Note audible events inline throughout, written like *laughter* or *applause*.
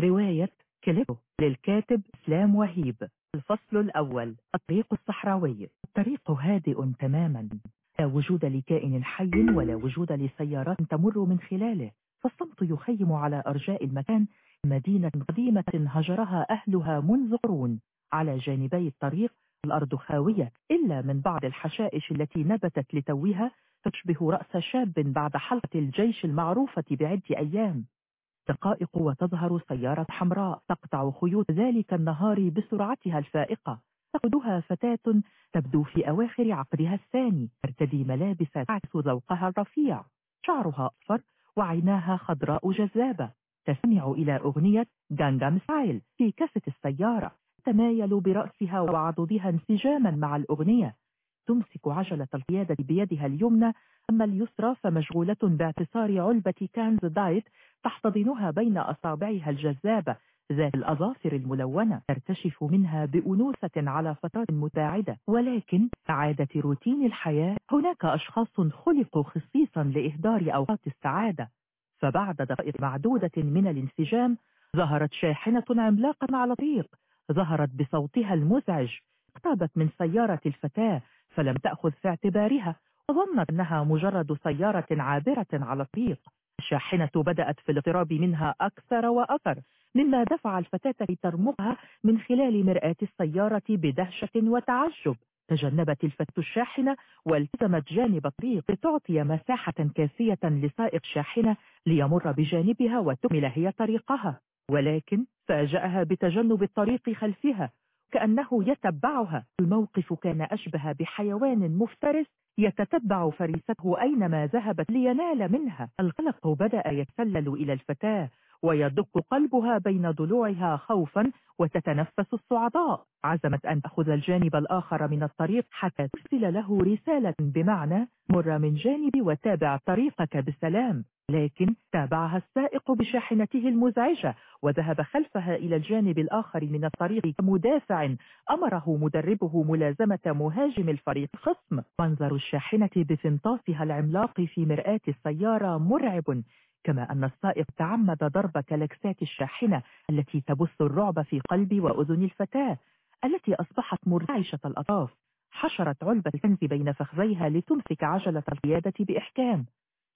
رواية كليبو للكاتب إسلام وهيب. الفصل الأول. الطريق الصحراوي. الطريق هادئ تماما. لا وجود لكائن حي ولا وجود لسيارات تمر من خلاله. فالصمت يخيم على أرجاء المكان. مدينة قديمة هجرها أهلها منذ قرون. على جانبي الطريق. الأرض خاوية. إلا من بعض الحشائش التي نبتت لتوها تشبه رأس شاب بعد حلقة الجيش المعروفة بعد أيام. دقائق وتظهر سيارة حمراء تقطع خيوط ذلك النهار بسرعتها الفائقة. تقودها فتاة تبدو في أواخر عقدها الثاني ترتدي ملابس تعكس ذوقها الرفيع. شعرها أصفر وعيناها خضراء جذابة. تستمع إلى أغنية جانجام ستايل في كاسة السيارة. تمايل برأسها وعضدها انسجاما مع الأغنية. تمسك عجلة القيادة بيدها اليمنى أما اليسرى فمشغولة باعتصار علبة كانز دايت تحتضنها بين أصابعها الجذابة ذات الأظافر الملونة ترتشف منها بأنوثة على فترات متاعدة. ولكن عادة روتين الحياة هناك أشخاص خلقوا خصيصا لإهدار أوقات السعادة. فبعد دقائق معدودة من الانسجام ظهرت شاحنة عملاقة على طريق ظهرت بصوتها المزعج اقتربت من سيارة الفتاة فلم تأخذ في اعتبارها وظنت أنها مجرد سيارة عابرة على الطريق. الشاحنة بدأت في الاقتراب منها أكثر وأكثر مما دفع الفتاة لترمقها من خلال مرآة السيارة بدهشة وتعجب. تجنبت الفتاة الشاحنة والتزمت جانب الطريق لتعطي مساحة كافية لسائق شاحنة ليمر بجانبها وتكمل هي طريقها. ولكن فاجأها بتجنب الطريق خلفها. كأنه يتبعها. الموقف كان أشبه بحيوان مفترس يتتبع فريسته أينما ذهبت لينال منها. القلق بدأ يتسلل إلى الفتاة. ويدق قلبها بين ضلوعها خوفا وتتنفس الصعداء. عزمت أن تأخذ الجانب الآخر من الطريق حتى ترسل له رسالة بمعنى مر من جانبي وتابع طريقك بسلام لكن تابعها السائق بشاحنته المزعجة وذهب خلفها إلى الجانب الآخر من الطريق كمدافع أمره مدربه ملازمة مهاجم الفريق الخصم منظر الشاحنة بفنطاسها العملاق في مرآة السيارة مرعب. كما أن السائق تعمد ضرب كلكسات الشاحنة التي تبث الرعب في قلب وأذن الفتاة التي أصبحت مرتعشة الأطراف حشرت علبة الكنز بين فخذيها لتمسك عجلة القيادة بإحكام.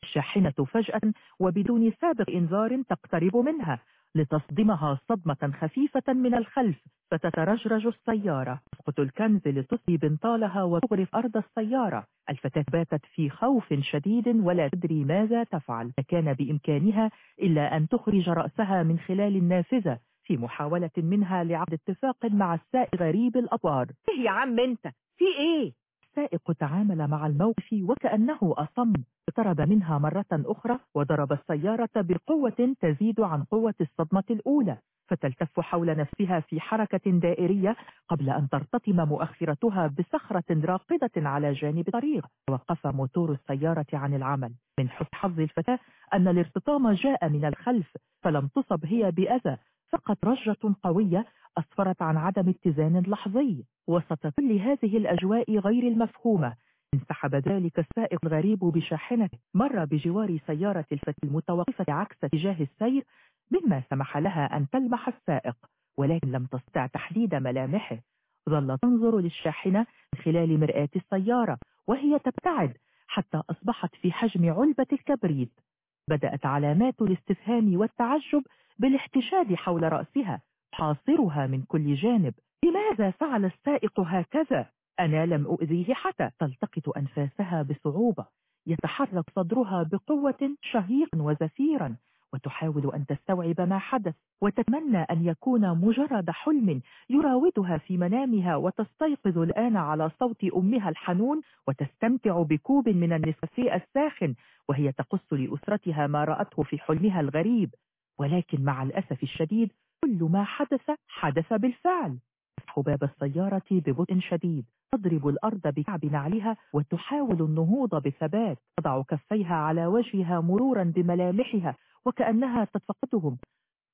الشاحنة فجأة وبدون سابق إنذار تقترب منها. لتصدمها صدمة خفيفة من الخلف فتترجرج السيارة. تسقط الكنز لتصلي بنطالها وتغرق أرض السيارة. الفتاة باتت في خوف شديد ولا تدري ماذا تفعل. كان بإمكانها إلا أن تخرج رأسها من خلال النافذة في محاولة منها لعقد اتفاق مع السائق غريب الأطوار. إيه يا عم أنت؟ في إيه؟ السائق تعامل مع الموقف وكأنه أصم اقترب منها مرة أخرى وضرب السيارة بقوة تزيد عن قوة الصدمة الأولى فتلتف حول نفسها في حركة دائرية قبل أن ترتطم مؤخرتها بصخرة راقدة على جانب الطريق. وقف موتور السيارة عن العمل. من حسن حظ الفتاة أن الارتطام جاء من الخلف فلم تصب هي بأذى. فقط رجة قوية أسفرت عن عدم اتزان لحظي وسط كل هذه الأجواء غير المفهومة. انسحب ذلك السائق الغريب بشاحنته مر بجوار سيارة الفتى المتوقفة عكس اتجاه السير مما سمح لها أن تلمح السائق ولكن لم تستطع تحديد ملامحه. ظل تنظر للشاحنة من خلال مرآة السيارة وهي تبتعد حتى أصبحت في حجم علبة الكبريت. بدأت علامات الاستفهام والتعجب بالاحتشاد حول رأسها حاصرها من كل جانب. لماذا فعل السائق هكذا؟ أنا لم أؤذيه حتى تلتقط أنفاسها بصعوبة. يتحرك صدرها بقوة شهيقا وزفيرا وتحاول أن تستوعب ما حدث وتتمنى أن يكون مجرد حلم يراودها في منامها وتستيقظ الآن على صوت أمها الحنون وتستمتع بكوب من النسكافيه الساخن وهي تقص لأسرتها ما رأته في حلمها الغريب. ولكن مع الأسف الشديد كل ما حدث حدث بالفعل. تفتح باب السيارة ببطء شديد. تضرب الأرض بكعب نعلها وتحاول النهوض بثبات. تضع كفيها على وجهها مرورا بملامحها وكأنها تتفقدهم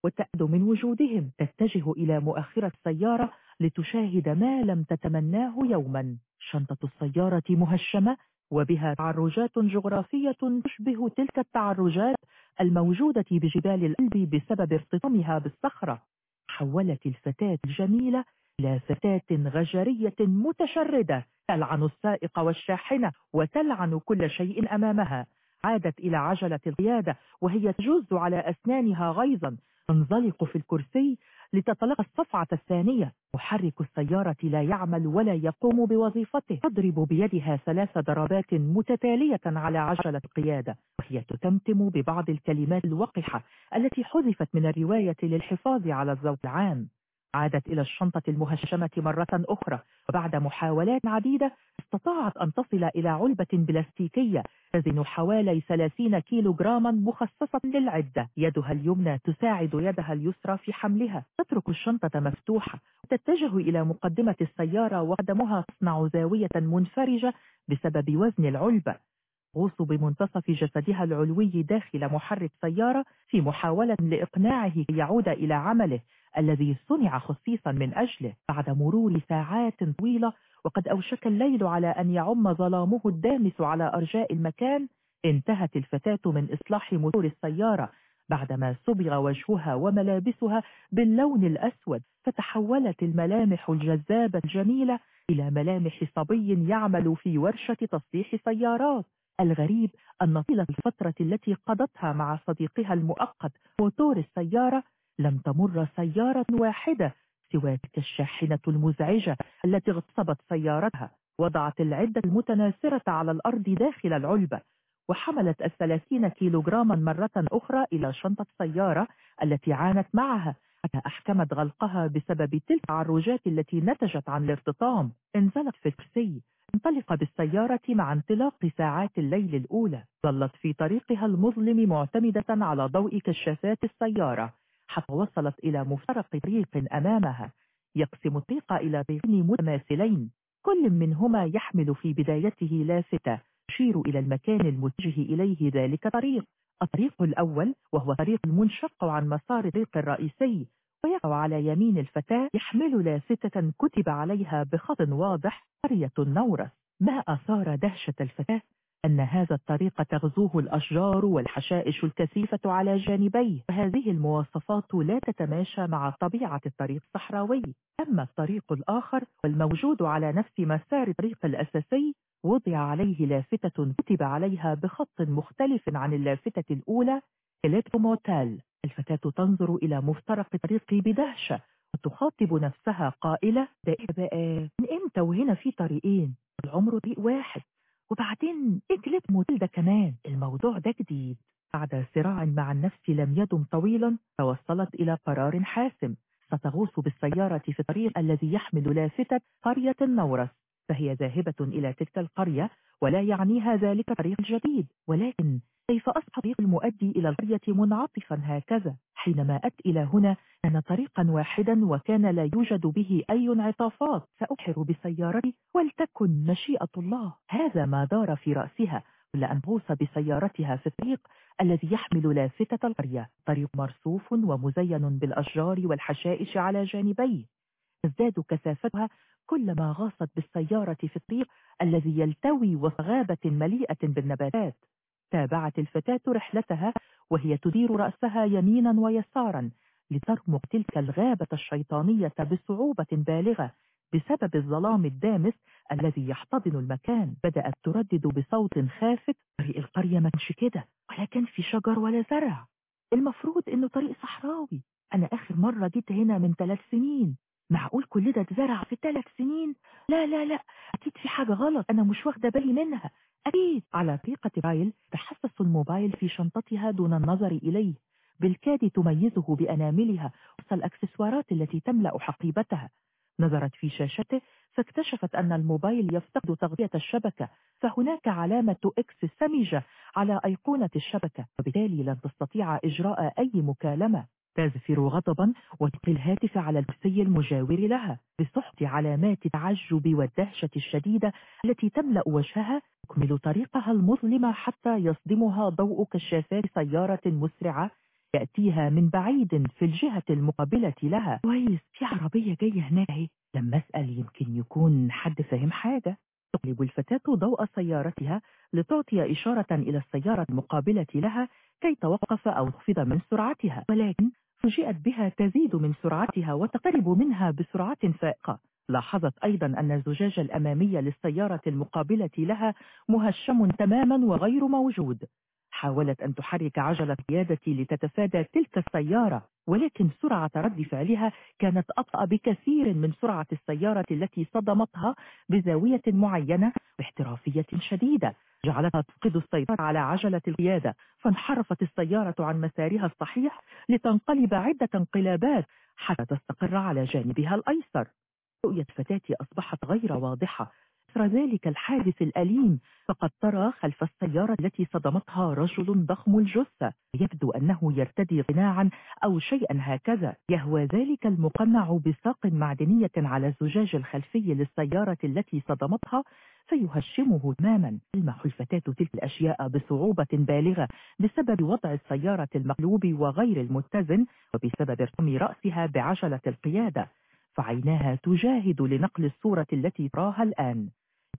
وتأد من وجودهم. تتجه إلى مؤخرة السيارة لتشاهد ما لم تتمناه يوما. شنطة السيارة مهشمة وبها تعرجات جغرافية تشبه تلك التعرجات الموجودة بجبال الألب بسبب ارتطامها بالصخرة. حولت الفتاة الجميلة إلى فتاة غجرية متشردة تلعن السائق والشاحنة وتلعن كل شيء أمامها. عادت إلى عجلة القيادة وهي تجز على أسنانها غيظا. تنزلق في الكرسي لتتلقى الصفعة الثانية. محرك السيارة لا يعمل ولا يقوم بوظيفته. تضرب بيدها ثلاث ضربات متتالية على عجلة القيادة. وهي تتمتم ببعض الكلمات الوقحة التي حذفت من الرواية للحفاظ على الذوق العام. عادت إلى الشنطة المهشمة مرة أخرى وبعد محاولات عديدة استطاعت أن تصل إلى علبة بلاستيكية تزن حوالي 30 كيلو جراما مخصصة للعدة. يدها اليمنى تساعد يدها اليسرى في حملها. تترك الشنطة مفتوحة تتجه إلى مقدمة السيارة وقدمها تصنع زاوية منفرجة بسبب وزن العلبة. غوص بمنتصف جسدها العلوي داخل محرك سيارة في محاولة لإقناعه يعود إلى عمله. الذي صنع خصيصا من أجله بعد مرور ساعات طويلة وقد أوشك الليل على أن يعم ظلامه الدامس على أرجاء المكان. انتهت الفتاة من إصلاح موتور السيارة بعدما صبغ وجهها وملابسها باللون الأسود فتحولت الملامح الجذابة الجميلة إلى ملامح صبي يعمل في ورشة تصليح سيارات. الغريب أن طيلة الفترة التي قضتها مع صديقها المؤقت موتور السيارة لم تمر سيارة واحدة سوى تلك الشاحنة المزعجة التي اغتصبت سيارتها وضعت العدة المتناثرة على الأرض داخل العلبة وحملت الثلاثين كيلوغراما مرة أخرى إلى شنطة سيارة التي عانت معها حتى أحكمت غلقها بسبب تلك العروجات التي نتجت عن الارتطام. انزلت في الكرسي انطلق بالسيارة مع انطلاق ساعات الليل الأولى. ظلت في طريقها المظلم معتمدة على ضوء كشافات السيارة. حتى وصلت إلى مفترق طريق أمامها. يقسم الطريق إلى طريقين متماثلين. كل منهما يحمل في بدايته لافتة تشير إلى المكان المتجه إليه ذلك طريق الطريق الأول وهو طريق منشق عن مسار الطريق الرئيسي. ويقع على يمين الفتاة يحمل لافتة كتب عليها بخط واضح قرية النورس. ما أثار دهشة الفتاة؟ أن هذا الطريق تغزوه الأشجار والحشائش الكثيفة على جانبيه. وهذه المواصفات لا تتماشى مع طبيعة الطريق الصحراوي. أما الطريق الآخر والموجود على نفس مسار الطريق الأساسي وضع عليه لافتة كتب عليها بخط مختلف عن اللافتة الأولى إليكتو موتيل الفتاة تنظر إلى مفترق الطريق بدهشة وتخاطب نفسها قائلة ده بقى من إمتى وهنا في طريقين؟ العمر طريق واحد وبعدين اجلب موتيل ده كمان. الموضوع ده جديد. بعد صراع مع النفس لم يدم طويلا توصلت إلى قرار حاسم ستغوص بالسيارة في الطريق الذي يحمل لافتة قرية النورس. فهي ذاهبة إلى تلك القرية ولا يعنيها ذلك طريق جديد. ولكن كيف أصبح طريق المؤدي إلى القرية منعطفا هكذا؟ حينما أت إلى هنا كان طريقا واحدا وكان لا يوجد به أي انعطافات. سأبحر بسيارتي ولتكن مشيئة الله. هذا ما دار في رأسها لأن تغوص بسيارتها في الطريق الذي يحمل لافتة القرية. طريق مرصوف ومزين بالأشجار والحشائش على جانبيه. تزداد كثافتها كلما غاصت بالسيارة في الطريق الذي يلتوي وسط غابة مليئة بالنباتات. تابعت الفتاة رحلتها وهي تدير رأسها يمينا ويسارا لترمق تلك الغابة الشيطانية بصعوبة بالغة بسبب الظلام الدامس الذي يحتضن المكان. بدأت تردد بصوت خافت. طريق القرية ما كانش كده ولا كان في شجر ولا زرع. المفروض إنه طريق صحراوي. أنا آخر مرة جيت هنا من ثلاث سنين. معقول كل ده اتزرع في ثلاث سنين؟ لا لا لا أكيد في حاجة غلط. أنا مش واخدة بالي منها. أكيد. على طريقة بايل تحسس الموبايل في شنطتها دون النظر إليه. بالكاد تميزه بأناملها وسط الأكسسوارات التي تملأ حقيبتها. نظرت في شاشته فاكتشفت أن الموبايل يفتقد تغطية الشبكة. فهناك علامة إكس سمجة على أيقونة الشبكة وبالتالي لن تستطيع إجراء أي مكالمة. تزفر غضبا وتلقي الهاتف على الكرسي المجاور لها بصحت علامات التعجب والدهشة الشديدة التي تملأ وجهها تكمل طريقها المظلم حتى يصدمها ضوء كشافات سيارة مسرعة يأتيها من بعيد في الجهة المقابلة لها. كويس في عربية جاية هناك. لما أسأل يمكن يكون حد فاهم حاجة. تقلب الفتاة ضوء سيارتها لتعطي إشارة إلى السيارة المقابلة لها كي توقف أو تخفض من سرعتها ولكن فوجئت بها تزيد من سرعتها وتقترب منها بسرعة فائقة. لاحظت أيضا أن الزجاج الأمامي للسيارة المقابلة لها مهشم تماما وغير موجود. حاولت أن تحرك عجلة القيادة لتتفادى تلك السيارة ولكن سرعة رد فعلها كانت أبطأ بكثير من سرعة السيارة التي صدمتها بزاوية معينة باحترافية شديدة. جعلتها تفقد السيطرة على عجلة القيادة فانحرفت السيارة عن مسارها الصحيح لتنقلب عدة انقلابات حتى تستقر على جانبها الأيسر. رؤية فتاة أصبحت غير واضحة. إثر ذلك الحادث الأليم فقد ترى خلف السيارة التي صدمتها رجل ضخم الجثة يبدو أنه يرتدي قناعا أو شيئا هكذا. يهوى ذلك المقنع بساق معدنية على الزجاج الخلفي للسيارة التي صدمتها فيهشمه تماما. تلمح الفتاة تلك الأشياء بصعوبة بالغة بسبب وضع السيارة المقلوب وغير المتزن وبسبب ارتم رأسها بعجلة القيادة فعيناها تجاهد لنقل الصورة التي تراها الآن.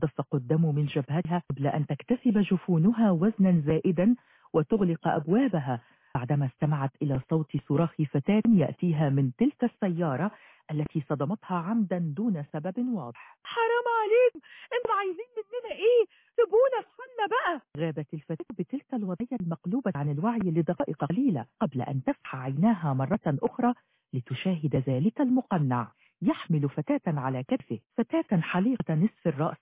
تفق الدم من جبهتها قبل أن تكتسب جفونها وزنا زائدا وتغلق أبوابها. بعدما استمعت إلى صوت صراخ فتاة يأتيها من تلك السيارة التي صدمتها عمدا دون سبب واضح. حرام عليكم! أنتوا عايزين مننا إيه؟ سيبونا في حالنا بقى! غابت الفتاة بتلك الوضعية المقلوبة عن الوعي لدقائق قليلة قبل أن تفتح عيناها مرة أخرى لتشاهد ذلك المقنع. يحمل فتاة على كتفه. فتاة حليقة نصف الرأس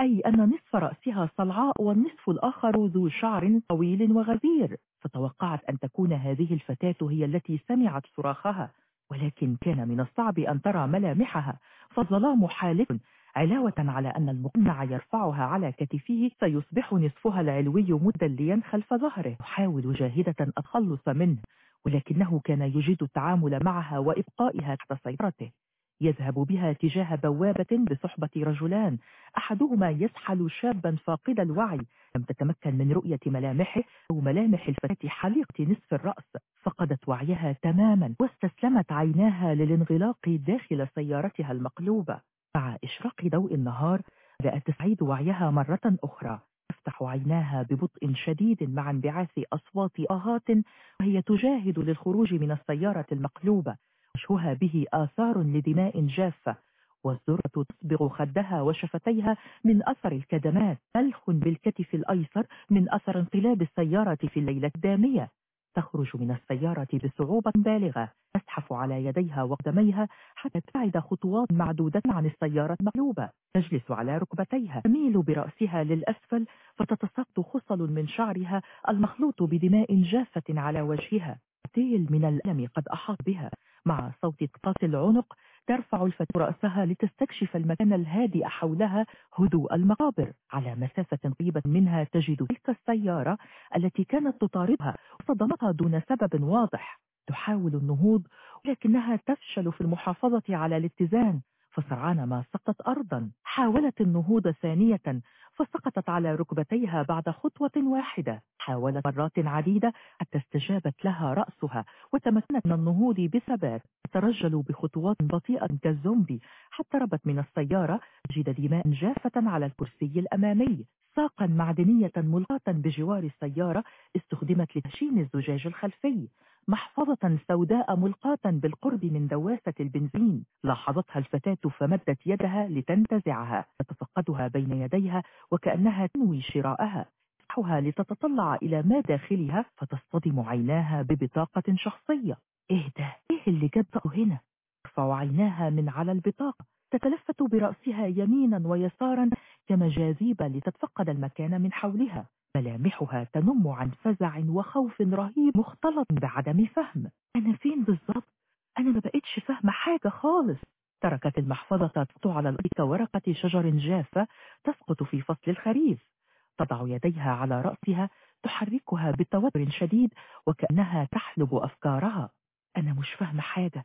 أي أن نصف رأسها صلعاء والنصف الآخر ذو شعر طويل وغزير. فتوقعت أن تكون هذه الفتاة هي التي سمعت صراخها ولكن كان من الصعب أن ترى ملامحها. فالظلام حالف علاوة على أن المقنع يرفعها على كتفه فيصبح نصفها العلوي مدليا خلف ظهره. يحاول جاهدة التخلص منه ولكنه كان يجيد التعامل معها وإبقائها تحت سيطرته. يذهب بها تجاه بوابة بصحبة رجلان. أحدهما يسحل شابا فاقد الوعي. لم تتمكن من رؤية ملامحه أو ملامح الفتاة حليقة نصف الرأس. فقدت وعيها تماما واستسلمت عيناها للانغلاق داخل سيارتها المقلوبة. مع إشراق ضوء النهار بدأت تستعيد وعيها مرة أخرى. تفتح عيناها ببطء شديد مع انبعاث أصوات آهات وهي تجاهد للخروج من السيارة المقلوبة. وجهها به آثار لدماء جافة والذرة تصبغ خدها وشفتيها من أثر الكدمات ملخ بالكتف الأيسر من أثر انقلاب السيارة في الليلة الدامية. تخرج من السيارة بصعوبة بالغة تزحف على يديها وقدميها حتى تبعد خطوات معدودة عن السيارة المقلوبة. تجلس على ركبتيها تميل برأسها للأسفل فتتساقط خصل من شعرها المخلوط بدماء جافة على وجهها. تيل من الألم قد أحاط بها. مع صوت قطاط العنق ترفع الفتاة رأسها لتستكشف المكان الهادئ حولها هدوء المقابر. على مسافة قريبة منها تجد تلك السيارة التي كانت تطاردها وصدمتها دون سبب واضح. تحاول النهوض ولكنها تفشل في المحافظة على الاتزان فسرعان ما سقطت أرضا. حاولت النهوض ثانية فسقطت على ركبتيها بعد خطوة واحدة. حاولت مرات عديدة حتى استجابت لها رأسها وتمكنت من النهوض بثبات ترجلوا بخطوات بطيئة كالزومبي. حتى ربت من السيارة تجد دماء جافة على الكرسي الأمامي. ساقا معدنية ملقاة بجوار السيارة استخدمت لتشين الزجاج الخلفي محفظة سوداء ملقاة بالقرب من دواسة البنزين لاحظتها الفتاة فمدت يدها لتنتزعها فتفقدها بين يديها وكأنها تنوي شراءها تفتحها لتتطلع إلى ما داخلها فتصطدم عيناها ببطاقة شخصية ده؟ إيه اللي جاب هنا؟ ترفع عيناها من على البطاقة تتلفت برأسها يمينا ويسارا كمجاذيب لتتفقد المكان من حولها. ملامحها تنم عن فزع وخوف رهيب مختلط بعدم فهم. أنا فين بالضبط؟ أنا ما بقتش فاهمة حاجة خالص. تركت المحفظة تسقط على الأرض كورقة شجر جافة تسقط في فصل الخريف. تضع يديها على رأسها تحركها بتوتر شديد وكأنها تحلب أفكارها. أنا مش فاهمة حاجة.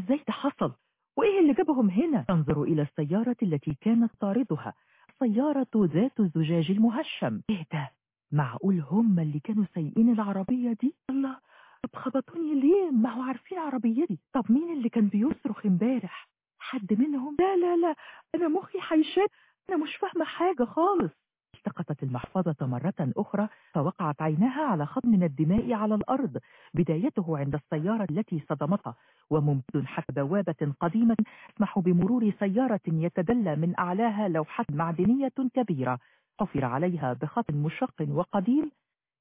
إزاي ده حصل؟ وإيه اللي جابهم هنا؟ تنظر إلى السيارة التي كانت طاردها سيارة ذات الزجاج المهشم إيه ده؟ معقول هم اللي كانوا سايقين العربية دي؟ الله طب خبطوني ليه؟ ما هو عارفين عربيتي طب مين اللي كان بيصرخ امبارح؟ حد منهم؟ لا لا لا أنا مخي حيشات أنا مش فاهمة حاجة خالص التقطت المحفظة مرة أخرى فوقعت عيناها على خط من الدماء على الأرض بدايته عند السيارة التي صدمتها وممتد حتى بوابة قديمة تسمح بمرور سيارة يتدلى من أعلاها لوحة معدنية كبيرة حفر عليها بخط مشق وقديم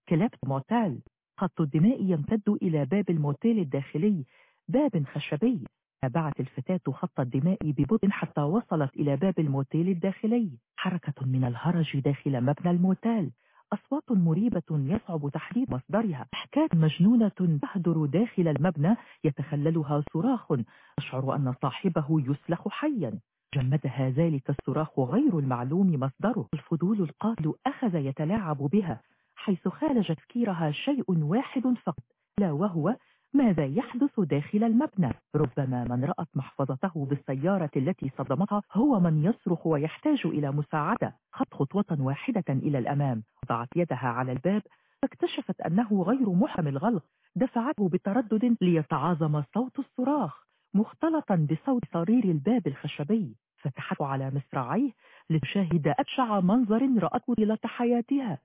كلاب موتيل خط الدماء يمتد إلى باب الموتيل الداخلي باب خشبي. تابعت الفتاة خط الدماء ببطء حتى وصلت إلى باب الموتيل الداخلي. حركة من الهرج داخل مبنى الموتيل. أصوات مريبة يصعب تحديد مصدرها. أحكام مجنونة تهدر داخل المبنى. يتخللها صراخ. أشعر أن صاحبه يسلخ حيا. جمدها ذلك الصراخ غير المعلوم مصدره. الفضول القاتل أخذ يتلاعب بها حيث خالج تفكيرها شيء واحد فقط لا وهو ماذا يحدث داخل المبنى؟ ربما من رأت محفظته بالسيارة التي صدمتها هو من يصرخ ويحتاج إلى مساعدة. خط خطوة واحدة إلى الأمام. وضعت يدها على الباب. فاكتشفت أنه غير محم الغلق. دفعته بتردد ليتعاظم صوت الصراخ مختلطا بصوت صرير الباب الخشبي. فتحته على مصراعيه لتشاهد أبشع منظر رأته طيلة حياتها.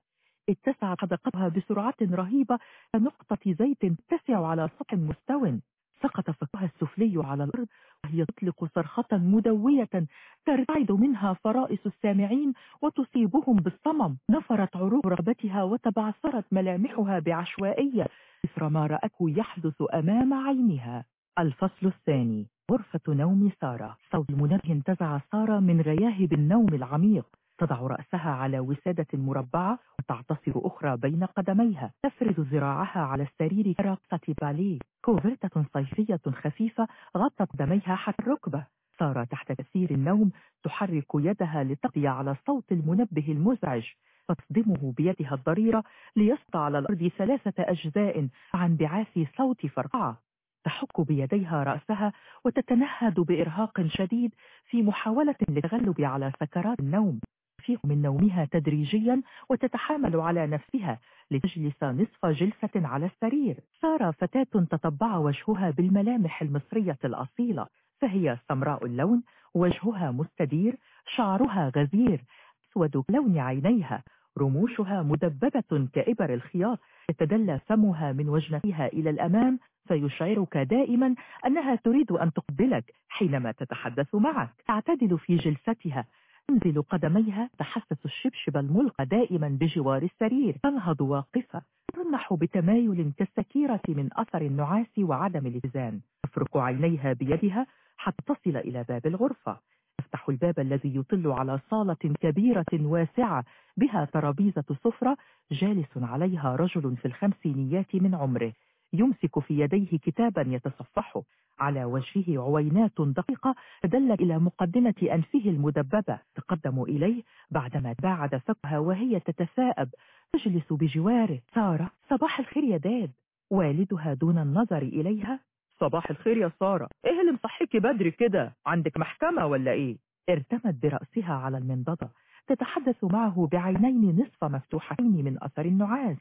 اتسعت حدقتها بسرعة رهيبة كنقطة زيت تسع على سطح مستو. سقط فكها السفلي على الأرض وهي تطلق صرخة مدوية ترتعد منها فرائس السامعين وتصيبهم بالصمم. نفرت عروق رغبتها وتبعثرت ملامحها بعشوائية إثر ما رأته يحدث أمام عينها. الفصل الثاني غرفة نوم سارة. صوت المنبه انتزع سارة من غياهب النوم العميق. تضع رأسها على وسادة مربعة وتعتصر أخرى بين قدميها. تفرد ذراعها على السرير كراقصة باليه. كوفرتة صيفية خفيفة غطت قدميها حتى الركبة. سارة تحت تأثير النوم تحرك يدها لتقضي على صوت المنبه المزعج. تصدمه بيدها الضريرة ليسطع على الأرض ثلاثة أجزاء عن بعاث صوت فرقعة. تحك بيديها رأسها وتتنهد بإرهاق شديد في محاولة للتغلب على سكرات النوم. تفيق من نومها تدريجيا وتتحامل على نفسها لتجلس نصف جلسة على السرير. سارة فتاة تطبع وجهها بالملامح المصرية الأصيلة فهي سمراء اللون وجهها مستدير شعرها غزير أسود لون عينيها رموشها مدببة كإبر الخياط. يتدلى فمها من وجنتها إلى الأمام فيشعرك دائما أنها تريد أن تقبلك حينما تتحدث معك. تعتدل في جلستها تنزل قدميها تحسس الشبشب الملقى دائما بجوار السرير. تنهض واقفة ترنح بتمايل كالسكيرة من أثر النعاس وعدم الاتزان. تفرق عينيها بيدها حتى تصل إلى باب الغرفة. تفتح الباب الذي يطل على صالة كبيرة واسعة. بها ترابيزة سفرة جالس عليها رجل في الخمسينيات من عمره. يمسك في يديه كتابا يتصفحه. على وجهه عوينات دقيقة تدل إلى مقدمة أنفه المدببة. تقدم إليه بعدما باعد فكها وهي تتثاءب تجلس بجواره. سارة صباح الخير يا داد. والدها دون النظر إليها. صباح الخير يا سارة. إيه اللي مصحيكي بدري كده. عندك محكمة ولا إيه؟ ارتمت برأسها على المنضدة. تتحدث معه بعينين نصف مفتوحتين من أثر النعاس.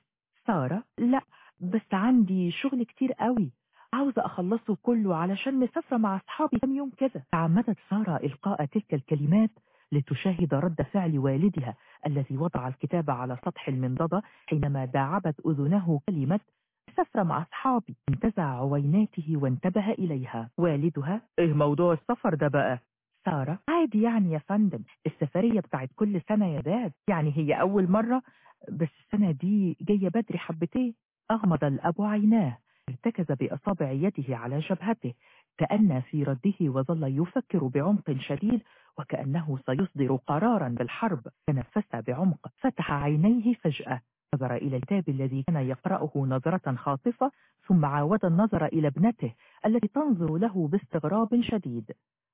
سارة لا. بس عندي شغل كتير قوي. عاوزة أخلصه كله علشان مسافرة مع أصحابي كم يوم كده. تعمدت سارة إلقاء تلك الكلمات لتشاهد رد فعل والدها الذي وضع الكتاب على سطح المنضدة حينما داعبت أذنه كلمة مسافرة مع أصحابي انتزع عويناته وانتبه إليها. والدها إيه موضوع السفر ده بقى؟ سارة عادي يعني يا فندم السفرية بتاعت كل سنة يا داد. يعني هي أول مرة بس السنة دي جاية بدري حبتين. أغمض الأب عيناه. ارتكز بأصابع يده على جبهته تأنى في رده وظل يفكر بعمق شديد وكأنه سيصدر قرارا بالحرب. تنفس بعمق فتح عينيه فجأة. نظر إلى الكتاب الذي كان يقرأه نظرة خاطفة ثم عاود النظر إلى ابنته التي تنظر له باستغراب شديد.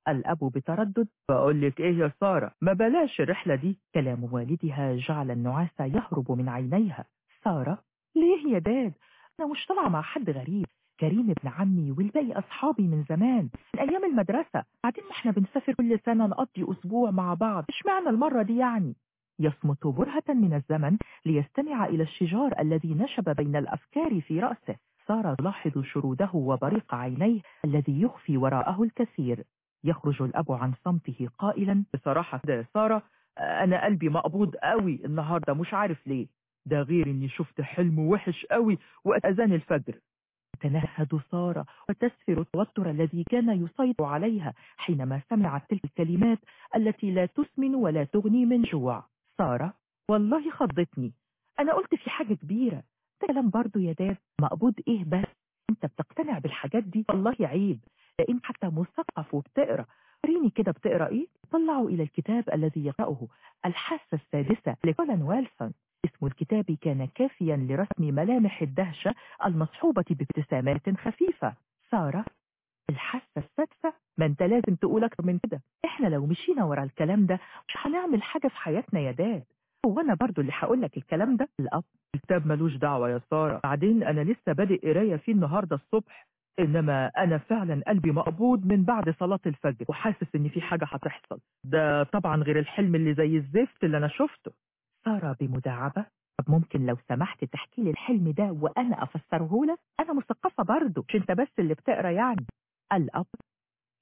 الأب بتردد بقول لك إيه يا سارة؟ ما بلاش الرحلة دي. كلام والدها جعل النعاس يهرب من عينيها. سارة ليه يا داد؟ أنا مش طالعة مع حد غريب. كريم ابن عمي والباقي أصحابي من زمان. من أيام المدرسة. بعدين ما إحنا بنسافر كل سنة نقضي أسبوع مع بعض. إيش معنى المرة دي يعني؟ يصمت برهة من الزمن ليستمع إلى الشجار الذي نشب بين الأفكار في رأسه. صار تلاحظ شروده وبريق عينيه الذي يخفي وراءه الكثير. يخرج الأب عن صمته قائلا بصراحة ده سارة أنا قلبي مقبوض قوي النهارده مش عارف ليه. ده غير إني شفت حلم وحش قوي وقت اذان الفجر. تنهد سارة وتسفر التوتر الذي كان يسيطر عليها حينما سمعت تلك الكلمات التي لا تسمن ولا تغني من جوع. سارة والله خضتني. أنا قلت في حاجة كبيرة. ده كلام برضو يا داد مقبوض إيه بس؟ أنت بتقتنع بالحاجات دي؟ والله عيب. لأن حتى مثقف وبتقرأ. وريني كده بتقرأ إيه؟ طلعوا إلى الكتاب الذي يقرأه الحاسة السادسة لكولن ويلسون. اسم الكتاب كان كافيا لرسم ملامح الدهشة المصحوبة بابتسامات خفيفة. سارة الحاسة السادسة. ما أنت لازم تقول أكتر من كده. إحنا لو مشينا ورا الكلام ده مش هنعمل حاجة في حياتنا يا داد. هو أنا برضو اللي هقول لك الكلام ده. الأب الكتاب ملوش دعوة يا سارة. بعدين أنا لسه بادئ قراية فيه النهاردة الصبح. إنما أنا فعلا قلبي مقبوض من بعد صلاة الفجر وحاسس إن في حاجة هتحصل. ده طبعا غير الحلم اللي زي الزفت اللي أنا شفته. سارة بمداعبة؟ طب ممكن لو سمحت تحكي لي الحلم ده وأنا أفسره لك؟ أنا مثقفة برضه مش أنت بس اللي بتقرأ يعني. الأب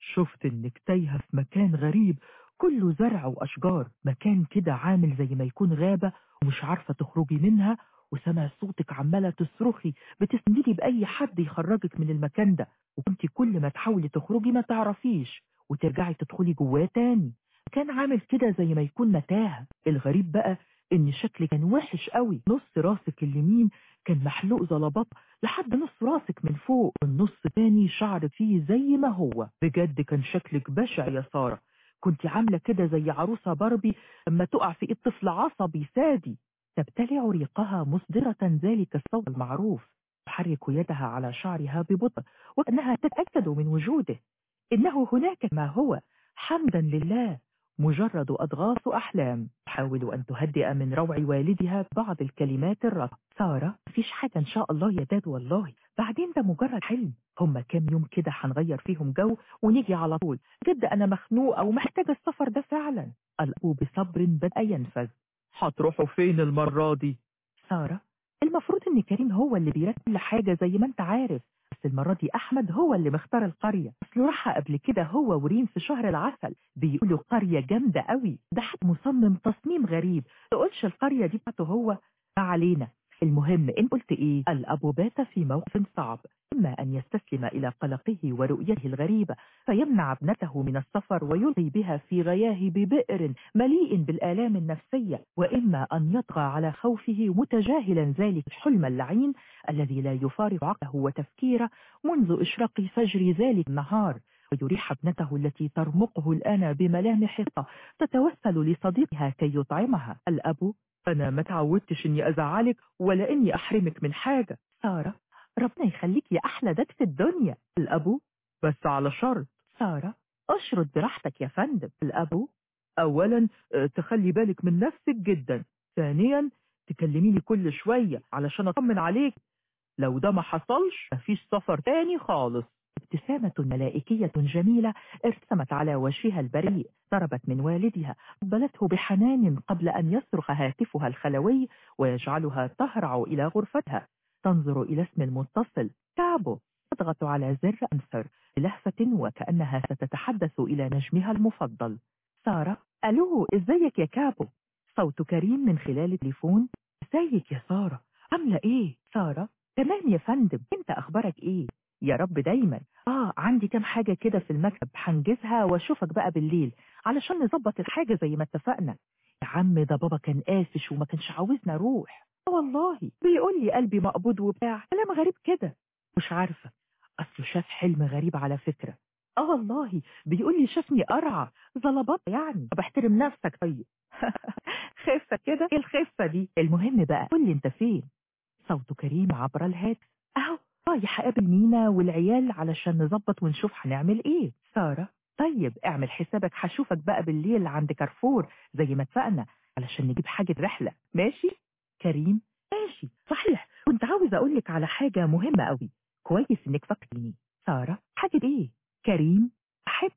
شفت إنك تايهة في مكان غريب كله زرع وأشجار مكان كده عامل زي ما يكون غابة ومش عارفة تخرجي منها وسمع صوتك عمالة تصرخي بتسندي بأي حد يخرجك من المكان ده وكنت كل ما تحاولي تخرجي ما تعرفيش وترجعي تدخلي جواه تاني. كان عامل كده زي ما يكون متاهة. الغريب بقى إن شكلك كان وحش قوي. نص راسك اليمين كان محلوق زلبط لحد نص راسك من فوق. والنص تاني شعر فيه زي ما هو. بجد كان شكلك بشع يا سارة. كنت عاملة كده زي عروسة باربي لما تقع في إيد طفل عصبي سادي. تبتلع ريقها مصدرة ذلك الصوت المعروف. تحرك يدها على شعرها ببطء وكأنها تتأكد من وجوده. إنه هناك ما هو. حمدا لله. مجرد أضغاث أحلام. تحاول أن تهدئ من روع والدها بعض الكلمات الرطبة سارة مفيش حاجة إن شاء الله يا داد والله. بعدين ده مجرد حلم. هما كام يوم كده هنغير فيهم جو ونيجي على طول. جد أنا مخنوقة ومحتاجة السفر ده فعلا. الأب بصبر بدأ ينفذ. هتروحوا فين المرة دي؟ سارة المفروض إن كريم هو اللي بيرتب كل حاجة زي ما أنت عارف. بس المرة دي أحمد هو اللي مختار القرية. أصله راح قبل كده هو وريم في شهر العسل. بيقولوا قرية جامدة قوي. ده حد مصمم تصميم غريب. تقولش القرية دي بتاعته هو. ما علينا. المهم إن قلت إيه؟ الاب بات في موقف صعب. إما أن يستسلم إلى قلقه ورؤيته الغريبة فيمنع ابنته من السفر ويلقي بها في غياه ببئر مليء بالآلام النفسية. وإما أن يطغى على خوفه متجاهلا ذلك الحلم اللعين الذي لا يفارق عقله وتفكيره منذ إشراق فجر ذلك النهار. ويريح ابنته التي ترمقه الآن بملامح تتوسل لصديقها كي يطعمها. الأب أنا ما تعودتش إني أزعلك ولا إني أحرمك من حاجة. سارة ربنا يخليك يا أحلى داد في الدنيا. الأبو بس على شرط. سارة أشرد براحتك يا فندم. الأبو أولا تخلي بالك من نفسك جدا. ثانيا تكلميني كل شوية علشان أطمن عليك. لو ده ما حصلش مفيش سفر تاني خالص. ابتسامة ملائكية جميلة ارتسمت على وجهها البريء ضربت من والدها قبلته بحنان قبل أن يصرخ هاتفها الخلوي ويجعلها تهرع إلى غرفتها. تنظر إلى اسم المتصل كابو تضغط على زر أنسر بلهفة وكأنها ستتحدث إلى نجمها المفضل. سارة ألو إزيك يا كابو؟ صوت كريم من خلال التليفون. إزيك يا سارة عاملة إيه؟ سارة تمام يا فندم أنت أخبارك إيه؟ يا رب دايما. آه عندي كام حاجة كده في المكتب هنجزها وأشوفك بقى بالليل علشان نظبط الحاجة زي ما اتفقنا. يا عم ده بابا كان قافش وما كانش عاوزنا أروح والله. بيقول لي قلبي مقبوض وبتاع. كلام غريب كده. مش عارفة. أصله شاف حلم غريب على فكرة. آه والله. بيقول لي شافني قرعة. زلبط يعني. طب احترم نفسك. طيب. *laughs* خفة كده. إيه الخفة دي؟ المهم بقى قول لي أنت فين؟ صوت كريم عبر الهاتف. أهو. رايح اقابل مينا والعيال علشان نظبط ونشوف هنعمل إيه. سارة طيب اعمل حسابك هشوفك بقى بالليل عند كارفور زي ما اتفقنا علشان نجيب حاجة رحلة. ماشي؟ كريم ماشي صحيح. كنت عاوز أقول لك على حاجة مهمة قوي كويس إنك فكرتيني. سارة حاجة إيه؟ كريم أحب.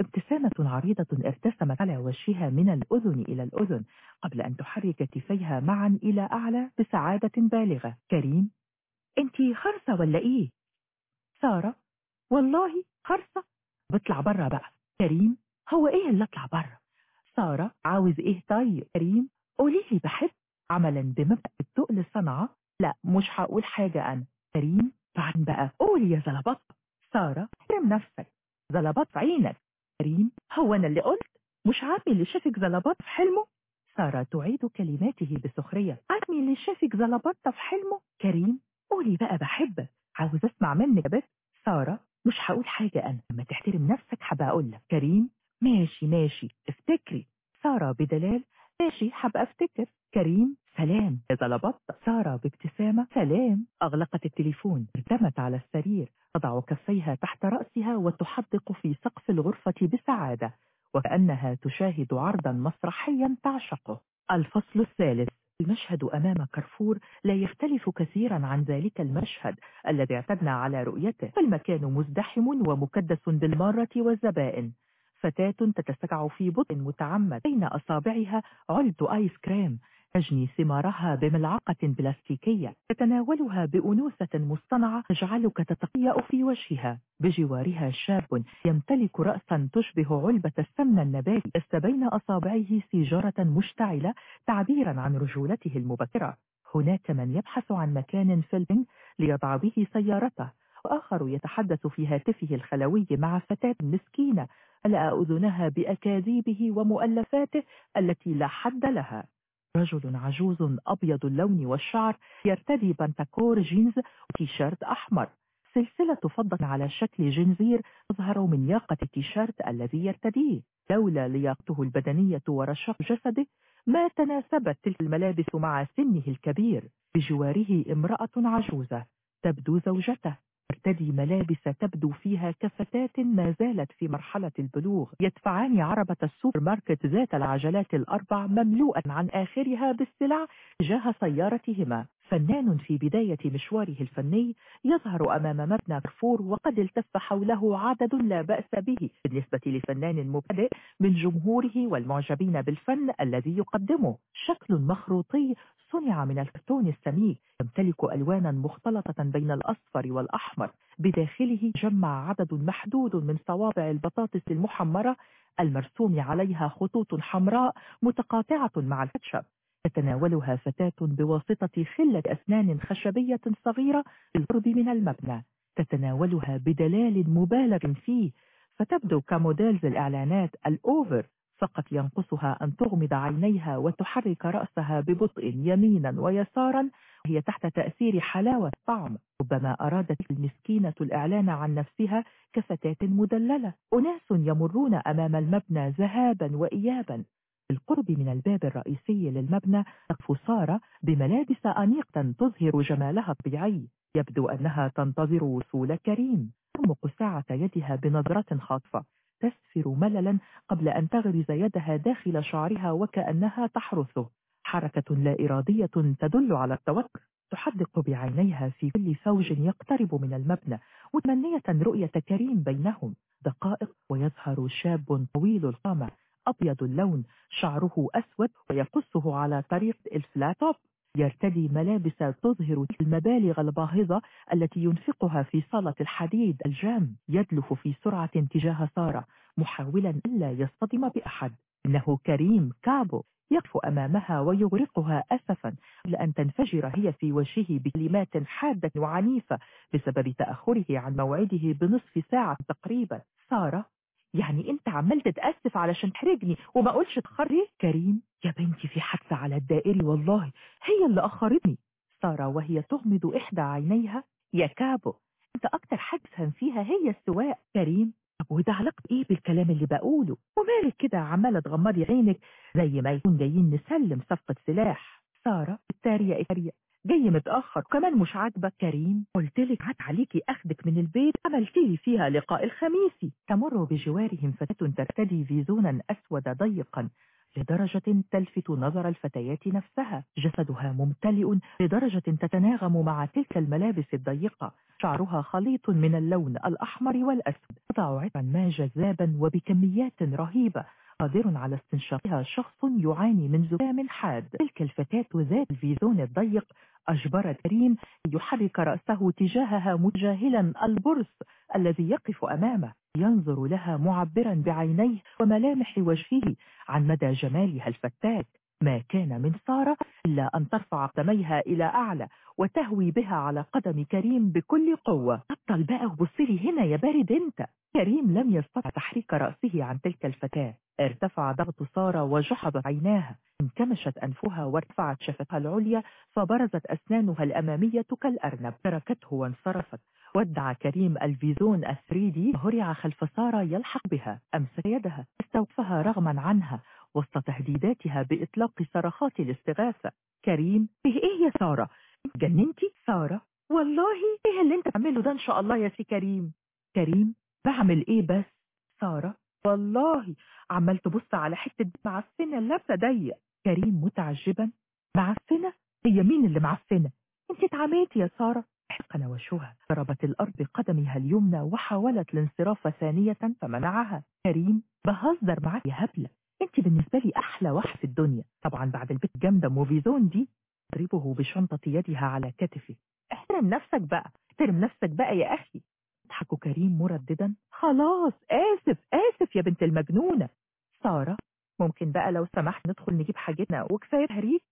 ابتسامة عريضة ارتسمت على وجهها من الأذن إلى الأذن قبل أن تحرك كتفيها معا إلى أعلى بسعادة بالغة. كريم انتي خرصة ولا إيه؟ سارة والله خرصة. بطلع برا بقى. كريم هو إيه اللي اطلع برا؟ سارة عاوز إيه؟ طيب كريم قولي لي بحب. عملا بمبدأ التقل صنعة لا مش هقول حاجة أنا. كريم بعدين بقى قولي يا زلبط سارة احترم نفسك. زلبط عينك. كريم هو أنا اللي قلت؟ مش عمي اللي شافك زلبط في حلمه؟ سارة تعيد كلماته بسخرية. عمي اللي شافك زلبطة في حلمه؟ كريم قولي بقى بحبك عاوز أسمع منك بس سارة مش هقول حاجة أنا. لما تحترم نفسك هبقى أقول لك. كريم ماشي ماشي افتكري. سارة بدلال ماشي هبقى افتكر. كريم سلام. يا زلبطة. سارة بابتسامة سلام. أغلقت التليفون ارتمت على السرير. تضع كفيها تحت رأسها وتحدق في سقف الغرفة بسعادة. وكأنها تشاهد عرضا مسرحيا تعشقه. الفصل الثالث. المشهد أمام كرفور لا يختلف كثيرا عن ذلك المشهد الذي اعتدنا على رؤيته. فالمكان مزدحم ومكدس بالمارة والزبائن. فتاة تتسكع في بطء متعمد. بين أصابعها علبة آيس كريم. تجني ثمارها بملعقة بلاستيكية تتناولها بأنوثة مصطنعة تجعلك تتقيأ في وجهها. بجوارها شاب يمتلك رأسا تشبه علبة السمن النباتي لست بين أصابعه سيجارة مشتعلة تعبيرا عن رجولته المبكرة. هناك من يبحث عن مكان في البنج ليضع به سيارته وآخر يتحدث في هاتفه الخلوي مع فتاة مسكينة ألا أذنها بأكاذيبه ومؤلفاته التي لا حد لها. رجل عجوز أبيض اللون والشعر يرتدي بنتكور جينز وتيشيرت أحمر. سلسلة فضة على شكل جنزير تظهر من ياقة التيشيرت الذي يرتديه. لولا لياقته البدنية ورشاق جسده ما تناسبت تلك الملابس مع سنه الكبير. بجواره امرأة عجوزة تبدو زوجته. ترتدي ملابس تبدو فيها كفتاة ما زالت في مرحلة البلوغ يدفعان عربة السوبر ماركت ذات العجلات الأربع مملوءا عن آخرها بالسلع تجاه سيارتهما. فنان في بداية مشواره الفني يظهر أمام مبنى كرفور وقد التف حوله عدد لا بأس به بالنسبة لفنان مبتدئ من جمهوره والمعجبين بالفن الذي يقدمه. شكل مخروطي صنع من الكرتون السميك يمتلك ألوانا مختلطة بين الأصفر والأحمر. بداخله جمع عدد محدود من صوابع البطاطس المحمرة المرسوم عليها خطوط حمراء متقاطعة مع الكاتشب. تتناولها فتاة بواسطة خلة أسنان خشبية صغيرة بالقرب من المبنى. تتناولها بدلال مبالغ فيه فتبدو كموديلز الإعلانات الأوفر فقط ينقصها أن تغمض عينيها وتحرك رأسها ببطء يمينا ويسارا وهي تحت تأثير حلاوة طعم ربما أرادت المسكينة الإعلان عن نفسها كفتاة مدللة. أناس يمرون أمام المبنى ذهابا وإيابا. بالقرب من الباب الرئيسي للمبنى تقف سارة بملابس أنيقة تظهر جمالها الطبيعي. يبدو أنها تنتظر وصول كريم. ترمق ساعة يدها بنظرة خاطفة. تسفر مللا قبل أن تغرز يدها داخل شعرها وكأنها تحرثه. حركة لا إرادية تدل على التوتر. تحدق بعينيها في كل فوج يقترب من المبنى متمنية رؤية كريم بينهم. دقائق ويظهر شاب طويل القامة. أبيض اللون شعره أسود ويقصه على طريقة الفلاتوب يرتدي ملابس تظهر المبالغ الباهظة التي ينفقها في صالة الحديد الجام. يدلف في سرعة تجاه سارة محاولا ألا يصطدم بأحد. إنه كريم كابو. يقف أمامها ويغرقها أسفا قبل أن تنفجر هي في وجهه بكلمات حادة وعنيفة بسبب تأخره عن موعده بنصف ساعة تقريبا. سارة يعني أنت عمال تتأسف علشان تحرجني وما قولش تخري كريم يا بنتي في حادثة على الدائري والله هي اللي أخرتني. سارة وهي تغمض إحدى عينيها. يا كابو أنت أكتر تفهم فيها هي السواق. كريم طب وده علاقة إيه بالكلام اللي بقوله؟ ومالك كده عمالة تغمضي عينك زي ما يكون جايين نسلم صفقة سلاح. سارة التارية التارية. جاي متأخر كمان مش عاجبك كريم؟ قلت لك عاد عليكي أخدك من البيت عملت لي فيها لقاء الخميسي تمر بجوارهم فتاة ترتدي فيزونا أسود ضيقا لدرجة تلفت نظر الفتيات نفسها. جسدها ممتلئ لدرجة تتناغم مع تلك الملابس الضيقة. شعرها خليط من اللون الأحمر والأسود تضع عطرا ما جذابا وبكميات رهيبة. قادر على استنشاقها شخص يعاني من زكام حاد تلك الفتاة ذات الفيزون الضيق أجبرت كريم يحرك رأسه تجاهها متجاهلا البرص الذي يقف أمامه. ينظر لها معبرا بعينيه وملامح وجهه عن مدى جمالها الفتاك. ما كان من سارة إلا أن ترفع قدميها إلى أعلى وتهوي بها على قدم كريم بكل قوة. بطل بقى وبصلي هنا يا بارد أنت. كريم لم يستطع تحريك رأسه عن تلك الفتاة. ارتفع ضغط سارة وجحظت عيناها. انكمشت أنفها وارتفعت شفتها العليا فبرزت أسنانها الأمامية كالأرنب. تركته وانصرفت. ودع كريم الفيزون ال 3D هرع خلف سارة يلحق بها. أمسك يدها. استوقفها رغما عنها. وسط تهديداتها بإطلاق صرخات الاستغاثة. كريم إيه إيه يا سارة؟ جننتي؟ سارة. والله إيه اللي أنت تعمله ده إن شاء الله يا سي كريم؟ كريم بعمل إيه بس؟ سارة. والله عمال تبص على حتة معفنة لابسة ضيق. كريم متعجبا. معفنة؟ هي مين اللي معفنة؟ أنت اتعميتي يا سارة. حقن وشها ضربت الأرض بقدمها اليمنى وحاولت الانصراف ثانية فمنعها. كريم بهزر معاك يا هبلة. أنت بالنسبة لي أحلى واحد في الدنيا. طبعا بعد البت الجامدة أم فيزون دي. ضربه بشنطة يدها على كتفه. احترم نفسك بقى احترم نفسك بقى يا أخي. يضحك كريم مرددا. خلاص آسف آسف يا بنت المجنونة. سارة ممكن بقى لو سمحت ندخل نجيب حاجتنا وكفاية هريك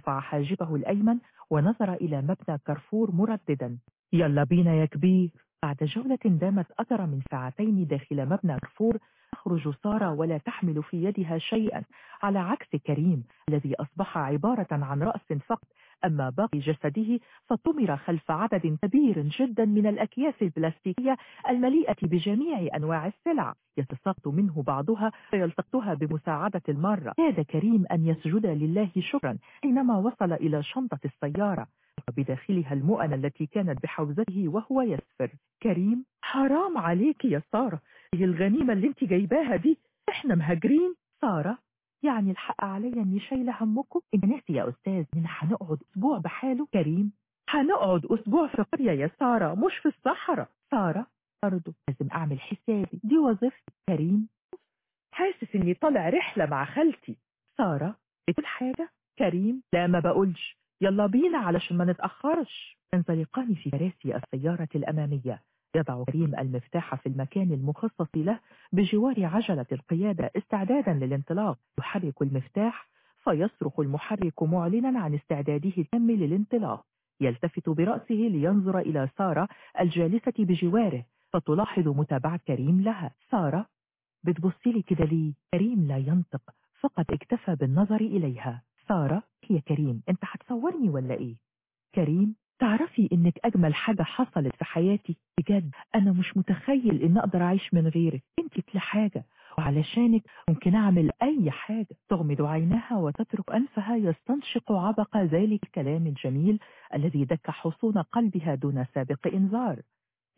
رفع حاجبه الأيمن ونظر إلى مبنى كارفور مرددا. يلا بينا يا كبير. بعد جولة دامت أكثر من ساعتين داخل مبنى كارفور تخرج سارة ولا تحمل في يدها شيئا. على عكس كريم الذي أصبح عبارة عن رأس فقط أما باقي جسده فطمر خلف عدد كبير جدا من الأكياس البلاستيكية المليئة بجميع أنواع السلع. يتساقط منه بعضها فيلتقطها بمساعدة المارة كاد كريم أن يسجد لله شكرا حينما وصل إلى شنطة السيارة. وبداخلها المؤنة التي كانت بحوزته وهو يسفر. كريم حرام عليك يا سارة. هي الغنيمة اللي انت جايباها دي. إحنا مهاجرين. سارة يعني الحق عليا اني شايلة همكم؟ انت ناسي يا أستاذ ان هنقعد أسبوع بحاله؟ كريم هنقعد أسبوع في قرية يا سارة مش في الصحراء. سارة برضه لازم أعمل حسابي. دي وظيفتي. كريم حاسس إني طالع رحلة مع خالتي. سارة بتقول حاجة؟ كريم لا ما بقولش. يلا بينا علشان ما نتأخرش. ينزلقان في كراسي السيارة الأمامية. يضع كريم المفتاح في المكان المخصص له بجوار عجلة القيادة استعدادا للانطلاق. يحرك المفتاح فيصرخ المحرك معلنا عن استعداده التام للانطلاق. يلتفت برأسه لينظر إلى سارة الجالسة بجواره فتلاحظ متابعة كريم لها. سارة بتبصي لي كده ليه؟ كريم لا ينطق فقط اكتفى بالنظر إليها. سارة يا كريم أنت هتصورني ولا إيه؟ كريم تعرفي إنك أجمل حاجة حصلت في حياتي؟ بجد أنا مش متخيل إن أقدر أعيش من غيرك أنت كل حاجة وعلشانك ممكن أعمل أي حاجة. تغمض عينها وتترك أنفها يستنشق عبق ذلك الكلام الجميل الذي دك حصون قلبها دون سابق إنذار.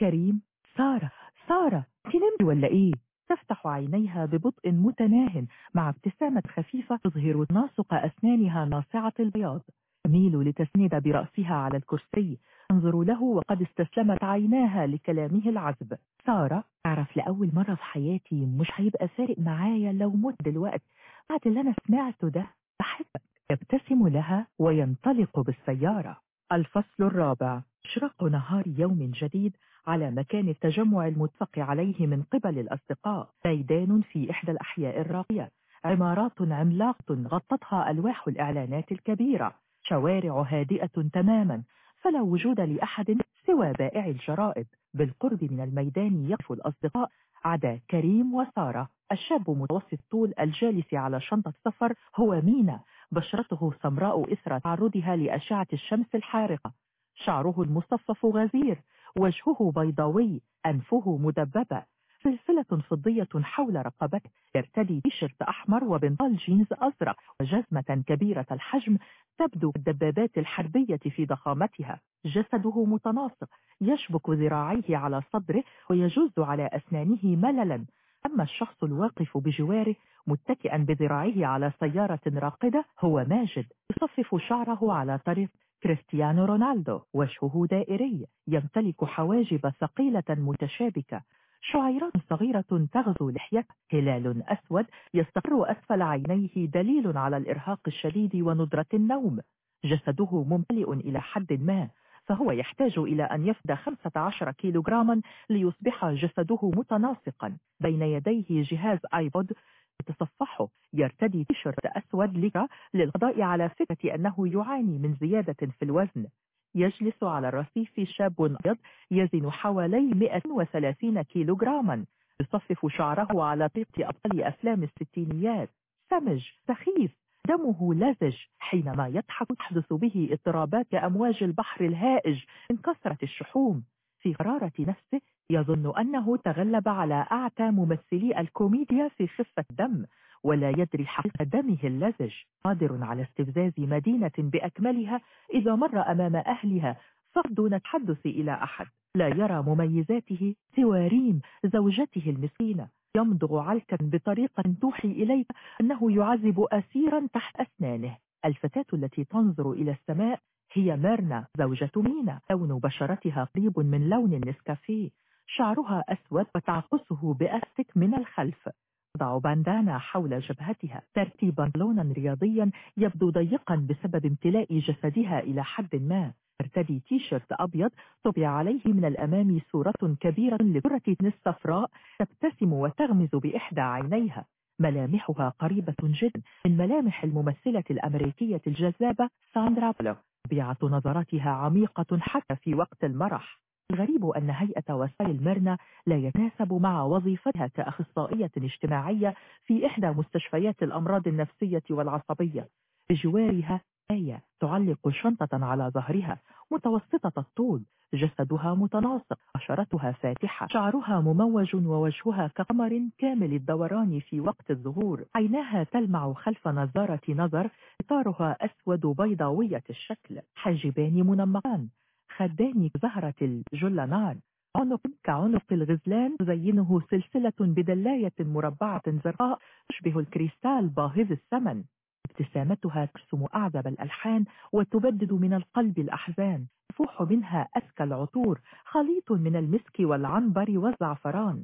كريم سارة سارة تنمي ولا إيه؟ تفتح عينيها ببطء متناه مع ابتسامة خفيفة تظهر تناسق أسنانها ناصعة البياض. تميل لتسند برأسها على الكرسي. تنظر له وقد استسلمت عيناها لكلامه العذب. سارة أعرف لأول مرة في حياتي مش هيبقى فارق معايا لو مت دلوقتي. بعد اللي أنا سمعته ده بحبك يبتسم لها وينطلق بالسيارة. الفصل الرابع. إشراق نهار يوم جديد. على مكان التجمع المتفق عليه من قبل الأصدقاء ميدان في إحدى الأحياء الراقية. عمارات عملاقة غطتها ألواح الإعلانات الكبيرة. شوارع هادئة تماما فلا وجود لأحد سوى بائع الجرائد. بالقرب من الميدان يقف الأصدقاء عدا كريم وسارة. الشاب متوسط الطول الجالس على شنطة سفر هو مينا. بشرته سمراء إثر تعرضها لأشعة الشمس الحارقة. شعره المصفف غزير. وجهه بيضاوي أنفه مدببة. سلسلة فضية حول رقبته يرتدي تيشرت أحمر وبنطال جينز أزرق وجزمة كبيرة الحجم تبدو الدبابات الحربية في ضخامتها. جسده متناسق يشبك ذراعيه على صدره ويجز على أسنانه مللا. أما الشخص الواقف بجواره متكئا بذراعيه على سيارة راقدة هو ماجد يصفف شعره على طريق كريستيانو رونالدو وجهه دائري يمتلك حواجب ثقيلة متشابكة. شعيرات صغيرة تغزو لحيته هلال أسود يستقر أسفل عينيه دليل على الإرهاق الشديد وندرة النوم. جسده ممتلئ إلى حد ما فهو يحتاج إلى أن يفدى 15 كيلوغراما ليصبح جسده متناسقا. بين يديه جهاز آيبود يتصفحه يرتدي تيشرت أسود لك للقضاء على فكرة أنه يعاني من زيادة في الوزن. يجلس على الرصيف شاب أبيض يزن حوالي 130 كيلوغراما. يصفف شعره على طريق أبطال أفلام الستينيات. سمج سخيف. دمه لزج حينما يضحك تحدث به اضطرابات أمواج البحر الهائج من كثرة الشحوم. في قرارة نفسه يظن أنه تغلب على أعتى ممثلي الكوميديا في خفة دم ولا يدري حقيقة دمه اللزج. قادر على استفزاز مدينة بأكملها إذا مر أمام أهلها فقط دون تحدث إلى أحد. لا يرى مميزاته سوى ريم زوجته المسكينة. يمضغ علكا بطريقة توحي إليك أنه يعذب أسيرا تحت أسنانه. الفتاة التي تنظر إلى السماء هي ميرنا زوجة مينا. لون بشرتها قريب من لون النسكافيه. شعرها أسود وتعقصه بأستك من الخلف. تضع bandana حول جبهتها ترتدي بنطلونا رياضيا يبدو ضيقا بسبب امتلاء جسدها إلى حد ما. ترتدي تيشرت أبيض طبع عليه من الأمام صورة كبيرة لكرة تنس صفراء تبتسم وتغمز بإحدى عينيها. ملامحها قريبة جدا من ملامح الممثلة الأمريكية الجذابة ساندرا بلوك طبيعة نظراتها عميقة حتى في وقت المرح. الغريب أن هيئة و style ميرنا لا يتناسب مع وظيفتها كأخصائية اجتماعية في إحدى مستشفيات الأمراض النفسية والعصبية. بجوارها آية تعلق شنطة على ظهرها متوسطة الطول جسدها متناسق بشرتها فاتحة شعرها مموج ووجهها كقمر كامل الدوران في وقت الظهور. عيناها تلمع خلف نظارة نظر إطارها أسود بيضاوية الشكل. حاجبان منمقان. خدان زهرة الجلنار عنق كعنق الغزلان تزينه سلسلة بدلاية مربعة زرقاء تشبه الكريستال باهظ الثمن. ابتسامتها ترسم أعذب الألحان وتبدد من القلب الأحزان. يفوح منها أسكى العطور خليط من المسك والعنبر والزعفران.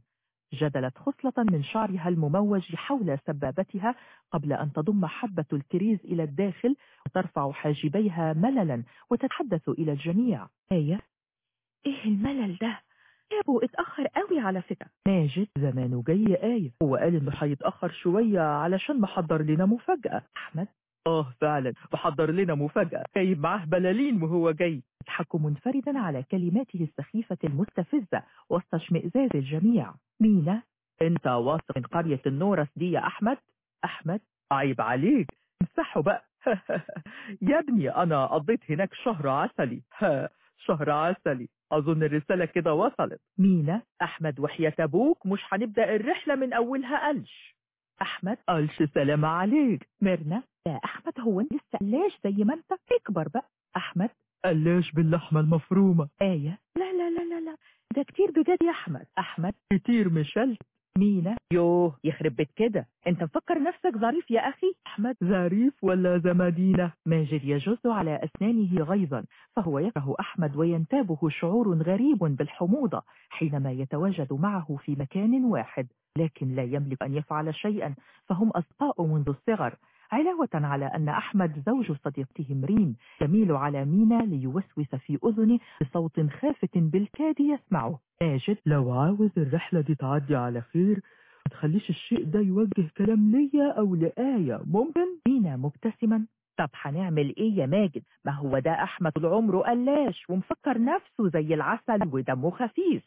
جدلت خصلة من شعرها المموج حول سبابتها قبل أن تضم حبة الكريز إلى الداخل وترفع حاجبيها مللا وتتحدث إلى الجميع. آية إيه الملل ده؟ أبو اتأخر قوي على فكرة. ماجد زمانه جاي آية. هو قال إنه هيتأخر شوية علشان محضر لنا مفاجأة. أحمد؟ آه فعلا. محضر لنا مفاجأة. جايب معاه بلالين وهو جاي. يضحك منفردا على كلماته السخيفة المستفزة وسط اشمئزاز الجميع. مينا أنت واثق من قرية النورس دي يا أحمد؟ أحمد عيب عليك. امسحه بقى. *laughs* يا ابني أنا قضيت هناك شهر عسلي. *laughs* شهر عسلي. أظن الرسالة كده وصلت. مينا أحمد وحياة أبوك مش هنبدأ الرحلة من أولها قلش أحمد قلش سلام عليك. ميرنا؟ يا أحمد هو لسه قلاش زي ما أنت؟ اكبر بقى. أحمد؟ قلاش باللحمة المفرومة؟ آية. لا لا لا لا لا. ده كتير بجد يا أحمد. أحمد؟ كتير مشلت. مينا. يوه يخرب بيت كده. انت مفكر نفسك ظريف يا أخي؟ أحمد. ظريف ولا زمادينة ماجد يجز على أسنانه غيظا فهو يكره أحمد وينتابه شعور غريب بالحموضة حينما يتواجد معه في مكان واحد لكن لا يملك أن يفعل شيئا فهم أصدقاء منذ الصغر. علاوة على أن أحمد زوج صديقته مريم يميل على مينا ليوسوس في أذنه بصوت خافت بالكاد يسمعه. ماجد لو عاوز الرحلة دي تعدي على خير. ما تخليش الشيء ده يوجه كلام ليا أو لآية. ممكن؟ مينا مبتسما. طب هنعمل إيه يا ماجد؟ ما هو ده أحمد طول عمره قلاش ومفكر نفسه زي العسل ودمه خفيف.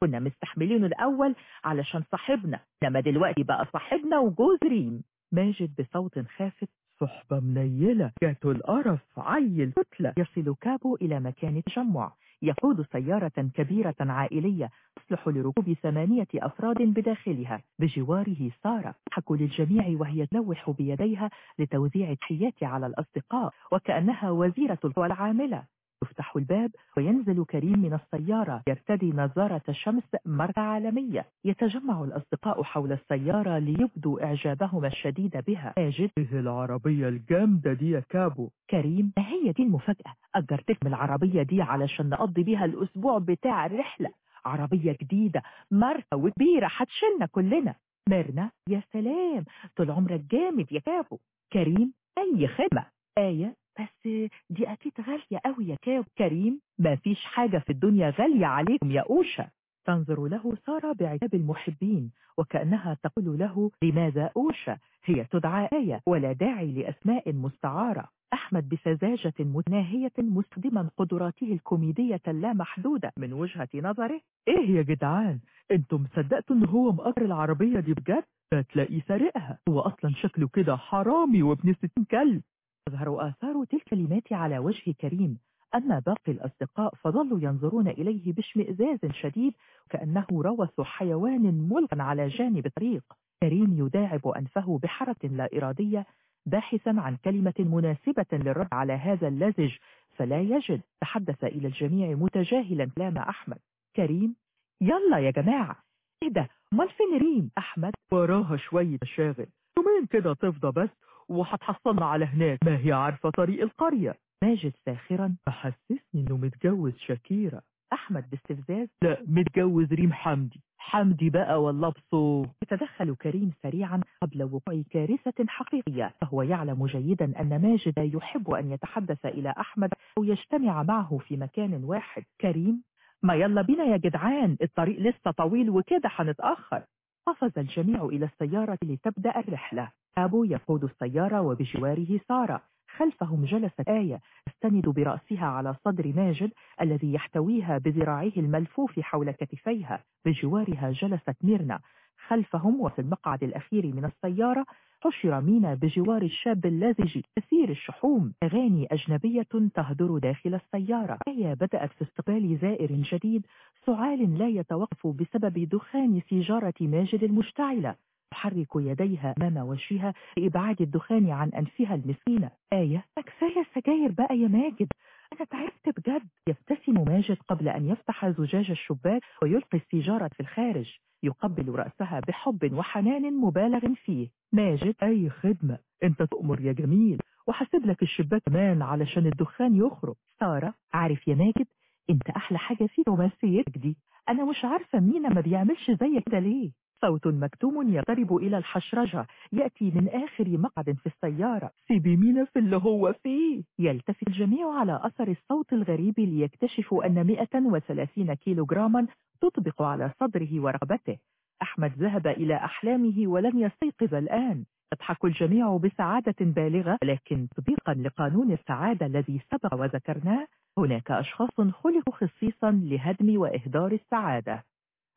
كنا مستحملينه الأول علشان صاحبنا إنما دلوقتي بقى صاحبنا وجوز ريم. ماجد بصوت خافت صحبة منيلة. جات القرف عيل كتلة. يصل كابو إلى مكان التجمع. يقود سيارة كبيرة عائلية تصلح لركوب ثمانية أفراد بداخلها. بجواره سارة. تضحك للجميع وهي تلوح بيديها لتوزيع التحيات على الأصدقاء وكأنها وزيرة العاملة. يفتح الباب وينزل كريم من السيارة. يرتدي نظارة شمس ماركة عالمية. يتجمع الأصدقاء حول السيارة ليبدوا إعجابهم الشديد بها. ماجد إيه العربية الجامدة دي يا كابو. كريم ما هي دي المفاجأة؟ أجرتك من العربية دي علشان نقضي بيها الأسبوع بتاع الرحلة. عربية جديدة ماركة وكبيرة هتشيلنا كلنا. ميرنا يا سلام طول عمرك جامد يا كابو. كريم أي خدمة؟ آية بس دي أكيد غالية قوي يا كابو كريم. ما فيش حاجة في الدنيا غالية عليكم يا أوشا. تنظر له سارة بعتاب المحبين وكأنها تقول له لماذا أوشا؟ هي تدعى آية ولا داعي لأسماء مستعارة. أحمد بسذاجة متناهية مستخدما قدراته الكوميدية اللامحدودة من وجهة نظره إيه يا جدعان؟ أنتم صدقتوا إن هو مأجر العربية دي بجد؟ هتلاقيه سارقها. هو أصلا شكله كده حرامي وابن ستين كلب. تظهر آثار تلك الكلمات على وجه كريم. أما باقي الأصدقاء فظلوا ينظرون إليه باشمئزاز شديد كأنه روث حيوان ملقا على جانب الطريق. كريم يداعب أنفه بحركة لا إرادية باحثا عن كلمة مناسبة للرد على هذا اللزج فلا يجد. تحدث إلى الجميع متجاهلا كلام أحمد. كريم يلا يا جماعة. إيه ده؟ امال فين ريم أحمد وراها شوية مشاغل يومين كده تفضى بس وهتحصلنا على هناك. ما هي عارفة طريق القرية؟ ماجد ساخرا. فحسسني إنه متجوز شاكيرة أحمد باستفزاز. لا متجوز ريم حمدي. حمدي بقى ولا بصو. يتدخل كريم سريعا قبل وقوع كارثة حقيقية. فهو يعلم جيدا أن ماجد يحب أن يتحدث إلى أحمد أو يجتمع معه في مكان واحد. كريم. ما يلا بينا يا جدعان. الطريق لسه طويل وكده هنتأخر قفز الجميع إلى السيارة لتبدأ الرحلة. أبو يقود السيارة وبجواره سارة خلفهم جلست آية تستند برأسها على صدر ماجد الذي يحتويها بذراعيه الملفوف حول كتفيها. بجوارها جلست ميرنا خلفهم وفي المقعد الأخير من السيارة حشر مينا بجوار الشاب اللزج كثير الشحوم. أغاني أجنبية تهدر داخل السيارة. آية بدأت في استقبال زائر جديد سعال لا يتوقف بسبب دخان سيجارة ماجد المشتعلة. تحرك يديها أمام وجهها لإبعاد الدخان عن أنفها المسكينة. آية. كفاية سجاير بقى يا ماجد. أنا تعبت بجد. يبتسم ماجد قبل أن يفتح زجاج الشباك ويلقي السيجارة في الخارج. يقبل رأسها بحب وحنان مبالغ فيه. ماجد. أي خدمة. أنت تؤمر يا جميل. وحسب لك الشباك كمان علشان الدخان يخرج. سارة. عارف يا ماجد. أنت أحلى حاجة في رومانسيتك دي. أنا مش عارفة مينا ما بيعملش زي كده ليه؟ صوت مكتوم يقترب إلى الحشرجة. يأتي من آخر مقعد في السيارة. سيبي مينا في اللي هو فيه. يلتفت الجميع على أثر الصوت الغريب ليكتشفوا أن 130 كيلوغراما تطبق على صدره ورقبته. أحمد ذهب إلى أحلامه ولن يستيقظ الآن. يضحك الجميع بسعادة بالغة لكن تطبيقا لقانون السعادة الذي سبق وذكرناه هناك أشخاص خلقوا خصيصا لهدم وإهدار السعادة.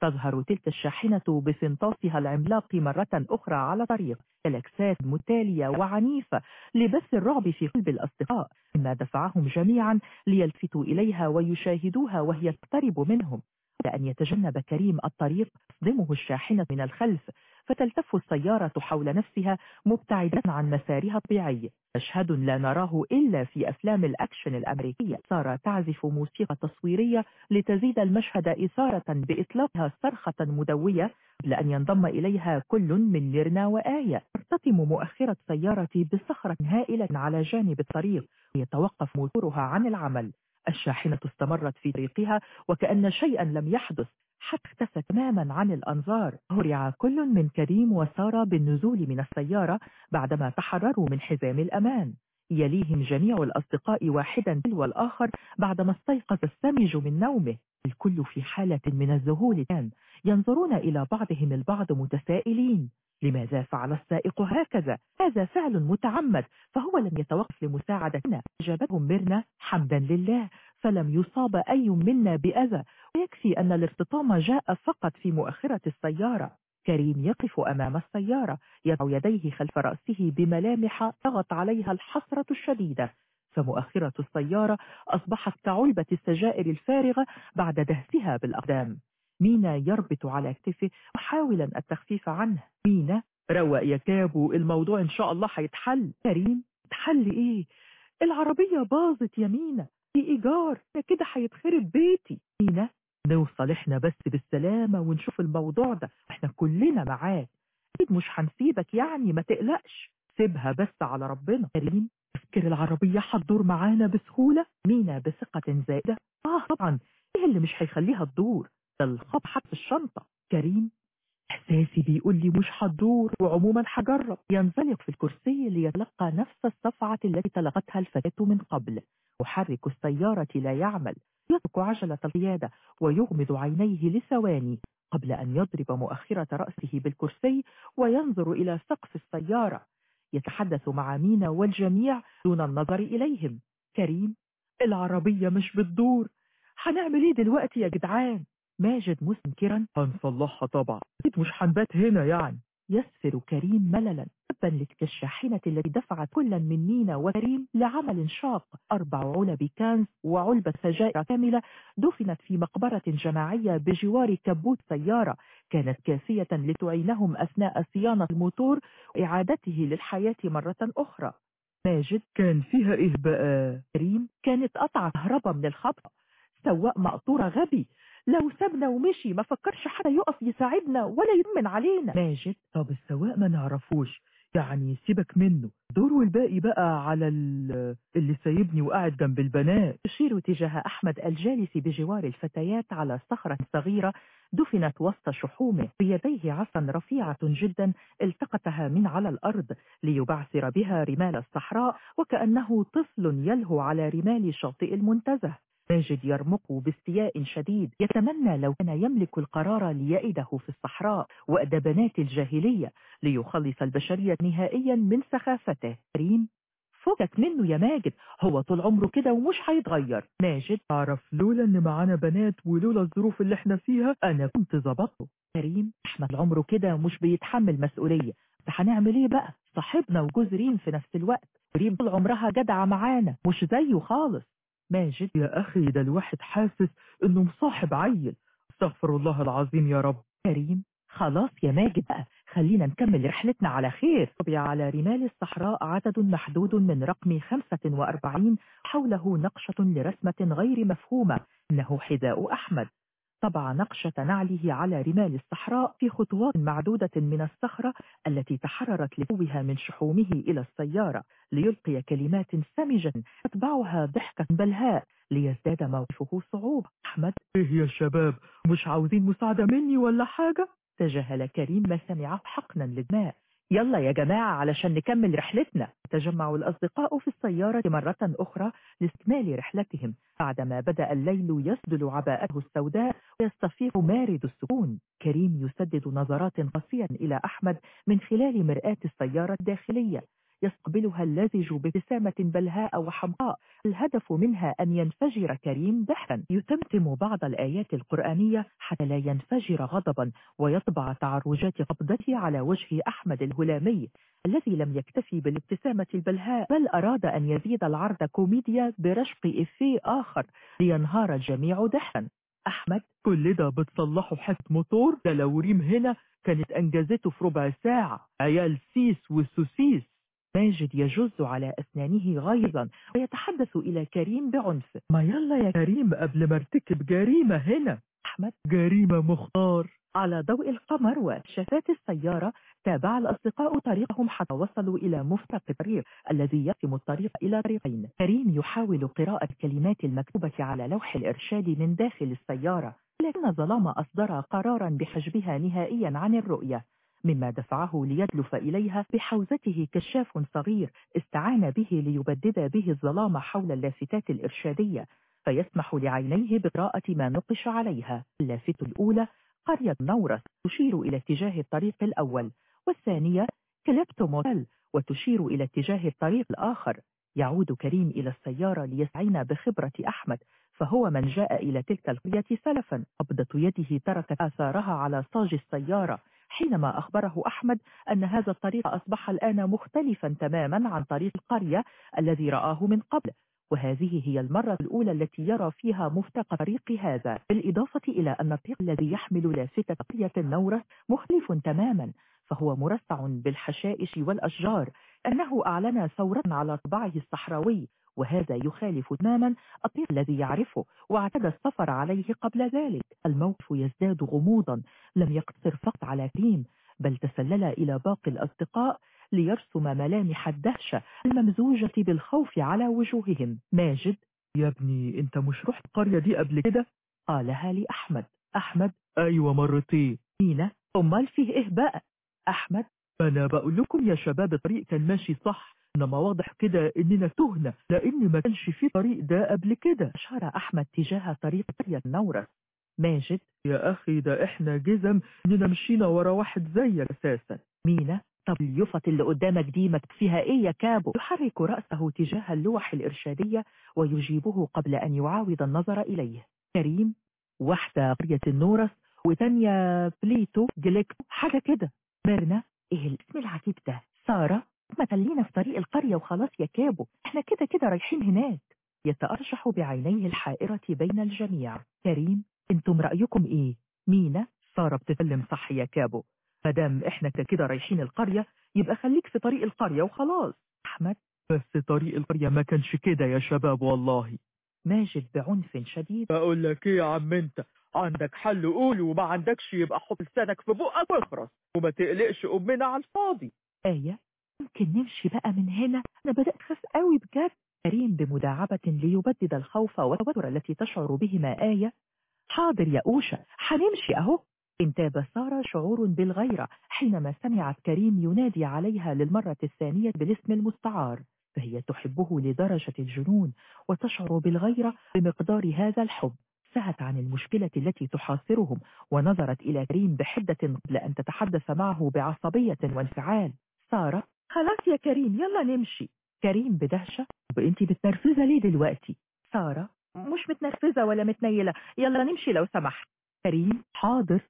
تظهر تلك الشاحنة بفنطاسها العملاق مرة أخرى على طريق الأكسات متالية وعنيفة لبث الرعب في قلب الأصدقاء مما دفعهم جميعا ليلفتوا إليها ويشاهدوها وهي تقترب منهم. لأن يتجنب كريم الطريق تصدمه الشاحنة من الخلف فتلتف السيارة حول نفسها مبتعدة عن مسارها الطبيعي. مشهد لا نراه إلا في أفلام الأكشن الأمريكية. صار تعزف موسيقى تصويرية لتزيد المشهد إثارة بإطلاقها صرخة مدوية قبل أن ينضم إليها كل من ميرنا وآية. ترتطم مؤخرة سيارتي بصخرة هائلة على جانب الطريق. يتوقف موتورها عن العمل. الشاحنة استمرت في طريقها وكأن شيئا لم يحدث. حتى اختفت تماما عن الأنظار. هرع كل من كريم وسارة بالنزول من السيارة بعدما تحرروا من حزام الأمان. يليهم جميع الأصدقاء واحدا تلو الآخر بعدما استيقظ السمج من نومه. الكل في حالة من الذهول. تام ينظرون إلى بعضهم البعض متسائلين. لماذا فعل السائق هكذا؟ هذا فعل متعمد فهو لم يتوقف لمساعدتنا. أجابتهم ميرنا حمدا لله. فلم يصاب أي منا بأذى. ويكفي أن الارتطام جاء فقط في مؤخرة السيارة. كريم يقف أمام السيارة يضع يديه خلف رأسه بملامح ضغط عليها الحسرة الشديدة. فمؤخرة السيارة أصبحت كعلبة السجائر الفارغة بعد دهسها بالأقدام. مينا يربط على كتفه محاولا التخفيف عنه. مينا روق يا كابو الموضوع إن شاء الله هيتحل كريم اتحل إيه؟ العربية باظت يا مينا. في إيجار كده هيتخرب بيتي. مينا نوصل إحنا بس بالسلامة ونشوف الموضوع ده. إحنا كلنا معاك أكيد مش هنسيبك يعني ما تقلقش. سيبها بس على ربنا. كريم تفكر العربية هتدور معانا بسهولة؟ مينا بثقة زائدة آه طبعا. إيه اللي مش هيخليها تدور؟ ده الخط في الشنطة. كريم إحساسي بيقول لي مش هتدور وعموما هجرب. ينزلق في الكرسي ليتلقى نفس الصفعة التي تلقتها الفتاة من قبل. محرك السيارة لا يعمل. يترك عجلة القيادة ويغمض عينيه لثواني قبل أن يضرب مؤخرة رأسه بالكرسي وينظر إلى سقف السيارة. يتحدث مع مينا والجميع دون النظر إليهم. كريم العربية مش بتدور. هنعمل إيه دلوقتي يا جدعان؟ ماجد مستنكرا هنصلحها طبعا. أكيد مش هنبات هنا يعني. يسفر كريم مللا. تبا لتلك الشاحنة التي دفعت كلا من مينا وكريم لعمل شاق. أربع علب كنز وعلبة سجائر كاملة دفنت في مقبرة جماعية بجوار كبوت سيارة. كانت كافية لتعينهم أثناء صيانة الموتور وإعادته للحياة مرة أخرى. ماجد كان فيها بقى؟ كريم كانت قطعة كهرباء من الخبطة سواق مقطورة غبي لو سابنا ومشي ما فكرش حدا يقف يساعدنا ولا يطمن علينا. ماجد طب السواق ما نعرفوش. يعني سيبك منه. دور والباقي بقى على اللي سايبني وقاعد جنب البنات. يشير تجاه أحمد الجالس بجوار الفتيات على صخرة صغيرة دفنت وسط شحومه. بيديه عصا رفيعة جدا التقطها من على الأرض ليبعثر بها رمال الصحراء وكأنه طفل يلهو على رمال شاطئ المنتزه. ماجد يرمق باستياء شديد. يتمنى لو كان يملك القرار ليئده في الصحراء وأدبنات الجاهلية ليخلص البشرية نهائيا من سخافته. كريم فكك منه يا ماجد. هو طول عمره كده ومش هيتغير. ماجد أعرف لولا إن معانا بنات ولولا الظروف اللي إحنا فيها أنا كنت ظبطته. كريم أحمد عمره كده مش بيتحمل مسؤولية. هنعمل إيه بقى؟ صاحبنا وجوز ريم في نفس الوقت. ريم طول عمرها جدعة معانا مش زيه خالص. ماجد يا أخي ده الواحد حاسس إنه مصاحب عيل. أستغفر الله العظيم يا رب. كريم. خلاص يا ماجد بقى خلينا نكمل رحلتنا على خير. طبع على رمال الصحراء عدد محدود من رقم 45 حوله نقشة لرسمة غير مفهومة إنه حذاء أحمد. طبع نقشة نعله على رمال الصحراء في خطوات معدودة من الصخرة التي تحررت لتوها من شحومه إلى السيارة ليلقي كلمات سمجا تتبعها ضحكة بلهاء ليزداد موقفه صعوبة. أحمد إيه يا شباب مش عاوزين مساعدة مني ولا حاجة؟ تجاهل كريم ما سمعه حقنا للماء يلا يا جماعة علشان نكمل رحلتنا تجمع الأصدقاء في السيارة مرة أخرى لاستكمال رحلتهم. بعدما بدأ الليل يسدل عباءته السوداء ويستفيق مارد السكون. كريم يسدد نظرات قاسية إلى أحمد من خلال مرآة السيارة الداخلية. يستقبلها اللازج بابتسامة بلهاء وحمقاء. الهدف منها أن ينفجر كريم ضحكا يتمتم بعض الآيات القرآنية حتى لا ينفجر غضبا ويطبع تعرجات قبضته على وجه أحمد الهلامي الذي لم يكتفي بالابتسامة البلهاء بل أراد أن يزيد العرض كوميديا برشق إفيه آخر لينهار الجميع ضحكا أحمد كل ده بتصلحوا حتة موتور ده لو ريم هنا كانت أنجزته في ربع ساعة. عيال سيس والسوسيس ماجد يجز على أسنانه غيظا ويتحدث إلى كريم بعنف. ما يلا يا كريم قبل ما ارتكب جريمة هنا. أحمد. جريمة مختار على ضوء القمر وشفات السيارة تابع الأصدقاء طريقهم حتى وصلوا إلى مفترق الطريق الذي يقسم الطريق إلى طريقين. كريم يحاول قراءة الكلمات المكتوبة على لوح الإرشاد من داخل السيارة لكن الظلام أصدر قرارا بحجبها نهائيا عن الرؤية. مما دفعه ليدلف إليها بحوزته كشاف صغير استعان به ليبدد به الظلام حول اللافتات الإرشادية فيسمح لعينيه بقراءة ما نقش عليها. اللافت الأولى قرية نورس تشير إلى اتجاه الطريق الأول والثانية كلبت موتيل وتشير إلى اتجاه الطريق الآخر. يعود كريم إلى السيارة ليستعين بخبرة أحمد فهو من جاء إلى تلك القرية سلفا. قبضة يده تركت آثارها على صاج السيارة حينما أخبره أحمد أن هذا الطريق أصبح الآن مختلفا تماما عن طريق القرية الذي رآه من قبل وهذه هي المرة الأولى التي يرى فيها مفتق طريق هذا. بالإضافة إلى أن الطريق الذي يحمل لافتة قرية النورة مختلف تماما فهو مرصع بالحشائش والأشجار أنه أعلن ثورة على طبعه الصحراوي وهذا يخالف تماما الطريق الذي يعرفه واعتدى السفر عليه قبل ذلك. الموقف يزداد غموضا لم يقتصر فقط على كريم بل تسلل إلى باقي الأصدقاء ليرسم ملامح الدهشة الممزوجة بالخوف على وجوههم. ماجد يا ابني أنت مش رحت القرية دي قبل كده؟ قالها لأحمد. أحمد أيوة مرتين مينا أمال فيه إيه بقى أحمد أنا بقول لكم يا شباب الطريق كان ماشي صح. إنما واضح كده إننا تهنا لأن ما كانش في طريق ده قبل كده. أشار أحمد تجاه طريق قرية النورس ماجد. يا أخي ده إحنا جزم إننا مشينا ورا واحد زيك. أساسا. مينا. طب اليفط اللي قدامك دي ما فيها إيه يا كابو. يحرك رأسه تجاه اللوح الإرشادية ويجيبه قبل أن يعاود النظر إليه. كريم. واحدة قرية النورس وتانية بليتو جليكتو حاجة كده. ميرنا. إيه الاسم العجيب ده؟ سارة. ما خلينا في طريق القرية وخلاص يا كابو إحنا كده كده رايحين هناك. يتأرجح بعينيه الحائرة بين الجميع. كريم أنتم رأيكم إيه؟ مينا سارة بتتكلم صح يا كابو. مادام إحنا كده كده رايحين القرية يبقى خليك في طريق القرية وخلاص. أحمد؟ بس طريق القرية ما كانش كده يا شباب والله. ماجد بعنف شديد. أقول لك إيه يا عم أنت؟ عندك حل قول وما عندكش يبقى حط لسانك في بقك واخرس. وما تقلقش أمنا على الفاضي. آية ممكن نمشي بقى من هنا؟ أنا بدأت أخاف قوي بجد. كريم بمداعبة ليبدد الخوف والتوتر التي تشعر بهما. آية. حاضر يا أوشا. حنمشي أهو. انتاب سارة شعور بالغيرة حينما سمعت كريم ينادي عليها للمرة الثانية بالاسم المستعار. فهي تحبه لدرجة الجنون وتشعر بالغيرة بمقدار هذا الحب. سهت عن المشكلة التي تحاصرهم ونظرت إلى كريم بحدة قبل أن تتحدث معه بعصبية وانفعال. سارة خلاص يا كريم يلا نمشي. كريم بدهشة. وانتي بتنرفزة ليه دلوقتي؟ سارة مش متنرفزة ولا متنيلة. يلا نمشي لو سمحت. كريم حاضر.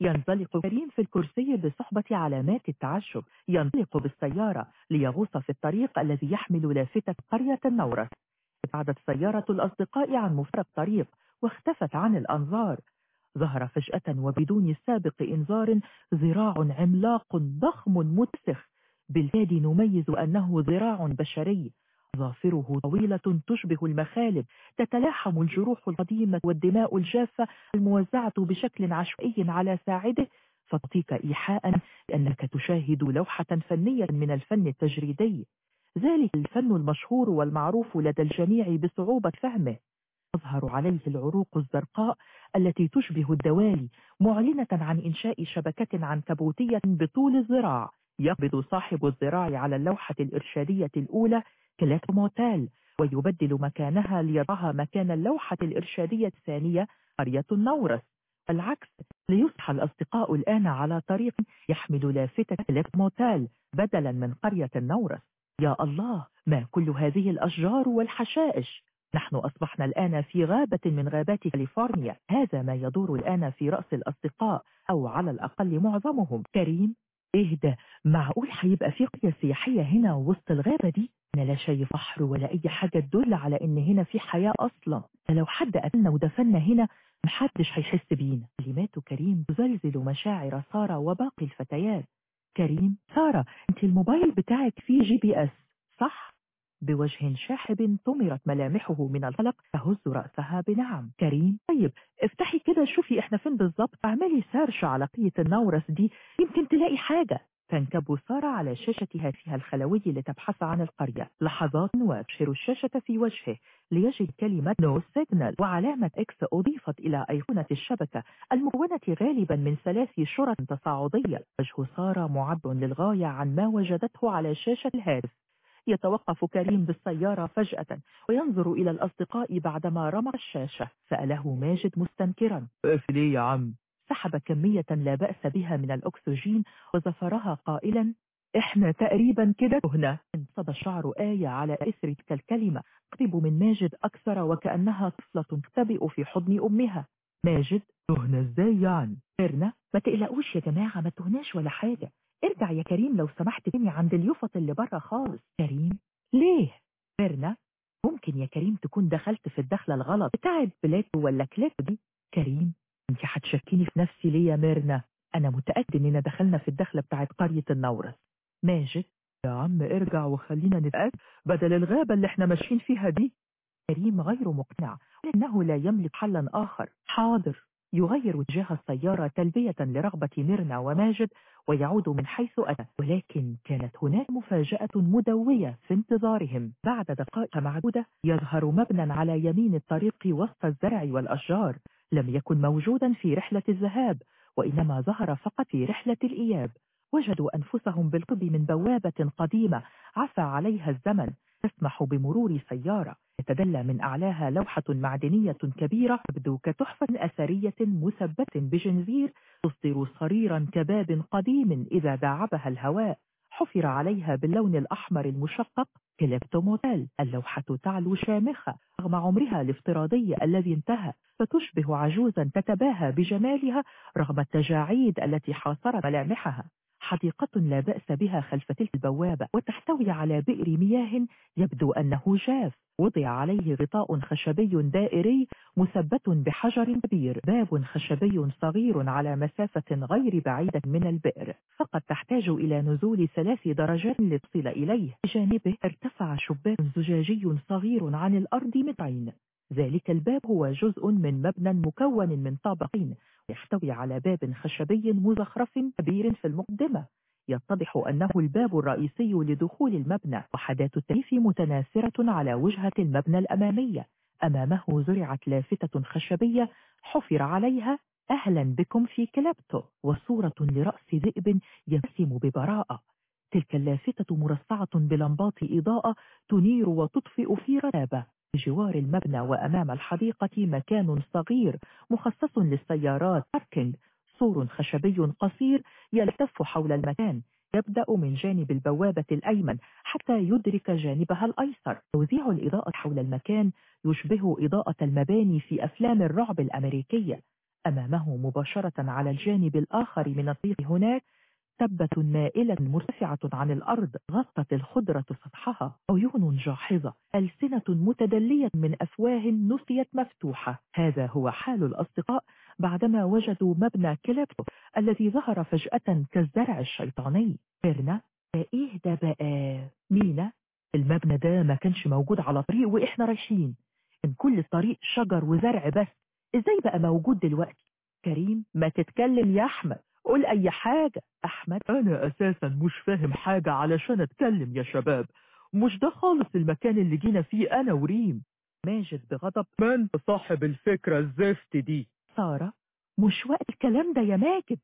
ينزلق كريم في الكرسي بصحبة علامات التعجب ينطلق بالسيارة ليغوص في الطريق الذي يحمل لافتة قرية النورس ابتعدت سيارة الأصدقاء عن مفترق طريق واختفت عن الأنظار. ظهر فجأة وبدون سابق إنذار ذراع عملاق ضخم متسخ. بالكاد نميز أنه ذراع بشري. ظافره طويلة تشبه المخالب. تتلاحم الجروح القديمة والدماء الجافة الموزعة بشكل عشوائي على ساعده. فتعطيك إيحاء بأنك تشاهد لوحة فنية من الفن التجريدي. ذلك الفن المشهور والمعروف لدى الجميع بصعوبة فهمه. تظهر عليه العروق الزرقاء التي تشبه الدوالي معلنة عن إنشاء شبكة عنكبوتية بطول الذراع. يقبض صاحب الذراع على اللوحة الإرشادية الأولى كلاك موتال ويبدل مكانها ليضعها مكان اللوحة الإرشادية الثانية قرية النورس. العكس ليصبح الأصدقاء الآن على طريق يحمل لافتة كلاك موتال بدلا من قرية النورس. يا الله ما كل هذه الأشجار والحشائش! نحن أصبحنا الآن في غابة من غابات كاليفورنيا. هذا ما يدور الآن في رأس الأصدقاء أو على الأقل معظمهم. كريم؟ اهدى. معقول هيبقى في قرية سياحية هنا وسط الغابة دي؟ أنا لا شايف بحر ولا أي حاجة تدل على إن هنا في حياة أصلا. لو حد قتلنا ودفنا هنا محدش هيحس بينا. كلمات كريم تزلزل مشاعر سارة وباقي الفتيات. كريم سارة أنت الموبايل بتاعك فيه GPS صح؟ بوجه شاحب طمرت ملامحه من القلق تهز رأسها بنعم. كريم طيب افتحي كده شوفي إحنا فين بالظبط. اعملي search على قرية النورس دي يمكن تلاقي حاجة. تنكب سارة على شاشة هاتفها الخلوي لتبحث عن القرية. لحظات وتشير الشاشة في وجهه ليجد كلمة no signal وعلامة X أضيفت إلى أيقونة الشبكة المكونة غالبا من ثلاث شرط تصاعدية. وجه سارة معبر للغاية عن ما وجدته على شاشة الهاتف. يتوقف كريم بالسيارة فجأة وينظر إلى الأصدقاء بعدما رمى الشاشة. سأله ماجد مستنكرا. إيه يا عم؟ سحب كمية لا بأس بها من الأكسجين وزفرها قائلا إحنا تقريبا كده هنا. انصب شعر آية على إثر تلك الكلمة. قرب من ماجد أكثر وكأنها طفلة تختبئ في حضن أمها. ماجد تهنا إزاي يعني؟ ميرنا ما تقلقوش يا جماعة ما تهناش ولا حاجة. ارجع يا كريم لو سمحت تاني عند اليفط اللي بره خالص. كريم؟ ليه؟ ميرنا ممكن يا كريم تكون دخلت في الدخلة الغلط بتاعت بلاتو ولا كلاتو دي؟ كريم انت هتشكيني في نفسي ليه يا ميرنا؟ أنا متأكد إننا دخلنا في الدخلة بتاعت قرية النورس. ماجد يا عم ارجع وخلينا نتأكد بدل الغابة اللي إحنا ماشيين فيها دي. كريم غير مقتنع لأنه لا يملك حلا آخر. حاضر. يغير اتجاه السيارة تلبية لرغبة ميرنا وماجد ويعود من حيث أتى. ولكن كانت هناك مفاجأة مدوية في انتظارهم. بعد دقائق معدودة يظهر مبنى على يمين الطريق وسط الزرع والأشجار. لم يكن موجودا في رحلة الذهاب وإنما ظهر فقط في رحلة الإياب. وجدوا أنفسهم بالقرب من بوابة قديمة عفى عليها الزمن. تسمح بمرور سيارة يتدلى من أعلاها لوحة معدنية كبيرة تبدو كتحفة أثرية مثبتة بجنزير تصدر صريرا كباب قديم إذا داعبها الهواء. حفر عليها باللون الأحمر المشقق كليبتوموتيل. اللوحة تعلو شامخة رغم عمرها الافتراضي الذي انتهى فتشبه عجوزا تتباهى بجمالها رغم التجاعيد التي حاصرت ملامحها. حديقة لا بأس بها خلف تلك البوابة وتحتوي على بئر مياه يبدو أنه جاف. وضع عليه غطاء خشبي دائري مثبت بحجر كبير. باب خشبي صغير على مسافة غير بعيدة من البئر. فقد تحتاج إلى نزول ثلاث درجات لتصل إليه. بجانبه ارتفع شباك زجاجي صغير عن الأرض مترين ذلك الباب هو جزء من مبنى مكون من طابقين يحتوي على باب خشبي مزخرف كبير في المقدمة. يتضح أنه الباب الرئيسي لدخول المبنى وحدات التليف متناثرة على وجهة المبنى الأمامية. أمامه زرعت لافتة خشبية حفر عليها. أهلا بكم في كليبتو وصورة لرأس ذئب يبسم ببراءة. تلك اللافتة مرصعة بلمبات إضاءة تنير وتطفئ في رتابة. بجوار المبنى وأمام الحديقة مكان صغير مخصص للسيارات. parking سور خشبي قصير يلتف حول المكان يبدأ من جانب البوابة الأيمن حتى يدرك جانبها الأيسر. توزيع الإضاءة حول المكان يشبه إضاءة المباني في أفلام الرعب الأمريكية. أمامه مباشرة على الجانب الآخر من الطريق هناك تبة مائلة مرتفعة عن الأرض غطت الخضرة سطحها. عيون جاحظة. ألسنة متدلية من أفواه نسيت مفتوحة. هذا هو حال الأصدقاء بعدما وجدوا مبنى كليبتو الذي ظهر فجأة كالزرع الشيطاني. إرنا إيه ده بقى مينا المبنى ده ما كانش موجود على طريق وإحنا رايحين. إن كل الطريق شجر وزرع بس. إزاي بقى موجود دلوقتي؟ كريم ما تتكلم يا أحمد. قول أي حاجة. أحمد. أنا أساسا مش فاهم حاجة علشان أتكلم يا شباب. مش ده خالص المكان اللي جينا فيه أنا وريم. ماجد بغضب. أنت صاحب الفكرة الزفت دي؟ سارة مش وقت الكلام ده يا ماجد.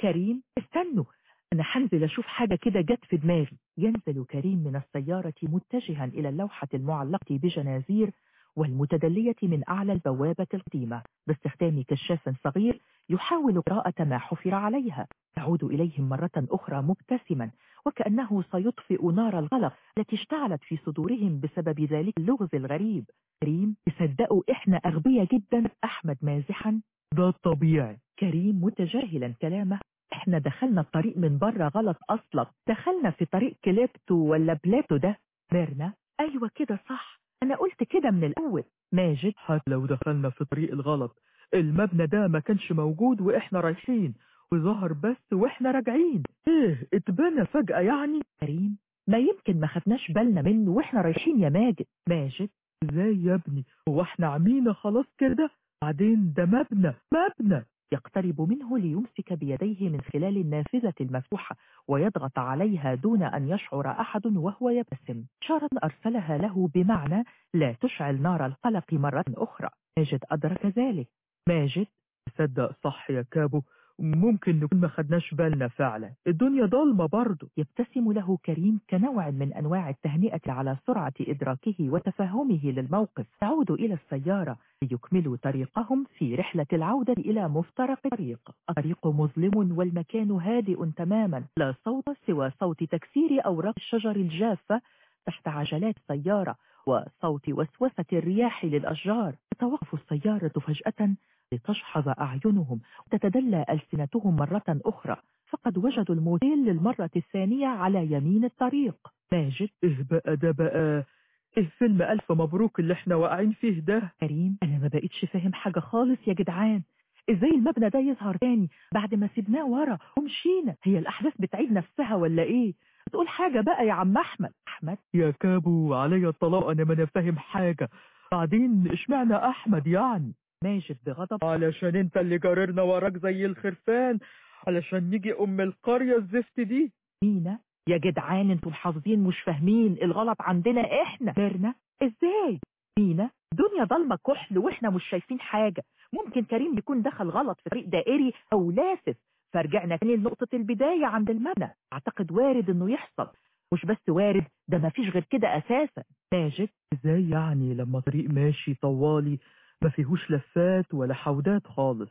كريم استنوا. أنا هنزل أشوف حاجة كده جت في دماغي. ينزل كريم من السيارة متجها إلى اللوحة المعلقة بجنازير والمتدلية من أعلى البوابة القديمة. باستخدام كشاف صغير يحاول قراءة ما حفر عليها. يعود إليهم مرة أخرى مبتسما وكأنه سيطفئ نار الغلق التي اشتعلت في صدورهم بسبب ذلك اللغز الغريب. كريم تصدقوا إحنا أغبياء جدا. أحمد مازحا ده الطبيعي. كريم متجاهلا كلامه. إحنا دخلنا الطريق من بره غلط أصلا. دخلنا في طريق كليبتو ولا بلاتو ده. ميرنا؟ أيوه كده صح. أنا قلت كده من الأول. ماجد حتى لو دخلنا في طريق الغلط المبنى ده ما كانش موجود وإحنا رايحين وظهر بس وإحنا راجعين. إيه اتبنى فجأة يعني؟ كريم ما يمكن ما خدناش بالنا منه وإحنا رايحين يا ماجد. ماجد إزاي يا ابني؟ هو إحنا عمينا خلاص كده؟ بعدين ده مبنى مبنى. يقترب منه ليمسك بيديه من خلال النافذة المفتوحة ويضغط عليها دون أن يشعر أحد وهو يبتسم. إشارة أرسلها له بمعنى لا تشعل نار القلق مرة أخرى. ماجد أدرك ذلك. ماجد صدق صح يا كابو. ممكن نكون ما خدناش بالنا فعلا. الدنيا ضلمة برضه يبتسم له كريم كنوع من أنواع التهنئة على سرعة إدراكه وتفهمه للموقف. يعود إلى السيارة ليكملوا طريقهم في رحلة العودة إلى مفترق الطريق الطريق مظلم والمكان هادئ تماما. لا صوت سوى صوت تكسير أوراق الشجر الجافة تحت عجلات السيارة وصوت وسوسة الرياح للأشجار. تتوقف السيارة فجأة لتشحظ أعينهم وتتدلى ألسنتهم مرة أخرى فقد وجدوا الموتيل للمرة الثانية على يمين الطريق. ماجد. إيه بقى ده بقى؟ إيه فيلم ألف مبروك اللي إحنا واقعين فيه ده؟ كريم أنا ما بقيتش فاهم حاجة خالص يا جدعان. إزاي المبنى ده يظهر تاني بعد ما سيبناه ورا ومشينا؟ هي الأحداث بتعيد نفسها ولا إيه؟ تقول حاجة بقى يا عم أحمد. أحمد؟ يا كابو عليا الطلاق أنا ما أنا فاهم حاجة. بعدين إشمعنى أحمد يعني؟ ماجد بغضب علشان انت اللي جاررنا وراك زي الخرفان. علشان نيجي أم القرية الزفت دي. مينا يا جدعان أنتوا محافظين مش فاهمين الغلط عندنا إحنا. ميرنا إزاي؟ مينا الدنيا ضلمة كحل وإحنا مش شايفين حاجة. ممكن كريم يكون دخل غلط في طريق دائري أو لافف. فرجعنا تاني لنقطة البداية عند المبنى. أعتقد وارد إنه يحصل. مش بس وارد ده ما فيش غير كده أساسا. ماجد إزاي يعني لما طريق ماشي طوالي ما فيهوش لفات ولا حودات خالص.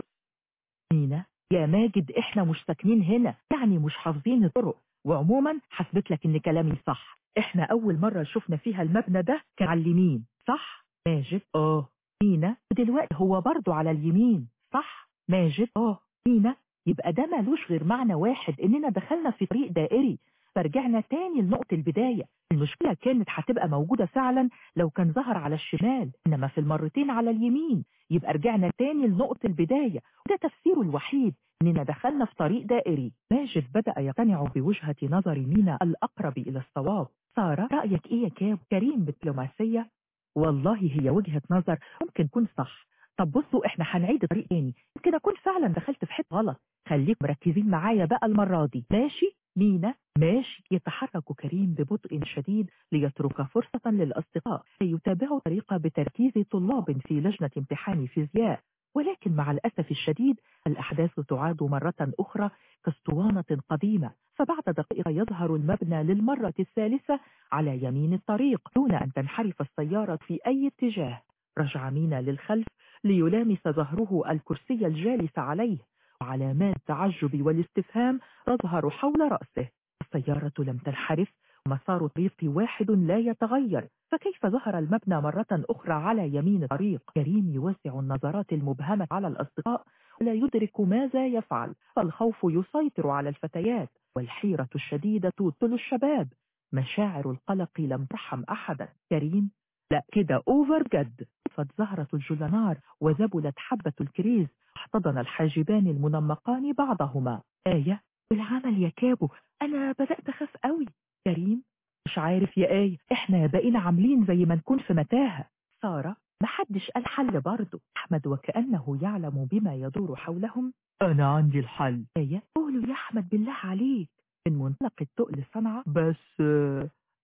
مينا يا ماجد إحنا مش ساكنين هنا يعني مش حافظين الطرق. وعموما حسبت لك إن كلامي صح. إحنا أول مرة شفنا فيها المبنى ده كان على اليمين صح؟ ماجد آه. مينا ودلوقتي هو برضه على اليمين صح؟ ماجد آه. مينا يبقى ده مالوش غير معنى واحد إننا دخلنا في طريق دائري. فرجعنا تاني لنقطة البداية. المشكلة كانت هتبقى موجودة فعلا لو كان ظهر على الشمال إنما في المرتين على اليمين. يبقى رجعنا تاني لنقطة البداية وده تفسيره الوحيد إننا دخلنا في طريق دائري. ماجد بدأ يقتنع بوجهة نظر مينا الأقرب إلى الصواب. سارة رأيك إيه يا كاب؟ كريم بدبلوماسية والله هي وجهة نظر ممكن تكون صح. طب بصوا إحنا هنعيد الطريق تاني. يمكن أكون فعلا دخلت في حتة غلط. خليكم مركزين معايا بقى المرة دي. ماشي؟ مينا ماشي يتحرك كريم ببطء شديد ليترك فرصة للأصدقاء. ليتابعوا طريقة بتركيز طلاب في لجنة امتحان فيزياء ولكن مع الأسف الشديد الأحداث تعاد مرة أخرى كاسطوانة قديمة. فبعد دقائق يظهر المبنى للمرة الثالثة على يمين الطريق دون أن تنحرف السيارة في أي اتجاه. رجع مينا للخلف ليلامس ظهره الكرسي الجالس عليه. وعلامات التعجب والاستفهام تظهر حول رأسه. السيارة لم تنحرف مسار الطريق واحد لا يتغير. فكيف ظهر المبنى مرة أخرى على يمين الطريق؟ كريم يوسع النظرات المبهمة على الأصدقاء ولا يدرك ماذا يفعل. فالخوف يسيطر على الفتيات والحيرة الشديدة توصل الشباب. مشاعر القلق لم ترحم أحدا. كريم لا كده أوفر جد طفت زهرة الجلنار وذبلت حبة الكريز. واحتضن الحاجبان المنمقان بعضهما. آية بالعمل يا كابو أنا بدأت أخاف قوي كريم مش عارف يا آية إحنا بقينا عاملين زي ما نكون في متاهة. سارة محدش قال حل برضه. أحمد وكأنه يعلم بما يدور حولهم. أنا عندي الحل. آية قولوا يا أحمد بالله عليك. من منطلق التقل صنعة بس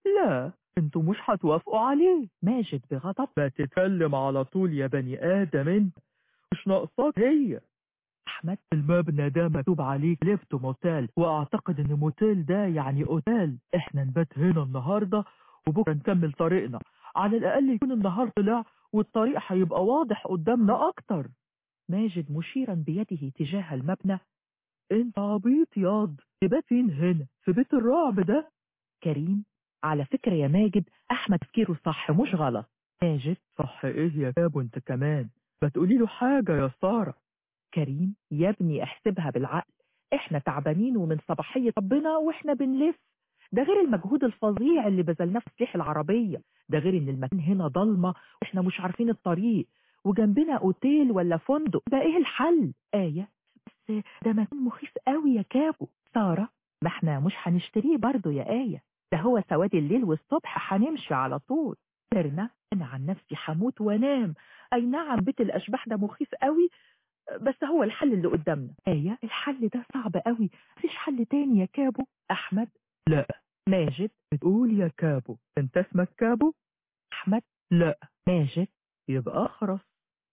لا أنتوا مش هتوافقوا عليه. ماجد بغضب. بتتكلم على طول يا بني آدم أنت مش ناقصاك هي. أحمد المبنى ده مكتوب عليه ليفت موتيل وأعتقد إن موتيل ده يعني أوتيل. إحنا نبات هنا النهارده وبكرة نكمل طريقنا. على الأقل يكون النهار طلع والطريق هيبقى واضح قدامنا أكتر. ماجد مشيرا بيده تجاه المبنى. أنت عبيط ياض. تبات فين هنا؟ في بيت الرعب ده؟ كريم على فكرة يا ماجد أحمد تفكيره صح مش غلط. ماجد صح إيه يا كابو أنت كمان؟ ما تقولي له حاجة يا سارة. كريم يا ابني احسبها بالعقل. إحنا تعبانين ومن صباحية ربنا وإحنا بنلف. ده غير المجهود الفظيع اللي بذلناه في تصليح العربية. ده غير إن المكان هنا ضلمة وإحنا مش عارفين الطريق. وجنبنا أوتيل ولا فندق ده إيه الحل؟ آية بس ده مكان مخيف قوي يا كابو. سارة ما إحنا مش هنشتريه برضه يا آية. ده هو سواد الليل والصبح هنمشي على طول. سرنا أنا عن نفسي هموت وانام. أي نعم بيت الأشباح ده مخيف قوي بس هو الحل اللي قدامنا. آية الحل ده صعب قوي. مفيش حل تاني يا كابو. أحمد لا. ماجد بتقول يا كابو. أنت اسمك كابو؟ أحمد لا. ماجد يبقى اخرس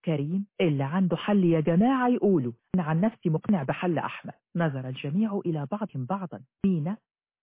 كريم اللي عنده حل يا جماعة يقولوا أنا عن نفسي مقنع بحل أحمد. نظر الجميع إلى بعضهم بعضا. مينا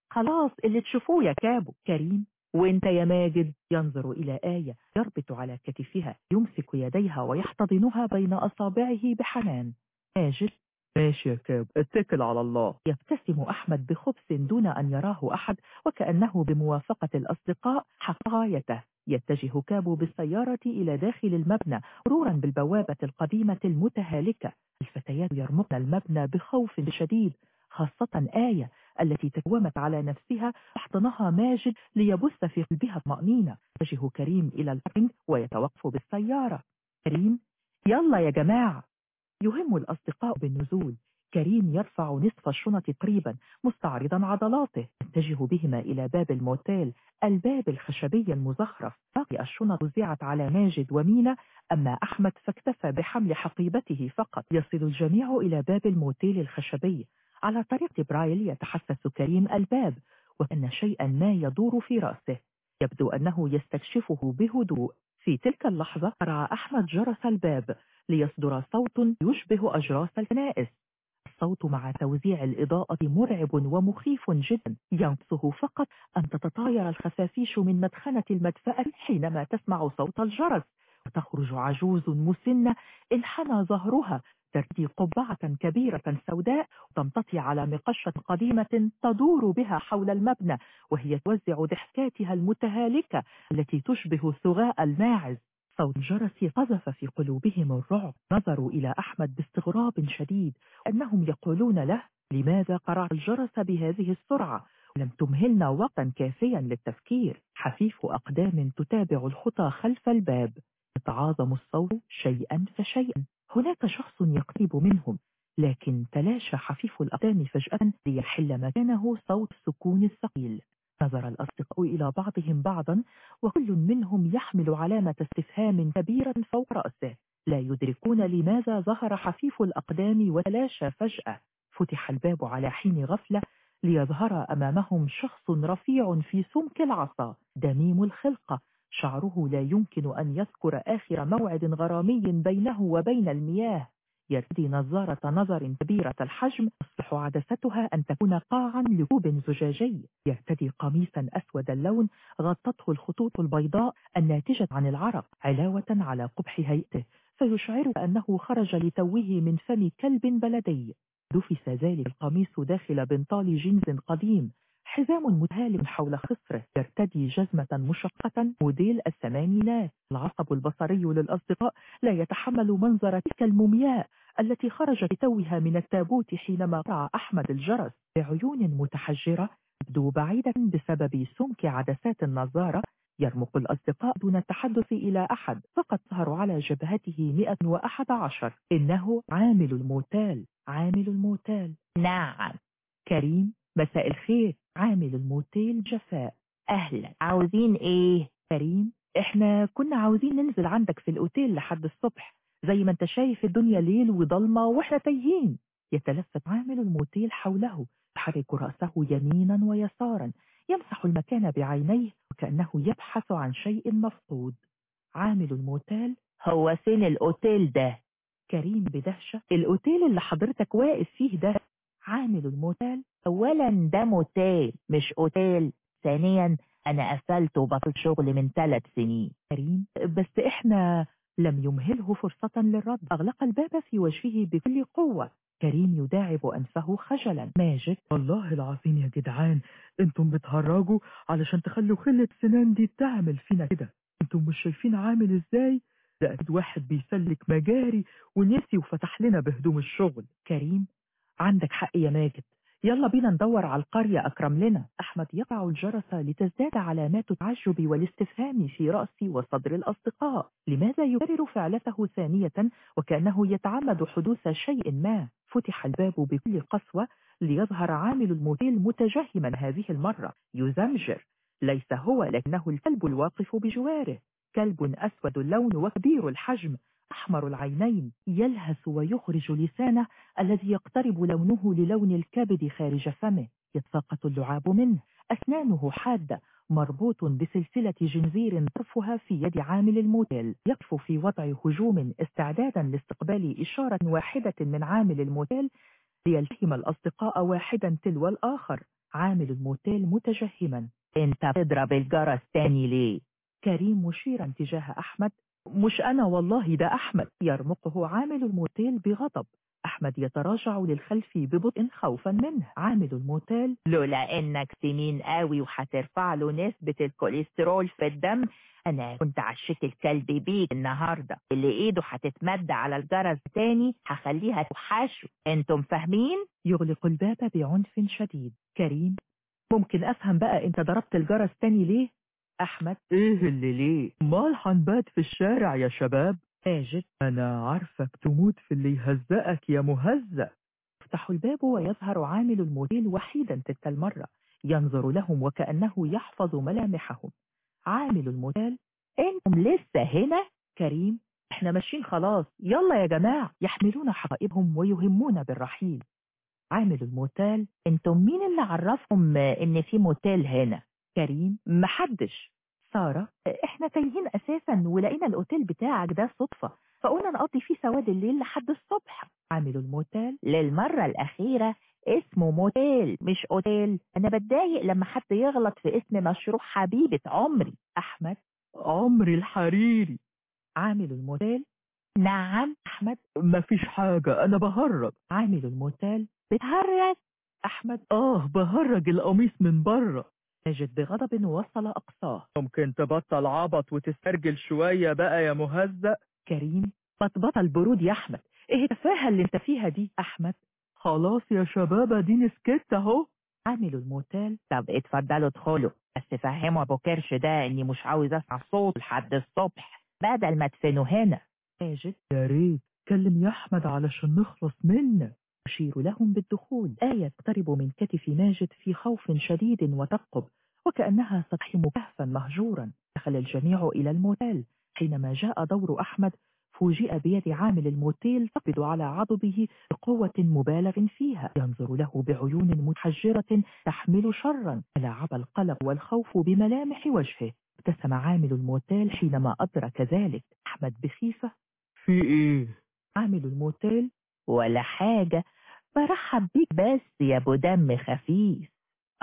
خلاص اللي تشوفوه يا كابو كريم وانت يا ماجد ينظر إلى آية يربط على كتفها يمسك يديها ويحتضنها بين أصابعه بحنان. ماجد. ماشي يا كابو اتكل على الله. يبتسم أحمد بخبث دون أن يراه أحد وكأنه بموافقة الأصدقاء حق غايته يتجه كابو بالسيارة إلى داخل المبنى مرورا بالبوابة القديمة المتهالكة. الفتيات يرمقن المبنى بخوف شديد. خاصة آية التي تكومت على نفسها أحضنها ماجد ليبث في قلبها طمأنينة يتجه كريم إلى الباركينج ويتوقف بالسيارة. كريم يلا يا جماعة. يهم الأصدقاء بالنزول. كريم يرفع نصف الشنط قريبا مستعرضا عضلاته. يتجه بهما إلى باب الموتيل الباب الخشبي المزخرف. باقي الشنط وزعت على ماجد ومينا أما أحمد فاكتفى بحمل حقيبته فقط. يصل الجميع إلى باب الموتيل الخشبي. على طريق برايل يتحسس كريم الباب وأن شيئا ما يدور في رأسه. يبدو أنه يستكشفه بهدوء. في تلك اللحظة قرع أحمد جرس الباب ليصدر صوت يشبه أجراس الكنائس. الصوت مع توزيع الإضاءة مرعب ومخيف جدا. ينقصه فقط أن تتطاير الخفافيش من مدخنة المدفأة حينما تسمع صوت الجرس. وتخرج عجوز مسنة انحنى ظهرها. ترتدي قبعة كبيرة سوداء وتمتطي على مقشة قديمة تدور بها حول المبنى وهي توزع ضحكاتها المتهالكة التي تشبه ثغاء الماعز. صوت الجرس قذف في قلوبهم الرعب. نظروا إلى أحمد باستغراب شديد أنهم يقولون له لماذا قرع الجرس بهذه السرعة؟ لم تمهلنا وقتا كافيا للتفكير. حفيف أقدام تتابع الخطى خلف الباب. يتعاظم الصوت شيئا فشيئا. هناك شخص يقرب منهم لكن تلاشى حفيف الأقدام فجأة ليحل مكانه صوت السكون الثقيل. نظر الأصدقاء إلى بعضهم بعضا وكل منهم يحمل علامة استفهام كبيرة فوق رأسه. لا يدركون لماذا ظهر حفيف الأقدام وتلاشى فجأة. فتح الباب على حين غفلة ليظهر أمامهم شخص رفيع في سمك العصا. دميم الخلقة شعره لا يمكن أن يذكر آخر موعد غرامي بينه وبين المياه. يرتدي نظارة نظر كبيرة الحجم تصلح عدستها أن تكون قاعا لكوب زجاجي. يرتدي قميصا أسود اللون غطته الخطوط البيضاء الناتجة عن العرق علاوة على قبح هيئته. فيشعر أنه خرج لتوه من فم كلب بلدي. دفس ذلك القميص داخل بنطال جينز قديم. حزام متهال حول خصره يرتدي جزمة مشقة موديل الثمانينات. العصب البصري للأصدقاء لا يتحمل منظر تلك المومياء التي خرجت توها من التابوت حينما رأى أحمد الجرس بعيون متحجرة تبدو بعيدة بسبب سمك عدسات النظارة. يرمق الأصدقاء دون التحدث إلى أحد فقد ظهر على جبهته 111 إنه عامل الموتال عامل الموتال. نعم. كريم مساء الخير. عامل الموتيل جفاء. أهلا. عاوزين إيه؟ كريم إحنا كنا عاوزين ننزل عندك في الأوتيل لحد الصبح. زي ما أنت شايف الدنيا ليل وضلمة وإحنا تايهين. يتلفت عامل الموتيل حوله يحرك رأسه يمينا ويسارا يمسح المكان بعينيه وكأنه يبحث عن شيء مفقود. عامل الموتيل هو فين الأوتيل ده؟ كريم بدهشة الأوتيل اللي حضرتك واقف فيه ده. عامل الموتيل اولا ده موتيل مش أوتيل. ثانيا أنا قفلت وبطلت شغل من ثلاث سنين. كريم بس إحنا لم يمهله فرصة للرد. أغلق الباب في وجهه بكل قوة. كريم يداعب أنفه خجلا. ماجد. والله العظيم يا جدعان أنتم بتهرجوا علشان تخلوا خلة سنان دي تعمل فينا كده. أنتم مش شايفين عامل إزاي؟ ده أكيد واحد بيسلك مجاري ونسي وفتح لنا بهدوم الشغل. كريم عندك حق يا ماجد. يلا بينا ندور على القرية أكرم لنا. أحمد يقع الجرس لتزداد علامات التعجب والاستفهام في رأس وصدر الأصدقاء. لماذا يكرر فعلته ثانية وكأنه يتعمد حدوث شيء ما؟ فتح الباب بكل قسوة ليظهر عامل الموتيل متجهما هذه المرة. يزمجر. ليس هو لكنه الكلب الواقف بجواره. كلب أسود اللون وكبير الحجم. أحمر العينين يلهث ويخرج لسانه الذي يقترب لونه للون الكبد خارج فمه. يتساقط اللعاب منه. أسنانه حادة مربوط بسلسلة جنزير طرفها في يد عامل الموتيل. يقف في وضع هجوم استعدادا لاستقبال إشارة واحدة من عامل الموتيل ليلتهم الأصدقاء واحدا تلو الآخر. عامل الموتيل متجهما. انت بتضرب الجرس تاني ليه؟ كريم مشيرا تجاه أحمد. مش أنا والله ده أحمد يرمقه عامل الموتيل بغضب. أحمد يتراجع للخلف ببطء خوفا منه. عامل الموتيل لولا إنك سمين قوي وهترفع له نسبة الكوليسترول في الدم أنا كنت عشيت الكلب بيك النهاردة. اللي إيده هتتمد على الجرس تاني هخليها توحشه أنتم فاهمين؟ يغلق الباب بعنف شديد. كريم ممكن أفهم بقى أنت ضربت الجرس تاني ليه؟ أحمد. إيه اللي ليه؟ مال هنبات في الشارع يا شباب؟ ماجد. أنا عارفك تموت في اللي يهزقك يا مهزأ يفتح الباب ويظهر عامل الموتيل وحيدا تلك المرة. ينظر لهم وكأنه يحفظ ملامحهم. عامل الموتيل إنتم لسه هنا؟ كريم. إحنا ماشيين خلاص. يلا يا جماعة. يحملون حقائبهم ويهمون بالرحيل. عامل الموتيل. إنتم مين اللي عرفهم إن في موتيل هنا؟ كريم محدش. سارة إحنا تايهين أساسا ولقينا الأوتيل بتاعك ده صدفة فقلنا نقضي فيه سواد الليل لحد الصبح. عامل الموتيل. للمرة الأخيرة اسمه موتيل مش أوتيل. أنا بتضايق لما حد يغلط في اسم مشروع حبيبة عمري. أحمد. عمري الحريري. عامل الموتيل. نعم. أحمد. مفيش حاجة أنا بهرج. عامل الموتيل. بتهرج. أحمد. آه بهرج القميص من بره. ماجد بغضب وصل أقصاه. ممكن تبطل عبط وتسترجل شوية بقى يا مهزأ. كريم بطبط البرود يا أحمد. إيه التفاهة اللي أنت فيها دي؟ أحمد. خلاص يا شباب أديني سكت أهو. عامل الموتيل. طب اتفضلوا ادخلوا. بس فهموا أبو كرش ده إني مش عاوز أسمع صوت لحد الصبح. بدل ما تفنوا هنا. ماجد يا ريت. كلم يا أحمد علشان نخلص منه. أشير لهم بالدخول. آية تقترب من كتف ماجد في خوف شديد وترقب وكأنها تقحم كهفا مهجورا. دخل الجميع إلى الموتيل. حينما جاء دور أحمد فوجئ بيد عامل الموتيل تقبض على عضده بقوة مبالغ فيها. ينظر له بعيون متحجرة تحمل شرا. تلاعب القلق والخوف بملامح وجهه. ابتسم عامل الموتيل حينما أدرك ذلك. أحمد بخيفة. في إيه؟ عامل الموتيل. ولا حاجة. برحب بيك بس يا أبو دم خفيف.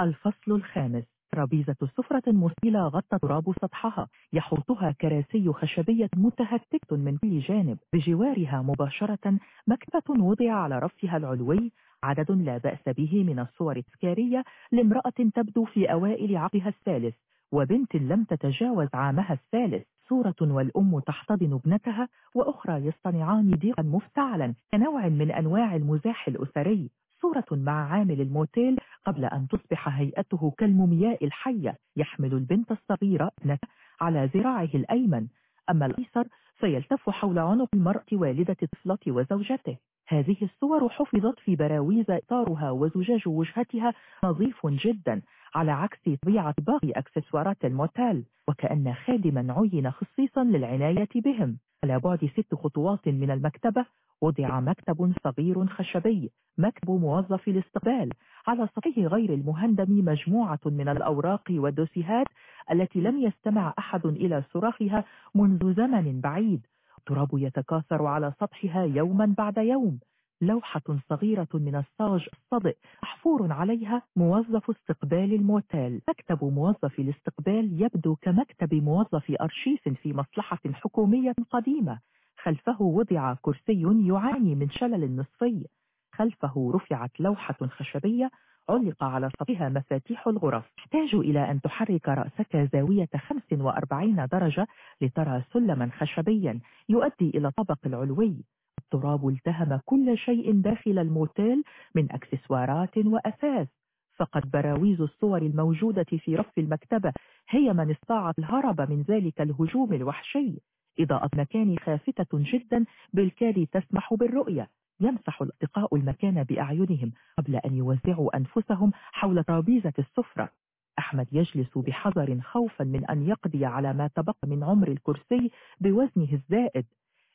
الفصل الخامس. ترابيزة سفرة مسيلة غطى تراب سطحها. يحوطها كراسي خشبية متهتكة من كل جانب. بجوارها مباشرة مكتبة وضع على رفها العلوي. عدد لا بأس به من الصور التذكارية لامرأة تبدو في أوائل عقلها الثالث. وبنت لم تتجاوز عامها الثالث. صورة والأم تحتضن ابنتها وأخرى يصطنعان ضيقا مفتعلا كنوع من أنواع المزاح الأسري. صورة مع عامل الموتيل قبل أن تصبح هيئته كالمومياء الحية. يحمل البنت الصغيرة ابنته على ذراعه الأيمن. أما الأيسر فيلتف حول عنق المرأة والدة الطفلة وزوجته. هذه الصور حفظت في براويز إطارها وزجاج وجهتها نظيف جدا على عكس طبيعة باقي أكسسوارات الموتيل وكأن خادما عين خصيصا للعناية بهم. على بعد ست خطوات من المكتبة وضع مكتب صغير خشبي مكتب موظف الاستقبال على سطحه غير المهندم مجموعة من الأوراق والدوسيهات التي لم يستمع أحد إلى صراخها منذ زمن بعيد. التراب يتكاثر على سطحها يوما بعد يوم. لوحة صغيرة من الصاج الصدئ محفور عليها موظف استقبال الموتيل مكتب موظف الاستقبال يبدو كمكتب موظف أرشيف في مصلحة حكومية قديمة. خلفه وضع كرسي يعاني من شلل نصفي. خلفه رفعت لوحة خشبية علق على سطحها مفاتيح الغرف. تحتاج إلى أن تحرك رأسك زاوية 45 درجة لترى سلما خشبيا يؤدي إلى الطبق العلوي. التراب التهم كل شيء داخل الموتيل من أكسسوارات وأثاث. فقد براويز الصور الموجودة في رف المكتبة هي من استطاعت الهرب من ذلك الهجوم الوحشي. إضاءة مكان خافتة جدا بالكاد تسمح بالرؤية. يمسح الأصدقاء المكان بأعينهم قبل أن يوزعوا أنفسهم حول ترابيزة السفرة. أحمد يجلس بحذر خوفا من أن يقضي على ما تبقى من عمر الكرسي بوزنه الزائد.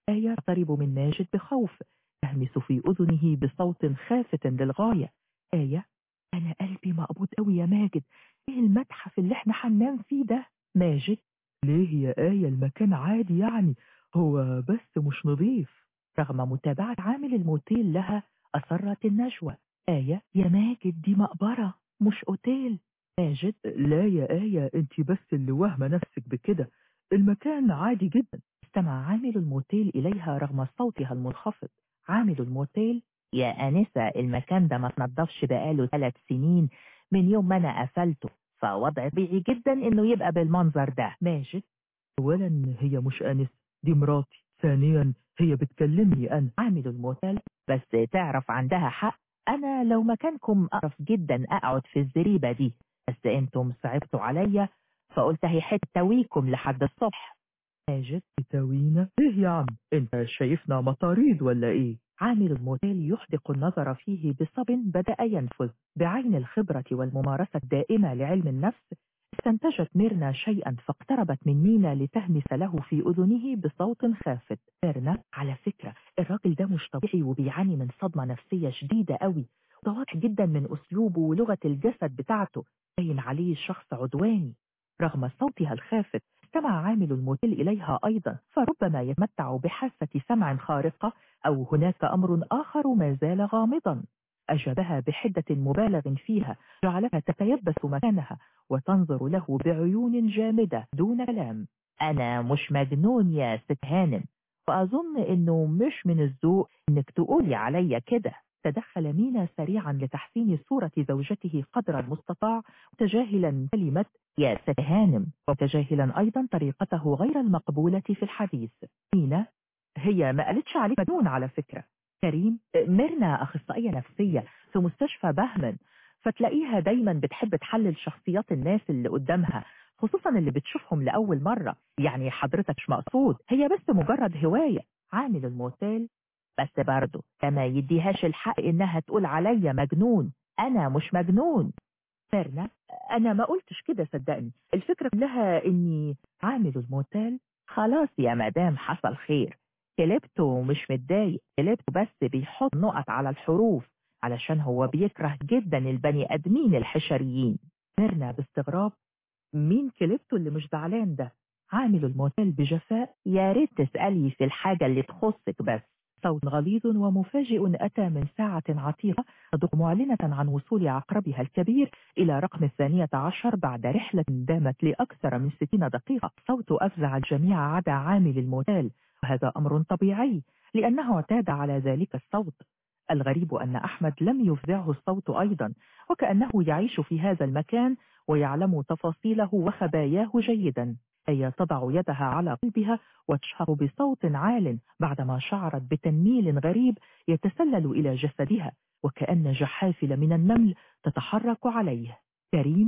آية تقترب من ماجد بخوف تهمس في أذنه بصوت خافت للغاية. آية أنا قلبي مقبوض قوي يا ماجد إيه المتحف اللي إحنا حننام فيه ده؟ ماجد ليه يا آية المكان عادي يعني؟ هو بس مش نظيف. رغم متابعة عامل الموتيل لها أصرت النجوى. آية يا ماجد دي مقبرة مش أوتيل. ماجد لا يا آية أنت بس اللي واهمة نفسك بكده. المكان عادي جدا. استمع عامل الموتيل إليها رغم صوتها المنخفض. عامل الموتيل يا أنسة المكان ده ما تنضفش بقاله ثلاث سنين. من يوم ما أنا قفلته فوضع طبيعي جدا إنه يبقى بالمنظر ده. ماجد أولا هي مش أنس دي مراتي. ثانيا هي بتكلمني أنا عامل الموتيل بس تعرف عندها حق. أنا لو مكانكم أعرف جدا أقعد في الزريبة دي. بس أنتم صعبتوا عليا فقلت هي حتويكم لحد الصبح. ماجد تاوينا؟ إيه يا عم؟ أنت شايفنا مطاريد ولا إيه؟ عامل الموتيل يحدق النظر فيه بصب بدأ ينفذ بعين الخبرة والممارسة الدائمة لعلم النفس. استنتجت ميرنا شيئا فاقتربت من مينا لتهمس له في أذنه بصوت خافت. ميرنا على فكرة الراجل ده مش طبيعي وبيعاني من صدمة نفسية شديدة قوي واضح جدا من أسلوبه ولغة الجسد بتاعته. باين عليه شخص عدواني. رغم صوتها الخافت استمع عامل الموتيل إليها أيضا. فربما يتمتع بحاسة سمع خارقة أو هناك أمر آخر ما زال غامضا. أجابها بحدة مبالغ فيها. جعلها تتيبس مكانها وتنظر له بعيون جامدة دون كلام. أنا مش مجنون يا ست هانم. وأظن إنه مش من الذوق إنك تقولي عليا كده. تدخل مينا سريعا لتحسين صورة زوجته قدر المستطاع. متجاهلا كلمة يا ست هانم. ومتجاهلا أيضا طريقته غير المقبولة في الحديث. مينا هي ما قالتش عليك مجنون على فكرة. كريم ميرنا أخصائية نفسية في مستشفى بهمن فتلاقيها دايما بتحب تحلل شخصيات الناس اللي قدامها خصوصا اللي بتشوفهم لأول مرة. يعني حضرتك مش مقصود هي بس مجرد هواية. عامل الموتيل بس برضه ده ما يديهاش الحق إنها تقول عليا مجنون. أنا مش مجنون. ميرنا أنا ما قلتش كده صدقني. الفكرة كلها إني عامل الموتيل خلاص يا مدام حصل خير. كليبتو مش متضايق. كليبتو بس بيحط نقط على الحروف علشان هو بيكره جدا البني آدمين الحشريين. ميرنا باستغراب. مين كليبتو اللي مش زعلان ده؟ عامل الموتيل بجفاء. يا ريت تسألي في الحاجة اللي تخصك بس. صوت غليظ ومفاجئ أتى من ساعة عتيقة تدق معلنة عن وصول عقربها الكبير إلى رقم الثانية عشر بعد رحلة دامت لأكثر من ستين دقيقة. صوت أفزع الجميع عدا عامل الموتيل. وهذا أمر طبيعي لأنه اعتاد على ذلك الصوت. الغريب أن أحمد لم يفزعه الصوت أيضا وكأنه يعيش في هذا المكان ويعلم تفاصيله وخباياه جيدا. هي تضع يدها على قلبها وتشهق بصوت عال بعدما شعرت بتنميل غريب يتسلل إلى جسدها وكأن جحافل من النمل تتحرك عليه. كريم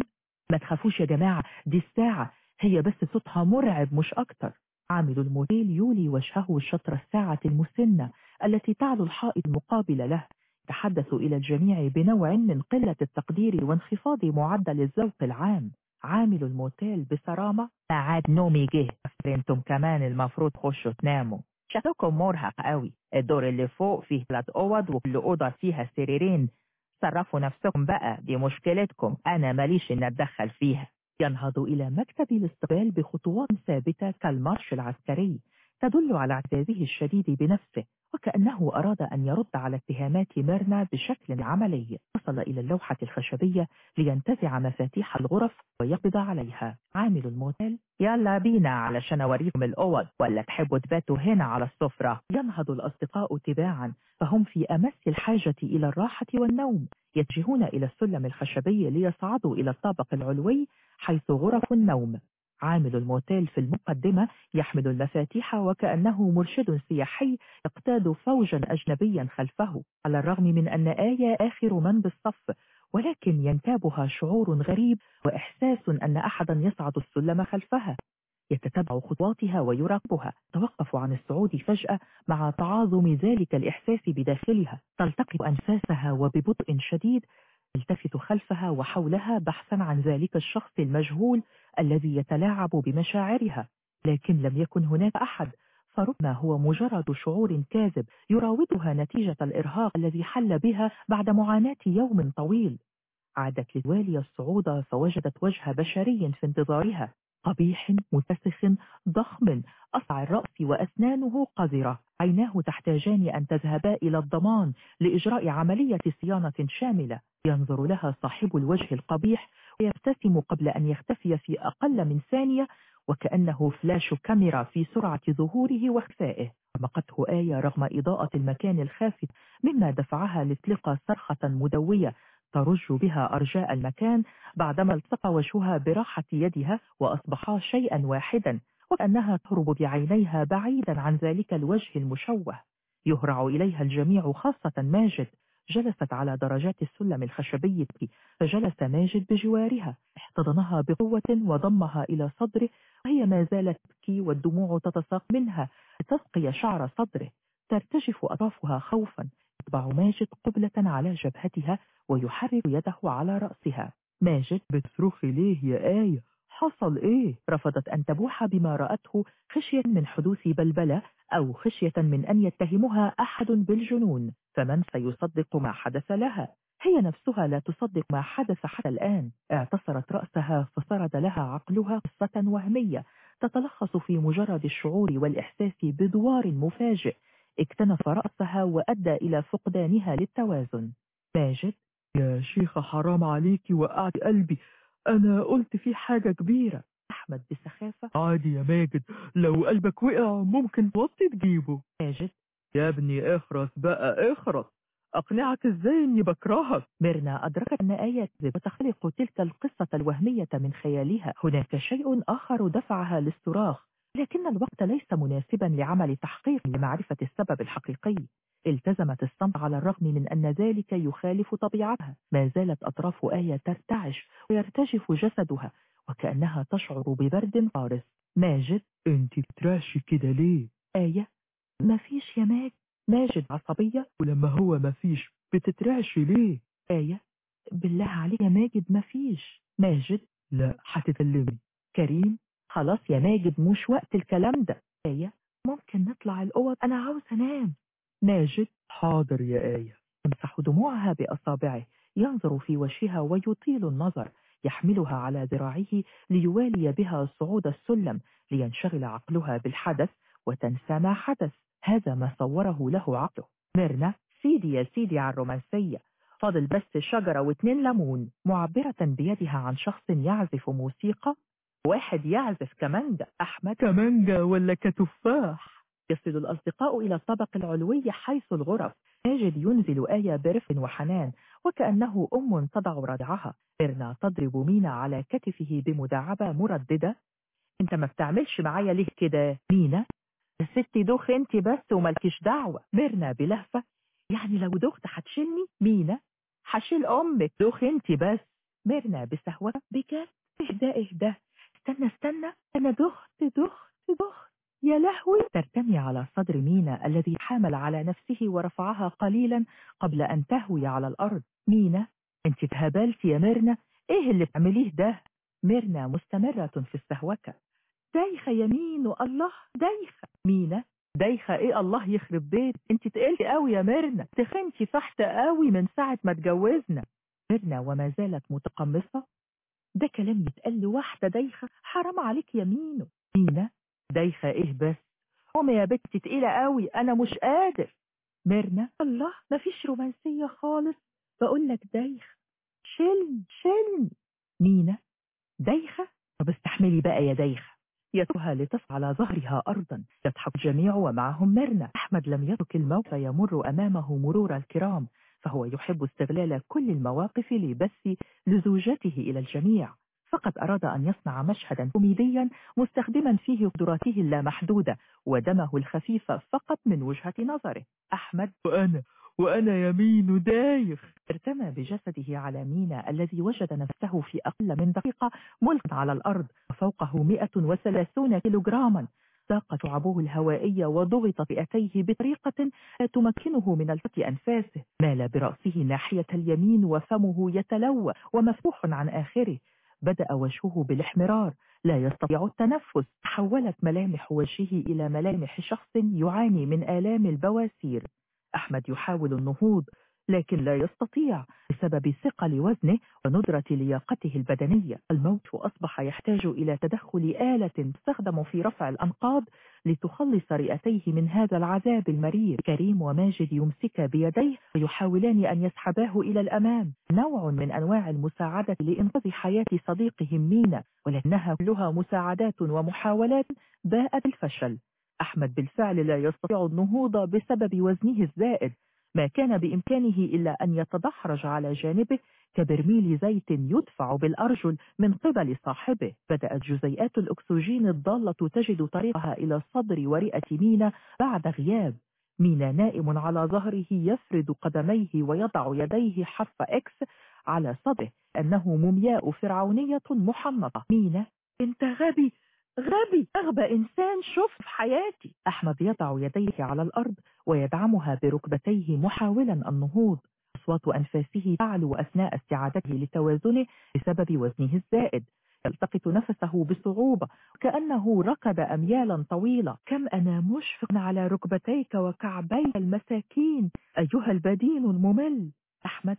ما تخافوش يا جماعة دي الساعة هي بس صوتها مرعب مش أكتر. عامل الموتيل يولي وجهه شطر الساعة المسنة التي تعلو الحائط المقابل له. تحدث إلى الجميع بنوع من قلة التقدير وانخفاض معدل الذوق العام. عامل الموتيل بصرامة. ساعات نومي جه. أنتم كمان المفروض تخشوا تناموا. شكلكم مرهق قوي الدور اللي فوق فيه ثلاث أوض وكل أوضة فيها سريرين. صرفوا نفسكم بقى دي مشكلتكم أنا ماليش ان أتدخل فيها. ينهض إلى مكتب الاستقبال بخطوات ثابتة كالمارش العسكري تدل على اعتزازه الشديد بنفسه وكأنه أراد أن يرد على اتهامات ميرنا بشكل عملي. وصل إلى اللوحة الخشبية لينتزع مفاتيح الغرف ويقبض عليها. عامل الموتيل يلا بينا علشان أوريكم الأوض ولا تحبوا تباتوا هنا على السفرة؟ ينهض الأصدقاء تباعا فهم في أمس الحاجة إلى الراحة والنوم يتجهون إلى السلم الخشبي ليصعدوا إلى الطابق العلوي حيث غرف النوم. عامل الموتيل في المقدمة يحمل المفاتيح وكأنه مرشد سياحي يقتاد فوجا أجنبيا خلفه على الرغم من أن آية آخر من بالصف ولكن ينتابها شعور غريب وإحساس أن أحدا يصعد السلم خلفها. يتتبع خطواتها ويراقبها. توقف عن الصعود فجأة مع تعاظم ذلك الإحساس بداخلها. تلتقط أنفاسها وببطء شديد التفت خلفها وحولها بحثا عن ذلك الشخص المجهول الذي يتلاعب بمشاعرها لكن لم يكن هناك أحد فربما هو مجرد شعور كاذب يراودها نتيجة الإرهاق الذي حل بها بعد معاناة يوم طويل. عادت للوالية الصعود فوجدت وجه بشري في انتظارها. قبيح متسخ ضخم أصع الرأس وأسنانه قذرة. عيناه تحتاجان أن تذهبا إلى الضمان لإجراء عملية صيانة شاملة. ينظر لها صاحب الوجه القبيح ويبتسم قبل أن يختفي في أقل من ثانية وكأنه فلاش كاميرا في سرعة ظهوره واختفائه. رمقته آية رغم إضاءة المكان الخافت مما دفعها لتلقى صرخة مدوية ترج بها أرجاء المكان بعدما التقى وجهها براحة يدها وأصبحا شيئا واحدا وكأنها تهرب بعينيها بعيدا عن ذلك الوجه المشوه. يهرع إليها الجميع خاصة ماجد جلست على درجات السلم الخشبي فجلس ماجد بجوارها احتضنها بقوة وضمها إلى صدره وهي ما زالت تبكي والدموع تتساق منها لتسقي شعر صدره. ترتجف أطرافها خوفا. يطبع ماجد قبلة على جبهتها ويحرك يده على رأسها. ماجد بتصرخي ليه يا آية حصل إيه؟ رفضت أن تبوح بما رأته خشية من حدوث بلبلة أو خشية من أن يتهمها أحد بالجنون فمن سيصدق ما حدث لها؟ هي نفسها لا تصدق ما حدث حتى الآن. اعتصرت رأسها فسرد لها عقلها قصة وهمية تتلخص في مجرد الشعور والإحساس بدوار مفاجئ. اكتنف رأسها وأدى إلى فقدانها للتوازن. ماجد يا شيخة حرام عليكي وقعت قلبي. أنا قلت في حاجة كبيرة. أحمد بسخافة عادي يا ماجد لو قلبك وقع ممكن توطي تجيبه. ماجد. يا ابني اخرس بقى اخرس. أقنعك إزاي إني بكرهك؟ ميرنا أدركت أن آية وتخلق تلك القصة الوهمية من خيالها. هناك شيء آخر دفعها للصراخ. لكن الوقت ليس مناسبا لعمل تحقيق لمعرفة السبب الحقيقي. التزمت الصمت على الرغم من أن ذلك يخالف طبيعتها. ما زالت أطراف آية ترتعش ويرتجف جسدها وكأنها تشعر ببرد قارس ماجد انت بترعشي كده ليه؟ آية ما فيش يا ماجد ماجد عصبية. ولما هو مفيش بتترعشي ليه؟ آية بالله عليك يا ماجد ما فيش. ماجد لا هتتكلمي كريم. خلاص يا ماجد مش وقت الكلام ده. آية ممكن نطلع الأوض أنا عاوز أنام. ماجد حاضر يا آية. يمسح دموعها بأصابعه. ينظر في وجهها ويطيل النظر. يحملها على ذراعه ليوالي بها صعود السلم لينشغل عقلها بالحدث وتنسى ما حدث. هذا ما صوره له عقله. ميرنا سيدي يا سيدي على الرومانسية. فاضل بس شجرة واتنين ليمون. معبرة بيدها عن شخص يعزف موسيقى. واحد يعزف كمانجا أحمد. كمانجا ولا كتفاح؟ يصل الأصدقاء إلى الطابق العلوي حيث الغرف. ماجد ينزل آية برفق وحنان وكأنه أم تضع رضعها إرنا تضرب مينا على كتفه بمداعبة مرددة. أنت ما بتعملش معايا ليه كده؟ مينا. ستي دوخ أنت بس وملكش دعوة. ميرنا بلهفة. يعني لو دخت هتشيلني؟ مينا. هشيل أمك. دوخ أنت بس. ميرنا بسهوة. بجد؟ اهدى اهدى استنى استنى. أنا دخت دخت دخت. يا لهوي. ترتمي على صدر مينا الذي حامل على نفسه ورفعها قليلا قبل أن تهوي على الأرض. مينا أنت اتهبلتي يا ميرنا. إيه اللي بتعمليه ده؟ ميرنا مستمرة في السهوكة. دايخة يمين والله دايخة. مينا دايخة إيه الله يخرب بيت. أنت تقلتي قوي يا ميرنا. تخنتي فحت قوي من ساعة ما اتجوزنا. ميرنا وما زالت متقمصة. ده كلام يتقال لواحدة دايخة حرام عليك يا مينو. مينا دايخة إيه بس؟ قومي يا بنتي تقيلة قوي أنا مش قادر. ميرنا؟ الله مفيش رومانسية خالص. بقول لك دايخة. شيلني شيلني مينا دايخة؟ طب استحملي بقى يا دايخة. يتركها لتصعى على ظهرها أرضا يضحك الجميع ومعهم ميرنا. أحمد لم يترك الموقف يمر أمامه مرور الكرام. فهو يحب استغلال كل المواقف لبث لزوجته إلى الجميع. فقد أراد أن يصنع مشهدا كوميديا مستخدما فيه قدراته اللامحدودة ودمه الخفيف فقط من وجهة نظره. أحمد وأنا وأنا يمين دايخ. ارتمى بجسده على مينا الذي وجد نفسه في أقل من دقيقة ملقا على الأرض وفوقه 130 كيلوغراما. ضاقت شعبه الهوائية وضغط بأتيه بطريقة تمكنه من التقط أنفاسه. مال برأسه ناحية اليمين وفمه يتلوى ومفتوح عن آخره. بدأ وجهه بالإحمرار. لا يستطيع التنفس. حولت ملامح وجهه إلى ملامح شخص يعاني من آلام البواسير. أحمد يحاول النهوض. لكن لا يستطيع بسبب ثقل وزنه وندرة لياقته البدنية. الموت أصبح يحتاج إلى تدخل آلة تستخدم في رفع الأنقاض لتخلص رئتيه من هذا العذاب المرير. كريم وماجد يمسك بيديه ويحاولان أن يسحباه إلى الأمام. نوع من أنواع المساعدة لإنقاذ حياة صديقهم مينا ولكنها كلها مساعدات ومحاولات باءت بالفشل أحمد بالفعل لا يستطيع النهوض بسبب وزنه الزائد. ما كان بإمكانه إلا أن يتدحرج على جانبه كبرميل زيت يدفع بالأرجل من قبل صاحبه. بدأت جزيئات الأكسجين الضالة تجد طريقها إلى الصدر ورئة مينا بعد غياب. مينا نائم على ظهره يفرد قدميه ويضع يديه حرف إكس على صدره أنه مومياء فرعونية محنطة مينا انت غبي! غبي أغبى إنسان شوف في حياتي. أحمد يضع يديه على الأرض ويدعمها بركبتيه محاولا النهوض. أصوات أنفاسه تعلو أثناء استعادته لتوازنه بسبب وزنه الزائد. يلتقط نفسه بصعوبة كأنه ركض أميالا طويلة. كم أنا مشفق على ركبتيك وكعبي المساكين. أيها البدين الممل. أحمد.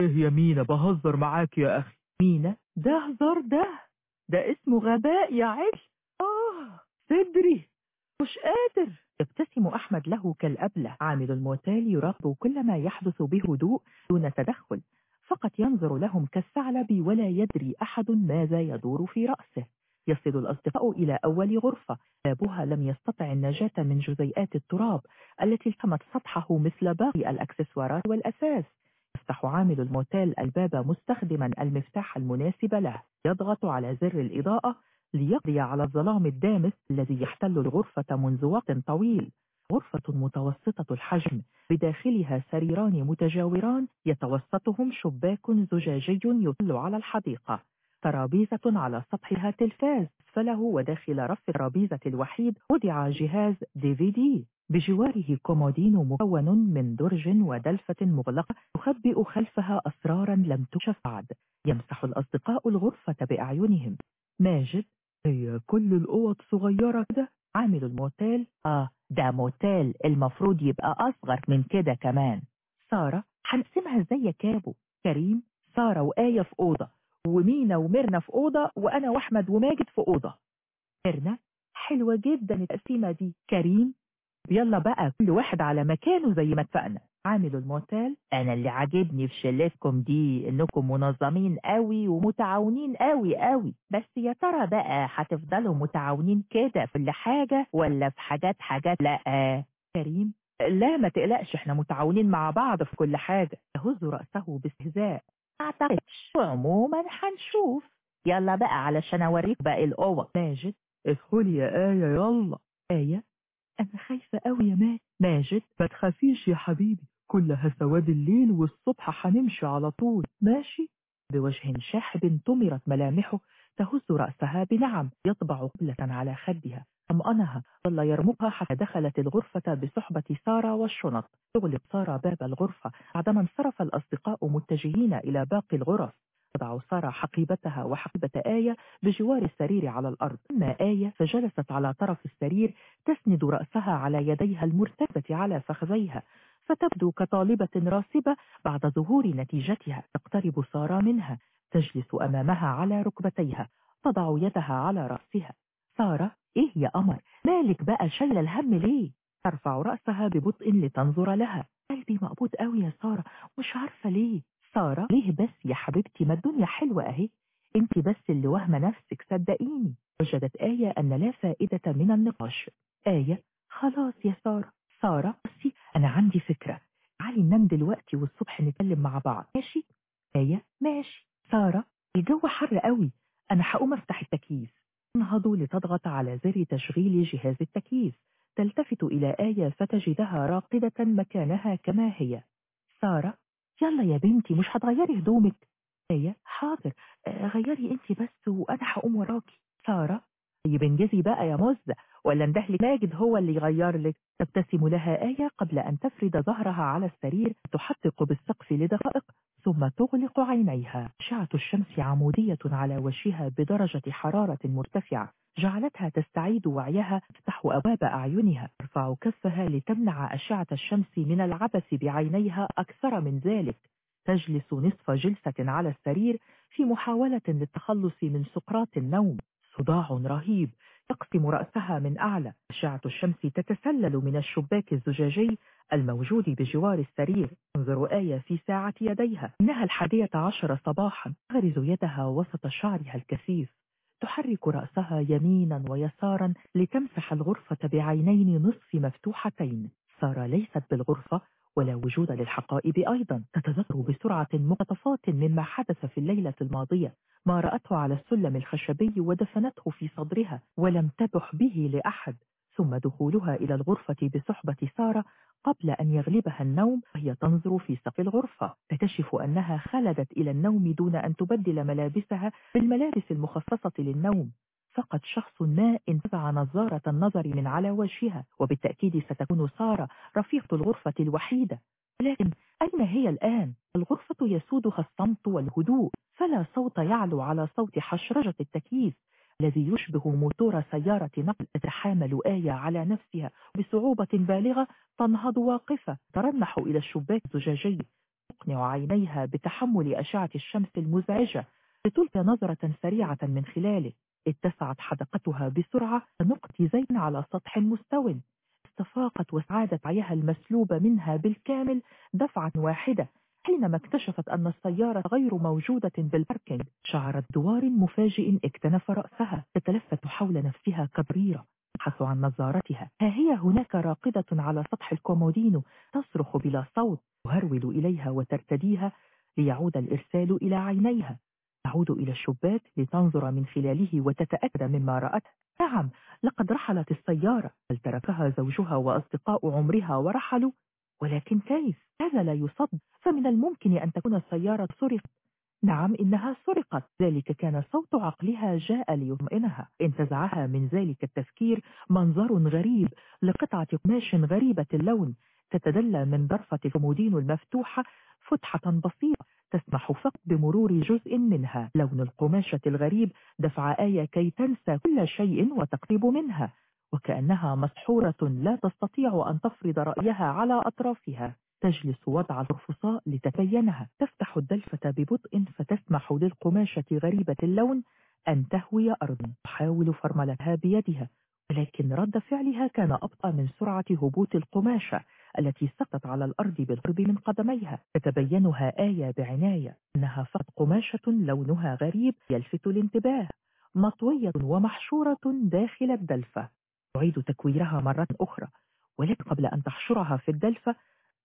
إيه يا مينا بهزر معاك يا أخي. مينا ده هزار ده. ده اسمه غباء يا عيش. آه صدري. مش قادر. يبتسم أحمد له كالأبلة. عامل الموتيل يراقب كل ما يحدث بهدوء دون تدخل. فقط ينظر لهم كالثعلب ولا يدري أحد ماذا يدور في رأسه. يصل الأصدقاء إلى أول غرفة. بابها لم يستطع النجاة من جزيئات التراب التي التمت سطحه مثل باقي الأكسسوارات والأساس. يفتح عامل الموتيل الباب مستخدما المفتاح المناسب له. يضغط على زر الإضاءة ليقضي على الظلام الدامس الذي يحتل الغرفة منذ وقت طويل. غرفة متوسطة الحجم. بداخلها سريران متجاوران. يتوسطهم شباك زجاجي يطل على الحديقة. ترابيزة على سطحها تلفاز. فله وداخل رف الترابيزة الوحيد. وضع جهاز دي في دي. بجواره كومودين مكون من درج ودلفة مغلقة تخبئ خلفها أسرارا لم تكشف بعد. يمسح الأصدقاء الغرفة بأعينهم. ماجد. هي كل الأوض صغيرة كده. عامل الموتيل. آه ده موتيل. المفروض يبقى أصغر من كده كمان. سارة. هنقسمها يا كابو. كريم. سارة وآية في أوضة. ومينا وميرنا في أوضة. وأنا وأحمد وماجد في أوضة. ميرنا. حلوة جدا التقسيمة دي. كريم. يلا بقى كل واحد على مكانه زي ما اتفقنا. عامل الموتيل أنا اللي عاجبني في شلتكم دي إنكم منظمين قوي ومتعاونين قوي قوي. بس يا ترى بقى هتفضلوا متعاونين كده في كل حاجة ولا في حاجات حاجات؟ لا. كريم لا ما تقلقش إحنا متعاونين مع بعض في كل حاجة. يهز رأسه باستهزاء. أعتقدش. عموما هنشوف. يلا بقى علشان أوريك باقي الأوض. ماجد ادخلي يا آية يلا. آية. أنا خايفة أوي يا ماجد ماجد ما تخافيش يا حبيبي. كلها سواد الليل والصبح هنمشي على طول. ماشي؟ بوجه شاحب تمرت ملامحه تهز رأسها بنعم يطبع قبلة على خدها. طمأنها ظل يرمقها حتى دخلت الغرفة بصحبة سارة والشنط. تغلق سارة باب الغرفة بعدما انصرف الأصدقاء متجهين إلى باقي الغرف. تضع سارة حقيبتها وحقيبة آية بجوار السرير على الأرض. أما آية فجلست على طرف السرير تسند رأسها على يديها المرتبة على فخذيها فتبدو كطالبة راسبة بعد ظهور نتيجتها. تقترب سارة منها تجلس أمامها على ركبتيها تضع يدها على رأسها. سارة إيه يا قمر؟ مالك بقى شل الهم ليه؟ ترفع رأسها ببطء لتنظر لها. قلبي مقبوض قوي يا سارة مش عارفة ليه. سارة ليه بس يا حبيبتي ما الدنيا حلوة أهي؟ أنت بس اللي وهمة نفسك صدقيني. وجدت آية أن لا فائدة من النقاش. آية خلاص يا سارة. سارة بصي أنا عندي فكرة. تعالي ننام دلوقتي والصبح نتكلم مع بعض. ماشي؟ آية ماشي. سارة الجو حر قوي أنا هقوم أفتح التكييف. انهضوا لتضغط على زر تشغيل جهاز التكييف. تلتفت إلى آية فتجدها راقدة مكانها كما هي. سارة يلا يا بنتي مش هتغيري هدومك. آية حاضر. آه، غيري انت بس وأنا هقوم وراكي. سارة؟ طيب انجزي بقى يا مزة ولا اندهلك ماجد هو اللي يغير لك تبتسم لها آية قبل أن تفرد ظهرها على السرير تحدق بالسقف لدقائق ثم تغلق عينيها. أشعة الشمس عمودية على وجهها بدرجة حرارة مرتفعة. جعلتها تستعيد وعيها تفتح أبواب أعينها ترفع كفها لتمنع أشعة الشمس من العبث بعينيها أكثر من ذلك. تجلس نصف جلسة على السرير في محاولة للتخلص من سقراط النوم. صداع رهيب تقسم رأسها من أعلى. أشعة الشمس تتسلل من الشباك الزجاجي الموجود بجوار السرير. تنظر آية في ساعة يديها. إنها الحادية عشر صباحا. تغرز يدها وسط شعرها الكثيف. تحرك رأسها يمينا ويسارا لتمسح الغرفة بعينين نصف مفتوحتين. سارة ليست بالغرفة ولا وجود للحقائب أيضا. تتذكر بسرعة مقتطفات مما حدث في الليلة الماضية. ما رأته على السلم الخشبي ودفنته في صدرها ولم تبح به لأحد. ثم دخولها إلى الغرفة بصحبة سارة قبل أن يغلبها النوم وهي تنظر في سقف الغرفة. تكتشف أنها خلدت إلى النوم دون أن تبدل ملابسها بالملابس المخصصة للنوم. فقد شخص ما انتزع نظارة النظر من على وجهها وبالتأكيد ستكون سارة رفيقة الغرفة الوحيدة. لكن أين هي الآن؟ الغرفة يسودها الصمت والهدوء فلا صوت يعلو على صوت حشرجة التكييف. الذي يشبه موتور سيارة نقل تتحامل آية على نفسها بصعوبة بالغة تنهض واقفة ترنح إلى الشباك الزجاجي تقنع عينيها بتحمل أشعة الشمس المزعجة لتلقي نظرة سريعة من خلاله. اتسعت حدقتها بسرعة نقط زين على سطح مستو استفاقت وسعادت عيها المسلوبة منها بالكامل دفعة واحدة. حينما اكتشفت أن السيارة غير موجودة بالباركينج شعرت دوار مفاجئ اكتنف رأسها تتلفت حول نفسها كبريرة. تبحث عن نظارتها. ها هي هناك راقدة على سطح الكومودينو تصرخ بلا صوت تهرول إليها وترتديها ليعود الإرسال إلى عينيها. تعود إلى الشباك لتنظر من خلاله وتتأكد مما رأته نعم لقد رحلت السيارة. بل تركها زوجها وأصدقاء عمرها ورحلوا؟ ولكن كيف؟ هذا لا يصد فمن الممكن أن تكون السيارة سرقت. نعم إنها سرقت. ذلك كان صوت عقلها جاء ليطمئنها. انتزعها من ذلك التفكير. منظر غريب. لقطعة قماش غريبة اللون. تتدلى من ضرفة الكومودين المفتوحة فتحة بسيطة. تسمح فقط بمرور جزء منها. لون القماشة الغريب. دفع آية كي تنسى كل شيء وتقرب منها. وكأنها مسحورة لا تستطيع أن تفرض رأيها على أطرافها. تجلس وضع القرفصاء لتبينها. تفتح الدلفة ببطء فتسمح للقماشة غريبة اللون أن تهوي أرضا تحاول فرملتها بيدها ولكن رد فعلها كان أبطأ من سرعة هبوط القماشة التي سقطت على الأرض بالقرب من قدميها. تتبينها آية بعناية أنها فقط قماشة لونها غريب يلفت الانتباه مطوية ومحشورة داخل الدلفة. تعيد تكويرها مرة أخرى ولكن قبل أن تحشرها في الدلفة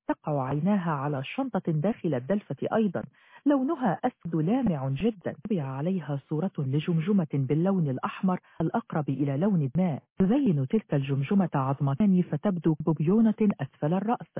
تقع عيناها على شنطة داخل الدلفة أيضا لونها أسود لامع جدا. طبع عليها صورة لجمجمة باللون الأحمر الأقرب إلى لون الماء تزين تلك الجمجمة عظمتان فتبدو ببيونة أسفل الرأس.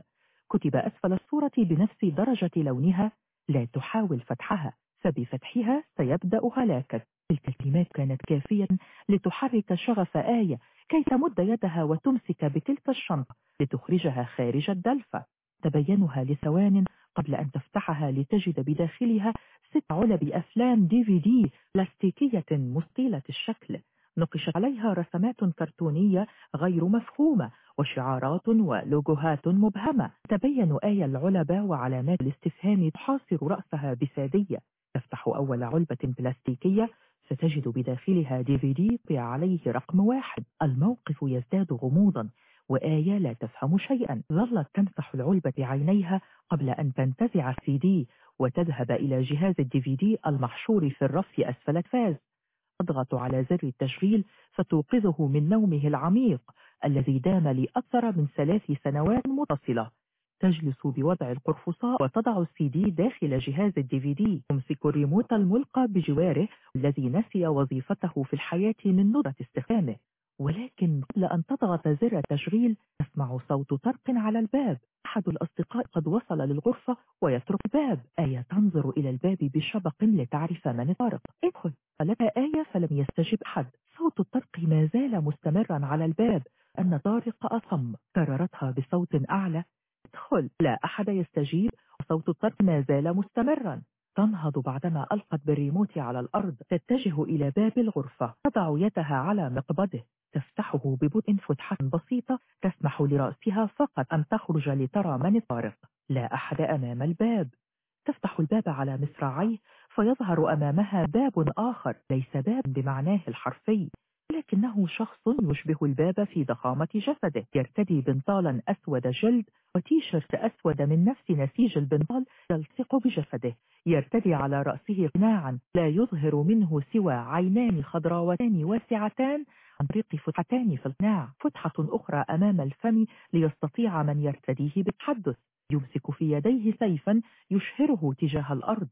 كتب أسفل الصورة بنفس درجة لونها لا تحاول فتحها. فبفتحها سيبدأ هلاكك تلك الكلمات كانت كافية لتحرك شغف آية كي تمد يدها وتمسك بتلك الشنطة لتخرجها خارج الدلفة تبينها لثوان قبل أن تفتحها لتجد بداخلها ست علب أفلام دي في دي بلاستيكية مستيلة الشكل. نقشت عليها رسمات كرتونية غير مفهومة وشعارات ولوجوهات مبهمة. تبين آية العلب وعلامات الاستفهام تحاصر رأسها بسادية. تفتح أول علبة بلاستيكية ستجد بداخلها دي في دي عليه رقم واحد. الموقف يزداد غموضا وآية لا تفهم شيئا. ظلت تمسح العلبة بعينيها قبل أن تنتزع السي دي وتذهب إلى جهاز ال DVD المحشور في الرف أسفل الفاز. تضغط على زر التشغيل فتوقظه من نومه العميق الذي دام لأكثر من ثلاث سنوات متصلة. تجلس بوضع القرفصاء وتضع السي دي داخل جهاز ال DVD. تمسك الريموت الملقى بجواره الذي نسي وظيفته في الحياة من ندرة استخدامه. ولكن قبل أن تضغط زر التشغيل تسمع صوت طرق على الباب. أحد الأصدقاء قد وصل للغرفة ويترك الباب. آية تنظر إلى الباب بشبق لتعرف من الطارق ادخل. قالتها آية فلم يستجب أحد. صوت الطرق ما زال مستمرا على الباب. أن طارق أصم. كررتها بصوت أعلى. ادخل. لا أحد يستجيب. وصوت الطرق ما زال مستمرا. تنهض بعدما ألقت بالريموت على الأرض. تتجه إلى باب الغرفة. تضع يدها على مقبضه. تفتحه ببطء فتحة بسيطة. تسمح لرأسها فقط أن تخرج لترى من الطارق. لا أحد أمام الباب. تفتح الباب على مصراعيه. فيظهر أمامها باب آخر. ليس باب بمعناه الحرفي. لكنه شخص يشبه الباب في ضخامة جسده. يرتدي بنطالا أسود جلد وتيشرت أسود من نفس نسيج البنطال يلصق بجسده. يرتدي على رأسه قناعا لا يظهر منه سوى عينان خضراوتان واسعتان عن طريق فتحتان في القناع. فتحة أخرى أمام الفم ليستطيع من يرتديه بالتحدث. يمسك في يديه سيفا يشهره تجاه الأرض.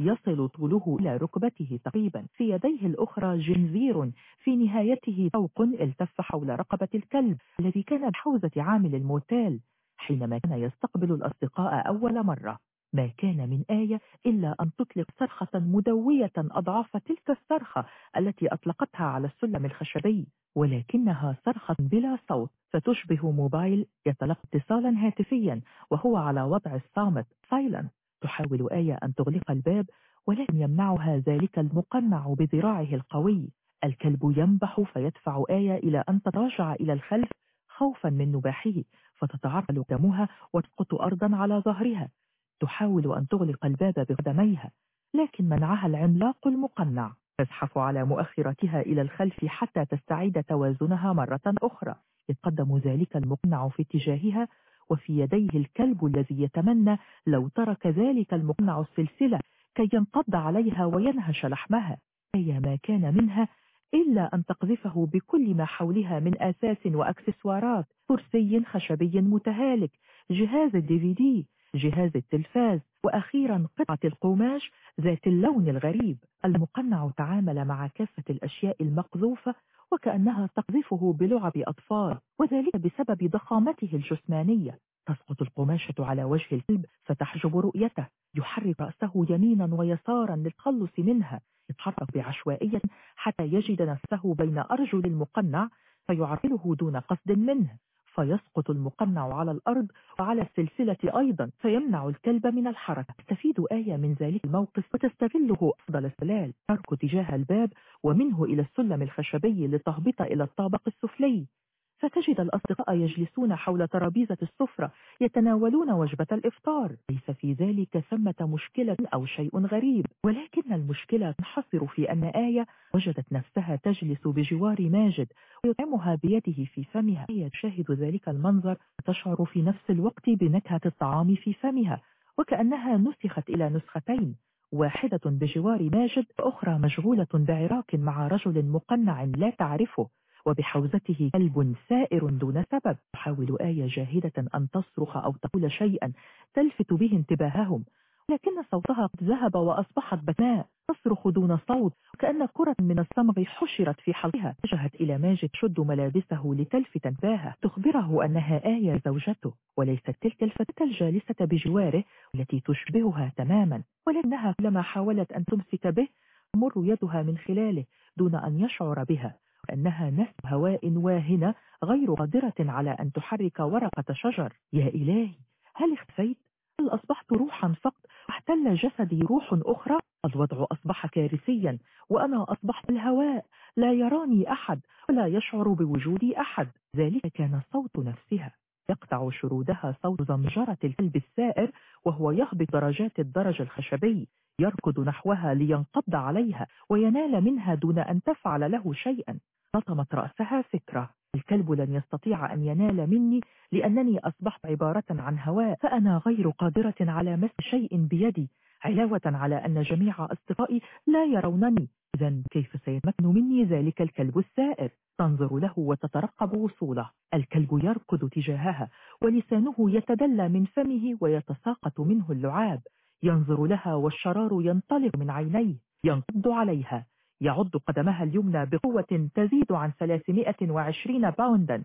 يصل طوله إلى ركبته تقريبا في يديه الأخرى جنزير في نهايته طوق التف حول رقبة الكلب الذي كان بحوزة عامل الموتيل حينما كان يستقبل الأصدقاء أول مرة. ما كان من آية إلا أن تطلق صرخة مدوية أضعاف تلك الصرخة التي أطلقتها على السلم الخشبي ولكنها صرخة بلا صوت فتشبه موبايل يتلقى اتصالا هاتفيا وهو على وضع الصامت سايلنت تحاول آية أن تغلق الباب ولكن يمنعها ذلك المقنع بذراعه القوي. الكلب ينبح فيدفع آية إلى أن تتراجع إلى الخلف خوفا من نباحه فتتعرقل دمها وتسقط أرضا على ظهرها. تحاول أن تغلق الباب بقدميها لكن منعها العملاق المقنع. تزحف على مؤخرتها إلى الخلف حتى تستعيد توازنها مرة أخرى. يتقدم ذلك المقنع في اتجاهها وفي يديه الكلب الذي يتمنى لو ترك ذلك المقنع السلسلة كي ينقض عليها وينهش لحمها. أي ما كان منها إلا أن تقذفه بكل ما حولها من أساس وأكسسوارات كرسي خشبي متهالك جهاز الدي دي جهاز التلفاز وأخيرا قطعة القماش ذات اللون الغريب. المقنع تعامل مع كافة الأشياء المقذوفة وكأنها تقذفه بلعب أطفال وذلك بسبب ضخامته الجسمانية. تسقط القماشة على وجه الكلب فتحجب رؤيته. يحرك رأسه يمينا ويسارا للتخلص منها. يتحرك بعشوائية حتى يجد نفسه بين أرجل المقنع فيعرقله دون قصد منه. فيسقط المقنع على الأرض وعلى السلسلة أيضا فيمنع الكلب من الحركة. تستفيد آية من ذلك الموقف وتستغله أفضل استغلال ترك تجاه الباب ومنه إلى السلم الخشبي لتهبط إلى الطابق السفلي. فتجد الأصدقاء يجلسون حول ترابيزة السفرة يتناولون وجبة الإفطار. ليس في ذلك ثمة مشكلة أو شيء غريب ولكن المشكلة تنحصر في أن آية وجدت نفسها تجلس بجوار ماجد ويطعمها بيده في فمها. آية تشاهد ذلك المنظر وتشعر في نفس الوقت بنكهة الطعام في فمها وكأنها نسخت إلى نسختين واحدة بجوار ماجد وأخرى مشغولة بعراك مع رجل مقنع لا تعرفه. وبحوزته كلب سائر دون سبب. تحاول آية جاهدة أن تصرخ أو تقول شيئا تلفت به انتباههم لكن صوتها قد ذهب وأصبحت بكاء تصرخ دون صوت وكأن كرة من الصمغ حشرت في حلقها. اتجهت إلى ماجد شد ملابسه لتلفت انتباهه تخبره أنها آية زوجته وليست تلك الفتاة الجالسة بجواره التي تشبهها تماما ولكنها كلما حاولت أن تمسك به تمر يدها من خلاله دون أن يشعر بها. أنها نفس هواء واهنة غير قادرة على أن تحرك ورقة شجر. يا إلهي هل اختفيت؟ هل أصبحت روحا فقط واحتل جسدي روح أخرى؟ الوضع أصبح كارثيا وأنا أصبحت الهواء. لا يراني أحد ولا يشعر بوجودي أحد. ذلك كان صوت نفسها. يقطع شرودها صوت زمجرة الكلب السائر وهو يهبط درجات الدرج الخشبي يركض نحوها لينقض عليها وينال منها دون أن تفعل له شيئا. لطمت رأسها فكرة. الكلب لن يستطيع أن ينال مني لأنني أصبحت عبارة عن هواء فأنا غير قادرة على مس شيء بيدي علاوة على أن جميع أصدقائي لا يرونني. إذا كيف سيتمكن مني ذلك الكلب السائر؟ تنظر له وتترقب وصوله. الكلب يركض تجاهها ولسانه يتدلى من فمه ويتساقط منه اللعاب. ينظر لها والشرار ينطلق من عينيه ينقض عليها. يعض قدمها اليمنى بقوة تزيد عن 320 باوندا.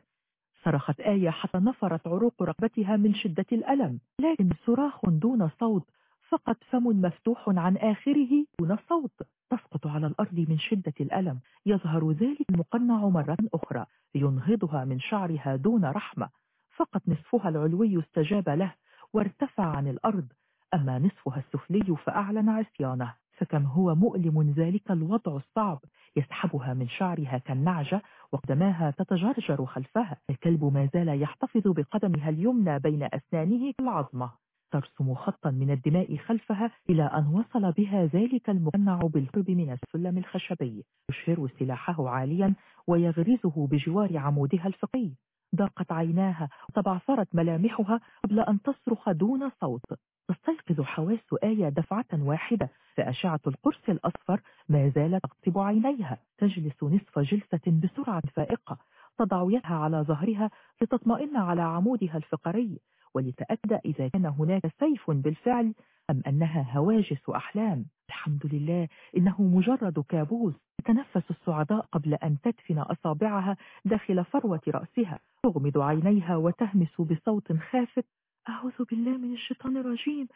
صرخت آية حتى نفرت عروق رقبتها من شدة الألم. لكن صراخ دون صوت فقط فم مفتوح عن آخره دون صوت. تسقط على الأرض من شدة الألم. يظهر ذلك المقنع مرة أخرى ينهضها من شعرها دون رحمة. فقط نصفها العلوي استجاب له وارتفع عن الأرض. أما نصفها السفلي فأعلن عصيانه. فكم هو مؤلم ذلك الوضع الصعب يسحبها من شعرها كالنعجة وقدماها تتجرجر خلفها. الكلب ما زال يحتفظ بقدمها اليمنى بين أسنانه كالعظمة. ترسم خطا من الدماء خلفها إلى أن وصل بها ذلك المقنع بالقرب من السلم الخشبي يشهر سلاحه عاليا ويغرزه بجوار عمودها الفقي ضاقت عيناها وتبعثرت ملامحها قبل أن تصرخ دون صوت. تستيقظ حواس آية دفعة واحدة فأشعة القرص الأصفر ما زالت تقطب عينيها. تجلس نصف جلسة بسرعة فائقة تضع يدها على ظهرها لتطمئن على عمودها الفقري ولتأكد إذا كان هناك سيف بالفعل أم أنها هواجس أحلام. الحمد لله إنه مجرد كابوس. تتنفس السعداء قبل أن تدفن أصابعها داخل فروة رأسها. تغمض عينيها وتهمس بصوت خافت أعوذ بالله من الشيطان الرجيم.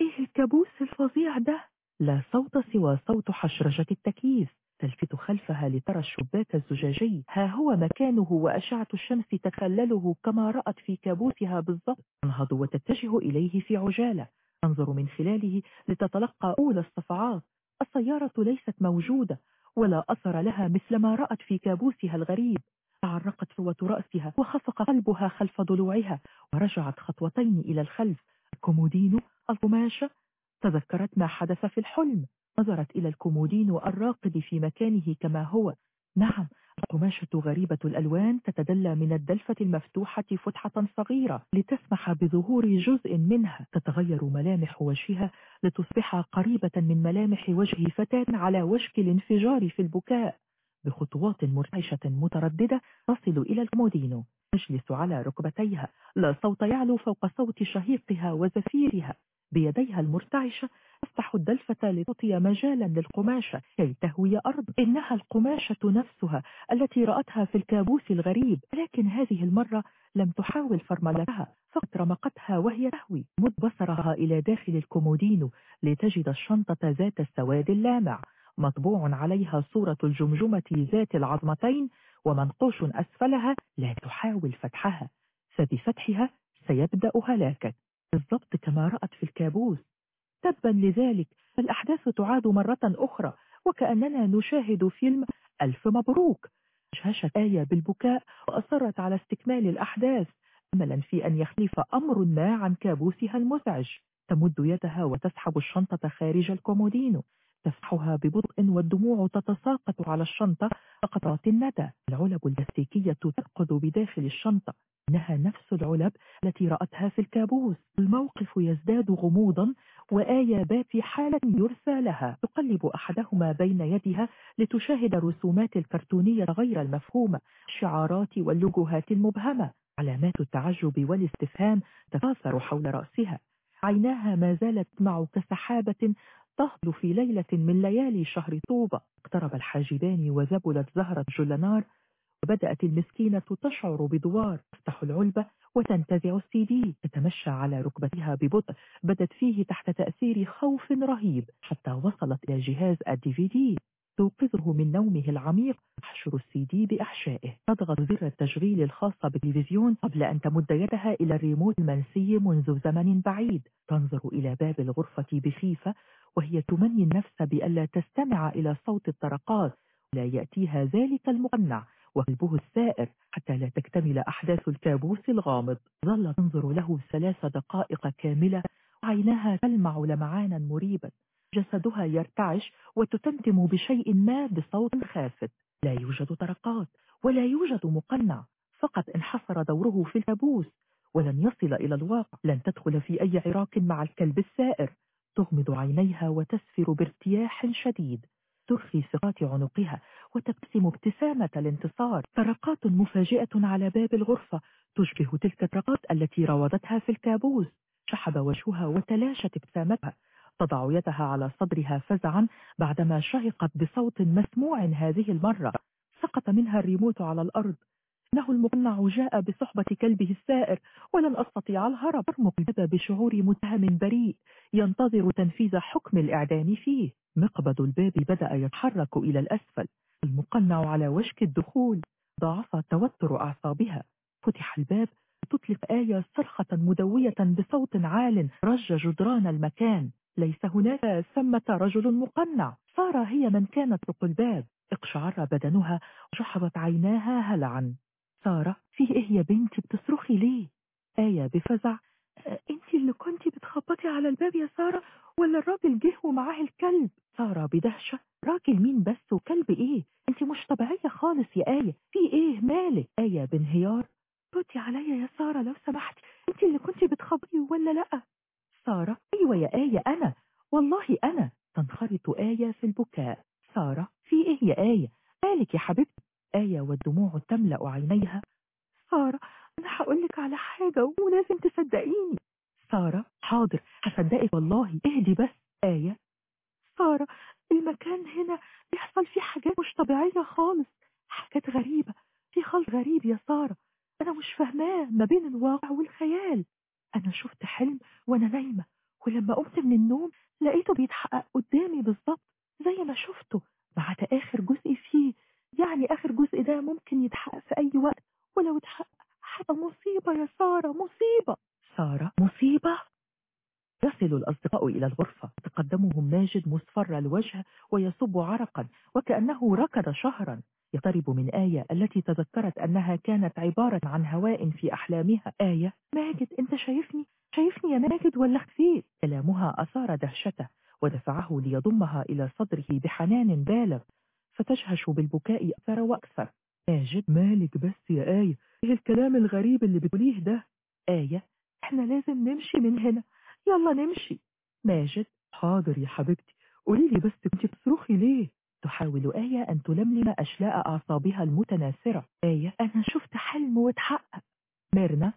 إيه الكابوس الفظيع ده؟ لا صوت سوى صوت حشرجة التكييف. تلفت خلفها لترى الشباك الزجاجي. ها هو مكانه وأشعة الشمس تخلله كما رأت في كابوسها بالضبط. تنهض وتتجه إليه في عجالة. تنظر من خلاله لتتلقى أولى الصفعات. السيارة ليست موجودة ولا أثر لها مثل ما رأت في كابوسها الغريب. تعرقت فروة رأسها وخفق قلبها خلف ضلوعها ورجعت خطوتين إلى الخلف. الكومودينو القماشة تذكرت ما حدث في الحلم. نظرت إلى الكومودين الراقد في مكانه كما هو. نعم القماشة غريبة الألوان تتدلى من الدلفة المفتوحة فتحة صغيرة لتسمح بظهور جزء منها. تتغير ملامح وجهها لتصبح قريبة من ملامح وجه فتاة على وشك الانفجار في البكاء. بخطوات مرتعشة مترددة تصل إلى الكومودينو. تجلس على ركبتيها. لا صوت يعلو فوق صوت شهيقها وزفيرها. بيديها المرتعشة تفتح الدلفة لتعطي مجالا للقماشة. كي تهوي أرضا. إنها القماشة نفسها التي رأتها في الكابوس الغريب. لكن هذه المرة لم تحاول فرملتها. فقط رمقتها وهي تهوي. مد بصرها إلى داخل الكومودينو لتجد الشنطة ذات السواد اللامع. مطبوع عليها صورة الجمجمة ذات العظمتين ومنقوش أسفلها لا تحاول فتحها. فبفتحها سيبدأ هلاكك بالضبط كما رأت في الكابوس. تبا لذلك فالأحداث تعاد مرة أخرى وكأننا نشاهد فيلم ألف مبروك. شاشت آية بالبكاء وأصرت على استكمال الأحداث أملا في أن يخلف أمر ما عن كابوسها المزعج. تمد يدها وتسحب الشنطة خارج الكومودينو. تفتحها ببطء والدموع تتساقط على الشنطة كقطرات الندى. العلب اللاستيكية ترقد بداخل الشنطة. إنها نفس العلب التي رأتها في الكابوس. الموقف يزداد غموضا وآية بات في حالة يرثى لها. تقلب أحدهما بين يدها لتشاهد الرسومات الكرتونية غير المفهومة الشعارات واللوجوهات المبهمة. علامات التعجب والاستفهام تكاثر حول رأسها. عيناها ما زالت مع كسحابة تهطل في ليلة من ليالي شهر طوبة اقترب الحاجبان وذبلت زهرة جلنار وبدأت المسكينة تشعر بدوار تفتح العلبة وتنتزع السي دي تتمشى على ركبتها ببطء بدت فيه تحت تأثير خوف رهيب حتى وصلت إلى جهاز الدي في دي. توقظه من نومه العميق. تحشر السي دي بأحشائه. تضغط زر التشغيل الخاص بالتلفزيون قبل أن تمد يدها إلى الريموت المنسي منذ زمن بعيد. تنظر إلى باب الغرفة بخيفة وهي تمني النفس بألا تستمع إلى صوت الطرقات. لا يأتيها ذلك المقنع وقلبه السائر حتى لا تكتمل أحداث الكابوس الغامض. ظل تنظر له ثلاث دقائق كاملة وعيناها تلمع لمعانا مريبا. جسدها يرتعش وتتمتم بشيء ما بصوت خافت. لا يوجد طرقات ولا يوجد مقنع. فقط انحصر دوره في الكابوس ولن يصل إلى الواقع. لن تدخل في أي عراك مع الكلب السائر. تغمض عينيها وتسفر بارتياح شديد. ترخي ثقات عنقها وتبتسم ابتسامة الانتصار. طرقات مفاجئة على باب الغرفة تشبه تلك الطرقات التي راودتها في الكابوس. شحب وجهها وتلاشت ابتسامتها. تضع يدها على صدرها فزعا بعدما شهقت بصوت مسموع هذه المرة. سقط منها الريموت على الأرض. إنه المقنع جاء بصحبة كلبه السائر ولن أستطيع الهرب. الباب بشعور متهم بريء ينتظر تنفيذ حكم الإعدام فيه. مقبض الباب بدأ يتحرك إلى الأسفل. المقنع على وشك الدخول. ضعف توتر أعصابها. فتح الباب. تطلق آية صرخة مدوية بصوت عال رج جدران المكان. ليس هناك ثمة رجل مقنع. صار هي من كانت تطلق الباب. اقشعر بدنها وشحبت عيناها هلعا. سارة في إيه يا بنتي؟ بتصرخي ليه؟ آية بفزع. انت اللي كنتي بتخبطي على الباب يا سارة؟ ولا الراجل جه ومعاه الكلب؟ سارة بدهشة. راجل مين بس وكلب إيه؟ انت مش طبيعية خالص يا آية. في إيه مالك؟ آية بانهيار. ردي عليا يا سارة لو سمحتي انت اللي كنتي بتخبطي ولا لأ؟ سارة. أيوه يا آية أنا. والله أنا. تنخرط آية في البكاء. سارة في إيه يا آية؟ مالك يا حبيبتي؟ آية والدموع تملأ عينيها. سارة أنا هقولك على حاجة ولازم تصدقيني. سارة حاضر. هصدقك والله. اهدي بس. آية. سارة المكان هنا بيحصل فيه حاجات مش طبيعية خالص. حاجات غريبة. في خلط غريب يا سارة. أنا مش فاهماه ما بين الواقع والخيال. أنا شفت حلم وأنا نايمة ولما قمت من النوم لقيته بيتحقق قدامي بالظبط زي ما شفته عدا آخر جزء فيه. يعني آخر جزء ده ممكن يتحقق في أي وقت ولو اتحقق حتى مصيبة يا سارة مصيبة. سارة مصيبة؟ يصل الأصدقاء إلى الغرفة. تقدمهم ماجد مصفر الوجه ويصب عرقا وكأنه ركض شهرا. يقترب من آية التي تذكرت أنها كانت عبارة عن هواء في أحلامها. آية ماجد أنت شايفني؟ شايفني يا ماجد ولا خفيت كلامها أثار دهشته ودفعه ليضمها إلى صدره بحنان بالغ فتجهش بالبكاء أكثر وأكثر. ماجد مالك بس يا آية إيه الكلام الغريب اللي بتقوليه ده؟ آية إحنا لازم نمشي من هنا. يلا نمشي. ماجد حاضر يا حبيبتي قولي لي بس كنت بتصرخي ليه؟ تحاول آية أن تلملم أشلاء أعصابها المتناثرة. آية أنا شفت حلم واتحقق. ميرنا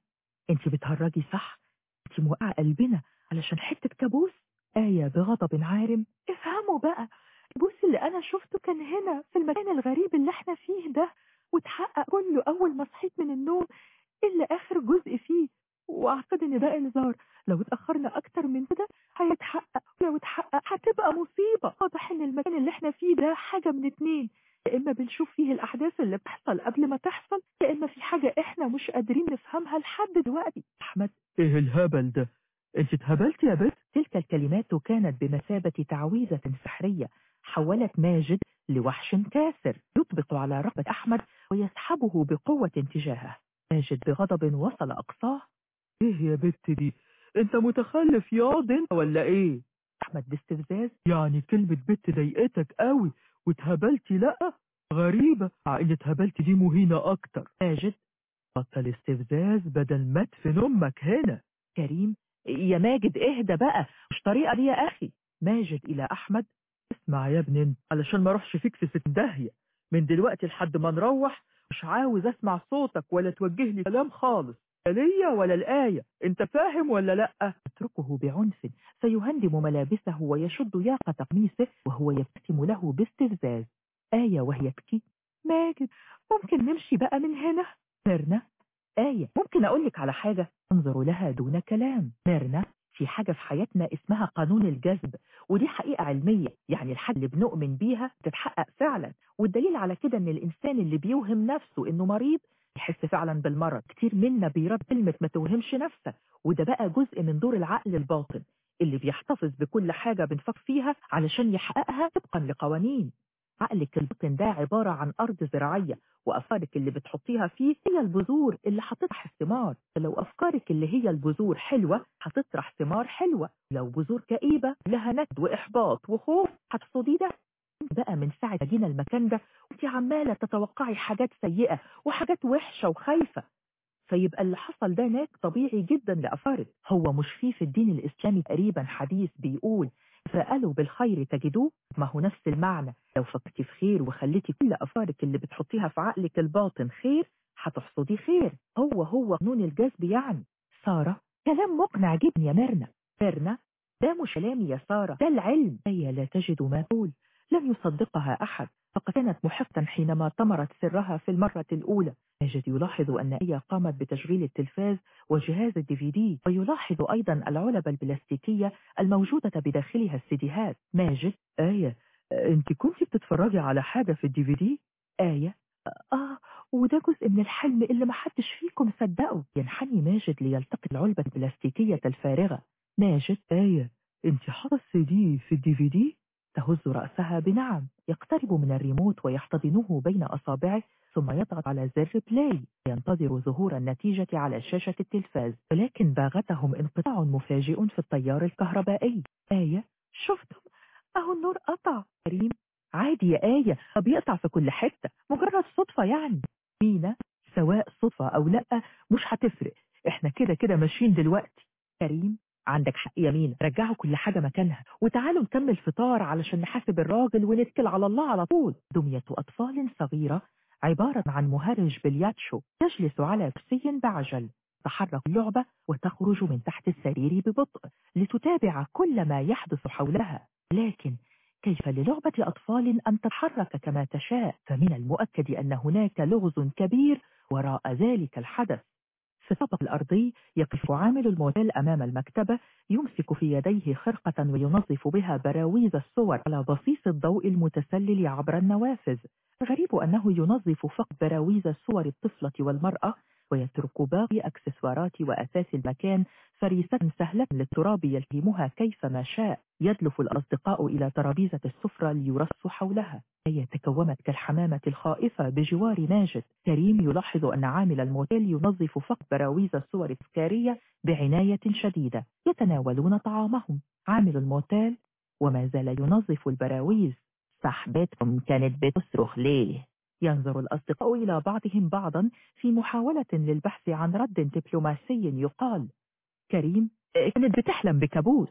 أنت بتهرجي صح؟ أنت موقعة قلبنا علشان حتة كابوس. آية بغضب عارم. افهموا بقى. الكابوس اللي أنا شفته كان هنا في المكان الغريب اللي إحنا فيه ده واتحقق كله أول ما صحيت من النوم إلا آخر جزء فيه. وأعتقد إن ده إنذار لو اتأخرنا أكتر من كده هيتحقق ولو اتحقق هتبقى مصيبة. واضح إن المكان اللي إحنا فيه ده حاجة من اتنين يا إما بنشوف فيه الأحداث اللي بتحصل قبل ما تحصل يا إما في حاجة إحنا مش قادرين نفهمها لحد دلوقتي. أحمد. إيه الهبل ده؟ أنت اتهبلتي يا بنت تلك الكلمات كانت بمثابة تعويذة سحرية حولت ماجد لوحش كاسر يطبق على رقبة أحمد ويسحبه بقوة تجاهه. ماجد بغضب وصل أقصاه إيه يا بنت دي؟ أنت متخلف ياض أنت ولا إيه؟ أحمد باستفزاز يعني كلمة بنت ضايقتك قوي واتهبلتي لأ؟ غريبة مع ان اتهبلتي دي مهينة أكتر. ماجد بطل استفزاز بدل ما تدفن أمك هنا. كريم يا ماجد اهدى بقى. مش طريقة دي يا أخي. ماجد إلى أحمد. اسمع يا ابني علشان ما أروحش فيك في ست داهية. من دلوقتي لحد ما نروح مش عاوز أسمع صوتك ولا توجه لي كلام خالص. لا ليا ولا الآية؟ أنت فاهم ولا لأ؟ أتركه بعنف. سيهندم ملابسه ويشد ياقة قميصه وهو يبتسم له باستفزاز. آية وهي تبكي. ماجد ممكن نمشي بقى من هنا؟ ميرنا. آية ممكن أقولك على حاجة؟ انظر لها دون كلام. ميرنا في حاجة في حياتنا اسمها قانون الجذب ودي حقيقة علمية يعني الحاجة اللي بنؤمن بيها تتحقق فعلا. والدليل على كده إن الإنسان اللي بيوهم نفسه إنه مريض يحس فعلا بالمرض. كتير منا بيرد كلمة ما توهمش نفسك وده بقى جزء من دور العقل الباطن اللي بيحتفظ بكل حاجة بنفكر فيها علشان يحققها طبقا لقوانين. عقلك الباطن ده عبارة عن أرض زراعية وأفكارك اللي بتحطيها فيه هي البذور اللي هتطرح الثمار لو أفكارك اللي هي البذور حلوة هتطرح ثمار حلوة. لو بذور كئيبة لها نكد وإحباط وخوف هتصدي ده؟ بقى من ساعة جينا المكان ده وانت عمالة تتوقعي حاجات سيئة وحاجات وحشة وخايفة. فيبقى اللي حصل ده هناك طبيعي جدا لأفارق هو مش فيه في الدين الإسلامي تقريبا حديث بيقول فقالوا بالخير تجدوه؟ ما هو نفس المعنى. لو فكرتي في خير وخليتي كل أفكارك اللي بتحطيها في عقلك الباطن خير هتحصدي خير. هو هو قانون الجذب يعني. سارة كلام مقنع جدا يا ميرنا. ميرنا ده مش كلامي يا سارة ده العلم. هي لا تجد ما تقول. لم يصدقها أحد فقد كانت محقا حينما طمرت سرها في المرة الأولى. ماجد يلاحظ أن هي قامت بتشغيل التلفاز وجهاز الدي في دي ويلاحظ أيضا العلب البلاستيكية الموجودة بداخلها السيديهات. ماجد آية أنت كنت بتتفرجي على حاجة في ال DVD آية آه وده جزء من الحلم اللي محدش فيكم صدقه. ينحني ماجد ليلتقط العلبة البلاستيكية الفارغة. ماجد آية أنت حاطة السي دي في ال DVD تهز رأسها بنعم يقترب من الريموت ويحتضنه بين أصابعه ثم يضغط على زر play ينتظر ظهور النتيجة على شاشة التلفاز. ولكن باغتهم انقطاع مفاجئ في التيار الكهربائي. آية شفتم؟ أهو النور قطع. كريم عادي يا آية طب يقطع في كل حتة. مجرد صدفة يعني. مينا سواء صدفة أو لأ مش هتفرق. إحنا كده كده ماشيين دلوقتي. كريم عندك حق يا مينا رجعوا كل حاجة مكانها وتعالوا نكمل فطار علشان نحاسب الراجل ونتكل على الله على طول. دمية أطفال صغيرة عبارة عن مهرج بلياتشو تجلس على كرسي بعجل تحرك اللعبة وتخرج من تحت السرير ببطء لتتابع كل ما يحدث حولها. لكن كيف للعبة أطفال أن تتحرك كما تشاء؟ فمن المؤكد أن هناك لغز كبير وراء ذلك الحدث. في الطبق الأرضي يقف عامل الموتيل أمام المكتبة يمسك في يديه خرقة وينظف بها براويز الصور على بصيص الضوء المتسلل عبر النوافذ. الغريب أنه ينظف فقط براويز صور الطفلة والمرأة ويترك باقي أكسسوارات وأثاث المكان فريسة سهلة للتراب يلتهمها كيفما شاء. يدلف الأصدقاء إلى ترابيزة السفرة ليتراصوا حولها. هي تكومت كالحمامة الخائفة بجوار ماجد كريم يلاحظ أن عامل الموتيل ينظف فقط براويز الصور التذكارية بعناية شديدة. يتناولون طعامهم. عامل الموتيل وما زال ينظف البراويز. صاحبتكم كانت بتصرخ ليه؟ ينظر الأصدقاء إلى بعضهم بعضا في محاولة للبحث عن رد دبلوماسي يقال كريم كانت بتحلم بكابوس.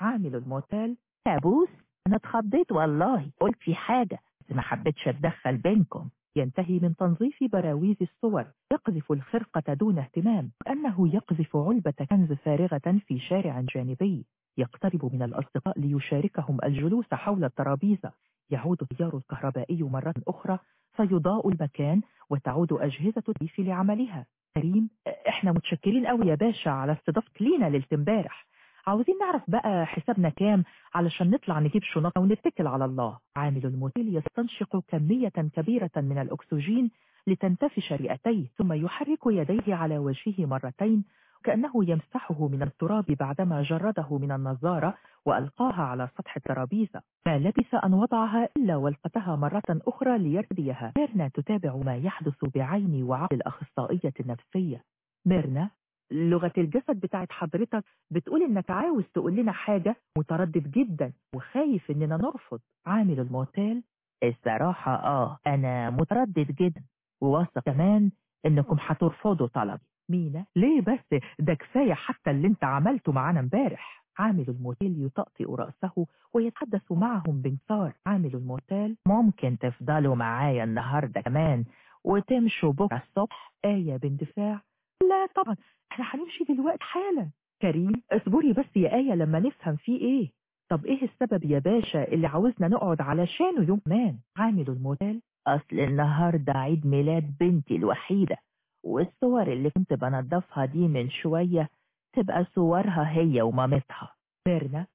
عامل الموتيل كابوس أنا اتخضيت والله قلت في حاجة بس ما حبيتش أتدخل بينكم. ينتهي من تنظيف براويز الصور يقذف الخرقة دون اهتمام كأنه يقذف علبة كنز فارغة في شارع جانبي. يقترب من الأصدقاء ليشاركهم الجلوس حول الترابيزة. يعود التيار الكهربائي مرة أخرى فيضاء المكان وتعود أجهزة التيف لعملها. كريم إحنا متشكرين قوي يا باشا على استضافتك لينا ليلة امبارح عاوزين نعرف بقى حسابنا كام علشان نطلع نجيب شنطة ونتكل على الله. عامل الموتيل يستنشق كمية كبيرة من الأكسجين لتنتفش رئتيه ثم يحرك يديه على وجهه مرتين كأنه يمسحه من التراب بعدما جرده من النظارة وألقاها على سطح الترابيزة. ما لبث أن وضعها إلا والقتها مرة أخرى ليرديها ميرنا تتابع ما يحدث بعين وعقل الأخصائية النفسية. ميرنا لغة الجسد بتاعت حضرتك بتقول إنك عاوز تقول لنا حاجة متردد جدا وخايف إننا نرفض. عامل الموتيل الصراحة آه أنا متردد جدا. وواثق كمان إنكم هترفضوا طلبي. مينا؟ ليه بس؟ ده كفاية حتى اللي انت عملته معانا امبارح. عامل الموتيل يطأطئ رأسه ويتحدث معهم بانكسار عامل الموتيل ممكن تفضلوا معايا النهاردة كمان وتمشوا بكرة الصبح؟ آية باندفاع لا طبعا إحنا هنمشي دلوقتي حالا. كريم اصبري بس يا آية لما نفهم فيه إيه. طب إيه السبب يا باشا اللي عاوزنا نقعد علشانه يوم مان عامل الموتيل اصل النهاردة عيد ميلاد بنتي الوحيدة. والصور اللي كنت بنضفها دي من شوية تبقى صورها هي ومامتها. ميرنا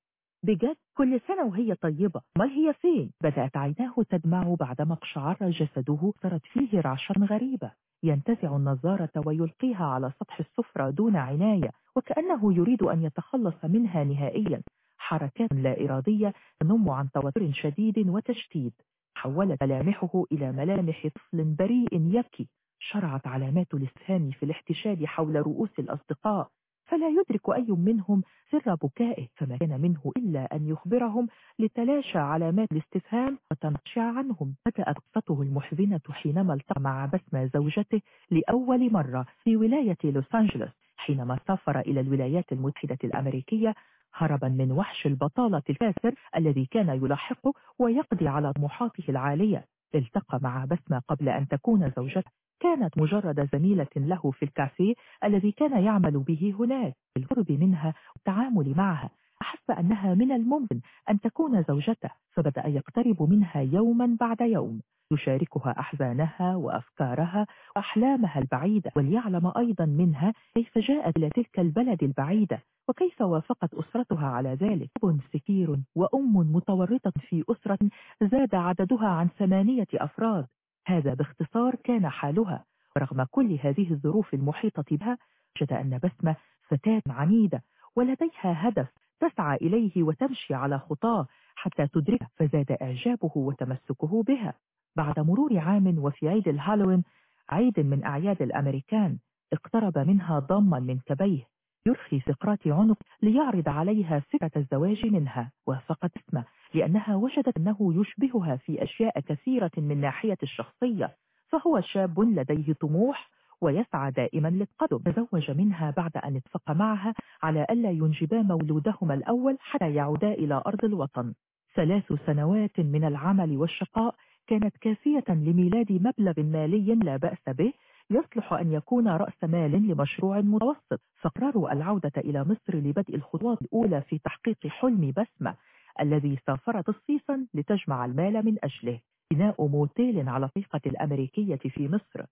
بجد كل سنة وهي طيبة. ما هي فين؟ بدأت عيناه تدمع بعدما اقشعر جسده صارت فيه رعشة غريبة. ينتزع النظارة ويلقيها على سطح السفرة دون عناية وكأنه يريد أن يتخلص منها نهائيا. حركات لا إرادية تنم عن توتر شديد وتشتيت. حولت ملامحه إلى ملامح طفل بريء يبكي. شرعت علامات الاستفهام في الاحتشاد حول رؤوس الأصدقاء فلا يدرك أي منهم سر بكائه فما كان منه إلا أن يخبرهم لتلاشى علامات الاستفهام وتنقشع عنهم. بدأت قصته المحزنة حينما التقى مع بسمة زوجته لأول مرة في ولاية لوس أنجلوس. حينما سافر إلى الولايات المتحدة الأمريكية هربا من وحش البطالة الكاسر الذي كان يلاحقه ويقضي على طموحاته العالية. التقى مع بسمة قبل أن تكون زوجته. كانت مجرد زميلة له في الكافيه الذي كان يعمل به هناك بالقرب منها والتعامل معها. أحس أنها من الممكن أن تكون زوجته فبدأ يقترب منها يوما بعد يوم. يشاركها أحزانها وأفكارها وأحلامها البعيدة وليعلم أيضا منها كيف جاءت إلى تلك البلد البعيدة وكيف وافقت أسرتها على ذلك. أب سكير وأم متورطة في أسرة زاد عددها عن ثمانية أفراد. هذا باختصار كان حالها. ورغم كل هذه الظروف المحيطة بها وجد أن بسمة فتاة عنيدة ولديها هدف تسعى إليه وتمشي على خطاه حتى تدركه فزاد إعجابه وتمسكه بها. بعد مرور عام وفي عيد الهالوين عيد من أعياد الأمريكان اقترب منها ضاما من كبيه. يرخي سقراط عنق ليعرض عليها فكرة الزواج منها وافقت اسمه لأنها وجدت أنه يشبهها في أشياء كثيرة من ناحية الشخصية فهو شاب لديه طموح ويسعى دائما للقدم تزوج منها بعد أن اتفق معها على ألا ينجبا مولودهما الأول حتى يعودا إلى أرض الوطن. ثلاث سنوات من العمل والشقاء كانت كافية لميلاد مبلغ مالي لا بأس به يصلح أن يكون رأس مال لمشروع متوسط. فقرروا العودة إلى مصر لبدء الخطوات الأولى في تحقيق حلم بسمة الذي سافرت الصيفا لتجمع المال من أجله. بناء موتيل على طريقة الأمريكية في مصر.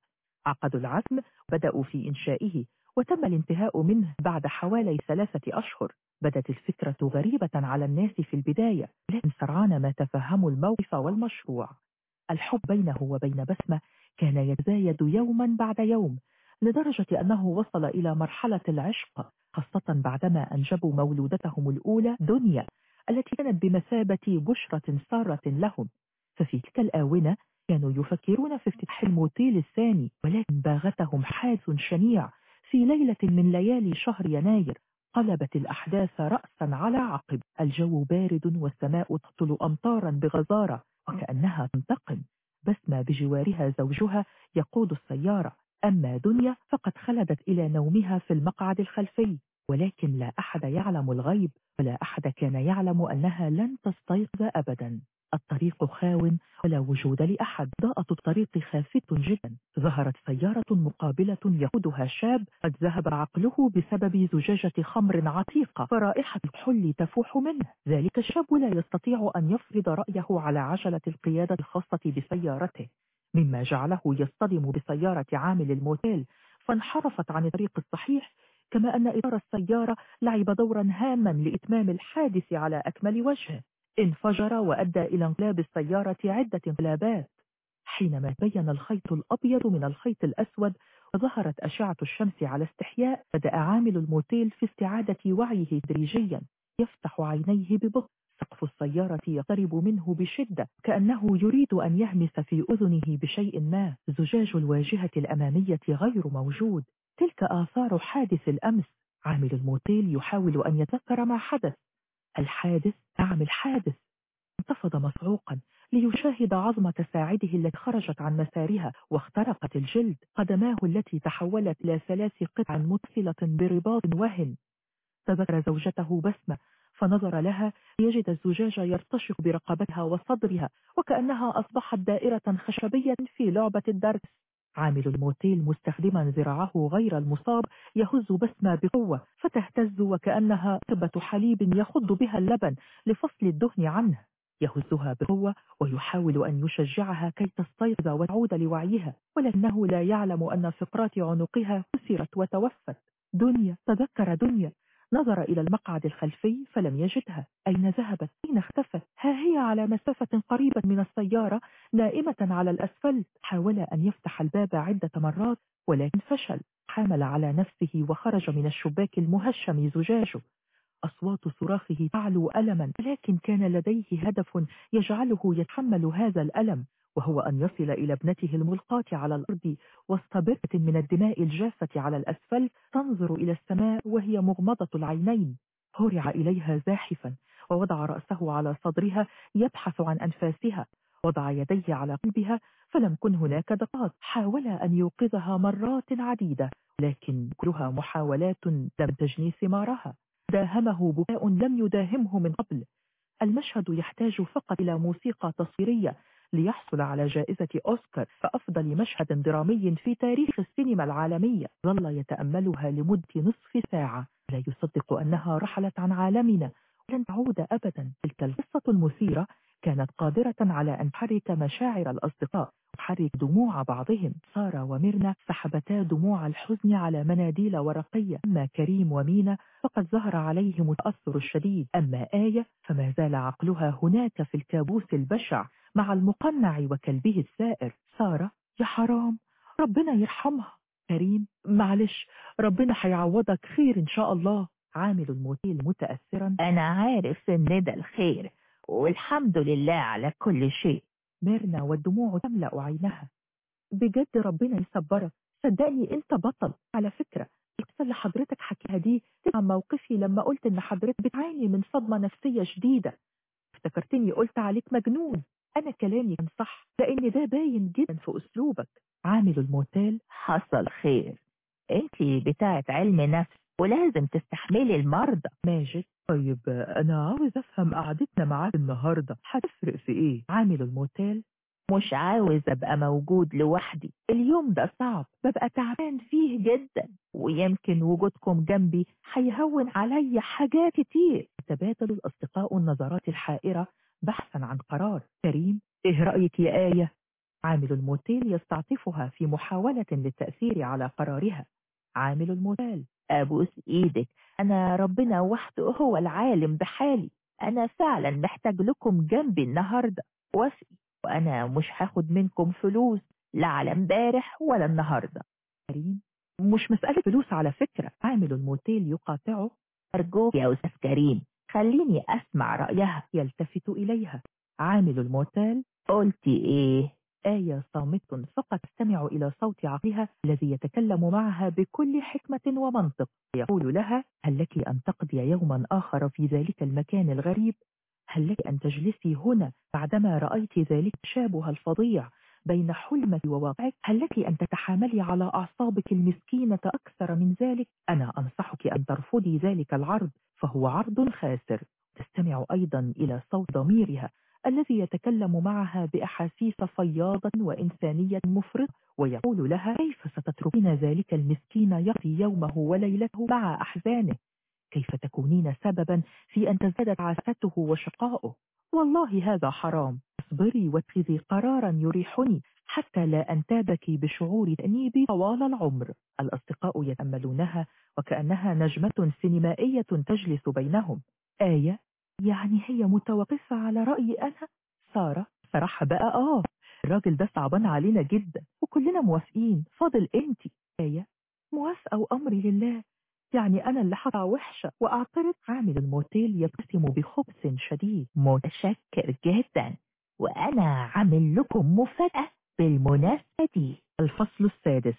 عقدوا العزم بدأوا في إنشائه وتم الانتهاء منه بعد حوالي ثلاثة أشهر. بدت الفكرة غريبة على الناس في البداية لكن سرعان ما تفهموا الموقف والمشروع. الحب بينه وبين بسمة كان يتزايد يوما بعد يوم لدرجة أنه وصل إلى مرحلة العشق خاصة بعدما أنجبوا مولودتهم الأولى دنيا التي كانت بمثابة بشرة سارة لهم. ففي تلك الآونة كانوا يفكرون في افتتاح الموتيل الثاني ولكن باغتهم حادث شنيع في ليلة من ليالي شهر يناير قلبت الأحداث رأسا على عقب. الجو بارد والسماء تطل أمطارا بغزارة وكأنها تنتقم بسمة بجوارها زوجها يقود السيارة. أما دنيا فقد خلدت إلى نومها في المقعد الخلفي ولكن لا أحد يعلم الغيب ولا أحد كان يعلم أنها لن تستيقظ أبدا. الطريق خاو ولا وجود لأحد. ضاءة الطريق خافتة جدا. ظهرت سيارة مقابلة يقودها شاب. قد ذهب عقله بسبب زجاجة خمر عتيقة. فرائحة الكحول تفوح منه. ذلك الشاب لا يستطيع أن يفرض رأيه على عجلة القيادة الخاصة بسيارته. مما جعله يصطدم بسيارة عامل الموتيل. فانحرفت عن الطريق الصحيح. كما أن إطار السيارة لعب دورا هاما لإتمام الحادث على أكمل وجه. انفجر وأدى إلى انقلاب السيارة عدة انقلابات. حينما بين الخيط الأبيض من الخيط الأسود وظهرت أشعة الشمس على استحياء بدأ عامل الموتيل في استعادة وعيه تدريجيا. يفتح عينيه ببطء. سقف السيارة يقترب منه بشدة كأنه يريد أن يهمس في أذنه بشيء ما. زجاج الواجهة الأمامية غير موجود. تلك آثار حادث الأمس. عامل الموتيل يحاول أن يتذكر ما حدث. الحادث نعم الحادث. انتفض مصعوقا ليشاهد عظمة ساعده التي خرجت عن مسارها واخترقت الجلد. قدماه التي تحولت إلى ثلاث قطع متصلة برباط وهن. تذكر زوجته بسمة فنظر لها ليجد الزجاج يرتشق برقبتها وصدرها وكأنها أصبحت دائرة خشبية في لعبة الدرس. عامل الموتيل مستخدما ذراعه غير المصاب يهز بسمة بقوة فتهتز وكأنها قبة حليب يخض بها اللبن لفصل الدهن عنه. يهزها بقوة ويحاول أن يشجعها كي تستيقظ وتعود لوعيها ولكنه لا يعلم أن فقرات عنقها كسرت وتوفت. دنيا تذكر دنيا. نظر إلى المقعد الخلفي فلم يجدها. أين ذهبت؟ أين اختفت؟ ها هي على مسافة قريبة من السيارة نائمة على الأسفلت. حاول أن يفتح الباب عدة مرات ولكن فشل. حامل على نفسه وخرج من الشباك المهشم زجاجه أصوات صراخه تعلو ألما ولكن كان لديه هدف يجعله يتحمل هذا الألم. وهو أن يصل إلى ابنته الملقاة على الأرض وسط بركة من الدماء الجافة على الأسفل تنظر إلى السماء وهي مغمضة العينين. هرع إليها زاحفا ووضع رأسه على صدرها يبحث عن أنفاسها. وضع يديه على قلبها فلم كن هناك دقات. حاول أن يوقظها مرات عديدة لكن كلها محاولات لم تجني ثمارها داهمه بكاء لم يداهمه من قبل. المشهد يحتاج فقط إلى موسيقى تصويرية. ليحصل على جائزة أوسكار كأفضل مشهد درامي في تاريخ السينما العالمية. ظل يتأملها لمدة نصف ساعة. لا يصدق أنها رحلت عن عالمنا. ولن تعود أبدا. تلك القصة المثيرة كانت قادرة على أن تحرك مشاعر الأصدقاء تحرك دموع بعضهم. سارة وميرنا سحبتا دموع الحزن على مناديل ورقية. أما كريم ومينا فقد ظهر عليهم التأثر الشديد. أما آية فما زال عقلها هناك في الكابوس البشع. مع المقنع وكلبه السائر. سارة يا حرام ربنا يرحمها. كريم معلش ربنا هيعوضك خير إن شاء الله. عامل الموتيل متأثرا. أنا عارف إن ده الخير والحمد لله على كل شيء. ميرنا والدموع تملأ عينها. بجد ربنا يصبرك. صدقني أنت بطل. على فكرة القصة اللي حضرتك حكيها دي عن موقفي لما قلت إن حضرتك بتعاني من صدمة نفسية شديدة. افتكرتني قلت عليك مجنون. أنا كلامي كان صح لأن ده باين جدا في أسلوبك. عامل الموتيل حصل خير. انتي بتاعت علم نفس ولازم تستحملي المرضى. ماجد طيب أنا عاوز أفهم قعدتنا معاك النهاردة هتفرق في إيه؟ عامل الموتيل مش عاوز أبقى موجود لوحدي. اليوم ده صعب ببقى تعبان فيه جدا ويمكن وجودكم جنبي هيهون عليا حاجات كتير. تبادل الأصدقاء النظرات الحائرة بحثا عن قرار كريم إيه رأيك يا آية؟ عامل الموتيل يستعطفها في محاولة للتأثير على قرارها. عامل الموتيل أبوس إيدك. أنا ربنا وحده هو العالم بحالي. أنا فعلا محتاج لكم جنبي النهارده. وافقي. وأنا مش هاخد منكم فلوس لا على امبارح ولا النهارده. كريم مش مسألة فلوس على فكرة. عامل الموتيل يقاطعه. أرجوك يا أستاذ كريم. خليني أسمع رأيها. يلتفت إليها. عامل الموتيل قلت إيه؟ آية صامت فقط تستمع إلى صوت عقلها الذي يتكلم معها بكل حكمة ومنطق. يقول لها هل لك أن تقضي يوما آخر في ذلك المكان الغريب؟ هل لك أن تجلسي هنا بعدما رأيت ذلك التشابه الفظيع؟ بين حلمك وواقعك هل لك أن تتحاملي على أعصابك المسكينة أكثر من ذلك. أنا أنصحك أن ترفضي ذلك العرض فهو عرض خاسر. تستمع أيضا إلى صوت ضميرها الذي يتكلم معها بأحاسيس فياضة وإنسانية مفرطة ويقول لها كيف ستتركين ذلك المسكين يقضي يومه وليلته مع أحزانه؟ كيف تكونين سببا في أن تزداد عاسته وشقاؤه؟ والله هذا حرام. أصبري واتخذي قرارا يريحني حتى لا أنتابك بشعور تأنيب طوال العمر. الأصدقاء يتأملونها وكأنها نجمة سينمائية تجلس بينهم. آية يعني هي متوقفة على رأيي أنا؟ سارة صراحة بقى. آه الراجل ده صعبان علينا جدا وكلنا موافقين. فاضل أنت. آية موافقة وأمري لله. يعني أنا اللي حطها وحشة وأعترض. عامل الموتيل يبتسم بخبث شديد. متشكر جدا. وأنا عامل لكم مفاجأة بالمناسبة. دي الفصل السادس.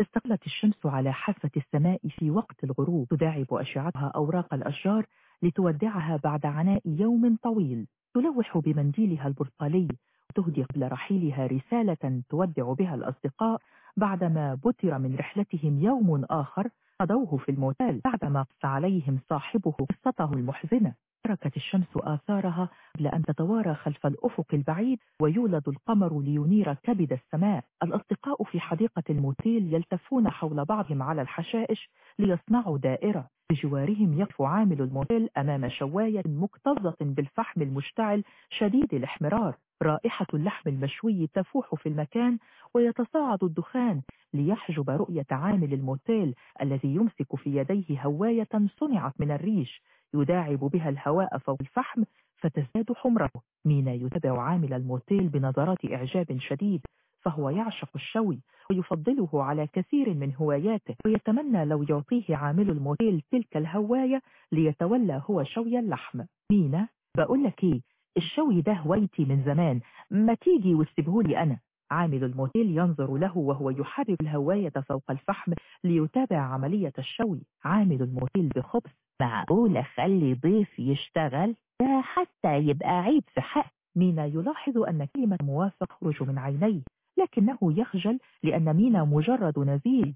استقلت الشمس على حافة السماء في وقت الغروب تداعب أشعتها أوراق الأشجار لتودعها بعد عناء يوم طويل. تلوح بمنديلها البرتقالي وتهدي قبل رحيلها رسالة تودع بها الأصدقاء بعدما بتر من رحلتهم يوم آخر قضوه في الموتيل بعدما قص عليهم صاحبه قصته المحزنة. تركت الشمس آثارها قبل أن تتوارى خلف الأفق البعيد ويولد القمر لينير كبد السماء. الأصدقاء في حديقة الموتيل يلتفون حول بعضهم على الحشائش ليصنعوا دائرة. بجوارهم يقف عامل الموتيل أمام شواية مكتظة بالفحم المشتعل شديد الاحمرار. رائحة اللحم المشوي تفوح في المكان ويتصاعد الدخان ليحجب رؤية عامل الموتيل الذي يمسك في يديه هواية صنعت من الريش. يداعب بها الهواء فوق الفحم فتزداد حمرته مينا يتابع عامل الموتيل بنظرات إعجاب شديد فهو يعشق الشوي ويفضله على كثير من هواياته. ويتمنى لو يعطيه عامل الموتيل تلك الهواية ليتولى هو شوي اللحم. مينا بقول لك إيه؟ الشوي ده هوايتي من زمان. ما تيجي وتسيبهولي أنا. عامل الموتيل ينظر له وهو يحرك الهواية فوق الفحم ليتابع عملية الشوي. عامل الموتيل بخبث معقول أخلي ضيف يشتغل؟ ده حتى يبقى عيب في حق. مينا يلاحظ أن كلمة موافق تخرج من عينيه لكنه يخجل لأن مينا مجرد نزيل.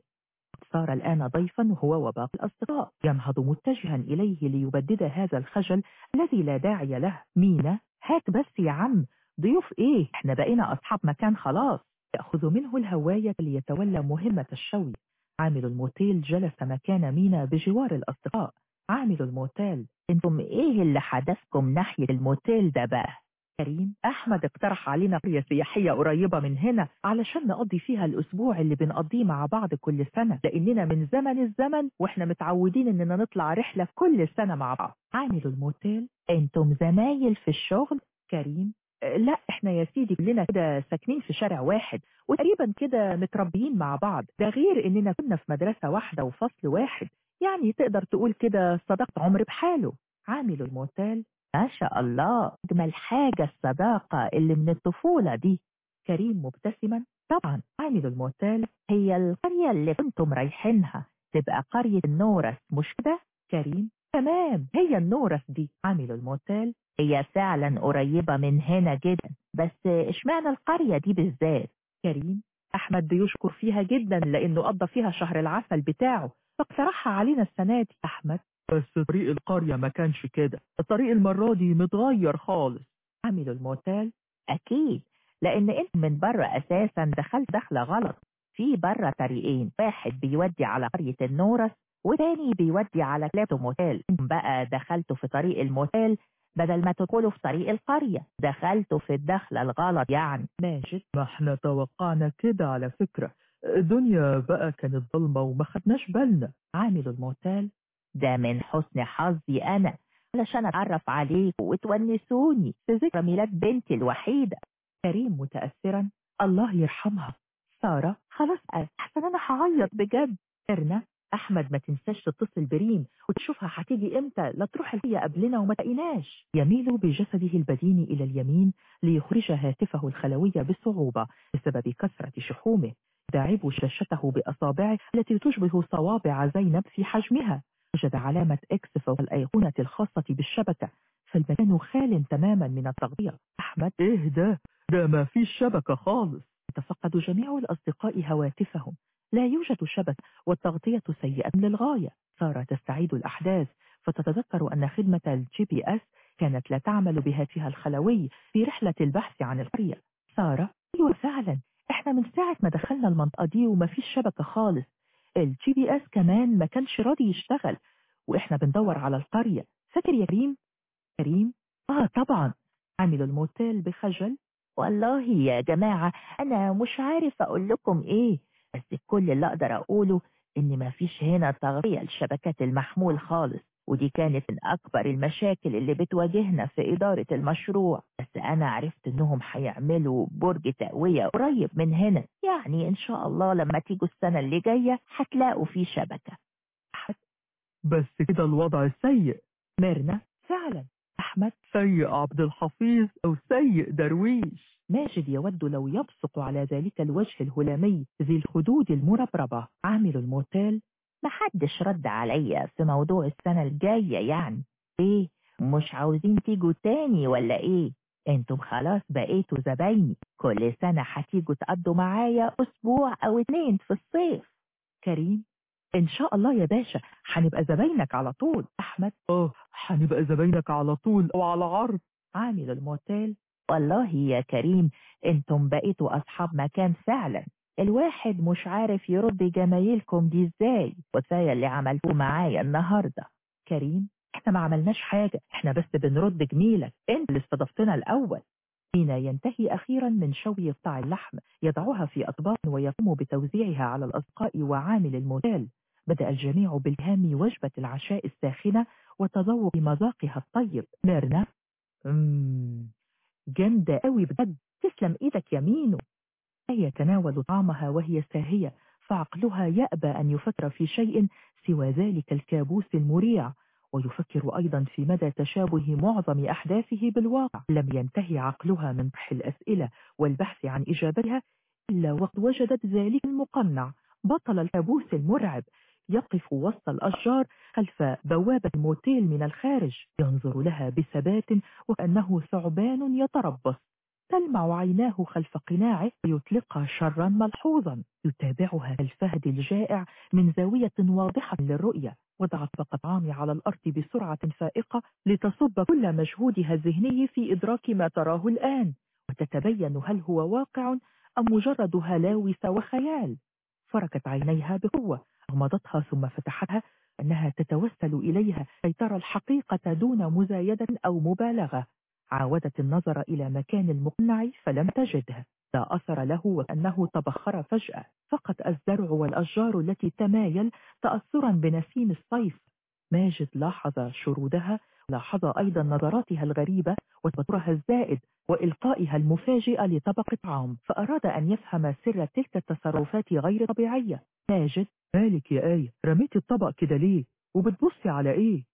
صار الآن ضيفا هو وباقي الأصدقاء. ينهض متجها إليه ليبدد هذا الخجل الذي لا داعي له. مينا هات بس يا عم. ضيوف إيه؟ إحنا بقينا أصحاب مكان خلاص. يأخذ منه الهواية ليتولى مهمة الشوي. عامل الموتيل جلس مكان مينا بجوار الأصدقاء. عامل الموتيل. إنتم إيه اللي حدثكم ناحية الموتيل ده بقى؟ كريم أحمد اقترح علينا قرية سياحية قريبة من هنا علشان نقضي فيها الأسبوع اللي بنقضيه مع بعض كل سنة لأننا من زمن الزمن وإحنا متعودين إننا نطلع رحلة كل سنة مع بعض. عامل الموتيل. إنتم زمايل في الشغل؟ كريم. لا إحنا يا سيدي كلنا كده ساكنين في شارع واحد وتقريبا كده متربيين مع بعض. ده غير إننا كنا في مدرسة واحدة وفصل واحد. يعني تقدر تقول كده صداقة عمر بحاله. عامل الموتيل ما شاء الله. أجمل حاجة الصداقة اللي من الطفولة دي. كريم مبتسما. طبعا عامل الموتيل هي القرية اللي كنتم رايحينها. تبقى قرية النورس مش كده؟ كريم تمام هي النورس دي. عامل الموتيل هي فعلا قريبة من هنا جدا. بس اشمعنى القرية دي بالذات؟ كريم أحمد بيشكر فيها جدا لأنه قضى فيها شهر العسل بتاعه. فاقترحها علينا السنة دي أحمد. بس طريق القرية ما كانش كده الطريق المرة دي متغير خالص. عامل الموتيل؟ أكيد لأن أنت من بره أساسا دخلت دخلة غلط. في بره طريقين واحد بيودي على قرية النورس وتاني بيودي على كلابتو موتيل. أنتم بقى دخلتوا في طريق الموتيل بدل ما تدخلوا في طريق القرية. دخلتوا في الدخلة الغلط يعني. ماجد ما إحنا توقعنا كده على فكرة. الدنيا بقى كانت ضلمة وما خدناش بالنا. عامل الموتيل ده من حسن حظي أنا علشان أتعرف عليكم وتونسوني في ذكرى ميلاد بنتي الوحيدة. كريم متأثرا. الله يرحمها. سارة خلاص أحسن أنا هعيط بجد. ميرنا أحمد ما تنساش تتصل بريم وتشوفها هتيجي إمتى لا تروح هي قبلنا وما تلاقيناش. يميل بجسده البدين إلى اليمين ليخرج هاتفه الخلوي بصعوبة بسبب كثرة شحومه. داعب شاشته بأصابعه التي تشبه صوابع زينب في حجمها. وجد علامة X فوق الأيقونة الخاصة بالشبكة فالمكان خال تماما من التغطية. أحمد إيه ده؟ ده ما فيش شبكة خالص. يتفقد جميع الأصدقاء هواتفهم. لا يوجد شبكة والتغطية سيئة للغاية. سارة تستعيد الأحداث فتتذكر أن خدمة ال GPS كانت لا تعمل بهاتفها الخلوي في رحلة البحث عن القرية. سارة أيوة فعلا. إحنا من ساعة ما دخلنا المنطقة دي وما فيش شبكة خالص. ال GPS كمان ما كانش راضي يشتغل. وإحنا بندور على القرية. فاكر يا كريم؟ كريم؟ آه طبعا. عامل الموتيل بخجل. والله يا جماعة أنا مش عارف أقول لكم إيه. بس كل اللي أقدر أقوله إن مفيش هنا تغطية لشبكات المحمول خالص ودي كانت من أكبر المشاكل اللي بتواجهنا في إدارة المشروع. بس أنا عرفت إنهم هيعملوا برج تقوية قريب من هنا. يعني إن شاء الله لما تيجوا السنة اللي جاية هتلاقوا فيه شبكة. بس كده الوضع سيء. ميرنا فعلا. أحمد سيء عبد الحفيظ أو سيء درويش. ماجد يود لو يبصق على ذلك الوجه الهلامي ذي الخدود المربربة. عامل الموتيل محدش رد عليا في موضوع السنة الجاية يعني. إيه مش عاوزين تيجوا تاني ولا إيه؟ أنتم خلاص بقيتوا زبايني. كل سنة هتيجوا تقضوا معايا أسبوع أو اتنين في الصيف. كريم إن شاء الله يا باشا هنبقى زباينك على طول. أحمد. آه هنبقى زباينك على طول أو على عرض عامل الموتيل. والله يا كريم أنتم بقيتوا أصحاب مكان فعلا. الواحد مش عارف يرد جمايلكم دي إزاي. وكفاية اللي عملتوه معايا النهارده. كريم إحنا ما عملناش حاجة إحنا بس بنرد جميلك. أنت اللي استضفتنا الأول. حين ينتهي أخيرا من شوي قطع اللحم يضعها في أطباق ويقوم بتوزيعها على الأصدقاء وعامل الموتيل. بدأ الجميع بالهام وجبة العشاء الساخنة وتذوق مذاقها الطيب. ميرنا مم. جامدة قوي بجد. تسلم إيدك يمينه هي تناول طعامها وهي ساهية فعقلها يأبى أن يفكر في شيء سوى ذلك الكابوس المريع. ويفكر أيضا في مدى تشابه معظم أحداثه بالواقع. لم ينتهي عقلها من طرح الأسئلة والبحث عن إجابتها إلا وقد وجدت ذلك المقنع. بطل الكابوس المرعب. يقف وسط الأشجار خلف بوابة الموتيل من الخارج ينظر لها بثبات وكأنه ثعبان يتربص. تلمع عيناه خلف قناعه ويطلقها شرا ملحوظا. يتابعها الفهد الجائع من زاوية واضحة للرؤية. وضعت الطعام على الأرض بسرعة فائقة لتصب كل مجهودها الذهني في إدراك ما تراه الآن. وتتبين هل هو واقع أم مجرد هلاوس وخيال. فركت عينيها بقوة غمضتها ثم فتحتها أنها تتوسل إليها كي ترى الحقيقة دون مزايدة أو مبالغة. عاودت النظر إلى مكان المقنع فلم تجده. لا أثر له وأنه تبخر فجأة. فقط الزرع والأشجار التي تمايل تأثرا بنسيم الصيف. ماجد لاحظ شرودها لاحظ أيضا نظراتها الغريبة وتوترها الزائد وإلقائها المفاجئ لطبق طعام فأراد أن يفهم سر تلك التصرفات غير طبيعية. ماجد مالك يا آية رميت الطبق كده ليه؟ وبتبصي على إيه؟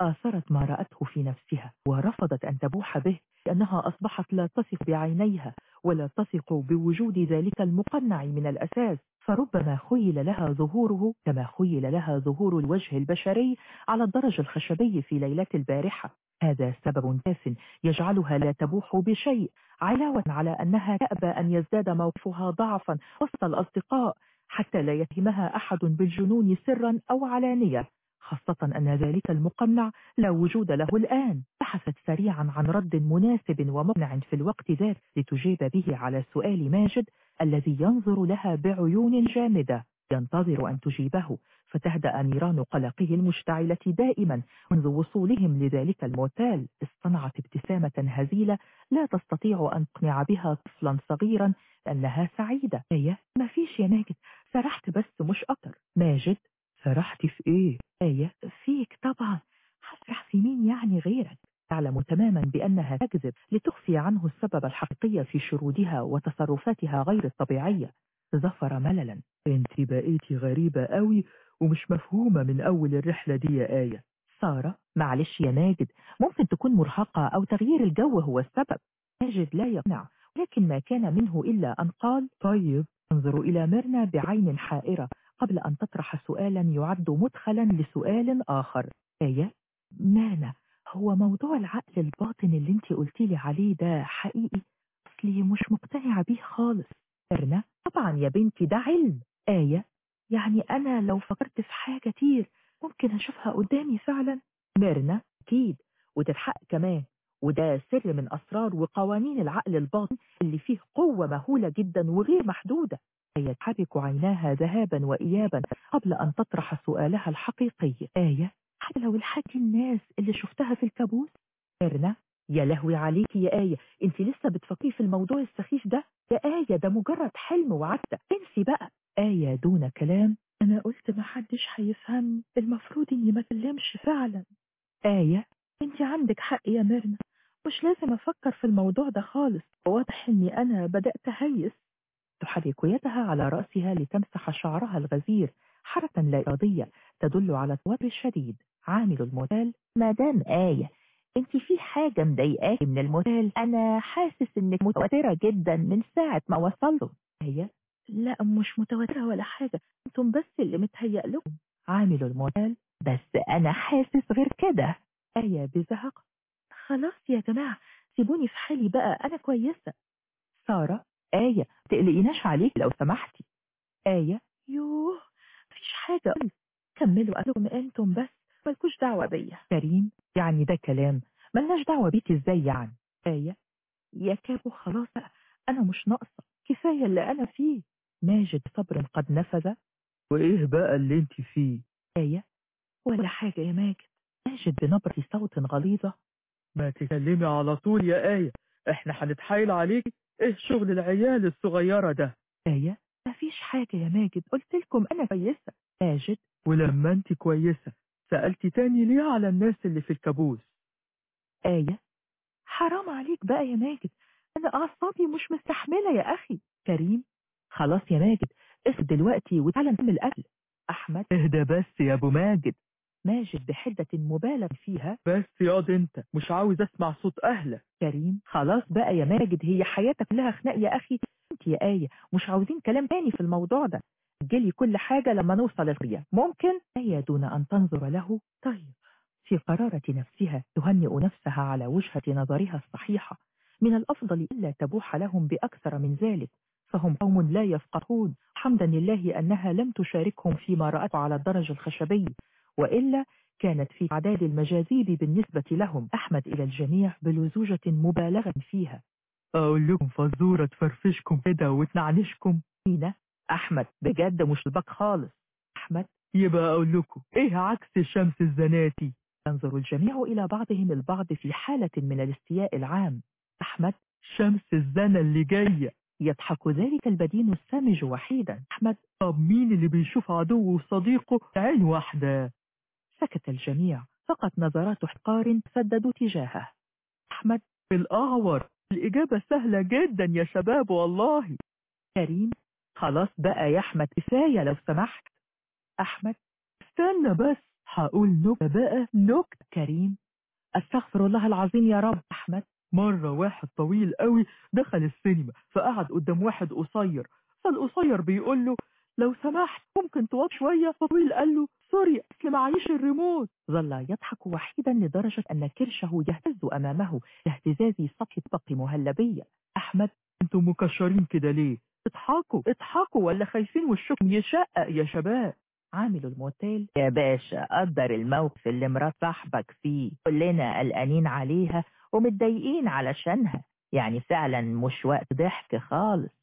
آثرت ما رأته في نفسها ورفضت أن تبوح به. لأنها أصبحت لا تثق بعينيها ولا تثق بوجود ذلك المقنع من الأساس فربما خيل لها ظهوره كما خيل لها ظهور الوجه البشري على الدرج الخشبي في ليلة البارحة. هذا سبب كاف يجعلها لا تبوح بشيء علاوة على أنها تأبى أن يزداد موقفها ضعفا وسط الأصدقاء حتى لا يتهمها أحد بالجنون سرا أو علانية. خاصة أن ذلك المقنع لا وجود له الآن. بحثت سريعا عن رد مناسب ومقنع في الوقت ذات لتجيب به على سؤال ماجد الذي ينظر لها بعيون جامدة. ينتظر أن تجيبه فتهدأ نيران قلقه المشتعلة دائما منذ وصولهم لذلك الموتيل اصطنعت ابتسامة هزيلة لا تستطيع أن تقنع بها طفلا صغيرا أنها سعيدة. ما فيش يا ماجد سرحت بس مش أكتر. ماجد سرحت في إيه؟ آية فيك طبعا. هسرح في مين يعني غيرك. تعلم تماما بأنها تكذب لتخفي عنه السبب الحقيقي في شرودها وتصرفاتها غير الطبيعية. ظفر مللا. انت بقيتي غريبة قوي ومش مفهومة من أول الرحلة دي يا آية. سارة معلش يا ماجد. ممكن تكون مرهقة أو تغيير الجو هو السبب. ماجد لا يقنع لكن ما كان منه إلا أن قال طيب انظر إلى ميرنا بعين حائرة. قبل أن تطرح سؤالا يعد مدخلا لسؤال آخر. آية مانا هو موضوع العقل الباطن اللي انت قلتي لي عليه ده حقيقي؟ أصلي مش مقتنعة بيه خالص. ميرنا طبعا يا بنتي ده علم. آية يعني أنا لو فكرت في حاجة كتير ممكن أشوفها قدامي فعلا. ميرنا أكيد. وتتحقق كمان. وده سر من أسرار وقوانين العقل الباطن اللي فيه قوة مهولة جدا وغير محدودة. آية تحرك عيناها ذهابا وإيابا قبل أن تطرح سؤالها الحقيقي. آية حتى لو الحاجة الناس اللي شفتها في الكابوس؟ ميرنا يا لهوي عليكي يا آية أنت لسه بتفكري في الموضوع السخيف ده؟ يا آية ده مجرد حلم وعدة انسي بقى. آية دون كلام. أنا قلت محدش هيفهمني المفروض إني ما أكلمش فعلا. آية أنت عندك حق يا ميرنا. مش لازم أفكر في الموضوع ده خالص. واضح إني أنا بدأت هيس تحرك يدها على رأسها لتمسح شعرها الغزير حركة لا إرادية تدل على التوتر الشديد. عامل الموتال مدام آية أنت في حاجة مضايقاكي من الموتال أنا حاسس إنك متوترة جدا من ساعة ما وصلوا آية لا مش متوترة ولا حاجة أنتم بس اللي متهيأ لكم عامل الموتال بس أنا حاسس غير كده. آية بزهق. خلاص يا جماعة سيبوني في حالي بقى أنا كويسة. سارة آية تقلقيناش عليك لو سمحتي آية يوه مفيش حاجة. قلت كملوا قالوا أنتم بس مالكوش دعوة بيا. كريم يعني ده كلام. ملناش دعوة بيك إزاي يعني؟ آية يا كابو خلاص بقى أنا مش ناقصة. كفاية اللي أنا فيه. ماجد صبر قد نفذ. وإيه بقى اللي أنت فيه؟ آية ولا حاجة يا ماجد. ماجد بنبرة صوت غليظة. ما تكلمي على طول يا آية. إحنا هنتحايل عليك إيه شغل العيال الصغيرة ده؟ آية مفيش حاجة يا ماجد قلت لكم أنا كويسة. ماجد؟ ولما أنت كويسة سألتي تاني ليه على الناس اللي في الكابوس؟ آية حرام عليك بقى يا ماجد أنا أعصابي مش مستحملة يا أخي. كريم؟ خلاص يا ماجد اسد دلوقتي وتعالى نكمل أكل. أحمد؟ اهدى بس يا أبو ماجد. ماجد بحدة مبالغ فيها. بس ياض انت مش عاوز أسمع صوت أهلك. كريم خلاص بقى يا ماجد هي حياتك كلها خناق يا أخي. أنت يا آية مش عاوزين كلام تاني في الموضوع ده. جلي كل حاجة لما نوصل القرية ممكن؟ آية دون أن تنظر له. طيب. في قرارة نفسها تهنئ نفسها على وجهة نظرها الصحيحة. من الأفضل إلا تبوح لهم بأكثر من ذلك. فهم قوم لا يفقهون. حمدا لله أنها لم تشاركهم فيما رأته على الدرج الخشبي وإلا كانت في عداد المجاذيب بالنسبة لهم أحمد إلى الجميع بلزوجة مبالغا فيها. أقول لكم فزورة تفرفشكم كده وتنعنشكم. هنا أحمد بجد مش البك خالص. أحمد؟ يبقى أقول لكم إيه عكس الشمس الزناتي؟ ينظر الجميع إلى بعضهم البعض في حالة من الاستياء العام. أحمد؟ شمس الزنا اللي جاية. يضحك ذلك البدين السامج وحيدا. أحمد؟ طب مين اللي بيشوف عدوه وصديقه؟ عين واحدة. سكت الجميع فقط نظرات احقار سددوا تجاهه. أحمد. الأعور الإجابة سهلة جدا يا شباب والله. كريم. خلاص بقى يا أحمد كفاية لو سمحت. أحمد. استنى بس هقول نكتة بقى نكتة. كريم. أستغفر الله العظيم يا رب. أحمد. مرة واحد طويل قوي دخل السينما فقعد قدام واحد قصير فالقصير بيقول له لو سمحت ممكن توطي شوية فطويل قال له سوري أصل معيش الريموت. ظل يضحك وحيدا لدرجة أن كرشه يهتز أمامه لاهتزاز سطح طبق مهلبية أحمد أنتوا مكشرين كده ليه؟ اضحكوا اضحكوا ولا خايفين وشكم يشقق يا شباب؟ عامل الموتيل. يا باشا قدر الموقف اللي مرات صاحبك فيه. كلنا قلقانين عليها ومتضايقين علشانها. يعني فعلا مش وقت ضحك خالص.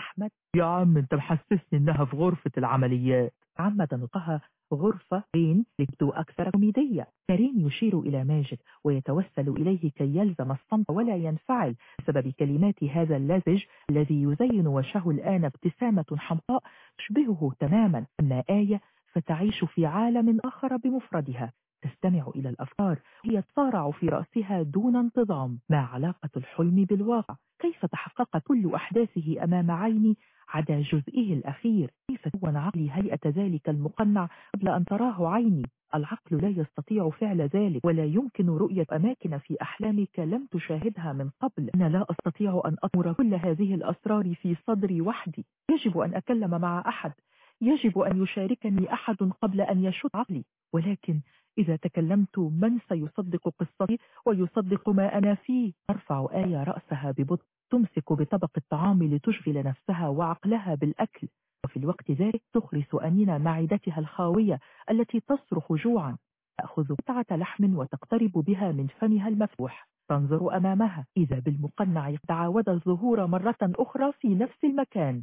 أحمد يا عم أنت محسسني إنها في غرفة العمليات. عمد نطقها غرفة رين لتبدو أكثر كوميدية. كريم يشير إلى ماجد ويتوسل إليه كي يلزم الصمت ولا ينفعل بسبب كلمات هذا اللزج الذي يزين وجهه الآن ابتسامة حمقاء تشبهه تماما. أما آية فتعيش في عالم آخر بمفردها. تستمع إلى الأفكار. هي تصارع في رأسها دون انتظام. ما علاقة الحلم بالواقع؟ كيف تحقق كل أحداثه أمام عيني عدا جزئه الأخير؟ كيف كون عقلي هيئة ذلك المقنع قبل أن تراه عيني؟ العقل لا يستطيع فعل ذلك ولا يمكن رؤية أماكن في أحلامك لم تشاهدها من قبل. أنا لا أستطيع أن أطمر كل هذه الأسرار في صدري وحدي. يجب أن أكلم مع أحد. يجب أن يشاركني أحد قبل أن يشد عقلي. ولكن إذا تكلمت من سيصدق قصتي ويصدق ما أنا فيه؟ ترفع آية رأسها ببطء تمسك بطبق الطعام لتشغل نفسها وعقلها بالأكل. وفي الوقت ذلك تخرس أنين معدتها الخاوية التي تصرخ جوعا. تأخذ قطعة لحم وتقترب بها من فمها المفتوح. تنظر أمامها. إذا بالمقنع تعاود الظهور مرة أخرى في نفس المكان.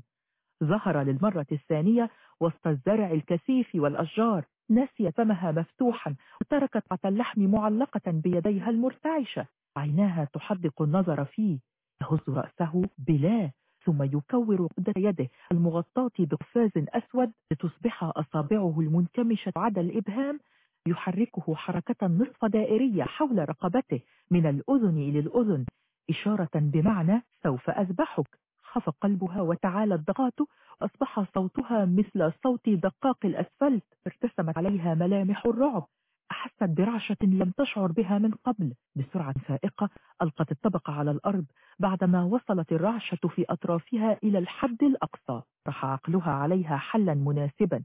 ظهر للمرة الثانية وسط الزرع الكثيف والأشجار. نسي فمها مفتوحا وتركت قطعة اللحم معلقة بيديها المرتعشة. عيناها تحدق النظر فيه. يهز رأسه بلا ثم يكور قدة يده. المغطاة بقفاز أسود لتصبح أصابعه المنكمشة عدا الإبهام. يحركه حركة نصف دائرية حول رقبته. من الأذن إلى الأذن. إشارة بمعنى سوف أذبحك. خف قلبها وتعالت دقاته وأصبح صوتها مثل صوت دقاق الأسفلت ارتسمت عليها ملامح الرعب. أحست برعشة لم تشعر بها من قبل. بسرعة فائقة ألقت الطبق على الأرض. بعدما وصلت الرعشة في أطرافها إلى الحد الأقصى راح عقلها عليها حلا مناسبا.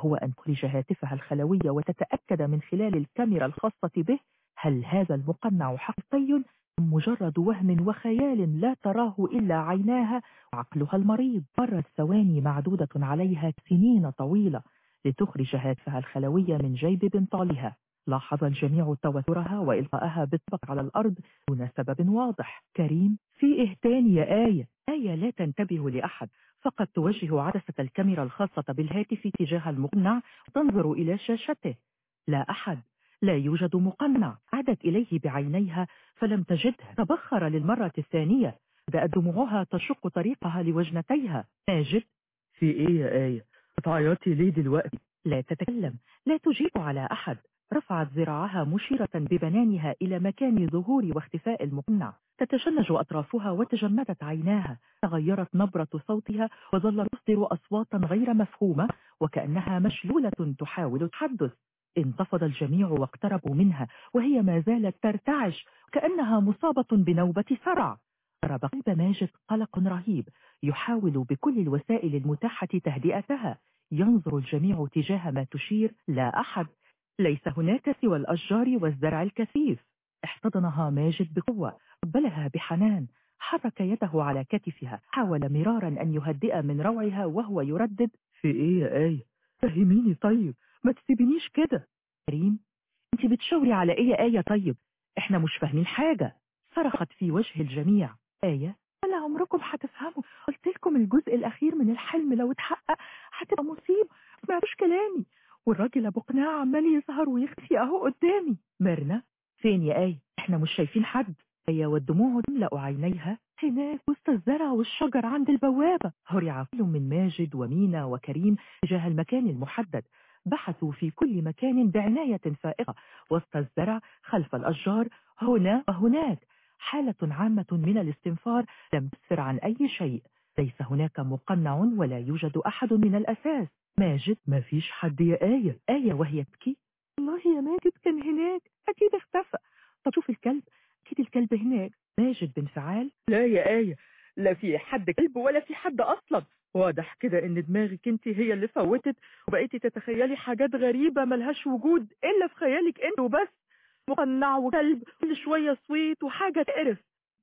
هو أن تخرج هاتفها الخلوي وتتأكد من خلال الكاميرا الخاصة به. هل هذا المقنع حقيقي؟ مجرد وهم وخيال لا تراه إلا عيناها وعقلها المريض. مرت ثواني معدودة عليها سنين طويلة لتخرج هاتفها الخلوي من جيب بنطالها. لاحظ الجميع توترها وإلقاءها بالطبق على الأرض دون سبب واضح. كريم في تاني يا آية. آية لا تنتبه لأحد. فقد توجه عدسة الكاميرا الخاصة بالهاتف تجاه المقنع تنظر إلى شاشته. لا أحد. لا يوجد مقنع. عادت إليه بعينيها فلم تجده. تبخر للمرة الثانية. بدأت دموعها تشق طريقها لوجنتيها. ماجد. في إيه يا آية؟ بتعيطي ليه دلوقتي؟ لا تتكلم. لا تجيب على أحد. رفعت ذراعها مشيرة ببنانها إلى مكان ظهور واختفاء المقنع. تتشنج أطرافها وتجمدت عيناها. تغيرت نبرة صوتها وظلت تصدر أصواتا غير مفهومة وكأنها مشلولة تحاول التحدث. انتفض الجميع واقتربوا منها وهي ما زالت ترتعش كأنها مصابة بنوبة صرع. ضرب قلب ماجد قلق رهيب يحاول بكل الوسائل المتاحة تهدئتها. ينظر الجميع تجاه ما تشير لا أحد. ليس هناك سوى الأشجار والزرع الكثيف. احتضنها ماجد بقوة. قبلها بحنان. حرك يده على كتفها. حاول مرارا أن يهدئ من روعها وهو يردد. في إيه يا آية فهميني طيب. ما تسيبنيش كده. كريم انت بتشاوري على إيه آية؟ طيب إحنا مش فاهمين حاجة. صرخت في وجه الجميع. آية ولا عمركم هتفهموا. قلت لكم الجزء الأخير من الحلم لو اتحقق هتبقى مصيبة. سمعتوش كلامي. والراجل أبو قناع عمال يظهر ويختفي أهو قدامي. ميرنا فين يا آية؟ إحنا مش شايفين حد. آية والدموع تملأ عينيها. هناك وسط الزرع والشجر عند البوابة. هرع كل من ماجد ومينا وكريم تجاه المكان المحدد. بحثوا في كل مكان بعناية فائقة وسط الزرع خلف الأشجار هنا وهناك. حالة عامة من الاستنفار لم تسفر عن أي شيء. ليس هناك مقنع ولا يوجد أحد من الأساس. ماجد ما فيش حد يا آية. آية وهي تبكي. والله يا ماجد كان هناك. أكيد اختفى. طب شوف الكلب. أكيد الكلب هناك. ماجد بانفعال لا يا آية لا في حد كلب ولا في حد أصلا. واضح كده إن دماغك أنت هي اللي فوتت وبقيتي تتخيلي حاجات غريبة ملهاش وجود إلا في خيالك أنت وبس. مقنع وكلب كل شوية صويت وحاجة تقرف.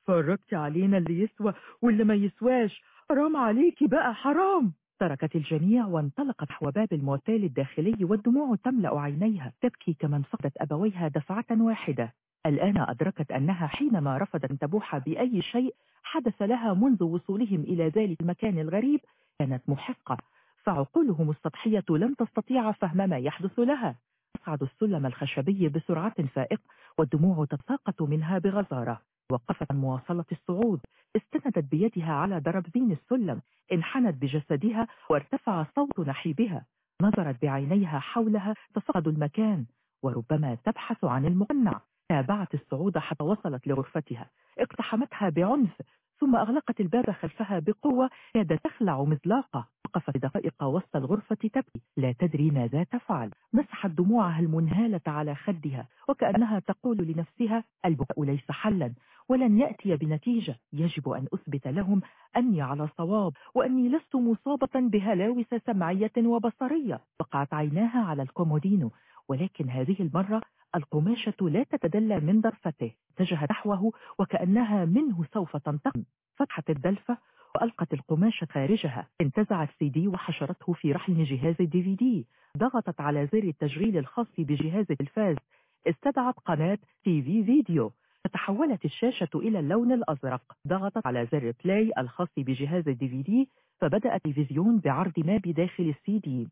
فرجتي علينا اللي يسوى واللي ما يسواش. حرام عليكي بقى حرام! تركت الجميع وانطلقت نحو باب الموتيل الداخلي والدموع تملأ عينيها تبكي كمن فقدت أبويها دفعة واحدة. الآن أدركت أنها حينما رفضت أن تبوح بأي شيء حدث لها منذ وصولهم إلى ذلك المكان الغريب كانت محقة. فعقولهم السطحية لم تستطيع فهم ما يحدث لها. تصعد السلم الخشبي بسرعة فائقة والدموع تتساقط منها بغزارة. وقفت عن مواصلة الصعود. استندت بيدها على دربزين السلم. انحنت بجسدها وارتفع صوت نحيبها. نظرت بعينيها حولها تفقد المكان. وربما تبحث عن المقنع تابعت الصعود حتى وصلت لغرفتها. اقتحمتها بعنف ثم أغلقت الباب خلفها بقوة كادت تخلع مزلاقة. وقفت دقائق وسط الغرفة تبكي. لا تدري ماذا تفعل. مسحت دموعها المنهالة على خدها وكأنها تقول لنفسها البكاء ليس حلا ولن يأتي بنتيجة. يجب أن أثبت لهم أني على صواب وأني لست مصابة بهلاوس سمعية وبصرية. وقعت عيناها على الكومودينو. ولكن هذه المرة القماشة لا تتدلى من ضرفته اتجهت نحوه وكأنها منه سوف تنتقم. فتحت الدلفة وألقت القماشة خارجها. انتزعت سي دي وحشرته في رحم جهاز ال DVD. ضغطت على زر التشغيل الخاص بجهاز التلفاز استدعت قناة TV video. فتحولت الشاشة إلى اللون الأزرق. ضغطت على زر play الخاص بجهاز ال DVD. فبدأ التلفزيون بعرض ما بداخل السي دي.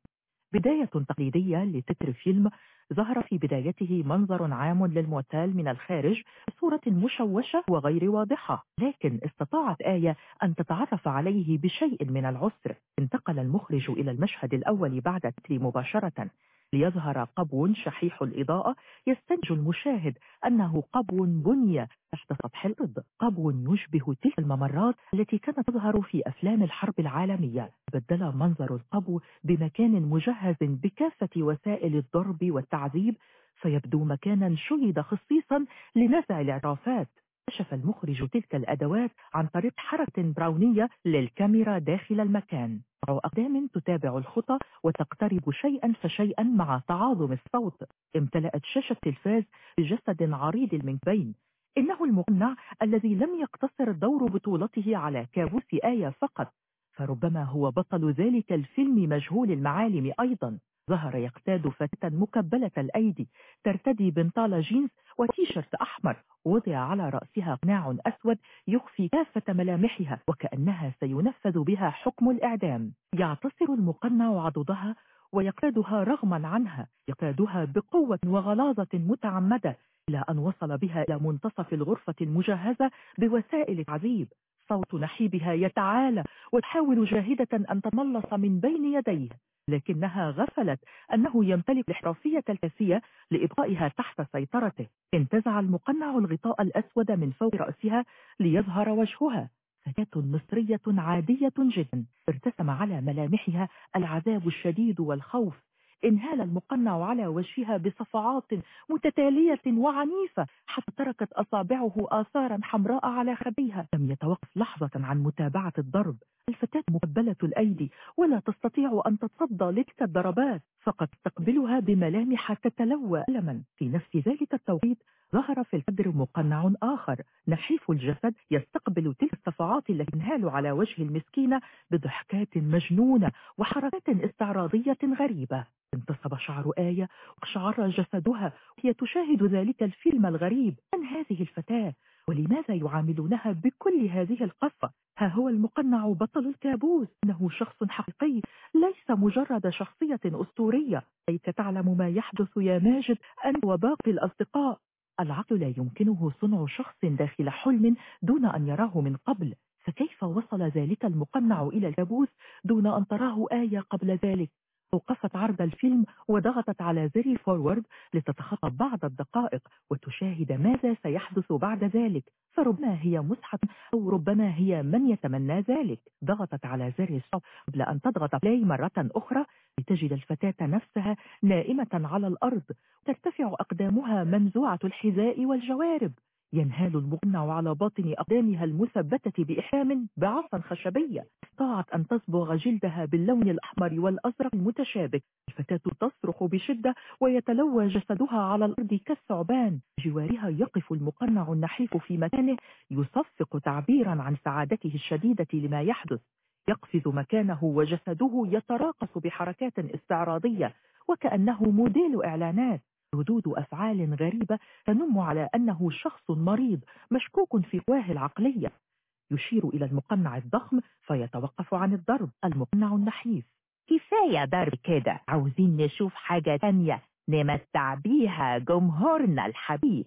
بداية تقليدية لتتر فيلم ظهر في بدايته منظر عام للموتال من الخارج بصورة مشوشة وغير واضحة لكن استطاعت آية أن تتعرف عليه بشيء من العسر. انتقل المخرج إلى المشهد الأول بعد التتر مباشرة. ليظهر قبو شحيح الإضاءة يستنتج المشاهد أنه قبو بني تحت سطح الأرض. قبو يشبه تلك الممرات التي كانت تظهر في أفلام الحرب العالمية. بدل منظر القبو بمكان مجهز بكافة وسائل الضرب والتعذيب فيبدو مكانا شيد خصيصا لنزع الاعترافات. كشف المخرج تلك الأدوات عن طريق حركة براونية للكاميرا داخل المكان. أقدام تتابع الخطى وتقترب شيئا فشيئا مع تعاظم الصوت. امتلأت شاشة التلفاز بجسد عريض المنكبين إنه المقنع الذي لم يقتصر دور بطولته على كابوس آية فقط فربما هو بطل ذلك الفيلم مجهول المعالم أيضا. ظهر يقتاد فتاة مكبلة الأيدي ترتدي بنطال جينز وتيشرت أحمر وضع على رأسها قناع أسود يخفي كافة ملامحها وكأنها سينفذ بها حكم الإعدام. يعتصر المقنع عضدها ويقتادها رغما عنها يقتادها بقوة وغلاظة متعمدة إلى أن وصل بها إلى منتصف الغرفة المجهزة بوسائل التعذيب. صوت نحيبها يتعالى وتحاول جاهدة أن تملص من بين يديه لكنها غفلت أنه يمتلك الاحترافية الكافية لإبقائها تحت سيطرته. انتزع المقنع الغطاء الأسود من فوق رأسها ليظهر وجهها. فتاة مصرية عادية جدا ارتسم على ملامحها العذاب الشديد والخوف. انهال المقنع على وجهها بصفعات متتالية وعنيفة حتى تركت أصابعه آثارا حمراء على خديها. لم يتوقف لحظة عن متابعة الضرب. الفتاة مقبلة الأيدي ولا تستطيع أن تتصدى لتلك الضربات. فقد تقبلها بملامح تتلوى ألما. في نفس ذلك التوقيت ظهر في الكدر مقنع آخر. نحيف الجسد يستقبل تلك الصفعات التي تنهال على وجه المسكينة بضحكات مجنونة وحركات استعراضية غريبة. انتصب شعر آية وقشعر جسدها وهي تشاهد ذلك الفيلم الغريب من هذه الفتاة ولماذا يعاملونها بكل هذه القسوة ها هو المقنع بطل الكابوس إنه شخص حقيقي ليس مجرد شخصية أسطورية. ليك تعلم ما يحدث يا ماجد أنت وباقي الأصدقاء. العقل لا يمكنه صنع شخص داخل حلم دون أن يراه من قبل. فكيف وصل ذلك المقنع إلى الكابوس دون أن تراه آية قبل ذلك؟ أوقفت عرض الفيلم وضغطت على زر فورورد لتتخطى بعض الدقائق وتشاهد ماذا سيحدث بعد ذلك. فربما هي مزحة أو ربما هي من يتمنى ذلك. ضغطت على زر stop قبل أن تضغط play مرة أخرى لتجد الفتاة نفسها نائمة على الأرض. ترتفع أقدامها منزوعة الحذاء والجوارب. ينهال المقنع على باطن أقدامها المثبتة بإحكام بعصا خشبية. استطاعت أن تصبغ جلدها باللون الأحمر والأزرق المتشابك الفتاة تصرخ بشدة ويتلوى جسدها على الأرض كالثعبان. جوارها يقف المقنع النحيف في مكانه يصفق تعبيرا عن سعادته الشديدة لما يحدث. يقفز مكانه وجسده يتراقص بحركات استعراضية وكأنه موديل إعلانات. ردود أفعال غريبة تنم على أنه شخص مريض مشكوك في قواه العقلية. يشير إلى المقنع الضخم فيتوقف عن الضرب المقنع النحيف. كفاية ضرب كده. عاوزين نشوف حاجة تانية. نمتع بيها جمهورنا الحبيب.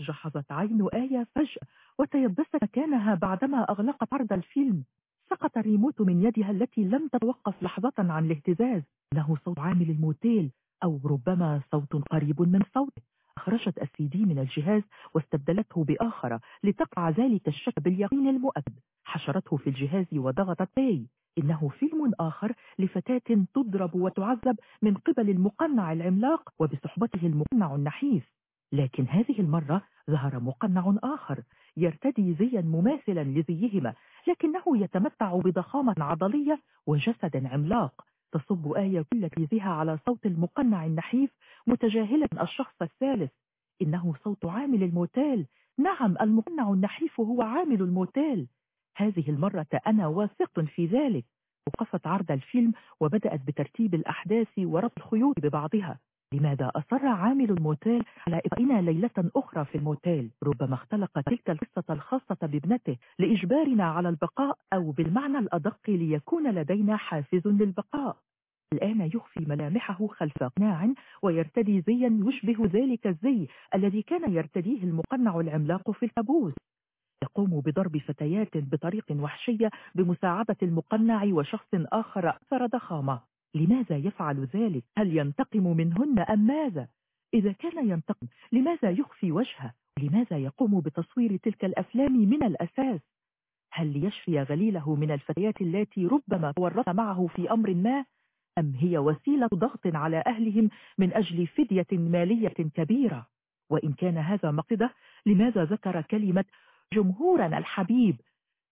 جحظت عين آية فجأة وتيبست مكانها بعدما أغلقت عرض الفيلم. سقط الريموت من يدها التي لم تتوقف لحظة عن الاهتزاز. له صوت عامل الموتيل. أو ربما صوت قريب من صوته أخرجت السي من الجهاز واستبدلته بآخر لتقطع ذلك الشك باليقين المؤكد. حشرته في الجهاز وضغطت باي إنه فيلم آخر لفتاة تضرب وتعذب من قبل المقنع العملاق وبصحبته المقنع النحيف. لكن هذه المرة ظهر مقنع آخر يرتدي زيا مماثلا لزيهما لكنه يتمتع بضخامة عضلية وجسد عملاق. تصب آية كل تركيزها على صوت المقنع النحيف متجاهلا الشخص الثالث. إنه صوت عامل الموتيل نعم المقنع النحيف هو عامل الموتيل هذه المرة أنا واثق في ذلك. وقفت عرض الفيلم وبدأت بترتيب الأحداث وربط الخيوط ببعضها. لماذا أصر عامل الموتيل على إبقائنا ليلة أخرى في الموتيل؟ ربما اختلق تلك القصة الخاصة بابنته لإجبارنا على البقاء أو بالمعنى الأدق ليكون لدينا حافز للبقاء. الآن يخفي ملامحه خلف قناع ويرتدي زيا يشبه ذلك الزي الذي كان يرتديه المقنع العملاق في الكابوس يقوم بضرب فتيات بطريق وحشية بمساعدة المقنع وشخص آخر أكثر ضخامة. لماذا يفعل ذلك؟ هل ينتقم منهن أم ماذا؟ إذا كان ينتقم لماذا يخفي وجهه؟ لماذا يقوم بتصوير تلك الأفلام من الأساس؟ هل ليشفي غليله من الفتيات التي ربما تورط معه في أمر ما؟ أم هي وسيلة ضغط على أهلهم من أجل فدية مالية كبيرة؟ وإن كان هذا مقصده لماذا ذكر كلمة جمهورنا الحبيب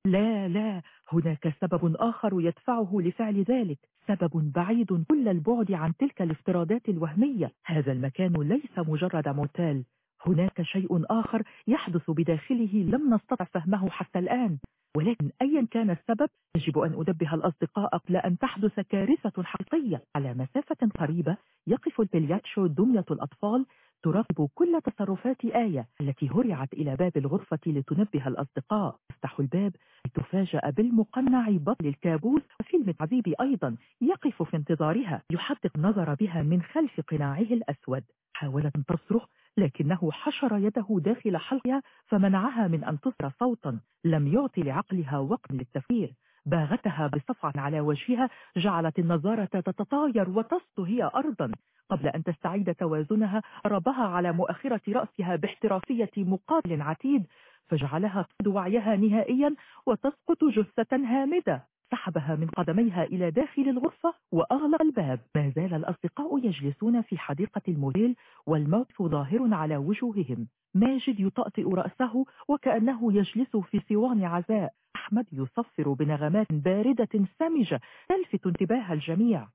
لا لا هناك سبب آخر يدفعه لفعل ذلك سبب بعيد كل البعد عن تلك الافتراضات الوهمية. هذا المكان ليس مجرد موتيل هناك شيء آخر يحدث بداخله لم نستطع فهمه حتى الآن. ولكن أيا كان السبب يجب أن أنبه الأصدقاء قبل أن تحدث كارثة حقيقية. على مسافة قريبة يقف البلياتشو دمية الأطفال تراقب كل تصرفات آية التي هرعت إلى باب الغرفة لتنبه الأصدقاء. تفتح الباب لتفاجأ بالمقنع بطل الكابوس وفيلم العذيب أيضا يقف في انتظارها يحدق النظر بها من خلف قناعه الأسود. حاولت أن تصرخ لكنه حشر يده داخل حلقها فمنعها من أن تصر صوتا لم يعطي لعقلها وقت للتفكير. باغتها بصفعة على وجهها جعلت النظارة تتطاير وتسطو هي أرضا. قبل أن تستعيد توازنها ربها على مؤخرة رأسها باحترافية مقابل عتيد فجعلها تفقد وعيها نهائيا وتسقط جثة هامدة. سحبها من قدميها إلى داخل الغرفة وأغلق الباب. ما زال الأصدقاء يجلسون في حديقة الموديل والموت ظاهر على وجوههم. ماجد يطأطئ رأسه وكأنه يجلس في صوان عزاء. أحمد يصفر بنغمات باردة سمجة تلفت انتباه الجميع.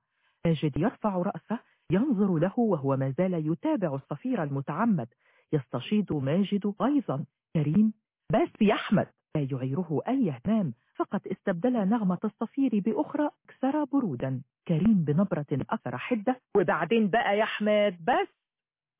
ماجد يرفع رأسه ينظر له وهو ما زال يتابع الصفير المتعمد. يستشيد ماجد غيظا كريم. بس يا أحمد. لا يعيره أي اهتمام فقط استبدل نغمة الصفير بأخرى أكثر برودا. كريم بنبرة أكثر حدة. وبعدين بقى يا أحمد بس.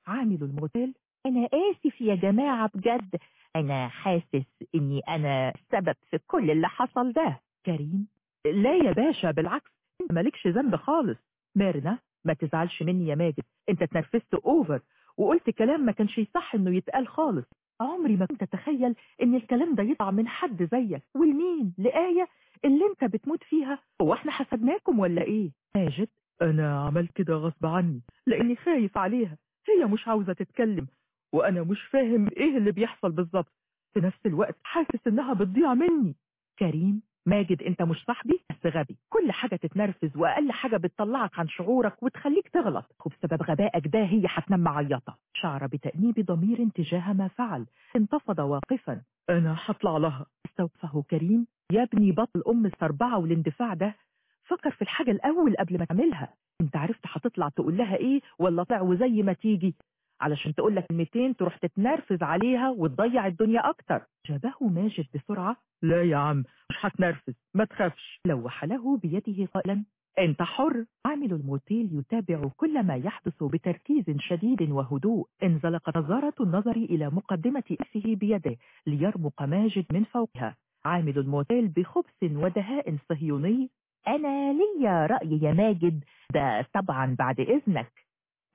عامل الموتيل أنا آسف يا جماعة بجد. أنا حاسس إني أنا السبب في كل اللي حصل ده. كريم. لا يا باشا بالعكس. أنت مالكش ذنب خالص. ميرنا ما تزعلش مني يا ماجد. أنت اتنرفزت اوفر وقلت كلام ما كانش يصح إنه يتقال خالص. عمري ما كنت أتخيل إن الكلام ده يطلع من حد زيك. والمين؟ لآية اللي أنت بتموت فيها. هو إحنا حسدناكم ولا إيه؟ ماجد أنا عملت كده غصب عني لأني خايف عليها. هي مش عاوزة تتكلم وأنا مش فاهم إيه اللي بيحصل بالظبط. في نفس الوقت حاسس إنها بتضيع مني. كريم ماجد انت مش صاحبي بس غبي. كل حاجة تتنرفز وأقل حاجة بتطلعك عن شعورك وتخليك تغلط. وبسبب غبائك ده هي هتنام معيطة. شعر بتأنيب ضمير تجاه ما فعل. انتفض واقفا. أنا هطلع لها. استوقفه كريم. يا ابني بطل أم السربعة والاندفاع ده. فكر في الحاجة الأول قبل ما تعملها. أنت عرفت هتطلع تقول لها إيه ولا طلع وزي ما تيجي. علشان تقول لك كلمتين تروح تتنرفز عليها وتضيع الدنيا أكتر. جابه ماجد بسرعة. لا يا عم مش هتنرفز ما تخافش. لوح له بيده قائلا أنت حر. عامل الموتيل يتابع كل ما يحدث بتركيز شديد وهدوء. انزلق نظارة النظر إلى مقدمة أسه بيده ليرمق ماجد من فوقها. عامل الموتيل بخبث ودهاء صهيوني. أنا ليا رأي يا ماجد ده طبعا بعد إذنك.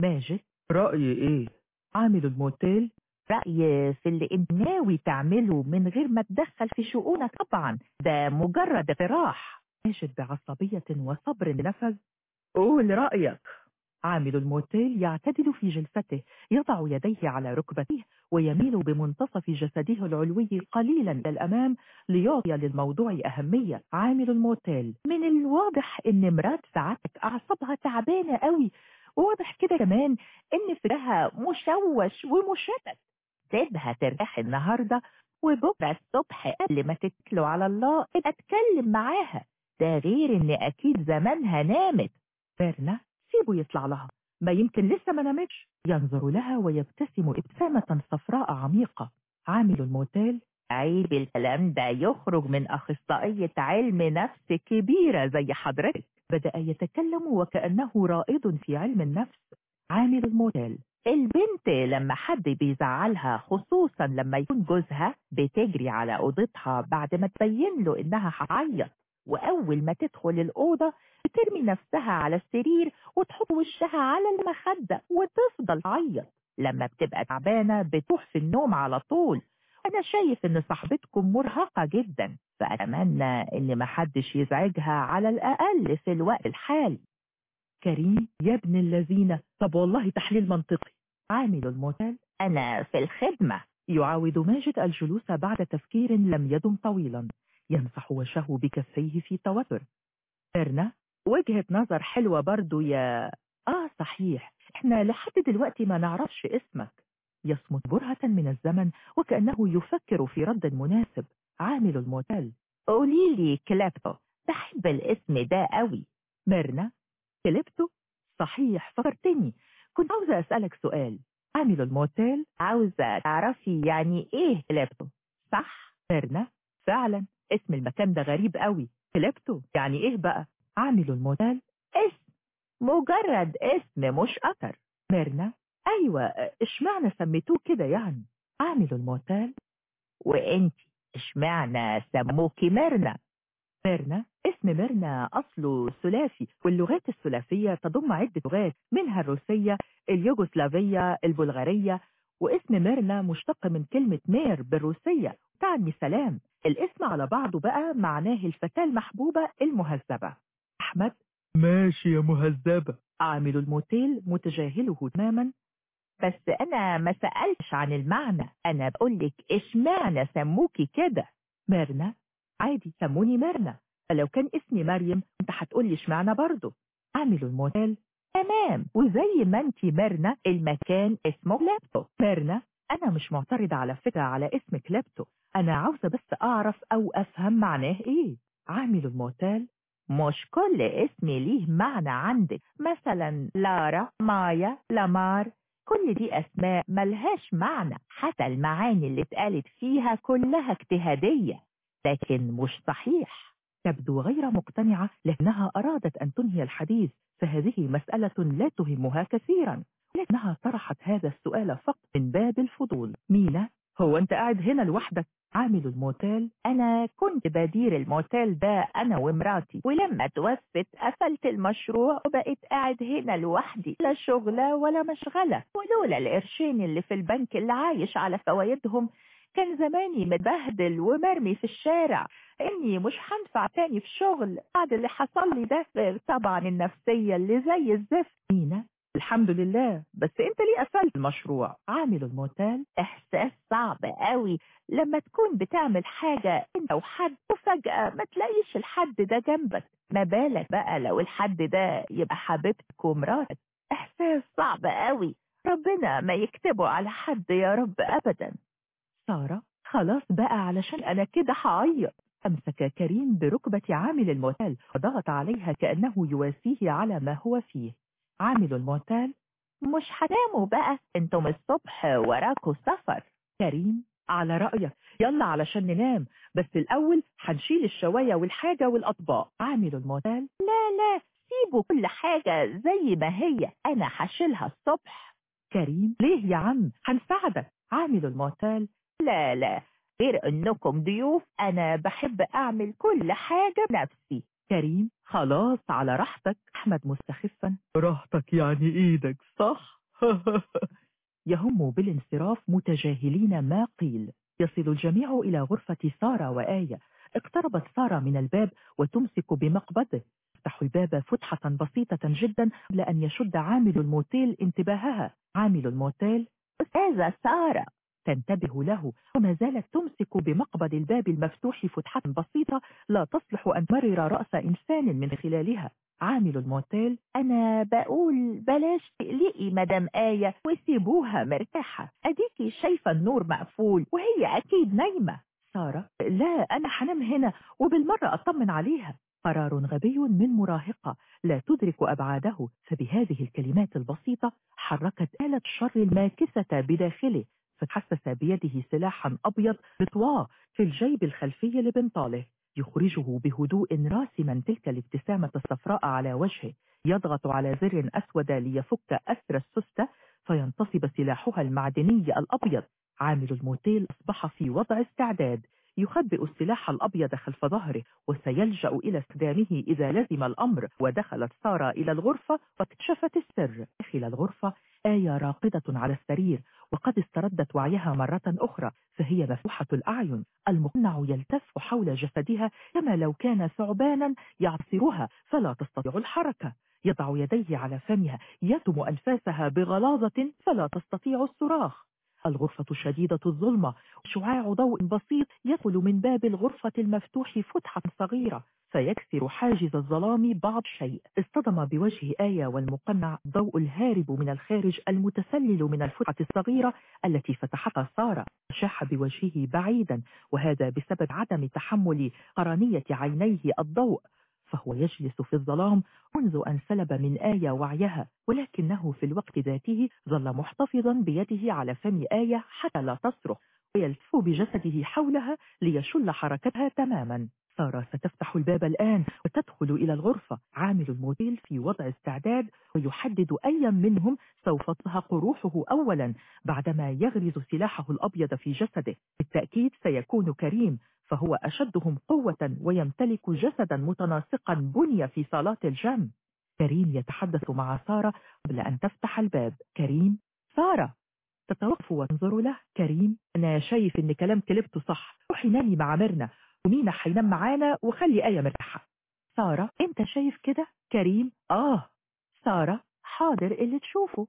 ماجد رأيي إيه؟ عامل الموتيل رأي في اللي انت ناوي تعمله من غير ما تدخل في شؤونك طبعا. ده مجرد اقتراح ماجد بعصبية وصبر نفذ قول رأيك. عامل الموتيل يعتدل في جلسته يضع يديه على ركبتيه ويميل بمنتصف جسده العلوي قليلا إلى الأمام ليعطي للموضوع أهمية. عامل الموتيل من الواضح إن مرات ساعتك أعصابها تعبانة قوي وواضح كده كمان إن فكرها مشوش ومشتت. سيبها ترتاح النهاردة وبكرة الصبح قبل ما تتكلوا على الله اتكلم معاها. ده غير إن أكيد زمانها نامت. فيرنا سيبه يطلع لها. ما يمكن لسه ما نامتش. ينظر لها ويبتسم ابتسامة صفراء عميقة. عامل الموتيل. عيب الكلام ده يخرج من أخصائية علم نفس كبيرة زي حضرتك. بدأ يتكلم وكأنه رائد في علم النفس. عامل الموتيل البنت لما حد بيزعلها خصوصا لما يكون جوزها بتجري على أوضتها بعد ما تبين له إنها هتعيط وأول ما تدخل الأوضة بترمي نفسها على السرير وتحط وشها على المخدة وتفضل تعيط. لما بتبقى تعبانة بتروح في النوم على طول. أنا شايف إن صاحبتكم مرهقة جدا فأتمنى إن محدش يزعجها على الأقل في الوقت الحالي. كريم يا ابن الذين طب والله تحليل منطقي. عامل الموتيل أنا في الخدمة. يعاود ماجد الجلوس بعد تفكير لم يدم طويلا. يمسح وجهه بكفيه في توتر. ميرنا وجهة نظر حلوة برضو يا آه صحيح. إحنا لحد دلوقتي ما نعرفش اسمك. يصمت برهة من الزمن وكأنه يفكر في رد مناسب. عامل الموتيل قولي لي كلابتو بحب الاسم ده قوي ميرنا. كلبته صحيح فكرتني. كنت عاوزة أسألك سؤال. عامل الموتيل عاوزة تعرفي يعني إيه كلبته صح؟ ميرنا. فعلا. اسم المكان ده غريب قوي كلبته يعني إيه بقى؟ عامل الموتيل اسم. مجرد اسم مش أثر ميرنا. أيوة إشمعنى سميتوه كده يعني؟ عامل الموتيل وانتي إشمعنى سموكي ميرنا؟ ميرنا؟ اسم ميرنا أصله ثلاثي واللغات الثلاثية تضم عدة لغات منها الروسية اليوغوسلافية البلغارية. واسم ميرنا مشتق من كلمة مير بالروسية تعني سلام الاسم على بعضه بقى معناه الفتاة المحبوبة المهذبة. أحمد؟ ماشي يا مهذبة. عامل الموتيل متجاهله تماما. بس أنا ما سألتش عن المعنى. أنا بقولك إشمعنى سموكي كده؟ ميرنا؟ عادي سموني ميرنا. فلو كان اسمي مريم أنت هتقولي اشمعنى برضه. عامل الموتيل. تمام. وزي ما أنت ميرنا المكان اسمه كليبتو ميرنا أنا مش معترضة على فكرة على اسم كلابتو أنا عاوزة بس أعرف أو أفهم معناه إيه. عامل الموتيل. مش كل اسم ليه معنى عندك. مثلا لارا مايا لامار. كل دي أسماء ملهاش معنى حتى المعاني اللي اتقالت فيها كلها اجتهادية لكن مش صحيح. تبدو غير مقتنعة لأنها أرادت أن تنهي الحديث فهذه مسألة لا تهمها كثيرا. لكنها طرحت هذا السؤال فقط من باب الفضول. مينا هو أنت قاعد هنا لوحدك. عامل الموتيل. أنا كنت بدير الموتيل ده أنا ومراتي. ولما توفت قفلت المشروع وبقيت قاعد هنا لوحدي. لا شغلة ولا مشغلة. ولولا القرشين اللي في البنك اللي عايش على فوايدهم كان زماني متبهدل ومرمي في الشارع. إني مش هنفع تاني في شغل. بعد اللي حصل لي ده غير طبعا النفسية اللي زي الزفت. مينا الحمد لله. بس انت ليه قفلت المشروع؟ عامل الموتيل إحساس صعب قوي. لما تكون بتعمل حاجة أنت وحد وفجأة ما تلاقيش الحد ده جنبك. ما بالك بقى لو الحد ده يبقى حبيبتك ومراتك إحساس صعب قوي. ربنا ما يكتبه على حد يا رب ابدا. سارة خلاص بقى علشان أنا كده هعيط. أمسك كريم بركبة عامل الموتيل وضغط عليها كأنه يواسيه على ما هو فيه. عامل الموتيل مش هناموا بقى. أنتم الصبح وراكوا سفر كريم على رأيك. يلا علشان ننام. بس الأول هنشيل الشواية والحاجة والأطباق. عامل الموتيل لا لا سيبوا كل حاجة زي ما هي. أنا هشيلها الصبح. كريم ليه يا عم؟ هنساعدك. عامل الموتيل لا لا غير إنكم ضيوف. أنا بحب أعمل كل حاجة بنفسي. كريم خلاص على راحتك أحمد مستخفا. راحتك يعني إيدك صح؟ *laughs* يهم بالانصراف متجاهلين ما قيل. يصل الجميع إلى غرفة سارة وآية. اقتربت سارة من الباب وتمسك بمقبضه. ستفتح الباب فتحة بسيطة جدا قبل أن يشد عامل الموتيل انتباهها. عامل الموتيل أستاذة سارة. تنتبه له وما زالت تمسك بمقبض الباب المفتوح فتحة بسيطة لا تصلح أن تمرر رأس إنسان من خلالها. عامل الموتيل أنا بقول بلاش تقلقي مدام آية وسيبوها مرتاحة. أديكي شايفة النور مقفول وهي أكيد نايمة. سارة لا أنا حنام هنا وبالمرة أطمن عليها. قرار غبي من مراهقة لا تدرك أبعاده فبهذه الكلمات البسيطة حركت آلة الشر الماكسة بداخله. فحسس بيده سلاحا أبيض بطواه في الجيب الخلفي لبنطاله يخرجه بهدوء راسما تلك الابتسامة الصفراء على وجهه يضغط على زر أسود ليفك أسر السستة فينتصب سلاحها المعدني الأبيض. عامل الموتيل أصبح في وضع استعداد. يخبئ السلاح الأبيض خلف ظهره وسيلجأ إلى استخدامه إذا لزم الأمر ودخلت سارة إلى الغرفة واكتشفت السر. داخل الغرفة آية راقدة على السرير وقد استردت وعيها مرة أخرى فهي مفتوحة الأعين. المقنع يلتف حول جسدها كما لو كان ثعبانا يعصرها فلا تستطيع الحركة. يضع يديه على فمها يتم أنفاسها بغلاظة فلا تستطيع الصراخ. الغرفة شديدة الظلمة. شعاع ضوء بسيط يدخل من باب الغرفة المفتوح فتحة صغيرة. فيكسر حاجز الظلام بعض شيء. اصطدم بوجه آية والمقنع. ضوء الهارب من الخارج المتسلل من الفتحة الصغيرة التي فتحتها سارة. شاح بوجهه بعيدا وهذا بسبب عدم تحمل قرنية عينيه الضوء. فهو يجلس في الظلام منذ أن سلب من آية وعيها ولكنه في الوقت ذاته ظل محتفظا بيده على فم آية حتى لا تصرخ ويلتف بجسده حولها ليشل حركتها تماما. سارة ستفتح الباب الآن وتدخل إلى الغرفة. عامل الموديل في وضع استعداد ويحدد أي منهم سوف تزهق روحه أولا بعدما يغرز سلاحه الأبيض في جسده. بالتأكيد سيكون كريم فهو أشدهم قوة ويمتلك جسدا متناسقا بني في صالات الجيم. كريم يتحدث مع سارة قبل أن تفتح الباب. كريم سارة تتوقف وتنظر له. كريم أنا شايف إن كلام كلبته صح. روحي نامي مع ميرنا. ومينا حينام معانا وخلي آية مرتاحة سارة أنت شايف كده؟ كريم؟ آه. سارة حاضر اللي تشوفه.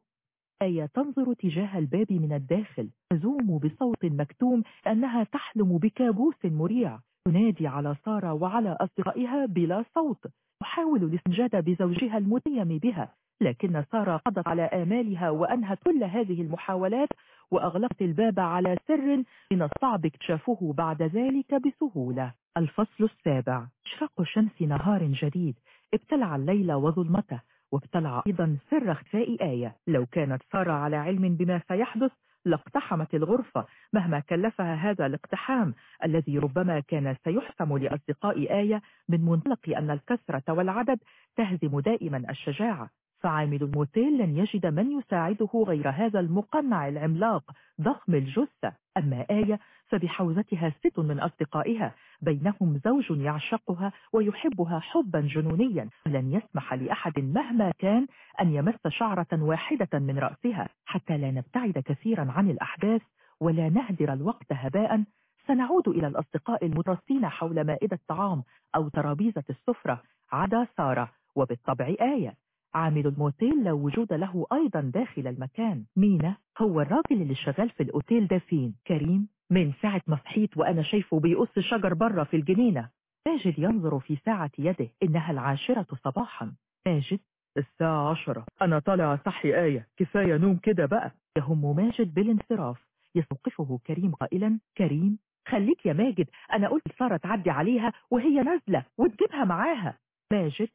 آية تنظر تجاه الباب من الداخل؟ تزوم بصوت مكتوم أنها تحلم بكابوس مريع. تنادي على سارة وعلى أصدقائها بلا صوت. تحاول الاستنجاد بزوجها المتيم بها. لكن سارة قضت على آمالها وأنهت كل هذه المحاولات وأغلقت الباب على سر من الصعب اكتشافه بعد ذلك بسهولة. الفصل السابع. إشراق شمس نهار جديد. ابتلع الليل وظلمته وابتلع أيضا سر اختفاء آية. لو كانت سارة على علم بما سيحدث لاقتحمت الغرفة. مهما كلفها هذا الاقتحام الذي ربما كان سيحسم لأصدقاء آية من منطلق أن الكثرة والعدد تهزم دائما الشجاعة. فعامل الموتيل لن يجد من يساعده غير هذا المقنع العملاق ضخم الجثة. أما آية فبحوزتها ست من أصدقائها. بينهم زوج يعشقها ويحبها حبا جنونيا. لن يسمح لأحد مهما كان أن يمس شعرة واحدة من رأسها. حتى لا نبتعد كثيرا عن الأحداث ولا نهدر الوقت هباء. سنعود إلى الأصدقاء المترصين حول مائدة طعام أو ترابيزة السفرة. عدا سارة وبالطبع آية. عامل الموتيل لا وجود له أيضا داخل المكان. مينا هو الراجل اللي شغال في الأوتيل ده فين؟ كريم من ساعة ما صحيت وأنا شايفه بيقص شجر بره في الجنينة. ماجد ينظر في ساعة يده إنها العاشرة صباحا. ماجد الساعة عشرة. أنا طالع صحي آية. كفاية نوم كده بقى. يهم ماجد بالانصراف. يستوقفه كريم قائلا كريم خليك يا ماجد. أنا قلت سارة تعدي عليها وهي نازلة وتجيبها معاها. ماجد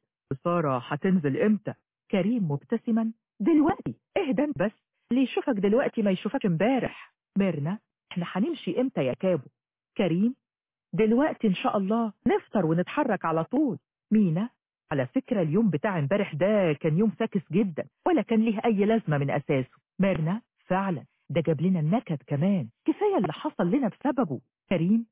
سارة هتنزل إمتى؟ كريم مبتسما. دلوقتي اهدى بس اللي يشوفك دلوقتي ما يشوفك امبارح. ميرنا إحنا هنمشي إمتى يا كابو؟ كريم دلوقتي إن شاء الله نفطر ونتحرك على طول. مينا على فكرة اليوم بتاع امبارح ده كان يوم فاكس جدا ولا كان ليه أي لازمة من أساسه. ميرنا فعلا ده جاب لنا النكد كمان. كفاية اللي حصل لنا بسببه. كريم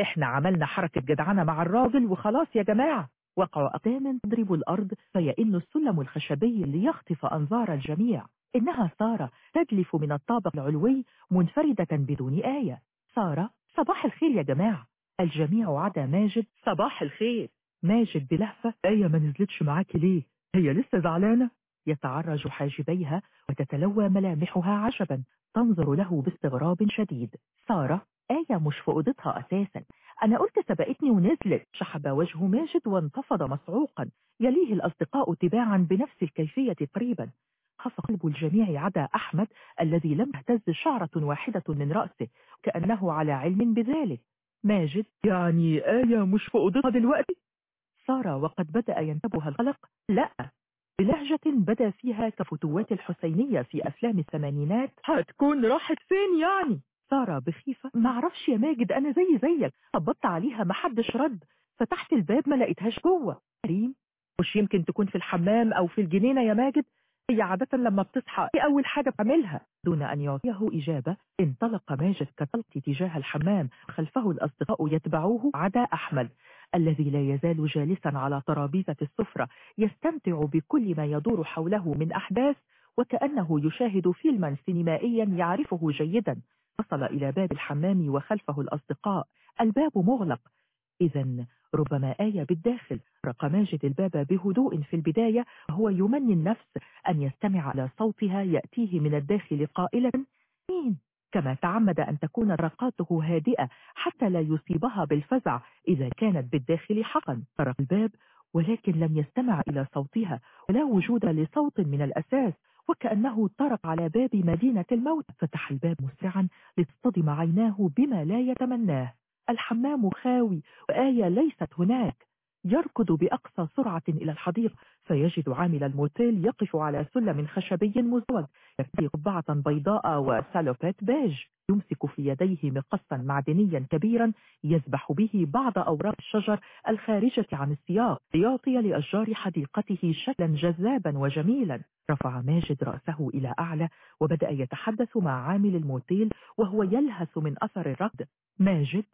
إحنا عملنا حركة جدعنة مع الراجل وخلاص يا جماعة. وقع أقداما تضرب الأرض فيئن السلم الخشبي ليخطف أنظار الجميع. إنها سارة تدلف من الطابق العلوي منفردة بدون آية. سارة صباح الخير يا جماعة. الجميع عدا ماجد. صباح الخير. ماجد بلهفة. آية ما نزلتش معاكي ليه؟ هي لسه زعلانة؟ يتعرج حاجبيها وتتلوى ملامحها عجبا. تنظر له باستغراب شديد. سارة آية مش في أوضتها أساسا. أنا قلت سبقتني ونزلت. شحب وجه ماجد وانتفض مصعوقا يليه الأصدقاء تباعا بنفس الكيفية تقريبا. خف قلب الجميع عدا أحمد الذي لم تهتز شعرة واحدة من رأسه كأنه على علم بذلك. ماجد يعني آية مش في أوضتها دلوقتي؟ سارة وقد بدأ ينتبه القلق. لا. بلهجة بدأ فيها كفتوات الحسينية في أفلام الثمانينات. هتكون راحت فين يعني؟ سارة بخيفة معرفش يا ماجد أنا زي زيك خبطت عليها محدش رد فتحت الباب ما لقيتهاش جوه. كريم مش يمكن تكون في الحمام أو في الجنينة يا ماجد هي عادة لما بتصحى إيه أول حاجة بتعملها. دون أن يعطيه إجابة انطلق ماجد كطلق تجاه الحمام خلفه الأصدقاء يتبعوه عدا أحمد الذي لا يزال جالسا على ترابيزة السفرة يستمتع بكل ما يدور حوله من أحداث وكأنه يشاهد فيلما سينمائيا يعرفه جيدا. وصل إلى باب الحمام وخلفه الأصدقاء. الباب مغلق. إذا ربما آية بالداخل. رق ماجد الباب بهدوء في البداية. وهو يمني النفس أن يستمع إلى صوتها يأتيه من الداخل قائلا مين؟ كما تعمد أن تكون رقاته هادئة حتى لا يصيبها بالفزع إذا كانت بالداخل حقا. طرق الباب ولكن لم يستمع إلى صوتها. ولا وجود لصوت من الأساس. وكأنه طرق على باب مدينة الموت. فتح الباب مسرعا لتصطدم عيناه بما لا يتمناه. الحمام خاوي وآية ليست هناك. يركض بأقصى سرعة إلى الحديقة فيجد عامل الموتيل يقف على سلم خشبي مزدوج يرتدي قبعة بيضاء وسالوبيت بيج يمسك في يديه مقصا معدنيا كبيرا يذبح به بعض أوراق الشجر الخارجة عن السياق ليعطي لأشجار حديقته شكلا جذابا وجميلا. رفع ماجد رأسه إلى أعلى وبدأ يتحدث مع عامل الموتيل وهو يلهث من أثر الركض. ماجد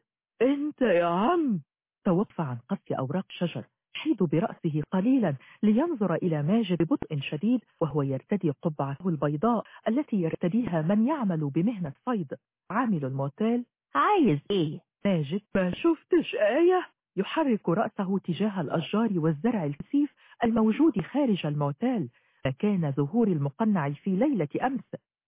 أنت يا عم! توقف عن قص أوراق شجر حيد برأسه قليلا لينظر إلى ماجد ببطء شديد وهو يرتدي قبعته البيضاء التي يرتديها من يعمل بمهنة صيد. عامل الموتيل عايز إيه؟ ماجد ما شفتش آية؟ يحرك رأسه تجاه الأشجار والزرع الكثيف الموجود خارج الموتيل فكان ظهور المقنع في ليلة أمس.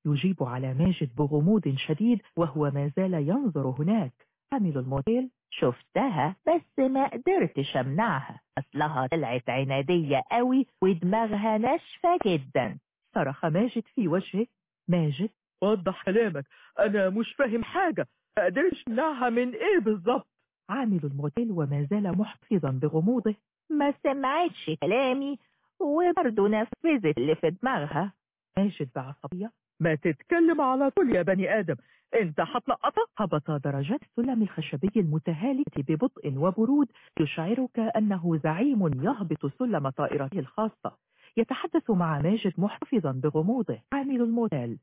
يجيب على ماجد بغموض شديد وهو ما زال ينظر هناك. عامل الموتيل شفتها بس ما قدرتش امنعها أصلها طلعت عنادية قوي ودماغها ناشفة جدا. صرخ ماجد في وجهه. ماجد؟ وضح كلامك. أنا مش فاهم حاجة. ما قدرش امنعها من إيه بالظبط؟ عامل الموتيل وما زال محتفظا بغموضه. ما سمعتش كلامي وبرضه نفذت اللي في دماغها. ماجد بعصبية. ما تتكلم على طول يا بني آدم. انت هتلقطها هبط درجات السلم الخشبي المتهالك ببطء وبرود يشعرك أنه زعيم يهبط سلم طائرته الخاصة. يتحدث مع ماجد محتفظا بغموضه. عامل الموتيل.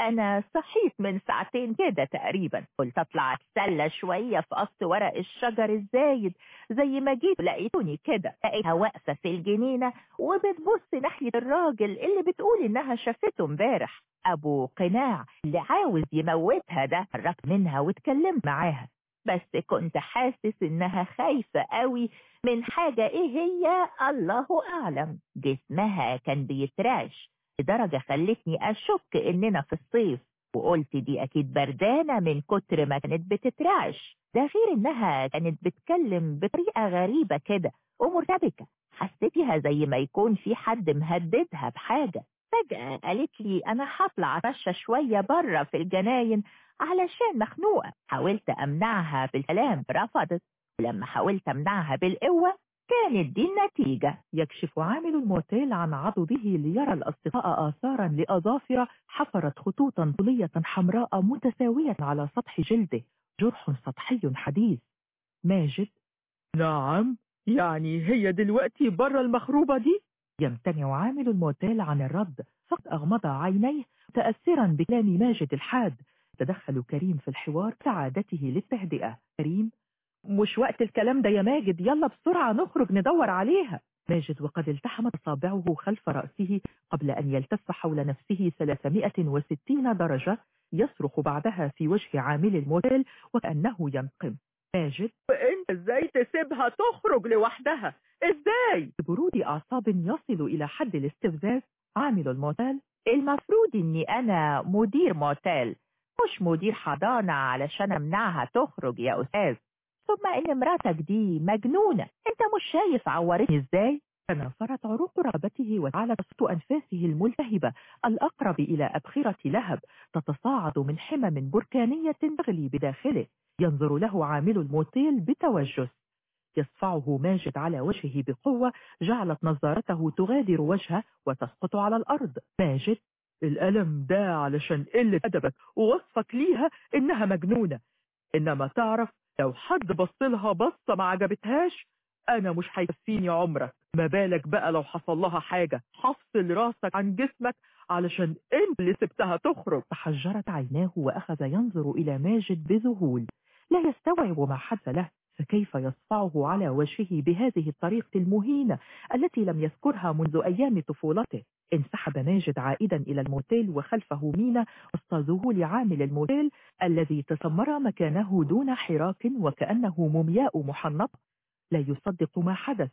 أنا صحيت من ساعتين كده تقريبا قلت أطلع أتسلى شوية في قص ورق الشجر الزايد زي ما جيت لقيتوني كده. لقيتها واقفة في الجنينة وبتبص ناحية الراجل اللي بتقول إنها شافته امبارح. أبو قناع اللي عاوز يموتها ده قربت منها واتكلمت معاها. بس كنت حاسس إنها خايفة قوي من حاجة إيه هي؟ الله أعلم. جسمها كان بيترعش. لدرجة خلتني أشك إننا في الصيف. وقلت دي أكيد بردانة من كتر ما كانت بتترعش. ده غير إنها كانت بتكلم بطريقة غريبة كده ومرتبكة. حسيتها زي ما يكون في حد مهددها بحاجة. فجأة قالت لي أنا هطلع أتمشى شوية بره في الجناين علشان مخنوقة. حاولت أمنعها بالكلام رفضت. ولما حاولت أمنعها بالقوة كانت دي النتيجة يكشف عامل الموتيل عن عضده ليرى الأصدقاء آثارا لأظافر حفرت خطوطا طولية حمراء متساوية على سطح جلده. جرح سطحي حديث. ماجد. نعم يعني هي دلوقتي بره المخروبة دي؟ يمتنع عامل الموتيل عن الرد. فقد أغمض عينيه متأثرا بكلام ماجد الحاد. تدخل كريم في الحوار كعادته للتهدئة. كريم. مش وقت الكلام ده يا ماجد يلا بسرعة نخرج ندور عليها. ماجد وقد التحمت أصابعه خلف رأسه قبل أن يلتف حول نفسه 360 درجة يصرخ بعدها في وجه عامل الموتيل وكأنه ينقم. ماجد وانت إزاي تسيبها تخرج لوحدها؟ إزاي؟ ببرود أعصاب يصل إلى حد الاستفزاز عامل الموتيل المفروض إني أنا مدير موتيل مش مدير حضانة علشان أمنعها تخرج يا أستاذ. ثم إن مراتك دي مجنونة أنت مش شايف عورتني إزاي؟ تنافرت عروق رقبته وجعلت صوت أنفاسه الملتهبة الأقرب إلى أبخرة لهب تتصاعد من حمم بركانية تغلي بداخله. ينظر له عامل الموتيل بتوجس يصفعه ماجد على وجهه بقوة جعلت نظارته تغادر وجهه وتسقط على الأرض. ماجد الألم ده علشان قلة أدبك ووصفك ليها إنها مجنونة. إنما تعرف لو حد بصلها بصة ما عجبتهاش أنا مش هيكفيني عمرك ما بالك بقى لو حصل لها حاجة حفصل راسك عن جسمك علشان أنت اللي سبتها تخرج. تحجرت عيناه وأخذ ينظر إلى ماجد بذهول. لا يستوعب ما حدث له فكيف يصفعه على وجهه بهذه الطريقة المهينة التي لم يذكرها منذ أيام طفولته؟ انسحب ماجد عائدا إلى الموتيل وخلفه مينا وسط ذهول عامل الموتيل الذي تسمر مكانه دون حراك وكأنه مومياء محنطة لا يصدق ما حدث.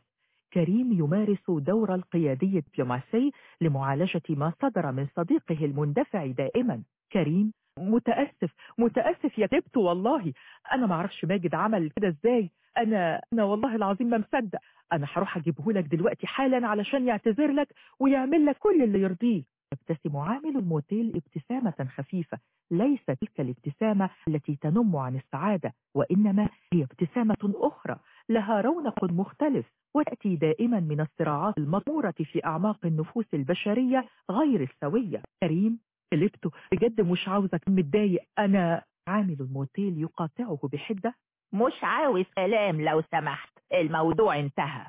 كريم يمارس دور القيادي الدبلوماسي لمعالجة ما صدر من صديقه المندفع دائما. كريم متأسف متأسف يا كتبت والله. أنا ما أعرفش ماجد عمل كده إزاي. أنا أنا والله العظيم ما مصدق. أنا هروح أجيبه لك دلوقتي حالا علشان يعتذر لك ويعمل لك كل اللي يرضيه. يبتسم عامل الموتيل ابتسامة خفيفة ليس تلك الابتسامة التي تنم عن السعادة وإنما هي ابتسامة أخرى لها رونق مختلف وتأتي دائما من الصراعات المطمورة في أعماق النفوس البشرية غير السوية. كريم قلبته بجد مش عاوزك متضايق. أنا عامل الموتيل يقاطعه بحدة. مش عاوز كلام لو سمحت. الموضوع انتهى.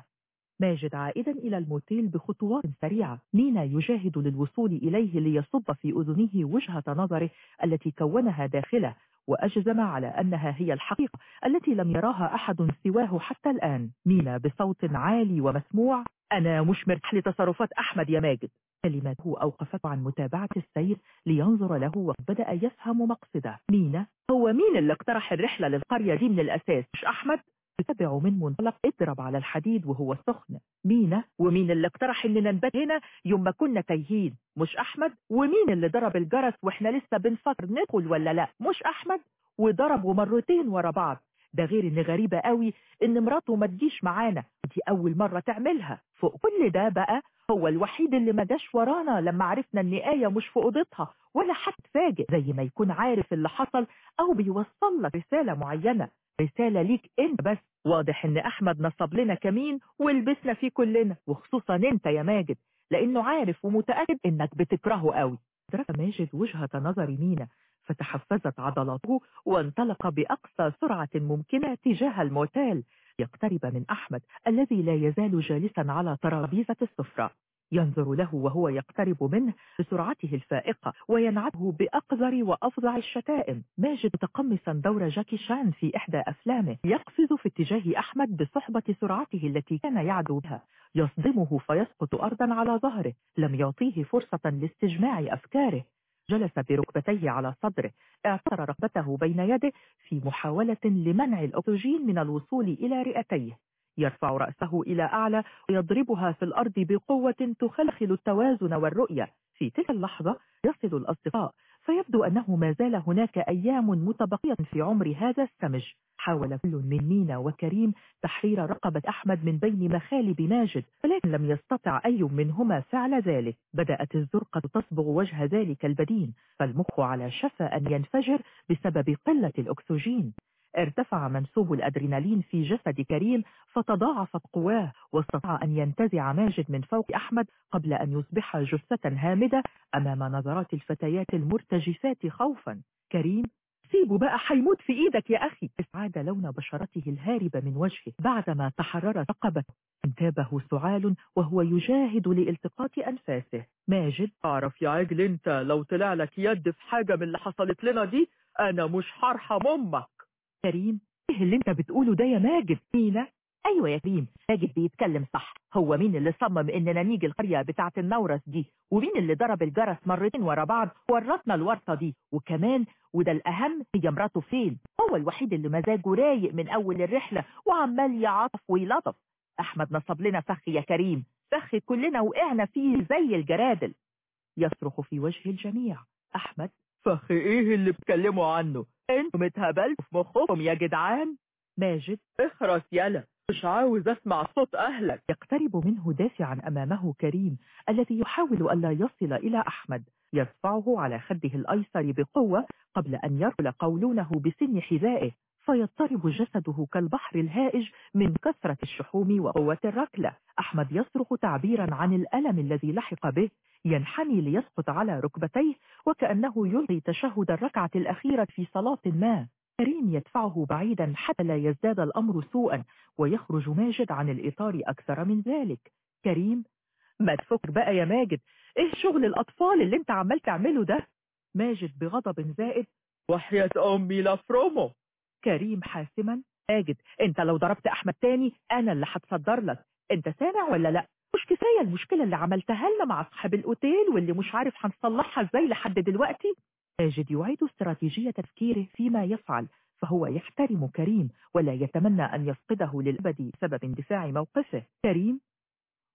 ماجد عائدا إلى الموتيل بخطوات سريعة. مينا يجاهد للوصول إليه ليصب في أذنه وجهة نظره التي كونها داخلة وأجزم على أنها هي الحقيقة التي لم يراها أحد سواه حتى الآن. مينا بصوت عالي ومسموع. أنا مش مرتاح لتصرفات أحمد يا ماجد. كلمته أوقفته عن متابعة السير لينظر له وبدأ يفهم مقصده. مينا هو مين اللي اقترح الرحلة للقرية دي من الأساس؟ مش أحمد؟ يتبع من منطلق اضرب على الحديد وهو سخن. مينا ومين اللي اقترح إننا نبات هنا؟ يوم ما كنا تايهين. مش أحمد؟ ومين اللي ضرب الجرس وإحنا لسه بنفكر ندخل ولا لا؟ مش أحمد؟ وضربه مرتين ورا بعض. ده غير إن غريبة قوي إن مراته ما تجيش معانا. دي أول مرة تعملها. فوق كل ده بقى هو الوحيد اللي ما جاش ورانا لما عرفنا ان آية مش في أوضتها ولا حد فاجئ. زي ما يكون عارف اللي حصل أو بيوصل لك رسالة معينة. رسالة ليك إنت بس. واضح إن أحمد نصب لنا كمين ولبسنا فيه كلنا وخصوصا إنت يا ماجد لأنه عارف ومتأكد إنك بتكرهه قوي. درك ماجد وجهة نظر مينا فتحفزت عضلاته وانطلق بأقصى سرعة ممكنة تجاه الموتيل يقترب من أحمد الذي لا يزال جالسا على ترابيزة السفرة. ينظر له وهو يقترب منه بسرعته الفائقة وينعته بأقذر وأفظع الشتائم. ماجد متقمصا دور جاكي شان في إحدى أفلامه يقفز في اتجاه أحمد بصحبة سرعته التي كان يعدو بها. يصدمه فيسقط أرضا على ظهره لم يعطيه فرصة لاستجماع أفكاره. جلس بركبتيه على صدره اعتر ركبته بين يده في محاولة لمنع الأكسجين من الوصول إلى رئتيه. يرفع رأسه إلى أعلى ويضربها في الأرض بقوة تخلخل التوازن والرؤية. في تلك اللحظة يصل الأصدقاء فيبدو أنه ما زال هناك أيام متبقية في عمر هذا السمج. حاول كل من مينا وكريم تحرير رقبة أحمد من بين مخالب ماجد ولكن لم يستطع أي منهما فعل ذلك. بدأت الزرقة تصبغ وجه ذلك البدين فالمخ على شفا أن ينفجر بسبب قلة الأكسجين. ارتفع منسوب الأدرينالين في جسد كريم فتضاعفت قواه واستطاع أن ينتزع ماجد من فوق أحمد قبل أن يصبح جثة هامدة أمام نظرات الفتيات المرتجفات خوفا. كريم سيبه بقى حيموت في إيدك يا أخي. اسعاد لون بشرته الهاربة من وجهه بعدما تحررت رقبته انتابه سعال وهو يجاهد لالتقاط أنفاسه. ماجد أعرف يا عجل أنت لو طلع لك يد في حاجة من اللي حصلت لنا دي أنا مش هرحم أمك. كريم. إيه اللي أنت بتقوله ده يا ماجد؟ مينا. أيوه يا كريم. ماجد بيتكلم صح. هو مين اللي صمم إننا نيجي القرية بتاعة النورس دي؟ ومين اللي ضرب الجرس مرتين ورا بعض ورطنا الورطة دي؟ وكمان وده الأهم هي مراته فين؟ هو الوحيد اللي مزاجه رايق من أول الرحلة وعمال يعطف ويلطف. أحمد نصب لنا فخ يا كريم. فخ كلنا وقعنا فيه زي الجرادل. يصرخ في وجه الجميع. أحمد فخ إيه اللي بتكلموا عنه؟ أنتوا متهبلتوا في مخكم يا جدعان؟ ماجد. اخرس يلا. مش عاوز أسمع صوت أهلك. يقترب منه دافعا أمامه كريم الذي يحاول ألا يصل إلى أحمد. يرفعه على خده الأيسر بقوة قبل أن يركل قولونه بسن حذائه. فيضطرب جسده كالبحر الهائج من كثرة الشحوم وقوة الركلة. أحمد يصرخ تعبيرا عن الألم الذي لحق به. ينحني ليسقط على ركبتيه وكأنه يلغي تشهد الركعة الأخيرة في صلاة ما. كريم يدفعه بعيدا حتى لا يزداد الأمر سوءا ويخرج ماجد عن الإطار أكثر من ذلك. كريم ما تفكر بقى يا ماجد إيه شغل الأطفال اللي أنت عمال تعمله ده؟ ماجد بغضب زائد وحياة أمي لفرمه كريم حاسما. ماجد أنت لو ضربت أحمد تاني أنا اللي هتصدر لك. أنت سامع ولا لأ؟ مش كفاية المشكلة اللي عملتها لنا مع أصحاب الأوتيل واللي مش عارف هنصلحها إزاي لحد دلوقتي؟ ماجد يعيد استراتيجية تفكيره فيما يفعل فهو يحترم كريم ولا يتمنى أن يفقده للأبد بسبب اندفاع موقفه. كريم؟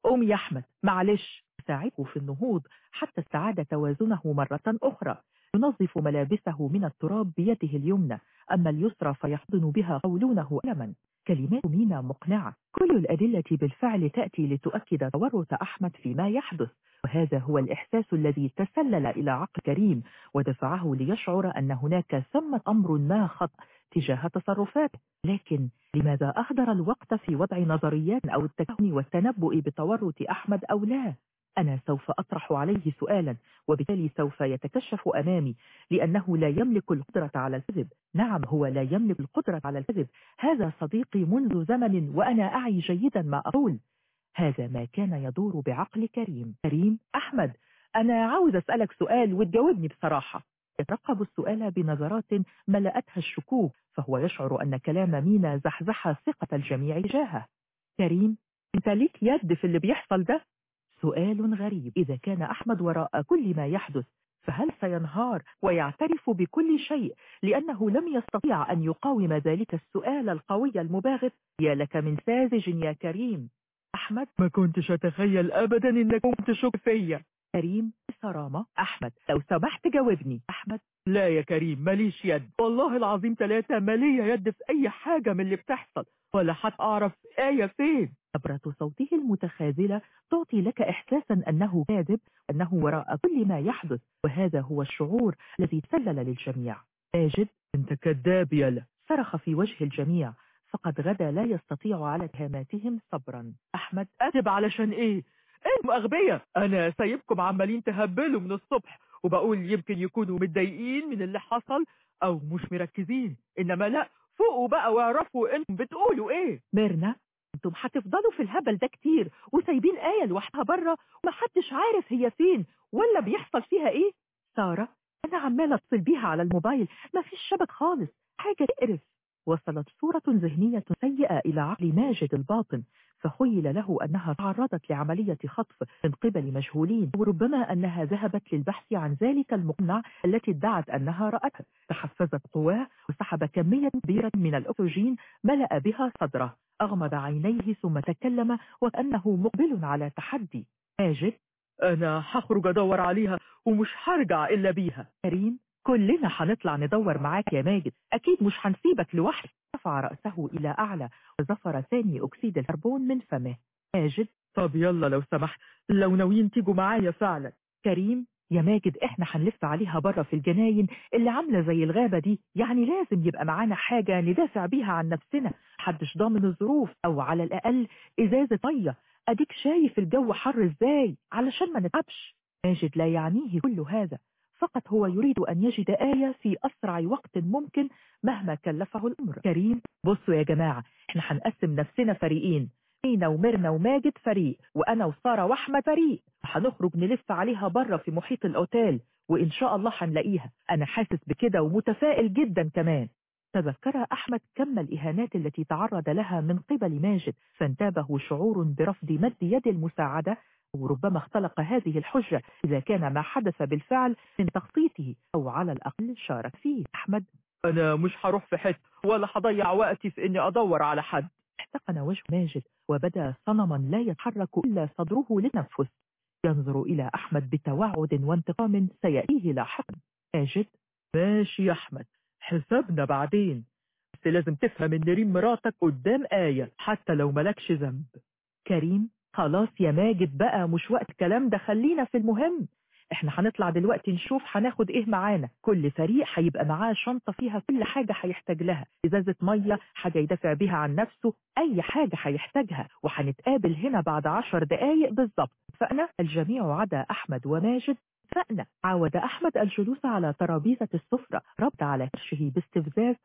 قوم يا أحمد معلش. ساعده في النهوض حتى استعاد توازنه مرة أخرى. ينظف ملابسه من التراب بيده اليمنى أما اليسرى فيحضن بها قولونه ألما. كلمات مينا مقنعة. كل الأدلة بالفعل تأتي لتؤكد تورط أحمد فيما يحدث. وهذا هو الإحساس الذي تسلل إلى عقل كريم ودفعه ليشعر أن هناك ثمة أمر ما خطأ تجاه تصرفاته لكن لماذا أهدر الوقت في وضع نظريات أو التكهن والتنبؤ بتورط أحمد أو لا؟ أنا سوف أطرح عليه سؤالا وبالتالي سوف يتكشف أمامي لأنه لا يملك القدرة على الكذب. نعم هو لا يملك القدرة على الكذب. هذا صديقي منذ زمن وأنا أعي جيدا ما أقول. هذا ما كان يدور بعقل كريم. كريم أحمد. أنا عاوز أسألك سؤال وتجاوبني بصراحة. يترقب السؤال بنظرات ملأتها الشكوك فهو يشعر أن كلام مينا زحزح ثقة الجميع جاهه كريم أنت ليك يد في اللي بيحصل ده؟ سؤال غريب. إذا كان أحمد وراء كل ما يحدث فهل سينهار ويعترف بكل شيء لأنه لم يستطيع أن يقاوم ذلك السؤال القوي المباغت؟ يا لك من ساذج يا كريم. أحمد. ما كنتش أتخيل أبدا إنك كنت تشك فيا كريم. صرامة. أحمد. لو سمحت جاوبني. أحمد. لا يا كريم ماليش يد. والله العظيم ثلاثة مالية يد في أي حاجة من اللي بتحصل. ولا حتى أعرف آية فين. نبرة صوته المتخاذلة تعطي لك إحساسا أنه كاذب أنه وراء كل ما يحدث وهذا هو الشعور الذي تسلل للجميع. ماجد أنت كذاب يلا صرخ في وجه الجميع فقد غدا لا يستطيع على إتهاماتهم صبرا. أحمد أكذب علشان إيه؟ أنتم أغبياء أنا سايبكم عمالين تهبلوا من الصبح وبقول يمكن يكونوا متضايقين من اللي حصل أو مش مركزين. إنما لا فوقوا بقى واعرفوا أنتم بتقولوا إيه. ميرنا أنتم هتفضلوا في الهبل ده كتير وسايبين آية لوحدها بره ومحدش عارف هي فين ولا بيحصل فيها إيه؟ سارة أنا عمالة أتصل بيها على الموبايل ما فيش شبك خالص حاجة تقرف. وصلت صورة ذهنية سيئة إلى عقل ماجد الباطن. فخيل له أنها تعرضت لعملية خطف من قبل مجهولين وربما أنها ذهبت للبحث عن ذلك المقنع التي ادعت أنها رأته تحفزت قواه وسحب كمية كبيرة من الأكسجين ملأ بها صدره أغمض عينيه ثم تكلم وكأنه مقبل على تحدي. ماجد أنا هخرج أدور عليها ومش هرجع إلا بيها. كريم كلنا هنطلع ندور معاك يا ماجد. أكيد مش هنسيبك لوحدك. رفع رأسه إلى أعلى. وزفر ثاني أكسيد الكربون من فمه. ماجد. طب يلا لو سمحت. لو ناويين تيجوا معايا فعلا. كريم. يا ماجد إحنا هنلف عليها بره في الجناين. اللي عاملة زي الغابة دي يعني لازم يبقى معانا حاجة ندافع بيها عن نفسنا. محدش ضامن الظروف. أو على الأقل ازازة مية أديك شايف الجو حر إزاي؟ علشان ما نتعبش. ماجد لا يعنيه كل هذا. فقط هو يريد أن يجد آية في أسرع وقت ممكن مهما كلفه الأمر. كريم بصوا يا جماعة إحنا هنقسم نفسنا فريقين مينا وميرنا وماجد فريق وأنا وسارة وأحمد فريق. هنخرج نلف عليها بره في محيط الأوتيل وإن شاء الله هنلاقيها. أنا حاسس بكده ومتفائل جدا كمان. تذكر أحمد كم الإهانات التي تعرض لها من قبل ماجد فانتابه شعور برفض مد يد المساعدة وربما اختلق هذه الحجة إذا كان ما حدث بالفعل من تخطيطه أو على الأقل شارك فيه. أحمد. أنا مش هروح في حتة ولا هضيع وقتي في إني أدور على حد. احتقن وجه ماجد وبدأ صنما لا يتحرك إلا صدره للتنفس. ينظر إلى أحمد بتوعد وانتقام سيأتيه لاحقا. ماجد. ماشي يا أحمد حسابنا بعدين. بس لازم تفهم إن ريم مراتك قدام آية حتى لو ملكش ذنب. كريم. خلاص يا ماجد بقى مش وقت كلام ده خلينا في المهم. إحنا هنطلع دلوقتي نشوف هناخد إيه معانا. كل فريق هيبقى معاه شنطة فيها كل حاجة هيحتاج لها. إزازة مية حاجة يدافع بيها عن نفسه أي حاجة هيحتاجها. وهنتقابل هنا بعد عشر دقايق بالظبط. اتفقنا؟ الجميع عدا أحمد وماجد. اتفقنا؟ عاود أحمد الجلوس على ترابيزة السفرة. ربط على كرشه باستفزاز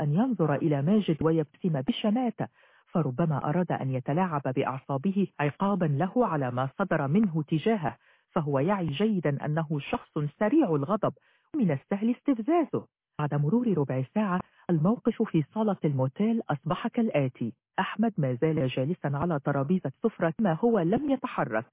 ان ينظر إلى ماجد ويبتسم بشماتة. فربما أراد أن يتلاعب بأعصابه عقابا له على ما صدر منه تجاهه فهو يعي جيدا أنه شخص سريع الغضب ومن السهل استفزازه. بعد مرور ربع ساعة الموقف في صالة الموتيل أصبح كالآتي. أحمد ما زال جالسا على ترابيزة سفرة ما هو لم يتحرك.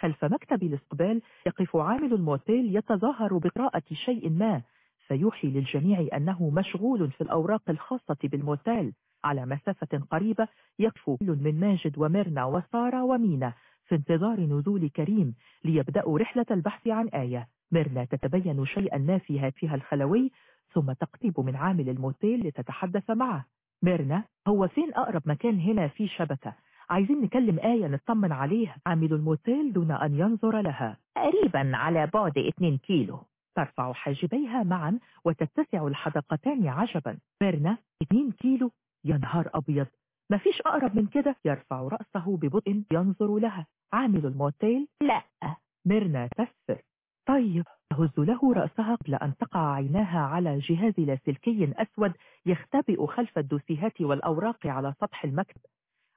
خلف مكتب الاستقبال يقف عامل الموتيل يتظاهر بقراءة شيء ما فيوحي للجميع أنه مشغول في الأوراق الخاصة بالموتيل. على مسافة قريبة يقف كل من ماجد وميرنا وسارة ومينا في انتظار نزول كريم ليبدأوا رحلة البحث عن آية. ميرنا تتبين شيئا ما في هاتفها الخلوي ثم تقترب من عامل الموتيل لتتحدث معه. ميرنا هو فين أقرب مكان هنا في شبكة؟ عايزين نكلم آية نطمن عليها. عامل الموتيل دون أن ينظر لها. تقريبا على بعد 2 كيلو. ترفع حاجبيها معا وتتسع الحدقتان عجبا. ميرنا 2 كيلو. يا نهار أبيض! مفيش أقرب من كده! يرفع رأسه ببطء ينظر لها. عامل الموتيل؟ لا. ميرنا تسفر طيب. تهز له رأسها قبل أن تقع عيناها على جهاز لاسلكي أسود يختبئ خلف الدوسيهات والأوراق على سطح المكتب.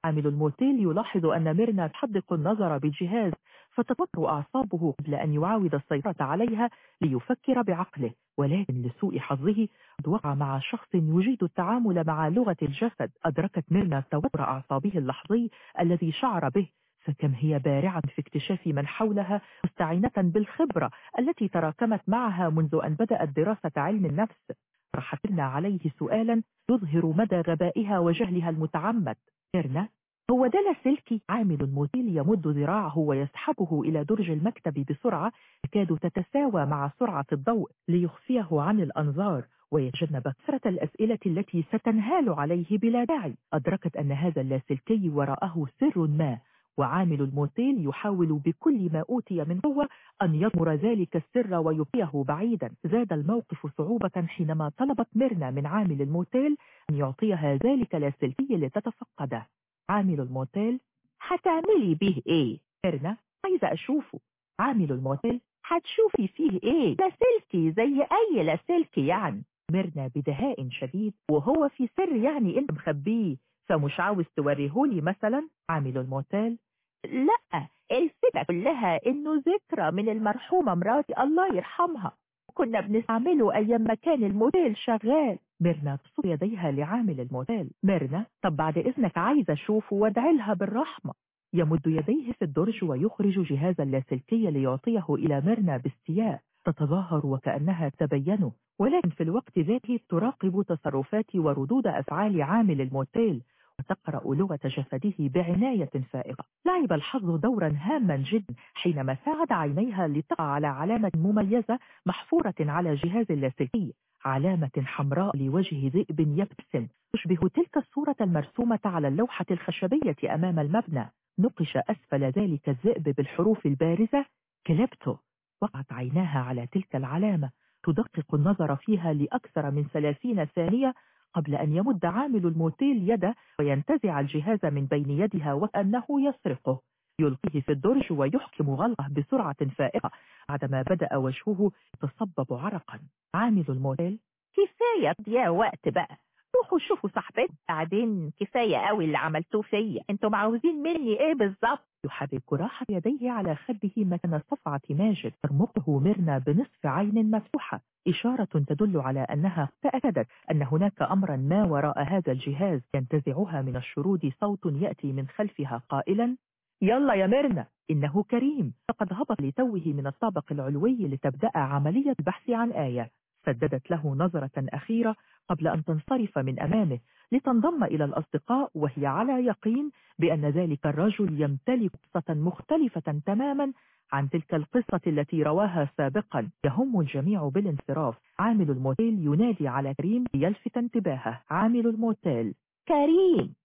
عامل الموتيل يلاحظ أن ميرنا تحدق النظر بالجهاز فتتوتر أعصابه قبل أن يعاود السيطرة عليها ليفكر بعقله ولكن لسوء حظه وقع مع شخص يجيد التعامل مع لغة الجسد. أدركت ميرنا توتر أعصابه اللحظي الذي شعر به فكم هي بارعة في اكتشاف من حولها مستعينة بالخبرة التي تراكمت معها منذ أن بدأت دراسة علم النفس. طرحت عليه سؤالا يظهر مدى غبائها وجهلها المتعمد. ميرنا هو ده لاسلكي عامل الموتيل يمد ذراعه ويسحبه إلى درج المكتب بسرعة تكاد تتساوى مع سرعة الضوء ليخفيه عن الأنظار ويتجنب كثرة الأسئلة التي ستنهال عليه بلا داعي. أدركت أن هذا اللاسلكي وراءه سر ما وعامل الموتيل يحاول بكل ما أوتي من قوة أن يضمر ذلك السر ويبقيه بعيدا. زاد الموقف صعوبة حينما طلبت ميرنا من عامل الموتيل أن يعطيها ذلك لاسلكي لتتفقده. عامل الموتيل هتعملي به إيه ميرنا عايزة أشوفه. عامل الموتيل هتشوفي فيه إيه لاسلكي زي أي لاسلكي يعني. ميرنا بدهاء شديد وهو في سر يعني إنت مخبيه. فمش عاوز توريهولي مثلا؟ عامل الموتيل لأ الفكرة كلها إنه ذكرى من المرحومة مراتي الله يرحمها. كنا بنستعمله أيام ما كان الموتيل شغال. ميرنا تصب يديها لعامل الموتيل ميرنا طب بعد إذنك عايزة أشوفه وادعي لها بالرحمة. يمد يديه في الدرج ويخرج جهاز اللاسلكي ليعطيه إلى ميرنا باستياء تتظاهر وكأنها تبينه. ولكن في الوقت ذاته تراقب تصرفات وردود أفعال عامل الموتيل وتقرأ لغة جسده بعناية فائقة. لعب الحظ دورا هاما جدا حينما ساعد عينيها لتقع على علامة مميزة محفورة على جهاز اللاسلكي. علامة حمراء لوجه ذئب يبتسم. تشبه تلك الصورة المرسومة على اللوحة الخشبية أمام المبنى. نقش أسفل ذلك الذئب بالحروف البارزة. كليبتو وقعت عيناها على تلك العلامة. تدقق النظر فيها لأكثر من ثلاثين ثانية قبل أن يمد عامل الموتيل يده وينتزع الجهاز من بين يدها وكأنه يسرقه. يلقيه في الدرج ويحكم غلقه بسرعة فائقة بعدما بدأ وجهه يتصبب عرقا. عامل الموتيل. كفاية تضيع وقت بقى. روحوا شوفوا صاحبتي بعدين كفاية قوي اللي عملتوه فيا. أنتم عاوزين مني إيه بالظبط؟ يحرك راحة يديه على خده مكان صفعة ماجد. ترمقه ميرنا بنصف عين مفتوحة. إشارة تدل على أنها تأكدت أن هناك أمرا ما وراء هذا الجهاز. ينتزعها من الشرود. صوت يأتي من خلفها قائلا. يلا يا ميرنا إنه كريم. فقد هبط لتوه من الطابق العلوي لتبدأ عملية البحث عن آية. سددت له نظرة أخيرة قبل أن تنصرف من أمامه لتنضم إلى الأصدقاء وهي على يقين بأن ذلك الرجل يمتلك قصة مختلفة تماما عن تلك القصة التي رواها سابقا. يهم الجميع بالانصراف. عامل الموتيل ينادي على كريم ليلفت انتباهه. عامل الموتيل. كريم.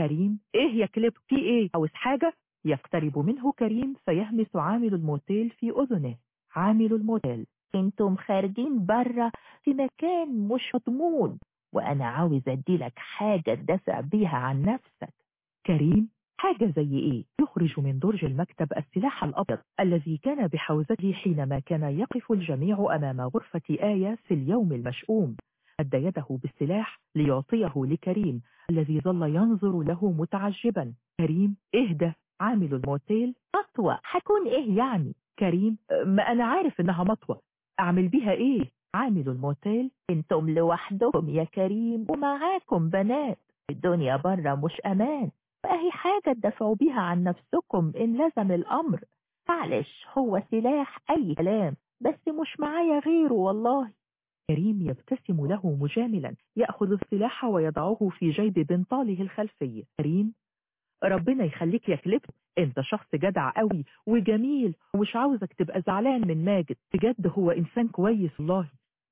كريم إيه يا كليب؟ في إيه؟ عاوز حاجة؟ يقترب منه كريم فيهمس عامل الموتيل في أذنه. عامل الموتيل. أنتم خارجين برا في مكان مش مضمون وأنا عاوز أديلك حاجة تدافع بيها عن نفسك. كريم حاجة زي إيه؟ يخرج من درج المكتب السلاح الأبيض الذي كان بحوزته حينما كان يقف الجميع أمام غرفة آية في اليوم المشؤوم. مد يده بالسلاح ليعطيه لكريم الذي ظل ينظر له متعجبا. كريم اهدى عامل الموتيل مطوة. هكون إيه يعني؟ كريم ما أنا عارف إنها مطوة. أعمل بيها إيه؟ عامل الموتيل أنتم لوحدكم يا كريم ومعاكم بنات. الدنيا برا مش أمان. فأهي حاجة تدافعوا بيها عن نفسكم إن لزم الأمر. معلش هو سلاح أي كلام بس مش معايا غيره والله. كريم يبتسم له مجاملا يأخذ السلاح ويضعه في جيب بنطاله الخلفي. كريم ربنا يخليك يا كليب انت شخص جدع قوي وجميل ومش عاوزك تبقى زعلان من ماجد. بجد هو إنسان كويس والله.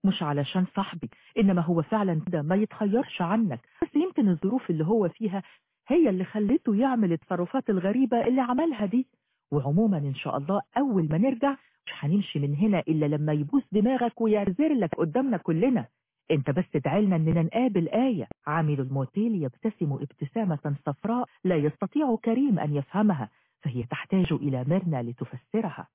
مش علشان صاحبي إنما هو فعلا كده. ما يتخيرش عنك. بس يمكن الظروف اللي هو فيها هي اللي خلته يعمل التصرفات الغريبة اللي عملها دي. وعموما إن شاء الله أول ما نرجع مش هنمشي من هنا إلا لما يبوس دماغك ويعذر لك قدامنا كلنا. انت بس ادعي لنا اننا نقابل آية عامل الموتيل يبتسم ابتسامة صفراء لا يستطيع كريم أن يفهمها فهي تحتاج إلى ميرنا لتفسرها.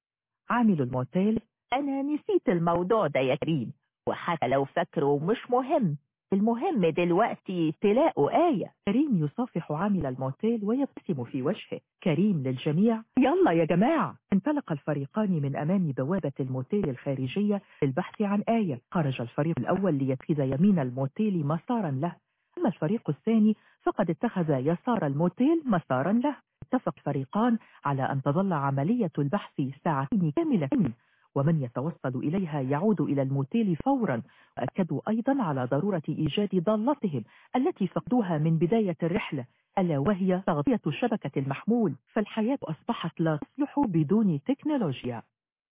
عامل الموتيل أنا نسيت الموضوع ده يا كريم وحتى لو فاكره مش مهم. المهم دلوقتي تلاقوا آية. كريم يصافح عامل الموتيل ويبتسم في وجهه. كريم للجميع. يلا يا جماعة. انطلق الفريقان من أمام بوابة الموتيل الخارجية للبحث عن آية. خرج الفريق الأول ليتخذ يمين الموتيل مسارا له. أما الفريق الثاني فقد اتخذ يسار الموتيل مسارا له. اتفق الفريقان على أن تظل عملية البحث ساعتين كاملتين. ومن يتوصل إليها يعود إلى الموتيل فورا. وأكدوا أيضا على ضرورة إيجاد ضالتهم التي فقدوها من بداية الرحلة ألا وهي تغطية شبكة المحمول. فالحياة أصبحت لا تصلح بدون تكنولوجيا.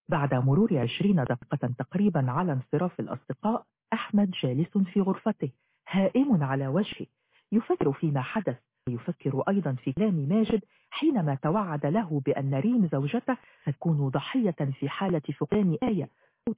بعد مرور عشرين دقيقة تقريبا على انصراف الأصدقاء أحمد جالس في غرفته هائم على وجهه يفكر فيما حدث. ويفكر أيضا في كلام ماجد حينما توعد له بأن ريم زوجته ستكون ضحية في حالة فقدان آية.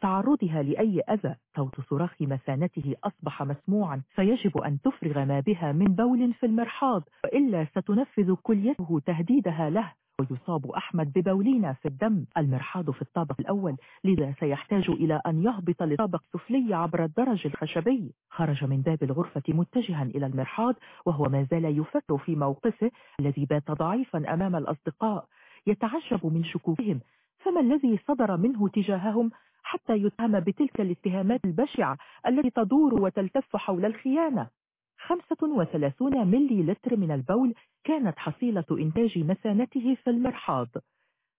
تعرضها لأي أذى. صوت صراخ مثانته أصبح مسموعا. فيجب أن تفرغ ما بها من بول في المرحاض وإلا ستنفذ كليته تهديدها له. ويصاب أحمد ببولين في الدم. المرحاض في الطابق الأول لذا سيحتاج إلى أن يهبط لطابق سفلي عبر الدرج الخشبي. خرج من باب الغرفة متجها إلى المرحاض وهو ما زال يفكر في موقفه الذي بات ضعيفا أمام الأصدقاء. يتعجب من شكوكهم فما الذي صدر منه تجاههم؟ حتى يتهم بتلك الاتهامات البشعة التي تدور وتلتف حول الخيانة. 35 ملي لتر من البول كانت حصيلة إنتاج مثانته في المرحاض.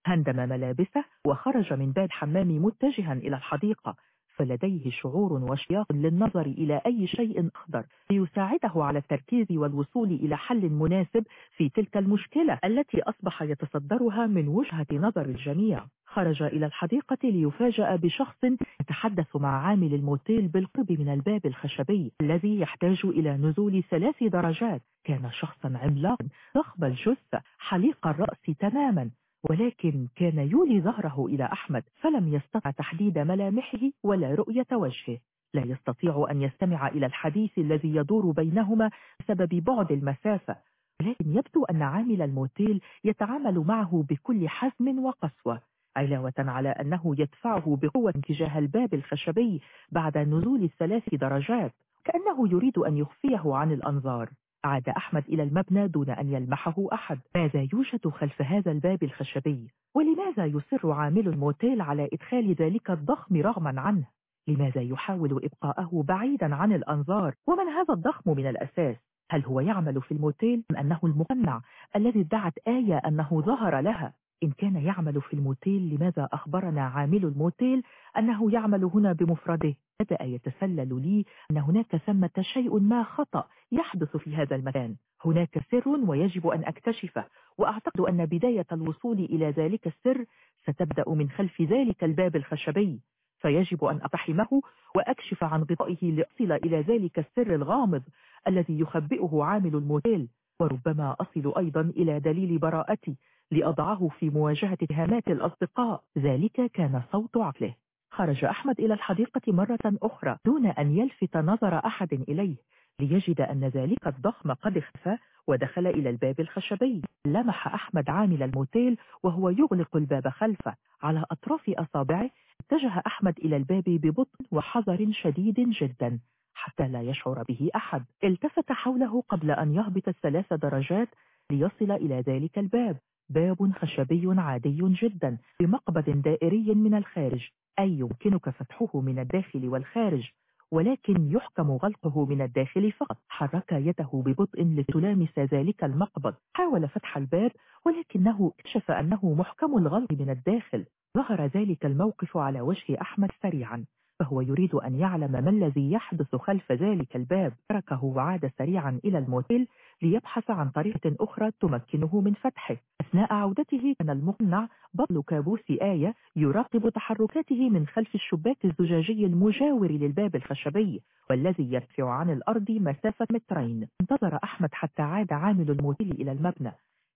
هندم ملابسه وخرج من باب حمام متجها إلى الحديقة. فلديه شعور واشتياق للنظر إلى أي شيء أخضر ليساعده على التركيز والوصول إلى حل مناسب في تلك المشكلة التي أصبح يتصدرها من وجهة نظر الجميع. خرج إلى الحديقة ليفاجأ بشخص يتحدث مع عامل الموتيل بالقرب من الباب الخشبي الذي يحتاج إلى نزول ثلاث درجات. كان شخصا عملاقا ضخم الجثة حليق الرأس تماما. ولكن كان يولي ظهره إلى أحمد فلم يستطع تحديد ملامحه ولا رؤية وجهه. لا يستطيع أن يستمع إلى الحديث الذي يدور بينهما بسبب بعد المسافة. ولكن يبدو أن عامل الموتيل يتعامل معه بكل حزم وقسوة. علاوة على أنه يدفعه بقوة تجاه الباب الخشبي بعد نزول الثلاث درجات كأنه يريد أن يخفيه عن الأنظار. عاد أحمد إلى المبنى دون أن يلمحه أحد. ماذا يوجد خلف هذا الباب الخشبي؟ ولماذا يصر عامل الموتيل على إدخال ذلك الضخم رغما عنه؟ لماذا يحاول إبقاءه بعيدا عن الأنظار؟ ومن هذا الضخم من الأساس؟ هل هو يعمل في الموتيل أم أنه المقنع الذي ادعت آية أنه ظهر لها؟ إن كان يعمل في الموتيل لماذا أخبرنا عامل الموتيل أنه يعمل هنا بمفرده؟ بدأ يتسلل لي أن هناك ثمة شيء ما خطأ يحدث في هذا المكان؟ هناك سر ويجب أن أكتشفه وأعتقد أن بداية الوصول إلى ذلك السر ستبدأ من خلف ذلك الباب الخشبي فيجب أن أقتحمه وأكشف عن غطائه لأصل إلى ذلك السر الغامض الذي يخبئه عامل الموتيل وربما أصل أيضا إلى دليل براءتي. لأضعه في مواجهة إتهامات الأصدقاء. ذلك كان صوت عقله. خرج أحمد إلى الحديقة مرة أخرى دون أن يلفت نظر أحد إليه ليجد أن ذلك الضخم قد اختفى ودخل إلى الباب الخشبي. لمح أحمد عامل الموتيل وهو يغلق الباب خلفه. على أطراف أصابعه اتجه أحمد إلى الباب ببطء وحذر شديد جدا حتى لا يشعر به أحد. التفت حوله قبل أن يهبط الثلاث درجات ليصل إلى ذلك الباب. باب خشبي عادي جدا بمقبض دائري من الخارج أي يمكنك فتحه من الداخل والخارج ولكن يحكم غلقه من الداخل فقط. حرك يده ببطء لتلامس ذلك المقبض. حاول فتح الباب ولكنه اكتشف أنه محكم الغلق من الداخل. ظهر ذلك الموقف على وجه أحمد سريعا. فهو يريد أن يعلم ما الذي يحدث خلف ذلك الباب. تركه وعاد سريعا إلى الموتيل ليبحث عن طريقة أخرى تمكنه من فتحه. أثناء عودته كان المقنع بطل كابوس آية يراقب تحركاته من خلف الشباك الزجاجي المجاور للباب الخشبي والذي يرتفع عن الأرض مسافة مترين. انتظر أحمد حتى عاد عامل الموتيل إلى المبنى.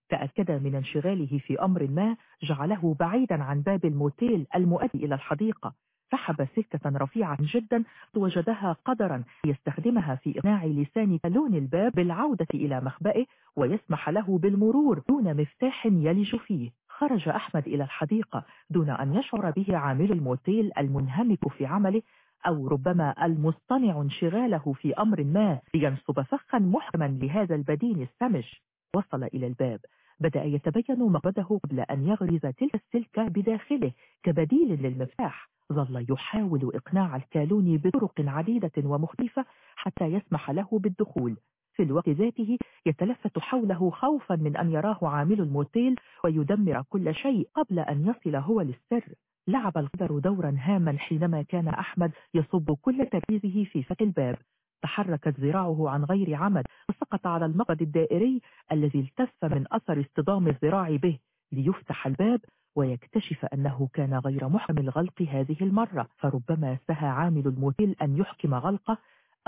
تأكد من انشغاله في أمر ما جعله بعيدا عن باب الموتيل المؤدي إلى الحديقة. سحب سلكة رفيعة جدا وجدها قدرا يستخدمها في إقناع لسان كالون الباب بالعودة إلى مخبئه ويسمح له بالمرور دون مفتاح يلج فيه. خرج أحمد إلى الحديقة دون أن يشعر به عامل الموتيل المنهمك في عمله أو ربما المصطنع انشغاله في أمر ما لينصب فخا محكما لهذا البدين السمج. وصل إلى الباب. بدأ يتبين مقبضه قبل أن يغرز تلك السلكة بداخله كبديل للمفتاح. ظل يحاول إقناع الكالون بطرق عديدة ومختلفة حتى يسمح له بالدخول. في الوقت ذاته يتلفت حوله خوفا من أن يراه عامل الموتيل ويدمر كل شيء قبل أن يصل هو للسر. لعب القدر دورا هاما حينما كان أحمد يصب كل تركيزه في فتح الباب. تحركت ذراعه عن غير عمد وسقط على المقعد الدائري الذي التف من أثر اصطدام الذراع به ليفتح الباب ويكتشف أنه كان غير محكم الغلق هذه المرة فربما سهى عامل الموتيل أن يحكم غلقه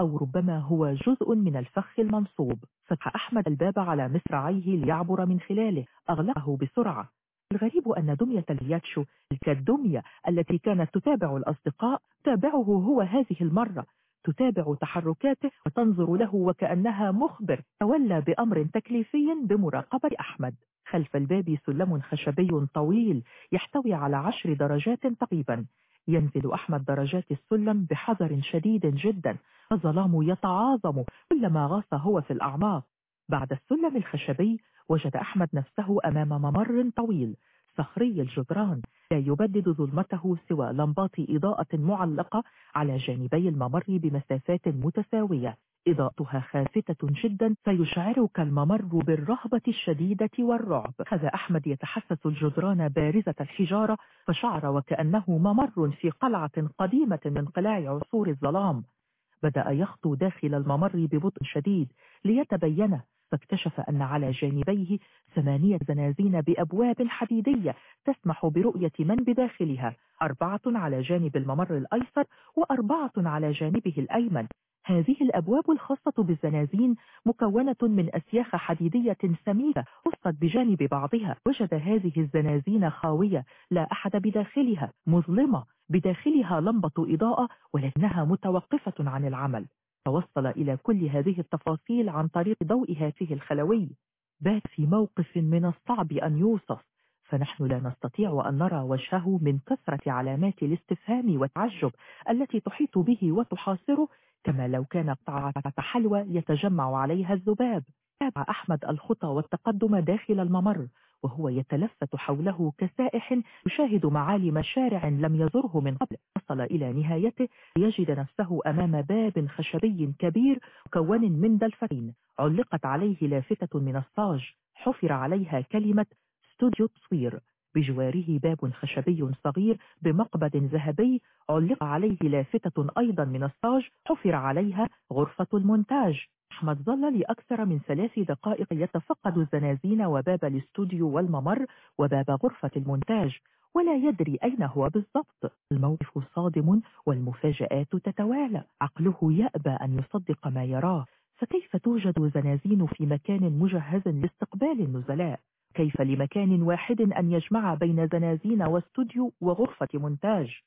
أو ربما هو جزء من الفخ المنصوب. فتح أحمد الباب على مصراعيه ليعبر من خلاله أغلقه بسرعة. الغريب أن دمية الياتشو تلك الدمية التي كانت تتابع الأصدقاء تابعه هو هذه المرة. تتابع تحركاته وتنظر له وكأنها مخبر تولى بأمر تكليفي بمراقبة أحمد. خلف الباب سلم خشبي طويل يحتوي على عشر درجات تقريبا. ينزل أحمد درجات السلم بحذر شديد جدا. الظلام يتعاظم كلما غاص هو في الأعماق. بعد السلم الخشبي وجد أحمد نفسه أمام ممر طويل. صخري الجدران لا يبدد ظلمته سوى لمبات إضاءة معلقة على جانبي الممر بمسافات متساوية. إضاءتها خافتة جدا فيشعرك الممر بالرهبة الشديدة والرعب. هذا أحمد يتحسس الجدران بارزة الحجارة فشعر وكأنه ممر في قلعة قديمة من قلاع عصور الظلام. بدأ يخطو داخل الممر ببطء شديد ليتبينه. فاكتشف أن على جانبيه ثمانية زنازين بأبواب حديدية تسمح برؤية من بداخلها أربعة على جانب الممر الأيسر وأربعة على جانبه الأيمن. هذه الأبواب الخاصة بالزنازين مكونة من أسياخ حديدية سميكة وسطت بجانب بعضها. وجد هذه الزنازين خاوية لا أحد بداخلها مظلمة. بداخلها لمبة إضاءة ولكنها متوقفة عن العمل. توصل إلى كل هذه التفاصيل عن طريق ضوء هاته الخلوي. بات في موقف من الصعب أن يوصف فنحن لا نستطيع أن نرى وجهه من كثرة علامات الاستفهام والتعجب التي تحيط به وتحاصره كما لو كان قطعة حلوى يتجمع عليها الذباب. تابع أحمد الخطى والتقدم داخل الممر. وهو يتلفت حوله كسائح يشاهد معالم شارع لم يزره من قبل. وصل إلى نهايته ليجد نفسه أمام باب خشبي كبير مكون من دلفتين. علقت عليه لافتة من الصاج. حفر عليها كلمة استوديو تصوير بجواره باب خشبي صغير بمقبض ذهبي. علق عليه لافتة أيضا من الصاج. حفر عليها غرفة المونتاج. أحمد ظل لأكثر من ثلاث دقائق يتفقد الزنازين وباب الاستوديو والممر وباب غرفة المونتاج ولا يدري أين هو بالضبط. الموقف صادم والمفاجآت تتوالى. عقله يأبى أن يصدق ما يراه. فكيف توجد زنازين في مكان مجهز لاستقبال النزلاء؟ كيف لمكان واحد أن يجمع بين زنازين واستوديو وغرفة مونتاج؟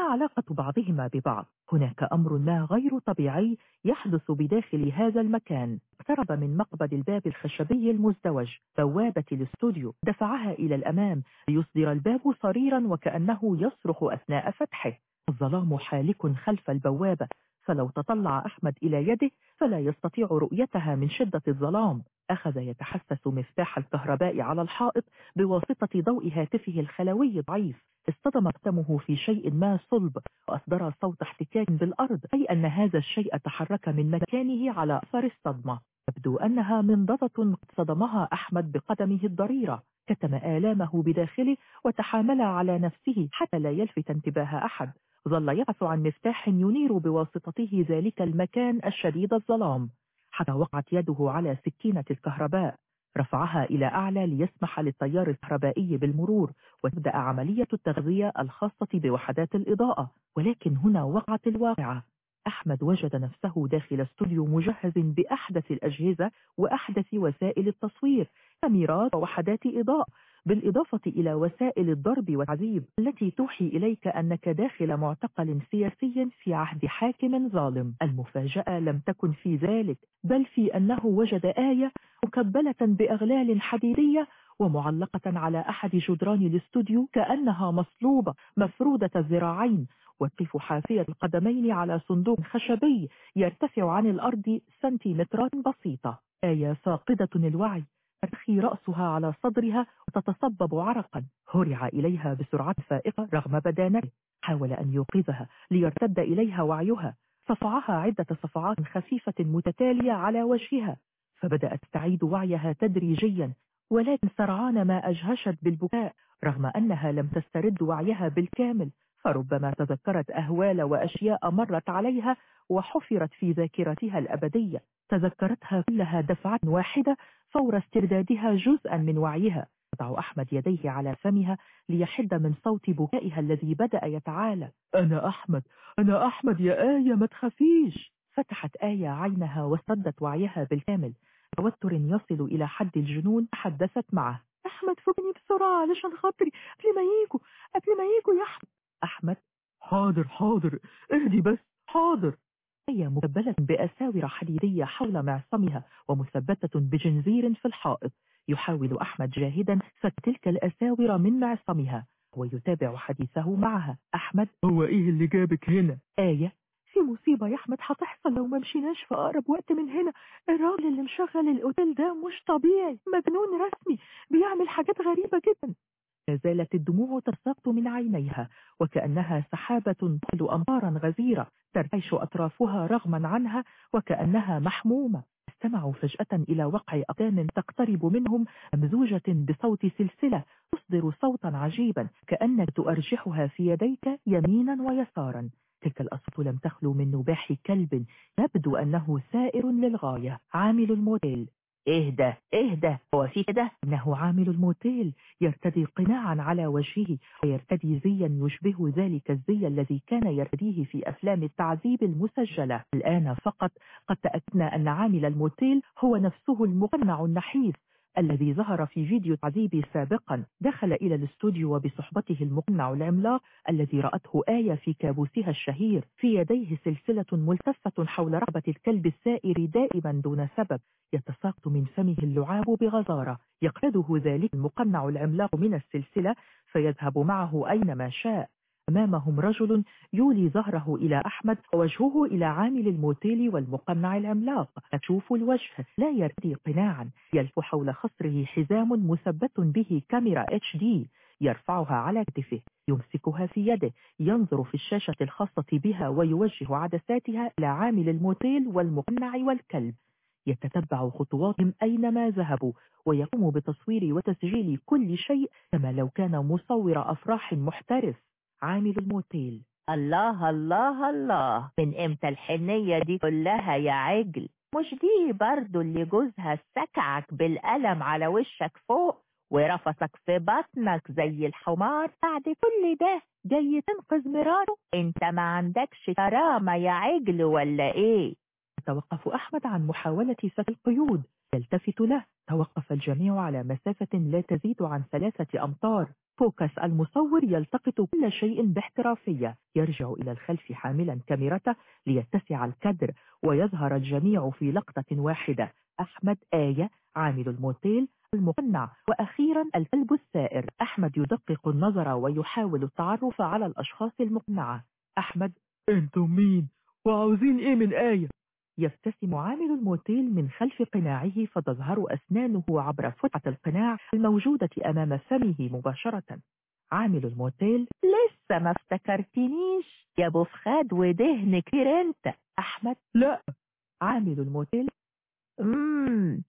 علاقة بعضهما ببعض. هناك أمر ما غير طبيعي يحدث بداخل هذا المكان. اقترب من مقبض الباب الخشبي المزدوج بوابة الاستوديو دفعها إلى الأمام. ليصدر الباب صريرا وكأنه يصرخ أثناء فتحه. الظلام حالك خلف البوابة. فلو تطلع أحمد إلى يده فلا يستطيع رؤيتها من شدة الظلام. أخذ يتحسس مفتاح الكهرباء على الحائط بواسطة ضوء هاتفه الخلوي ضعيف اصطدم قدمه في شيء ما صلب وأصدر صوت احتكاك بالأرض أي أن هذا الشيء تحرك من مكانه على أثر الصدمة. يبدو أنها منضدة صدمها أحمد بقدمه الضريرة. كتم آلامه بداخله وتحامل على نفسه حتى لا يلفت انتباه أحد. ظل يبحث عن مفتاح ينير بواسطته ذلك المكان الشديد الظلام حتى وقعت يده على سكينة الكهرباء. رفعها إلى أعلى ليسمح للتيار الكهربائي بالمرور وتبدأ عملية التغذية الخاصة بوحدات الإضاءة. ولكن هنا وقعت الواقعة. أحمد وجد نفسه داخل استوديو مجهز بأحدث الأجهزة وأحدث وسائل التصوير كاميرات ووحدات إضاءة. بالإضافة إلى وسائل الضرب والعذيب التي توحي إليك أنك داخل معتقل سياسي في عهد حاكم ظالم. المفاجأة لم تكن في ذلك بل في أنه وجد آية مكبلة بأغلال حديدية ومعلقة على أحد جدران الاستوديو كأنها مصلوبة مفرودة الذراعين وتقف حافية القدمين على صندوق خشبي يرتفع عن الأرض سنتيمترات بسيطة. آية فاقدة الوعي ترخي رأسها على صدرها وتتصبب عرقا. هرع إليها بسرعة فائقة رغم بدانته حاول أن يوقظها ليرتد إليها وعيها. صفعها عدة صفعات خفيفة متتالية على وجهها. فبدأت تعيد وعيها تدريجيا. ولكن سرعان ما أجهشت بالبكاء. رغم أنها لم تسترد وعيها بالكامل فربما تذكرت أهوال وأشياء مرت عليها وحفرت في ذاكرتها الأبدية. تذكرتها كلها دفعة واحدة فور استردادها جزءا من وعيها. يضع أحمد يديه على فمها ليحد من صوت بكائها الذي بدأ يتعالى. أنا أحمد أنا أحمد يا آية ما تخافيش. فتحت آية عينها واستردت وعيها بالكامل. توتر يصل إلى حد الجنون تحدثت معه. أحمد فوقني بسرعة علشان خاطري. قبل ما يجوا قبل ما يجوا يا أحمد. أحمد حاضر حاضر. اهدي بس حاضر. هي مكبلة بأساور حديدية حول معصمها ومثبتة بجنزير في الحائط. يحاول أحمد جاهدا فك تلك الأساور من معصمها ويتابع حديثه معها. أحمد. هو إيه اللي جابك هنا؟ آية. في مصيبة يا أحمد هتحصل لو ما مشيناش في أقرب وقت من هنا. الراجل اللي مشغل الأوتيل ده مش طبيعي. مجنون رسمي بيعمل حاجات غريبة جدا. زالت الدموع تساقط من عينيها وكأنها سحابة تحل أمطارا غزيرة ترتعش أطرافها رغما عنها وكأنها محمومة. استمعوا فجأة إلى وقع أقدام تقترب منهم ممزوجة بصوت سلسلة تصدر صوتا عجيبا كأنك تؤرجحها في يديك يمينا ويسارا. تلك الأصوات لم تخلو من نباح كلب يبدو أنه سائر للغاية عامل الموتيل اهدى اهدى. هو في كده أنه عامل الموتيل يرتدي قناعا على وجهه ويرتدي زيا يشبه ذلك الزي الذي كان يرتديه في أفلام التعذيب المسجلة. الآن فقط قد تأكدنا أن عامل الموتيل هو نفسه المقنع النحيف. الذي ظهر في فيديو تعذيبي سابقا دخل إلى الاستوديو وبصحبته المقنع العملاق الذي رأته آية في كابوسها الشهير في يديه سلسلة ملتفة حول رقبة الكلب السائر دائما دون سبب يتساقط من فمه اللعاب بغزارة يقتده ذلك المقنع العملاق من السلسلة فيذهب معه أينما شاء. أمامهم رجل يولي ظهره إلى أحمد ووجهه إلى عامل الموتيل والمقنع العملاق. تشوف الوجه لا يرتدي قناعا. يلف حول خصره حزام مثبت به كاميرا إتش دي يرفعها على كتفه. يمسكها في يده ينظر في الشاشة الخاصة بها ويوجه عدساتها إلى عامل الموتيل والمقنع والكلب. يتتبع خطواتهم أينما ذهبوا ويقوم بتصوير وتسجيل كل شيء كما لو كان مصور أفراح محترف. عامل الموتيل. الله الله الله. من إمتى الحنية دي كلها يا عجل؟ مش دي برضو اللي جوزها سكعك بالقلم على وشك فوق ورفسك في بطنك زي الحمار؟ بعد كل ده جاي تنقذ مراته؟ أنت ما عندكش كرامة يا عجل ولا إيه؟ يتوقف أحمد عن محاولة سد القيود. يلتفت له. توقف الجميع على مسافة لا تزيد عن ثلاثة أمتار. فوكس المصور يلتقط كل شيء باحترافية. يرجع إلى الخلف حاملا كاميرته ليتسع الكدر ويظهر الجميع في لقطة واحدة. أحمد آية عامل الموتيل المقنع. وأخيرا الكلب السائر. أحمد يدقق النظر ويحاول التعرف على الأشخاص المقنعة. أحمد أنتم مين؟ وعاوزين إيه من آية؟ يبتسم عامل الموتيل من خلف قناعه فتظهر أسنانه عبر فتحة القناع الموجودة أمام فمه مباشرة. عامل الموتيل لسه ما افتكرتنيش! يا ابو فخاد ودهن انت أحمد! لا! عامل الموتيل امم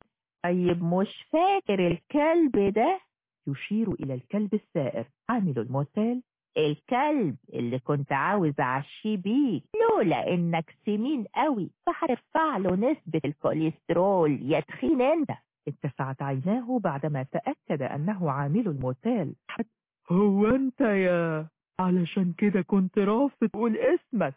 طيب مش فاكر الكلب ده؟ يشير إلى الكلب السائر. عامل الموتيل الكلب اللي كنت عاوز أعشيه بيك. لولا إنك سمين قوي فهرفع له نسبة الكوليسترول. يا تخين أنت. اتسعت عيناه بعدما تأكد أنه عامل الموتيل هو أنت يا علشان كده كنت رافض. تقول اسمك.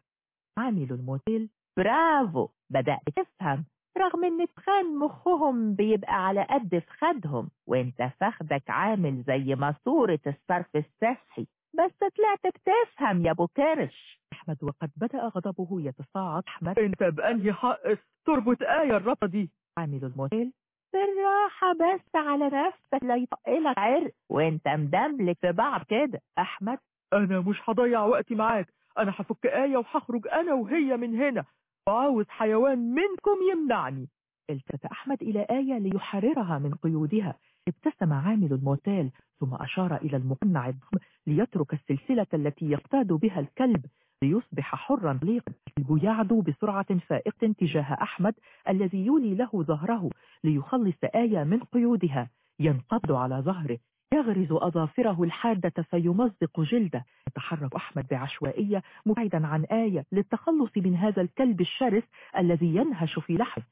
عامل الموتيل برافو. بدأت تفهم. رغم إن تخان مخهم بيبقى على قد فخدهم وأنت فخدك عامل زي ماسورة الصرف الصحي. بس طلعت بتفهم يا أبو كرش. أحمد وقد بدأ غضبه يتصاعد. أحمد انت بأنهي حق تربط آية الربطة دي؟ عامل الموتيل بالراحة بس على نفسك لا يطقلك عرق. وأنت مدملك في بعض كده. أحمد. أنا مش هضيع وقتي معاك. أنا هفك آية وهخرج أنا وهي من هنا. وعاوز حيوان منكم يمنعني. التفت أحمد إلى آية ليحررها من قيودها. ابتسم عامل الموتيل ثم أشار إلى المقنع الضخم ليترك السلسلة التي يقتاد بها الكلب ليصبح حرا طليقا. الكلب يعدو بسرعة فائقة تجاه أحمد الذي يولي له ظهره ليخلص آية من قيودها. ينقض على ظهره يغرز أظافره الحادة فيمزق جلده. يتحرك أحمد بعشوائية مبعدا عن آية للتخلص من هذا الكلب الشرس الذي ينهش في لحمه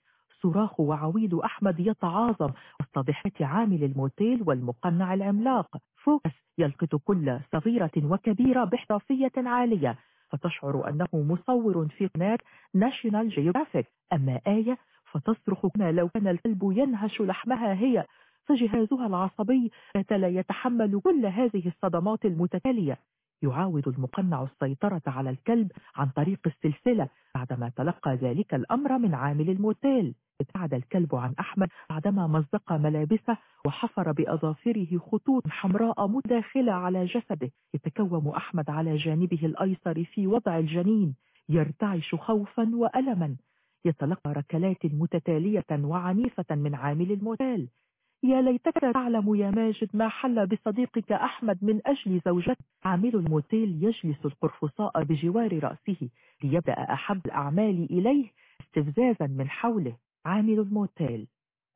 صراخ وعويل أحمد يتعاظم وسط عامل الموتيل والمقنع العملاق. فوكس يلقط كل صغيرة وكبيرة باحترافية عالية فتشعر أنه مصور في قناة National Geographic أما آية فتصرخ كما لو كان الكلب ينهش لحمها هي. فجهازها العصبي لا يتحمل كل هذه الصدمات المتتالية. يعاود المقنع السيطرة على الكلب عن طريق السلسلة بعدما تلقى ذلك الأمر من عامل الموتيل. ابتعد الكلب عن أحمد بعدما مزق ملابسه وحفر بأظافره خطوط حمراء متداخلة على جسده. يتكوم أحمد على جانبه الأيسر في وضع الجنين. يرتعش خوفا وألما. يتلقى ركلات متتالية وعنيفة من عامل الموتيل. يا ليتك تعلم يا ماجد ما حل بصديقك أحمد من أجل زوجته عامل الموتيل يجلس القرفصاء بجوار رأسه ليبدأ أحب الأعمال إليه استفزازا من حوله. عامل الموتيل.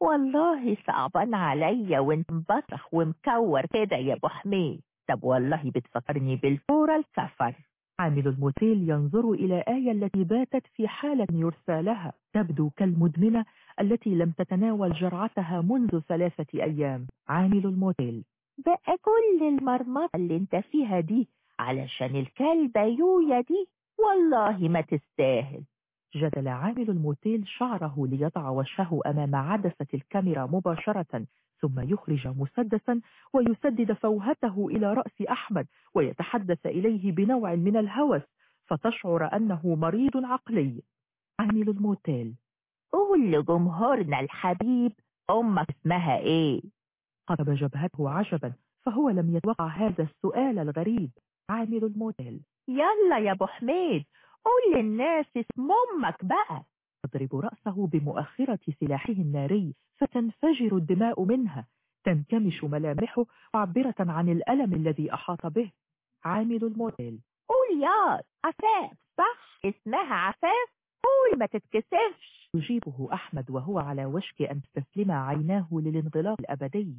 والله صعبان عليا وانت مبطخ ومكور كده يا أبو حميد. طب والله بتفكرني بالفورة الكفر عامل الموتيل ينظر إلى آية التي باتت في حالة يرثى لها. تبدو كالمدمنة التي لم تتناول جرعتها منذ ثلاثة أيام. عامل الموتيل بقى كل المرمطة اللي انت فيها دي علشان الكلبة يويا دي. والله ما تستاهل. جدل عامل الموتيل شعره ليضع وجهه أمام عدسة الكاميرا مباشرة ثم يخرج مسدسا ويسدد فوهته إلى رأس أحمد ويتحدث إليه بنوع من الهوس فتشعر أنه مريض عقلي. عامل الموتيل. قول لجمهورنا الحبيب أمك اسمها إيه؟ قرب جبهته عجبا فهو لم يتوقع هذا السؤال الغريب. عامل الموتيل. يلا يا أبو حميد قول للناس اسم أمك بقى. يضرب رأسه بمؤخرة سلاحه الناري فتنفجر الدماء منها. تنكمش ملامحه معبرة عن الألم الذي أحاط به. عامل الموتيل قول يا عفاف صح؟ اسمها عفاف؟ قول ما تتكسفش. يجيبه أحمد وهو على وشك أن تستسلم عيناه للانغلاق الأبدي.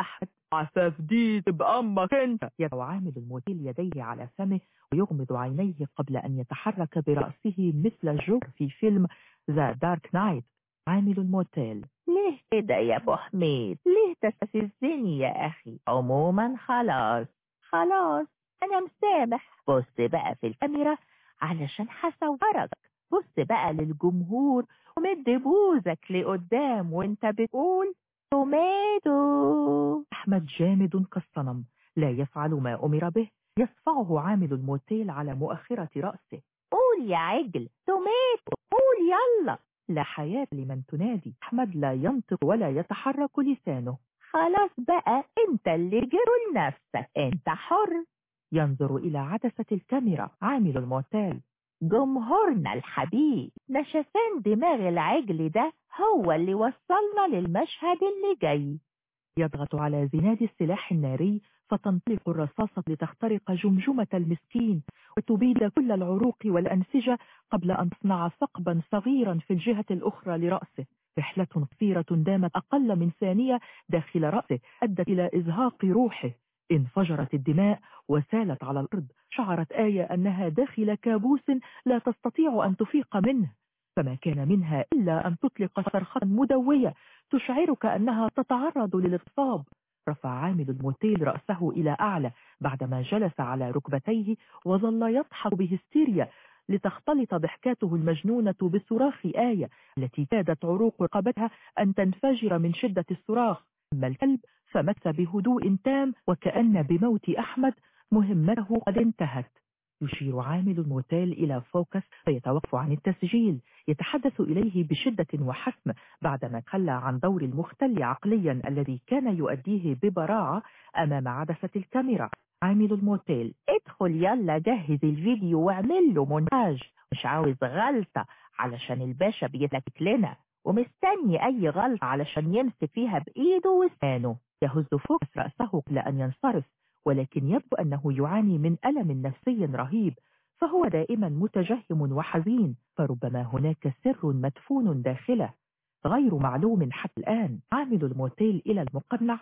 أحمد عفاف دي تبقى أمك أنت. يضع عامل الموتيل يديه على فمه ويغمض عينيه قبل أن يتحرك برأسه مثل جوكر في فيلم The Dark Knight عامل الموتيل ليه كده يا أبو حميد؟ ليه تستفزني يا أخي؟ عموما خلاص. خلاص أنا مسامح. بص بقى في الكاميرا علشان هصورك. بص بقى للجمهور ومد بوزك لقدام وأنت بتقول توماتو أحمد جامد كالصنم لا يفعل ما أمر به. يصفعه عامل الموتيل على مؤخرة رأسه. قول يا عجل توماتو قول يلا. لا حياة لمن تنادي. أحمد لا ينطق ولا يتحرك لسانه. خلاص بقى انت اللي جروا لنفسك. انت حر. ينظر إلى عدسة الكاميرا عامل الموتيل. جمهورنا الحبيب. نشفان دماغ العجل ده هو اللي وصلنا للمشهد اللي جاي. يضغط على زناد السلاح الناري فتنطلق الرصاصة لتخترق جمجمة المسكين وتبيد كل العروق والأنسجة قبل أن تصنع ثقبا صغيرا في الجهة الأخرى لرأسه. رحلة قصيرة دامت أقل من ثانية داخل رأسه أدت إلى إزهاق روحه. انفجرت الدماء وسالت على الأرض شعرت آية أنها داخل كابوس لا تستطيع أن تفيق منه. فما كان منها إلا أن تطلق صرخة مدوية تشعرك أنها تتعرض للاغتصاب. رفع عامل الموتيل رأسه إلى أعلى بعدما جلس على ركبتيه وظل يضحك بهستيريا لتختلط ضحكاته المجنونة بصراخ آية التي كادت عروق رقبتها أن تنفجر من شدة الصراخ. أما الكلب فمكث بهدوء تام وكأن بموت أحمد مهمته قد انتهت. يشير عامل الموتيل إلى فوكس فيتوقف عن التسجيل يتحدث إليه بشدة وحسم بعدما تخلى عن دور المختل عقليا الذي كان يؤديه ببراعة أمام عدسة الكاميرا. عامل الموتيل ادخل يلا جهز الفيديو واعمل له مونتاج. مش عاوز غلطة علشان الباشا بيتلكك لنا ومستني أي غلطة علشان يمسك فيها بإيده وسانه يهز فوكس رأسه قبل أن ينصرف ولكن يبدو أنه يعاني من ألم نفسي رهيب فهو دائما متجهم وحزين فربما هناك سر مدفون داخله. غير معلوم حتى الآن عامل الموتيل إلى المقنع.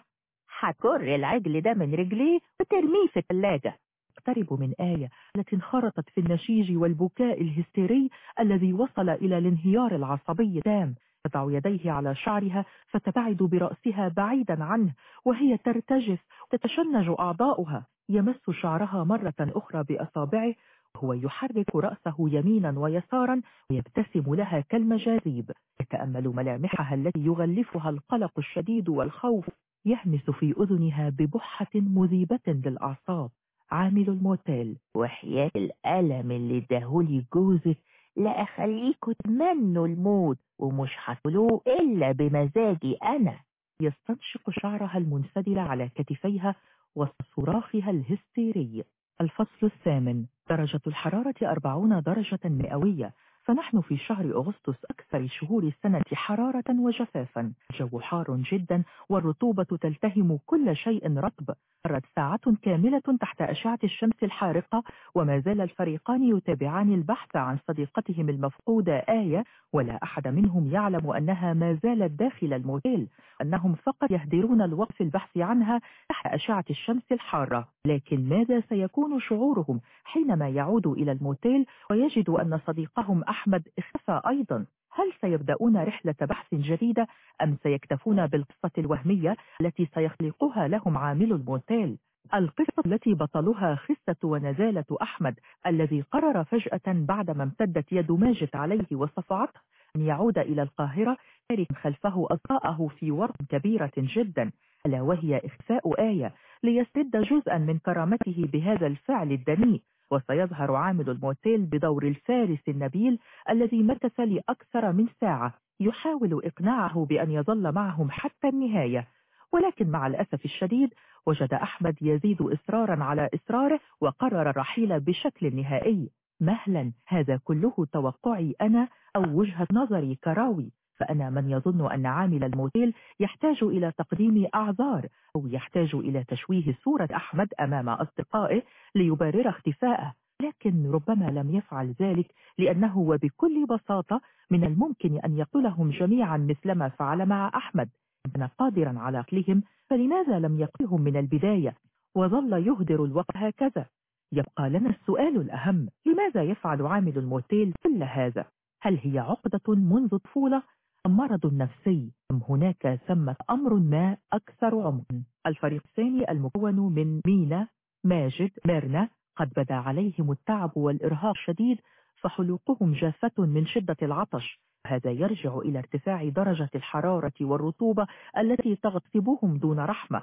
هتجر العجل ده من رجليه وترميه في الثلاجة تقترب من آية التي انخرطت في النشيج والبكاء الهستيري الذي وصل إلى الانهيار العصبي التام. تضع يديه على شعرها فتبعد برأسها بعيدا عنه وهي ترتجف تتشنج أعضاؤها. يمس شعرها مرة أخرى بأصابعه وهو يحرك رأسه يمينا ويسارا ويبتسم لها كالمجاذيب. يتأمل ملامحها التي يغلفها القلق الشديد والخوف. يهمس في أذنها ببحة مذيبة للأعصاب. عامل الموتيل. وحياة الألم اللي اداهولي جوزك لا أخليكوا تمنوا الموت ومش هتقولوه إلا بمزاجي أنا. يستنشق شعرها المنسدل على كتفيها وسط صراخها الهستيري. الفصل الثامن درجة الحرارة أربعون درجة مئوية. فنحن في شهر أغسطس أكثر شهور السنة حرارة وجفافا. الجو حار جدا والرطوبة تلتهم كل شيء رطب. مرت ساعة كاملة تحت أشعة الشمس الحارقة وما زال الفريقان يتابعان البحث عن صديقتهم المفقودة آية ولا أحد منهم يعلم أنها ما زالت داخل الموتيل أنهم فقط يهدرون الوقت في البحث عنها تحت أشعة الشمس الحارة. لكن ماذا سيكون شعورهم حينما يعودوا إلى الموتيل؟ ويجدوا أن صديقهم أحمد اختفى أيضا. هل سيبدأون رحلة بحث جديدة أم سيكتفون بالقصة الوهمية التي سيخلقها لهم عامل الموتيل القصة التي بطلها خسة ونزالة أحمد الذي قرر فجأة بعدما امتدت يد ماجد عليه وصفعته أن يعود إلى القاهرة تارك خلفه أصدقاءه في ورط كبيرة جدا. ألا وهي إخفاء آية ليستد جزءا من كرامته بهذا الفعل الدنيء. وسيظهر عامل الموتيل بدور الفارس النبيل الذي مكث لأكثر من ساعة يحاول إقناعه بأن يظل معهم حتى النهاية. ولكن مع الأسف الشديد وجد أحمد يزيد إصرارا على إصراره وقرر الرحيل بشكل نهائي. مهلا هذا كله توقعي أنا أو وجهة نظري كراوي. فأنا من يظن أن عامل الموتيل يحتاج إلى تقديم أعذار أو يحتاج إلى تشويه صورة أحمد أمام أصدقائه ليبرر اختفاءه. لكن ربما لم يفعل ذلك لأنه وبكل بساطة من الممكن أن يقتلهم جميعا مثلما فعل مع أحمد. كان قادرا على قتلهم فلماذا لم يقتلهم من البداية؟ وظل يهدر الوقت هكذا. يبقى لنا السؤال الأهم لماذا يفعل عامل الموتيل كل هذا؟ هل هي عقدة منذ طفولة أم مرض نفسي أم هناك ثمة أمر ما أكثر عمقا الفريق الثاني المكون من مينا ماجد ميرنا قد بدا عليهم التعب والإرهاق الشديد فحلوقهم جافة من شدة العطش. هذا يرجع إلى ارتفاع درجة الحرارة والرطوبة التي تغصبهم دون رحمة.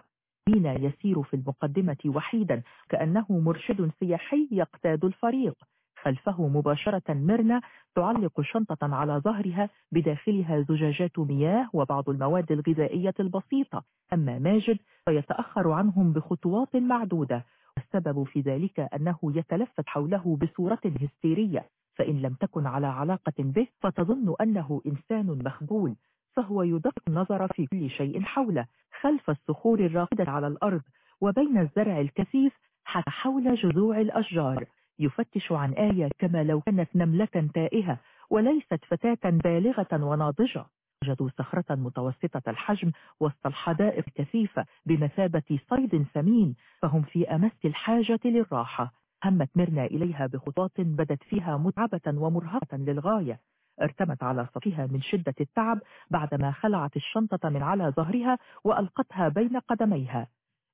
مينا يسير في المقدمة وحيدا كأنه مرشد سياحي يقتاد الفريق. خلفه مباشرة ميرنا تعلق شنطة على ظهرها بداخلها زجاجات مياه وبعض المواد الغذائية البسيطة. أما ماجد فيتأخر عنهم بخطوات معدودة. والسبب في ذلك أنه يتلفت حوله بصورة هستيرية. فإن لم تكن على علاقة به فتظن أنه إنسان مخبول. فهو يدق النظر في كل شيء حوله خلف الصخور الراقدة على الأرض وبين الزرع الكثيف حتى حول جذوع الأشجار. يفتش عن آية كما لو كانت نملة تائهة وليست فتاة بالغة وناضجة. وجدوا صخرة متوسطة الحجم وسط الحدائق الكثيفة بمثابة صيد ثمين فهم في أمس الحاجة للراحة. همت ميرنا إليها بخطوات بدت فيها متعبة ومرهقة للغاية. ارتمت على صفها من شدة التعب بعدما خلعت الشنطة من على ظهرها وألقتها بين قدميها.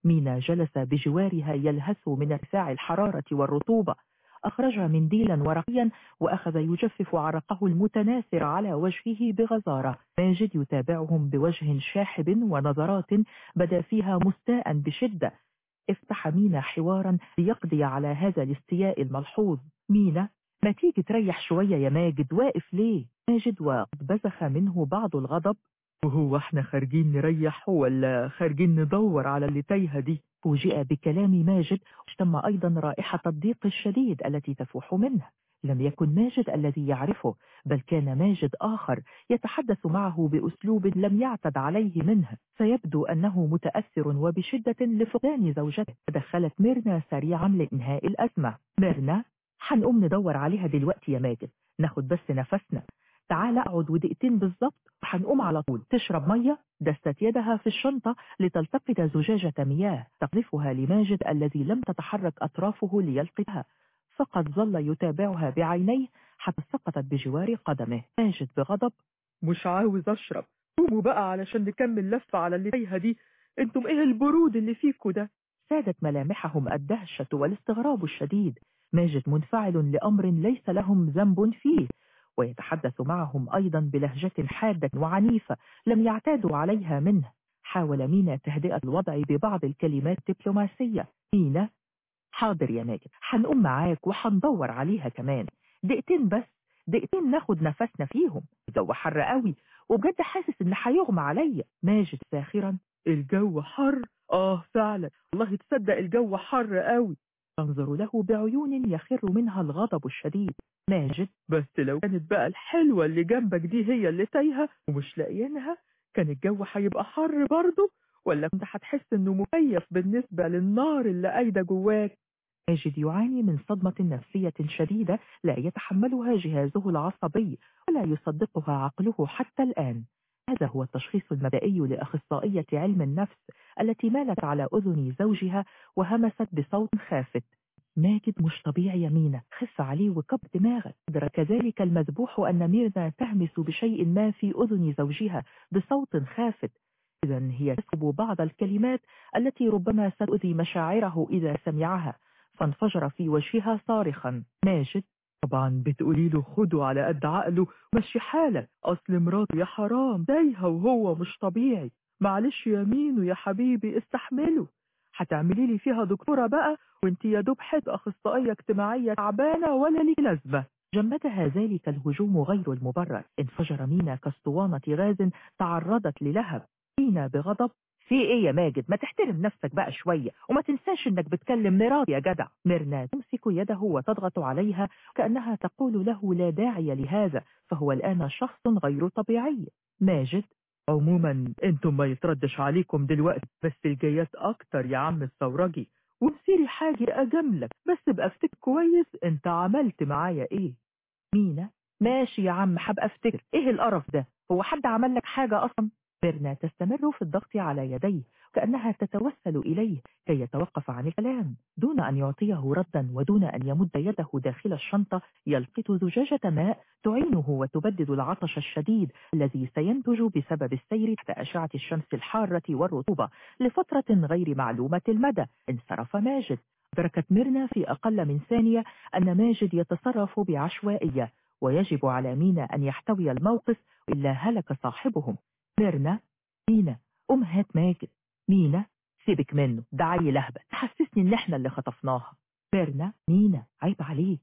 مينا جلس بجوارها يلهث من ارتفاع الحرارة والرطوبة. أخرج منديلا ورقيا وأخذ يجفف عرقه المتناثر على وجهه بغزارة. ماجد يتابعهم بوجه شاحب ونظرات بدا فيها مستاء بشدة. افتح مينا حوارا ليقضي على هذا الاستياء الملحوظ. مينا ما تيجي تريح شوية يا ماجد؟ واقف ليه؟ ماجد وقد بزخ منه بعض الغضب. وهو إحنا خارجين نريح ولا خارجين ندور على اللي تايهة دي فوجئ بكلام ماجد واشتم أيضا رائحة الضيق الشديد التي تفوح منه. لم يكن ماجد الذي يعرفه بل كان ماجد آخر يتحدث معه بأسلوب لم يعتد عليه منه. فيبدو أنه متأثر وبشدة لفقدان زوجته. دخلت ميرنا سريعا لإنهاء الأزمة. ميرنا حنقوم ندور عليها دلوقتي يا ماجد. ناخد بس نفسنا. تعال اقعد ودقيقتين بالظبط وحنقوم على طول. تشرب مية دست يدها في الشنطة لتلتقط زجاجة مياه تقذفها لماجد الذي لم تتحرك أطرافه ليلقطها فقد ظل يتابعها بعينيه حتى سقطت بجوار قدمه. ماجد بغضب مش عاوز أشرب. قوموا بقى علشان نكمل لفة على اللي تايهة دي. أنتم إيه البرود اللي فيكوا ده؟ سادت ملامحهم الدهشة والاستغراب الشديد. ماجد منفعل لأمر ليس لهم ذنب فيه. ويتحدث معهم أيضا بلهجة حادة وعنيفة لم يعتادوا عليها منه. حاول مينا تهدئة الوضع ببعض الكلمات الدبلوماسية. مينا. حاضر يا ماجد حنقوم معاك وحندور عليها كمان. دقيقتين بس. دقيقتين ناخد نفسنا فيهم. الجو حر قوي. وبجد حاسس إن هيغمى عليا. ماجد ساخرا. الجو حر؟ آه فعلا. والله تصدق الجو حر قوي. تنظر له بعيون يخر منها الغضب الشديد. ماجد بس لو كانت بقى الحلوة اللي جنبك دي هي اللي تايهة ومش لاقيينها كان الجو هيبقى حر برضه؟ ولا انت هتحس إنه مكيف بالنسبة للنار اللي قايدة جواك؟ ماجد يعاني من صدمة نفسية شديدة لا يتحملها جهازه العصبي ولا يصدقها عقله حتى الآن. هذا هو التشخيص المبدئي لأخصائية علم النفس التي مالت على أذن زوجها وهمست بصوت خافت. ماجد مش طبيعي يمينة خف عليه وكب دماغك. قدر كذلك المذبوح أن ميرنا تهمس بشيء ما في أذن زوجها بصوت خافت. إذا هي تسكب بعض الكلمات التي ربما ستؤذي مشاعره إذا سمعها. فانفجر في وجهها صارخا. ماجد طبعا بتقولي له خده على قد عقله مشي حالك. أصل مراته يا حرام تايهه وهو مش طبيعي. معلش يا مينو يا حبيبي استحمله. هتعملي لي فيها دكتورة بقى؟ وانت يا دوب حد أخصائية اجتماعية تعبانة ولا لي لازمة. جمدها ذلك الهجوم غير المبرر. انفجر مينا كاسطوانة غاز تعرضت للهب. مينا بغضب. في إيه يا ماجد؟ ما تحترم نفسك بقى شوية وما تنساش إنك بتكلم مرات يا جدع. ميرنا تمسك يده وتضغط عليها كأنها تقول له لا داعي لهذا فهو الآن شخص غير طبيعي. ماجد عموما أنتم ما يتردش عليكم دلوقتي بس الجايات أكتر يا عم الثورجي. ومسيري حاجة اجاملك بس افتكر كويس أنت عملت معايا إيه. مينا ماشي يا عم حبقى افتكر. إيه القرف ده؟ هو حد عمل لك حاجة أصلا؟ ميرنا تستمر في الضغط على يديه كأنها تتوسل إليه كي يتوقف عن الكلام. دون أن يعطيه ردا ودون أن يمد يده داخل الشنطة يلقط زجاجة ماء تعينه وتبدد العطش الشديد الذي سينتج بسبب السير تحت أشعة الشمس الحارة والرطوبة لفترة غير معلومة المدى. انصرف ماجد. أدركت ميرنا في أقل من ثانية أن ماجد يتصرف بعشوائية ويجب على مينا أن يحتوي الموقف إلا هلك صاحبهم. ميرنا مينا أم هات ماجد مينا سيبك منه ده عيل اهبل حسسني إن إحنا اللي خطفناها. ميرنا مينا عيب عليك.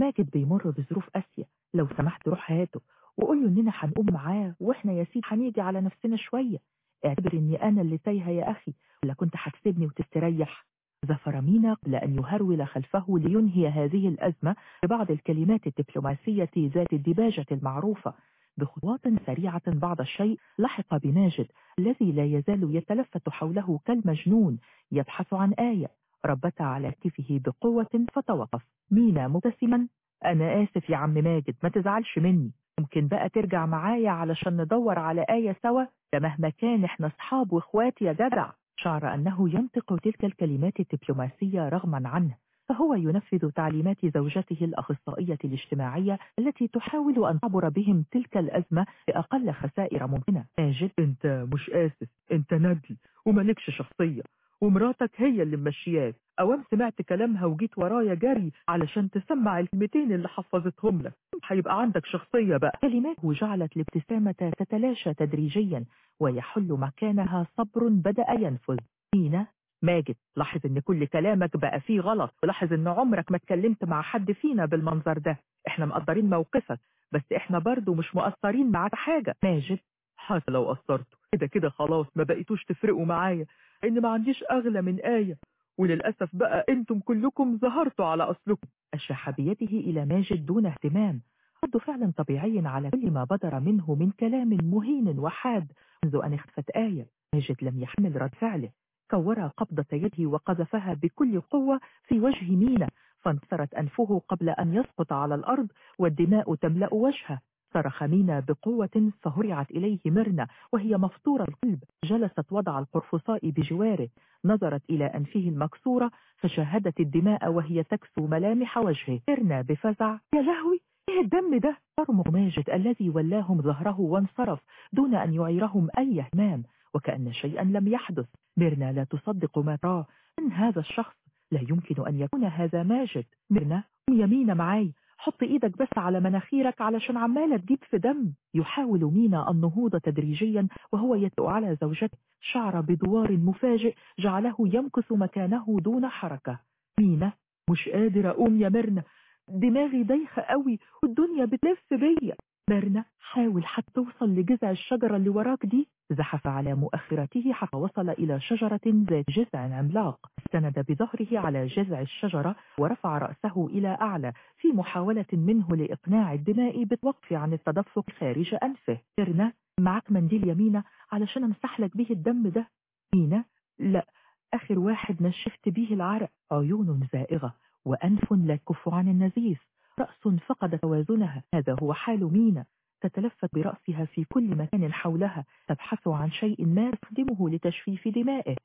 ماجد بيمر بظروف قاسية. لو سمحت روح هاته وقول له إننا هنقوم معاه وإحنا يا سيدي هنيجي على نفسنا شوية. اعتبر إني أنا اللي تايهة يا أخي. ولا كنت هتسيبني وتستريح. زفر مينا قبل أن يهرول خلفه لينهي هذه الأزمة ببعض الكلمات الدبلوماسية ذات الدباجة المعروفة. بخطوات سريعة بعض الشيء لحق بماجد الذي لا يزال يتلفت حوله كالمجنون يبحث عن آية. ربت على كتفه بقوة فتوقف. مينا مبتسما. أنا آسف يا عم ماجد ما تزعلش مني. ممكن بقى ترجع معايا علشان ندور على آية سوا؟ ده مهما كان إحنا أصحاب وإخوات يا جدع. شعر أنه ينطق تلك الكلمات الدبلوماسية رغما عنه. فهو ينفذ تعليمات زوجته الأخصائية الاجتماعية التي تحاول أن تعبر بهم تلك الأزمة بأقل خسائر ممكنة. ماجد أنت مش آسف. أنت ندل ومالكش شخصية ومراتك هي اللي ممشياك. اوام سمعت كلامها وجيت ورايا جري علشان تسمع الكلمتين اللي حفظتهم لك. هيبقى عندك شخصية بقى. كلماته جعلت الابتسامة تتلاشى تدريجيا ويحل مكانها صبر بدأ ينفذ. مينا ماجد لاحظ إن كل كلامك بقى فيه غلط ولاحظ إن عمرك ما اتكلمت مع حد فينا بالمنظر ده. إحنا مقدرين موقفك بس إحنا برضو مش مقصرين معاك حاجة. ماجد حتى لو قصرتوا كده كده خلاص ما بقيتوش تفرقوا معايا. إن ما عنديش أغلى من آية. وللأسف بقى أنتم كلكم ظهرتوا على أصلكم. أشح بيده إلى ماجد دون اهتمام. رد فعل طبيعي على كل ما بدر منه من كلام مهين وحاد منذ أن اختفت آية. ماجد لم يحمل رد فعله. كور قبضة يده وقذفها بكل قوة في وجه مينا فانصرت أنفه قبل أن يسقط على الأرض والدماء تملأ وجهه. صرخ مينا بقوة فهرعت إليه مرنا وهي مفطورة القلب. جلست وضع القرفصاء بجواره. نظرت إلى أنفه المكسورة فشاهدت الدماء وهي تكسو ملامح وجهه. مرنا بفزع. يا لهوي! إيه الدم ده؟ فرموا ماجد الذي ولاهم ظهره وانصرف دون أن يعيرهم أي اهتمام وكأن شيئا لم يحدث. ميرنا لا تصدق ما تراه من هذا الشخص؟ لا يمكن أن يكون هذا ماجد. ميرنا يمين معاي. حط إيدك بس على مناخيرك علشان عمالة تجيب في دم. يحاول مينا النهوض تدريجيا وهو يتلو على زوجته. شعر بدوار مفاجئ جعله يمكث مكانه دون حركة. مينا مش قادر أقوم يا ميرنا. دماغي دايخة قوي والدنيا بتلف بيا. ميرنا حاول حتى توصل لجذع الشجرة اللي وراك دي. زحف على مؤخرته حتى وصل إلى شجرة ذات جذع عملاق. استند بظهره على جذع الشجرة ورفع رأسه إلى أعلى في محاولة منه لإقناع الدماء بالوقف عن التدفق خارج أنفه. إرنا معك منديل يمينة علشان أمسح لك به الدم ده. مينا لا آخر واحد نشفت به العرق. عيون زائغة وأنف لا تكف عن النزيف. رأس فقد توازنها. هذا هو حال مينا. تتلفت برأسها في كل مكان حولها تبحث عن شيء ما تخدمه لتجفيف دمائه.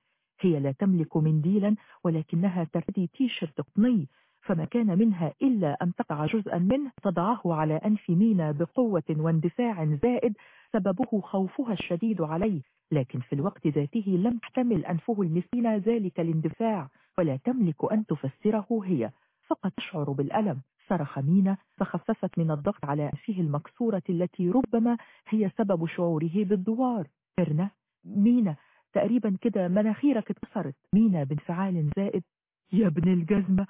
هي لا تملك منديلا ولكنها ترتدي تيشرت قطني. فما كان منها إلا أن تقع جزءا منه. تضعه على أنف مينا بقوة واندفاع زائد. سببه خوفها الشديد عليه. لكن في الوقت ذاته لم تحتمل أنفه المسكين ذلك الاندفاع. ولا تملك أن تفسره هي. فقط تشعر بالألم. صرخ مينا فخففت من الضغط على أنفه المكسورة التي ربما هي سبب شعوره بالدوار. إرنا مينا تقريبا كده مناخيرك اتكسرت. مينا بانفعال زائد يا ابن الجزمة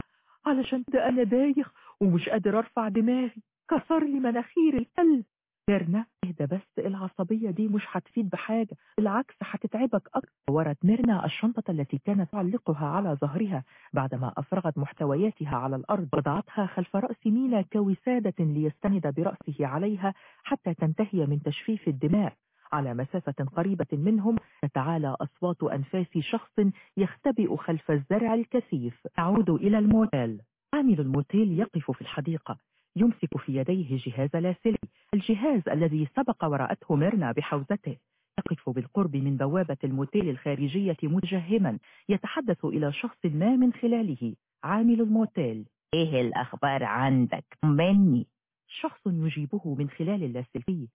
علشان ده أنا دايخ ومش قادر أرفع دماغي. كسر لي مناخير الكلب ميرنا اهدى بس العصبية دي مش هتفيد بحاجة بالعكس هتتعبك أكتر ورت ميرنا الشنطة التي كانت تعلقها على ظهرها بعدما أفرغت محتوياتها على الأرض وضعتها خلف رأس مينا كوسادة ليستند برأسه عليها حتى تنتهي من تجفيف الدماء. على مسافة قريبة منهم تتعالى أصوات أنفاس شخص يختبئ خلف الزرع الكثيف تعود إلى الموتيل. عامل الموتيل يقف في الحديقة. يمسك في يديه جهاز لاسلكي الجهاز الذي سبق ورأته ميرنا بحوزته. يقف بالقرب من بوابة الموتيل الخارجية متجهما. يتحدث إلى شخص ما من خلاله. عامل الموتيل. إيه الأخبار عندك؟ مني. شخص يجيبه من خلال اللاسلكي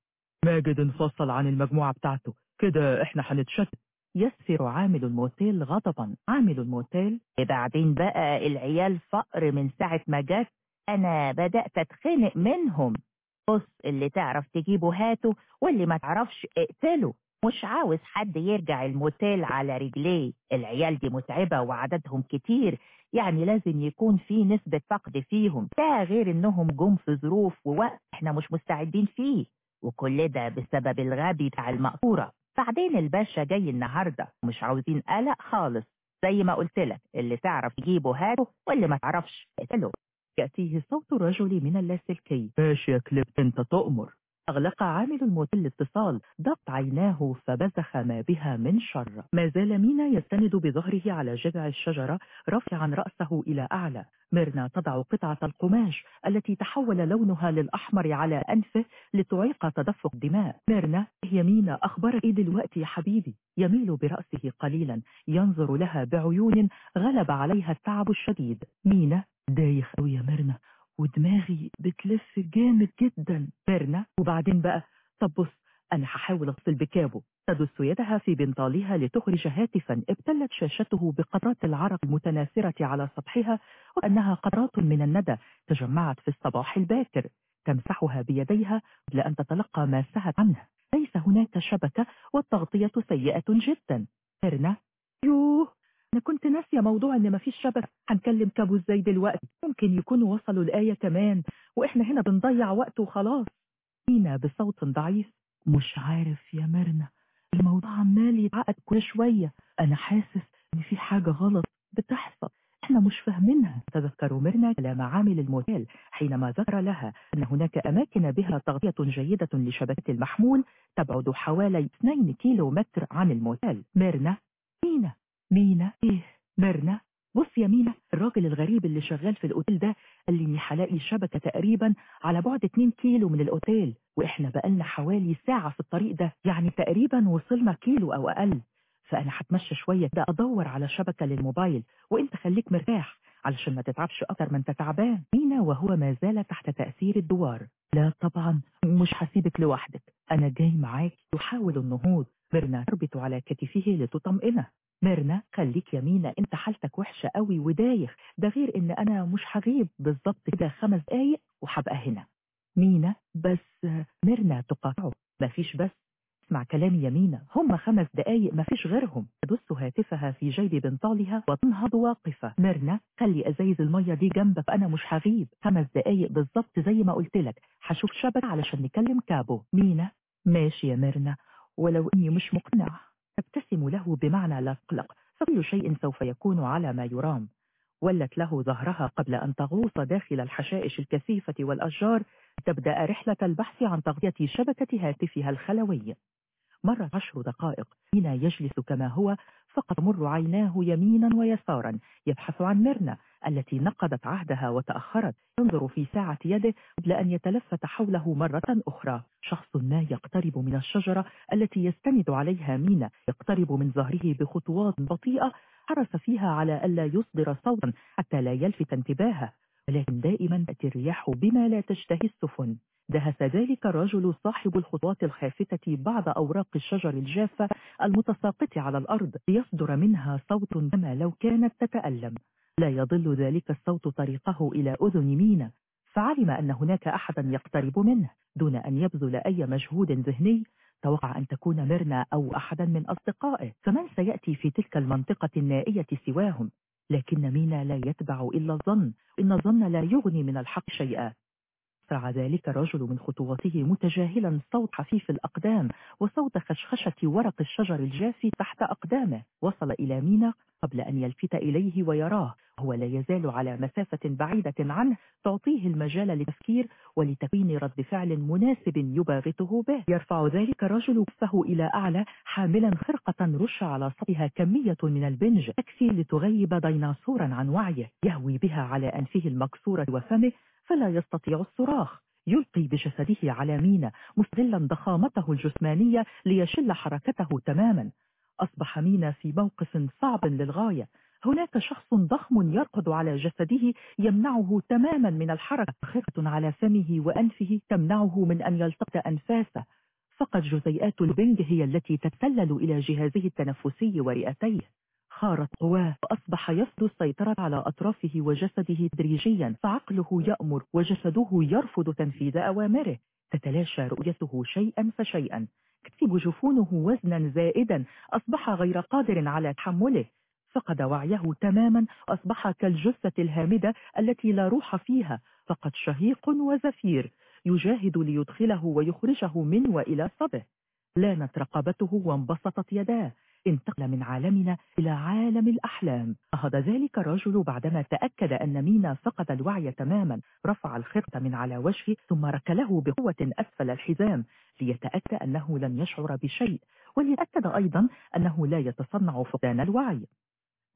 ماجد انفصل عن المجموعة بتاعته. كده إحنا هنتشتت يسفر عامل الموتيل غضبا. عامل الموتيل. بعدين بقى العيال فقر من ساعة ما جت؟ أنا بدأت اتخنق منهم. بص اللي تعرف تجيبه هاته واللي ما تعرفش اقتله. مش عاوز حد يرجع الموتيل على رجليه. العيال دي متعبة وعددهم كتير يعني لازم يكون في نسبة فقد فيهم. ده غير إنهم جم في ظروف ووقت إحنا مش مستعدين فيه. وكل ده بسبب الغبي بتاع المقصورة. بعدين الباشا جاي النهاردة. مش عاوزين قلق خالص. زي ما قلت لك اللي تعرف تجيبه هاته واللي ما تعرفش اقتله. يأتيه صوت الرجل من اللاسلكي. ماشي يا كليب أنت تؤمر. أغلق عامل الموتيل الاتصال ضغط عيناه فبزخ ما بها من شر. ما زال مينا يستند بظهره على جذع الشجرة رافعا رأسه إلى أعلى. ميرنا تضع قطعة القماش التي تحول لونها للأحمر على أنفه لتعيق تدفق الدماء. ميرنا هي مينا أخبرك إيه دلوقتي يا حبيبي؟ يميل برأسه قليلا ينظر لها بعيون غلب عليها التعب الشديد. مينا دايخ يا ميرنا. ودماغي بتلف جامد جدا. ميرنا وبعدين بقى طب بص أنا هحاول أفصل بكابو تدس يدها في بنطالها لتخرج هاتفا. ابتلت شاشته بقطرات العرق المتناثرة على سطحها وأنها قطرات من الندى تجمعت في الصباح الباكر. تمسحها بيديها قبل أن تتلقى ما سهت عنه ليس هناك شبكة والتغطية سيئة جدا. ميرنا يوه. أنا كنت ناسية موضوع إن مفيش شبكة هنكلم كابو إزاي دلوقتي. ممكن يكونوا وصلوا الآية كمان وإحنا هنا بنضيع وقت وخلاص. مينا بصوت ضعيف. مش عارف يا ميرنا الموضوع عمال يتعقد كل شوية. أنا حاسس إن في حاجة غلط بتحصل. إحنا مش فاهمينها. تذكر ميرنا كلام عامل الموتيل حينما ذكر لها أن هناك أماكن بها تغطية جيدة لشبكة المحمول تبعد حوالي 2 كيلو متر عن الموتيل. ميرنا مينا إيه ميرنا بص يا مينا الراجل الغريب اللي شغال في الأوتيل ده قال لي إني هلاقي شبكة تقريبا على بعد 2 كيلو من الأوتيل وإحنا بقالنا حوالي ساعة في الطريق ده يعني تقريبا وصلنا كيلو أو أقل. فأنا هتمشى شوية كده أدور على شبكة للموبايل وأنت خليك مرتاح علشان ما تتعبش أكتر ما أنت تعبان. مينا وهو ما زال تحت تأثير الدوار. لا طبعا مش هسيبك لوحدك أنا جاي معاك. يحاول النهوض. ميرنا تربط على كتفه لتطمئنه. ميرنا خليك يا مينا انت حالتك وحشة قوي ودايخ. ده غير إن أنا مش هغيب بالظبط كده. خمس دقايق وهبقى هنا. مينا بس ميرنا تقاطعه. مفيش بس. اسمع كلامي يا مينا هم خمس دقايق مفيش غيرهم. تدس هاتفها في جيب بنطالها وتنهض واقفة. ميرنا خلي أزايز المية دي جنبك. أنا مش هغيب خمس دقايق بالظبط زي ما قلت لك. هشوف شبكة علشان نكلم كابو. مينا ماشي يا ميرنا. ولو إني مش مقنع تبتسم له بمعنى لا تقلق فكل شيء سوف يكون على ما يرام. ولت له ظهرها قبل أن تغوص داخل الحشائش الكثيفة والأشجار. تبدأ رحلة البحث عن تغطية شبكة هاتفها الخلوي. مرت عشر دقائق. مينا يجلس كما هو فقط مر عيناه يمينا ويسارا يبحث عن ميرنا التي نقضت عهدها وتأخرت ينظر في ساعة يده قبل أن يتلفت حوله مرة أخرى. شخص ما يقترب من الشجرة التي يستند عليها مينا يقترب من ظهره بخطوات بطيئة حرص فيها على ألا يصدر صوتا حتى لا يلفت انتباهه. ولكن دائما تأتي الرياح بما لا تشتهي السفن. دهس ذلك الرجل صاحب الخطوات الخافتة بعض أوراق الشجر الجافة المتساقط على الأرض ليصدر منها صوت كما لو كانت تتألم. لا يضل ذلك الصوت طريقه إلى أذن مينا. فعلم أن هناك أحدا يقترب منه. دون أن يبذل أي مجهود ذهني توقع أن تكون ميرنا أو أحدا من أصدقائه. فمن سيأتي في تلك المنطقة النائية سواهم؟ لكن مينا لا يتبع إلا الظن. إن الظن لا يغني من الحق شيئا. أسرع ذلك الرجل من خطواته متجاهلا صوت حفيف الأقدام وصوت خشخشة ورق الشجر الجافي تحت أقدامه. وصل إلى مينا قبل أن يلفت إليه ويراه. هو لا يزال على مسافة بعيدة عنه تعطيه المجال للتفكير ولتكوين رد فعل مناسب يباغته به. يرفع ذلك الرجل كفه إلى أعلى حاملا خرقة رش على سطحها كمية من البنج تكفي لتغيب ديناصورا عن وعيه. يهوي بها على أنفه المكسورة وفمه فلا يستطيع الصراخ. يلقي بجسده على مينا مستغلا ضخامته الجسمانية ليشل حركته تماما. أصبح مينا في موقف صعب للغاية. هناك شخص ضخم يرقد على جسده يمنعه تماما من الحركة. خفة على فمه وأنفه تمنعه من أن يلتقط أنفاسه. فقط جزيئات البنج هي التي تتسلل إلى جهازه التنفسي ورئتيه. خارت قواه وأصبح يفقد السيطرة على أطرافه وجسده تدريجيا فعقله يأمر وجسده يرفض تنفيذ أوامره. تتلاشى رؤيته شيئا فشيئا. تكتب جفونه وزنا زائدا. أصبح غير قادر على تحمله. فقد وعيه تماما. وأصبح كالجثة الهامدة التي لا روح فيها. فقد شهيق وزفير. يجاهد ليدخله ويخرجه من وإلى صبه لانت رقبته وانبسطت يداه. انتقل من عالمنا إلى عالم الأحلام. نهض ذلك الرجل بعدما تأكد أن مينا فقد الوعي تماما رفع الخرطة من على وجهه ثم ركله بقوة أسفل الحزام ليتأكد أنه لم يشعر بشيء وليتأكد أيضا أنه لا يتصنع فقدان الوعي.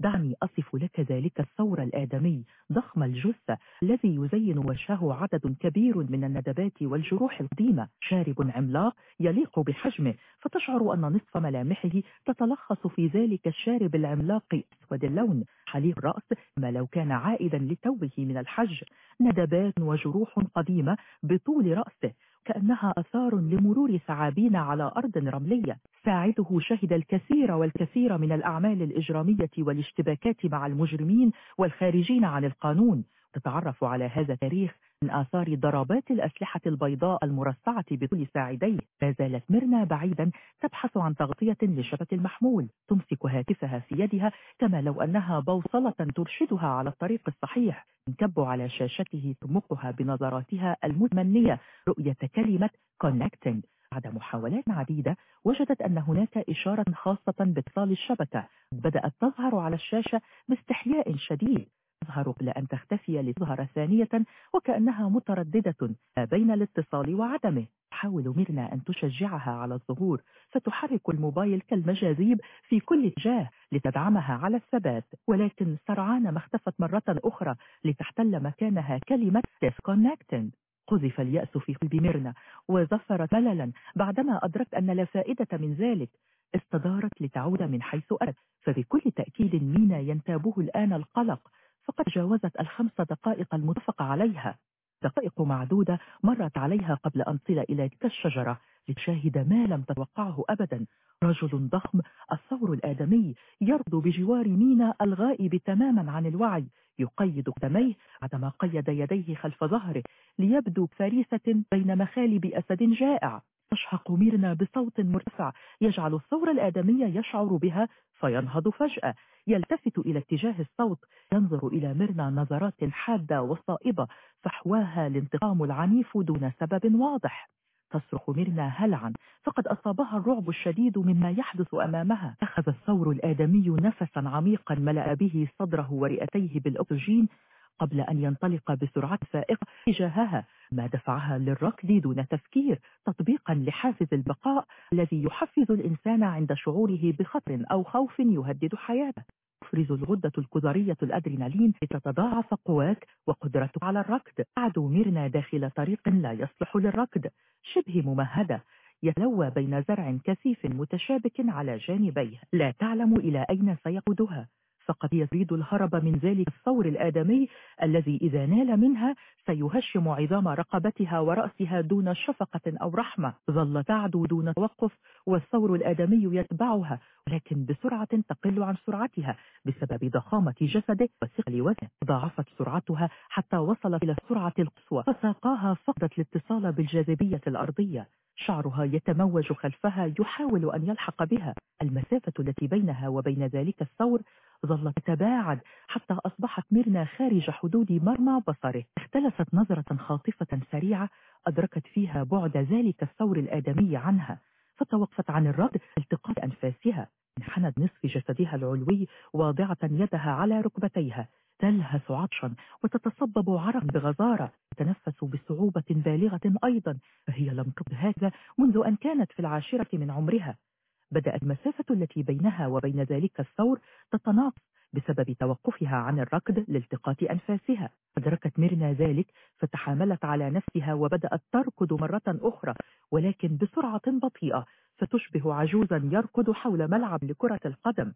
دعني أصف لك ذلك الثور الآدمي ضخم الجثة الذي يزين وجهه عدد كبير من الندبات والجروح القديمة. شارب عملاق يليق بحجمه فتشعر أن نصف ملامحه تتلخص في ذلك الشارب العملاق أسود اللون. حليق الرأس ما لو كان عائدا لتوه من الحج. ندبات وجروح قديمة بطول رأسه كأنها أثار لمرور ثعابين على أرض رملية. ساعده شهد الكثير والكثير من الأعمال الإجرامية والاشتباكات مع المجرمين والخارجين عن القانون. تتعرف على هذا التاريخ من آثار ضربات الأسلحة البيضاء المرصعة بطول ساعديه. لا زالت ميرنا بعيدا تبحث عن تغطية لشبك المحمول تمسك هاتفها في يدها كما لو أنها بوصلة ترشدها على الطريق الصحيح. تنكب على شاشته تمقها بنظراتها المتمنية. رؤية كلمة connecting بعد محاولات عديدة وجدت أن هناك إشارة خاصة باتصال الشبكة. بدأت تظهر على الشاشة باستحياء شديد. تظهر قبل أن تختفي لتظهر ثانية وكأنها مترددة بين الاتصال وعدمه. تحاول ميرنا أن تشجعها على الظهور فتحرك الموبايل كالمجاذيب في كل اتجاه لتدعمها على الثبات. ولكن سرعان ما اختفت مرة أخرى لتحتل مكانها كلمة disconnected قذف اليأس في قلب ميرنا وزفرت مللا بعدما أدركت أن لا فائدة من ذلك. استدارت لتعود من حيث أتت فبكل تأكيد مينا ينتابه الآن القلق. فقد جاوزت الخمس دقائق المتفق عليها. دقائق معدودة مرت عليها قبل أن تصل إلى تلك الشجرة لتشاهد ما لم تتوقعه أبدا. رجل ضخم الثور الآدمي يرضو بجوار مينا الغائب تماما عن الوعي يقيد قدميه بعدما قيد يديه خلف ظهره ليبدو فريسة بين مخالب أسد جائع. تشهق ميرنا بصوت مرتفع يجعل الثور الآدمي يشعر بها فينهض فجأة يلتفت إلى اتجاه الصوت ينظر إلى ميرنا نظرات حادة وصائبة فحواها الانتقام العنيف دون سبب واضح. تصرخ ميرنا هلعا فقد أصابها الرعب الشديد مما يحدث أمامها. أخذ الثور الآدمي نفسا عميقا ملأ به صدره ورئتيه بالأكسجين قبل أن ينطلق بسرعة فائقة تجاهها ما دفعها للركض دون تفكير تطبيقا لحافز البقاء الذي يحفز الإنسان عند شعوره بخطر أو خوف يهدد حياته. تفرز الغدة الكظرية الأدرينالين لتتضاعف قواك وقدرتك على الركض. عدو ميرنا داخل طريق لا يصلح للركض. شبه ممهدة يتلوى بين زرع كثيف متشابك على جانبيه. لا تعلم إلى أين سيقودها. فقد هي تريد الهرب من ذلك الثور الآدمي الذي إذا نال منها سيهشم عظام رقبتها ورأسها دون شفقة أو رحمة. ظل تعدو دون توقف والثور الآدمي يتبعها ولكن بسرعة تقل عن سرعتها بسبب ضخامة جسده وثقل وزنه. ضاعفت سرعتها حتى وصلت إلى السرعة القصوى فساقاها فقدت الاتصال بالجاذبية الأرضية. شعرها يتموج خلفها يحاول أن يلحق بها. المسافة التي بينها وبين ذلك الثور ظلت تتباعد حتى أصبحت ميرنا خارج حدود مرمى بصره. اختلست نظرة خاطفة سريعة أدركت فيها بعد ذلك الثور الآدمي عنها فتوقفت عن الرد التقاط أنفاسها. انحنت نصف جسدها العلوي واضعة يدها على ركبتيها. تلهث عطشا وتتصبب عرقا بغزارة. تتنفس بصعوبة بالغة أيضا فهي لم تقض هذا منذ أن كانت في العاشرة من عمرها. بدأت المسافة التي بينها وبين ذلك الثور تتناقص بسبب توقفها عن الركض لالتقاط أنفاسها. أدركت ميرنا ذلك فتحاملت على نفسها وبدأت تركض مرة أخرى ولكن بسرعة بطيئة فتشبه عجوزا يركض حول ملعب لكرة القدم.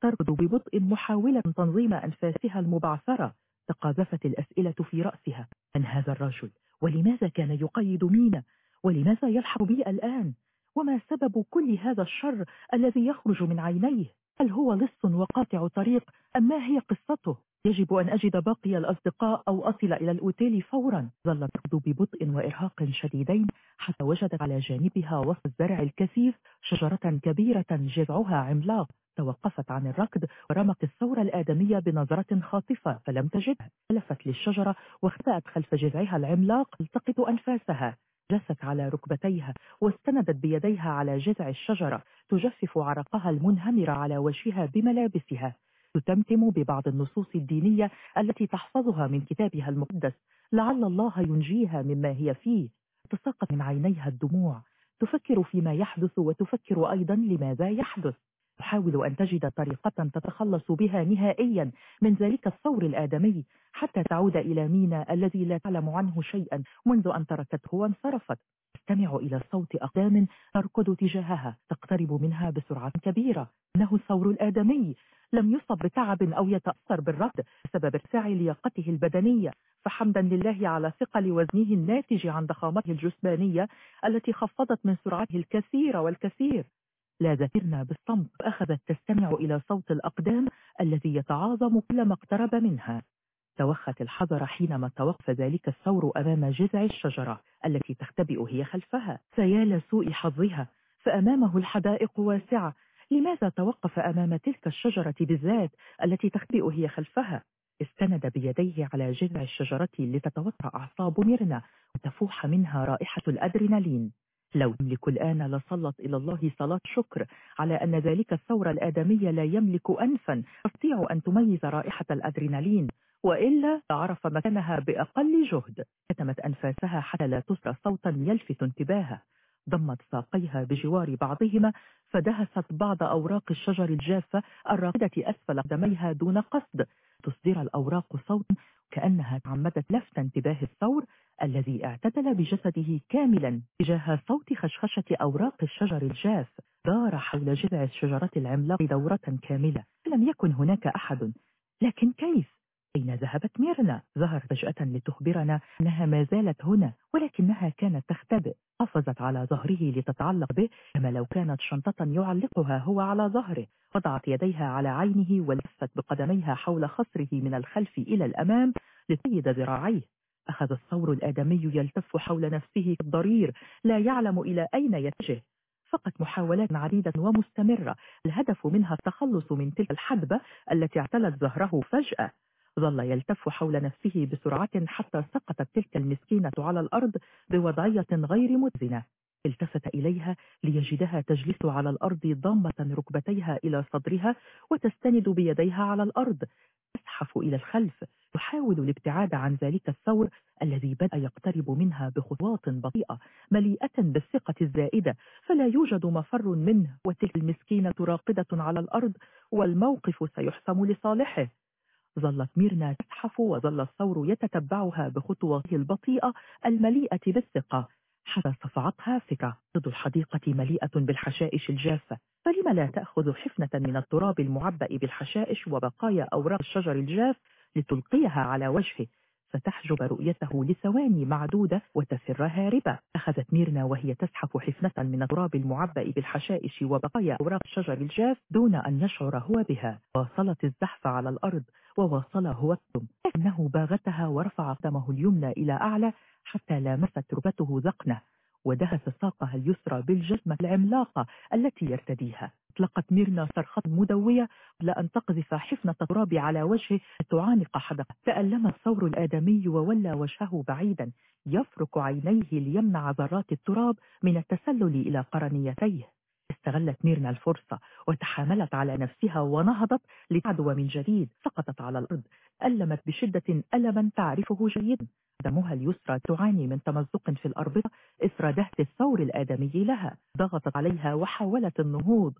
تركض ببطء محاولة تنظيم أنفاسها المبعثرة. تقاذفت الأسئلة في رأسها. من هذا الرجل؟ ولماذا كان يقيد مينا؟ ولماذا يلحق بي الآن؟ وما سبب كل هذا الشر الذي يخرج من عينيه؟ هل هو لص وقاطع طريق أم ما هي قصته؟ يجب أن أجد باقي الأصدقاء أو أصل إلى الأوتيل فورا. ظلت تركض ببطء وإرهاق شديدين حتى وجدت على جانبها وسط الزرع الكثيف شجرة كبيرة جذعها عملاق. توقفت عن الركض ورمت الثورة الآدمية بنظرة خاطفة فلم تجدها. تلفت للشجرة واختأت خلف جذعها العملاق. تلتقط أنفاسها. جست على ركبتيها واستندت بيديها على جذع الشجرة تجفف عرقها المنهمر على وجهها بملابسها. تتمتم ببعض النصوص الدينية التي تحفظها من كتابها المقدس. لعل الله ينجيها مما هي فيه. تساقط من عينيها الدموع. تفكر فيما يحدث وتفكر أيضا لماذا يحدث. تحاول أن تجد طريقة تتخلص بها نهائيا من ذلك الثور الآدمي حتى تعود إلى مينا الذي لا تعلم عنه شيئا منذ أن تركته وانصرفت. تستمع إلى صوت أقدام تركض تجاهها تقترب منها بسرعة كبيرة. إنه الثور الآدمي لم يصب بتعب أو يتأثر بالركض بسبب ارتفاع لياقته البدنية. فحمدا لله على ثقل وزنه الناتج عن ضخامته الجسمانية التي خفضت من سرعته الكثير والكثير. لا ذكرنا بالصمت. أخذت تستمع إلى صوت الأقدام الذي يتعاظم كلما اقترب منها. توخت الحذر حينما توقف ذلك الثور أمام جذع الشجرة التي تختبئ هي خلفها. فيا لسوء حظها فأمامه الحدائق واسعة. لماذا توقف أمام تلك الشجرة بالذات التي تختبئ هي خلفها؟ استند بيديه على جذع الشجرة لتتوتر أعصاب ميرنا وتفوح منها رائحة الأدرينالين. لو يملك الآن لصلت إلى الله صلاة شكر على أن ذلك الثورة الآدمية لا يملك أنفا تستطيع أن تميز رائحة الأدرينالين وإلا عرف مكانها بأقل جهد. كتمت أنفاسها حتى لا تسرى صوتا يلفت انتباهها ضمت ساقيها بجوار بعضهما فدهست بعض أوراق الشجر الجافة الراقدة أسفل قدميها دون قصد. تصدر الأوراق صوتا كأنها تعمدت لفت انتباه الثور الذي اعتدل بجسده كاملا تجاه صوت خشخشة أوراق الشجر الجاف دار حول جذع الشجرة العملاق دورة كاملة لم يكن هناك أحد لكن كيف؟ أين ذهبت ميرنا؟ ظهر فجأة لتخبرنا أنها ما زالت هنا ولكنها كانت تختبئ. قفزت على ظهره لتتعلق به كما لو كانت شنطة يعلقها هو على ظهره. وضعت يديها على عينه ولفت بقدميها حول خصره من الخلف إلى الأمام لتقيد ذراعيه. أخذ الثور الآدمي يلتف حول نفسه كالضرير لا يعلم إلى أين يتجه. فقط محاولات عديدة ومستمرة الهدف منها التخلص من تلك الحدبة التي اعتلت ظهره فجأة. ظل يلتف حول نفسه بسرعة حتى سقطت تلك المسكينة على الأرض بوضعية غير متزنة. التفت إليها ليجدها تجلس على الأرض ضامة ركبتيها إلى صدرها وتستند بيديها على الأرض. تزحف إلى الخلف. تحاول الابتعاد عن ذلك الثور الذي بدأ يقترب منها بخطوات بطيئة مليئة بالثقة الزائدة. فلا يوجد مفر منه. وتلك المسكينة راقدة على الأرض والموقف سيحسم لصالحه. ظلت ميرنا تزحف وظل الثور يتتبعها بخطواته البطيئة المليئة بالثقة. حتى صفعتها فكرة ضد الحديقة مليئة بالحشائش الجافة. فلم لا تأخذ حفنة من التراب المعبأ بالحشائش وبقايا أوراق الشجر الجاف لتلقيها على وجهه؟ فتحجب رؤيته لثواني معدودة وتفر هاربة. أخذت ميرنا وهي تزحف حفنة من التراب المعبأ بالحشائش وبقايا أوراق الشجر الجاف دون أن يشعر هو بها. واصلت الزحف على الأرض وواصل هو التم لكنه باغتها ورفع قدمه اليمنى إلى أعلى حتى لامست ركبته ذقنه. ودهس ساقها اليسرى بالجزمة العملاقة التي يرتديها. أطلقت ميرنا صرخة مدوية قبل أن تقذف حفنة التراب على وجهه تعانق حدقه تألم الثور الآدمي وولى وجهه بعيدا. يفرك عينيه ليمنع ذرات التراب من التسلل إلى قرنيتيه. استغلت ميرنا الفرصة وتحاملت على نفسها ونهضت لتعدو من جديد سقطت على الأرض ألمت بشدة ألما تعرفه جيدا. قدمها اليسرى تعاني من تمزق في الأربطة إثر دهس الثور الآدمي لها ضغطت عليها وحاولت النهوض.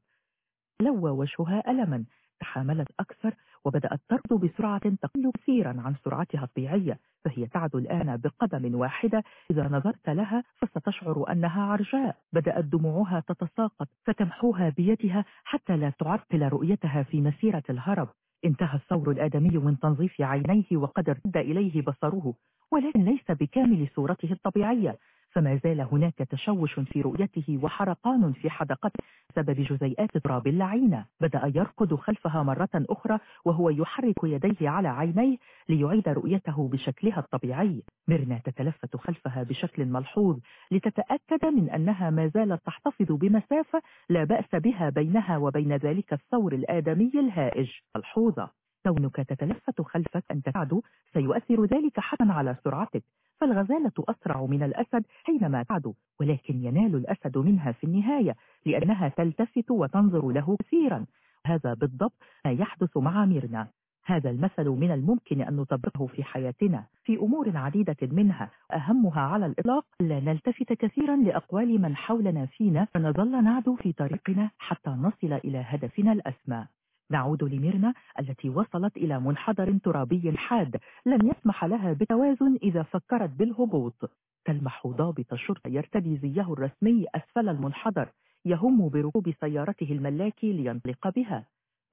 لوى وجهها ألما تحاملت أكثر وبدأت تركض بسرعة تقل كثيرا عن سرعتها الطبيعية فهي تعدو الآن بقدم واحدة إذا نظرت لها فستشعر أنها عرجاء. بدأت دموعها تتساقط فتمحوها بيدها حتى لا تعرقل رؤيتها في مسيرة الهرب. انتهى الثور الآدمي من تنظيف عينيه وقد ارتد إليه بصره ولكن ليس بكامل صورته الطبيعية. فما زال هناك تشوش في رؤيته وحرقان في حدقته بسبب جزيئات تراب اللعينة. بدأ يركض خلفها مرة أخرى وهو يحرك يديه على عينيه ليعيد رؤيته بشكلها الطبيعي. ميرنا تتلفت خلفها بشكل ملحوظ لتتأكد من أنها ما زالت تحتفظ بمسافة لا بأس بها بينها وبين ذلك الثور الآدمي الهائج. ملحوظة. كونك تتلفت خلفك أن تعدو سيؤثر ذلك حتى على سرعتك. فالغزالة أسرع من الأسد حينما تعدو ولكن ينال الأسد منها في النهاية لأنها تلتفت وتنظر له كثيرا. هذا بالضبط ما يحدث مع ميرنا. هذا المثل من الممكن أن نطبقه في حياتنا. في أمور عديدة منها أهمها على الإطلاق لا نلتفت كثيرا لأقوال من حولنا فينا فنظل نعدو في طريقنا حتى نصل إلى هدفنا الأسمى. نعود لميرنا التي وصلت إلى منحدر ترابي حاد لم يسمح لها بتوازن إذا فكرت بالهبوط. تلمح ضابط شرطة يرتدي زيه الرسمي أسفل المنحدر يهم بركوب سيارته الملاكي لينطلق بها.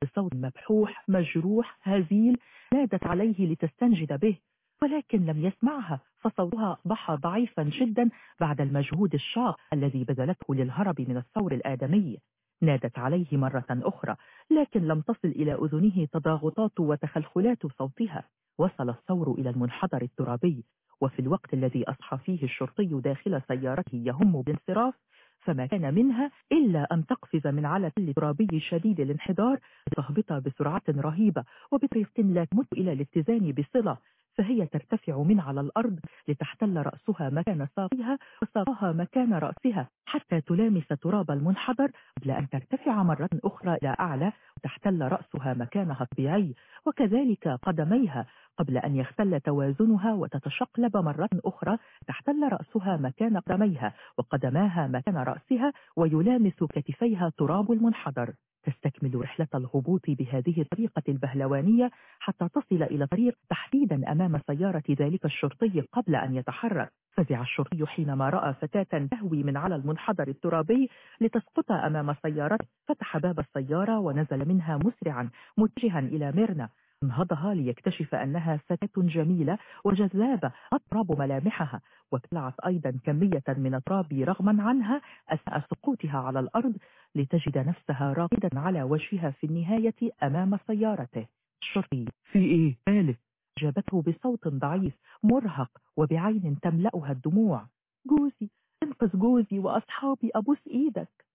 بصوت مبحوح مجروح هزيل نادت عليه لتستنجد به ولكن لم يسمعها فصوتها أصبح ضعيفا جدا بعد المجهود الشاق الذي بذلته للهرب من الثور الآدمي. نادت عليه مرة أخرى لكن لم تصل إلى أذنه تضاغطات وتخلخلات صوتها. وصل الثور إلى المنحدر الترابي وفي الوقت الذي أصحى فيه الشرطي داخل سيارته يهم بانصراف فما كان منها إلا أن تقفز من على تل ترابي شديد الانحدار لتهبط بسرعة رهيبة وبطريقة لا تمت إلى الاتزان بصلة. فهي ترتفع من على الأرض لتحتل رأسها مكان ساقها وساقها مكان رأسها حتى تلامس تراب المنحدر قبل أن ترتفع مرة أخرى إلى أعلى وتحتل رأسها مكانها الطبيعي. وكذلك قدميها قبل أن يختل توازنها وتتشقلب مرة أخرى تحتل رأسها مكان قدميها وقدماها مكان رأسها ويلامس كتفيها تراب المنحدر. تستكمل رحلة الهبوط بهذه الطريقة البهلوانية حتى تصل إلى طريق تحديدا أمام سيارة ذلك الشرطي قبل أن يتحرك فزع الشرطي حينما رأى فتاة تهوي من على المنحدر الترابي لتسقط أمام سيارته فتح باب السيارة ونزل منها مسرعا متجها إلى ميرنا. انهضها ليكتشف أنها فتاة جميلة وجذابة أطراب ملامحها وابتلعت أيضا كمية من التراب رغما عنها أثناء سقوطها على الأرض لتجد نفسها راقدا على وجهها في النهاية أمام سيارته. الشرطي في إيه؟ مالك أجابته بصوت ضعيف مرهق وبعين تملأها الدموع. جوزي انقذ جوزي وأصحابي أبوس إيدك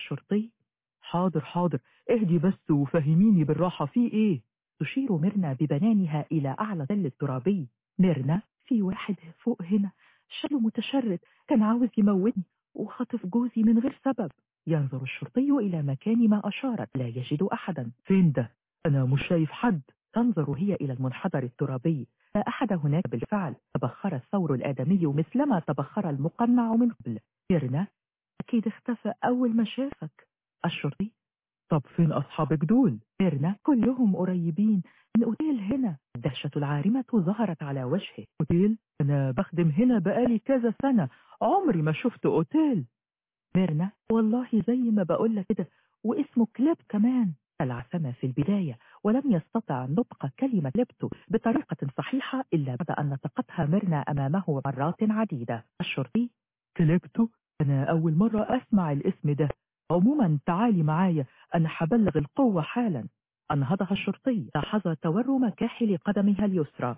الشرطي حاضر حاضر. اهدي بس وفهميني بالراحة في إيه؟ تشير ميرنا ببنانها إلى أعلى ظل الترابي. ميرنا في واحد فوق هنا شكله متشرد كان عاوز يموتني وخطف جوزي من غير سبب. ينظر الشرطي إلى مكان ما أشارت. لا يجد أحدا. فين ده؟ أنا مش شايف حد. تنظر هي إلى المنحدر الترابي. لا أحد هناك. بالفعل تبخر الثور الآدمي مثلما تبخر المقنع من قبل. ميرنا أكيد اختفى أول ما شافك. الشرطي طب فين أصحابك دول؟ ميرنا كلهم قريبين. من أوتيل هنا. الدهشة العارمة ظهرت على وجهه أوتيل؟ أنا بخدم هنا بقالي كذا سنة. عمري ما شفت أوتيل. ميرنا والله زي ما بقول لك كده. واسمه كليب كمان. العسمة في البداية ولم يستطع نطق كلمة لبتو بطريقة صحيحة إلا بعد أن نطقتها ميرنا أمامه مرات عديدة. الشرطي كليبتو؟ أنا أول مرة أسمع الاسم ده. عموما تعالي معايا أنا حبلغ القوة حالا. أنهضها الشرطي. لاحظ تورم كاحل قدمها اليسرى.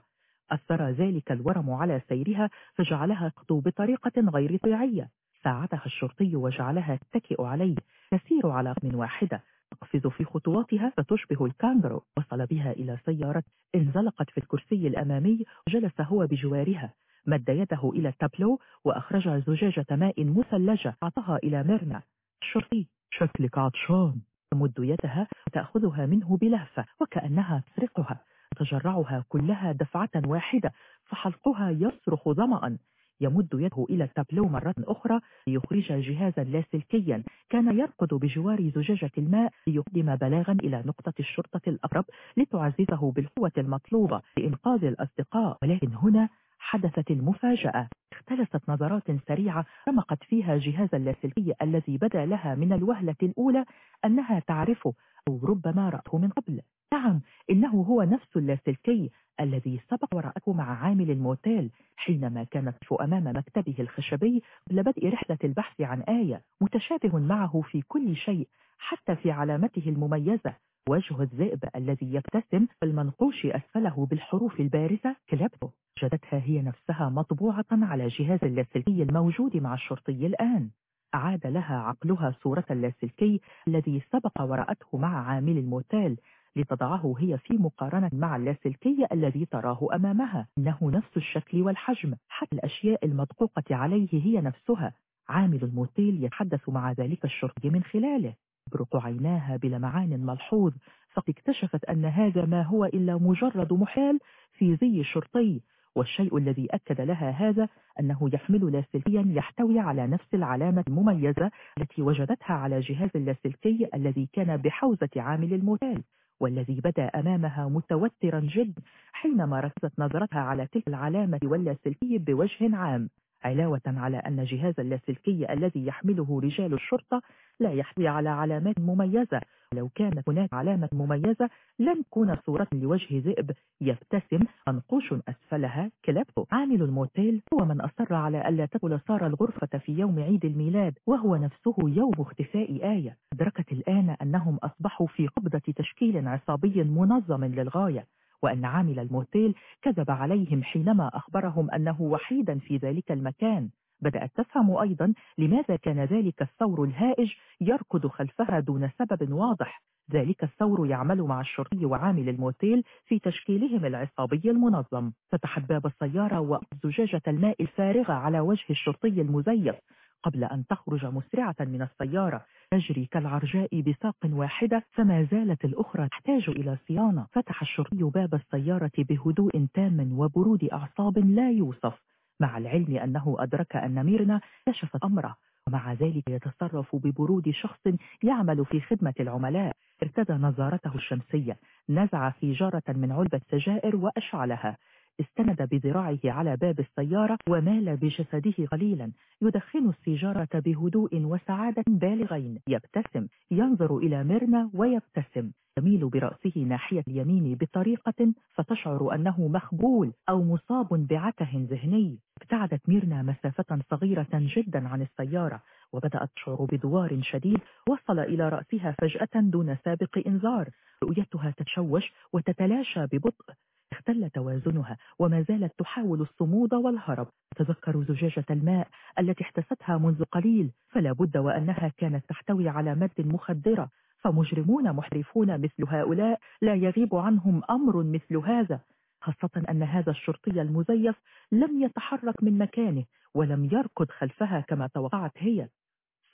أثر ذلك الورم على سيرها فجعلها تخطو بطريقة غير طبيعية. ساعدها الشرطي وجعلها تتكئ عليه. تسير على من واحدة. تقفز في خطواتها فتشبه الكانجرو وصل بها إلى سيارة انزلقت في الكرسي الأمامي وجلس هو بجوارها. مد يده إلى التابلو وأخرج زجاجة ماء مثلجة. أعطاها إلى ميرنا. الشرطي شكلك عطشان تمد يدها وتأخذها منه بلهفة وكأنها تسرقها تجرعها كلها دفعة واحدة فحلقها يصرخ ظمأ. يمد يده إلى التابلو مرة أخرى ليخرج جهازا لاسلكيا كان يرقد بجوار زجاجة الماء ليقدم بلاغا إلى نقطة الشرطة الأقرب لتعززه بالقوة المطلوبة لإنقاذ الأصدقاء. ولكن هنا حدثت المفاجأة. اختلست نظرات سريعة رمقت فيها جهاز اللاسلكي الذي بدا لها من الوهلة الأولى أنها تعرفه أو ربما رأته من قبل. نعم إنه هو نفس اللاسلكي الذي سبق ورأته مع عامل الموتيل حينما كانت أمام مكتبه الخشبي قبل بدء رحلة البحث عن آية. متشابه معه في كل شيء حتى في علامته المميزة. وجه الذئب الذي يبتسم المنقوش أسفله بالحروف البارزة كلابتو. وجدتها هي نفسها مطبوعة على جهاز اللاسلكي الموجود مع الشرطي الآن. أعاد لها عقلها صورة اللاسلكي الذي سبق ورأته مع عامل الموتيل لتضعه هي في مقارنة مع اللاسلكي الذي تراه أمامها. إنه نفس الشكل والحجم. حتى الأشياء المدقوقة عليه هي نفسها. عامل الموتيل يتحدث مع ذلك الشرطي من خلاله. تبرق عيناها بلمعان ملحوظ فقد اكتشفت أن هذا ما هو إلا مجرد محال في زي الشرطي. والشيء الذي أكد لها هذا أنه يحمل لاسلكيا يحتوي على نفس العلامة المميزة التي وجدتها على جهاز اللاسلكي الذي كان بحوزة عامل الموتيل والذي بدا أمامها متوترا جدا حينما ركزت نظرتها على تلك العلامة واللاسلكي بوجه عام. علاوة على أن جهاز اللاسلكي الذي يحمله رجال الشرطة لا يحوي على علامات مميزة. لو كانت هناك علامة مميزة لن تكون صورة لوجه ذئب يبتسم منقوش أسفلها. كلابه عامل الموتيل هو من أصر على ألا تدخل سارة الغرفة في يوم عيد الميلاد وهو نفسه يوم اختفاء آية. أدركت الآن أنهم أصبحوا في قبضة تشكيل عصابي منظم للغاية. وأن عامل الموتيل كذب عليهم حينما أخبرهم أنه وحيدا في ذلك المكان. بدأت تفهم أيضا لماذا كان ذلك الثور الهائج يركض خلفها دون سبب واضح. ذلك الثور يعمل مع الشرطي وعامل الموتيل في تشكيلهم العصابي المنظم. فتحت باب السيارة وزجاجة الماء الفارغة على وجه الشرطي المزيف. قبل أن تخرج مسرعة من السيارة. تجري كالعرجاء بساق واحدة فما زالت الأخرى تحتاج إلى صيانة. فتح الشرطي باب السيارة بهدوء تام وبرود أعصاب لا يوصف. مع العلم أنه أدرك أن ميرنا كشفت أمره ومع ذلك يتصرف ببرود شخص يعمل في خدمة العملاء. ارتدى نظارته الشمسية. نزع سيجارة من علبة سجائر وأشعلها. استند بذراعه على باب السيارة ومال بجسده قليلا يدخن السيجارة بهدوء وسعادة بالغين. يبتسم ينظر إلى ميرنا ويبتسم. يميل برأسه ناحية اليمين بطريقة فتشعر أنه مخبول أو مصاب بعته ذهني. ابتعدت ميرنا مسافة صغيرة جدا عن السيارة وبدأت تشعر بدوار شديد. وصل إلى رأسها فجأة دون سابق إنذار. رؤيتها تتشوش وتتلاشى ببطء. اختل توازنها وما زالت تحاول الصمود والهرب. تذكر زجاجة الماء التي احتستها منذ قليل فلا بد وأنها كانت تحتوي على مادة مخدرة. فمجرمون محرفون مثل هؤلاء لا يغيب عنهم أمر مثل هذا خاصة أن هذا الشرطي المزيف لم يتحرك من مكانه ولم يركض خلفها كما توقعت هي.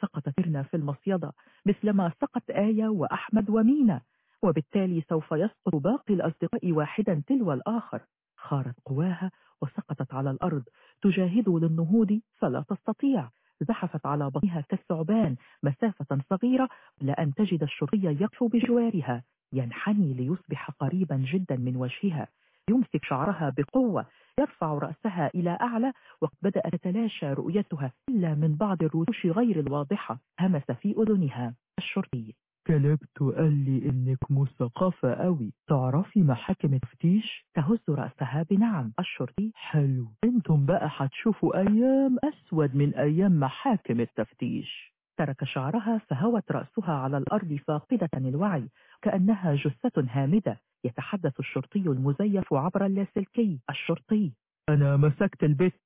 سقطت إرنا في المصيدة مثلما سقط آية وأحمد ومينا. وبالتالي سوف يسقط باقي الأصدقاء واحدا تلو الآخر. خارت قواها وسقطت على الأرض. تجاهد للنهوض فلا تستطيع. زحفت على بطنها كالثعبان مسافة صغيرة لأن تجد الشرطي يقف بجوارها. ينحني ليصبح قريبا جدا من وجهها. يمسك شعرها بقوة. يرفع رأسها إلى أعلى وقد بدأت تتلاشى رؤيتها إلا من بعض الرتوش غير الواضحة. همس في أذنها الشرطي. كلبته قال لي إنك مثقفة قوي تعرفي محاكم التفتيش تهز رأسها بنعم. الشرطي. حلو. أنتم بقى هتشوفوا أيام أسود من أيام محاكم التفتيش. ترك شعرها فهوت رأسها على الأرض فاقدة الوعي كأنها جثة هامدة. يتحدث الشرطي المزيف عبر اللاسلكي. الشرطي. أنا مسكت البيت.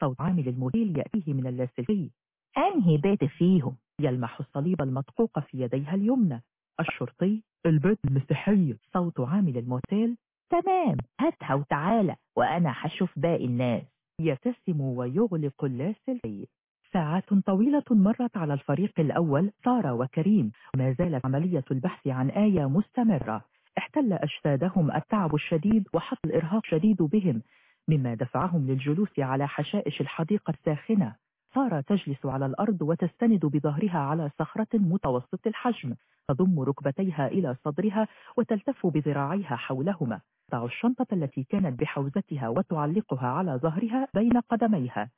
صوت عامل الموتيل يأتيه من اللاسلكي. أنهي بيت فيهم؟ يلمح الصليب المدقوق في يديها اليمنى. الشرطي البيت المسيحية صوت عامل الموتيل. تمام هاتها وتعالى وأنا هشوف باقي الناس. يبتسم ويغلق اللاسلكي ساعات طويلة مرت على الفريق الأول سارة وكريم. ما زالت عملية البحث عن آية مستمرة. احتل أجسادهم التعب الشديد وحط الإرهاق شديد بهم مما دفعهم للجلوس على حشائش الحديقة الساخنة. سارة تجلس على الأرض وتستند بظهرها على صخرة متوسط الحجم تضم ركبتيها إلى صدرها وتلتف بذراعيها حولهما. تضع الشنطة التي كانت بحوزتها وتعلقها على ظهرها بين قدميها.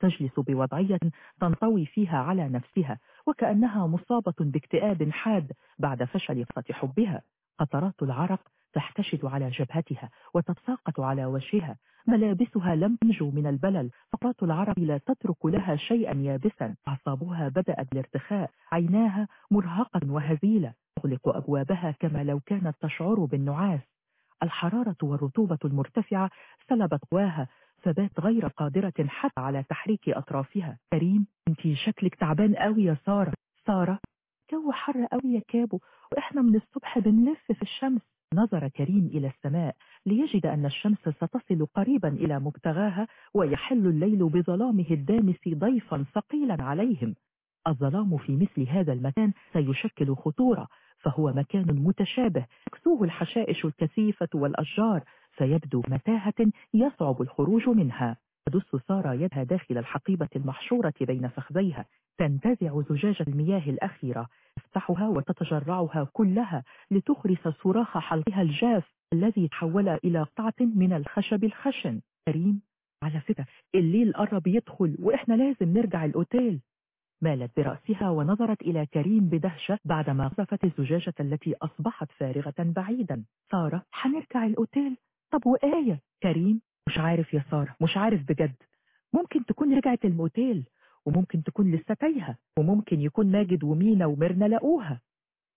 تجلس بوضعية تنطوي فيها على نفسها وكأنها مصابة باكتئاب حاد بعد فشل قصة حبها. قطرات العرق تحتشد على جبهتها وتتساقط على وجهها ملابسها لم تنجو من البلل فقرات العرق لا تترك لها شيئا يابسا. أعصابها بدأت الارتخاء عيناها مرهقة وهزيلة. تغلق أبوابها كما لو كانت تشعر بالنعاس. الحرارة والرطوبة المرتفعة سلبت قواها فبات غير قادرة حتى على تحريك أطرافها. كريم انتي شكلك تعبان قوي يا سارة. سارة جو حر قوي يا كابو وإحنا من الصبح بنلف في الشمس. نظر كريم إلى السماء. ليجد أن الشمس ستصل قريبا إلى مبتغاها ويحل الليل بظلامه الدامس ضيفا ثقيلا عليهم. الظلام في مثل هذا المكان سيشكل خطورة فهو مكان متشابه تكسوه الحشائش الكثيفة والأشجار فيبدو متاهة يصعب الخروج منها. تدس سارة يدها داخل الحقيبة المحشورة بين فخذيها. تنتزع زجاج المياه الأخيرة. تفتحها وتتجرعها كلها لتخرس صراخ حلقها الجاف الذي تحول إلى قطعة من الخشب الخشن. كريم على فكرة الليل قرب يدخل وإحنا لازم نرجع الأوتيل. مالت برأسها ونظرت إلى كريم بدهشة بعدما قذفت الزجاجة التي أصبحت فارغة بعيدا. سارة حنرجع الأوتيل؟ طب وآية؟ كريم مش عارف يا سارة مش عارف بجد. ممكن تكون رجعت الموتيل وممكن تكون لسه تايهة وممكن يكون ماجد ومينا وميرنا لقوها.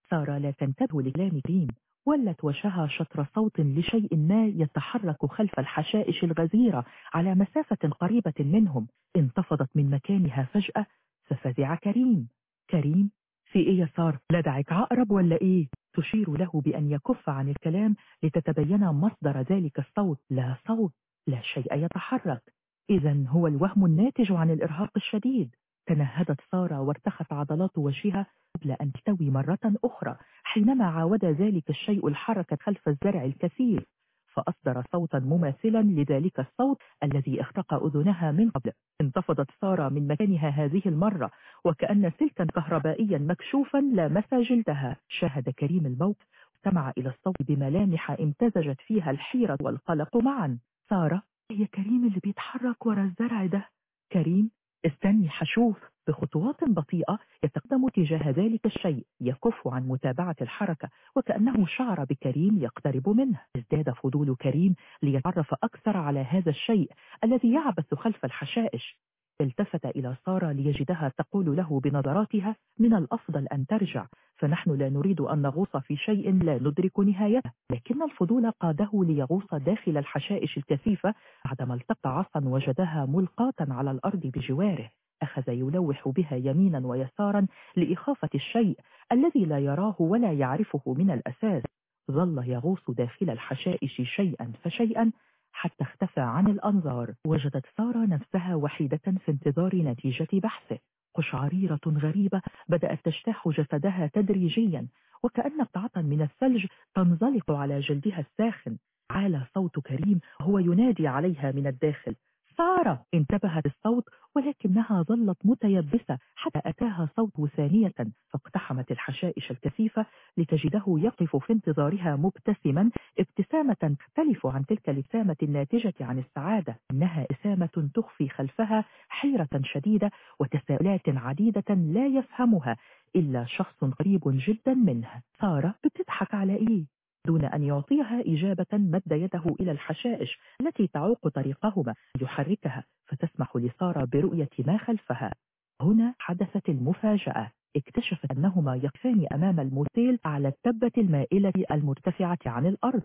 سارة لا تنتبه لكلام كريم ولت وجهها شطر صوت لشيء ما يتحرك خلف الحشائش الغزيرة على مسافة قريبة منهم. انتفضت من مكانها فجأة ففزع كريم. كريم في إيه يا لدعك عقرب ولا إيه؟ تشير له بأن يكف عن الكلام لتتبين مصدر ذلك الصوت. لا صوت. لا شيء يتحرك. إذا هو الوهم الناتج عن الإرهاق الشديد. تنهدت سارة وارتخت عضلات وجهها قبل أن تستوي مرة أخرى حينما عاود ذلك الشيء الحركة خلف الزرع الكثير فأصدر صوتا مماثلا لذلك الصوت الذي اخترق أذنها من قبل. انتفضت سارة من مكانها هذه المرة وكأن سلكا كهربائيا مكشوفا لامس جلدها. شاهد كريم الموقف استمع إلى الصوت بملامح امتزجت فيها الحيرة والقلق معا. سارة. هي كريم اللي بيتحرك ورا الزرع ده. كريم استني حشوف بخطوات بطيئة يتقدم تجاه ذلك الشيء يكف عن متابعة الحركة وكأنه شعر بكريم يقترب منه. ازداد فضول كريم ليتعرف أكثر على هذا الشيء الذي يعبث خلف الحشائش. التفت إلى سارة ليجدها تقول له بنظراتها من الأفضل أن ترجع فنحن لا نريد أن نغوص في شيء لا ندرك نهايته. لكن الفضول قاده ليغوص داخل الحشائش الكثيفة بعدما التقى عصا وجدها ملقاة على الأرض بجواره. أخذ يلوح بها يمينا ويسارا لإخافة الشيء الذي لا يراه ولا يعرفه من الأساس. ظل يغوص داخل الحشائش شيئا فشيئا حتى اختفى عن الأنظار وجدت سارة نفسها وحيدة في انتظار نتيجة بحثه. قشعريرة غريبة بدأت تجتاح جسدها تدريجيا وكأن قطعة من الثلج تنزلق على جلدها الساخن. عال صوت كريم وهو ينادي عليها من الداخل. سارة انتبهت الصوت ولكنها ظلت متيبسة حتى أتاها صوت ثانية فاقتحمت الحشائش الكثيفة لتجده يقف في انتظارها مبتسما ابتسامة تختلف عن تلك الابتسامة الناتجة عن السعادة إنها ابتسامة تخفي خلفها حيرة شديدة وتساؤلات عديدة لا يفهمها إلا شخص قريب جدا منه سارة بتضحك على إيه؟ دون أن يعطيها إجابة مد يده إلى الحشائش التي تعوق طريقهما يحركها فتسمح لسارة برؤية ما خلفها. هنا حدثت المفاجأة. اكتشفت أنهما يقفان أمام الموتيل على التبة المائلة المرتفعة عن الأرض.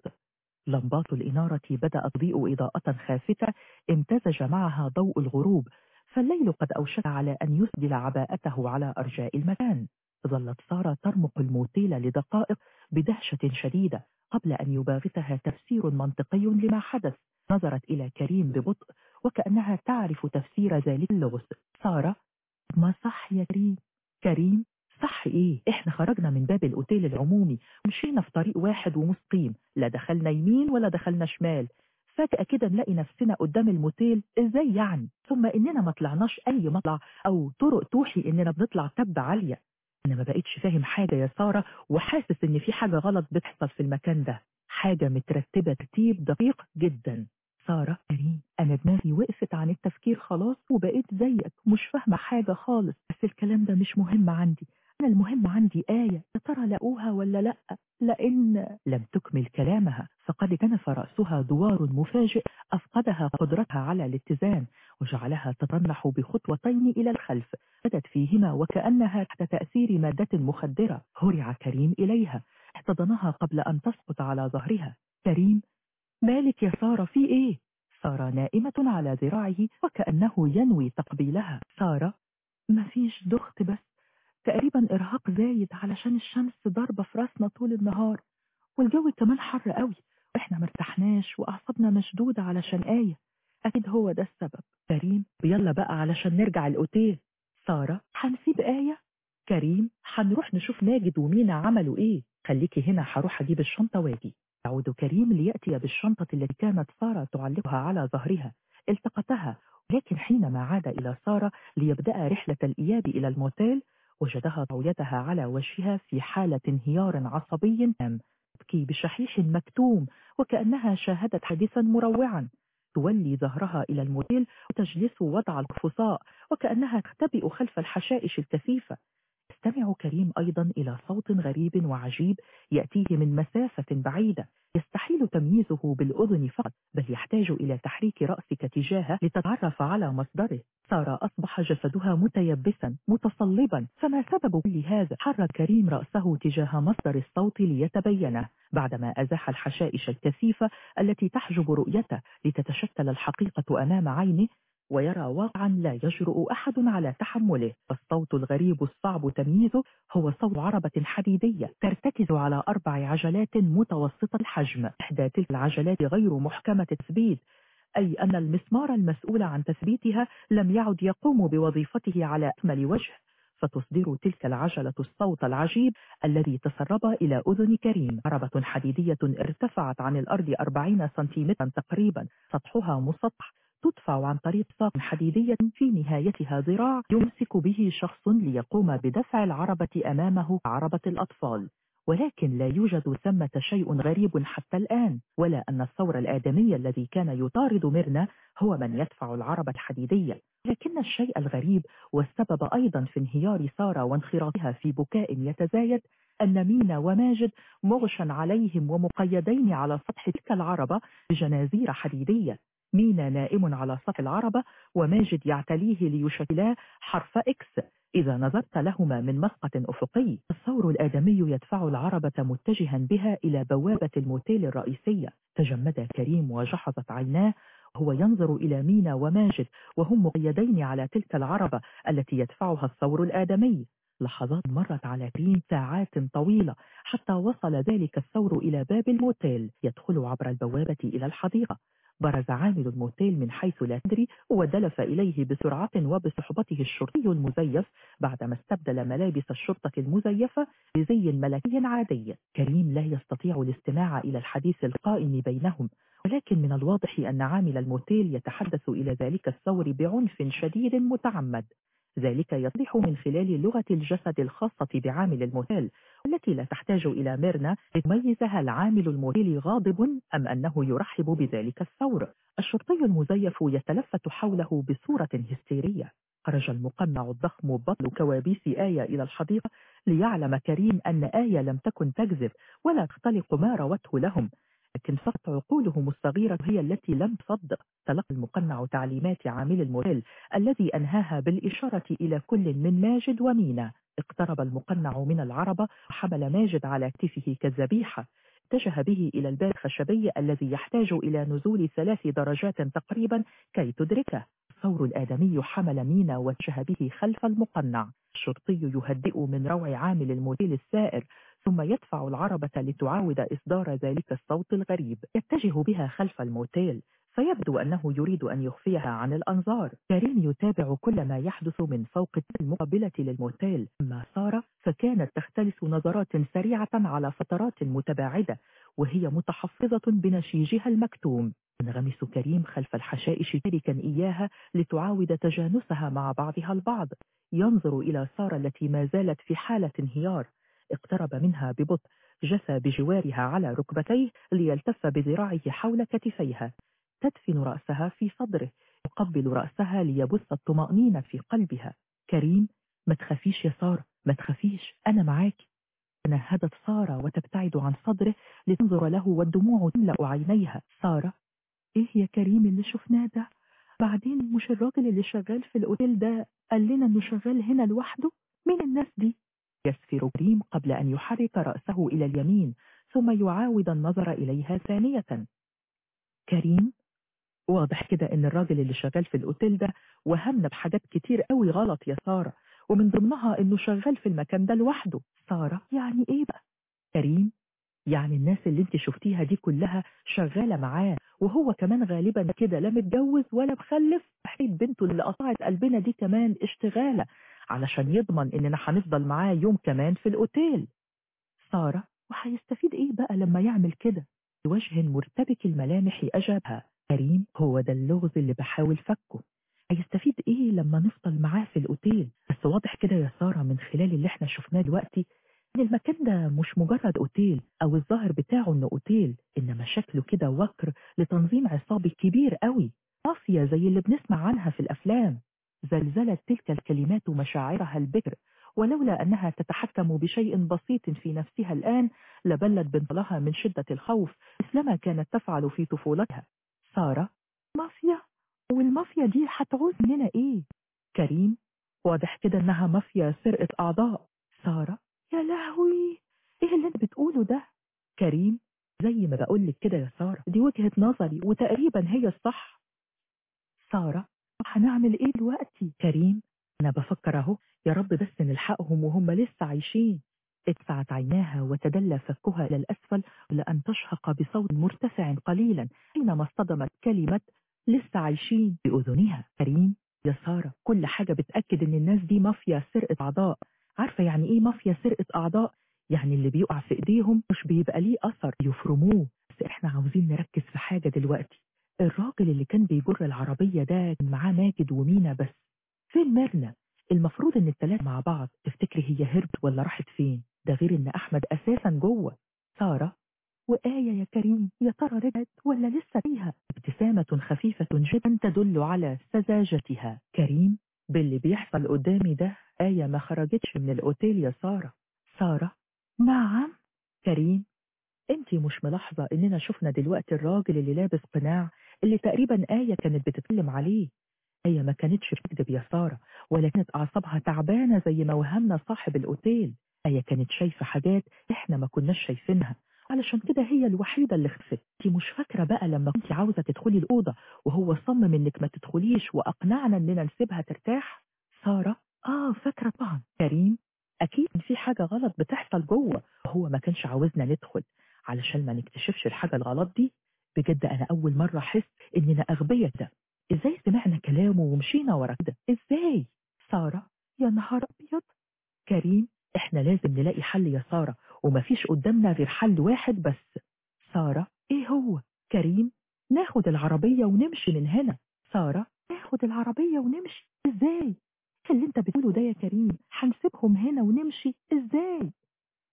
لمبات الإنارة بدأت تضيء إضاءة خافتة امتزج معها ضوء الغروب فالليل قد أوشك على أن يسدل عباءته على أرجاء المكان. ظلت سارة ترمق الموتيل لدقائق بدهشة شديدة قبل أن يباغتها تفسير منطقي لما حدث. نظرت إلى كريم ببطء وكأنها تعرف تفسير ذلك. اللغز. سارة. ما صح يا كريم؟ كريم؟ صح إيه؟ إحنا خرجنا من باب الأوتيل العمومي. ومشينا في طريق واحد ومستقيم. لا دخلنا يمين ولا دخلنا شمال. فجأة كده نلاقي نفسنا قدام الموتيل. إزاي يعني؟ ثم إننا ما طلعناش أي مطلع أو طرق توحي إننا بنطلع تبة عالية. أنا ما بقيتش فاهم حاجة يا سارة وحاسس إن في حاجة غلط بتحصل في المكان ده. حاجة مترتبة ترتيب دقيق جدا. سارة كريم أنا دماغي وقفت عن التفكير خلاص وبقيت زيك مش فاهمة حاجة خالص بس الكلام ده مش مهم عندي. أنا المهم عندي آية يا ترى لقوها ولا لأ؟ لأن لم تكمل كلامها فقد كنف رأسها دوار مفاجئ أفقدها قدرتها على الاتزان وجعلها تطنح بخطوتين إلى الخلف بدت فيهما وكأنها تحت تأثير مادة مخدرة هرع كريم إليها احتضنها قبل أن تسقط على ظهرها. كريم مالك يا سارة في إيه؟ سارة نائمة على ذراعه وكأنه ينوي تقبيلها. سارة مفيش ضغط بس. تقريبا إرهاق زايد علشان الشمس ضاربة في راسنا طول النهار والجو كمان حر قوي وإحنا مرتحناش وأعصابنا مشدودة علشان آية. أكيد هو ده السبب. كريم يلا بقى علشان نرجع الأوتيل. سارة هنسيب آية؟ كريم هنروح نشوف ماجد ومينا عملوا إيه؟ خليكي هنا هروح أجيب الشنطة وآجي. يعود كريم ليأتي بالشنطة التي كانت سارة تعلقها على ظهرها. التقطها لكن حينما عاد إلى سارة ليبدأ رحلة الإياب إلى الموتيل وجدها طويتها على وجهها في حالة انهيار عصبي تام تبكي بشحيح مكتوم وكأنها شاهدت حديثا مروعا. تولي ظهرها إلى الموتيل وتجلس وضع القفصاء وكأنها تختبئ خلف الحشائش الكثيفة. يستمع كريم أيضا إلى صوت غريب وعجيب يأتيه من مسافة بعيدة يستحيل تمييزه بالأذن فقط بل يحتاج إلى تحريك رأسك تجاهه لتتعرف على مصدره. صار أصبح جسدها متيبسا متصلبا. فما سبب كل هذا؟ حرك كريم رأسه تجاه مصدر الصوت ليتبينه. بعدما أزاح الحشائش الكثيفة التي تحجب رؤيته لتتشكل الحقيقة أمام عينه ويرى واقعا لا يجرؤ أحد على تحمله. الصوت الغريب الصعب تمييزه هو صوت عربة حديدية ترتكز على أربع عجلات متوسطة الحجم. إحدى تلك العجلات غير محكمة التثبيت أي أن المسمار المسؤول عن تثبيتها لم يعد يقوم بوظيفته على أكمل وجه. فتصدر تلك العجلة الصوت العجيب الذي تسرب إلى أذن كريم. عربة حديدية ارتفعت عن الأرض أربعين سنتيمترا تقريبا سطحها مسطح. تدفع عن طريق ساق حديدية في نهايتها ذراع يمسك به شخص ليقوم بدفع العربة أمامه عربة الأطفال. ولكن لا يوجد ثمة شيء غريب حتى الآن ولا أن الثور الآدمي الذي كان يطارد ميرنا هو من يدفع العربة الحديدية. لكن الشيء الغريب والسبب أيضا في انهيار سارة وانخراطها في بكاء يتزايد أن مينا وماجد مغشا عليهم ومقيدين على سطح تلك العربة بجنازير حديدية. مينا نائم على سطح العربة وماجد يعتليه ليشكلا حرف إكس. إذا نظرت لهما من مسقط أفقي الثور الآدمي يدفع العربة متجها بها إلى بوابة الموتيل الرئيسية تجمد كريم وجحظت عيناه وهو ينظر إلى مينا وماجد وهم مقيدين على تلك العربة التي يدفعها الثور الآدمي. لحظات مرت على كريم ساعات طويلة حتى وصل ذلك الثور إلى باب الموتيل يدخل عبر البوابة إلى الحديقة. برز عامل الموتيل من حيث لا تدري ودلف إليه بسرعة وبصحبته الشرطي المزيف بعدما استبدل ملابس الشرطة المزيفة بزي ملكي عادي. كريم لا يستطيع الاستماع إلى الحديث القائم بينهم ولكن من الواضح أن عامل الموتيل يتحدث إلى ذلك الثور بعنف شديد متعمد. ذلك يصلح من خلال لغة الجسد الخاصة بعامل الموتيل التي لا تحتاج إلى ميرنا لتميز هل عامل الموتيل غاضب أم أنه يرحب بذلك الثور؟ الشرطي المزيف يتلفت حوله بصورة هستيرية. خرج المقنع الضخم بطل كوابيس آية إلى الحديقة ليعلم كريم أن آية لم تكن تكذب ولا تختلق ما روته لهم. لكن فقط عقولهم الصغيرة هي التي لم تصدق. تلقى المقنع تعليمات عامل الموتيل الذي أنهاها بالإشارة إلى كل من ماجد ومينا. اقترب المقنع من العربة وحمل ماجد على كتفه كالذبيحة. اتجه به إلى الباب الخشبي الذي يحتاج إلى نزول ثلاث درجات تقريبا كي تدركه. الثور الآدمي حمل مينا واتجه به خلف المقنع. الشرطي يهدئ من روع عامل الموتيل السائر. ثم يدفع العربة لتعاود إصدار ذلك الصوت الغريب. يتجه بها خلف الموتيل فيبدو أنه يريد أن يخفيها عن الأنظار. كريم يتابع كل ما يحدث من فوق المقابلة للموتيل. أما سارة فكانت تختلس نظرات سريعة على فترات متباعدة وهي متحفظة بنشيجها المكتوم. ينغمس كريم خلف الحشائش تاركا إياها لتعاود تجانسها مع بعضها البعض. ينظر إلى سارة التي ما زالت في حالة انهيار. اقترب منها ببطء جثى بجوارها على ركبتيه ليلتف بذراعه حول كتفيها. تدفن رأسها في صدره يقبل رأسها ليبث الطمأنينة في قلبها. كريم ما تخافيش يا سارة ما تخافيش أنا معاك. تنهدت سارة وتبتعد عن صدره لتنظر له والدموع تملأ عينيها. سارة إيه يا كريم اللي شفناه ده؟ بعدين مش الراجل اللي شغال في الأوتيل ده قال لنا إنه شغال هنا لوحده؟ مين الناس دي؟ يسفر كريم قبل أن يحرك رأسه إلى اليمين ثم يعاود النظر إليها ثانية. كريم؟ واضح كده إن الراجل اللي شغال في الأوتيل ده وهمنا بحاجات كتير قوي غلط يا سارة ومن ضمنها إنه شغال في المكان ده لوحده. سارة يعني إيه بقى؟ كريم؟ يعني الناس اللي أنت شفتيها دي كلها شغالة معاه وهو كمان غالبا كده لا متجوز ولا مخلف حيث بنته اللي قطعت قلبنا دي كمان اشتغالة. علشان يضمن إننا هنفضل معاه يوم كمان في الأوتيل. سارة وهيستفيد إيه بقى لما يعمل كده؟ بوجه مرتبك الملامح أجابها. كريم هو ده اللغز اللي بحاول فكه. هيستفيد إيه لما نفضل معاه في الأوتيل؟ بس واضح كده يا سارة من خلال اللي إحنا شفناه دلوقتي إن المكان ده مش مجرد أوتيل أو الظاهر بتاعه إنه أوتيل إنما شكله كده وكر لتنظيم عصابي كبير قوي. مافيا زي اللي بنسمع عنها في الأفلام. زلزلت تلك الكلمات مشاعرها البكر ولولا أنها تتحكم بشيء بسيط في نفسها الآن لبلت بنطلها من شدة الخوف مثلما كانت تفعل في طفولتها. سارة مافيا والمافيا دي هتعوز مننا إيه؟ كريم واضح كده إنها مافيا سرقة أعضاء. سارة يا لهوي! إيه اللي أنت بتقوله ده؟ كريم زي ما بقولك كده يا سارة دي وجهة نظري وتقريبا هي الصح. سارة هنعمل إيه دلوقتي؟ كريم أنا بفكر أهو. يا رب بس نلحقهم وهم لسه عايشين. اتسعت عيناها وتدلى فكها إلى الأسفل لأن تشهق بصوت مرتفع قليلا حينما اصطدمت كلمة لسه عايشين بأذنها كريم يا سارة كل حاجة بتأكد إن الناس دي مافيا سرقة أعضاء. عارفة يعني إيه مافيا سرقة أعضاء؟ يعني اللي بيقع في إيديهم مش بيبقى ليه أثر. يفرموه. بس إحنا عاوزين نركز في حاجة دلوقتي. الراجل اللي كان بيجر العربية ده كان معاه ماجد ومينا بس. فين ميرنا؟ المفروض إن التلاتة مع بعض. تفتكري هي هربت ولا راحت فين؟ ده غير إن أحمد أساسا جوه. سارة وآية يا كريم يا ترى رجعت ولا لسه فيها؟ ابتسامة خفيفة جدا تدل على سذاجتها. كريم باللي بيحصل قدامي ده آية ما خرجتش من الأوتيل يا سارة. سارة نعم. كريم انت مش ملاحظة إننا شفنا دلوقتي الراجل اللي لابس قناع اللي تقريبا آية كانت بتتكلم عليه. هي ما كانتش بتكذب يا سارة ولا كانت أعصابها تعبانة زي ما وهمنا صاحب الأوتيل. هي كانت شايفة حاجات إحنا ما كناش شايفينها. علشان كده هي الوحيدة اللي خفت. انت مش فاكرة بقى لما كنت عاوزة تدخلي الأوضة وهو صمم إنك ما تدخليش وأقنعنا إننا نسيبها ترتاح؟ سارة؟ آه فاكرة طبعا. كريم؟ أكيد في حاجة غلط بتحصل جوه. وهو ما كانش عاوزنا ندخل. علشان ما نكتشفش الحاجة الغلط دي بجد أنا أول مرة أحس إننا أغبية ده. إزاي سمعنا كلامه ومشينا ورا كده؟ إزاي؟ سارة يا نهار أبيض! كريم إحنا لازم نلاقي حل يا سارة ومفيش قدامنا غير حل واحد بس. سارة إيه هو؟ كريم ناخد العربية ونمشي من هنا. سارة ناخد العربية ونمشي. إزاي؟ اللي أنت بتقوله ده يا كريم هنسيبهم هنا ونمشي. إزاي؟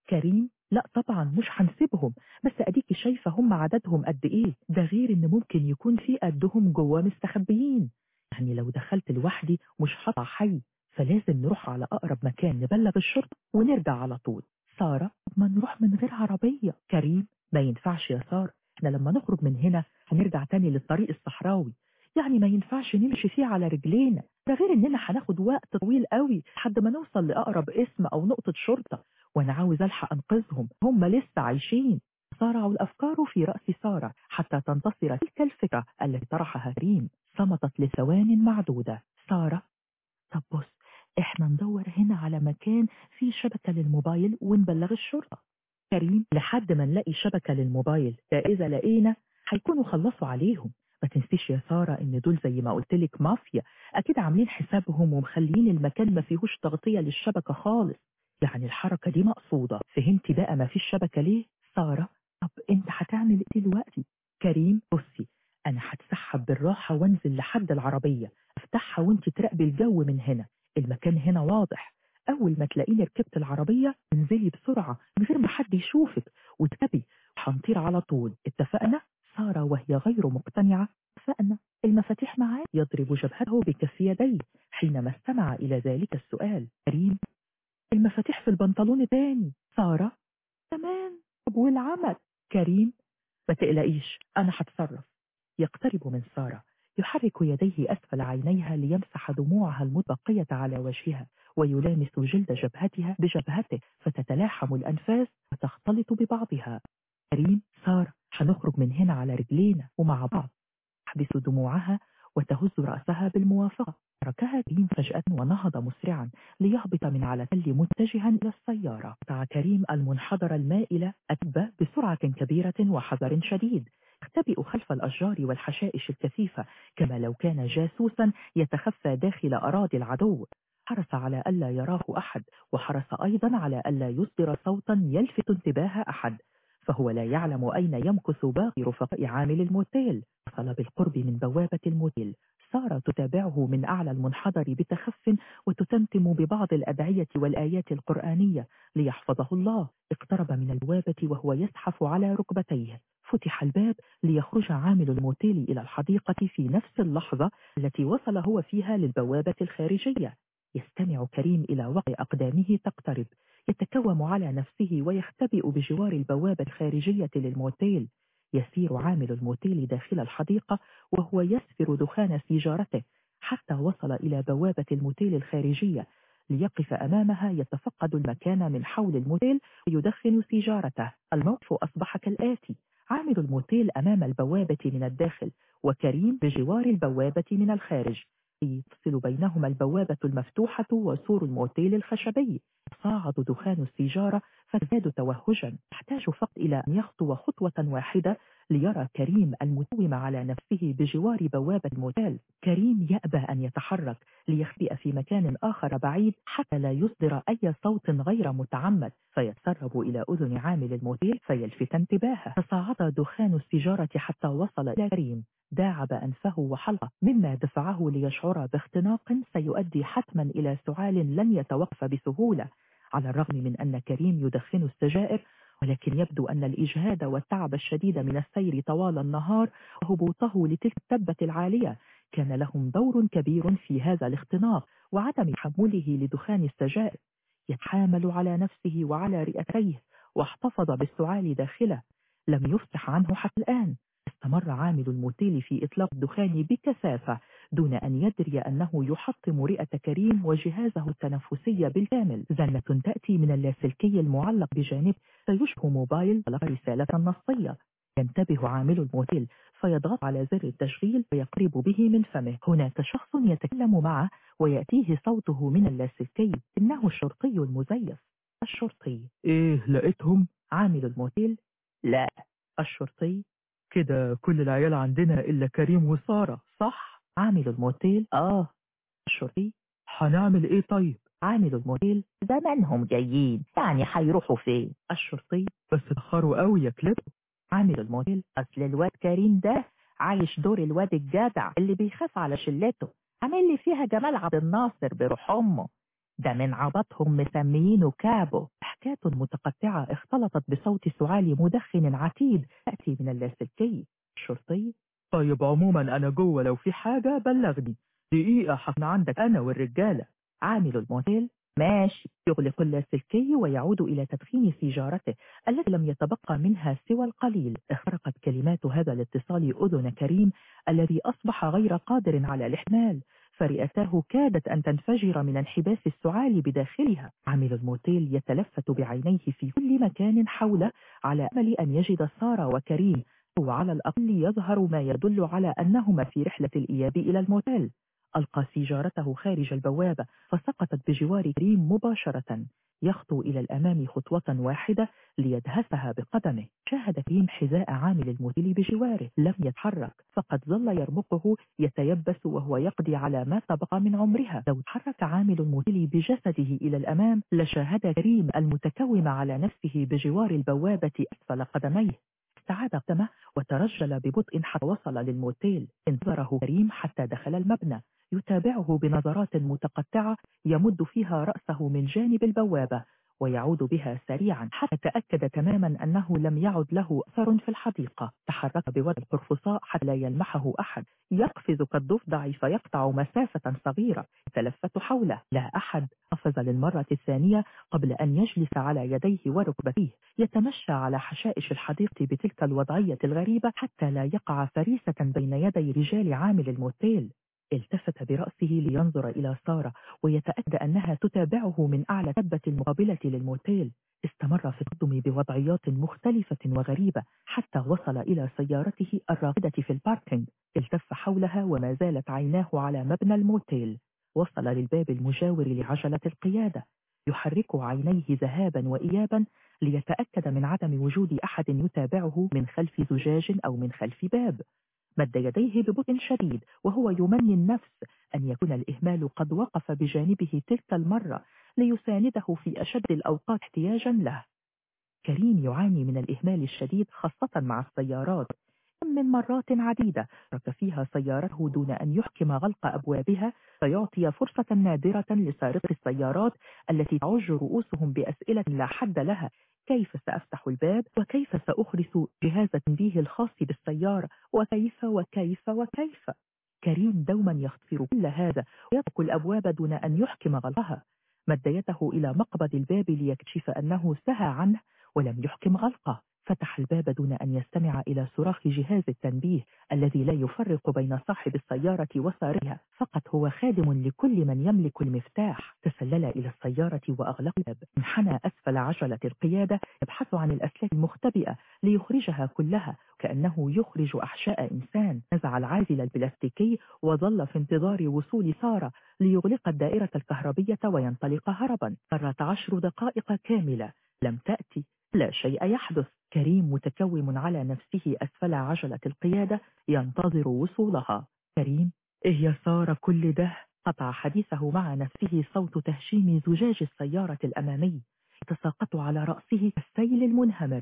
كريم لا طبعا مش هنسيبهم. بس اديكي شايفة هم عددهم قد إيه. ده غير إن ممكن يكون في قدهم جوه مستخبيين. يعني لو دخلت لوحدي مش هطلع حي. فلازم نروح على أقرب مكان نبلغ الشرطة ونرجع على طول. سارة ما نروح من غير عربية. كريم ما ينفعش يا سارة. إحنا لما نخرج من هنا هنرجع تاني للطريق الصحراوي. يعني ما ينفعش نمشي فيه على رجلينا. ده غير إننا هناخد وقت طويل قوي لحد ما نوصل لأقرب اسم أو نقطة شرطة وأنا عاوز ألحق أنقذهم. هم لسه عايشين. صارع الأفكار في رأس سارة حتى تنتصر تلك الفكرة التي طرحها كريم. صمتت لثوان معدودة. سارة طب بص إحنا ندور هنا على مكان فيه شبكة للموبايل ونبلغ الشرطة. كريم لحد ما نلاقي شبكة للموبايل ده إذا لقينا هيكونوا خلصوا عليهم. ما تنسيش يا سارة إن دول زي ما قلت لك مافيا أكيد عاملين حسابهم ومخلين المكان ما فيهوش تغطية للشبكة خالص. يعني الحركة دي مقصودة. فهمتي بقى ما فيش شبكة ليه؟ سارة طب أنت هتعمل إيه دلوقتي؟ كريم بصي أنا هتسحب بالراحة وأنزل لحد العربية. أفتحها وأنت تراقبي الجو من هنا. المكان هنا واضح. أول ما تلاقيني ركبت العربية انزلي بسرعة من غير ما حد يشوفك وتكبي هنطير على طول. اتفقنا؟ سارة وهي غير مقتنعة اتفقنا المفاتيح معاه يضرب جبهته بكف يديه حينما استمع إلى ذلك السؤال. كريم المفاتيح في البنطلون تاني. سارة تمام طب والعمل؟ كريم ما تقلقيش أنا هتصرف. يقترب من سارة يحرك يديه أسفل عينيها ليمسح دموعها المتبقية على وجهها ويلامس جلد جبهتها بجبهته فتتلاحم الأنفاس وتختلط ببعضها. كريم سارة هنخرج من هنا على رجلينا ومع بعض. تحبس دموعها وتهز رأسها بالموافقة. تركها كريم فجأة ونهض مسرعا ليهبط من على تل متجها إلى السيارة. قطع كريم المنحدر المائلة أتبع بسرعة كبيرة وحذر شديد. يختبئ خلف الأشجار والحشائش الكثيفة كما لو كان جاسوسا يتخفى داخل أراضي العدو. حرص على ألا يراه أحد وحرص أيضا على ألا يصدر صوتا يلفت انتباه أحد. فهو لا يعلم أين يمكث باقي رفقاء عامل الموتيل. وصل بالقرب من بوابة الموتيل. سارة تتابعه من أعلى المنحدر بتخف وتتمتم ببعض الأدعية والآيات القرآنية ليحفظه الله. اقترب من البوابة وهو يزحف على ركبتيه. فتح الباب ليخرج عامل الموتيل إلى الحديقة في نفس اللحظة التي وصل هو فيها للبوابة الخارجية. يستمع كريم إلى وقع أقدامه تقترب يتكوم على نفسه ويختبئ بجوار البوابة الخارجية للموتيل. يسير عامل الموتيل داخل الحديقة وهو يسفر دخان سيجارته حتى وصل إلى بوابة الموتيل الخارجية. ليقف أمامها يتفقد المكان من حول الموتيل ويدخن سيجارته. الموقف أصبح كالآتي. عامل الموتيل أمام البوابة من الداخل وكريم بجوار البوابة من الخارج. يفصل بينهما البوابة المفتوحة وسور الموتيل الخشبي. صاعد دخان السيجارة فازداد توهجا. يحتاج فقط إلى أن يخطو خطوة واحدة ليرى كريم المتوم على نفسه بجوار بوابة الموتيل. كريم يأبى أن يتحرك ليخبئ في مكان آخر بعيد حتى لا يصدر أي صوت غير متعمد. فيتسرب إلى أذن عامل الموتيل فيلفت انتباهه. تصاعد دخان السيجارة حتى وصل إلى كريم. داعب أنفه وحلقه مما دفعه ليشعر باختناق سيؤدي حتما إلى سعال لن يتوقف بسهولة. على الرغم من أن كريم يدخن السجائر ولكن يبدو أن الإجهاد والتعب الشديد من السير طوال النهار وهبوطه لتلك التبة العالية. كان لهم دور كبير في هذا الاختناق وعدم تحمله لدخان السجائر يتحامل على نفسه وعلى رئتيه واحتفظ بالسعال داخله. لم يفتح عنه حتى الآن. استمر عامل الموتيل في إطلاق الدخان بكثافة دون أن يدري أنه يحطم رئة كريم وجهازه التنفسي بالكامل. زنة تأتي من اللاسلكي المعلق بجانب سيشبه موبايل طلب رسالة نصية. ينتبه عامل الموتيل فيضغط على زر التشغيل ويقرب به من فمه. هناك شخص يتكلم معه ويأتيه صوته من اللاسلكي. إنه الشرطي المزيف. الشرطي. إيه لقيتهم. عامل الموتيل. لا. الشرطي. كده كل العيال عندنا إلا كريم وسارة صح؟ عامل الموتيل. آه. الشرطي. هنعمل إيه طيب؟ عامل الموتيل. زمانهم جايين يعني هيروحوا فين؟ الشرطي. بس اتأخروا قوي يا كليب. عامل الموتيل. أصل الواد كريم ده عايش دور الواد الجدع اللي بيخاف على شلته. عامل لي فيها جمال عبد الناصر بروح أمه. ده من عبطهم مسميينه كابو. حكاية متقطعة اختلطت بصوت سعال مدخن عتيد. تأتي من اللاسلكي. الشرطي. طيب عموما أنا جوه لو في حاجة بلغني. دقيقة حفنا عندك أنا والرجالة. عامل الموتيل ماشي. يغلق اللاسلكي ويعود إلى تدخين سيجارته التي لم يتبقى منها سوى القليل. اخترقت كلمات هذا الاتصال أذن كريم الذي أصبح غير قادر على الاحتمال فرئتاه كادت أن تنفجر من انحباس السعال بداخلها. عامل الموتيل يتلفت بعينيه في كل مكان حوله على أمل أن يجد سارة وكريم. أو على الأقل يظهر ما يدل على أنهما في رحلة الإياب إلى الموتيل. ألقى سيجارته خارج البوابة فسقطت بجوار كريم مباشرة. يخطو إلى الأمام خطوة واحدة ليدهسها بقدمه. شاهد كريم حذاء عامل الموتيل بجواره. لم يتحرك فقد ظل يرمقه يتيبس وهو يقضي على ما تبقى من عمرها. لو تحرك عامل الموتيل بجسده إلى الأمام لشاهد كريم المتكوم على نفسه بجوار البوابة أسفل قدميه. استعاد قدمه وترجل ببطء حتى وصل للموتيل. انتظره كريم حتى دخل المبنى. يتابعه بنظرات متقطعة يمد فيها رأسه من جانب البوابة. ويعود بها سريعا حتى تأكد تماما أنه لم يعد له أثر في الحديقة. تحرك بوجه القرفصاء حتى لا يلمحه أحد. يقفز كالضفدع فيقطع مسافة صغيرة. تلفت حوله. لا أحد قفز للمرة الثانية قبل أن يجلس على يديه وركبتيه. يتمشى على حشائش الحديقة بتلك الوضعية الغريبة حتى لا يقع فريسة بين يدي رجال عامل الموتيل. التفت برأسه لينظر إلى سارة ويتأكد أنها تتابعه من أعلى تبة المقابلة للموتيل. استمر في التقدم بوضعيات مختلفة وغريبة حتى وصل إلى سيارته الراقدة في الباركينج. التف حولها وما زالت عيناه على مبنى الموتيل. وصل للباب المجاور لعجلة القيادة. يحرك عينيه ذهابا وإيابا ليتأكد من عدم وجود أحد يتابعه من خلف زجاج أو من خلف باب. مد يديه ببطء شديد وهو يمني النفس أن يكون الإهمال قد وقف بجانبه تلك المرة ليسانده في أشد الأوقات احتياجا له. كريم يعاني من الإهمال الشديد خاصة مع السيارات. من مرات عديدة ترك فيها سيارته دون أن يحكم غلق أبوابها فيعطي فرصة نادرة لسارق السيارات التي تعج رؤوسهم بأسئلة لا حد لها كيف سأفتح الباب وكيف سأخرس جهاز التنبيه الخاص بالسيارة وكيف وكيف وكيف؟ كريم دوما يخطر كل هذا ويطرق الأبواب دون أن يحكم غلقها مد يده إلى مقبض الباب ليكشف أنه سهى عنه ولم يحكم غلقه فتح الباب دون أن يستمع إلى صراخ جهاز التنبيه الذي لا يفرق بين صاحب السيارة وسارها فقط هو خادم لكل من يملك المفتاح. تسلل إلى السيارة وأغلق الباب. انحنى أسفل عجلة القيادة يبحث عن الأسلاك المختبئة ليخرجها كلها كأنه يخرج أحشاء إنسان. نزع العازل البلاستيكي وظل في انتظار وصول سارة ليغلق الدائرة الكهربية وينطلق هربا. مرت عشر دقائق كاملة. لم تأتي. لا شيء يحدث. كريم متكوم على نفسه أسفل عجلة القيادة ينتظر وصولها. كريم إيه يا سارة كل ده؟ قطع حديثه مع نفسه صوت تهشيم زجاج السيارة الأمامي. يتساقط على رأسه كالسيل المنهمر.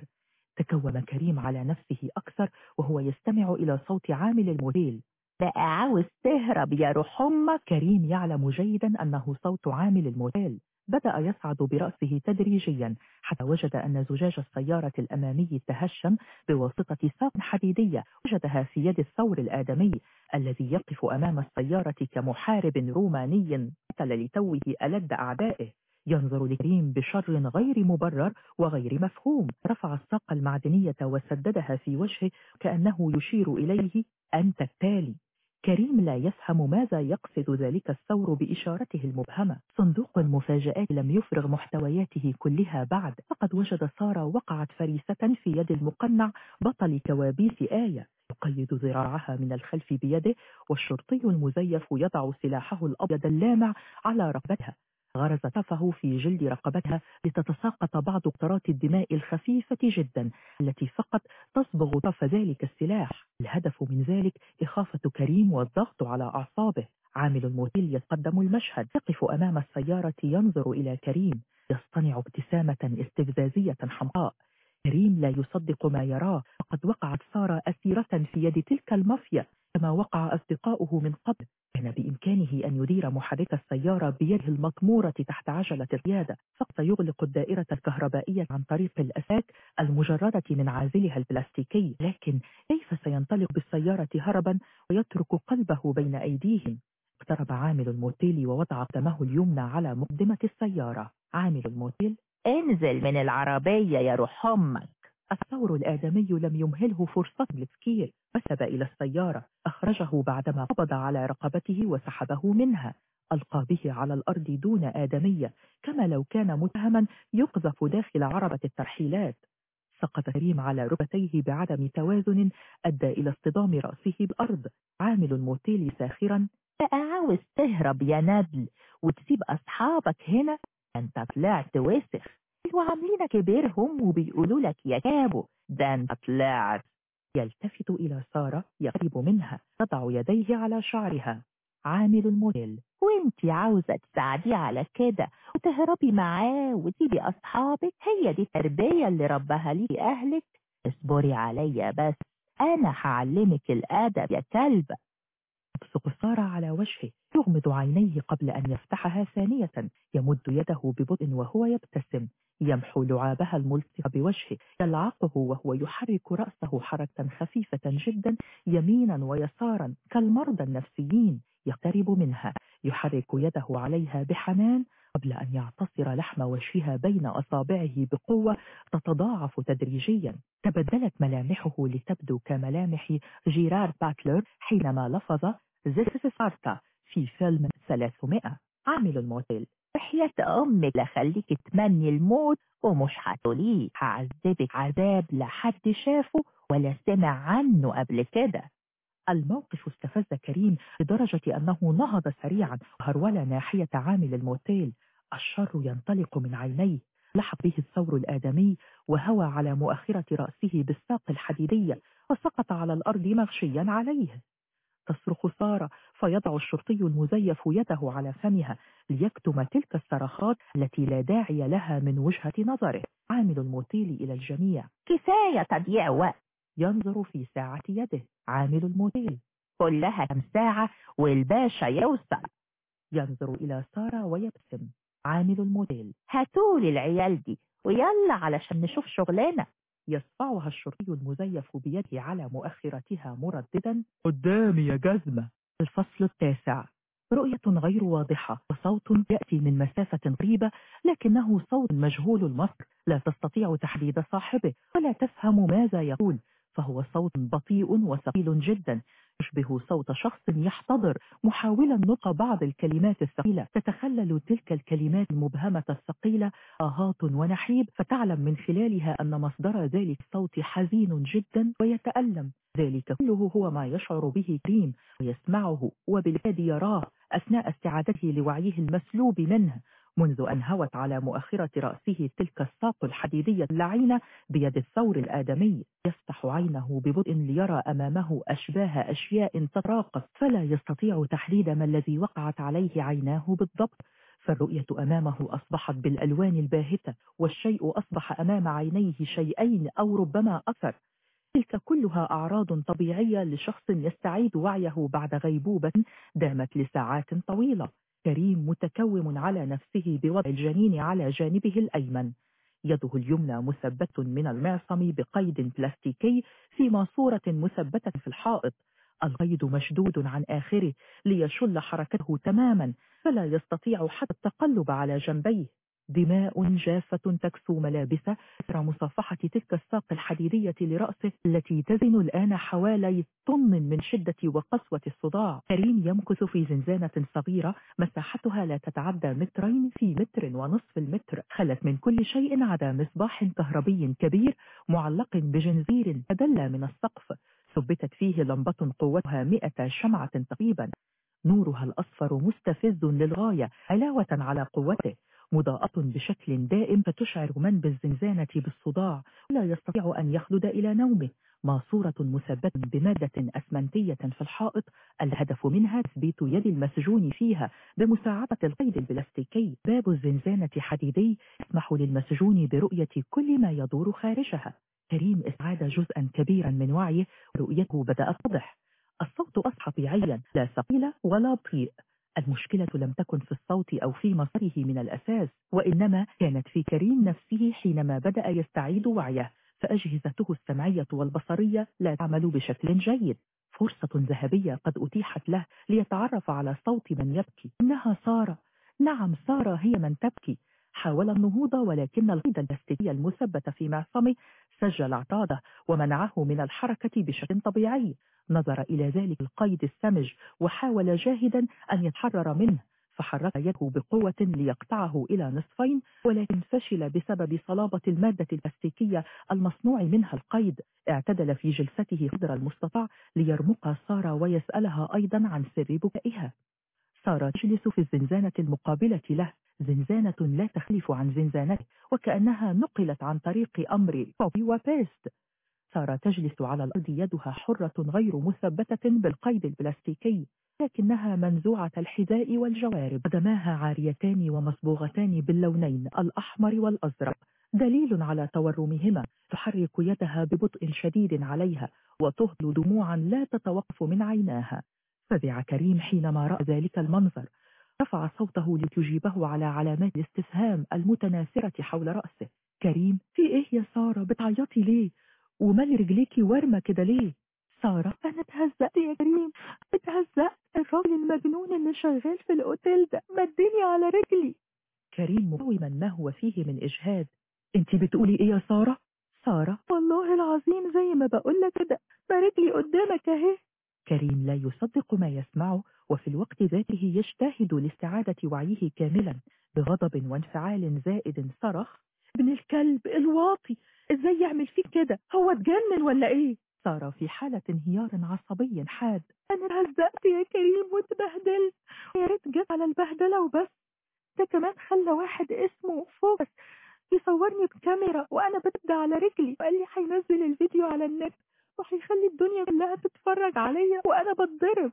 تكوم كريم على نفسه أكثر وهو يستمع إلى صوت عامل الموديل بقى عاوز تهرب يا روح أمك. كريم يعلم جيدا أنه صوت عامل الموديل بدأ يصعد برأسه تدريجيا حتى وجد أن زجاج السيارة الأمامي تهشم بواسطة ساق حديدية وجدها في يد الثور الآدمي الذي يقف أمام السيارة كمحارب روماني قتل لتوه ألد أعدائه. ينظر لكريم بشر غير مبرر وغير مفهوم. رفع الساق المعدنية وسددها في وجهه كأنه يشير إليه. أنت التالي. كريم لا يفهم ماذا يقصد ذلك الثور بإشارته المبهمة. صندوق المفاجآت لم يفرغ محتوياته كلها بعد. فقد وجد سارة وقعت فريسة في يد المقنع بطل كوابيس آية يقيد ذراعها من الخلف بيده والشرطي المزيف يضع سلاحه الأبيض اللامع على رقبتها. غرز طفه في جلد رقبتها لتتساقط بعض قطرات الدماء الخفيفة جدا التي فقط تصبغ طرف ذلك السلاح. الهدف من ذلك إخافة كريم والضغط على أعصابه. عامل الموتيل يتقدم المشهد. يقف أمام السيارة ينظر إلى كريم يصطنع ابتسامة استفزازية حمقاء كريم لا يصدق ما يراه فقد وقعت سارة أسيرة في يد تلك المافيا كما وقع أصدقاؤه من قبل. كان بإمكانه أن يدير محرك السيارة بيده المطمورة تحت عجلة القيادة فقط يغلق الدائرة الكهربائية عن طريق الأساك المجردة من عازلها البلاستيكي. لكن كيف سينطلق بالسيارة هربا ويترك قلبه بين أيديهم؟ اقترب عامل الموتيل ووضع قدمه اليمنى على مقدمة السيارة. عامل الموتيل انزل من العربية يا روح أمك الثور الآدمي لم يمهله فرصة للتفكير وثب إلى السيارة أخرجه بعدما قبض على رقبته وسحبه منها. ألقى به على الأرض دون آدمية كما لو كان متهما يقذف داخل عربة الترحيلات. سقط كريم على ركبتيه بعدم توازن أدى إلى اصطدام رأسه بالأرض. عامل الموتيل ساخرا. عاوز تهرب يا ندل وتسيب أصحابك هنا؟ أنت طلعت وسخ وعاملين كبيرهم وبيقولوا لك يا كابو ده أنت طلعت. يلتفت إلى سارة يقرب منها تضع يديه على شعرها. عامل الموديل وانتي عاوزة تساعديه على كده وتهربي معاه وتسيبي أصحابك؟ هي دي التربية اللي ربها ليكي أهلك؟ اصبري عليا بس أنا هعلمك الأدب يا كلبة تبصق سارة على وجهه يغمض عينيه قبل أن يفتحها ثانية يمد يده ببطء وهو يبتسم يمحو لعابها الملصق بوجهه يلعقه وهو يحرك رأسه حركة خفيفة جدا يمينا ويسارا كالمرضى النفسيين يقترب منها يحرك يده عليها بحنان قبل أن يعتصر لحم وجهها بين أصابعه بقوة تتضاعف تدريجيا. تبدلت ملامحه لتبدو كملامح جيرار باتلر حينما لفظ زيس سارتا في فيلم 300 عامل الموتيل وحياة أمك لخليك تمني الموت ومش هتقوليه هعذبك عذاب لا حد شافه ولا سمع عنه قبل كده. الموقف استفز كريم لدرجة أنه نهض سريعا وهرول ناحية عامل الموتيل الشر ينطلق من عينيه. لحق به الثور الآدمي وهوى على مؤخرة رأسه بالساق الحديدية وسقط على الأرض مغشيا عليه. تصرخ سارة فيضع الشرطي المزيف يده على فمها ليكتم تلك الصرخات التي لا داعي لها من وجهة نظره. عامل الموتيل إلى الجميع. كفاية تضييع وقت. ينظر في ساعة يده. عامل الموتيل كلها كم ساعة والباشا يوصل. ينظر إلى سارة ويبسم عامل الموتيل هاتولي العيال دي. ويلا علشان نشوف شغلنا يصفعها الشرطي المزيف بيده على مؤخرتها مرددا. قدامي يا جزمة. الفصل التاسع. رؤية غير واضحة وصوت يأتي من مسافة قريبة لكنه صوت مجهول المصر لا تستطيع تحديد صاحبه ولا تفهم ماذا يقول. فهو صوت بطيء وثقيل جدا يشبه صوت شخص يحتضر. محاولا نطق بعض الكلمات الثقيلة. تتخلل تلك الكلمات المبهمة الثقيلة آهات ونحيب. فتعلم من خلالها أن مصدر ذلك الصوت حزين جدا ويتألم. ذلك كله هو ما يشعر به كريم ويسمعه وبالكاد يراه أثناء استعادته لوعيه المسلوب منه. منذ أن هوت على مؤخرة رأسه تلك الساق الحديدية اللعينة بيد الثور الآدمي يفتح عينه ببطء ليرى أمامه أشباه أشياء تتراقص. فلا يستطيع تحديد ما الذي وقعت عليه عيناه بالضبط فالرؤية أمامه أصبحت بالألوان الباهتة والشيء أصبح أمام عينيه شيئين أو ربما أكثر. تلك كلها أعراض طبيعية لشخص يستعيد وعيه بعد غيبوبة دامت لساعات طويلة. كريم متكوم على نفسه بوضع الجنين على جانبه الأيمن. يده اليمنى مثبتة من المعصم بقيد بلاستيكي في ماسورة مثبتة في الحائط. القيد مشدود عن آخره ليشل حركته تماما فلا يستطيع حتى التقلب على جنبيه. دماء جافة تكسو ملابسه إثر مصافحة تلك الساق الحديدية لرأسه التي تزن الآن حوالي طن من شدة وقسوة الصداع. كريم يمكث في زنزانة صغيرة مساحتها لا تتعدى مترين في متر ونصف المتر. خلت من كل شيء عدا مصباح كهربي كبير معلق بجنزير تدلى من السقف. ثبتت فيه لمبة قوتها مئة شمعة تقريبا. نورها الأصفر مستفز للغاية علاوة على قوته. مضاءة بشكل دائم فتشعر من بالزنزانة بالصداع ولا يستطيع أن يخلد إلى نومه. ماسورة مثبتة بمادة أسمنتية في الحائط الهدف منها تثبيت يد المسجون فيها بمساعدة القيد البلاستيكي. باب الزنزانة حديدي يسمح للمسجون برؤية كل ما يدور خارجها. كريم استعاد جزءا كبيرا من وعيه ورؤيته بدأت تضح. الصوت أصبح طبيعيا لا ثقيل ولا بطيء المشكلة لم تكن في الصوت أو في مصره من الأساس وإنما كانت في كريم نفسه حينما بدأ يستعيد وعيه فأجهزته السمعية والبصرية لا تعمل بشكل جيد. فرصة ذهبية قد أتيحت له ليتعرف على صوت من يبكي. إنها سارة. نعم سارة هي من تبكي. حاول النهوض ولكن القيد البلاستيكي المثبت في معصمه سجل اعتاده ومنعه من الحركة بشكل طبيعي. نظر إلى ذلك القيد السمج وحاول جاهدا أن يتحرر منه فحرك يده بقوة ليقطعه إلى نصفين ولكن فشل بسبب صلابة المادة البلاستيكية المصنوع منها القيد. اعتدل في جلسته قدر المستطاع ليرمق سارة ويسألها أيضا عن سر بكائها. سارة تجلس في الزنزانة المقابلة له. زنزانة لا تختلف عن زنزانته وكأنها نقلت عن طريق أمر copy و paste. سارة تجلس على الأرض يدها حرة غير مثبتة بالقيد البلاستيكي لكنها منزوعة الحذاء والجوارب. قدماها عاريتان ومصبوغتان باللونين الأحمر والأزرق. دليل على تورمهما تحرك يدها ببطء شديد عليها وتهطل دموعا لا تتوقف من عيناها. فزع كريم حينما رأى ذلك المنظر. رفع صوته لتجيبه على علامات الاستفهام المتناثرة حول رأسه. كريم في إيه يا سارة؟ بتعيطي ليه؟ ومال رجليكي ورمة كده ليه؟ سارة أنا اتهزقت يا كريم. اتهزقت. الراجل المجنون اللي شغال في الأوتيل ده مدني على رجلي. كريم مقوما ما هو فيه من إجهاد. أنت بتقولي إيه يا سارة؟ سارة والله العظيم زي ما بقول لك كده ما رجلي قدامك أهي. كريم لا يصدق ما يسمعه وفي الوقت ذاته يجتهد لاستعادة وعيه كاملا بغضب وانفعال زائد صرخ ابن الكلب الواطي إزاي يعمل فيك كده؟ هو اتجنن ولا إيه؟ سارة في حالة انهيار عصبي حاد. أنا اتهزقت يا كريم واتبهدلت يا ريت جت على البهدلة وبس. ده كمان خلى واحد اسمه فوكس يصورني بكاميرا وأنا بتمد على رجلي. وقال لي هينزل الفيديو على النت وهيخلي الدنيا كلها تتفرج عليا وأنا بتضرب.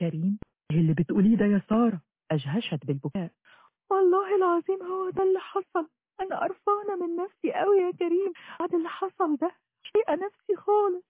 كريم اللي بتقوليه ده يا سارة؟ أجهشت بالبكاء. والله العظيم هو ده اللي حصل. أنا قرفانة من نفسي قوي يا كريم. بعد اللي حصل ده شيئة نفسي خالص.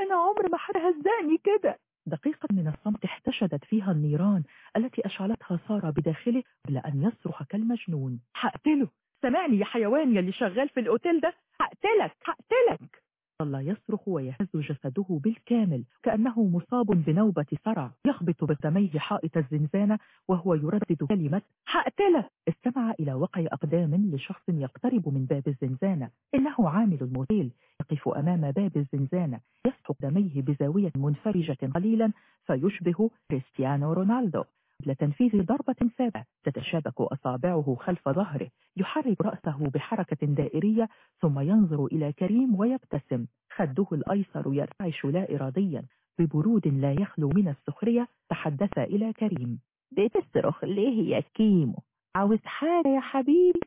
أنا عمر ما حد هزقني كده. دقيقة من الصمت احتشدت فيها النيران التي أشعلتها سارة بداخله قبل أن يصرخ كالمجنون. هقتله سمعني يا حيوان يلي شغال في الأوتيل ده. هقتلك هقتلك ظل يصرخ ويهز جسده بالكامل كأنه مصاب بنوبة صرع يخبط بقدميه حائط الزنزانة وهو يردد كلمة هقتلك استمع إلى وقع أقدام لشخص يقترب من باب الزنزانة. إنه عامل الموتيل يقف أمام باب الزنزانة. يسحق قدميه بزاوية منفرجة قليلا فيشبه كريستيانو رونالدو. قبل تنفيذ ضربة ثابتة تتشابك أصابعه خلف ظهره يحرك رأسه بحركة دائرية ثم ينظر إلى كريم ويبتسم. خده الأيسر يرتعش لا إراديا ببرود لا يخلو من السخرية تحدث إلى كريم. بتصرخ ليه يا كيمو؟ عاوز حاجة يا حبيبي؟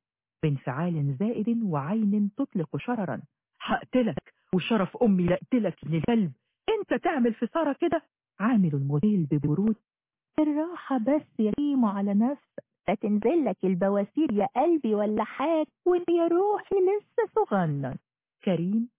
بانفعال زائد وعين تطلق شررا. هقتلك وشرف أمي لأقتلك ابن الكلب أنت تعمل في سارة كده؟ عامل الموديل ببرود. بالراحة بس يا كيمو على نفسك تنزل لك البواسير يا قلبي ولا حاجة وانت يا روحي لسه صغنن. كريم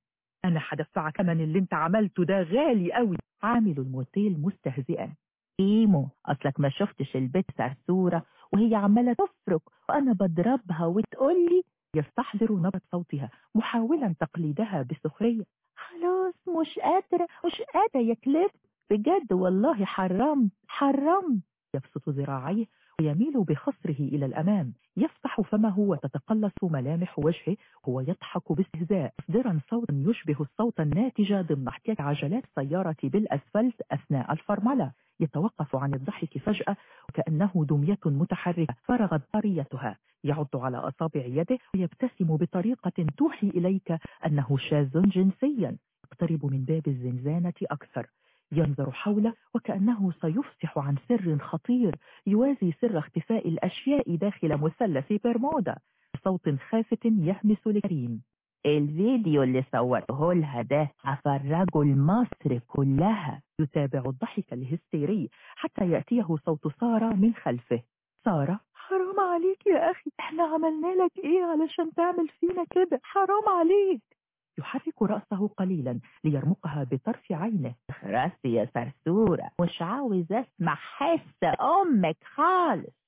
أنا هدفعك كمان اللي انت عملته ده غالي قوي عامل الموتيل مستهزئا. كيمو أصلك ما شفتش البت سرسورة وهي عمالة تفرك. وأنا بضربها وتقولي يستحضر نبرة صوتها محاولا تقليدها بسخرية. خلاص مش قادرة مش قادرة يا كليب. بجد والله حرمت حرمت يبسط ذراعيه ويميل بخصره إلى الأمام يفتح فمه وتتقلص ملامح وجهه هو يضحك باستهزاء مصدرا صوتا يشبه الصوت الناتج ضمن احتياج عجلات سيارة بالأسفلت أثناء الفرملة يتوقف عن الضحك فجأة وكأنه دمية متحركة فرغت طريتها يعض على أصابع يده ويبتسم بطريقة توحي إليك أنه شاذ جنسيا يقترب من باب الزنزانة أكثر. ينظر حوله وكأنه سيفصح عن سر خطير يوازي سر اختفاء الأشياء داخل مثلث برمودا. صوت خافت يهمس لكريم. الفيديو اللي صورته لها ده هفرجه لمصر كلها. يتابع الضحك الهستيري حتى يأتيه صوت سارة من خلفه. سارة حرام عليك يا أخي. إحنا عملنا لك إيه علشان تعمل فينا كده؟ حرام عليك. يحرك رأسه قليلا ليرمقها بطرف عينه. رأسي يا سرسورة. مش عاوز أسمع حس أمك خالص.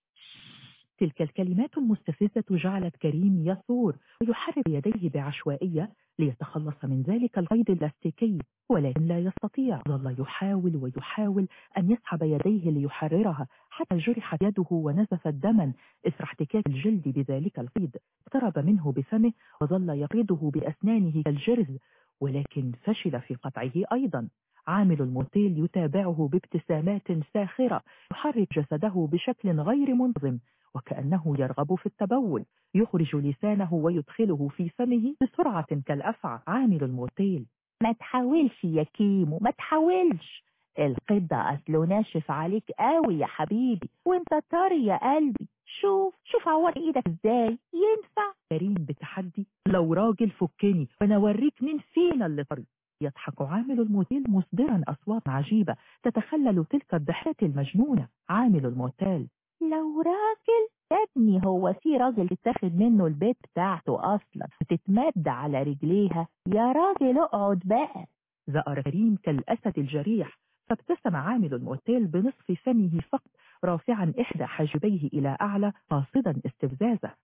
تلك الكلمات المستفزة جعلت كريم يثور ويحرك يديه بعشوائية ليتخلص من ذلك القيد اللاستيكي ولكن لا يستطيع. ظل يحاول ويحاول أن يسحب يديه ليحررها حتى جرحت يده ونزفت دما. إثر احتكاك الجلد بذلك القيد اقترب منه بفمه وظل يقيده بأسنانه كالجرز ولكن فشل في قطعه أيضا. عامل الموتيل يتابعه بابتسامات ساخرة يحرك جسده بشكل غير منظم وكأنه يرغب في التبول يخرج لسانه ويدخله في فمه بسرعة كالأفعى. عامل الموتيل ما تحاولش يا كيمو ما تحاولش. القيد ده أصله ناشف عليك قوي يا حبيبي. وأنت طري يا قلبي. شوف شوف عور إيدك إزاي. ينفع؟ كريم بتحدي. لو راجل فكني وأنا أوريك مين فينا اللي طري يضحك عامل الموتيل مصدرا أصوات عجيبة تتخلل تلك الضحكة المجنونة. عامل الموتيل لو راجل يا ابني هو في راجل تتاخد منه البيت بتاعته أصلا وتتمد على رجليها. يا راجل اقعد بقى. زأر كريم كالأسد الجريح فابتسم عامل الموتيل بنصف فمه فقط رافعا إحدى حاجبيه إلى أعلى قاصدا استفزازه.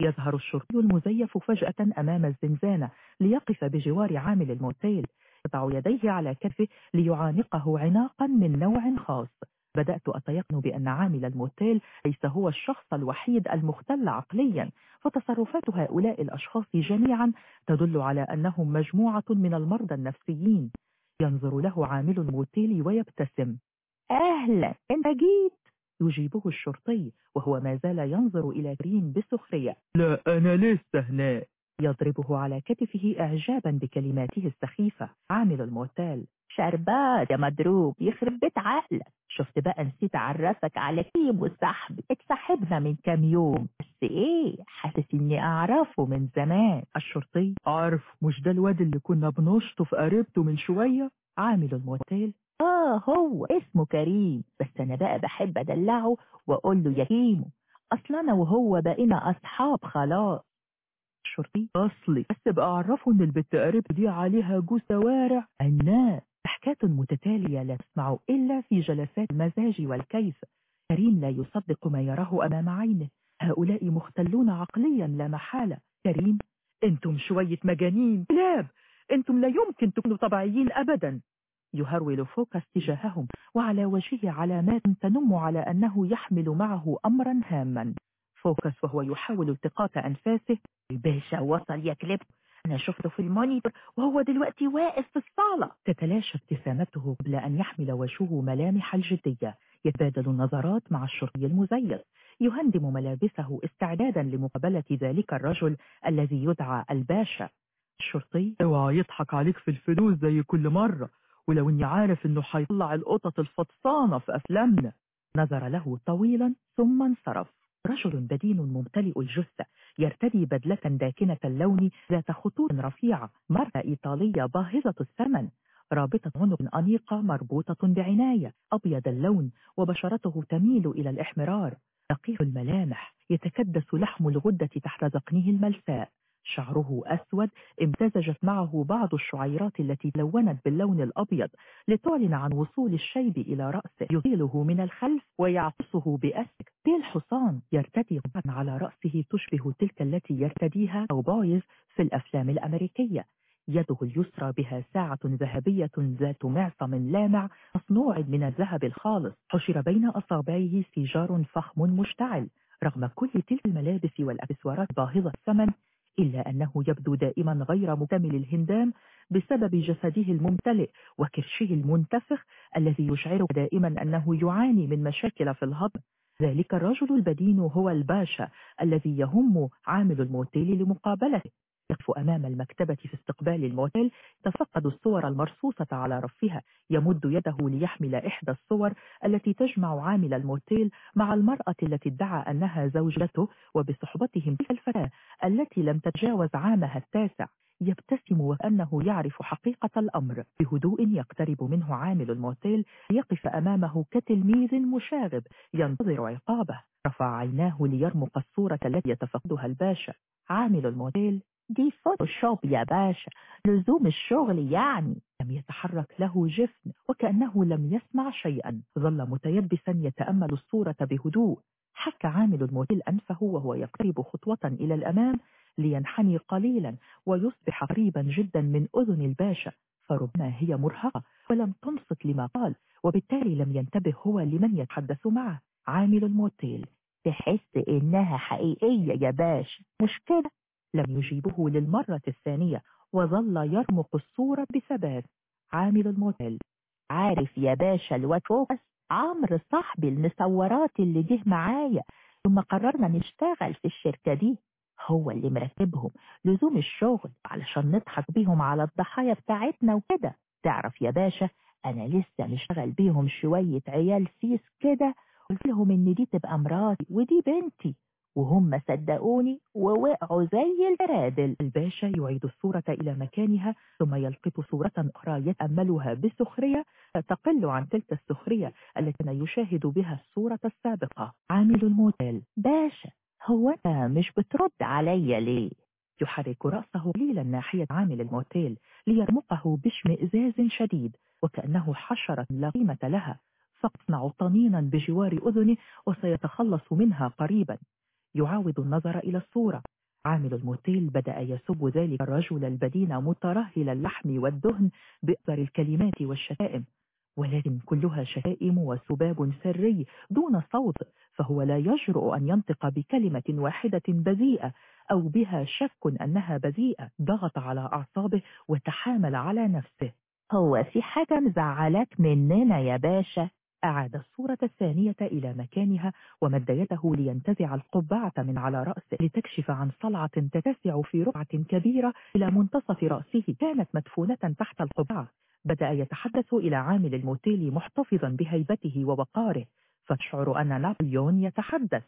يظهر الشرطي المزيف فجأة أمام الزنزانة ليقف بجوار عامل الموتيل يضع يديه على كتفه ليعانقه عناقا من نوع خاص. بدأت أتيقن بأن عامل الموتيل ليس هو الشخص الوحيد المختل عقليا فتصرفات هؤلاء الأشخاص جميعا تدل على أنهم مجموعة من المرضى النفسيين. ينظر له عامل الموتيل ويبتسم. أهلا أنت جيت! يجيبه الشرطي وهو ما زال ينظر إلى كريم بسخرية لا أنا لسه هنا يضربه على كتفه إعجابا بكلماته السخيفة. عامل الموتال شربات يا مضروب يخرب بيت عقلك. شفت بقى نسيت أعرفك على كيم وصاحبي اتصاحبنا من كام يوم بس إيه حاسس إني أعرفه من زمان. الشرطي عارف مش ده الواد اللي كنا بنشطف قريبته من شوية؟ عامل الموتيل؟ آه هو اسمه كريم. بس أنا بقى بحب أدلعه وأقول له يا كيمو أصل أنا وهو بقينا أصحاب خلاص. الشرطي أصلي بس بقى أعرفه إن البت قريبته دي عليها جو سوارع الناس ضحكات متتالية لا تسمع إلا في جلسات المزاج والكيف. كريم لا يصدق ما يراه أمام عينه. هؤلاء مختلون عقليا لا محالة. كريم أنتم شوية مجانين. كلاب أنتم لا يمكن تكونوا طبيعيين أبدا. يهرول فوكس تجاههم وعلى وجهه علامات تنم على أنه يحمل معه أمرا هاما. فوكس وهو يحاول التقاط أنفاسه. الباشا وصل يا كليبتو أنا شفته في ال monitor وهو دلوقتي واقف في الصالة. تتلاشى ابتسامته قبل أن يحمل وجهه ملامح الجدية. يتبادل النظرات مع الشرطي المزيف يهندم ملابسه استعدادا لمقابلة ذلك الرجل الذي يدعى الباشا. الشرطي اوعى يضحك عليك في الفلوس زي كل مرة. ولو إني عارف إنه حيطلع القطط الفطسانة في أفلامنا. نظر له طويلا ثم انصرف. رجل بدين ممتلئ الجثة يرتدي بدلة داكنة اللون ذات خطوط رفيعة ماركة إيطالية باهظة الثمن. رابطة عنق أنيقة مربوطة بعناية أبيض اللون وبشرته تميل إلى الإحمرار. دقيق الملامح يتكدس لحم الغدة تحت ذقنه الملساء شعره أسود امتزجت معه بعض الشعيرات التي لونت باللون الأبيض لتعلن عن وصول الشيب إلى رأسه. يطيله من الخلف ويعقصه بأستك. بالحصان يرتدي قبعة على رأسه تشبه تلك التي يرتديها cowboys في الأفلام الأمريكية. يده اليسرى بها ساعة ذهبية ذات معصم لامع مصنوع من الذهب الخالص. حشر بين أصابعه سيجار فخم مشتعل. رغم كل تلك الملابس والأكسسوارات باهظة الثمن إلا أنه يبدو دائما غير مكتمل الهندام بسبب جسده الممتلئ وكرشه المنتفخ الذي يشعرك دائما أنه يعاني من مشاكل في الهضم. ذلك الرجل البدين هو الباشا الذي يهم عامل الموتيل لمقابلته. يقف أمام المكتبة في استقبال الموتيل تفقد الصور المرصوصة على رفها يمد يده ليحمل إحدى الصور التي تجمع عامل الموتيل مع المرأة التي ادعى أنها زوجته وبصحبتهم تلك الفتاة التي لم تتجاوز عامها التاسع. يبتسم وأنه يعرف حقيقة الأمر. بهدوء يقترب منه عامل الموتيل يقف أمامه كتلميذ مشاغب ينتظر عقابه. رفع عيناه ليرمق الصورة التي يتفقدها الباشا. عامل الموتيل دي فوتوشوب يا باشا. لزوم الشغل يعني. لم يتحرك له جفن وكأنه لم يسمع شيئا. ظل متيبسا يتأمل الصورة بهدوء. حك عامل الموتيل أنفه وهو يقترب خطوة إلى الأمام لينحني قليلا ويصبح قريبا جدا من أذن الباشا. فربما هي مرهقة ولم تنصت لما قال وبالتالي لم ينتبه هو لمن يتحدث معه. عامل الموتيل. تحس إنها حقيقية يا باشا. مش كده لم يجيبه للمرة الثانية وظل يرمق الصورة بثبات. عامل الموتيل. عارف يا باشا الواد فوكس عمرو صاحبي المصورات اللي جه معايا. ثم قررنا نشتغل في الشركة دي. هو اللي مرتبهم لزوم الشغل. علشان نضحك بيهم على الضحايا بتاعتنا وكده. تعرف يا باشا أنا لسه مشتغل بيهم شوية عيال سيس كده. قلت لهم إن دي تبقى مراتي ودي بنتي. وهم صدقوني ووقعوا زي الجرادل الباشا يعيد الصورة إلى مكانها ثم يلقط صورة أخرى يتأملها بسخرية فتقل عن تلك السخرية التي كان يشاهد بها الصورة السابقة. عامل الموتيل. باشا هو أنا مش بترد عليا ليه؟ يحرك رأسه قليلا ناحية عامل الموتيل ليرمقه باشمئزاز شديد وكأنه حشرة لا قيمة لها. فاقصنع طنينا بجوار أذنه وسيتخلص منها قريبا. يعاود النظر إلى الصورة. عامل الموتيل بدأ يسب ذلك الرجل البدين مترهل اللحم والدهن بأثر الكلمات والشتائم. ولكن كلها شتائم وسباب سري دون صوت فهو لا يجرؤ أن ينطق بكلمة واحدة بذيئة أو بها شك أنها بذيئة. ضغط على أعصابه وتحامل على نفسه. هو في حاجة مزعلك مننا يا باشا. أعاد الصورة الثانية إلى مكانها ومد يده لينتزع القبعة من على رأسه لتكشف عن صلعة تتسع في رقعة كبيرة إلى منتصف رأسه كانت مدفونة تحت القبعة. بدأ يتحدث إلى عامل الموتيل محتفظا بهيبته ووقاره فتشعر أن نابليون يتحدث.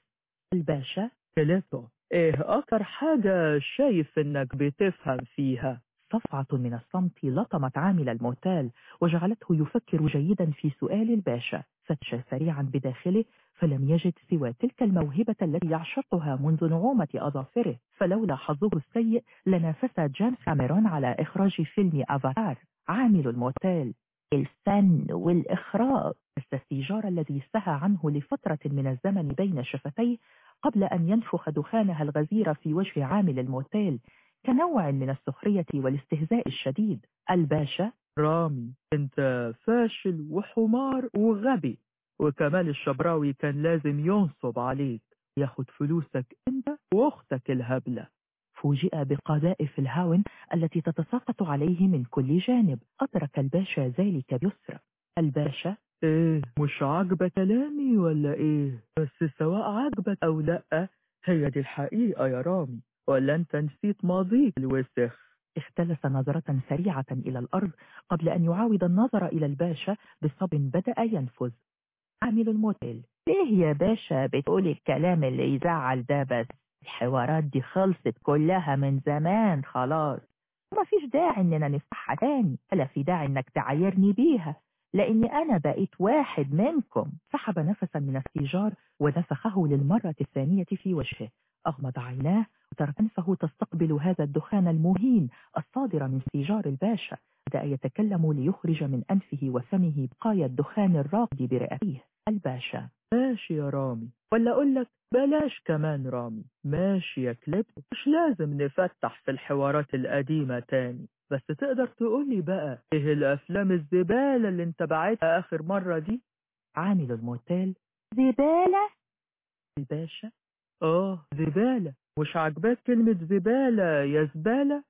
الباشا. كليتو إيه أكتر حاجة شايف إنك بتفهم فيها؟ صفعة من الصمت لطمت عامل الموتال وجعلته يفكر جيدا في سؤال الباشا. فتش سريعا بداخله فلم يجد سوى تلك الموهبة التي يعشقها منذ نعومة أظافره. فلولا حظه السيء لنافس جان كاميرون على إخراج فيلم أفاتار عامل الموتال. الفن والإخراج. السيجار الذي سهى عنه لفترة من الزمن بين شفتيه قبل أن ينفخ دخانها الغزير في وجه عامل الموتيل كنوع من السخرية والاستهزاء الشديد الباشا رامي. أنت فاشل وحمار وغبي وكمال الشبراوي كان لازم ينصب عليك. ياخد فلوسك أنت وأختك الهبلة. فوجئ بقذائف الهاون التي تتساقط عليه من كل جانب. أدرك الباشا ذلك بيسر الباشا إيه مش عاجبك كلامي ولا إيه؟ بس سواء عاجبك أو لأ هي دي الحقيقة يا رامي. ولا انت نسيت ماضيك. الوسخ. اختلس نظرة سريعة إلى الأرض قبل أن يعاود النظر إلى الباشا بصب بدأ ينفذ. عامل الموتيل ليه يا باشا بتقول الكلام اللي يزعل ده بس؟ الحوارات دي خلصت كلها من زمان خلاص. وما فيش داعي إننا نفتحها تاني ولا في داعي إنك تعايرني بيها. لأني أنا بقيت واحد منكم. سحب نفسا من السيجار ونفخه للمرة الثانية في وجهه. أغمض عيناه وترك أنفه تستقبل هذا الدخان المهين الصادر من سيجار الباشا. بدأ يتكلم ليخرج من أنفه وفمه بقايا الدخان الراقد برئتيه الباشا. ماشي يا رامي. ولا أقول لك بلاش كمان رامي. ماشي يا كليب. مش لازم نفتح في الحوارات القديمة تاني. بس تقدر تقولي بقى إيه الأفلام الزبالة اللي انت بعتها آخر مرة دي؟ عامل الموتيل. زبالة؟ الباشا. آه زبالة. مش عاجباك كلمة زبالة يا زبالة؟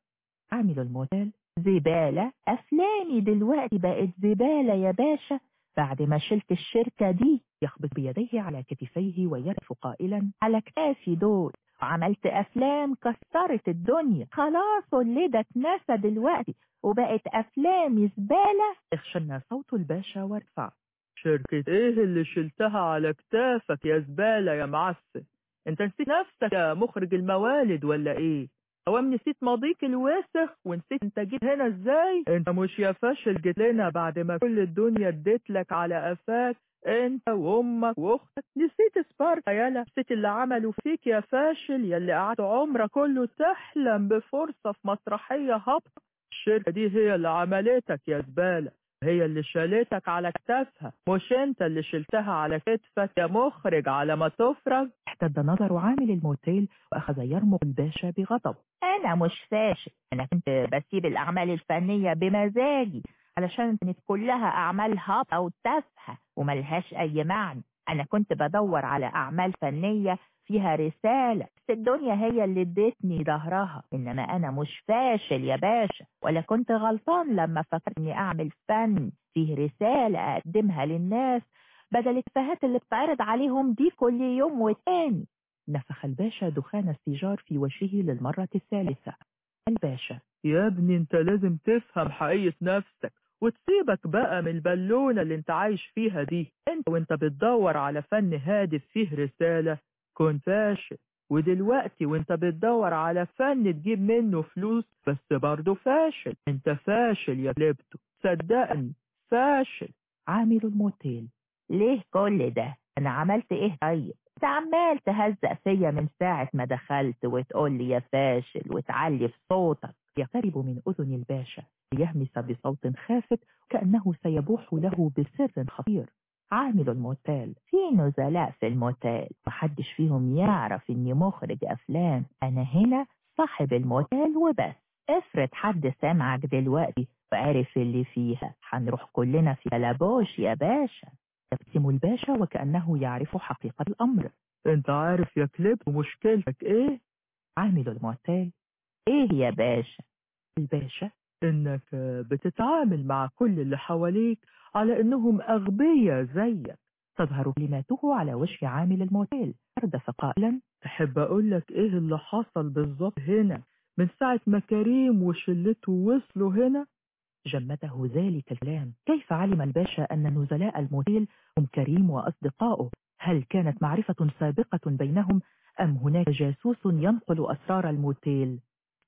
عامل الموتيل زبالة؟ أفلامي دلوقتي بقت زبالة يا باشا. بعد ما شلت الشركة دي يخبط بيديه على كتفيه ويرف قائلا على كتافي دول. وعملت أفلام كسرت الدنيا. خلاص اللي ده اتنسى دلوقتي. وبقت أفلامي زبالة. اخشن صوت الباشا وارتفع شركة إيه اللي شلتها على كتافك يا زبالة يا معفن أنت نسيت نفسك يا مخرج الموالد ولا إيه؟ هو نسيت ماضيك الوسخ ونسيت أنت جيت هنا إزاي؟ أنت مش يا فاشل جيت لنا بعد ما كل الدنيا اديت لك على قفاك. أنت وأمك وأختك نسيت سبارتا يالا نسيت اللي عملوا فيك يا فاشل يلي قعدت عمرك كله تحلم بفرصة في مسرحية هابطة. الشركة دي هي اللي عملتك يا زبالة. هي اللي شالتك على كتافها مش انت اللي شلتها على كتفك يا مخرج على ما تفرج؟ احتد نظر عامل الموتيل وأخذ يرمق الباشا بغضب. أنا مش فاشل أنا كنت بسيب الأعمال الفنية بمزاجي علشان كانت كلها أعمال هابطة وتافهة وملهاش أي معنى. أنا كنت بدور على أعمال فنية فيها رسالة بس الدنيا هي اللي ادتني ظهرها. إنما أنا مش فاشل يا باشا ولا كنت غلطان لما فكرت إني أعمل فن فيه رسالة أقدمها للناس بدل التفاهات اللي بتعرض عليهم دي كل يوم وتاني نفخ الباشا دخان السيجار في وجهه للمرة الثالثة. الباشا يا ابني أنت لازم تفهم حقيقة نفسك وتسيبك بقى من البالونة اللي أنت عايش فيها دي. أنت وأنت بتدور على فن هادف فيه رسالة كنت فاشل ودلوقتي وانت بتدور على فن تجيب منه فلوس بس برضه فاشل. انت فاشل يا كليبتو صدقني فاشل. عامل الموتيل. ليه كل ده؟ أنا عملت إيه؟ طيب. أنت عمال تهزق فيا من ساعة ما دخلت وتقول لي يا فاشل وتعلي في صوتك. يقترب من أذن الباشا. ليهمس بصوت خافت كأنه سيبوح له بسر خطير. عامل الموتيل في نزلاء في الموتيل محدش فيهم يعرف إني مخرج أفلام أنا هنا صاحب الموتيل وبس. افرض حد سامعك دلوقتي وعرف اللي فيها هنروح كلنا في بلابوش يا باشا. يبتسم الباشا وكأنه يعرف حقيقة الأمر. أنت عارف يا كليب مشكلتك إيه؟ عامل الموتيل. إيه يا باشا؟ الباشا إنك بتتعامل مع كل اللي حواليك على أنهم أغبياء زيك. تظهر كلماته على وجه عامل الموتيل. أردف قائلا تحب أقول لك إيه اللي حصل بالظبط هنا؟ من ساعة ما كريم وشلته وصلوا هنا؟ جمده ذلك الكلام. كيف علم الباشا أن نزلاء الموتيل هم كريم وأصدقائه هل كانت معرفة سابقة بينهم أم هناك جاسوس ينقل أسرار الموتيل؟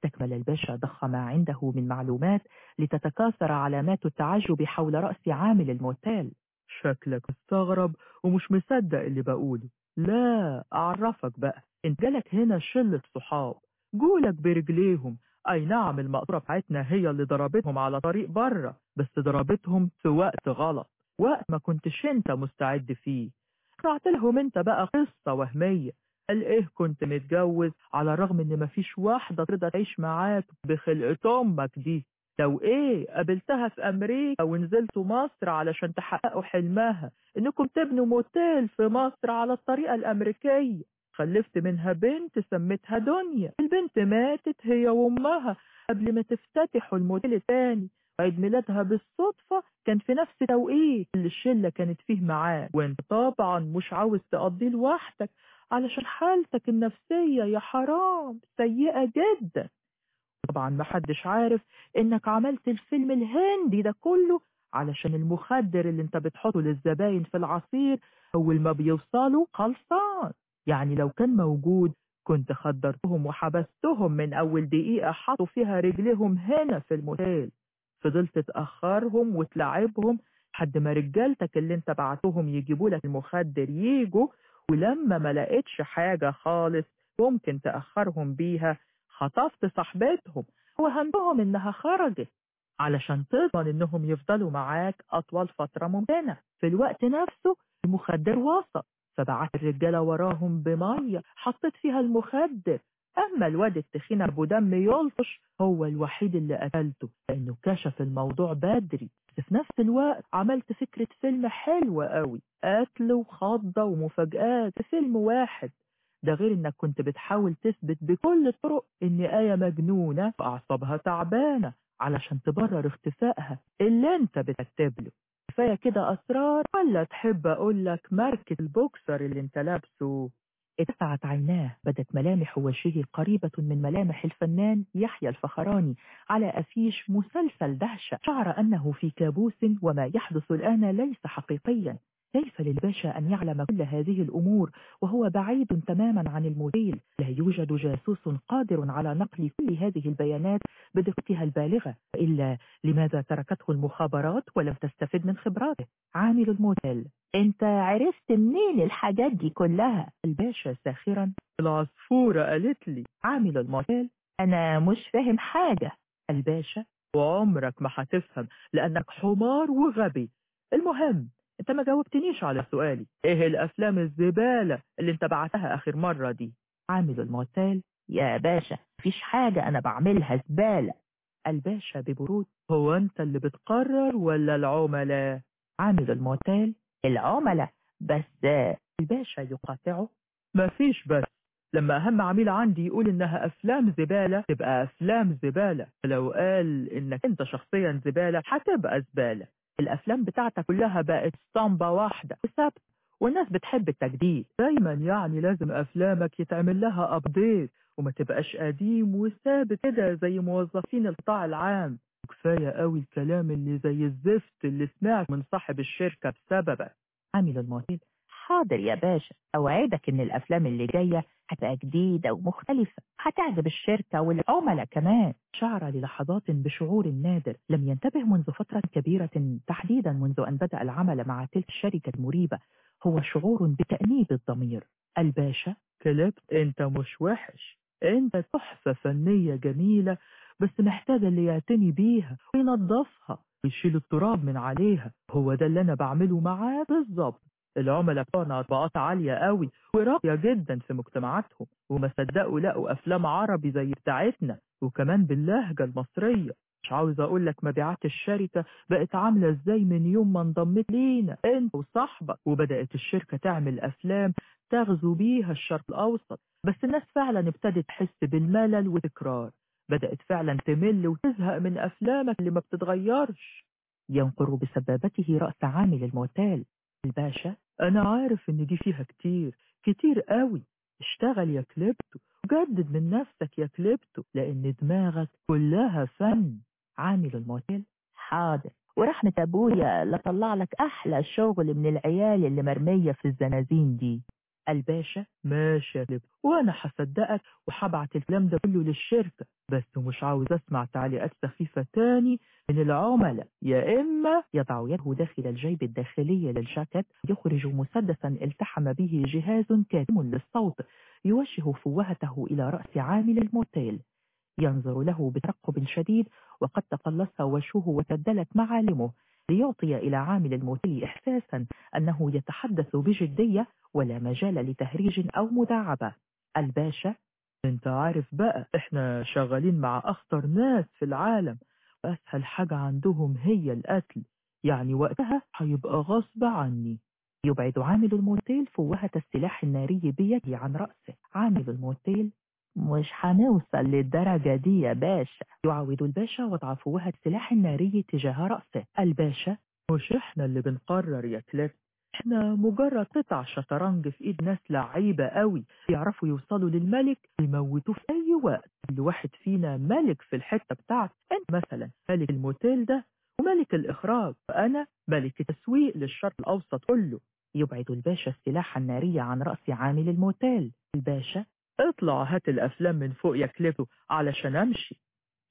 استكمل الباشا ضخ ما عنده من معلومات لتتكاثر علامات التعجب حول رأس عامل الموتيل. شكلك مستغرب ومش مصدق اللي بقوله. لا أعرفك بقى. انت جالك هنا شلة صحاب. جولك برجليهم. أي نعم المقطورة بتاعتنا هي اللي ضربتهم على طريق بره بس ضربتهم في وقت غلط وقت ما كنتش أنت مستعد فيه. رعت لهم أنت بقى قصة وهمية. قال إيه كنت متجوز على الرغم إن مفيش واحدة ترضى تعيش معاك بخلقة أمك دي. لو إيه قابلتها في أمريكا ونزلتوا مصر علشان تحققوا حلمها. إنكم تبنوا موتيل في مصر على الطريقة الأمريكية. خلفت منها بنت سميتها دنيا. البنت ماتت هي وأمها قبل ما تفتتحوا الموتيل التاني. عيد ميلادها بالصدفة كان في نفس توقيت اللي الشلة كانت فيه معاه وأنت طبعا مش عاوز تقضيه لوحدك. علشان حالتك النفسية يا حرام سيئة جدا. طبعا محدش عارف إنك عملت الفيلم الهندي ده كله علشان المخدر اللي أنت بتحطه للزباين في العصير أول ما بيوصلوا خلصان يعني لو كان موجود كنت خدرتهم وحبستهم من أول دقيقة حطوا فيها رجلهم هنا في الموتيل. فضلت تأخرهم وتلعبهم لحد ما رجالتك اللي أنت بعتهم يجيبوا لك المخدر ييجوا ولما ما لقيتش حاجة خالص ممكن تأخرهم بيها خطفت صاحبتهم وهمتهم إنها خرجت علشان تضمن إنهم يفضلوا معاك أطول فترة ممكنة. في الوقت نفسه المخدر وصل فبعت الرجالة وراهم بمية حطيت فيها المخدر أما الواد التخين أبو دم يلطش هو الوحيد اللي قتلته لأنه كشف الموضوع بدري. بس في نفس الوقت عملت فكرة فيلم حلوة قوي قتل وخضة ومفاجآت في فيلم واحد. ده غير إنك كنت بتحاول تثبت بكل الطرق إن آية مجنونة وأعصابها تعبانة علشان تبرر اختفائها اللي أنت بتكتب له. كفاية كده أسرار ولا تحب أقول لك ماركة البوكسر اللي أنت لابسه؟ ارتفعت عيناه بدت ملامح وجهه قريبة من ملامح الفنان يحيى الفخراني على أفيش مسلسل دهشة. شعر أنه في كابوس وما يحدث الآن ليس حقيقيا. كيف للباشا أن يعلم كل هذه الأمور وهو بعيد تماما عن الموتيل لا يوجد جاسوس قادر على نقل كل هذه البيانات بدقتها البالغة إلا لماذا تركته المخابرات ولم تستفد من خبراته؟ عامل الموتيل أنت عرفت منين الحاجات دي كلها؟ الباشا ساخرا العصفورة قالت لي عامل الموتيل أنا مش فاهم حاجة. الباشا وعمرك ما هتفهم لأنك حمار وغبي. المهم أنت ما جاوبتنيش على سؤالي. إيه الأفلام الزبالة اللي أنت بعتها آخر مرة دي؟ عامل الموتيل يا باشا مفيش حاجة أنا بعملها زبالة. الباشا ببرود هو أنت اللي بتقرر ولا العملاء؟ عامل الموتيل العملاء بس الباشا يقاطعه. مفيش بس. لما أهم عميل عندي يقول إنها أفلام زبالة تبقى أفلام زبالة. لو قال إنك أنت شخصيا زبالة هتبقى زبالة. الأفلام بتاعتك كلها بقت اسطمبة واحدة وثابت والناس بتحب التجديد. دايما يعني لازم أفلامك يتعمل لها أبديت وما تبقاش قديم وثابت كده زي موظفين القطاع العام. كفاية قوي الكلام اللي زي الزفت اللي سمعت من صاحب الشركة بسببك. عامل الموتيل حاضر يا باشا. أوعدك إن الأفلام اللي جاية هتبقى جديدة ومختلفة. هتعجب الشركة والعملاء كمان. شعر للحظات بشعور نادر. لم ينتبه منذ فترة كبيرة تحديدا منذ أن بدأ العمل مع تلك الشركة المريبة. هو شعور بتأنيب الضمير. الباشا كلبت أنت مش وحش. أنت تحفة فنية جميلة بس محتاجة اللي يعتني بيها وينظفها ويشيل التراب من عليها. هو ده اللي أنا بعمله معاه بالظبط. العملاء بتوعنا طبقات عالية قوي وراقية جدا في مجتمعاتهم وما صدقوا لقوا أفلام عربي زي بتاعتنا وكمان باللهجة المصرية. مش عاوز أقول لك مبيعات الشركة بقت عاملة إزاي من يوم ما انضميت لينا أنت وصاحبك. وبدأت الشركة تعمل أفلام تغزو بيها الشرق الأوسط. بس الناس فعلا ابتدت تحس بالملل وتكرار بدأت فعلا تمل وتزهق من أفلامك اللي ما بتتغيرش. ينقر بسبابته رأس عامل الموتيل الباشا أنا عارف إن دي فيها كتير كتير قوي. اشتغل يا كليبتو جدد من نفسك يا كليبتو لأن دماغك كلها فن. عامل الموتيل؟ حاضر. ورحمة أبويا لطلع لك أحلى شغل من العيال اللي مرمية في الزنازين دي. الباشا ماشي وأنا هصدقك وهبعت الكلام ده كله للشركة. بس مش عاوز أسمع تعليقات سخيفة تاني من العملاء. يا إما يضع يده داخل الجيب الداخلي للجاكيت يخرج مسدسا التحم به جهاز كاتم للصوت يوجه فوهته إلى رأس عامل الموتيل. ينظر له بترقب شديد وقد تقلص وجهه وتدلت معالمه ليعطي إلى عامل الموتيل إحساسا أنه يتحدث بجدية ولا مجال لتهريج أو مداعبة. الباشا أنت عارف بقى إحنا شغالين مع أخطر ناس في العالم واسهل حاجة عندهم هي القتل يعني وقتها هيبقى غصب عني. يبعد عامل الموتيل فوهة السلاح الناري بيده عن رأسه. عامل الموتيل مش هنوصل للدرجة دي يا باشا. يعاود الباشا وضع فوهة السلاح الناري تجاه رأسه. الباشا مش إحنا اللي بنقرر يا كليب إحنا مجرد قطع شطرنج في إيد ناس لعيبة قوي يعرفوا يوصلوا للملك ويموتوه في أي وقت. كل واحد فينا ملك في الحتة بتاعته. أنت مثلا ملك الموتيل ده وملك الإخراج. وأنا ملك التسويق للشرق الأوسط كله. يبعد الباشا السلاح الناري عن رأس عامل الموتيل. الباشا اطلع هات الأفلام من فوق يا كليبتو علشان أمشي.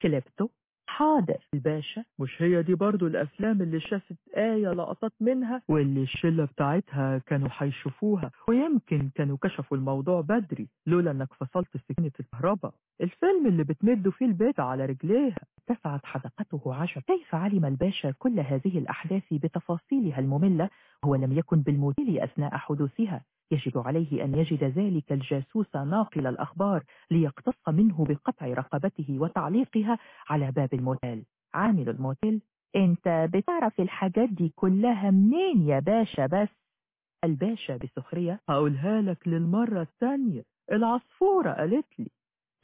كليبتو حاضر. الباشا مش هي دي برضو الأفلام اللي شافت آية لقطات منها؟ واللي الشلة بتاعتها كانوا هيشوفوها ويمكن كانوا كشفوا الموضوع بدري لولا إنك فصلت سكينة الكهرباء. الفيلم اللي بتمدوا فيه البت على رجليها. اتسعت حدقته عجب كيف علم الباشا كل هذه الأحداث بتفاصيلها المملة؟ هو لم يكن بالموتيل أثناء حدوثها. يجب عليه أن يجد ذلك الجاسوس ناقل الأخبار ليقتص منه بقطع رقبته وتعليقها على باب الموتيل. عامل الموتيل أنت بتعرف الحاجات دي كلها منين يا باشا بس؟ الباشا بسخرية هقولها لك للمرة الثانية. العصفورة قالت لي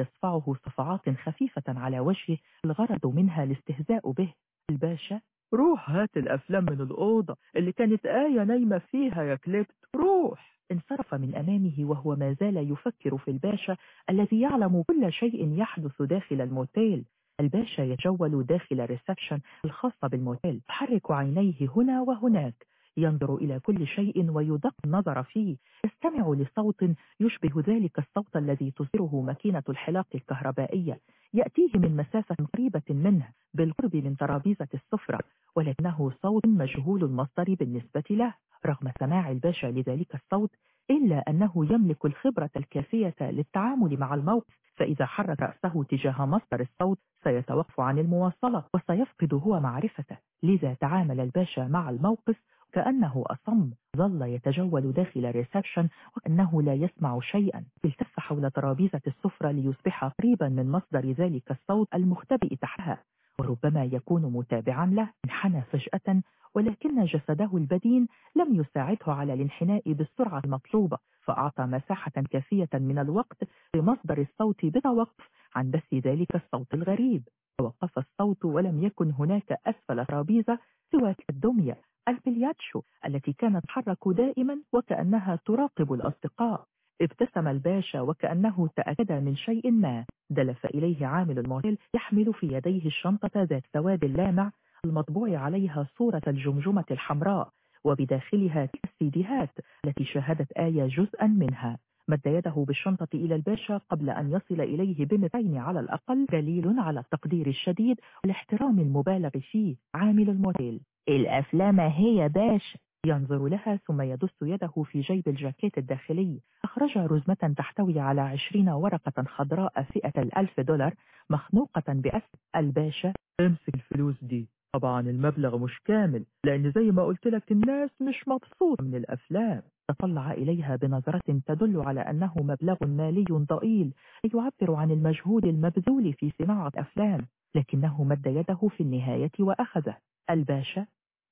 يصفعه صفعات خفيفة على وجهه الغرض منها الاستهزاء به. الباشا روح هات الأفلام من الأوضة اللي كانت آية نايمة فيها يا كليبت روح. انصرف من أمامه وهو ما زال يفكر في الباشا الذي يعلم كل شيء يحدث داخل الموتيل. الباشا يتجول داخل الريسبشن الخاصة بالموتيل. يحرك عينيه هنا وهناك. ينظر إلى كل شيء ويدق النظر فيه. يستمع لصوت يشبه ذلك الصوت الذي تصدره ماكينة الحلاق الكهربائية. يأتيه من مسافة قريبة منه بالقرب من ترابيزة السفرة ولكنه صوت مجهول المصدر بالنسبة له. رغم سماع الباشا لذلك الصوت إلا أنه يملك الخبرة الكافية للتعامل مع الموقف. فإذا حرك رأسه تجاه مصدر الصوت سيتوقف عن المواصلة وسيفقد هو معرفته. لذا تعامل الباشا مع الموقف كأنه أصم ظل يتجول داخل الريسبشن وكأنه لا يسمع شيئا. التف حول ترابيزة السفرة ليصبح قريبا من مصدر ذلك الصوت المختبئ تحتها وربما يكون متابعا له. انحنى فجأة ولكن جسده البدين لم يساعده على الانحناء بالسرعة المطلوبة فأعطى مساحة كافية من الوقت لمصدر الصوت بتوقف عن بث ذلك الصوت الغريب. توقف الصوت ولم يكن هناك أسفل ترابيزة سوى الدمية. البلياتشو التي كانت تحرك دائما وكأنها تراقب الأصدقاء. ابتسم الباشا وكأنه تأكد من شيء ما. دلف إليه عامل الموتيل يحمل في يديه الشنطة ذات سواد لامع المطبوع عليها صورة الجمجمة الحمراء وبداخلها السيديهات التي شاهدت آية جزءا منها. مد يده بالشنطة إلى الباشا قبل أن يصل إليه بمتين على الأقل دليل على التقدير الشديد والاحترام المبالغ فيه عامل الموتيل. الأفلام هي باشا ينظر لها ثم يدس يده في جيب الجاكيت الداخلي. أخرج رزمة تحتوي على عشرين ورقة خضراء فئة الألف دولار مخنوقة بأسم الباشا امسك الفلوس دي. طبعا المبلغ مش كامل لأن زي ما قلت لك الناس مش مبسوطة من الأفلام. تطلع إليها بنظرة تدل على أنه مبلغ مالي ضئيل يعبر عن المجهود المبذول في صناعة أفلام لكنه مد يده في النهاية وأخذه. الباشا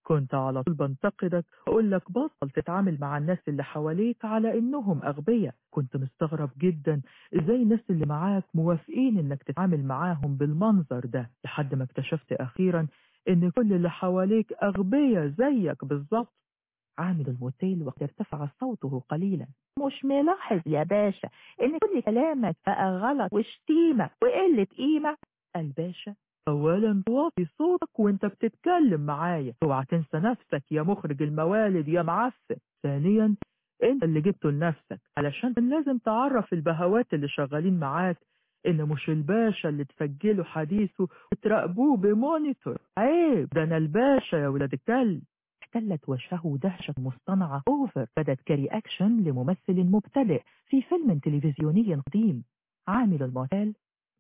كنت على طول بنتقدك أقول لك بطل تتعامل مع الناس اللي حواليك على إنهم أغبياء. كنت مستغرب جدا إزاي الناس اللي معاك موافقين إنك تتعامل معاهم بالمنظر ده. لحد ما اكتشفت أخيرا إن كل اللي حواليك أغبياء زيك بالظبط. عامل الموتيل وقد ارتفع صوته قليلا. مش ملاحظ يا باشا إن كل كلامك بقى غلط وشتيمة وقلة قيمة؟ الباشا أولا واطي صوتك وأنت بتتكلم معايا. أوعى تنسى نفسك يا مخرج الموالد يا معفن. ثانيا أنت اللي جبته لنفسك. علشان لازم تعرف البهوات اللي شغالين معاك إن مش الباشا اللي تسجلوا حديثه وتراقبوه ب monitor. عيب ده أنا الباشا يا ولاد الكلب. احتلت وجهه دهشة مصطنعة. over. بدت ك reaction لممثل مبتدئ في فيلم تلفزيوني قديم. عامل الموتيل.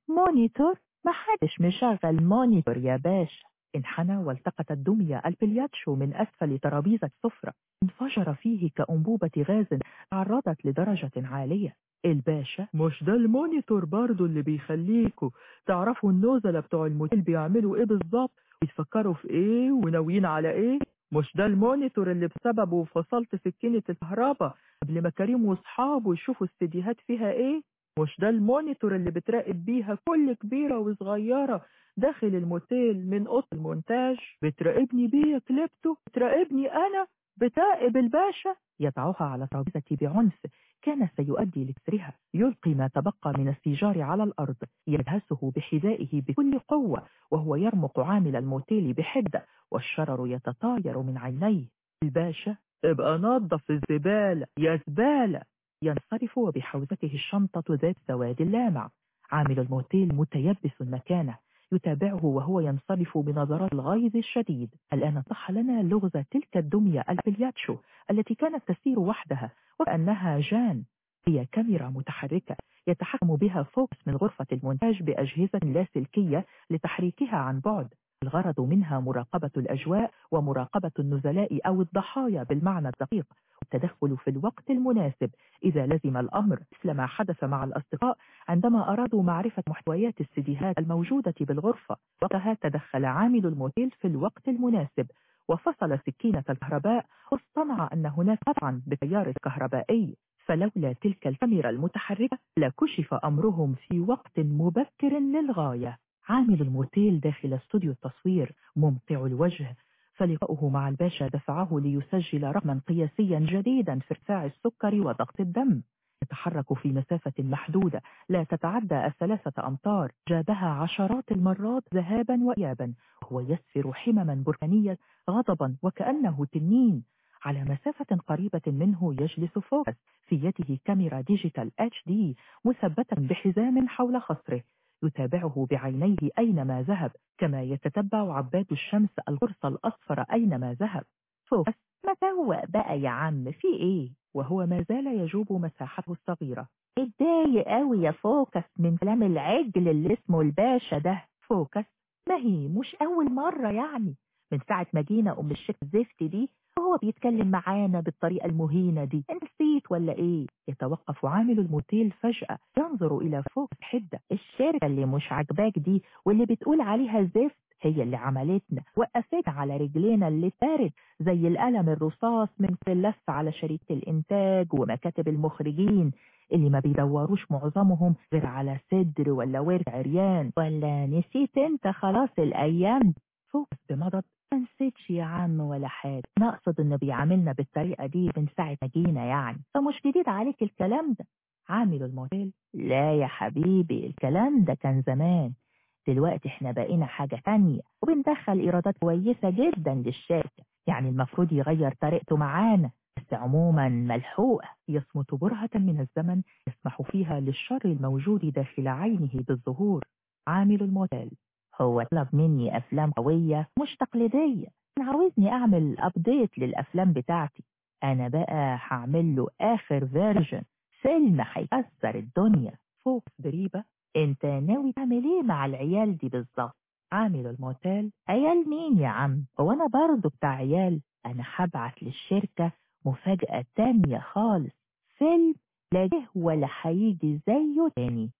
monitor. ما حدش مشغل monitor يا باشا انحنى والتقط الدمية البلياتشو من أسفل ترابيزة السفرة انفجر فيه كأنبوبة غاز. تعرضت لدرجة عالية. الباشا. مش ده ال monitor برضو اللي بيخليكوا؟ تعرفوا النزلا بتوع الموتيل بيعملوا إيه بالظبط؟ بيتفكروا في إيه؟ وناويين على إيه؟ مش ده ال monitor اللي بسببه فصلت سكينة الكهرباء قبل ما كريم واصحابه يشوفوا السيديهات فيها إيه؟ مش ده ال monitor اللي بتراقب بيها كل كبيرة وصغيرة داخل الموتيل من أوضة المونتاج؟ بتراقبني بيه كليبتو؟ بتراقبني أنا؟ بتراقب الباشا يضعها على ترابيزة بعنف. كان سيؤدي لكسرها. يلقي ما تبقى من السيجار على الأرض. يدهسه بحذائه بكل قوة وهو يرمق عامل الموتيل بحدة والشرر يتطاير من عينيه. الباشا ابقى نظف الزبالة. يا زبالة! ينصرف وبحوزته الشنطة ذات السواد اللامع. عامل الموتيل متيبس مكانه. يتابعه وهو ينصرف بنظرات الغيظ الشديد. الآن اتضح لنا لغز تلك الدمية البلياتشو التي كانت تسير وحدها وكأنها جان. هي كاميرا متحركة يتحكم بها فوكس من غرفة المونتاج بأجهزة لاسلكية لتحريكها عن بعد. الغرض منها مراقبة الأجواء ومراقبة النزلاء أو الضحايا بالمعنى الدقيق. والتدخل في الوقت المناسب. إذا لزم الأمر مثل ما حدث مع الأصدقاء عندما أرادوا معرفة محتويات السيديهات الموجودة بالغرفة وقتها تدخل عامل الموتيل في الوقت المناسب وفصل سكينة الكهرباء واصطنع أن هناك قطعا بالتيار الكهربائي فلولا تلك الكاميرا المتحركة لكشف أمرهم في وقت مبكر للغاية. عامل الموتيل داخل استوديو التصوير ممتع الوجه. فلقاؤه مع الباشا دفعه ليسجل رقما قياسيا جديدا في ارتفاع السكر وضغط الدم. يتحرك في مسافة محدودة لا تتعدى الثلاثة أمتار. جابها عشرات المرات ذهابا وإيابا. وهو يزفر حمما بركانية غضبا وكأنه تنين. على مسافة قريبة منه يجلس فوكس في يده كاميرا ديجيتال دي مثبتة بحزام حول خصره. يتابعه بعينيه أينما ذهب كما يتتبع عباد الشمس القرص الأصفر أينما ذهب. فوكس ما تروق بقى يا عم؟ في إيه؟ وهو ما زال يجوب مساحته الصغيرة. اتضايق قوي يا فوكس من كلام العجل اللي اسمه الباشا ده. فوكس ما هي مش أول مرة يعني. من ساعة ما جينا أم الشيخ الزفت دي وهو بيتكلم معانا بالطريقة المهينة دي. انت نسيت ولا إيه؟ يتوقف عامل الموتيل فجأة ينظر إلى فوكس بحدة. الشركة اللي مش عاجباك دي واللي بتقول عليها زفت هي اللي عملتنا. وقفتنا على رجلينا اللي فارد زي القلم الرصاص من اللف على شريكة الإنتاج ومكاتب المخرجين اللي ما بيدوروش معظمهم غير على صدر ولا ورد عريان. ولا نسيت أنت خلاص الأيام؟ فوكس بمضض ما نسيتش يا عم ولا حاجة. أنا أقصد إنه بيعاملنا بالطريقة دي من ساعة ما جينا يعني. فمش جديد عليك الكلام ده. عامل الموتيل لا يا حبيبي الكلام ده كان زمان. دلوقتي إحنا بقينا حاجة تانية. وبندخل إيرادات كويسة جدا للشركة. يعني المفروض يغير طريقته معانا. بس عموما ملحوقة. يصمت برهة من الزمن يسمح فيها للشر الموجود داخل عينه بالظهور. عامل الموتيل هو طلب مني أفلام قوية مش تقليدية أنا عاوزني أعمل update للأفلام بتاعتي. أنا بقى هعمل له آخر version فيلم هيكسر الدنيا. فوكس بريبة أنت ناوي تعمل إيه مع العيال دي بالظبط؟ عامل الموتيل. عيال مين يا عم؟ هو أنا برضه بتاع عيال. أنا هبعت للشركة مفاجأة تانية خالص. فيلم لا جه ولا هيجي زيه تاني.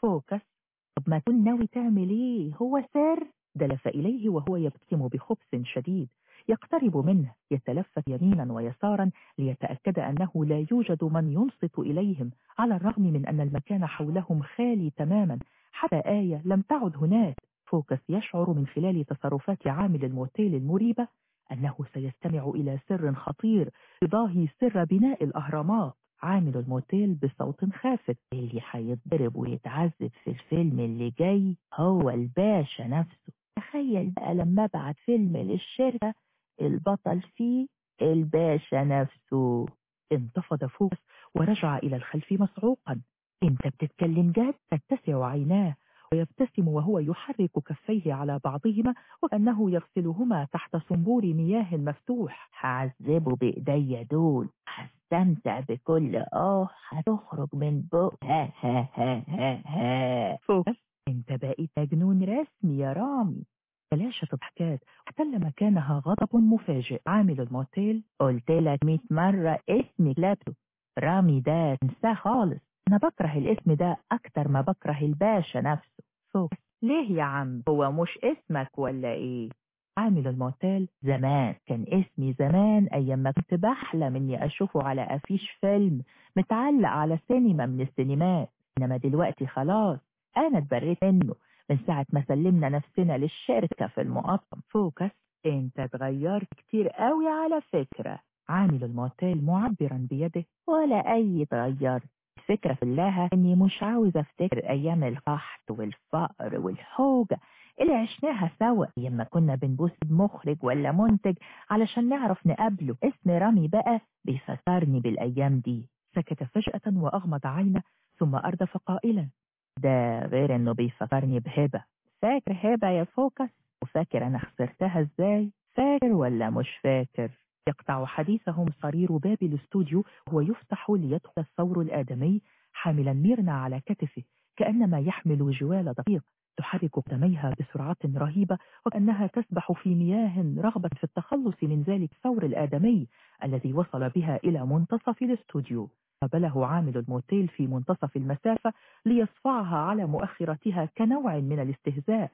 فوكس. طب ما تكون ناوي تعمل إيه؟ هو سر دلف إليه وهو يبتسم بخبث شديد يقترب منه يتلفت يمينا ويسارا ليتأكد أنه لا يوجد من ينصت إليهم على الرغم من أن المكان حولهم خالي تماما حتى آية لم تعد هناك. فوكس يشعر من خلال تصرفات عامل الموتيل المريبة أنه سيستمع إلى سر خطير يضاهي سر بناء الأهرامات. عامل الموتيل بصوت خافت اللي هيتضرب ويتعذب في الفيلم اللي جاي هو الباشا نفسه. تخيل بقى لما أبعت فيلم للشركة البطل فيه الباشا نفسه. انتفض فوكس ورجع إلى الخلف مصعوقا أنت بتتكلم جد؟ تتسع عيناه. ويبتسم وهو يحرك كفيه على بعضهما وكأنه يغسلهما تحت صنبور مياه مفتوح. هعذبه بإيديا دول. هستمتع بكل آه هتخرج من بق ها ها ها ها ها. فوكس انت بقيت مجنون رسمي يا رامي. تلاشت الضحكات. واحتل مكانها غضب مفاجئ. عامل الموتيل. قلت لك 100 مرة اسمي كلابتو رامي ده تنساه خالص. أنا بكره الاسم ده أكتر ما بكره الباشا نفسه. فوكس ليه يا عم؟ هو مش اسمك ولا إيه؟ عامل الموتيل زمان كان اسمي زمان أيام ما كنت بحلم إني أشوفه على أفيش فيلم متعلق على سينما من السينمات. إنما دلوقتي خلاص أنا اتبريت منه من ساعة ما سلمنا نفسنا للشركة في المقطم. فوكس أنت اتغيرت كتير قوي على فكرة. عامل الموتيل معبرا بيده ولا أي تغير. الفكرة كلها إني مش عاوز أفتكر أيام القحط والفقر والحوجة اللي عشناها سوا. أيام ما كنا بنبوس بمخرج ولا منتج علشان نعرف نقابله. اسم رامي بقى بيفكرني بالأيام دي. سكت فجأة وأغمض عينه ثم أردف قائلا. ده غير إنه بيفكرني بهبة فاكر هبة يا فوكس؟ وفاكر أنا خسرتها إزاي؟ فاكر ولا مش فاكر؟ يقطع حديثهم صرير باب الاستوديو وهو يفتح ليدخل الثور الآدمي حاملا ميرنا على كتفه كأنما يحمل جوال دقيق تحرك قدميها بسرعة رهيبة وكأنها تسبح في مياه رغبة في التخلص من ذلك الثور الآدمي الذي وصل بها إلى منتصف الاستوديو. قابله عامل الموتيل في منتصف المسافة ليصفعها على مؤخرتها كنوع من الاستهزاء.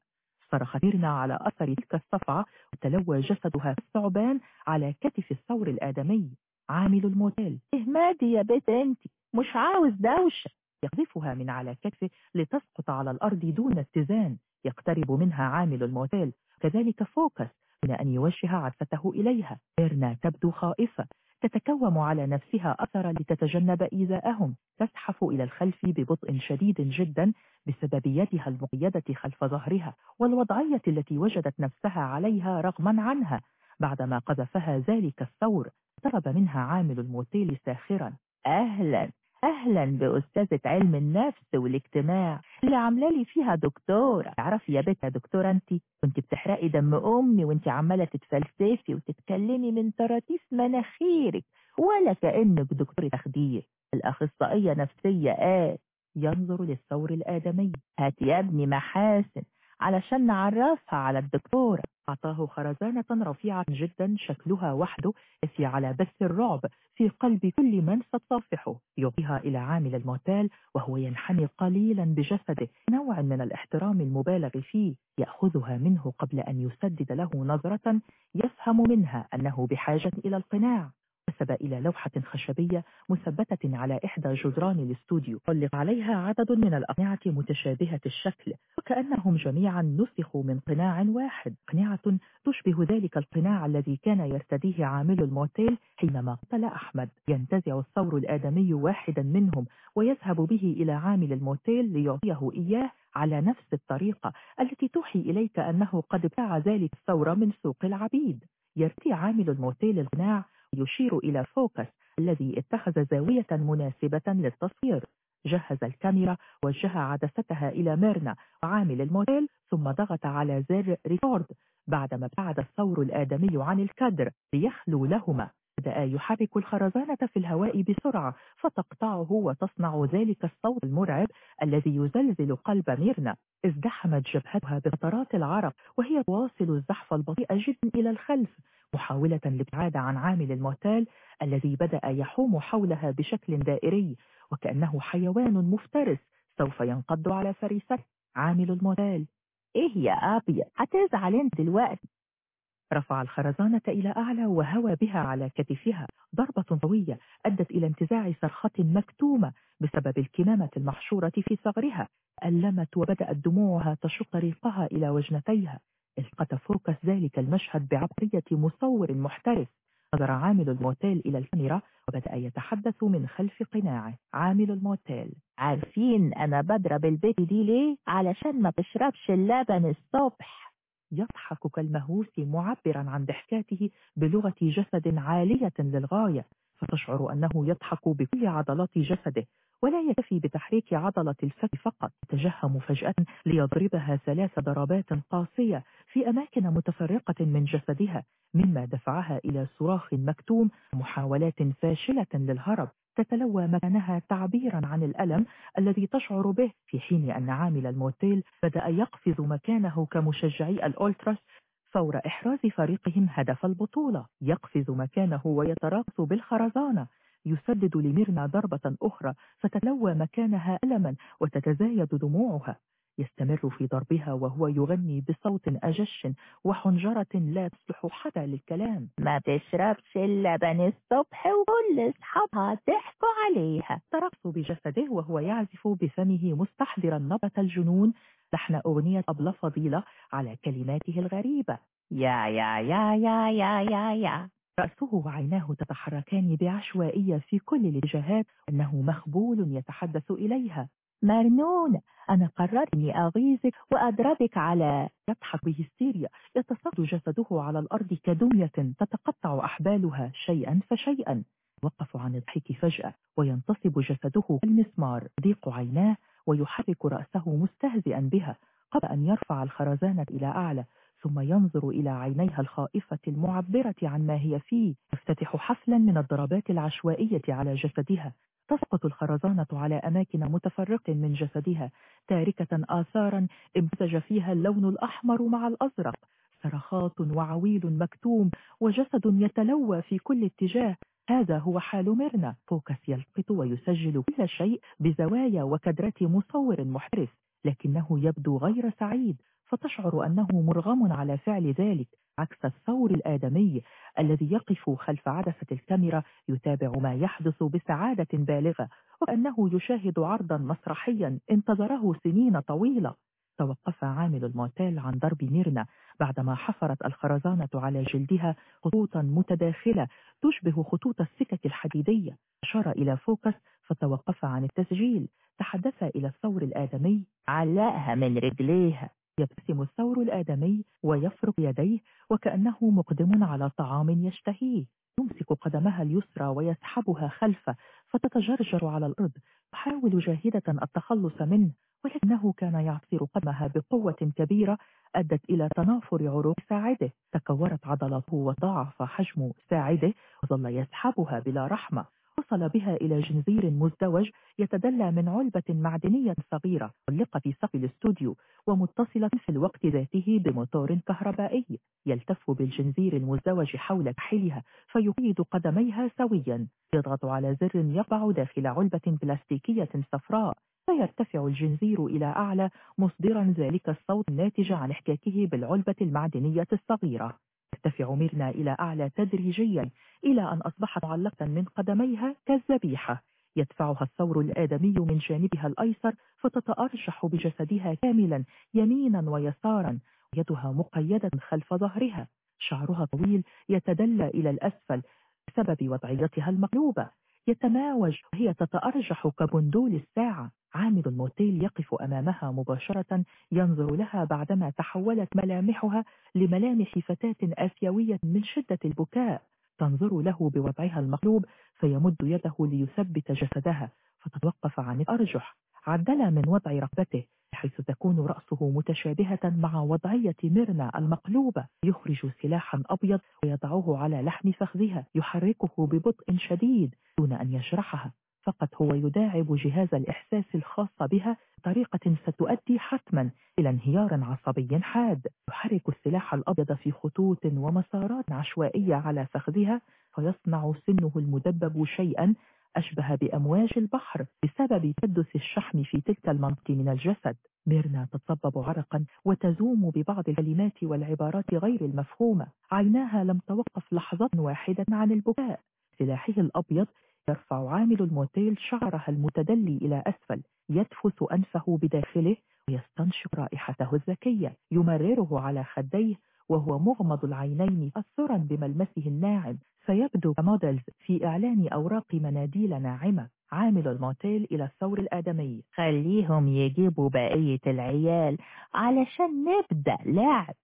صرخت ميرنا على أثر تلك الصفعة وتلوى جسدها الثعبان على كتف الثور الآدمي. عامل الموتيل. اهمادي يا بيت انت مش عاوز دوشة. يقذفها من على كتفه لتسقط على الأرض دون اتزان. يقترب منها عامل الموتيل. كذلك فوكس من أن يوجه عدسته إليها. ميرنا تبدو خائفة. تتكوم على نفسها أثرا لتتجنب إيذاءهم تزحف إلى الخلف ببطء شديد جدا بسبب يدها المقيدة خلف ظهرها والوضعية التي وجدت نفسها عليها رغما عنها. بعدما قذفها ذلك الثور طلب منها عامل الموتيل ساخرا. أهلا. أهلا بأستاذة علم النفس والاجتماع اللي عاملة لي فيها دكتورة. تعرفي يا بنت يا دكتورة أنت كنت بتحرقي دم أمي وأنت عمالة تتفلسفي وتتكلمي من طراطيس مناخيرك ولا كأنك دكتورة تخدير. الأخصائية نفسية آه ينظر للثور الآدمي هات يا ابني محاسن. علشان نعرفها على الدكتورة أعطاه خرزانة رفيعة جدا شكلها وحده يسي على بث الرعب في قلب كل من ستصافحه يعطيها إلى عامل الموتيل وهو ينحني قليلا بجسده. نوع من الاحترام المبالغ فيه يأخذها منه قبل أن يسدد له نظرة يفهم منها أنه بحاجة إلى القناع. نسب إلى لوحة خشبية مثبتة على إحدى جدران الاستوديو. علق عليها عدد من الأقنعة متشابهة الشكل وكأنهم جميعا نسخوا من قناع واحد. قناعة تشبه ذلك القناع الذي كان يرتديه عامل الموتيل حينما قتل أحمد. ينتزع الثور الآدمي واحدا منهم ويذهب به إلى عامل الموتيل ليعطيه إياه على نفس الطريقة التي توحي إليك أنه قد ابتاع ذلك الثور من سوق العبيد. يرتدي عامل الموتيل القناع يشير إلى فوكس الذي اتخذ زاوية مناسبة للتصوير. جهز الكاميرا وجه عدستها إلى ميرنا وعامل الموتيل ثم ضغط على زر record بعدما ابتعد الثور الآدمي عن الكادر ليخلو لهما. بدأ يحرك الخرزانة في الهواء بسرعة فتقطعه وتصنع ذلك الصوت المرعب الذي يزلزل قلب ميرنا. ازدحمت جبهتها بقطرات العرق وهي تواصل الزحف البطيء جدا إلى الخلف محاولة الابتعاد عن عامل الموتال الذي بدأ يحوم حولها بشكل دائري وكأنه حيوان مفترس سوف ينقض على فريسته. عامل الموتال إيه يا أبيض هتزعل أنت دلوقتي؟ رفع الخرزانة إلى أعلى وهوى بها على كتفها. ضربة قوية أدت إلى انتزاع صرخة مكتومة بسبب الكمامة المحشورة في ثغرها ألمت وبدأت دموعها تشق ريقها إلى وجنتيها. التقط فوكس ذلك المشهد بعبقرية مصور محترف. نظر عامل الموتيل إلى الكاميرا وبدأ يتحدث من خلف قناعه. عامل الموتيل عارفين أنا بضرب البيت دي ليه؟ علشان ما تشربش اللبن الصبح. يضحك كالمهووس معبرا عن ضحكاته بلغة جسد عالية للغاية فتشعر أنه يضحك بكل عضلات جسده ولا يكفي بتحريك عضلة الفك فقط يتجهم فجأة ليضربها ثلاث ضربات قاسية في أماكن متفرقة من جسدها مما دفعها إلى صراخ مكتوم محاولات فاشلة للهرب. تتلوى مكانها تعبيرا عن الألم الذي تشعر به في حين أن عامل الموتيل بدأ يقفز مكانه كمشجعي الأولتراس فور إحراز فريقهم هدف البطولة. يقفز مكانه ويتراقص بالخرزانة. يسدد لميرنا ضربة أخرى فتلوى مكانها ألما وتتزايد دموعها. يستمر في ضربها وهو يغني بصوت أجش وحنجرة لا تصلح حتى للكلام. ما تشربش اللبن الصبح وكل أصحابها ضحكوا عليها. ترقص بجسده وهو يعزف بفمه مستحضرا نبرة الجنون. لحن أغنية أبلة فضيلة على كلماته الغريبة. يا يا يا يا يا يا يا. رأسه وعيناه تتحركان بعشوائية في كل الاتجاهات. أنه مخبول يتحدث إليها. مرنون أنا قررت أني أغيظك وأضربك على يضحك بهستيريا. يتصد جسده على الأرض كدمية تتقطع أحبالها شيئا فشيئا. وقف عن الضحك فجأة وينتصب جسده كالمسمار ضيق عيناه ويحرك رأسه مستهزئا بها قبل أن يرفع الخرزانة إلى أعلى ثم ينظر إلى عينيها الخائفة المعبرة عن ما هي فيه. تفتتح حفلا من الضربات العشوائية على جسدها. تسقط الخرزانة على أماكن متفرقة من جسدها تاركة آثارا امتزج فيها اللون الأحمر مع الأزرق. صرخات وعويل مكتوم وجسد يتلوى في كل اتجاه. هذا هو حال ميرنا. فوكس يلقط ويسجل كل شيء بزوايا وكدرات مصور محترف لكنه يبدو غير سعيد. فتشعر أنه مرغم على فعل ذلك عكس الثور الآدمي الذي يقف خلف عدسة الكاميرا يتابع ما يحدث بسعادة بالغة وأنه يشاهد عرضا مسرحيا انتظره سنين طويلة. توقف عامل الموتيل عن ضرب ميرنا بعدما حفرت الخرزانة على جلدها خطوطا متداخلة تشبه خطوط السكك الحديدية. أشار إلى فوكس فتوقف عن التسجيل. تحدث إلى الثور الآدمي علقها من رجليها. يبتسم الثور الآدمي ويفرك يديه وكأنه مقدم على طعام يشتهيه. يمسك قدمها اليسرى ويسحبها خلفه فتتجرجر على الأرض. تحاول جاهدة التخلص منه ولكنه كان يعصر قدمها بقوة كبيرة أدت إلى تنافر عروق ساعده. تكورت عضلاته وضاعف حجم ساعده وظل يسحبها بلا رحمة. وصل بها إلى جنزير مزدوج يتدلى من علبة معدنية صغيرة علقة في سقف الاستوديو ومتصلة في الوقت ذاته بموتور كهربائي يلتف بالجنزير المزدوج حول كحلها فيقيد قدميها سويا. يضغط على زر يقع داخل علبة بلاستيكية صفراء. فيرتفع الجنزير إلى أعلى مصدرا ذلك الصوت الناتج عن احتكاكه بالعلبة المعدنية الصغيرة. ترتفع ميرنا إلى أعلى تدريجيا إلى أن أصبحت معلقة من قدميها كالذبيحة. يدفعها الثور الآدمي من جانبها الأيسر فتتأرجح بجسدها كاملا يمينا ويسارا يدها مقيدة خلف ظهرها. شعرها طويل يتدلى إلى الأسفل بسبب وضعيتها المقلوبة. يتماوج. وهي تتأرجح كبندول الساعة. عامل الموتيل يقف أمامها مباشرة ينظر لها بعدما تحولت ملامحها لملامح فتاة آسيوية من شدة البكاء. تنظر له بوضعها المقلوب فيمد يده ليثبت جسدها فتتوقف عن الأرجح. عدل من وضع رقبته. حيث تكون رأسه متشابهة مع وضعية ميرنا المقلوبة. يخرج سلاحا أبيض ويضعه على لحم فخذها. يحركه ببطء شديد دون أن يشرحها. فقط هو يداعب جهاز الإحساس الخاص بها بطريقة ستؤدي حتما إلى انهيار عصبي حاد. يحرك السلاح الأبيض في خطوط ومسارات عشوائية على فخذها فيصنع سنه المدبب شيئا أشبه بأمواج البحر بسبب تكدس الشحم في تلك المنطقة من الجسد. ميرنا تتصبب عرقا وتزوم ببعض الكلمات والعبارات غير المفهومة. عيناها لم توقف لحظة واحدة عن البكاء. سلاحه الأبيض يرفع عامل الموتيل شعرها المتدلي إلى أسفل. يدفس أنفه بداخله ويستنشق رائحته الذكية. يمرره على خديه وهو مغمض العينين تأثرا بملمسه الناعم. سيبدو كموديلز في إعلان أوراق مناديل ناعمة عامل الموتيل إلى الثور الآدمي خليهم يجيبوا بقية العيال علشان نبدأ لعب.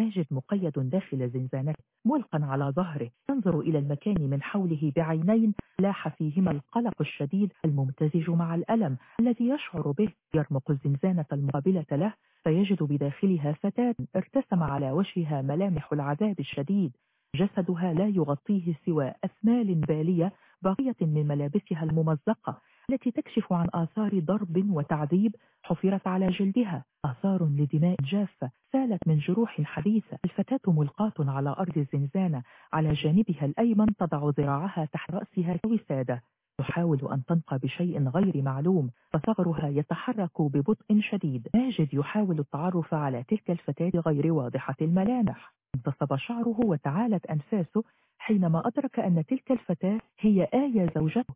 ماجد مقيد داخل زنزانته ملقا على ظهره. ينظر إلى المكان من حوله بعينين لاح فيهما القلق الشديد الممتزج مع الألم الذي يشعر به. يرمق الزنزانة المقابلة له فيجد بداخلها فتاة ارتسم على وجهها ملامح العذاب الشديد. جسدها لا يغطيه سوى أثمال بالية باقية من ملابسها الممزقة التي تكشف عن آثار ضرب وتعذيب حفرت على جلدها. آثار لدماء جافة سالت من جروح حديثة. الفتاة ملقاة على أرض الزنزانة على جانبها الأيمن تضع ذراعها تحت رأسها كوسادة. تحاول أن تنقى بشيء غير معلوم فثغرها يتحرك ببطء شديد. ماجد يحاول التعرف على تلك الفتاة غير واضحة الملامح. انتصب شعره وتعالت أنفاسه حينما أدرك أن تلك الفتاة هي آية زوجته.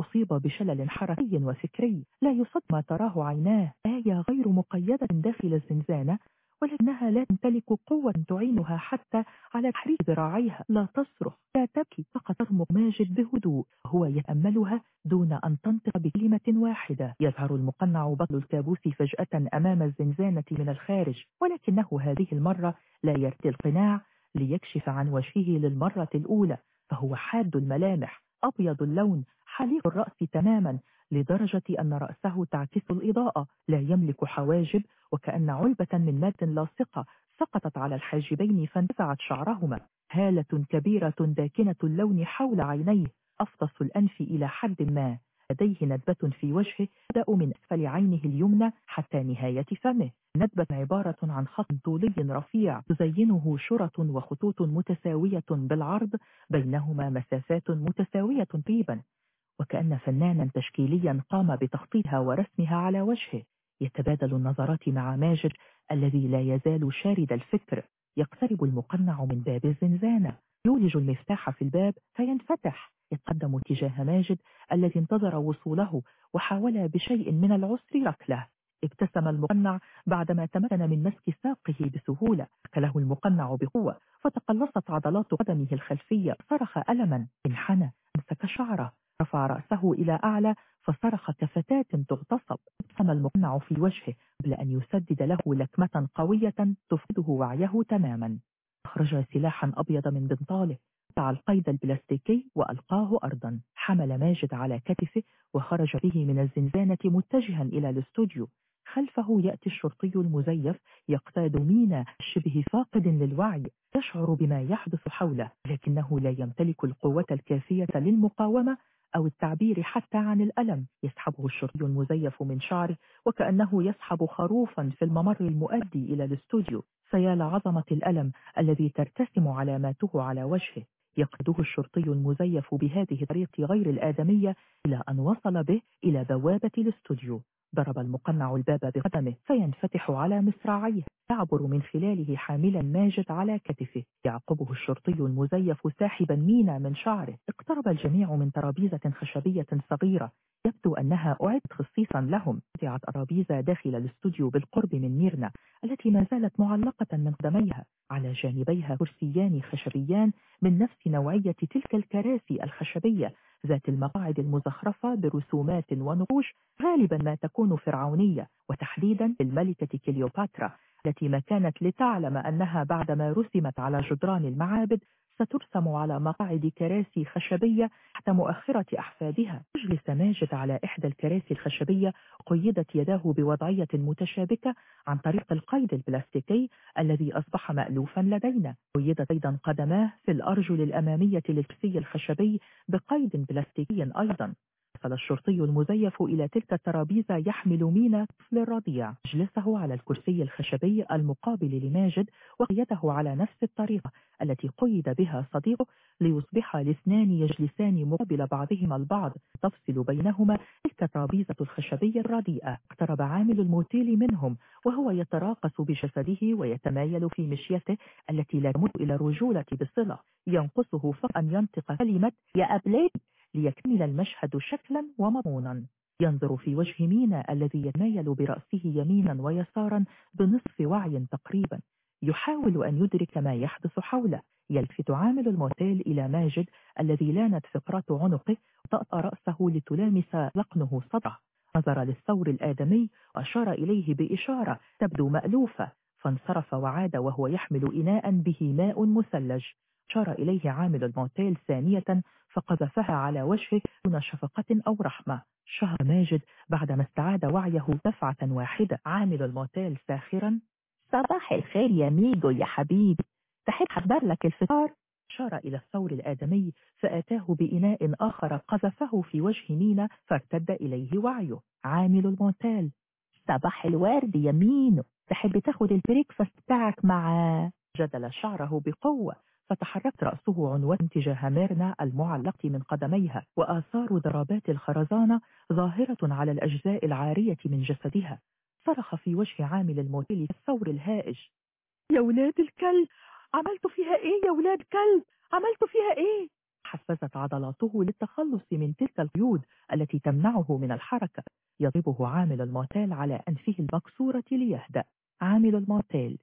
أصيب بشلل حركي وفكري. لا يصد ما تراه عيناه. آية غير مقيدة داخل الزنزانة. ولكنها لا تمتلك قوة تعينها حتى على تحريك ذراعيها. لا تصرخ. لا تبكي. فقط ترمق ماجد بهدوء هو يتأملها دون أن تنطق بكلمة واحدة. يظهر المقنع بطل الكابوس فجأة أمام الزنزانة من الخارج. ولكنه هذه المرة لا يرتي القناع ليكشف عن وجهه للمرة الأولى. فهو حاد الملامح. أبيض اللون. حليق الرأس تماما. لدرجة أن رأسه تعكس الإضاءة لا يملك حواجب وكأن علبة من ماد لاصقة سقطت على الحاجبين فانتزعت شعرهما. هالة كبيرة داكنة اللون حول عينيه. أفطس الأنف إلى حد ما. لديه ندبة في وجهه تبدأ من أسفل عينه اليمنى حتى نهاية فمه. ندبة عبارة عن خط طولي رفيع تزينه شرط وخطوط متساوية بالعرض بينهما مسافات متساوية تقريبا وكأن فنانا تشكيليا قام بتخطيطها ورسمها على وجهه. يتبادل النظرات مع ماجد الذي لا يزال شارد الفكر. يقترب المقنع من باب الزنزانة. يولج المفتاح في الباب فينفتح. يتقدم تجاه ماجد الذي انتظر وصوله وحاول بشيء من العسر ركلة. ابتسم المقنع بعدما تمكن من مسك ساقه بسهولة. أكله المقنع بقوة فتقلصت عضلات قدمه الخلفية. صرخ ألما انحنى أمسك شعره رفع رأسه إلى أعلى فصرخ كفتاة تغتصب. ابتسم المقنع في وجهه قبل أن يسدد له لكمة قوية تفقده وعيه تماما. أخرج سلاحا أبيض من بنطاله. قطع القيد البلاستيكي وألقاه أرضا. حمل ماجد على كتفه وخرج به من الزنزانة متجها إلى الاستوديو. خلفه يأتي الشرطي المزيف يقتاد مينا شبه فاقد للوعي يشعر بما يحدث حوله لكنه لا يمتلك القوة الكافية للمقاومة أو التعبير حتى عن الألم يسحبه الشرطي المزيف من شعره وكأنه يسحب خروفا في الممر المؤدي إلى الاستوديو. فيا لعظمة الألم الذي ترتسم علاماته على وجهه. يقده الشرطي المزيف بهذه الطريق غير الآدمية إلى أن وصل به إلى بوابة الاستوديو. ضرب المقنع الباب بقدمه فينفتح على مصراعيه. يعبر من خلاله حاملا ماجد على كتفه. يعقبه الشرطي المزيف ساحبا مينا من شعره. اقترب الجميع من ترابيزة خشبية صغيرة. يبدو أنها أعدت خصيصا لهم. وضعت أرابيزة داخل الاستوديو بالقرب من ميرنا التي ما زالت معلقة من قدميها. على جانبيها كرسيان خشبيان من نفس نوعية تلك الكراسي الخشبية ذات المقاعد المزخرفة برسومات ونقوش غالبا ما تكون فرعونية وتحديدا الملكة كليوباترا التي ما كانت لتعلم أنها بعدما رسمت على جدران المعابد سترسم على مقاعد كراسي خشبية تحت مؤخرة أحفادها. أجلس ماجد على إحدى الكراسي الخشبية قيدت يداه بوضعية متشابكة عن طريق القيد البلاستيكي الذي أصبح مألوفا لدينا. قيدت أيضا قدماه في الأرجل الأمامية للكرسي الخشبي بقيد بلاستيكي أيضا. وصل الشرطي المزيف إلى تلك الترابيزة يحمل مينا طفل الرضيع اجلسه على الكرسي الخشبي المقابل لماجد وقيده على نفس الطريقة التي قيد بها صديقه ليصبح الاثنان يجلسان مقابل بعضهما البعض تفصل بينهما تلك الترابيزة الخشبية الرديئة اقترب عامل الموتيل منهم وهو يتراقص بجسده ويتمايل في مشيته التي لا تمت إلى الرجولة بصلة. ينقصه فقط أن ينطق كلمة يا أبليد ليكمل المشهد شكلا ومضمونا. ينظر في وجه مينا الذي يتمايل برأسه يمينا ويسارا بنصف وعي تقريبا. يحاول أن يدرك ما يحدث حوله. يلتفت عامل الموتيل إلى ماجد الذي لانت فقرات عنقه وطأطأ رأسه لتلامس ذقنه صدره. نظر للثور الآدمي وأشار إليه بإشارة تبدو مألوفة. فانصرف وعاد وهو يحمل إناء به ماء مثلج. أشار إليه عامل الموتيل ثانية فقذفها على وجهه دون شفقة أو رحمة. شهر ماجد بعدما استعاد وعيه دفعة واحدة. عامل الموتيل ساخرا. صباح الخير يا ميجو يا حبيبي. تحب حضر لك الفطار؟ أشار إلى الثور الآدمي فأتاه بإناء آخر قذفه في وجه مينا فارتد إليه وعيه. عامل الموتيل. صباح الورد يا مينو. تحب تاخد ال breakfast بتاعك مع؟ جذب شعره بقوة. فتحركت رأسه عنوة تجاه ميرنا المعلقة من قدميها وآثار ضربات الخرزانة ظاهرة على الأجزاء العارية من جسدها. صرخ في وجه عامل الموتيل الثور الهائج. يا ولاد الكلب! عملت فيها إيه يا ولاد كلب؟ عملت فيها إيه؟ حفزت عضلاته للتخلص من تلك القيود التي تمنعه من الحركة. يضربه عامل الموتيل على أنفه المكسورة ليهدأ. عامل الموتيل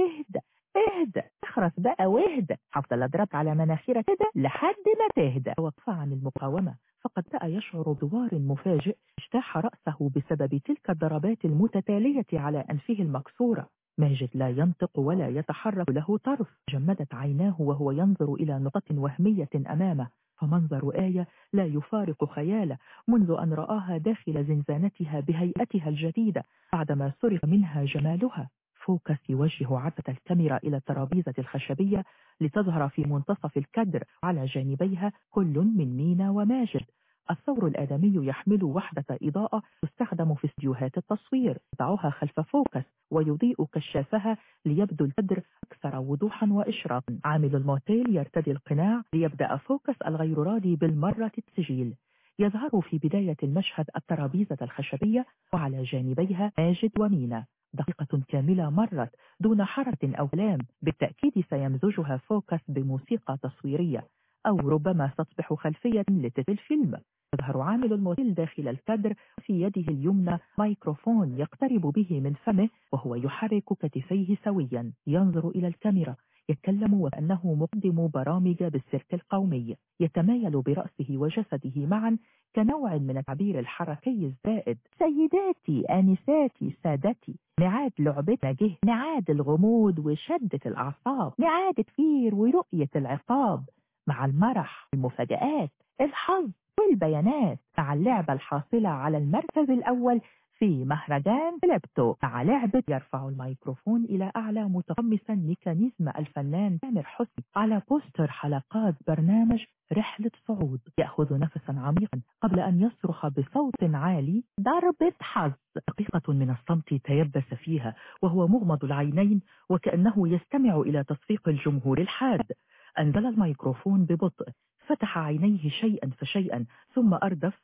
اهدأ! اهدى اخرس بقى واهدى هفضل اضرب على مناخيرك كده لحد ما تهدى وقف عن المقاومة. فقد بقى يشعر بدوار مفاجئ. اجتاح رأسه بسبب تلك الضربات المتتالية على أنفه المكسورة. ماجد لا ينطق ولا يتحرك له طرف. جمدت عيناه وهو ينظر إلى نقطة وهمية أمامه. فمنظر آية لا يفارق خياله. منذ أن رآها داخل زنزانتها بهيئتها الجديدة بعدما سرق منها جمالها. فوكس يوجه عدسة الكاميرا إلى الترابيزة الخشبية لتظهر في منتصف الكادر على جانبيها كل من مينا وماجد. الثور الآدمي يحمل وحدة إضاءة تستخدم في استديوهات التصوير. يضعها خلف فوكس ويضيء كشافها ليبدو الكادر أكثر وضوحا وإشراقا. عامل الموتيل يرتدي القناع ليبدأ فوكس الغير راضي بالمرة التسجيل. يظهر في بداية المشهد الترابيزة الخشبية وعلى جانبيها ماجد ومينا. دقيقة كاملة مرت دون حركة أو كلام. بالتأكيد سيمزجها فوكس بموسيقى تصويرية. أو ربما ستصبح خلفية لتلك الفيلم. يظهر عامل الموتيل داخل الكادر في يده اليمنى مايكروفون يقترب به من فمه وهو يحرك كتفيه سويا. ينظر إلى الكاميرا. يتكلم وكأنه مقدم برامج بالسيرك القومي. يتمايل برأسه وجسده معا كنوع من التعبير الحركي الزائد. سيداتي آنساتي سادتي معاد لعبتنا جه معاد الغموض وشدة الأعصاب معاد التفكير ورؤية العقاب. مع المرح المفاجآت الحظ والبيانات مع اللعبة الحاصلة على المركز الأول في مهرجان كليبتو مع لعبة يرفع الميكروفون إلى أعلى متقمصا mechanism الفنان تامر حسني على بوستر حلقات برنامج رحلة صعود. يأخذ نفسا عميقا قبل أن يصرخ بصوت عالي. ضربة حظ. دقيقة من الصمت تيبس فيها وهو مغمض العينين وكأنه يستمع إلى تصفيق الجمهور الحاد. أنزل الميكروفون ببطء فتح عينيه شيئا فشيئا ثم أردف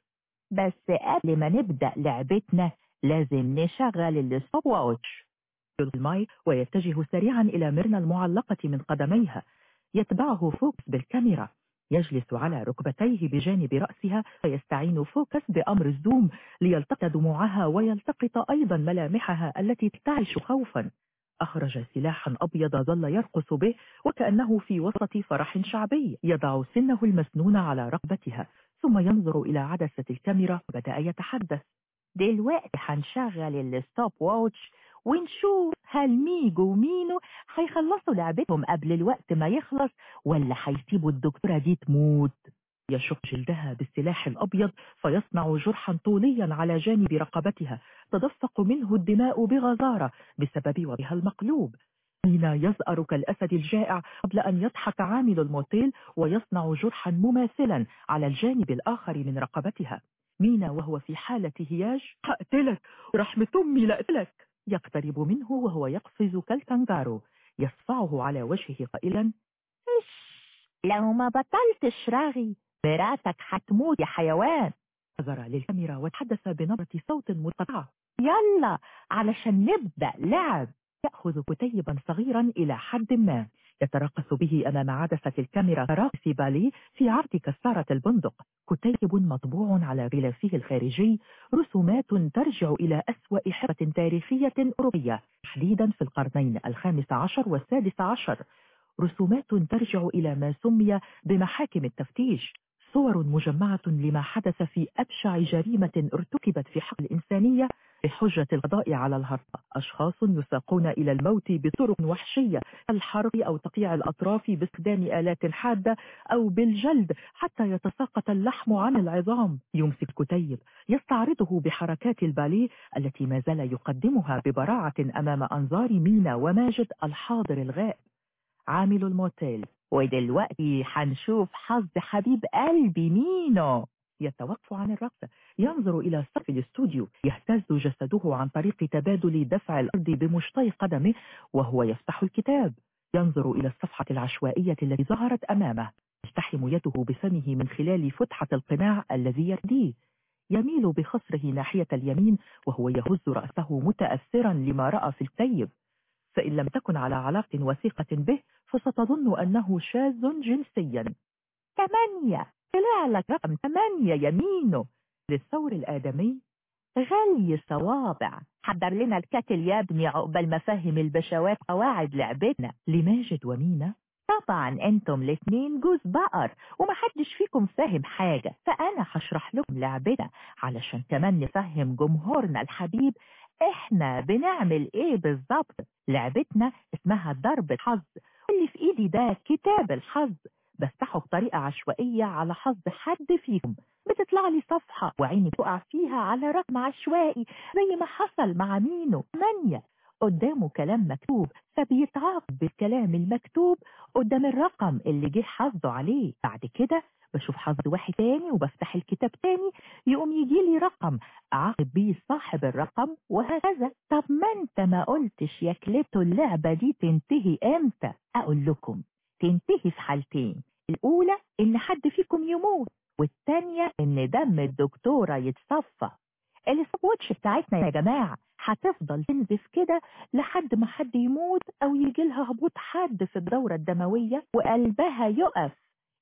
بس قبل ما نبدأ لعبتنا لازم نشغل ال stopwatch ال mic ويتجه سريعا إلى ميرنا المعلقة من قدميها. يتبعه فوكس بالكاميرا. يجلس على ركبتيه بجانب رأسها فيستعين فوكس بأمر ال zoom ليلتقط دموعها ويلتقط أيضا ملامحها التي ترتعش خوفا. أخرج سلاحا أبيض ظل يرقص به وكأنه في وسط فرح شعبي يضع سنه المسنون على رقبتها ثم ينظر إلى عدسة الكاميرا وبدأ يتحدث. دلوقتي هنشغل ال stopwatch ونشوف هل ميجو ومينو هيخلصوا لعبتهم قبل الوقت ما يخلص ولا هيسيبوا الدكتورة دي تموت. يشق جلدها بالسلاح الأبيض فيصنع جرحا طوليا على جانب رقبتها تدفق منه الدماء بغزارة بسبب وجهها المقلوب. مينا يزأر كالأسد الجائع قبل أن يضحك عامل الموتيل ويصنع جرحا مماثلا على الجانب الآخر من رقبتها. مينا وهو في حالة هياج هقتلك! رحمة أمي لأقتلك يقترب منه وهو يقفز كالكنغارو. يصفعه على وجهه قائلا إش لو ما بطلتش راغي! مراتك هتموت يا حيوان. نظر للكاميرا وتحدث بنبرة صوت منقطعة يلا علشان نبدأ لعب. يأخذ كتيبا صغيرا إلى حد ما. يترقص به أمام عدسة الكاميرا. كراقص بالي في عرض كسارة البندق. كتيب مطبوع على غلافه الخارجي. رسومات ترجع إلى أسوأ حقبة تاريخية أوروبية. تحديدا في القرنين الخامس عشر والسادس عشر. رسومات ترجع إلى ما سمي بمحاكم التفتيش. صور مجمعة لما حدث في أبشع جريمة ارتكبت في حق الإنسانية بحجة القضاء على الهرب. أشخاص يساقون إلى الموت بطرق وحشية الحرق أو تقيع الأطراف باستخدام آلات حادة أو بالجلد حتى يتساقط اللحم عن العظام. يمسك كتيب يستعرضه بحركات الباليه التي ما زال يقدمها ببراعة أمام أنظار مينا وماجد الحاضر الغائب. عامل الموتيل. ودلوقتي حنشوف حظ حبيب قلبي مينو يتوقف عن الرقص ينظر إلى سقف الاستوديو يهتز جسده عن طريق تبادل دفع الأرض بمشطي قدمه وهو يفتح الكتاب. ينظر إلى الصفحة العشوائية التي ظهرت أمامه. يستحم يده بفمه من خلال فتحة القناع الذي يرديه يميل بخصره ناحية اليمين وهو يهز رأسه متأثرا لما رأى في الكتيب فإن لم تكن على علاقة وثيقة به فستظن أنه شاذ جنسيا. ثمانية. طلع لك رقم ثمانية يمينه. للثور الآدمي غلي صوابع حضر لنا الكتل يا ابني عقبال ما البشوات قواعد لعبتنا. لماجد ومينا؟ طبعا أنتم الاتنين جوز بقر ومحدش فيكم فاهم حاجة. فأنا هشرح لكم لعبتنا علشان كمان نفهم جمهورنا الحبيب إحنا بنعمل إيه بالظبط لعبتنا اسمها ضرب الحظ. واللي في إيدي ده كتاب الحظ. بفتحه بطريقة عشوائية على حظ حد فيكم. بتطلع لي صفحة وعيني تقع فيها على رقم عشوائي زي ما حصل مع مينو. مانيا قدامه كلام مكتوب فبيتعاقب بالكلام المكتوب قدام الرقم اللي جه حظه عليه. بعد كده بشوف حظ واحد تاني وبفتح الكتاب تاني يقوم يجي لي رقم. أعاقب بيه صاحب الرقم وهكذا. طب ما أنت ما قلتش يا كليبتو اللعبة دي تنتهي إمتى؟ أقول لكم تنتهي في حالتين الأولى إن حد فيكم يموت والتانية إن دم الدكتورة يتصفى. ال stopwatch بتاعتنا يا جماعة هتفضل تنزف كده لحد ما حد يموت أو يجي لها هبوط حاد في الدورة الدموية وقلبها يقف.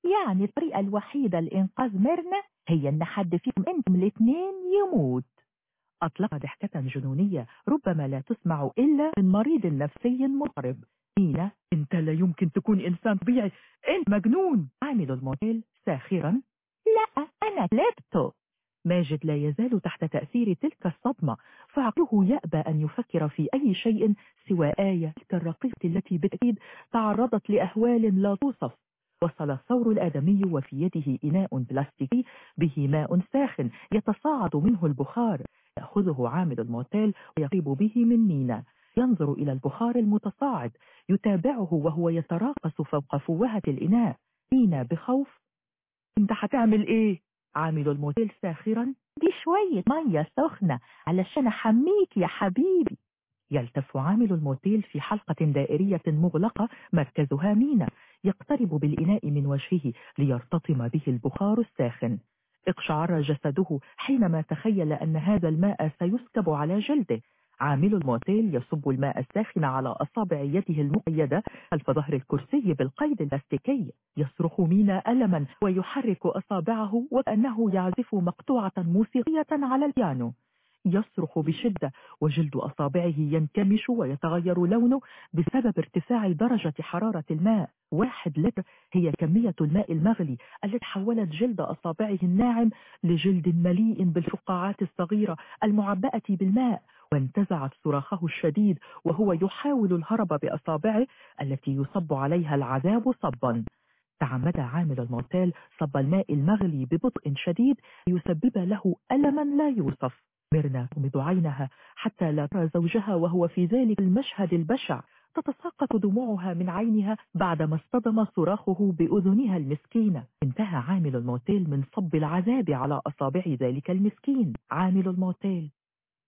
يعني الطريقة الوحيدة لإنقاذ ميرنا هي إن حد فيكم أنتم الاثنين يموت. أطلق ضحكة جنونية ربما لا تسمع إلا من مريض نفسي مضطرب. مينا أنت لا يمكن تكون إنسان طبيعي. أنت مجنون. عامل الموتيل ساخرا. لا أنا لبته ماجد لا يزال تحت تأثير تلك الصدمة فعقله يأبى أن يفكر في أي شيء سوى آية تلك الرقيقة التي بالتأكيد تعرضت لأهوال لا توصف. وصل الثور الآدمي وفي يده إناء بلاستيكي به ماء ساخن يتصاعد منه البخار يأخذه عامل الموتيل ويقرب به من مينا. ينظر إلى البخار المتصاعد يتابعه وهو يتراقص فوق فوهة الإناء. مينا بخوف. انت هتعمل إيه؟ عامل الموتيل ساخرا. دي شوية مية سخنة علشان أحميك يا حبيبي. يلتف عامل الموتيل في حلقة دائرية مغلقة مركزها مينا. يقترب بالإناء من وجهه ليرتطم به البخار الساخن. اقشعر جسده حينما تخيل أن هذا الماء سيسكب على جلده. عامل الموتيل يصب الماء الساخن على أصابع يده المقيدة خلف ظهر الكرسي بالقيد اللاستيكي. يصرخ مينا ألما ويحرك أصابعه وكأنه يعزف مقطوعة موسيقية على البيانو. يصرخ بشدة وجلد أصابعه ينكمش ويتغير لونه بسبب ارتفاع درجة حرارة الماء. واحد لتر هي كمية الماء المغلي التي حولت جلد أصابعه الناعم لجلد مليء بالفقاعات الصغيرة المعبأة بالماء. وانتزعت صراخه الشديد وهو يحاول الهرب بأصابعه التي يصب عليها العذاب صبا. تعمد عامل الموتيل صب الماء المغلي ببطء شديد ليسبب له ألما لا يوصف. ميرنا تغمض عينها حتى لا ترى زوجها وهو في ذلك المشهد البشع. تتساقط دموعها من عينها بعدما اصطدم صراخه بأذنها المسكينة. انتهى عامل الموتيل من صب العذاب على أصابع ذلك المسكين. عامل الموتيل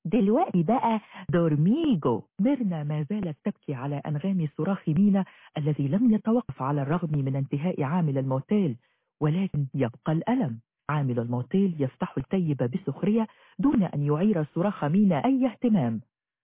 دلوقتي بقى دورميجو. ميرنا ما زالت تبكي على أنغام صراخ مينا الذي لم يتوقف على الرغم من انتهاء عامل الموتيل ولكن يبقى الألم. عامل الموتيل يفتح التيب بسخرية دون أن يعير صراخ مينا أي اهتمام.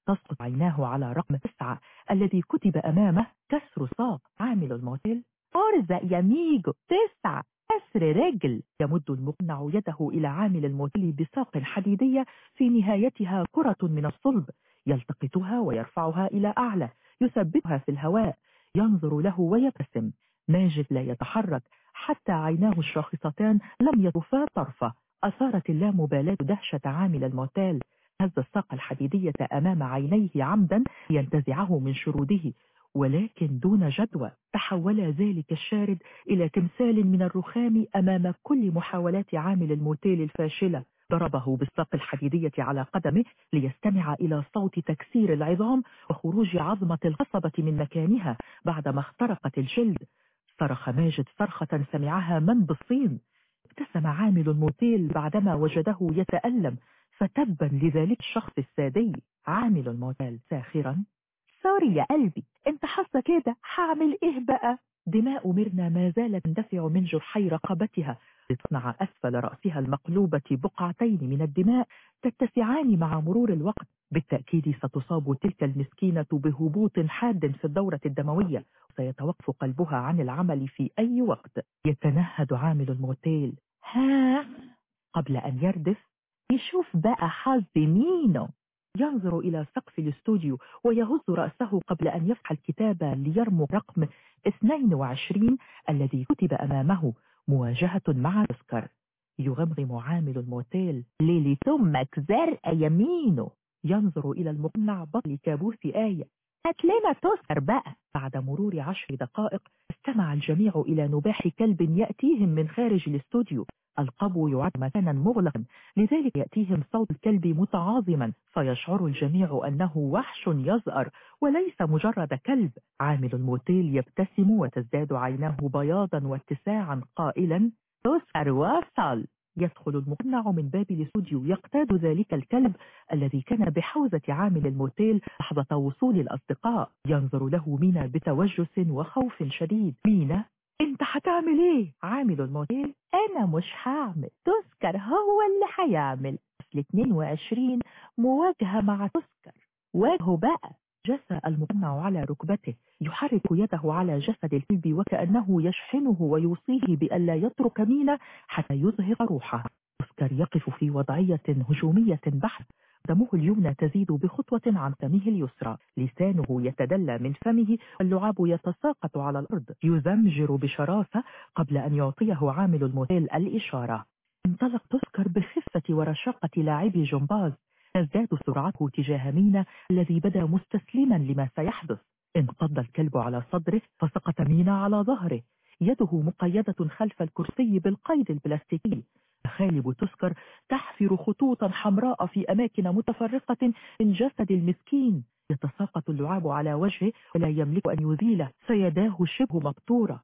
تسقط عيناه على رقم تسعة الذي كتب أمامه كسر ساق عامل الموتيل ارزق يا ميجو تسعة. كسر رجل يمد المقنع يده إلى عامل الموتيل بساق حديدية في نهايتها كرة من الصلب يلتقطها ويرفعها إلى أعلى يثبتها في الهواء ينظر له ويبتسم ماجد لا يتحرك حتى عيناه الشاخصتان لم يطفا طرفه أثارت اللامبالاة دهشة عامل الموتيل هز الساق الحديدية أمام عينيه عمدا ينتزعه من شروده. ولكن دون جدوى تحول ذلك الشارد إلى تمثال من الرخام أمام كل محاولات عامل الموتيل الفاشلة. ضربه بالساق الحديدية على قدمه ليستمع إلى صوت تكسير العظام وخروج عظمة القصبة من مكانها بعدما اخترقت الجلد. صرخ ماجد صرخة سمعها من بالصين. ابتسم عامل الموتيل بعدما وجده يتألم. فتبا لذلك الشخص السادي عامل الموتيل. ساخرا. سوري يا قلبي انت حاسة كده؟ هعمل إيه بقى؟ دماء ميرنا ما زالت تندفع من جرحي رقبتها لتصنع أسفل رأسها المقلوبة بقعتين من الدماء تتسعان مع مرور الوقت بالتأكيد ستصاب تلك المسكينة بهبوط حاد في الدورة الدموية سيتوقف قلبها عن العمل في أي وقت. يتنهد عامل الموتيل. ها؟ قبل أن يردف يشوف بقى حظ مينو. ينظر إلى سقف الاستوديو ويهز رأسه قبل أن يفتح الكتاب ليرمو رقم 22 الذي كتب أمامه. مواجهة مع تذكر يغمغم عامل الموتيل. ليلي تمك زرقاء يمينه ينظر إلى المقنع بطل كابوس آية. هات لنا تذكر بقى بعد مرور عشر دقائق استمع الجميع إلى نباح كلب يأتيهم من خارج الاستوديو. القبو يعد مكانا مغلقا لذلك يأتيهم صوت الكلب متعاظما فيشعر الجميع أنه وحش يزأر وليس مجرد كلب. عامل الموتيل يبتسم وتزداد عيناه بياضا واتساعا قائلا تذكر وصل يدخل المقنع من باب الاستوديو يقتاد ذلك الكلب الذي كان بحوزة عامل الموتيل لحظة وصول الأصدقاء. ينظر له مينا بتوجس وخوف شديد. مينا انت هتعمل إيه؟ عامل الموتيل أنا مش هعمل. تذكر هو اللي هيعمل. فصل 22 مواجهة مع تذكر واجهه بقى. جثى المقنع على ركبته. يحرك يده على جسد الكلب وكأنه يشحنه ويوصيه بألا يترك مينا حتى يزهق روحه. أوسكار يقف في وضعية هجومية بحت. دمه اليمنى تزيد بخطوة عن فمه اليسرى. لسانه يتدلى من فمه واللعاب يتساقط على الأرض. يزمجر بشراسة قبل أن يعطيه عامل الموتيل الإشارة. انطلق تسكر بخفة ورشاقة لاعبي جمباز. تزداد سرعته تجاه مينا الذي بدا مستسلما لما سيحدث. انقض الكلب على صدره فسقط مينا على ظهره. يده مقيدة خلف الكرسي بالقيد البلاستيكي. خالب تسكر تحفر خطوطا حمراء في أماكن متفرقة من جسد المسكين. يتساقط اللعاب على وجهه ولا يملك أن يزيله فيداه شبه مبتورة.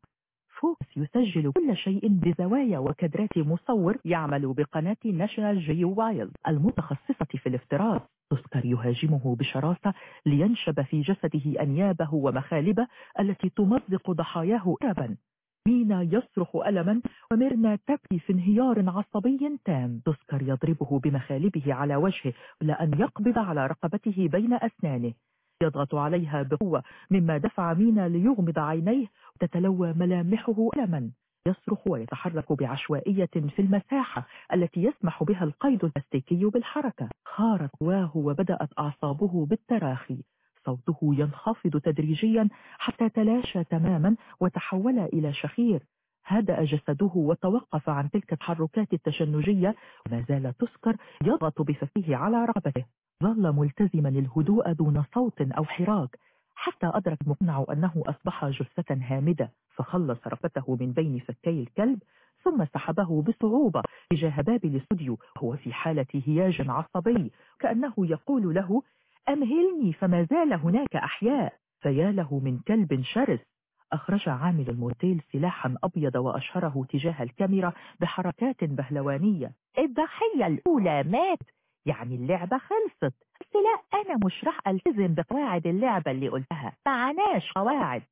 فوكس يسجل كل شيء بزوايا وكادرات مصور يعمل بقناة National Geo Wild المتخصصة في الافتراس تسكر يهاجمه بشراسة لينشب في جسده أنيابه ومخالبه التي تمزق ضحاياه إربا مينا يصرخ ألما وميرنا تبكي في انهيار عصبي تام. تسكر يضربه بمخالبه على وجهه إلى أن يقبض على رقبته بين أسنانه. يضغط عليها بقوة مما دفع مينا ليغمض عينيه وتتلوى ملامحه ألما. يصرخ ويتحرك بعشوائية في المساحة التي يسمح بها القيد البلاستيكي بالحركة. خارت قواه وبدأت أعصابه بالتراخي. صوته ينخفض تدريجيا حتى تلاشى تماما وتحول إلى شخير. هدأ جسده وتوقف عن تلك التحركات التشنجية. وما زال تسكر يضغط بفكه على رقبته. ظل ملتزما الهدوء دون صوت أو حراك. حتى أدرك مقنع أنه أصبح جثة هامدة. فخلص رقبته من بين فكي الكلب ثم سحبه بصعوبة تجاه باب الاستوديو. وهو في حالة هياج عصبي كأنه يقول له أمهلني فما زال هناك أحياء. فيا له من كلب شرس. أخرج عامل الموتيل سلاحا أبيض وأشهره تجاه الكاميرا بحركات بهلوانية. الضحية الأولى مات. يعني اللعبة خلصت. بس لا أنا مش راح ألتزم بقواعد اللعبة اللي قلتها. معناش قواعد.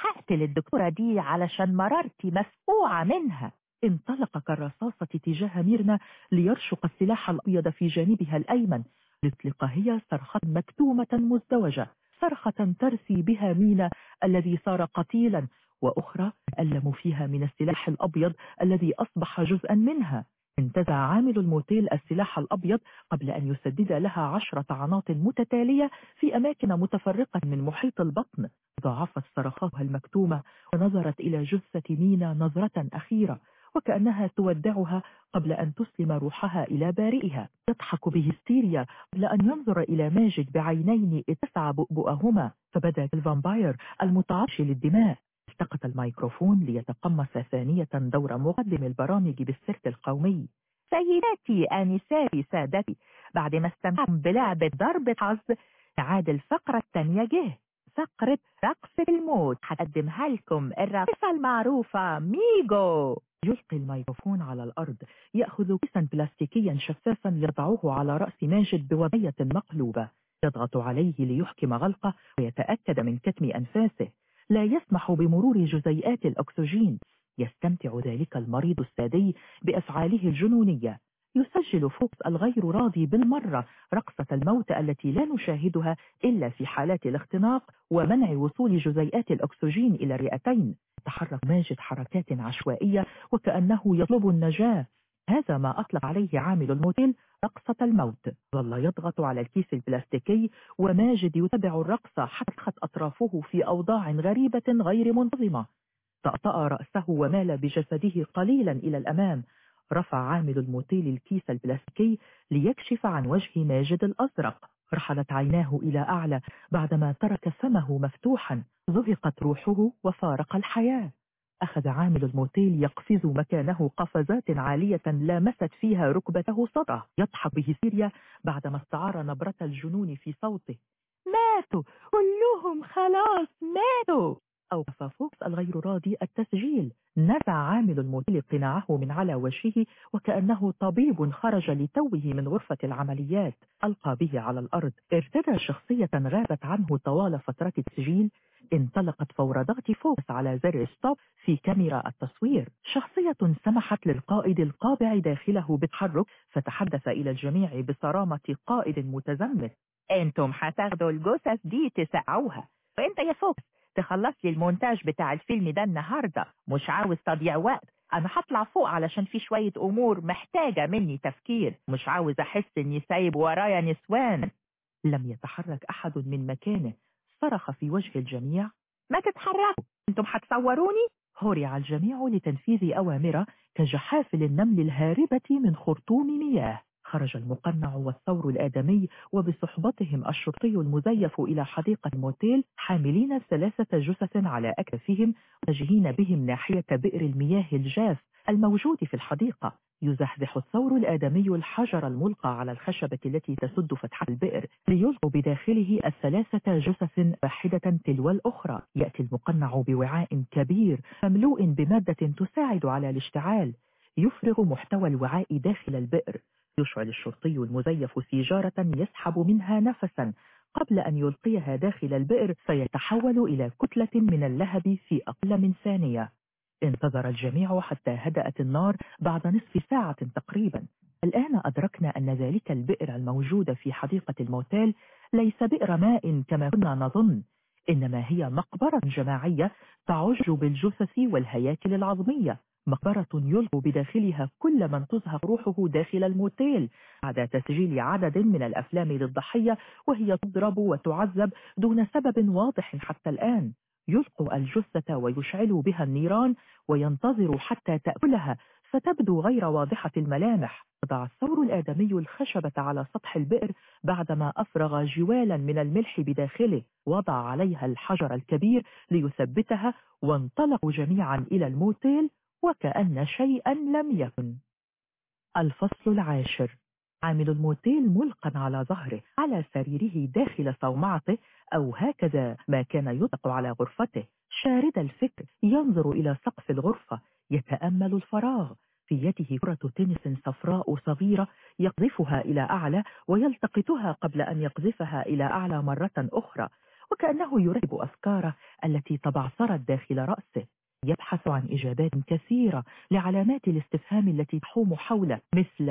هقتل الدكتورة دي علشان مرارتي مسفوعة منها. انطلق كالرصاصة تجاه ميرنا ليرشق السلاح الأبيض في جانبها الأيمن. لتطلق هي صرخة مكتومة مزدوجة صرخة ترثي بها مينا الذي صار قتيلا وأخرى ألم فيها من السلاح الأبيض الذي أصبح جزءا منها. انتزع عامل الموتيل السلاح الأبيض قبل أن يسدد لها عشرة عناط متتالية في أماكن متفرقة من محيط البطن. ضاعفت صرخاتها المكتومة ونظرت إلى جثة مينا نظرة أخيرة. وكأنها تودعها قبل أن تسلم روحها إلى بارئها. يضحك بهستيريا قبل أن ينظر إلى ماجد بعينين اتسع بؤبؤهما. فبدأ الفامباير المتعطش للدماء. التقط الميكروفون ليتقمص ثانية دور مقدم البرامج بالسيرك القومي. سيداتي آنساتي سادتي بعد ما استمتعتم بلعبة ضربة حظ عاد الفقرة الثانية جه. فقرة رقص الموت. هقدمها لكم الراقصة المعروفة ميجو. يلقي الميكروفون على الأرض يأخذ كيسا بلاستيكيا شفافا يضعه على رأس ماجد بوضعية مقلوبة يضغط عليه ليحكم غلقه ويتأكد من كتم أنفاسه. لا يسمح بمرور جزيئات الأكسجين. يستمتع ذلك المريض السادي بأفعاله الجنونية. يسجل فوكس الغير راضي بالمرة رقصة الموت التي لا نشاهدها إلا في حالات الاختناق ومنع وصول جزيئات الأكسجين إلى الرئتين. تحرك ماجد حركات عشوائية وكأنه يطلب النجاة. هذا ما أطلق عليه عامل الموتيل رقصة الموت. ظل يضغط على الكيس البلاستيكي وماجد يتبع الرقص حتى أطرافه في أوضاع غريبة غير منتظمة. طأطأ رأسه ومال بجسده قليلا إلى الأمام. رفع عامل الموتيل الكيس البلاستيكي ليكشف عن وجه ماجد الأزرق. رحلت عيناه إلى أعلى بعدما ترك فمه مفتوحا. زهقت روحه وفارق الحياة. أخذ عامل الموتيل يقفز مكانه قفزات عالية لامست فيها ركبته سطع يضحك بهستيريا بعدما استعار نبرة الجنون في صوته. ماتوا! كلهم خلاص! ماتوا! أوقف فوكس الغير راضي التسجيل. نزع عامل الموتيل قناعه من على وجهه وكأنه طبيب خرج لتوه من غرفة العمليات ألقى به على الأرض. ارتدى شخصية غابت عنه طوال فترة التسجيل. انطلقت فور ضغط فوكس على زر stop في كاميرا التصوير. شخصية سمحت للقائد القابع داخله بالتحرك فتحدث إلى الجميع بصرامة قائد متزمت أنتم هتاخدوا الجثث دي تسقعوها وأنت يا فوكس؟ تخلص لي المونتاج بتاع الفيلم ده النهاردة. مش عاوز تضيع وقت. أنا هطلع فوق علشان في شوية أمور محتاجة مني تفكير. مش عاوز أحس إني سايب ورايا نسوان. لم يتحرك أحد من مكانه. صرخ في وجه الجميع. ما تتحركوا. أنتم هتصوروني؟ هرع الجميع لتنفيذ أوامره كجحافل النمل الهاربة من خرطوم مياه. خرج المقنع والثور الآدمي وبصحبتهم الشرطي المزيف إلى حديقة الموتيل حاملين ثلاثة جثث على أكتافهم واجهين بهم ناحية بئر المياه الجاف الموجود في الحديقة. يزحزح الثور الآدمي الحجر الملقى على الخشبة التي تسد فتح البئر ليلقوا بداخله الثلاثة جثث واحدة تلو الأخرى. يأتي المقنع بوعاء كبير مملوء بمادة تساعد على الاشتعال. يفرغ محتوى الوعاء داخل البئر. يشعل الشرطي المزيف سيجارة يسحب منها نفسا. قبل أن يلقيها داخل البئر فيتحول إلى كتلة من اللهب في أقل من ثانية. انتظر الجميع حتى هدأت النار بعد نصف ساعة تقريبا. الآن أدركنا أن ذلك البئر الموجود في حديقة الموتيل ليس بئر ماء كما كنا نظن. إنما هي مقبرة جماعية تعج بالجثث والهياكل العظمية. مقبرة يلقى بداخلها كل من تزهق روحه داخل الموتيل بعد تسجيل عدد من الأفلام للضحية وهي تضرب وتعذب دون سبب واضح حتى الآن. يلقوا الجثة ويشعلوا بها النيران وينتظروا حتى تأكلها فتبدو غير واضحة الملامح. وضع الثور الآدمي الخشبة على سطح البئر بعدما أفرغ جوالا من الملح بداخله. وضع عليها الحجر الكبير ليثبتها وانطلقوا جميعا إلى الموتيل. وكأن شيئا لم يكن. الفصل العاشر. عامل الموتيل ملقا على ظهره على سريره داخل صومعته أو هكذا ما كان يطلق على غرفته. شارد الفكر ينظر إلى سقف الغرفة يتأمل الفراغ. في يده كرة تنس صفراء صغيرة يقذفها إلى أعلى ويلتقطها قبل أن يقذفها إلى أعلى مرة أخرى. وكأنه يرتب أفكاره التي تبعثرت داخل رأسه. يبحث عن إجابات كثيرة لعلامات الاستفهام التي تحوم حوله مثل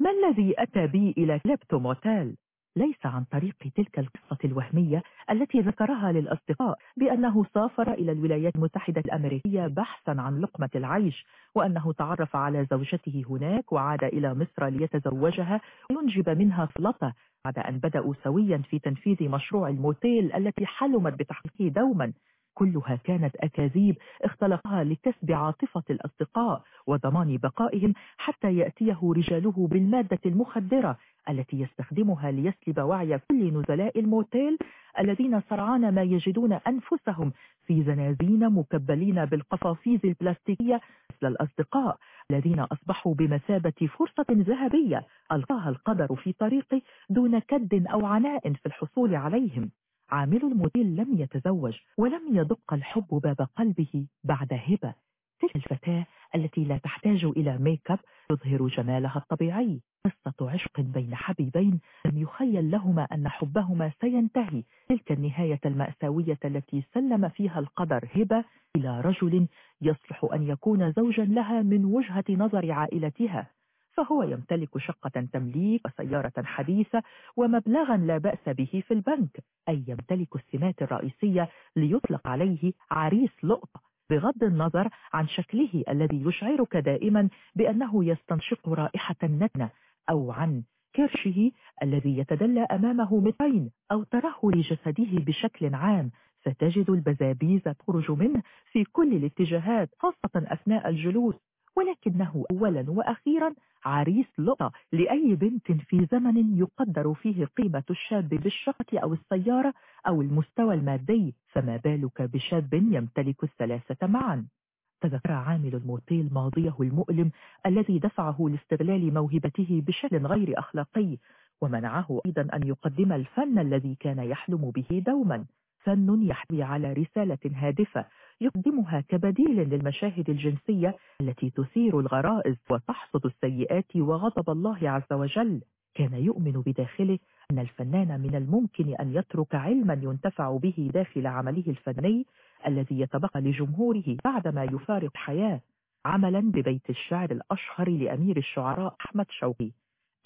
ما الذي أتى بي إلى كليبتو موتيل ليس عن طريق تلك القصة الوهمية التي ذكرها للأصدقاء بأنه سافر إلى الولايات المتحدة الأمريكية بحثا عن لقمة العيش وأنه تعرف على زوجته هناك وعاد إلى مصر ليتزوجها وينجب منها فلطة بعد أن بدأوا سويا في تنفيذ مشروع الموتيل التي حلمت بتحقيقه دوما. كلها كانت أكاذيب اختلقها لكسب عاطفة الأصدقاء وضمان بقائهم حتى يأتيه رجاله بالمادة المخدرة التي يستخدمها ليسلب وعي كل نزلاء الموتيل الذين سرعان ما يجدون أنفسهم في زنازين مكبلين بالقفافيز البلاستيكية مثل الأصدقاء الذين أصبحوا بمثابة فرصة ذهبية ألقاها القدر في طريقه دون كد أو عناء في الحصول عليهم. عامل الموتيل لم يتزوج ولم يدق الحب باب قلبه بعد هبة. تلك الفتاة التي لا تحتاج إلى make up تظهر جمالها الطبيعي. قصة عشق بين حبيبين لم يخيل لهما أن حبهما سينتهي. تلك النهاية المأساوية التي سلم فيها القدر هبة إلى رجل يصلح أن يكون زوجا لها من وجهة نظر عائلتها. فهو يمتلك شقة تمليك وسيارة حديثة ومبلغا لا بأس به في البنك أي يمتلك السمات الرئيسية ليطلق عليه عريس لقطة بغض النظر عن شكله الذي يشعرك دائما بأنه يستنشق رائحة النتنة أو عن كرشه الذي يتدلى أمامه متين أو تراه لجسده بشكل عام فتجد البزابيز تخرج منه في كل الاتجاهات خاصة أثناء الجلوس. ولكنه أولا وأخيرا عريس لقطة لأي بنت في زمن يقدر فيه قيمة الشاب بالشقة أو السيارة أو المستوى المادي فما بالك بشاب يمتلك الثلاثة معا؟ تذكر عامل الموتيل ماضيه المؤلم الذي دفعه لاستغلال موهبته بشكل غير أخلاقي ومنعه أيضا أن يقدم الفن الذي كان يحلم به دوما. فن يحوي على رسالة هادفة يقدمها كبديل للمشاهد الجنسية التي تثير الغرائز وتحصد السيئات وغضب الله عز وجل. كان يؤمن بداخله أن الفنان من الممكن أن يترك علما ينتفع به داخل عمله الفني الذي يتبقى لجمهوره بعدما يفارق الحياة عملا ببيت الشعر الأشهر لأمير الشعراء أحمد شوقي.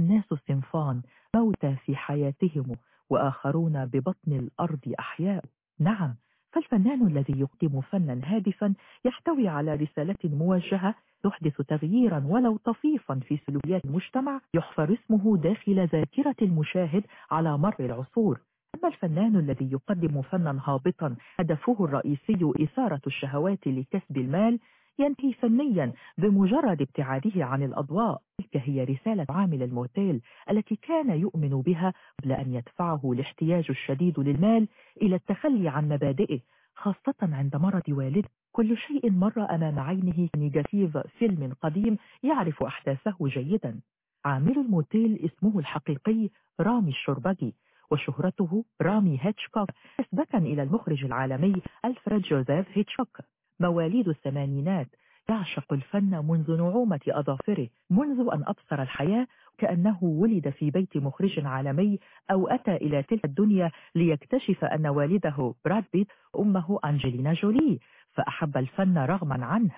الناس صنفان موتى في حياتهم وآخرون ببطن الأرض أحياء. نعم فالفنان الذي يقدم فنا هادفا يحتوي على رسالة موجهة تحدث تغييرا ولو طفيفا في سلوكيات المجتمع يحفر اسمه داخل ذاكرة المشاهد على مر العصور. أما الفنان الذي يقدم فنا هابطا هدفه الرئيسي إثارة الشهوات لكسب المال ينتهي فنيا بمجرد ابتعاده عن الأضواء. تلك هي رسالة عامل الموتيل التي كان يؤمن بها قبل أن يدفعه الاحتياج الشديد للمال إلى التخلي عن مبادئه خاصة عند مرض والده. كل شيء مر أمام عينه كنيجاتيف فيلم قديم يعرف أحداثه جيدا. عامل الموتيل اسمه الحقيقي رامي الشربجي وشهرته رامي هيتشكوك. نسبة إلى المخرج العالمي ألفريد جوزيف هيتشكوك. مواليد الثمانينات يعشق الفن منذ نعومة أظافره منذ أن أبصر الحياة كأنه ولد في بيت مخرج عالمي أو أتى إلى تلك الدنيا ليكتشف أن والده براد بيت أمه أنجلينا جولي فأحب الفن رغما عنه.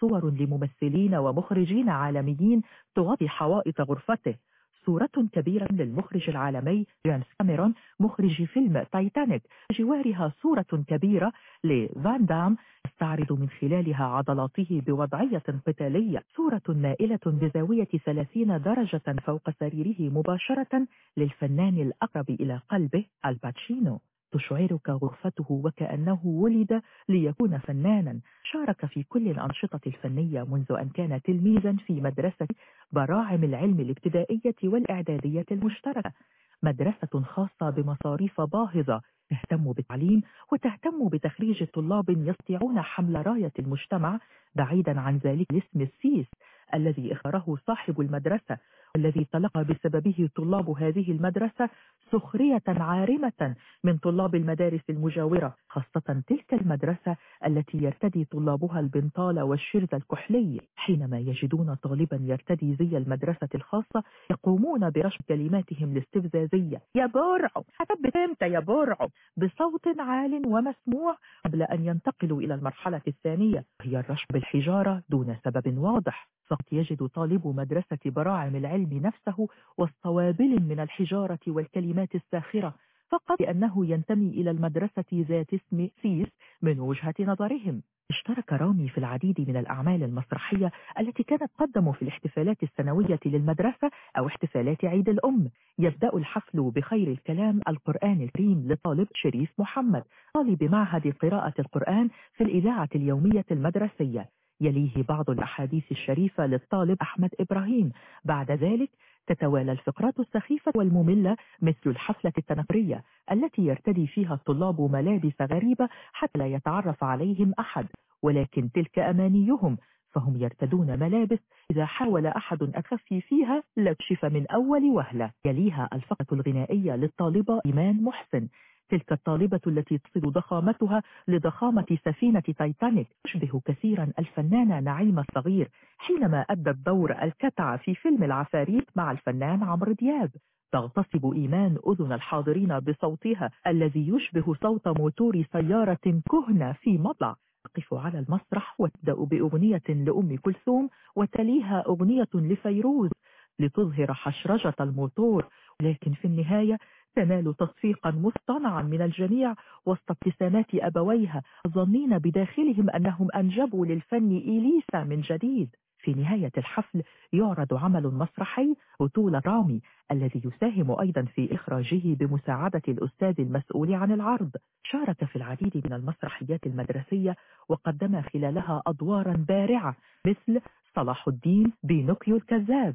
صور لممثلين ومخرجين عالميين تغطي حوائط غرفته. صورة كبيرة للمخرج العالمي جيمس كاميرون مخرج فيلم تايتانيك. جوارها صورة كبيرة لفان دام يستعرض من خلالها عضلاته بوضعية قتالية. صورة مائلة بزاوية 30 درجة فوق سريره مباشرة للفنان الأقرب إلى قلبه الباتشينو. تشعرك غرفته وكأنه ولد ليكون فنانا. شارك في كل الأنشطة الفنية منذ أن كان تلميذا في مدرسة براعم العلم الابتدائية والإعدادية المشتركة. مدرسة خاصة بمصاريف باهظة. تهتم بالتعليم وتهتم بتخريج طلاب يستطيعون حمل راية المجتمع بعيدا عن ذلك الاسم السيس الذي اختاره صاحب المدرسة. والذي تلقى بسببه طلاب هذه المدرسة سخرية عارمة من طلاب المدارس المجاورة خاصة تلك المدرسة التي يرتدي طلابها البنطال والشرز الكحلي. حينما يجدون طالبا يرتدي زي المدرسة الخاصة يقومون برشم كلماتهم الاستفزازية. يا برعو هتبت إمتى يا برعو بصوت عال ومسموع قبل أن ينتقلوا إلى المرحلة الثانية. وهي الرشم بالحجارة دون سبب واضح. فقد يجد طالب مدرسة براعم العلم نفسه وسط وابل من الحجارة والكلمات الساخرة فقط لأنه ينتمي إلى المدرسة ذات اسم سيس من وجهة نظرهم. اشترك رامي في العديد من الأعمال المسرحية التي كانت تقدم في الاحتفالات السنوية للمدرسة أو احتفالات عيد الأم. يبدأ الحفل بخير الكلام القرآن الكريم لطالب شريف محمد طالب معهد قراءة القرآن في الإذاعة اليومية المدرسية. يليه بعض الأحاديث الشريفة للطالب أحمد إبراهيم. بعد ذلك تتوالى الفقرات السخيفة والمملة مثل الحفلة التنكرية التي يرتدي فيها الطلاب ملابس غريبة حتى لا يتعرف عليهم أحد ولكن تلك أمانيهم فهم يرتدون ملابس إذا حاول أحد التخفي فيها لكشف من أول وهلة. يليها الفقرة الغنائية للطالبة إيمان محسن. تلك الطالبة التي تصل ضخامتها لضخامة سفينة تايتانيك. تشبه كثيرا الفنانة نعيمة الصغير حينما أدت دور الكتعة في فيلم العفاريت مع الفنان عمرو دياب. تغتصب إيمان أذن الحاضرين بصوتها الذي يشبه صوت موتور سيارة كهنة في مضع تقف على المسرح وتبدأ بأغنية لأم كلثوم وتليها أغنية لفيروز لتظهر حشرجة الموتور. لكن في النهاية تنال تصفيقا مصطنعا من الجميع وسط ابتسامات أبويها ظنين بداخلهم أنهم أنجبوا للفن إليسا من جديد. في نهاية الحفل يعرض عمل مسرحي بطولة رامي الذي يساهم أيضا في إخراجه بمساعدة الأستاذ المسؤول عن العرض. شارك في العديد من المسرحيات المدرسية وقدم خلالها أدوارا بارعة مثل صلاح الدين بينوكيو الكذاب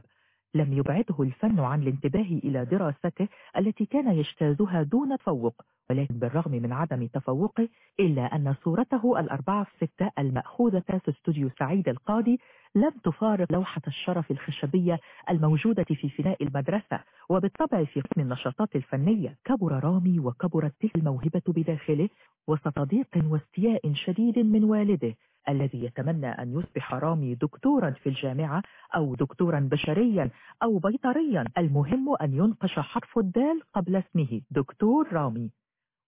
لم يبعده الفن عن الانتباه إلى دراسته التي كان يجتازها دون تفوق ولكن بالرغم من عدم تفوقه إلا أن صورته الأربعة في ستة المأخوذة في استوديو سعيد القاضي لم تفارق لوحة الشرف الخشبية الموجودة في فناء المدرسة وبالطبع في قسم النشاطات الفنية كبر رامي وكبرت تلك الموهبة بداخله وسط ضيق واستياء شديد من والده الذي يتمنى أن يصبح رامي دكتورا في الجامعة أو دكتورا بشريا أو بيطريا. المهم أن ينقش حرف الدال قبل اسمه دكتور رامي.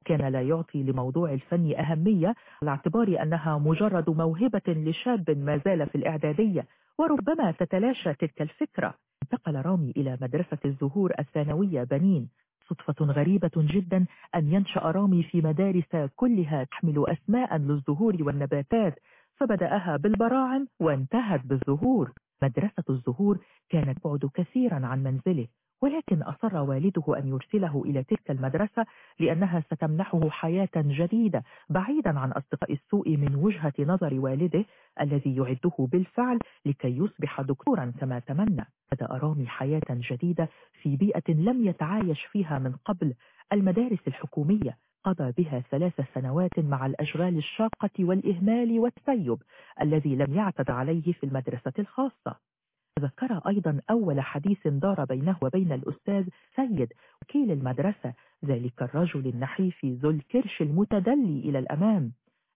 كان لا يعطي لموضوع الفن أهمية على اعتبار أنها مجرد موهبة لشاب ما زال في الإعدادية وربما تتلاشى تلك الفكرة. انتقل رامي إلى مدرسة الزهور الثانوية بنين. صدفة غريبة جدا أن ينشأ رامي في مدارس كلها تحمل أسماء للزهور والنباتات فبدأها بالبراعم وانتهت بالزهور. مدرسة الزهور كانت بعد كثيرا عن منزله. ولكن أصر والده أن يرسله إلى تلك المدرسة لأنها ستمنحه حياة جديدة بعيدا عن أصدقاء السوء من وجهة نظر والده الذي يعده بالفعل لكي يصبح دكتورا كما تمنى. بدأ رامي حياة جديدة في بيئة لم يتعايش فيها من قبل المدارس الحكومية. قضى بها ثلاث سنوات مع الأشغال الشاقة والإهمال والتسيب الذي لم يعتد عليه في المدرسة الخاصة. ذكر أيضا أول حديث دار بينه وبين الأستاذ سيد وكيل المدرسة ذلك الرجل النحيف ذو الكرش المتدلي إلى الأمام.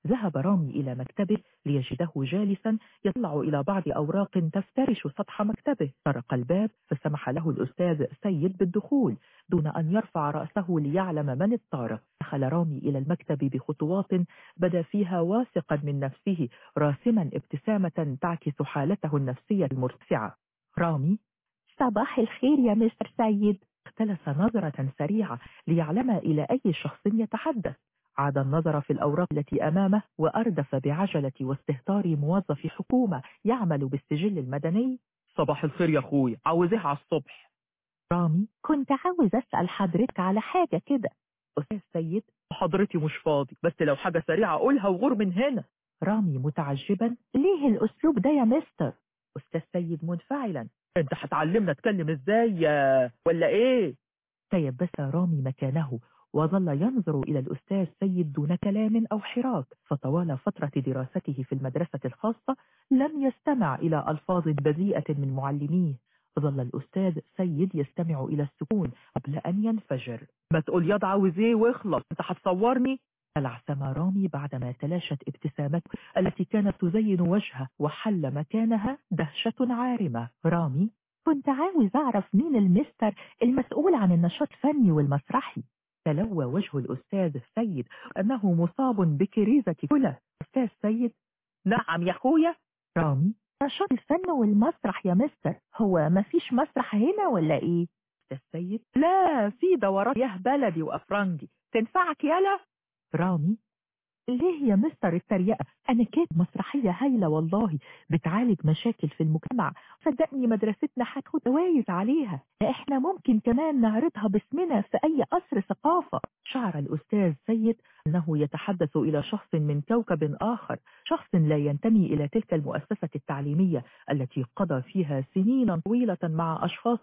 ذهب رامي إلى مكتبه ليجده جالسا يطلع إلى بعض أوراق تفترش سطح مكتبه. طرق الباب فسمح له الأستاذ سيد بالدخول دون أن يرفع رأسه ليعلم من الطارق دخل رامي إلى المكتب بخطوات بدا فيها واثقا من نفسه راسما ابتسامة تعكس حالته النفسية المرتفعة. رامي صباح الخير يا مستر سيد. اختلس نظرة سريعة ليعلم إلى أي شخص يتحدث. عاد النظر في الأوراق التي أمامه وأردف بعجلة واستهتار موظف حكومة يعمل بالسجل المدني. صباح الخير يا أخويا عاوز إيه على الصبح. رامي كنت عاوز أسأل حضرتك على حاجة كده. أستاذ سيد. حضرتي مش فاضي بس لو حاجة سريعة قولها وغور من هنا. رامي متعجبا. ليه الأسلوب ده يا مستر؟ أستاذ سيد منفعلا. أنت هتعلمنا اتكلم إزاي يا ولا إيه؟ تيبس رامي مكانه. وظل ينظر إلى الأستاذ سيد دون كلام أو حراك فطوال فترة دراسته في المدرسة الخاصة لم يستمع إلى ألفاظ بذيئة من معلميه. ظل الأستاذ سيد يستمع إلى السكون قبل أن ينفجر. ما تقول ياض عاوز إيه واخلص أنت هتصورني تلعثم رامي بعدما تلاشت ابتسامته التي كانت تزين وجهه وحل مكانها دهشة عارمة. رامي كنت عاوز أعرف مين المستر المسؤول عن النشاط الفني والمسرحي؟ تلوى وجه الأستاذ السيد أنه مصاب بكريزة كلى أستاذ سيد؟ نعم يا أخويا. رامي نشاط الفن والمسرح يا مستر؟ هو مفيش مسرح هنا ولا إيه؟ أستاذ سيد لا في دورات ياه بلدي وأفرنجي. تنفعك يالا؟ رامي ليه يا مستر التريقة أنا كاتب مسرحية هايلة والله بتعالج مشاكل في المجتمع. صدقني مدرستنا هتاخد جوايز عليها. إحنا ممكن كمان نعرضها باسمنا في أي قصر ثقافة. شعر الأستاذ سيد أنه يتحدث إلى شخص من كوكب آخر شخص لا ينتمي إلى تلك المؤسسة التعليمية التي قضى فيها سنين طويلة مع أشخاص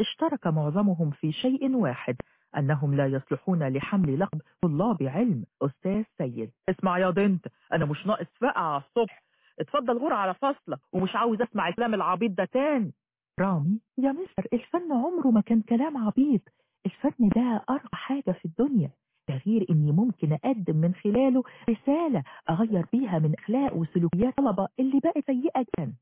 اشترك معظمهم في شيء واحد. أنهم لا يصلحون لحمل لقب طلاب علم. أستاذ سيد اسمع يا بنت أنا مش ناقص فقع على الصبح. اتفضل غور على فصلك ومش عاوز أسمع الكلام العبيط ده تاني. رامي يا مستر الفن عمره ما كان كلام عبيط. الفن ده أرقى حاجة في الدنيا. ده غير إني ممكن أقدم من خلاله رسالة أغير بيها من أخلاق وسلوكيات طلبة اللي بقت سيئة جدا.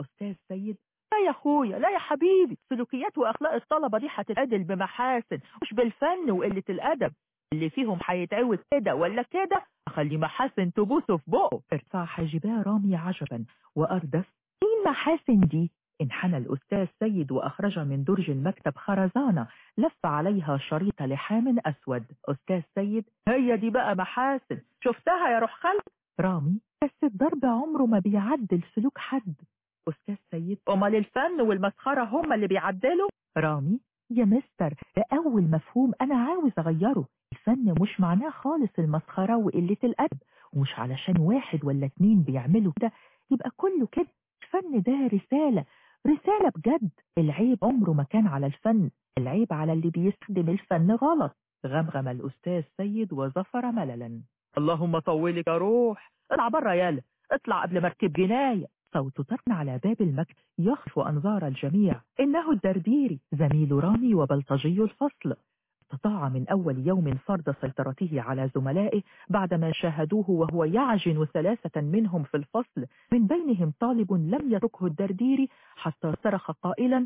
أستاذ سيد لا يا أخويا لا يا حبيبي. سلوكيات وأخلاق الطلبة دي هتتعدل بمحاسن مش بالفن وقلة الأدب. اللي فيهم هيتعود كده ولا كده أخلي محاسن تبوسه في بقه. ارفع حاجبا رامي عجبا وأردف. مين محاسن دي؟ انحنى الأستاذ سيد وأخرج من درج المكتب خرزانة لف عليها شريط لحام أسود. أستاذ سيد هي دي بقى محاسن. شفتها يا روح خالد رامي بس الضرب عمره ما بيعدل سلوك حد. أستاذ سيد أمال الفن والمسخرة هم اللي بيعدلوا. رامي يا مستر ده أول مفهوم أنا عاوز أغيره. الفن مش معناه خالص المسخرة وقلة الأدب ومش علشان واحد ولا اتنين بيعملوا كده. يبقى كله كده. الفن ده رسالة رسالة بجد. العيب عمره ما كان على الفن العيب على اللي بيستخدم الفن غلط. غمغم الأستاذ سيد وزفر مللا. اللهم طولك يا روح. اطلع بره يالا. اطلع قبل ما اركب جناية. صوت طرن على باب المكتب يخف أنظار الجميع. إنه الدرديري زميل رامي وبلطجي الفصل. استطاع من أول يوم فرض سيطرته على زملائه بعدما شاهدوه وهو يعجن ثلاثة منهم في الفصل. من بينهم طالب لم يتركه الدرديري حتى صرخ قائلا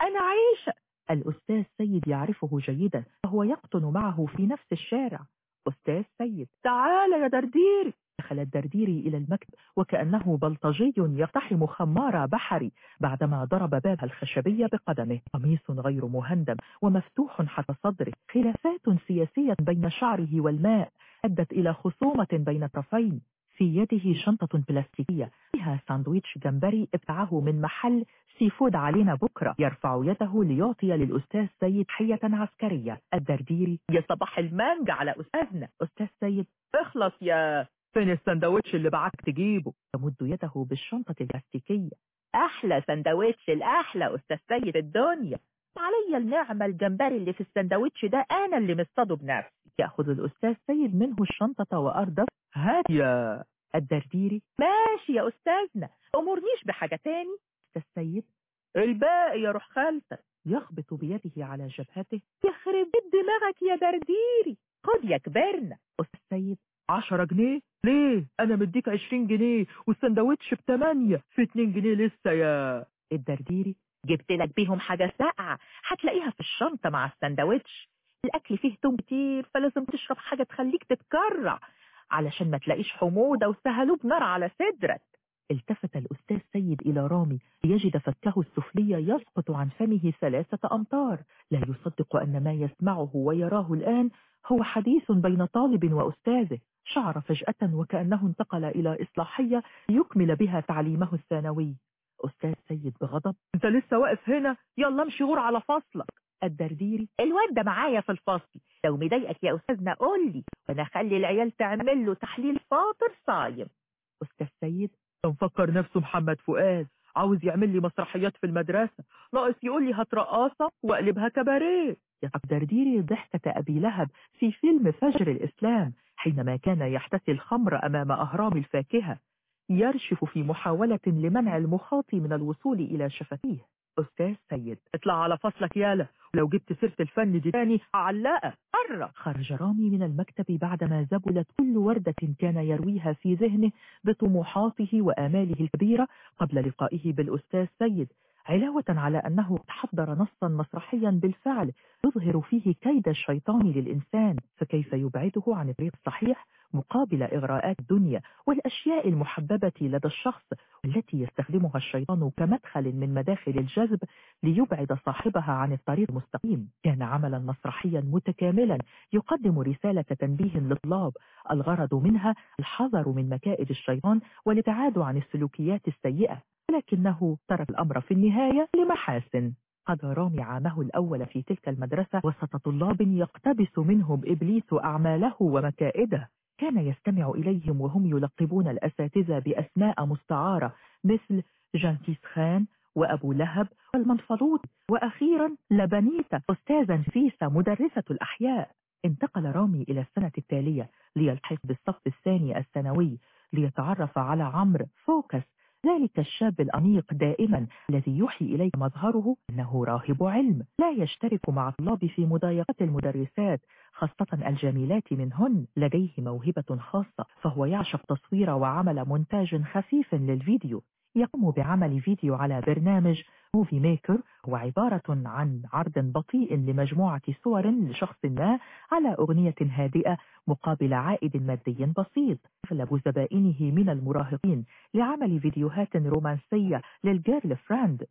أنا عيشة الأستاذ سيد يعرفه جيدا وهو يقطن معه في نفس الشارع. أستاذ سيد تعال يا درديري دخل الدرديري إلى المكتب وكأنه بلطجي يقتحم خمارة بحري بعدما ضرب بابها الخشبي بقدمه. قميص غير مهندم ومفتوح حتى صدره. خلافات سياسية بين شعره والماء أدت إلى خصومة بين طرفين. في يده شنطة بلاستيكية فيها ساندويتش جمبري ابتاعه من محل seafood علينا بكرة. يرفع يده ليعطي للأستاذ سيد تحية عسكرية. الدرديري يا صباح المانجا على أستاذنا. أستاذ سيد اخلص يا فين السندوتش اللي بعك تجيبه؟ يمد يده بالشنطة البلاستيكية. أحلى سندوتش الأحلى أستاذ سيد الدنيا. علي النعمة الجمبري اللي في السندوتش ده أنا اللي مصطاده بنفسي. يأخذ الأستاذ سيد منه الشنطة وأردف هات يا الدرديري. ماشي يا أستاذنا. أمرنيش بحاجة تاني؟ أستاذ سيد. الباقي يا روح خالتك. يخبط بيده على جبهته. يخرب دماغك يا درديري. خد يا كبرنا. أستاذ سيد. عشرة جنيه؟ ليه؟ أنا مديك عشرين جنيه والسندوتش بتمانية في اتنين جنيه لسه يا. الدرديري جبت لك بيهم حاجة ساقعة هتلاقيها في الشنطة مع السندوتش. الأكل فيه توم كتير فلازم تشرب حاجة تخليك تتكرع. علشان ما تلاقيش حموضة وسهلوب نار على صدرك. التفت الأستاذ سيد إلى رامي ليجد فكه السفلي يسقط عن فمه ثلاثة أمتار. لا يصدق أن ما يسمعه ويراه الآن هو حديث بين طالب وأستاذه. شعر فجأة وكأنه انتقل إلى إصلاحية يكمل بها تعليمه الثانوي. أستاذ سيد بغضب أنت لسه واقف هنا؟ يلا امشي غور على فصلك. الدرديري الواد ده معايا في الفصل. لو مضايقك يا أستاذنا قول لي وأنا أخلي العيال تعمل له تحليل فاطر صايم. أستاذ سيد مفكر نفسه محمد فؤاد عاوز يعمل لي مسرحيات في المدرسة ناقص يقول لي هات رقاصة واقلبها كباريه. درديري ضحكة أبي لهب في فيلم فجر الإسلام حينما كان يحتسي الخمر أمام أهرام الفاكهة يرشف في محاولة لمنع المخاطي من الوصول إلى شفتيه أستاذ سيد اطلع على فصلك يالا ولو جبت سيرة الفن دي تاني هعلقك مرة خرج رامي من المكتب بعدما زبلت كل وردة كان يرويها في ذهنه بطموحاته وآماله الكبيرة قبل لقائه بالأستاذ سيد. علاوة على أنه حضر نصا مسرحيا بالفعل يظهر فيه كيد الشيطان للإنسان فكيف يبعده عن الطريق الصحيح مقابل إغراءات الدنيا والأشياء المحببة لدى الشخص والتي يستخدمها الشيطان كمدخل من مداخل الجذب ليبعد صاحبها عن الطريق المستقيم. كان عملا مسرحيا متكاملا يقدم رسالة تنبيه للطلاب الغرض منها الحذر من مكائد الشيطان والابتعاد عن السلوكيات السيئة. ولكنه ترك الأمر في النهاية لمحاسن قضى رامي عامه الأول في تلك المدرسة وسط طلاب يقتبس منهم إبليس أعماله ومكائده. كان يستمع إليهم وهم يلقبون الأساتذة بأسماء مستعارة مثل جانتيس خان وأبو لهب والمنفلوط وأخيرا لبنيتا أستاذا فيسا مدرسة الأحياء. انتقل رامي إلى السنة التالية ليلتحق بالصف الثاني الثانوي ليتعرف على عمرو فوكس ذلك الشاب الأنيق دائما الذي يوحي إليه مظهره أنه راهب علم. لا يشترك مع الطلاب في مضايقات المدرسات خاصة الجميلات منهن. لديه موهبة خاصة فهو يعشق تصوير وعمل مونتاج خفيف للفيديو. يقوم بعمل فيديو على برنامج موفي ميكر هو عبارة عن عرض بطيء لمجموعة صور لشخص ما على أغنية هادئة مقابل عائد مادي بسيط. أغلب زبائنه من المراهقين لعمل فيديوهات رومانسية لل girlfriend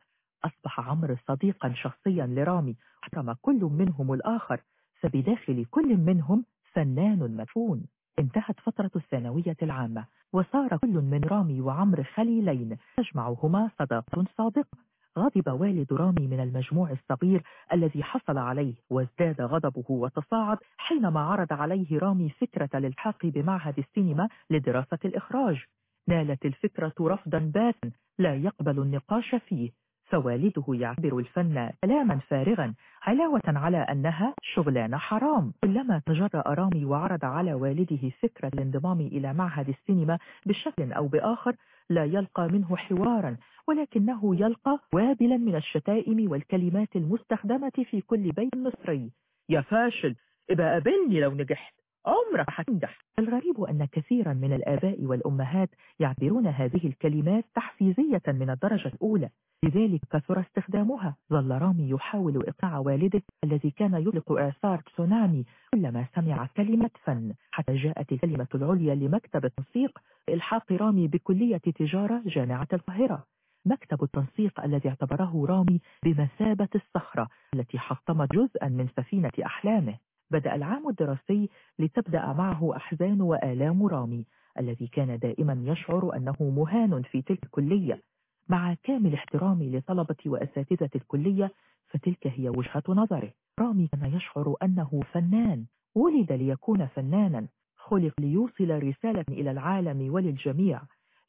أصبح عمرو صديقا شخصيا لرامي. احترم كل منهم الآخر. فبداخل كل منهم فنان مدفون. انتهت فترة الثانوية العامة وصار كل من رامي وعمر خليلين تجمعهما صداقة صادقة غضب والد رامي من المجموع الصغير الذي حصل عليه وازداد غضبه وتصاعد حينما عرض عليه رامي فكرة الإلحاق بمعهد السينما لدراسة الإخراج. نالت الفكرة رفضا باتا لا يقبل النقاش فيه. فوالده يعتبر الفن كلاما فارغا علاوة على أنها شغلانة حرام. كلما تجرأ رامي وعرض على والده فكرة الانضمام إلى معهد السينما بشكل أو بآخر لا يلقى منه حوارا ولكنه يلقى وابلا من الشتائم والكلمات المستخدمة في كل بيت مصري. يا فاشل ابقى قابلني لو نجحت. عمرك هتنجح الغريب أن كثيرا من الآباء والأمهات يعتبرون هذه الكلمات تحفيزية من الدرجة الأولى. لذلك كثر استخدامها. ظل رامي يحاول إقناع والده الذي كان يطلق إعصار تسونامي كلما سمع كلمة فن. حتى جاءت الكلمة العليا لمكتب التنسيق إلحاق رامي بكلية تجارة جامعة القاهرة. مكتب التنسيق الذي اعتبره رامي بمثابة الصخرة التي حطمت جزءا من سفينة أحلامه. بدأ العام الدراسي لتبدأ معه أحزان وآلام رامي الذي كان دائما يشعر أنه مهان في تلك الكلية. مع كامل احترامي لطلبة وأساتذة الكلية فتلك هي وجهة نظره رامي كان يشعر أنه فنان. ولد ليكون فنانا. خلق ليوصل رسالة إلى العالم وللجميع.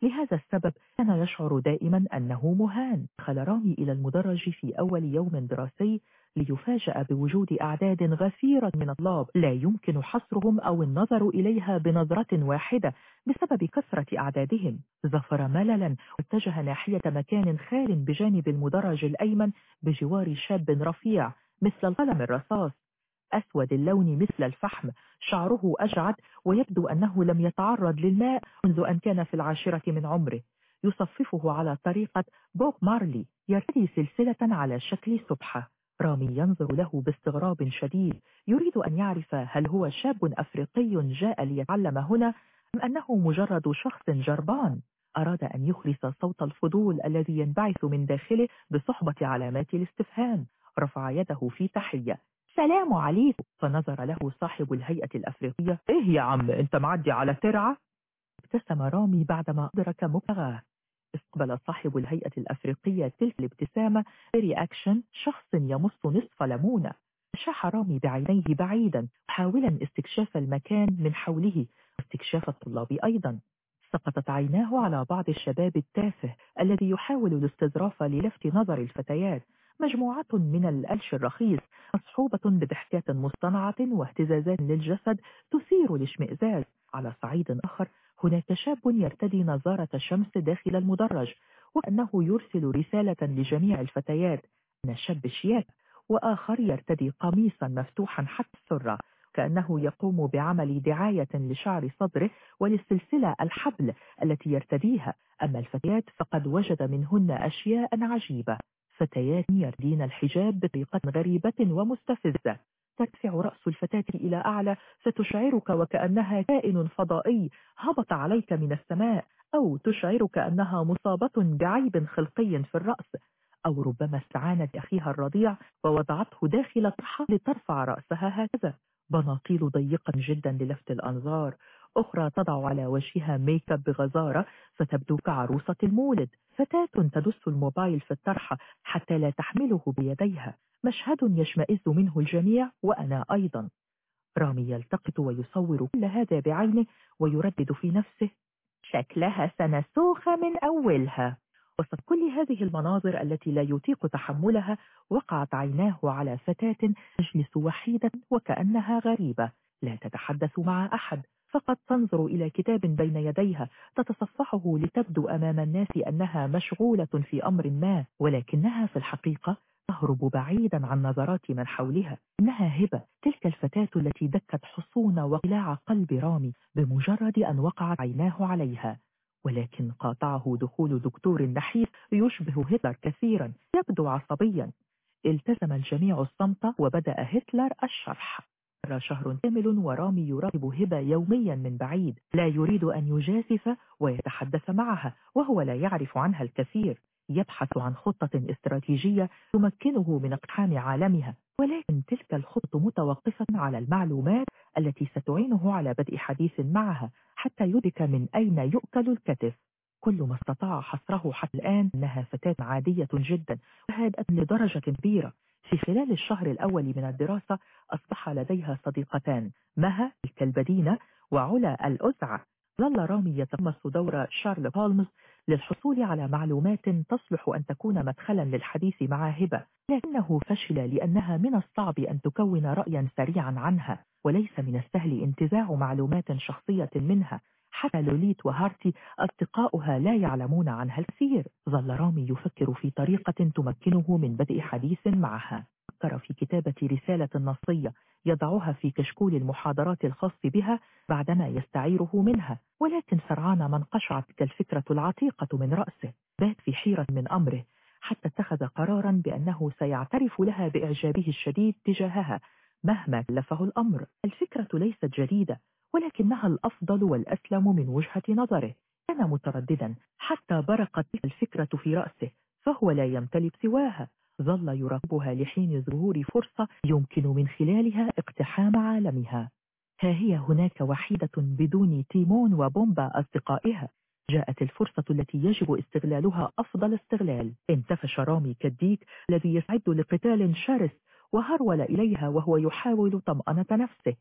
لهذا السبب كان يشعر دائما أنه مهان. دخل رامي إلى المدرج في أول يوم دراسي ليفاجأ بوجود أعداد غفيرة من الطلاب لا يمكن حصرهم أو النظر إليها بنظرة واحدة بسبب كثرة أعدادهم. ظفر مللا واتجه ناحية مكان خال بجانب المدرج الأيمن بجوار شاب رفيع مثل القلم الرصاص. أسود اللون مثل الفحم. شعره أجعد ويبدو أنه لم يتعرض للماء منذ أن كان في العاشرة من عمره. يصففه على طريقة بوب مارلي يرتدي سلسلة على شكل سبحة. رامي ينظر له باستغراب شديد يريد أن يعرف هل هو شاب أفريقي جاء ليتعلم هنا أم أنه مجرد شخص جربان. أراد أن يخلص صوت الفضول الذي ينبعث من داخله بصحبة علامات الاستفهام. رفع يده في تحية. سلام عليكم. فنظر له صاحب الهيئة الأفريقية. إيه يا عم أنت معدي على ترعة ابتسم رامي بعدما أدرك مبتغاه. استقبل صاحب الهيئة الأفريقية تلك الابتسامة رياكشن شخص يمص نصف ليمونة. شاح رامي بعينيه بعيدا حاولا استكشاف المكان من حوله. واستكشاف الطلاب أيضا. سقطت عيناه على بعض الشباب التافه الذي يحاول الاستظراف للفت نظر الفتيات. مجموعة من الألش الرخيص مصحوبة بضحكات مصطنعة واهتزازات للجسد تثير الاشمئزاز. على صعيد آخر هناك شاب يرتدي نظارة شمس داخل المدرج وأنه يرسل رسالة لجميع الفتيات. أن شاب شياك وآخر يرتدي قميصا مفتوحا حتى السرة كأنه يقوم بعمل دعاية لشعر صدره وللسلسلة الحبل التي يرتديها. أما الفتيات فقد وجد منهن أشياء عجيبة. فتيات يردين الحجاب بطريقة غريبة ومستفزة. ترتفع رأس الفتاة إلى أعلى فتشعرك وكأنها كائن فضائي هبط عليك من السماء أو تشعرك أنها مصابة بعيب خلقي في الرأس. أو ربما استعانت أخيها الرضيع ووضعته داخل طرحة لترفع رأسها هكذا. بناطيل ضيقة جدا للفت الأنظار. أخرى تضع على وجهها ميك اب بغزارة فتبدو كعروسة المولد. فتاة تدس الموبايل في الطرحة حتى لا تحمله بيديها. مشهد يشمئز منه الجميع وأنا أيضا. رامي يلتقط ويصور كل هذا بعينه ويردد في نفسه. شكلها هنسوخ من أولها. وسط كل هذه المناظر التي لا يطيق تحملها وقعت عيناه على فتاة تجلس وحيدة وكأنها غريبة. لا تتحدث مع أحد. فقط تنظر إلى كتاب بين يديها تتصفحه لتبدو أمام الناس أنها مشغولة في أمر ما ولكنها في الحقيقة تهرب بعيدا عن نظرات من حولها. إنها هبة تلك الفتاة التي دكت حصون وقلاع قلب رامي بمجرد أن وقعت عيناه عليها. ولكن قاطعه دخول دكتور نحيف يشبه هتلر كثيرا يبدو عصبيا. التزم الجميع الصمت وبدأ هتلر الشرح. مر شهر كامل ورامي يراقب هبة يوميا من بعيد. لا يريد أن يجازف ويتحدث معها وهو لا يعرف عنها الكثير. يبحث عن خطة استراتيجية تمكنه من اقتحام عالمها ولكن تلك الخطة متوقفة على المعلومات التي ستعينه على بدء حديث معها حتى يدرك من أين يؤكل الكتف. كل ما استطاع حصره حتى الآن أنها فتاة عادية جدا وهادئة لدرجة كبيرة. في خلال الشهر الأول من الدراسة أصبح لديها صديقتان مها الكلبدينة وعلا الأزعة ظل رامي يتقمص دور شارل هولمز للحصول على معلومات تصلح أن تكون مدخلا للحديث مع هبة. لكنه فشل لأنها من الصعب أن تكون رأيا سريعا عنها وليس من السهل انتزاع معلومات شخصية منها. حتى لوليت وهارتي أصدقاؤها لا يعلمون عنها الكثير ظل رامي يفكر في طريقة تمكنه من بدء حديث معها. فكر في كتابة رسالة نصية يضعها في كشكول المحاضرات الخاص بها بعدما يستعيره منها. ولكن سرعان ما انقشعت تلك الفكرة العتيقة من رأسه. بات في حيرة من أمره حتى اتخذ قرارا بأنه سيعترف لها بإعجابه الشديد تجاهها مهما كلفه الأمر. الفكرة ليست جديدة ولكنها الأفضل والأسلم من وجهة نظره. كان مترددا حتى برقت الفكرة في رأسه فهو لا يمتلك سواها. ظل يراقبها لحين ظهور فرصة يمكن من خلالها اقتحام عالمها. ها هي هناك وحيدة بدون تيمون وبومبا أصدقائها. جاءت الفرصة التي يجب استغلالها أفضل استغلال. انتفش رامي كالديك الذي يستعد لقتال شرس وهرول إليها وهو يحاول طمأنة نفسه.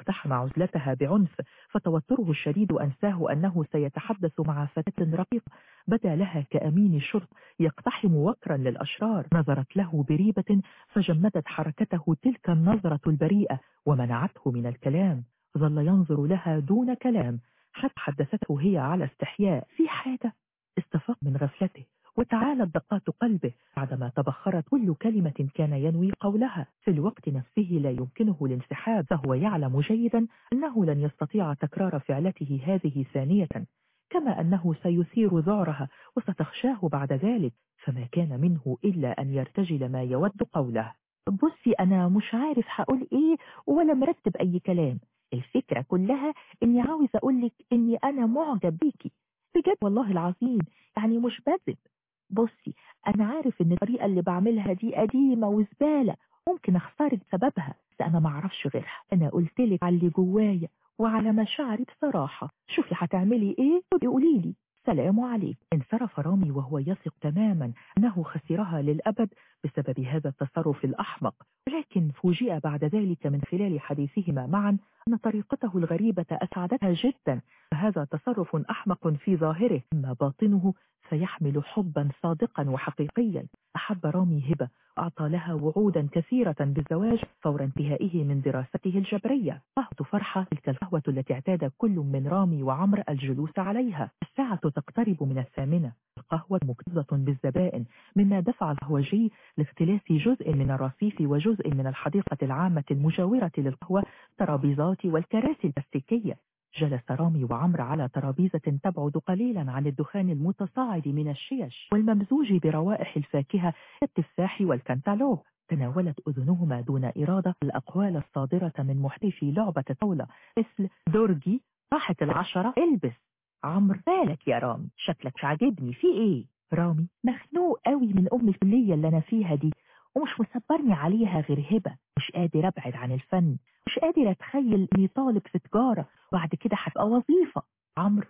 اقتحم عزلتها بعنف فتوتره الشديد أنساه أنه سيتحدث مع فتاة رقيقة بدا لها كأمين شرط يقتحم وكرا للأشرار. نظرت له بريبة فجمدت حركته تلك النظرة البريئة ومنعته من الكلام. ظل ينظر لها دون كلام حتى حدثته هي على استحياء. في حاجة استفاق من غفلته. وتعالت دقات قلبه بعدما تبخرت كل كلمة كان ينوي قولها. في الوقت نفسه لا يمكنه الانسحاب. فهو يعلم جيدا أنه لن يستطيع تكرار فعلته هذه ثانية كما أنه سيثير ذعرها وستخشاه بعد ذلك. فما كان منه إلا أن يرتجل ما يود قوله. بصي أنا مش عارف هقول إيه ولا مرتب أي كلام. الفكرة كلها إني عاوز أقولك إني أنا معجب بيكي بجد والله العظيم يعني مش بكذب بصي أنا عارف إن الطريقة اللي بعملها دي قديمة وزبالة ممكن أخسرك بسببها بس أنا معرفش غيرها. أنا قلتلك على اللي جوايا وعلى مشاعري بصراحة. شوفي هتعملي إيه قولي لي. سلام عليكم. انصرف رامي وهو يثق تماما أنه خسرها للأبد بسبب هذا التصرف الأحمق. ولكن فوجئ بعد ذلك من خلال حديثهما معا أن طريقته الغريبة أسعدتها جدا. فهذا تصرف أحمق في ظاهره أما باطنه فيحمل حبا صادقا وحقيقيا. أحب رامي هبة. وأعطى لها وعودا كثيرة بالزواج فور انتهائه من دراسته الجبرية. قهوة فرحة. تلك القهوة التي اعتاد كل من رامي وعمر الجلوس عليها. الساعة تقترب من الثامنة. القهوة مكتظة بالزبائن. مما دفع القهوجي لاختلاس جزء من الرصيف وجزء من الحديقة العامة المجاورة للقهوة ترابيزات والكراسي البلاستيكية. جلس رامي وعمر على ترابيزة تبعد قليلا عن الدخان المتصاعد من الشيش والممزوج بروائح الفاكهة التفاح والكنتالوب. تناولت أذنهما دون إرادة. الأقوال الصادرة من محتفي لعبة طاولة مثل دورجي راحت العشرة إلبس. عمرو بالك يا رامي؟ شكلك عاجبني في إيه؟ رامي مخنوق قوي من أم الكلية اللي أنا فيها دي. ومش مصبرني عليها غير هبة. مش قادر أبعد عن الفن. مش قادر أتخيل إني طالب في تجارة. وبعد كده هبقى وظيفة. عمرو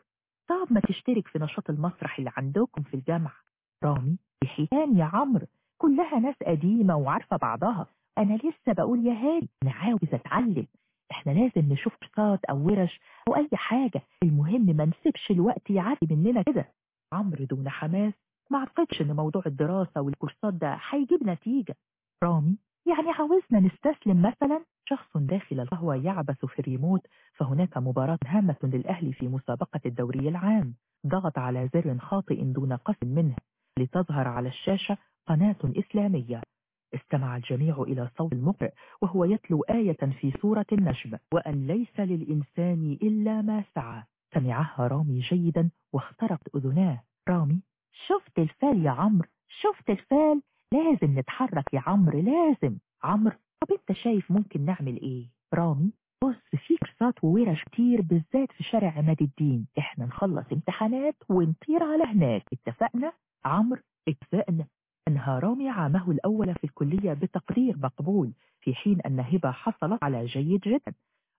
طب ما تشترك في نشاط المسرح اللي عندكم في الجامعة. رامي بحيتان يا عمرو. كلها ناس قديمة وعارفة بعضها. أنا لسه بقول يا هادي أنا عاوز أتعلم. إحنا لازم نشوف كورسات أو ورش أو أي حاجة. المهم ما نسيبش الوقت يعدي مننا كده. عمرو دون حماس. ما أعتقدش إن موضوع الدراسة والكورسات ده هيجيب نتيجة. رامي يعني عاوزنا نستسلم مثلا شخص داخل القهوة يعبث في الريموت فهناك مباراة هامة للأهلي في مسابقة الدوري العام. ضغط على زر خاطئ دون قصد منه لتظهر على الشاشة قناة إسلامية. استمع الجميع إلى صوت المقرئ وهو يتلو آية في سورة النجم. وأن ليس للإنسان إلا ما سعى. سمعها رامي جيدا واخترقت أذناه. رامي شفت الفال يا عمرو شفت الفال؟ لازم نتحرك يا عمرو لازم. عمرو طب انت شايف ممكن نعمل إيه؟ رامي بص في كورسات وورش كتير بالذات في شارع عماد الدين. إحنا نخلص امتحانات ونطير على هناك. اتفقنا؟ عمرو اتفقنا. انهى رامي عامه الأول في الكلية بتقدير مقبول في حين أن هبة حصلت على جيد جدا.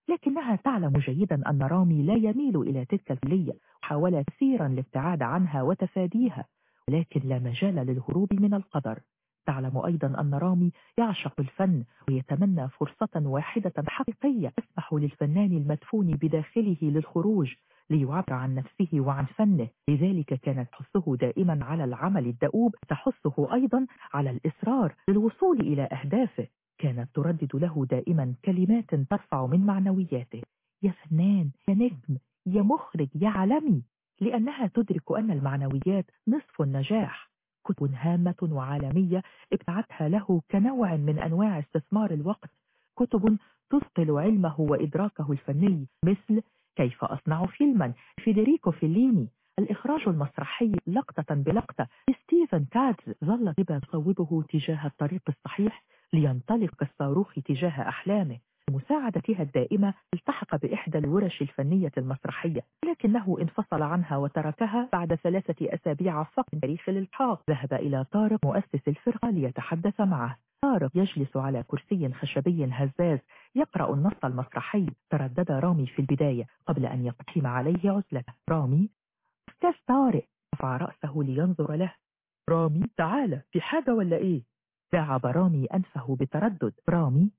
لكنها تعلم جيدا أن رامي لا يميل إلى تلك الكلية وحاول كثيرا الابتعاد عنها وتفاديها ولكن لا مجال للهروب من القدر. تعلم أيضا أن رامي يعشق الفن ويتمنى فرصة واحدة حقيقية تسمح للفنان المدفون بداخله للخروج ليعبر عن نفسه وعن فنه. لذلك كانت تحثه دائما على العمل الدؤوب تحثه أيضا على الإصرار للوصول إلى أهدافه. كانت تردد له دائما كلمات ترفع من معنوياته. يا فنان يا نجم يا مخرج يا عالمي. لأنها تدرك أن المعنويات نصف النجاح. كتب هامة وعالمية ابتعتها له كنوع من أنواع استثمار الوقت. كتب تصقل علمه وإدراكه الفني مثل كيف أصنع فيلما؟ فيدريكو فيليني. الإخراج المسرحي لقطة بلقطة. ستيفن كاتز ظل تصوبه تجاه الطريق الصحيح. لينطلق كالصاروخ تجاه أحلامه. مساعدتها الدائمة التحق بإحدى الورش الفنية المسرحية لكنه انفصل عنها وتركها بعد ثلاثة أسابيع فقط من تاريخ الالتحاق. ذهب إلى طارق مؤسس الفرقة ليتحدث معه. طارق يجلس على كرسي خشبي هزاز يقرأ النص المسرحي. تردد رامي في البداية قبل أن يقتحم عليه عزلته رامي أستاذ طارق. رفع رأسه لينظر له. رامي تعال في حاجة ولا إيه؟ دعب رامي أنفه بتردد. رامي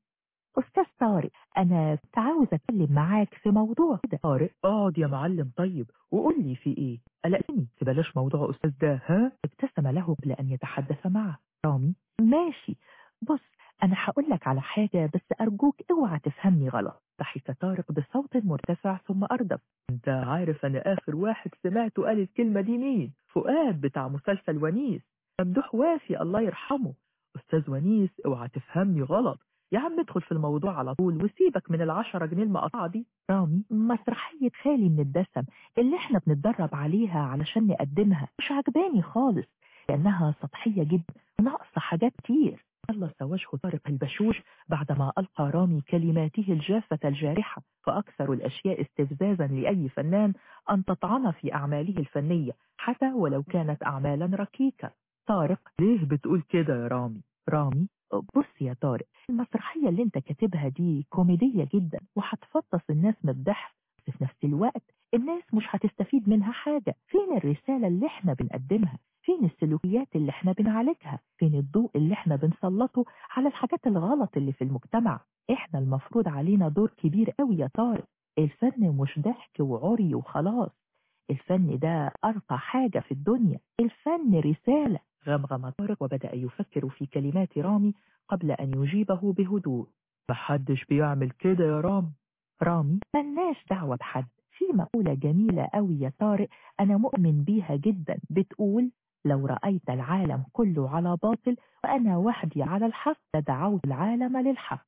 أستاذ طارق أنا عاوز أتكلم معاك في موضوع كده. طارق أقعد يا معلم طيب وقول لي في إيه؟ قلقني. بلاش موضوع أستاذ ده ها؟ ابتسم له قبل أن يتحدث معه. رامي ماشي. بص أنا هقول لك على حاجة بس أرجوك اوعى تفهمني غلط. ضحك طارق بصوت مرتفع ثم أردف. أنت عارف أنا آخر واحد سمعته قال الكلمة دي مين؟ فؤاد بتاع مسلسل ونيس. ممدوح وافي الله يرحمه. أستاذ ونيس اوعى تفهمني غلط. يا عم ادخل في الموضوع على طول وسيبك من العشرة جنيه المقطعة دي. رامي مسرحية خالي من الدسم اللي إحنا بنتدرب عليها علشان نقدمها مش عجباني خالص لأنها سطحية جدا وناقصة حاجات كتير. خلص وجه طارق البشوش بعدما ألقى رامي كلماته الجافة الجارحة فأكثر الأشياء استفزازا لأي فنان أن تطعن في أعماله الفنية حتى ولو كانت أعمالا ركيكة. طارق؟ ليه بتقول كده يا رامي؟ رامي بص يا طارق المسرحية اللي انت كاتبها دي كوميدية جدا وهتفطس الناس من الضحك بس في نفس الوقت الناس مش هتستفيد منها حاجة. فين الرسالة اللي إحنا بنقدمها؟ فين السلوكيات اللي إحنا بنعالجها؟ فين الضوء اللي إحنا بنسلطه على الحاجات الغلط اللي في المجتمع؟ إحنا المفروض علينا دور كبير قوي يا طارق. الفن مش ضحك وعري وخلاص. الفن ده أرقى حاجة في الدنيا. الفن رسالة. غمغم طارق وبدأ يفكر في كلمات رامي قبل أن يجيبه بهدوء. محدش بيعمل كده يا رامي؟ رامي. ملناش دعوة بحد. في مقولة جميلة قوي يا طارق أنا مؤمن بيها جدا. بتقول لو رأيت العالم كله على باطل وأنا وحدي على الحق لدعوت العالم للحق.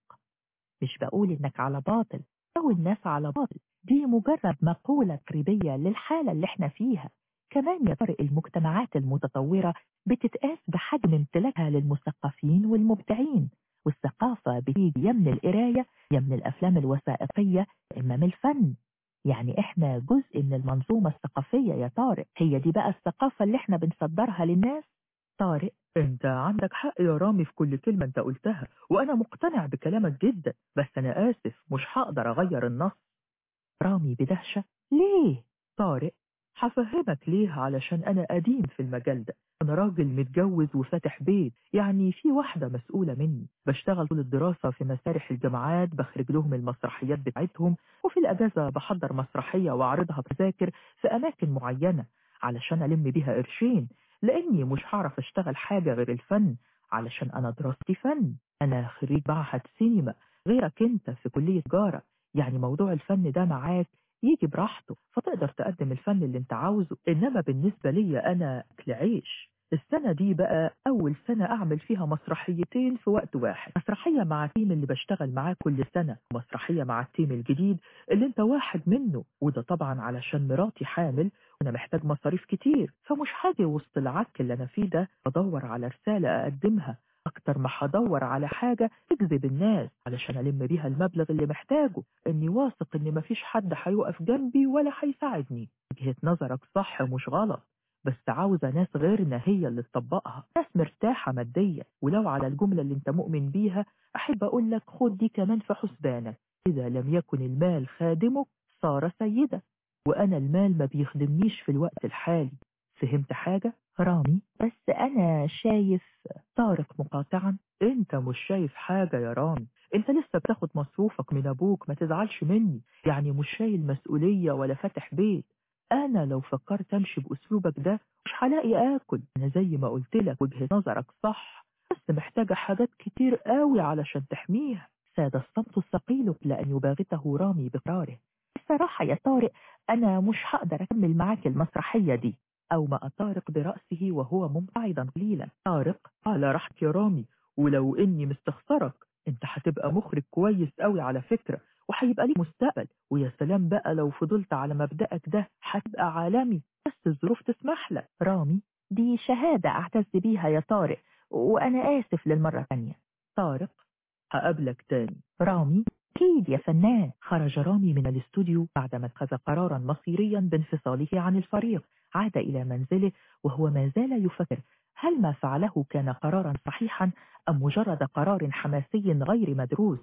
مش بقول إنك على باطل. أو الناس على باطل دي مجرد مقولة تقريبية للحالة اللي إحنا فيها. كمان يا طارق المجتمعات المتطورة بتتقاس بحجم امتلاكها للمثقفين والمبدعين والثقافة بتيجي يا من القراية يا من الأفلام الوثائقية إما من الفن. يعني إحنا جزء من المنظومة الثقافية يا طارق. هي دي بقى الثقافة اللي إحنا بنصدرها للناس. طارق. أنت عندك حق يا رامي في كل كلمة أنت قلتها وأنا مقتنع بكلامك جدا بس أنا آسف مش هقدر أغير النص. رامي بدهشة. ليه؟ طارق. هفهمك ليه علشان أنا قديم في المجال ده. أنا راجل متجوز وفاتح بيت يعني في واحدة مسؤولة مني. بشتغل طول الدراسة في مسارح الجامعات بخرج لهم المسرحيات بتاعتهم وفي الأجازة بحضر مسرحية وأعرضها بتذاكر في أماكن معينة علشان ألم بيها قرشين لأني مش هعرف أشتغل حاجة غير الفن علشان أنا دراستي فن. أنا خريج معهد سينما غيرك أنت في كلية تجارة. يعني موضوع الفن ده معاك يجي براحته فتقدر تقدم الفن اللي انت عاوزه. إنما بالنسبة لي أنا اكل عيش السنة دي بقى أول سنة أعمل فيها مسرحيتين في وقت واحد. مسرحية مع ال team اللي بشتغل معاه كل سنة ومسرحية مع ال team الجديد اللي انت واحد منه. وده طبعا علشان مراتي حامل وأنا محتاج مصاريف كتير. فمش حاجة وسط العك اللي أنا فيه ده أدور على رسالة أقدمها. أكتر ما هدور على حاجة تجذب الناس علشان ألم بيها المبلغ اللي محتاجه. إني واثق إن مفيش حد هيقف جنبي ولا هيساعدني. وجهة نظرك صح مش غلط بس عاوزة ناس غيرنا هي اللي تطبقها. ناس مرتاحة ماديا ولو على الجملة اللي أنت مؤمن بيها أحب أقول لك خد دي كمان في حسبانك. إذا لم يكن المال خادمك صار سيدك. وأنا المال ما بيخدمنيش في الوقت الحالي. فهمت حاجة؟ رامي. بس أنا شايف طارق مقاطعا. أنت مش شايف حاجة يا رامي. أنت لسه بتاخد مصروفك من أبوك ما تزعلش مني. يعني مش شايل مسؤولية ولا فاتح بيت. أنا لو فكرت أمشي بأسلوبك ده مش هلاقي آكل. أنا زي ما قلت لك وجهة نظرك صح. بس محتاجة حاجات كتير قوي علشان تحميها. ساد الصمت الثقيل لأن يباغته رامي بقراره الصراحة يا طارق أنا مش هقدر أكمل معاك المسرحية دي. أومأ طارق برأسه وهو ممتعضا قليلا. طارق؟ على راحتك يا رامي ولو إني مستخسرك أنت هتبقى مخرج كويس قوي على فكرة وهيبقى ليك مستقبل. ويا سلام بقى لو فضلت على مبدأك ده هتبقى عالمي. بس الظروف تسمح لك. رامي؟ دي شهادة أعتز بيها يا طارق وأنا آسف للمرة الثانية. طارق؟ هقابلك تاني. رامي؟ أكيد يا فنان. خرج رامي من الاستوديو بعدما اتخذ قرارا مصيريا بانفصاله عن الفريق. عاد إلى منزله وهو ما زال يفكر هل ما فعله كان قرارا صحيحا أم مجرد قرار حماسي غير مدروس؟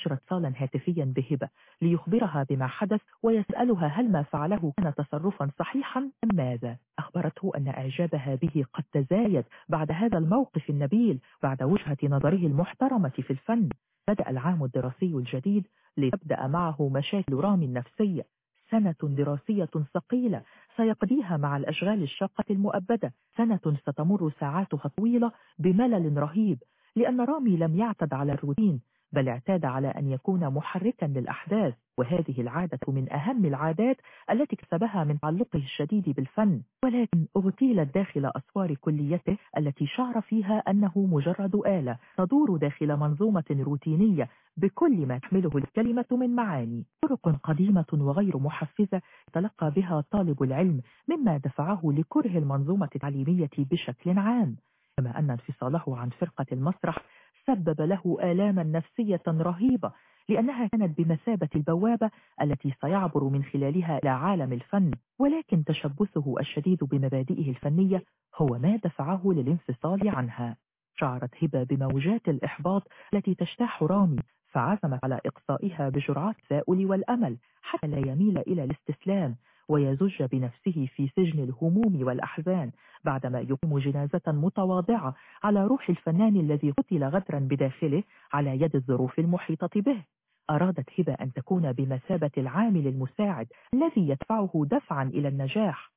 نشر اتصالا هاتفيا بهبة ليخبرها بما حدث ويسألها هل ما فعله كان تصرفا صحيحا أم ماذا؟ أخبرته أن إعجابها به قد تزايد بعد هذا الموقف النبيل بعد وجهة نظره المحترمة في الفن. بدأ العام الدراسي الجديد لتبدأ معه مشاكل رامي النفسية. سنة دراسية ثقيلة سيقضيها مع الأشغال الشاقة المؤبدة. سنة ستمر ساعاتها طويلة بملل رهيب لأن رامي لم يعتد على الروتين. بل اعتاد على أن يكون محركا للأحداث وهذه العادة من أهم العادات التي اكتسبها من تعلقه الشديد بالفن. ولكن اغتيلت داخل أسوار كليته التي شعر فيها أنه مجرد آلة تدور داخل منظومة روتينية بكل ما تحمله الكلمة من معاني. طرق قديمة وغير محفزة تلقى بها طالب العلم مما دفعه لكره المنظومة التعليمية بشكل عام. كما أن انفصاله عن فرقة المسرح سبب له آلاما نفسية رهيبة لأنها كانت بمثابة البوابة التي سيعبر من خلالها إلى عالم الفن. ولكن تشبثه الشديد بمبادئه الفنية هو ما دفعه للانفصال عنها. شعرت هبة بموجات الإحباط التي تجتاح رامي فعزمت على إقصائها بجرعات التفاؤل والأمل حتى لا يميل إلى الاستسلام. ويزج بنفسه في سجن الهموم والأحزان بعدما يقوم جنازة متواضعة على روح الفنان الذي قتل غدرا بداخله على يد الظروف المحيطة به. أرادت هبة أن تكون بمثابة العامل المساعد الذي يدفعه دفعا إلى النجاح.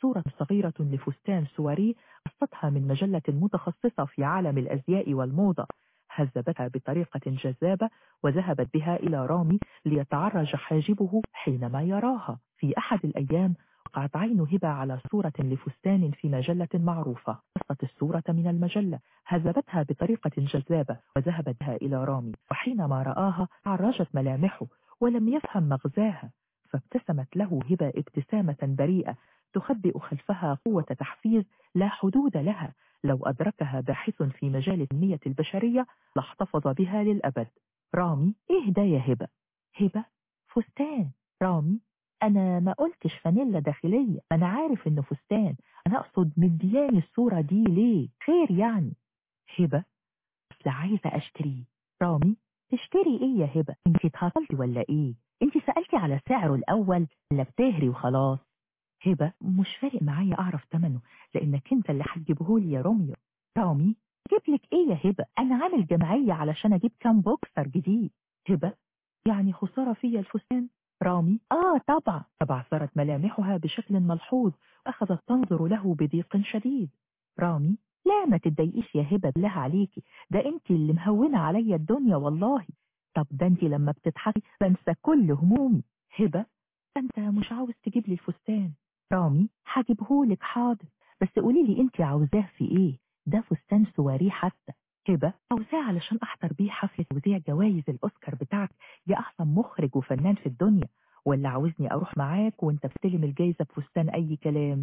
صورة صغيرة لفستان سواري قصتها من مجلة متخصصة في عالم الأزياء والموضة. هذبتها بطريقة جذابة وذهبت بها إلى رامي ليتعرج حاجبه حينما يراها. في أحد الأيام وقعت عين هبة على صورة لفستان في مجلة معروفة. قصت الصورة من المجلة. هذبتها بطريقة جذابة وذهبت بها إلى رامي. وحينما رآها عرجت ملامحه ولم يفهم مغزاها فابتسمت له هبة ابتسامة بريئة تخبئ خلفها قوة تحفيز لا حدود لها. لو أدركها باحث في مجال التنمية البشرية لاحتفظ بها للأبد. رامي ده يا هبة. هبة فستان. رامي أنا ما قلتش فانيلا داخلية. أنا عارف إنه فستان. أنا أقصد مدياني الصورة دي ليه؟ خير يعني. هبة بس عايزة أشتريه رامي تشتري إيه يا هبة؟ أنت اتهطلتي ولا إيه؟ أنت سألتي على سعره الأول ولا بتهري وخلاص. هبة مش فارق معايا أعرف ثمنه لأنك أنت اللي هتجيبهولي يا روميو. رامي جيب لك إيه يا هبة؟ أنا عامل جمعية علشان أجيب كام بوكسر جديد. هبة يعني خسارة فيا الفستان؟ رامي آه طبعا. تبعثرت ملامحها بشكل ملحوظ وأخذت تنظر له بضيق شديد. رامي لا ما تتضايقيش يا هبة بالله عليكي ده أنت اللي مهونة عليا الدنيا والله. طب ده أنت لما بتضحكي بنسى كل همومي. هبة أنت مش عاوز تجيب لي الفستان. رامي هجيبهولك حاضر. بس قولي لي انت عاوزاه في إيه؟ ده فستان سواري حتى هبة عاوزاه علشان أحضر بيه حفلة توزيع جوائز الأوسكار بتاعك يا أحسن مخرج وفنان في الدنيا. ولا عاوزني أروح معاك وأنت بتستلم الجايزة بفستان أي كلام؟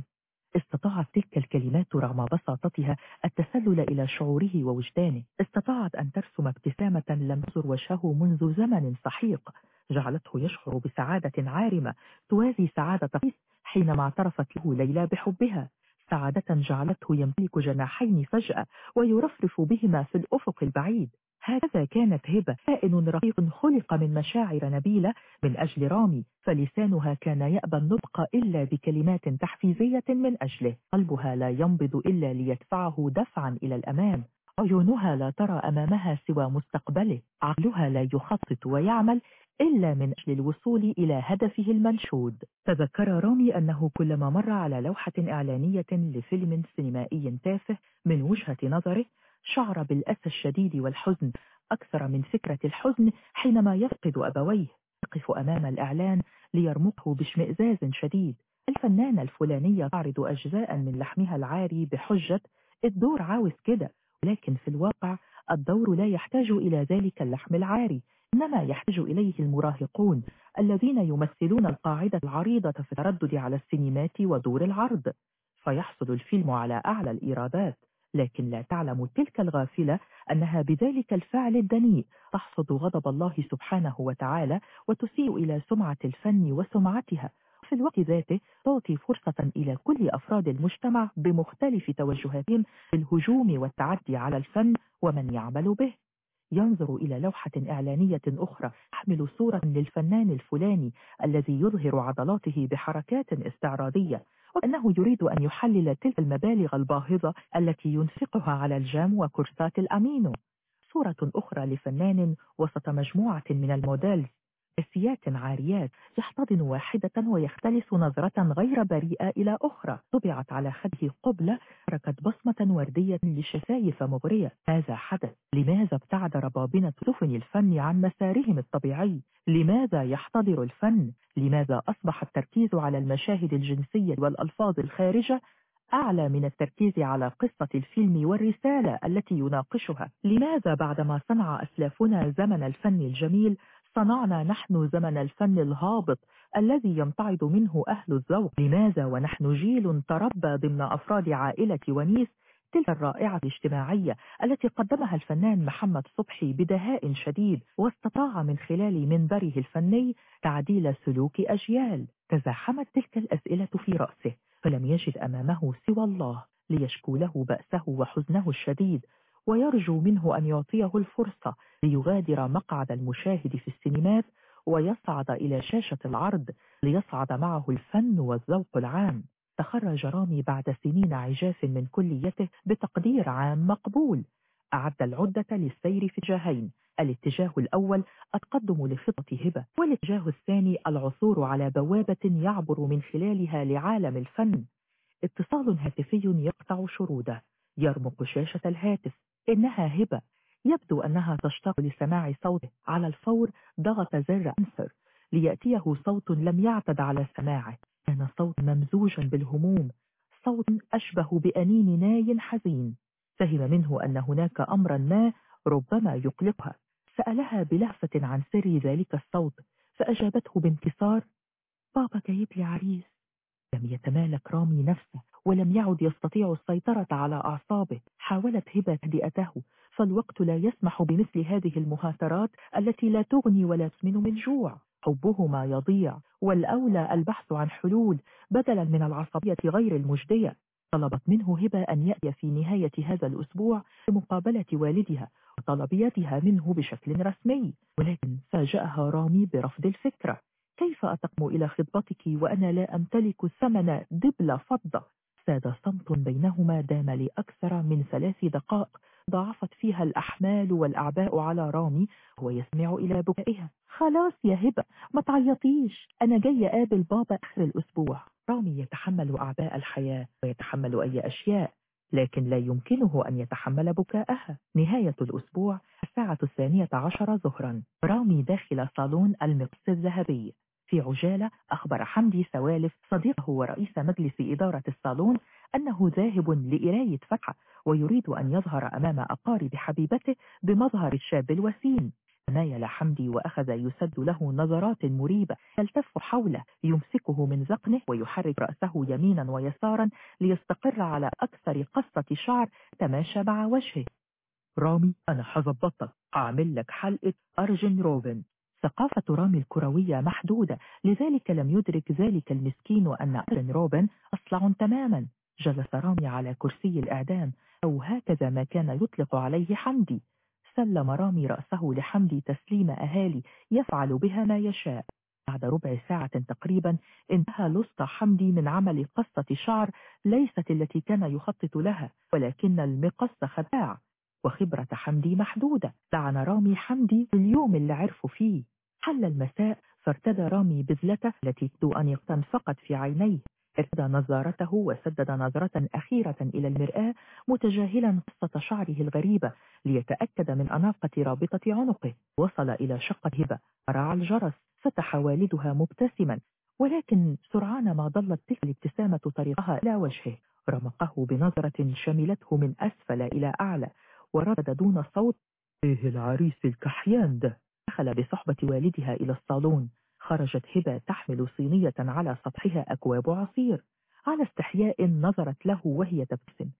استطاعت تلك الكلمات رغم بساطتها التسلل إلى شعوره ووجدانه. استطاعت أن ترسم ابتسامة لم تزر وجهه منذ زمن سحيق. جعلته يشعر بسعادة عارمة. توازي سعادة قيس حينما اعترفت له ليلى بحبها. سعادة جعلته يمتلك جناحين فجأة ويرفرف بهما في الأفق البعيد. هكذا كانت هبة. كائن رقيق خلق من مشاعر نبيلة من أجل رامي فلسانها كان يأبى النطق إلا بكلمات تحفيزية من أجله. قلبها لا ينبض إلا ليدفعه دفعا إلى الأمام. عيونها لا ترى أمامها سوى مستقبله. عقلها لا يخطط ويعمل إلا من أجل الوصول إلى هدفه المنشود. تذكر رامي أنه كلما مر على لوحة إعلانية لفيلم سينمائي تافه من وجهة نظره شعر بالأسى الشديد والحزن أكثر من فكرة الحزن حينما يفقد أبويه. يقف أمام الإعلان ليرمقه باشمئزاز شديد. الفنانة الفلانية تعرض أجزاء من لحمها العاري بحجة الدور عاوز كده. لكن في الواقع الدور لا يحتاج إلى ذلك اللحم العاري إنما يحتاج إليه المراهقون الذين يمثلون القاعدة العريضة في التردد على السينمات ودور العرض. فيحصل الفيلم على أعلى الإيرادات لكن لا تعلم تلك الغافلة أنها بذلك الفعل الدنيء تحصد غضب الله سبحانه وتعالى وتسيء إلى سمعة الفن وسمعتها. في الوقت ذاته تعطي فرصة إلى كل أفراد المجتمع بمختلف توجهاتهم في الهجوم والتعدي على الفن ومن يعمل به. ينظر إلى لوحة إعلانية أخرى تحمل صورة للفنان الفلاني الذي يظهر عضلاته بحركات استعراضية وأنه يريد أن يحلل تلك المبالغ الباهظة التي ينفقها على الجام وكورسات الأمينو. صورة أخرى لفنان وسط مجموعة من ال models كاسيات عاريات يحتضن واحدة ويختلس نظرة غير بريئة إلى أخرى. طبعت على خده قبلة تركت بصمة وردية لشفايف مغرية هذا حدث؟ لماذا ابتعد ربابنة سفن الفن عن مسارهم الطبيعي؟ لماذا يحتضر الفن؟ لماذا أصبح التركيز على المشاهد الجنسية والألفاظ الخارجة أعلى من التركيز على قصة الفيلم والرسالة التي يناقشها؟ لماذا بعدما صنع أسلافنا زمن الفن الجميل صنعنا نحن زمن الفن الهابط الذي يمتعض منه أهل الذوق. لماذا ونحن جيل تربى ضمن أفراد عائلة ونيس؟ تلك الرائعة الاجتماعية التي قدمها الفنان محمد صبحي بدهاء شديد واستطاع من خلال منبره الفني تعديل سلوك أجيال. تزاحمت تلك الأسئلة في رأسه فلم يجد أمامه سوى الله ليشكو له بأسه وحزنه الشديد. ويرجو منه أن يعطيه الفرصة ليغادر مقعد المشاهد في السينمات ويصعد إلى شاشة العرض ليصعد معه الفن والذوق العام. تخرج رامي بعد سنين عجاف من كليته بتقدير عام مقبول. أعد العدة للسير في اتجاهين الاتجاه الأول التقدم لخطة هبة والاتجاه الثاني العثور على بوابة يعبر من خلالها لعالم الفن. اتصال هاتفي يقطع شروده. يرمق شاشة الهاتف. إنها هبة. يبدو أنها تشتاق لسماع صوته. على الفور ضغط زر أنسر ليأتيه صوت لم يعتد على سماعه. كان صوت ممزوجا بالهموم. صوت أشبه بأنين ناي حزين. فهم منه أن هناك أمرا ما ربما يقلقها. سألها بلهفة عن سر ذلك الصوت. فأجابته بانكسار بابا جايب لي عريس. لم يتمالك رامي نفسه ولم يعد يستطيع السيطرة على أعصابه. حاولت هبة تهدئته فالوقت لا يسمح بمثل هذه المهاترات التي لا تغني ولا تسمن من جوع. حبهما يضيع والأولى البحث عن حلول بدلا من العصبية غير المجدية. طلبت منه هبة أن يأتي في نهاية هذا الأسبوع لمقابلة والدها وطلبيتها منه بشكل رسمي ولكن فاجأها رامي برفض الفكرة. كيف أتقم إلى خطبتك وأنا لا أمتلك ثمن دبل فضة؟ ساد صمت بينهما دام لأكثر من ثلاث دقائق. ضاعفت فيها الأحمال والأعباء على رامي وهو يسمع إلى بكائها. خلاص يا هبة ما تعيطيش. أنا جاي أقابل بابا آخر الأسبوع. رامي يتحمل أعباء الحياة ويتحمل أي أشياء لكن لا يمكنه أن يتحمل بكاءها نهاية الأسبوع الساعة الثانية عشر ظهرا. رامي داخل صالون المقص الذهبي. في عجالة أخبر حمدي سوالف صديقه ورئيس مجلس إدارة الصالون أنه ذاهب لإراية فتحة ويريد أن يظهر أمام أقارب حبيبته بمظهر الشاب الوسيم. تمايل حمدي وأخذ يسد له نظرات مريبة يلتف حوله يمسكه من ذقنه ويحرك رأسه يمينا ويسارا ليستقر على أكثر قصة شعر تماشى مع وجهه. رامي أنا حظبطك أعمل لك حلقة أرجن روبن ثقافة رامي الكروية محدودة لذلك لم يدرك ذلك المسكين أن أرن روبن أصلع تماما. جلس رامي على كرسي الإعدام. أو هكذا ما كان يطلق عليه حمدي. سلم رامي رأسه لحمدي تسليم أهالي يفعل بها ما يشاء. بعد ربع ساعة تقريبا انتهى لصق حمدي من عمل قصة شعر ليست التي كان يخطط لها ولكن المقص خداع. وخبرة حمدي محدودة. لعن رامي حمدي اليوم اللي عرفوا فيه. حل المساء فارتدى رامي بذلته التي تبدو أن يقتنفقت في عينيه. ارتدى نظارته وسدد نظرة أخيرة إلى المرآة متجاهلا قصة شعره الغريبة ليتأكد من أناقة رابطة عنقه. وصل إلى شقة هبة. رعى الجرس. فتح والدها مبتسما. ولكن سرعان ما ضلت تلك الابتسامة طريقها إلى وجهه. رمقه بنظرة شملته من أسفل إلى أعلى. وردد دون صوت. إيه العريس الكحيان ده؟ دخل بصحبة والدها إلى الصالون. خرجت هبة تحمل صينية على سطحها أكواب عصير. على استحياء نظرت له وهي تبتسم.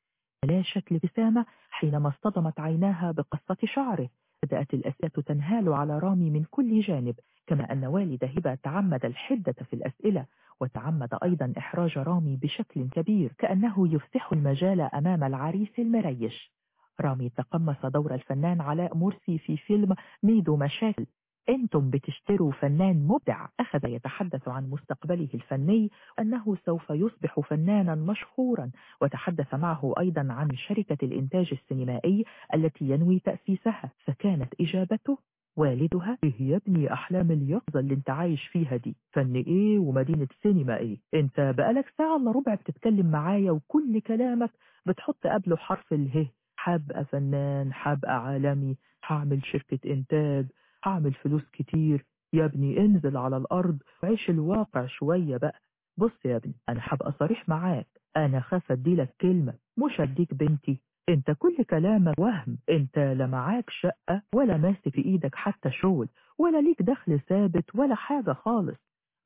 لا شكل ابتسامة حينما اصطدمت عيناها بقصة شعره. بدأت الأسئلة تنهال على رامي من كل جانب كما أن والد هبة تعمد الحدة في الأسئلة. وتعمد أيضا إحراج رامي بشكل كبير كأنه يفسح المجال أمام العريس المريش. رامي تقمص دور الفنان علاء مرسي في فيلم ميدو مشاكل. أنتم بتشتروا فنان مبدع. أخذ يتحدث عن مستقبله الفني أنه سوف يصبح فنانا مشهورا وتحدث معه أيضا عن شركة الإنتاج السينمائي التي ينوي تأسيسها. فكانت إجابته والدها إيه يا ابني أحلام اليقظة اللي انت عايش فيها دي. فن إيه ومدينة سينما إيه؟ انت بقالك ساعة إلا ربع بتتكلم معايا وكل كلامك بتحط قبله حرف اله حابقى فنان حابقى عالمي هعمل شركة إنتاج هعمل فلوس كتير. يا ابني انزل على الأرض وعيش الواقع شوية بقى. بص يا ابني أنا هبقى صريح معاك. أنا خاف أديلك كلمة مش اديك بنتي. أنت كل كلامك وهم. أنت لا معاك شقة ولا ماسك في إيدك حتى شغل ولا ليك دخل ثابت ولا حاجة خالص.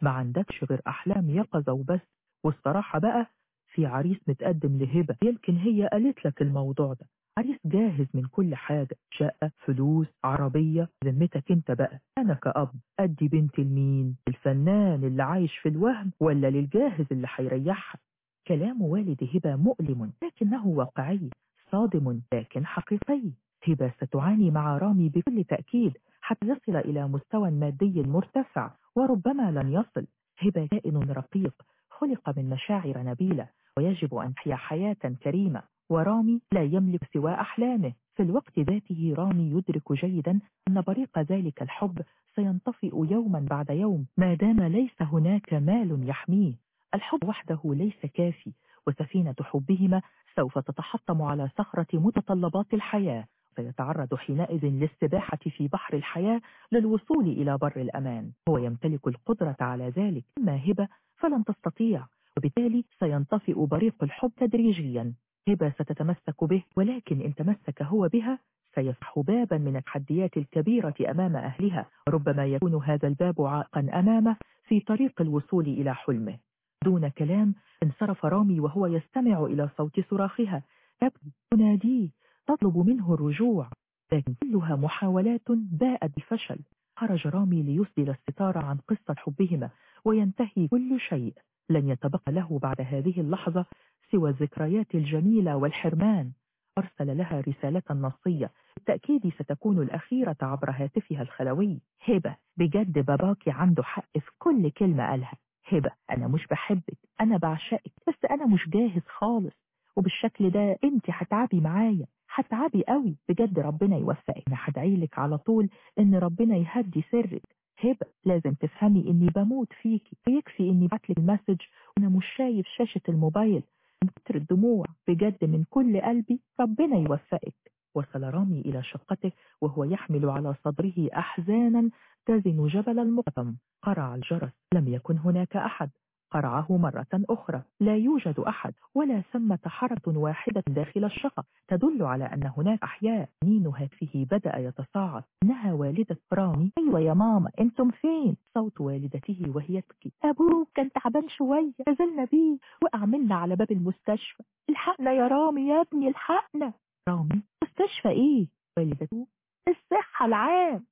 ما عندكش غير أحلام يقظة وبس. والصراحة بقى في عريس متقدم لهبة يمكن هي قالت لك الموضوع ده. عريس جاهز من كل حاجة شقة فلوس عربية ذمتك انت بقى. أنا كأب أدي بنت لمين؟ الفنان اللي عايش في الوهم ولا للجاهز اللي هيريحها؟ كلام والد هبة مؤلم لكنه واقعي صادم لكن حقيقي. هبة ستعاني مع رامي بكل تأكيد حتى يصل إلى مستوى مادي مرتفع وربما لن يصل. هبة كائن رقيق خلق من مشاعر نبيلة ويجب أن تحيا حياة كريمة. ورامي لا يملك سوى أحلامه. في الوقت ذاته رامي يدرك جيدا أن بريق ذلك الحب سينطفئ يوما بعد يوم. ما دام ليس هناك مال يحميه الحب وحده ليس كافي وسفينة حبهما سوف تتحطم على صخرة متطلبات الحياة. سيتعرض حينئذ للسباحة في بحر الحياة للوصول إلى بر الأمان. هو يمتلك القدرة على ذلك. أما هبة فلن تستطيع وبالتالي سينطفئ بريق الحب تدريجيا. هبة ستتمسك به ولكن إن تمسك هو بها سيفتح بابا من التحديات الكبيرة أمام أهلها. ربما يكون هذا الباب عائقا أمامه في طريق الوصول إلى حلمه. دون كلام انصرف رامي وهو يستمع إلى صوت صراخها. تبكي تناديه تطلب منه الرجوع. لكن كلها محاولات باءت بالفشل خرج رامي ليسدل الستار عن قصة حبهما وينتهي كل شيء. لن يتبقى له بعد هذه اللحظة سوى الذكريات الجميلة والحرمان. أرسل لها رسالة نصية. بالتأكيد ستكون الأخيرة عبر هاتفها الخلوي. هبة. بجد باباكي عنده حق في كل كلمة قالها. هبة. أنا مش بحبك. أنا بعشقك. بس أنا مش جاهز خالص. وبالشكل ده أنت هتعبي معايا. هتعبي قوي. بجد ربنا يوفقك. أنا هدعيلك على طول إن ربنا يهدي سرك. هبة. لازم تفهمي إني بموت فيكي. ويكفي إني بعتلك المسج وأنا مش شايف شاشة الموبايل. كتر الدموع بجد من كل قلبي ربنا يوفقك. وصل رامي إلى شقته وهو يحمل على صدره أحزانا تزن جبل المقطم قرع الجرس لم يكن هناك أحد. قرعه مرة أخرى. لا يوجد أحد ولا ثمة حركة واحدة داخل الشقة. تدل على أن هناك أحياء. نين هاتفه بدأ يتصاعد؟ إنها والدة رامي. أيوة يا ماما أنتم فين؟ صوت والدته وهي تبكي. أبوك كان تعبان شوية. نزلنا بيه. وقع منا على باب المستشفى. الحقنا يا رامي يا ابني الحقنا. رامي مستشفى إيه؟ والدته الصحة العام.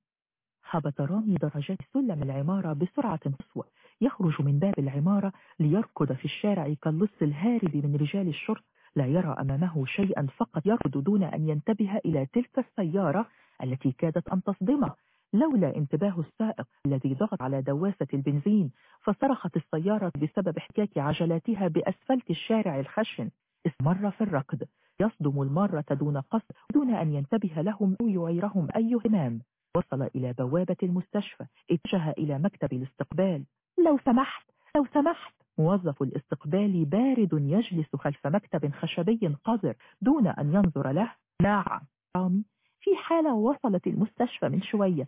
هبط رامي درجات سلم العمارة بسرعة قصوى يخرج من باب العمارة ليركض في الشارع كاللص الهارب من رجال الشرطة. لا يرى أمامه شيئا فقط يركض دون أن ينتبه إلى تلك السيارة التي كادت أن تصدمه. لولا انتباه السائق الذي ضغط على دواسة البنزين فصرخت السيارة بسبب احتكاك عجلاتها بأسفلت الشارع الخشن. استمر في الركض. يصدم المارة دون قصد دون أن ينتبه لهم أو يعيرهم أي اهتمام. وصل إلى بوابة المستشفى اتجه إلى مكتب الاستقبال. لو سمحت لو سمحت. موظف الاستقبال بارد يجلس خلف مكتب خشبي قذر دون أن ينظر له. نعم. رامي في حالة وصلت المستشفى من شوية.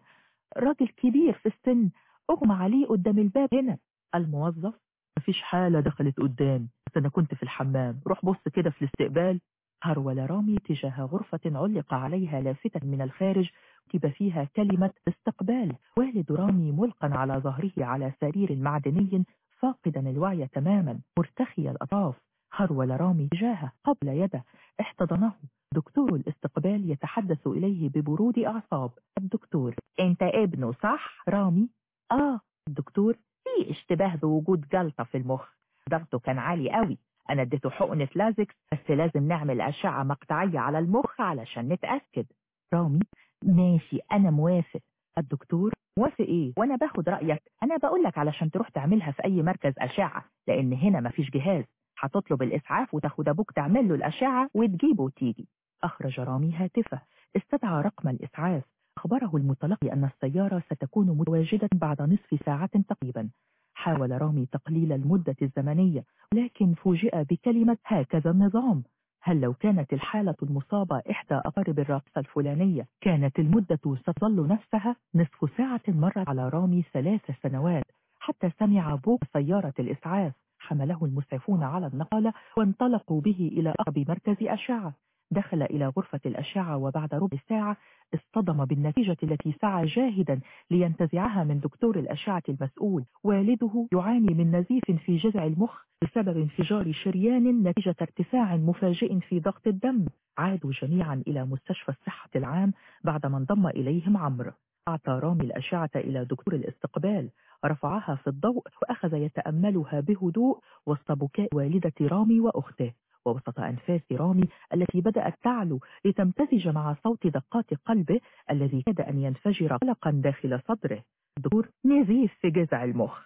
راجل كبير في السن أغمى عليه قدام الباب هنا. الموظف مفيش حالة دخلت قدام. بس أنا كنت في الحمام. روح بص كده في الاستقبال. هرول رامي تجاه غرفة علق عليها لافتة من الخارج. كتب فيها كلمة استقبال. والد رامي ملقا على ظهره على سرير معدني فاقدا الوعي تماما. مرتخي الأطراف. هرول رامي تجاهه قبل يده. احتضنه. دكتور الاستقبال يتحدث إليه ببرود أعصاب. الدكتور أنت ابنه صح؟ رامي آه. الدكتور في اشتباه بوجود جلطة في المخ. ضغطه كان عالي قوي أنا اديته حقنة لازكس بس لازم نعمل أشعة مقطعية على المخ علشان نتأكد. رامي ماشي أنا موافق. الدكتور موافق إيه؟ وأنا باخد رأيك. أنا بقول لك علشان تروح تعملها في أي مركز أشعة لأن هنا مفيش جهاز. هتطلب الإسعاف وتاخد أبوك تعمل له الأشعة وتجيبه وتيجي. أخرج رامي هاتفه. استدعى رقم الإسعاف. أخبره المتلقي أن السيارة ستكون متواجدة بعد نصف ساعة تقريبا. حاول رامي تقليل المدة الزمنية لكن فوجئ بكلمة هكذا النظام هل لو كانت الحالة المصابة إحدى أقارب الرقصة الفلانية كانت المدة ستظل نفسها نصف ساعة مر على رامي ثلاث سنوات؟ حتى سمع بوق سيارة الإسعاف حمله المسعفون على النقالة وانطلقوا به إلى أقرب مركز أشعة. دخل إلى غرفة الأشعة وبعد ربع ساعة اصطدم بالنتيجة التي سعى جاهدا لينتزعها من دكتور الأشعة المسؤول. والده يعاني من نزيف في جذع المخ بسبب انفجار شريان نتيجة ارتفاع مفاجئ في ضغط الدم. عادوا جميعا إلى مستشفى الصحة العام بعدما انضم إليهم عمرو. أعطى رامي الأشعة إلى دكتور الاستقبال. رفعها في الضوء وأخذ يتأملها بهدوء وسط بكاء والدة رامي وأخته. ووسط أنفاس رامي التي بدأت تعلو لتمتزج مع صوت دقات قلبه الذي كاد أن ينفجر قلقا داخل صدره. دكتور نزيف في جذع المخ.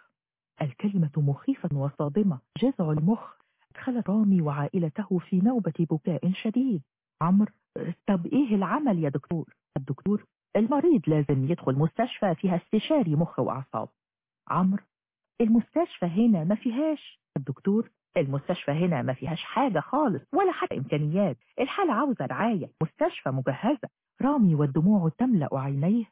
الكلمة مخيفة وصادمة. جذع المخ. دخل رامي وعائلته في نوبة بكاء شديد. عمرو طب إيه العمل يا دكتور؟ الدكتور المريض لازم يدخل مستشفى فيها استشاري مخ وأعصاب. عمرو المستشفى هنا ما فيهاش. الدكتور المستشفى هنا ما فيهاش حاجة خالص ولا حتى إمكانيات. الحالة عاوزة رعاية مستشفى مجهزة. رامي والدموع تملأ عينيه.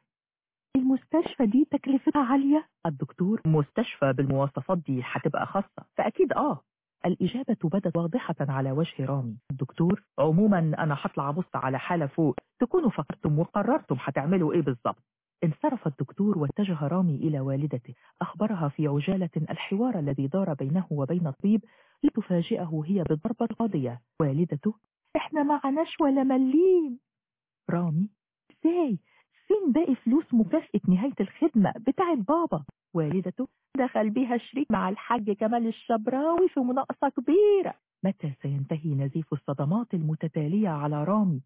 المستشفى دي تكلفتها عالية. الدكتور مستشفى بالمواصفات دي هتبقى خاصة. فأكيد آه. الإجابة بدت واضحة على وجه رامي. الدكتور عموما أنا هطلع أبص على حالة فوق. تكونوا فكرتم وقررتم هتعملوا إيه بالظبط. انصرف الدكتور واتجه رامي إلى والدته أخبرها في عجالة الحوار الذي دار بينه وبين الطبيب لتفاجئه هي بالضربة القاضية. والدته إحنا معناش ولا مليم رامي إزاي؟ فين باقي فلوس مكافأة نهاية الخدمة بتاعت بابا والدته دخل بيها شريك مع الحاج كمال الشبراوي في مناقصة كبيرة. متى سينتهي نزيف الصدمات المتتالية على رامي؟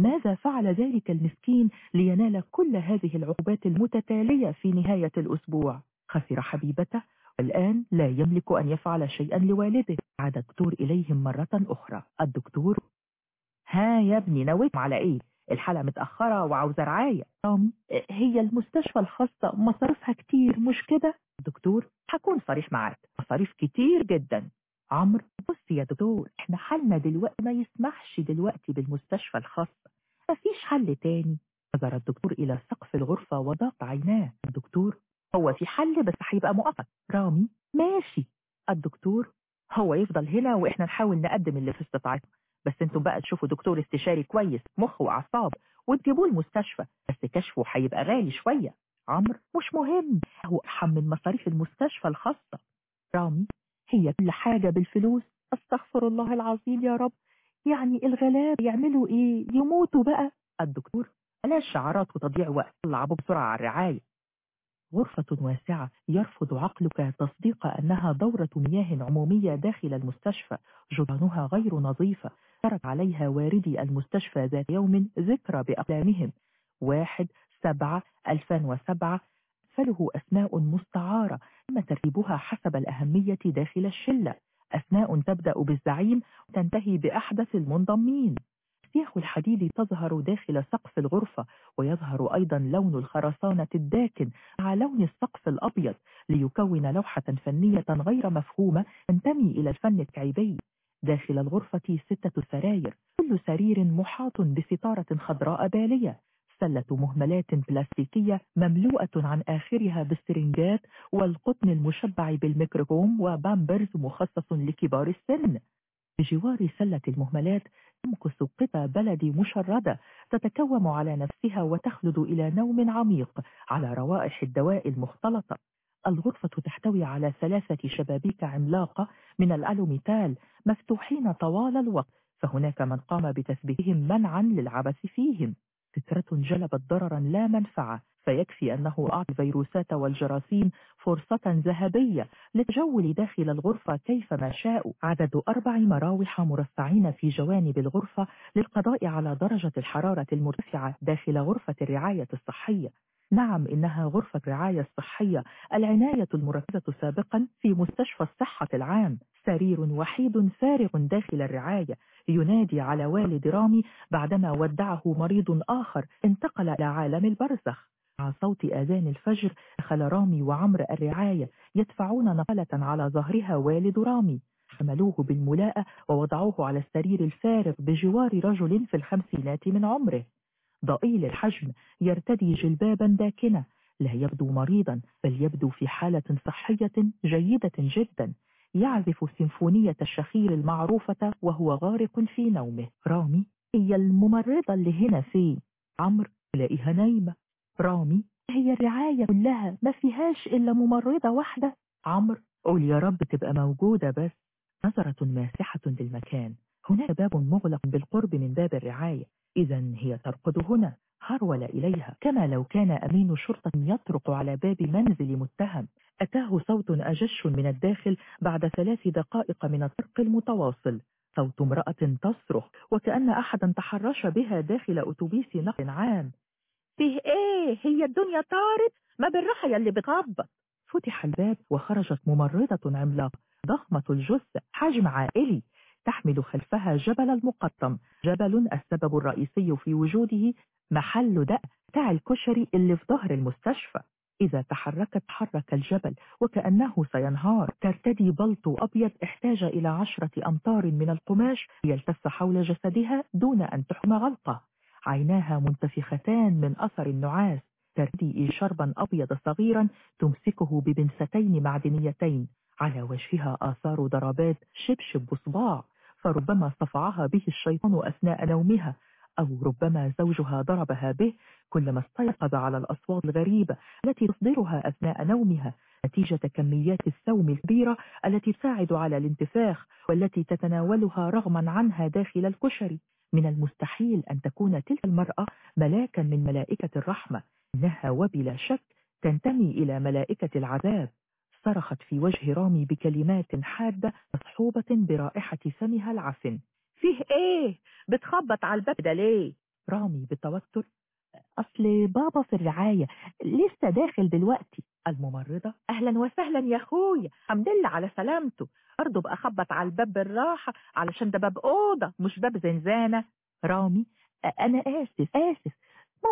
ماذا فعل ذلك المسكين لينال كل هذه العقوبات المتتالية في نهاية الأسبوع؟ خسر حبيبته والآن لا يملك أن يفعل شيئا لوالده. عاد الدكتور إليهم مرة أخرى. الدكتور ها يا ابني نويت على إيه؟ الحالة متأخرة وعاوزة رعاية. رامي هي المستشفى الخاصة مصاريفها كتير مش كده؟ دكتور هكون صريح معاك مصاريف كتير جدا. عمرو بص يا دكتور إحنا حالنا دلوقتي ما يسمحش دلوقتي بالمستشفى الخاصة مفيش حل تاني. نظر الدكتور إلى سقف الغرفة وضاق عيناه. الدكتور هو في حل بس هيبقى مؤقت. رامي ماشي. الدكتور هو يفضل هنا وإحنا نحاول نقدم اللي في استطاعتنا بس أنتوا بقى تشوفوا دكتور استشاري كويس مخ وأعصاب وتجيبوه المستشفى. بس كشفه هيبقى غالي شوية. عمرو مش مهم. هو أحم من مصاريف المستشفى الخاصة. رامي هي كل حاجة بالفلوس. أستغفر الله العظيم يا رب. يعني الغلاب يعملوا إيه؟ يموتوا بقى. الدكتور بلاش شعارات وتضييع وقت؟ طلعوا بسرعة على الرعاية. غرفة واسعة يرفض عقلك تصديق أنها دورة مياه عمومية داخل المستشفى. جدرانها غير نظيفة. ترك عليها واردي المستشفى ذات يوم ذكرى بأقلامهم. واحد سبعة ألفان وسبعة فله أسماء مستعارة تم ترتيبها حسب الأهمية داخل الشلة. أسماء تبدأ بالزعيم وتنتهي بأحدث المنضمين. سياخ الحديد تظهر داخل سقف الغرفة ويظهر أيضا لون الخرسانة الداكن مع لون السقف الأبيض ليكون لوحة فنية غير مفهومة تنتمي إلى الفن التعيبي داخل الغرفة ستة سراير كل سرير محاط بستارة خضراء بالية. سلة مهملات بلاستيكية مملوءة عن آخرها بالسرنجات والقطن المشبع بالميكروكروم وبامبرز مخصص لكبار السن. بجوار سلة المهملات تمكث قطة بلدي مشردة تتكوم على نفسها وتخلد إلى نوم عميق على روائح الدواء المختلطة. الغرفة تحتوي على ثلاثة شبابيك عملاقة من الألوميتال مفتوحين طوال الوقت فهناك من قام بتثبيتهم منعا للعبث فيهم. سترة جلبت ضررا لا منفعة فيكفي أنه أعطى الفيروسات والجراثيم فرصة ذهبية للتجول داخل الغرفة كيفما شاءوا عدد أربع مراوح مرصعين في جوانب الغرفة للقضاء على درجة الحرارة المرتفعة داخل غرفة الرعاية الصحية. نعم إنها غرفة الرعاية الصحية العناية المركزة سابقا في مستشفى الصحة العام. سرير وحيد فارغ داخل الرعاية ينادي على والد رامي بعدما ودعه مريض آخر انتقل إلى عالم البرزخ. مع صوت آذان الفجر دخل رامي وعمر الرعاية يدفعون نقلة على ظهرها والد رامي. حملوه بالملاءة ووضعوه على السرير الفارغ بجوار رجل في الخمسينات من عمره. ضئيل الحجم يرتدي جلبابا داكنة. لا يبدو مريضا بل يبدو في حالة صحية جيدة جدا. يعزف سيمفونية الشخير المعروفة وهو غارق في نومه. رامي هي الممرضة اللي هنا فين عمرو تلاقيها نايمة. رامي هي الرعاية كلها. ما فيهاش إلا ممرضة واحدة. عمرو قول يا رب تبقى موجودة بس. نظرة ماسحة للمكان. هناك باب مغلق بالقرب من باب الرعاية. إذا هي ترقد هنا. هرول إليها. كما لو كان أمين شرطة يطرق على باب منزل متهم. أتاه صوت أجش من الداخل بعد ثلاث دقائق من الطرق المتواصل. صوت امرأة تصرخ وكأن أحدا تحرش بها داخل أتوبيس نقل عام. فيه إيه؟ هي الدنيا طارت؟ ما بالراحة يلي بتخبط فتح الباب وخرجت ممرضة عملاق ضخمة الجثة حجم عائلي تحمل خلفها جبل المقطم. جبل السبب الرئيسي في وجوده محل دأ بتاع الكشري اللي في ظهر المستشفى. إذا تحركت حرك الجبل وكأنه سينهار ترتدي بلطو أبيض إحتاج إلى عشرة أمتار من القماش يلتف حول جسدها دون أن تحمى غلقة. عيناها منتفختان من أثر النعاس. ترتدي شربا أبيض صغيرا تمسكه ببنستين معدنيتين. على وجهها آثار ضربات شبشب بصباع فربما صفعها به الشيطان أثناء نومها. أو ربما زوجها ضربها به كلما استيقظ على الأصوات الغريبة التي تصدرها أثناء نومها. نتيجة كميات السوم الكبيرة التي تساعد على الانتفاخ والتي تتناولها رغما عنها داخل الكشري. من المستحيل أن تكون تلك المرأة ملاكا من ملائكة الرحمة. إنها وبلا شك تنتمي إلى ملائكة العذاب. صرخت في وجه رامي بكلمات حادة مصحوبة برائحة فمها العفن. فيه إيه؟ بتخبط على الباب ده ليه؟ رامي بتوتر أصل بابا في الرعاية لسه داخل دلوقتي. الممرضة أهلا وسهلا يا أخويا. الحمد لله على سلامته. برضه بقى خبط على الباب بالراحة علشان ده باب أوضة مش باب زنزانة. رامي أنا آسف آسف.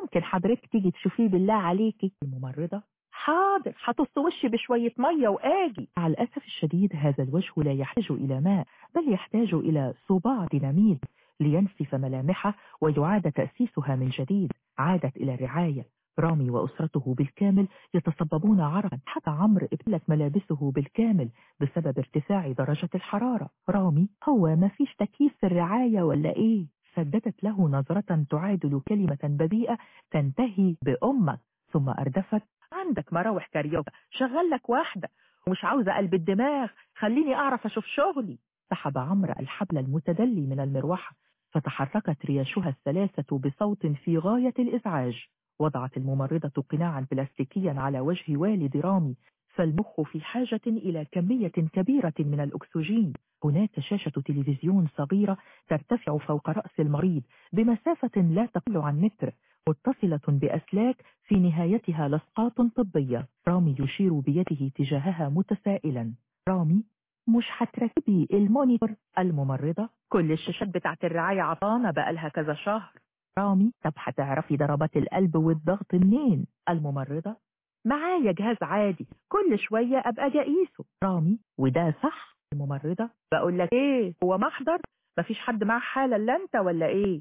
ممكن حضرتك تيجي تشوفيه بالله عليكي الممرضة حاضر هتص وشي بشوية مية وآجي. مع الأسف الشديد هذا الوجه لا يحتاج إلى ماء بل يحتاج إلى صباع ديناميت لينسف ملامحه ويعاد تأسيسها من جديد. عادت إلى الرعاية. رامي وأسرته بالكامل يتصببون عرقا. حتى عمرو ابتلت ملابسه بالكامل بسبب ارتفاع درجة الحرارة. رامي هو ما فيش تكييف في الرعاية ولا إيه؟ سددت له نظرة تعادل كلمة بذيئة تنتهي بأمك. ثم أردفت عندك مراوح كاريوكا شغل لك واحدة ومش عاوزة قلب الدماغ خليني أعرف أشوف شغلي. سحب عمرو الحبل المتدلي من المروحة فتحركت رياشها الثلاثة بصوت في غاية الإزعاج. وضعت الممرضة قناعا بلاستيكيا على وجه والد رامي فالمخ في حاجة إلى كمية كبيرة من الأكسجين. هناك شاشة تلفزيون صغيرة ترتفع فوق رأس المريض بمسافة لا تقل عن متر متصلة بأسلاك في نهايتها لصقات طبية. رامي يشير بيده تجاهها متسائلا. رامي مش هتركبي المونيتور. الممرضة كل الشاشات بتاعت الرعاية عطانة بقالها كذا شهر. رامي طب هتعرفي ضربات القلب والضغط منين؟ الممرضة معايا جهاز عادي كل شوية أبقى جايسه رامي وده صح. الممرضة بقول لك إيه هو محضر؟ مفيش حد معاه حالة الا أنت ولا إيه؟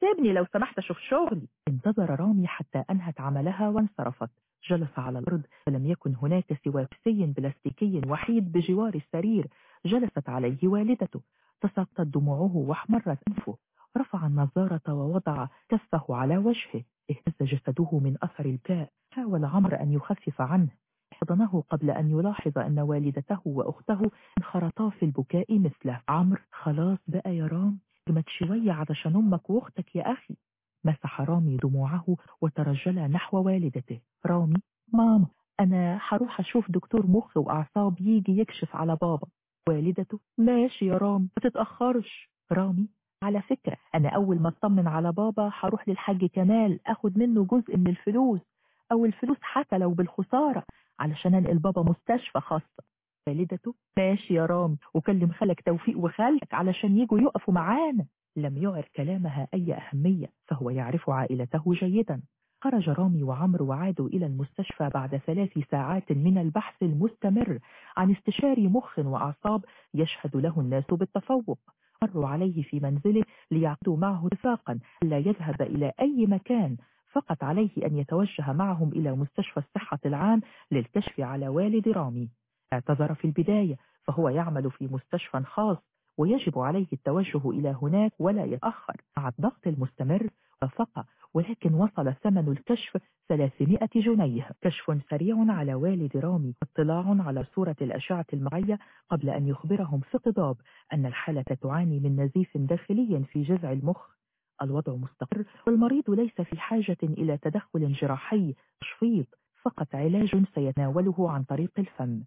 سيبني لو سمحت أشوف شغلي. انتظر رامي حتى أنهت عملها وانصرفت. جلس على الأرض فلم يكن هناك سوى كرسي بلاستيكي وحيد بجوار السرير. جلست عليه والدته. تساقطت دموعه واحمرت أنفه. رفع النظارة ووضع كفه على وجهه. اهتز جسده من أثر البكاء حاول عمرو أن يخفف عنه. حضنه قبل أن يلاحظ أن والدته وأخته انخرطا في البكاء مثله. عمرو خلاص بقى يا رام اجمد شوية علشان أمك وأختك يا أخي. مسح رامي دموعه وترجل نحو والدته. رامي ماما أنا هروح أشوف دكتور مخ وأعصاب يجي يكشف على بابا. والدته ماشي يا رامي ما تتأخرش. رامي على فكرة أنا أول ما أطمن على بابا هروح للحاج كمال أخد منه جزء من الفلوس أو الفلوس حتى لو بالخسارة علشان أنقل بابا مستشفى خاصة. والدته ماشي يا رامي وكلم خالك توفيق وخالك علشان يجوا يقفوا معانا. لم يعر كلامها أي أهمية فهو يعرف عائلته جيدا. خرج رامي وعمرو وعادوا إلى المستشفى بعد ثلاث ساعات من البحث المستمر عن استشاري مخ وأعصاب يشهد له الناس بالتفوق. مروا عليه في منزله ليعقدوا معه اتفاقا لا يذهب إلى أي مكان. فقط عليه أن يتوجه معهم إلى مستشفى الصحة العام للكشف على والد رامي. اعتذر في البداية فهو يعمل في مستشفى خاص ويجب عليه التوجه إلى هناك ولا يتأخر. مع الضغط المستمر وافق ولكن وصل ثمن الكشف 300 جنيه. كشف سريع على والد رامي واطلاع على صورة الأشعة المعية قبل أن يخبرهم في قضاب أن الحالة تعاني من نزيف داخلي في جذع المخ. الوضع مستقر والمريض ليس في حاجة إلى تدخل جراحي تشفيط فقط علاج سيتناوله عن طريق الفم.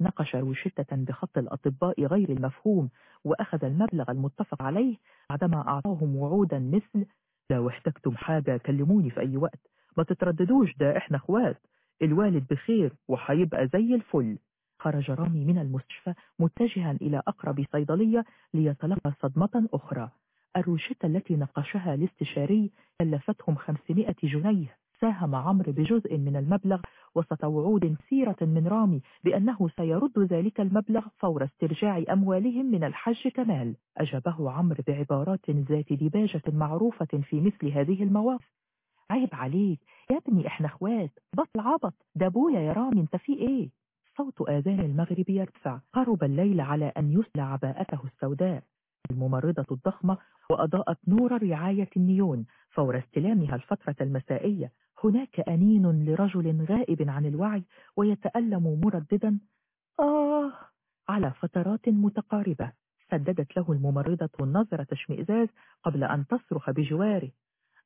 نقش روشتة بخط الأطباء غير المفهوم وأخذ المبلغ المتفق عليه بعدما أعطاهم وعودا مثل لو احتجتم حاجة كلموني في أي وقت. ما تترددوش ده إحنا إخوات. الوالد بخير وحيبقى زي الفل. خرج رامي من المستشفى متجها إلى أقرب صيدلية ليتلقى صدمة أخرى. الروشتة التي نقشها الاستشاري كلفتهم 500 جنيه. ساهم عمرو بجزء من المبلغ وسط وعود سيرة من رامي بأنه سيرد ذلك المبلغ فور استرجاع أموالهم من الحج كمال. أجابه عمرو بعبارات ذات دباجة معروفة في مثل هذه المواقف. عيب عليك يا ابني إحنا إخوات بطل عبط ده ابويا يا رامي أنت في إيه؟ صوت آذان المغرب يرتفع. قرب الليل على أن يسلى عباءته السوداء. الممرضة الضخمة وأضاءت نور رعاية النيون فور استلامها الفترة المسائية. هناك أنين لرجل غائب عن الوعي ويتألم مرددا. آه على فترات متقاربة سددت له الممرضة النظرة اشمئزاز قبل أن تصرخ بجواره.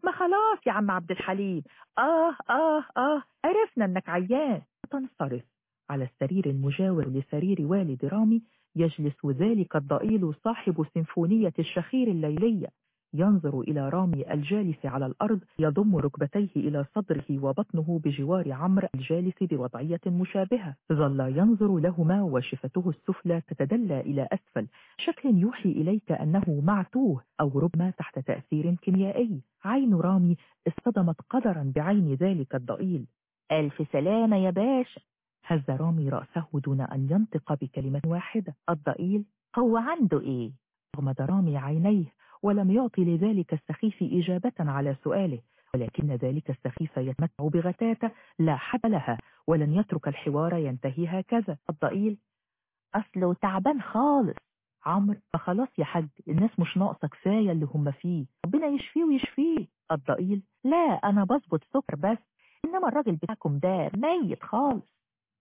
ما خلاص يا عم عبد الحليم آه آه آه عرفنا أنك عيان. تنصرف. على السرير المجاور لسرير والد رامي يجلس ذلك الضئيل صاحب سيمفونية الشخير الليلية. ينظر إلى رامي الجالس على الأرض يضم ركبتيه إلى صدره وبطنه بجوار عمرو الجالس بوضعية مشابهة. ظل ينظر لهما وشفته السفلى تتدلى إلى أسفل. شكل يوحي إليك أنه معتوه أو ربما تحت تأثير كيميائي. عين رامي اصطدمت قدرا بعين ذلك الضئيل. ألف سلامة يا باشا هز رامي رأسه دون أن ينطق بكلمة واحدة. الضئيل هو عنده إيه؟ غمض رامي عينيه. ولم يعطي لذلك السخيف إجابة على سؤاله ولكن ذلك السخيف يتمتع بغتاتة لا حد لها ولن يترك الحوار ينتهي هكذا. الضئيل أصله تعبان خالص. عمرو فخلاص يا حاج الناس مش ناقصة كفاية اللي هم فيه. ربنا يشفيه ويشفيه. الضئيل لا أنا بظبط سكر بس إنما الراجل بتاعكم ده ميت خالص.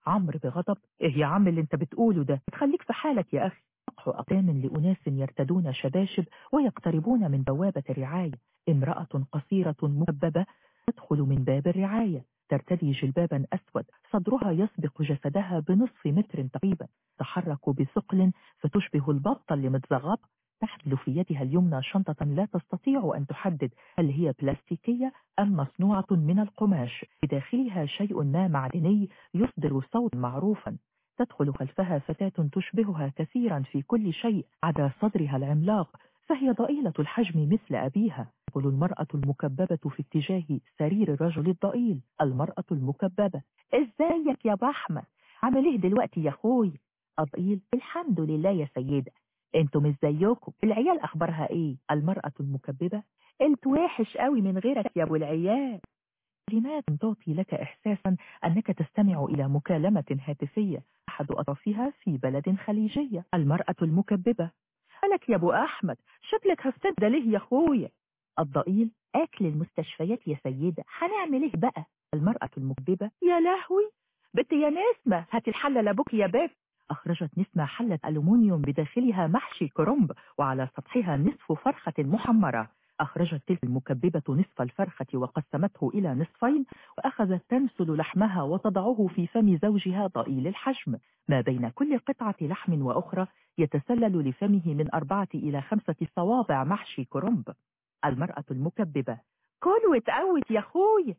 عمرو بغضب إيه يا عم اللي أنت بتقوله ده؟ تخليك في حالك يا أخي. أقدام لأناس يرتدون شباشب ويقتربون من بوابة الرعاية. امرأة قصيرة مكببة تدخل من باب الرعاية. ترتدي جلبابا أسود. صدرها يسبق جسدها بنصف متر تقريبا. تحرك بثقل فتشبه البطة اللي متزغبة تحمل في يدها اليمنى شنطة لا تستطيع أن تحدد هل هي بلاستيكية أم مصنوعة من القماش. بداخلها شيء ما معدني يصدر صوت معروفا. تدخل خلفها فتاة تشبهها كثيرا في كل شيء عدا صدرها العملاق فهي ضئيلة الحجم مثل أبيها. تدخل المرأة المكببة في اتجاه سرير الرجل الضئيل. المرأة المكببة. إزيك يا أبو أحمد؟ عامل إيه دلوقتي يا أخوي؟ الضئيل الحمد لله يا سيدة. أنتوا مش زيكم العيال أخبارها إيه؟ المرأة المكببة. أنت وحش قوي من غيرك يا أبو العيال. كلمات تعطي لك إحساسا أنك تستمع إلى مكالمة هاتفية أحد أطرافها في بلد خليجية المرأة المكببة. مالك يا أبو أحمد شكلك هفتد ليه يا أخويا؟ الضئيل. أكل المستشفيات يا سيدة. هنعمل إيه بقى؟ المرأة المكببة. يا لهوي! بنت يا نسمة. هات الحلة لأبوك يا باب. أخرجت نسمة حلة ألومنيوم بداخلها محشي كرنب وعلى سطحها نصف فرخة محمرة. أخرجت تلك المكببة نصف الفرخة وقسمته إلى نصفين وأخذت تنسل لحمها وتضعه في فم زوجها ضئيل الحجم. ما بين كل قطعة لحم وأخرى يتسلل لفمه من أربعة إلى خمسة صوابع محشي كرنب. المرأة المكببة. كل وتقوت يا أخويا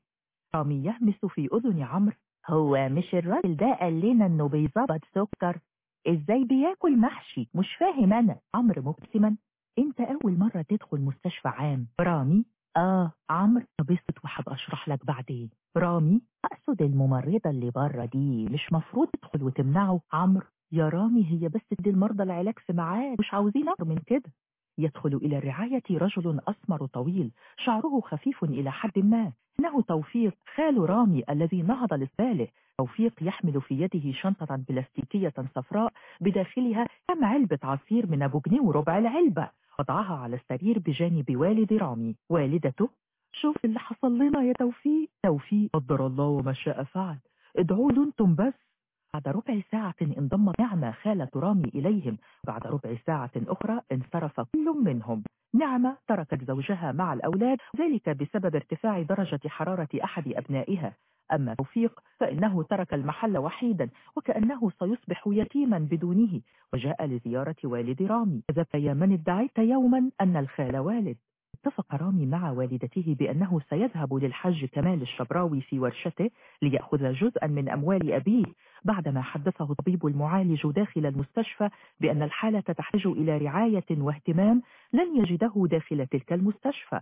رامي يهمس في أذن عمرو. هو مش الراجل ده قال لنا إنه بيظبط سكر؟ إزاي بياكل محشي؟ مش فاهم أنا. عمرو مبتسما. انت أول مرة تدخل مستشفى عام؟ رامي؟ آه عمرو بسط وحب أشرح لك بعدين. رامي أقصد الممرضة اللي بره دي مش مفروض تدخل وتمنعه. عمرو يا رامي هي بس تدي المرضى العلاج في ميعاد. مش عاوزين أكتر من كده. يدخل إلى الرعاية رجل أسمر طويل شعره خفيف إلى حد ما. إنه توفيق. خال رامي الذي نهض للثالث توفيق يحمل في يده شنطة بلاستيكية صفراء بداخلها كم علبة عصير من أبو جنيه وربع العلبة. وضعها على السرير بجانب والد رامي. والدته شوف اللي حصل لنا يا توفيق. توفيق قدر الله وما شاء فعل. ادعوا له أنتم بس. بعد ربع ساعة انضمت نعمة خالة رامي إليهم. بعد ربع ساعة أخرى انصرف كل منهم. نعمة تركت زوجها مع الأولاد ذلك بسبب ارتفاع درجة حرارة أحد أبنائها. أما توفيق فإنه ترك المحل وحيدا وكأنه سيصبح يتيما بدونه. وجاء لزيارة والد رامي. ذاك يا من ادعيت يوما أن الخال والد اتفق رامي مع والدته بأنه سيذهب للحج كمال الشبراوي في ورشته ليأخذ جزءا من أموال أبيه بعدما حدثه الطبيب المعالج داخل المستشفى بأن الحالة تحتاج إلى رعاية واهتمام لن يجده داخل تلك المستشفى.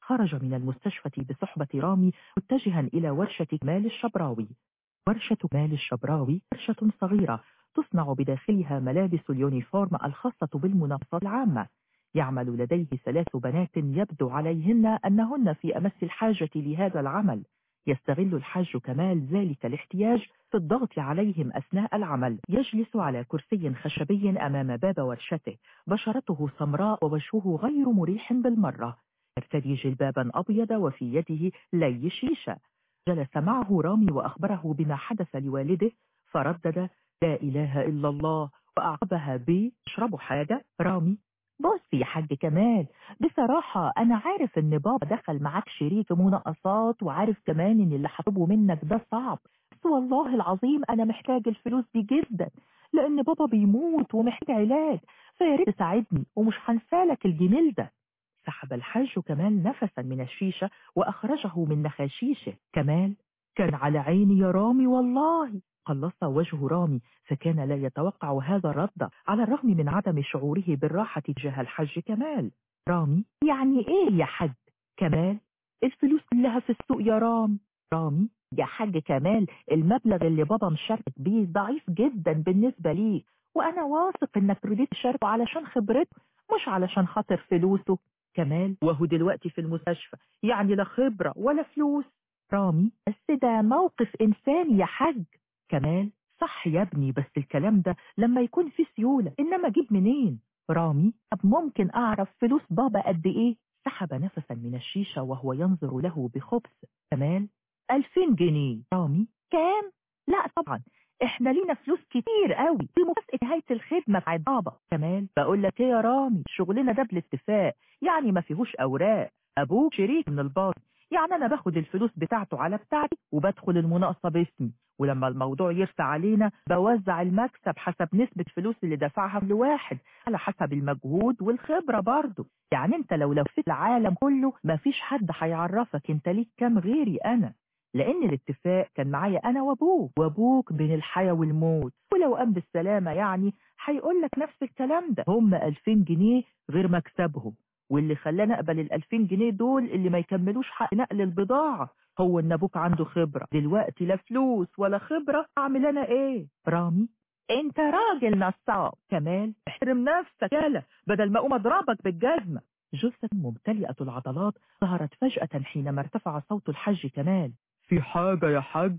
خرج من المستشفى بصحبة رامي متجها إلى ورشة كمال الشبراوي. ورشة كمال الشبراوي ورشة صغيرة تصنع بداخلها ملابس اليونيفورم الخاصة بالمناقصات العامة. يعمل لديه ثلاث بنات يبدو عليهن أنهن في أمس الحاجة لهذا العمل. يستغل الحاج كمال ذلك الاحتياج في الضغط عليهم أثناء العمل. يجلس على كرسي خشبي أمام باب ورشته. بشرته سمراء ووجهه غير مريح بالمرة. يرتدي جلبابا أبيض وفي يده لي شيشة. جلس معه رامي وأخبره بما حدث لوالده فردد لا إله إلا الله وأعقبها ب اشربوا حاجة؟ رامي بص يا حاج كمال بصراحة أنا عارف إن بابا دخل معاك شريك مناقصات وعارف كمان إن اللي هطلبه منك ده صعب. بس والله العظيم أنا محتاج الفلوس دي جدا لأن بابا بيموت ومحتاج علاج. فياريت تساعدني ومش هنسالك الجميل ده. سحب الحاج كمال نفسا من الشيشة وأخرجه من نخاشيشه كمال كان على عيني يا رامي والله. قلص وجه رامي فكان لا يتوقع هذا الرد على الرغم من عدم شعوره بالراحة تجاه الحج كمال. رامي يعني إيه يا حاج كمال؟ الفلوس كلها في السوق يا رام. رامي يا حاج كمال المبلغ اللي بابا مشارك بيه ضعيف جدا بالنسبة ليه وأنا واثق إنك رضيت تشاركه علشان خبرته مش علشان خاطر فلوسه. كمال وهو دلوقتي في المستشفى يعني لا خبرة ولا فلوس. رامي بس ده موقف إنساني يا حاج. كمال صح يا ابني بس الكلام ده لما يكون في سيولة إنما أجيب منين؟ رامي طب ممكن أعرف فلوس بابا قد إيه؟ سحب نفسا من الشيشة وهو ينظر له بخبث. كمال ألفين جنيه. رامي كام؟ لا طبعا إحنا لينا فلوس كتير قوي دي مكافأة نهاية الخدمة بتاعت بابا. كمال بقول لك إيه يا رامي شغلنا ده بالاتفاق يعني ما فيهوش أوراق أبوك شريك من الباطن يعني أنا باخد الفلوس بتاعته على بتاعتي وبدخل المناقصة باسمي. ولما الموضوع يرسى علينا بوزع المكسب حسب نسبة فلوس اللي دفعها كل واحد على حسب المجهود والخبرة برضه. يعني انت لو لفيت العالم كله مفيش حد هيعرفك انت ليك كام غيري أنا. لأن الاتفاق كان معايا أنا وأبوك وأبوك بين الحياة والموت. ولو قام بالسلامة يعني هيقول لك نفس الكلام ده. هم ألفين جنيه غير مكسبهم. واللي خلاني أقبل الألفين جنيه دول اللي ما يكملوش حق نقل البضاعة. هو إن أبوك عنده خبرة. دلوقتي لا فلوس ولا خبرة. أعمل أنا إيه؟ رامي أنت راجل نصاب. كمال احترم نفسك. يالا بدل ما أقوم أضربك بالجزمة. جثة ممتلئة العضلات ظهرت فجأة حينما ارتفع صوت الحج كمال. في حاجة يا حاج؟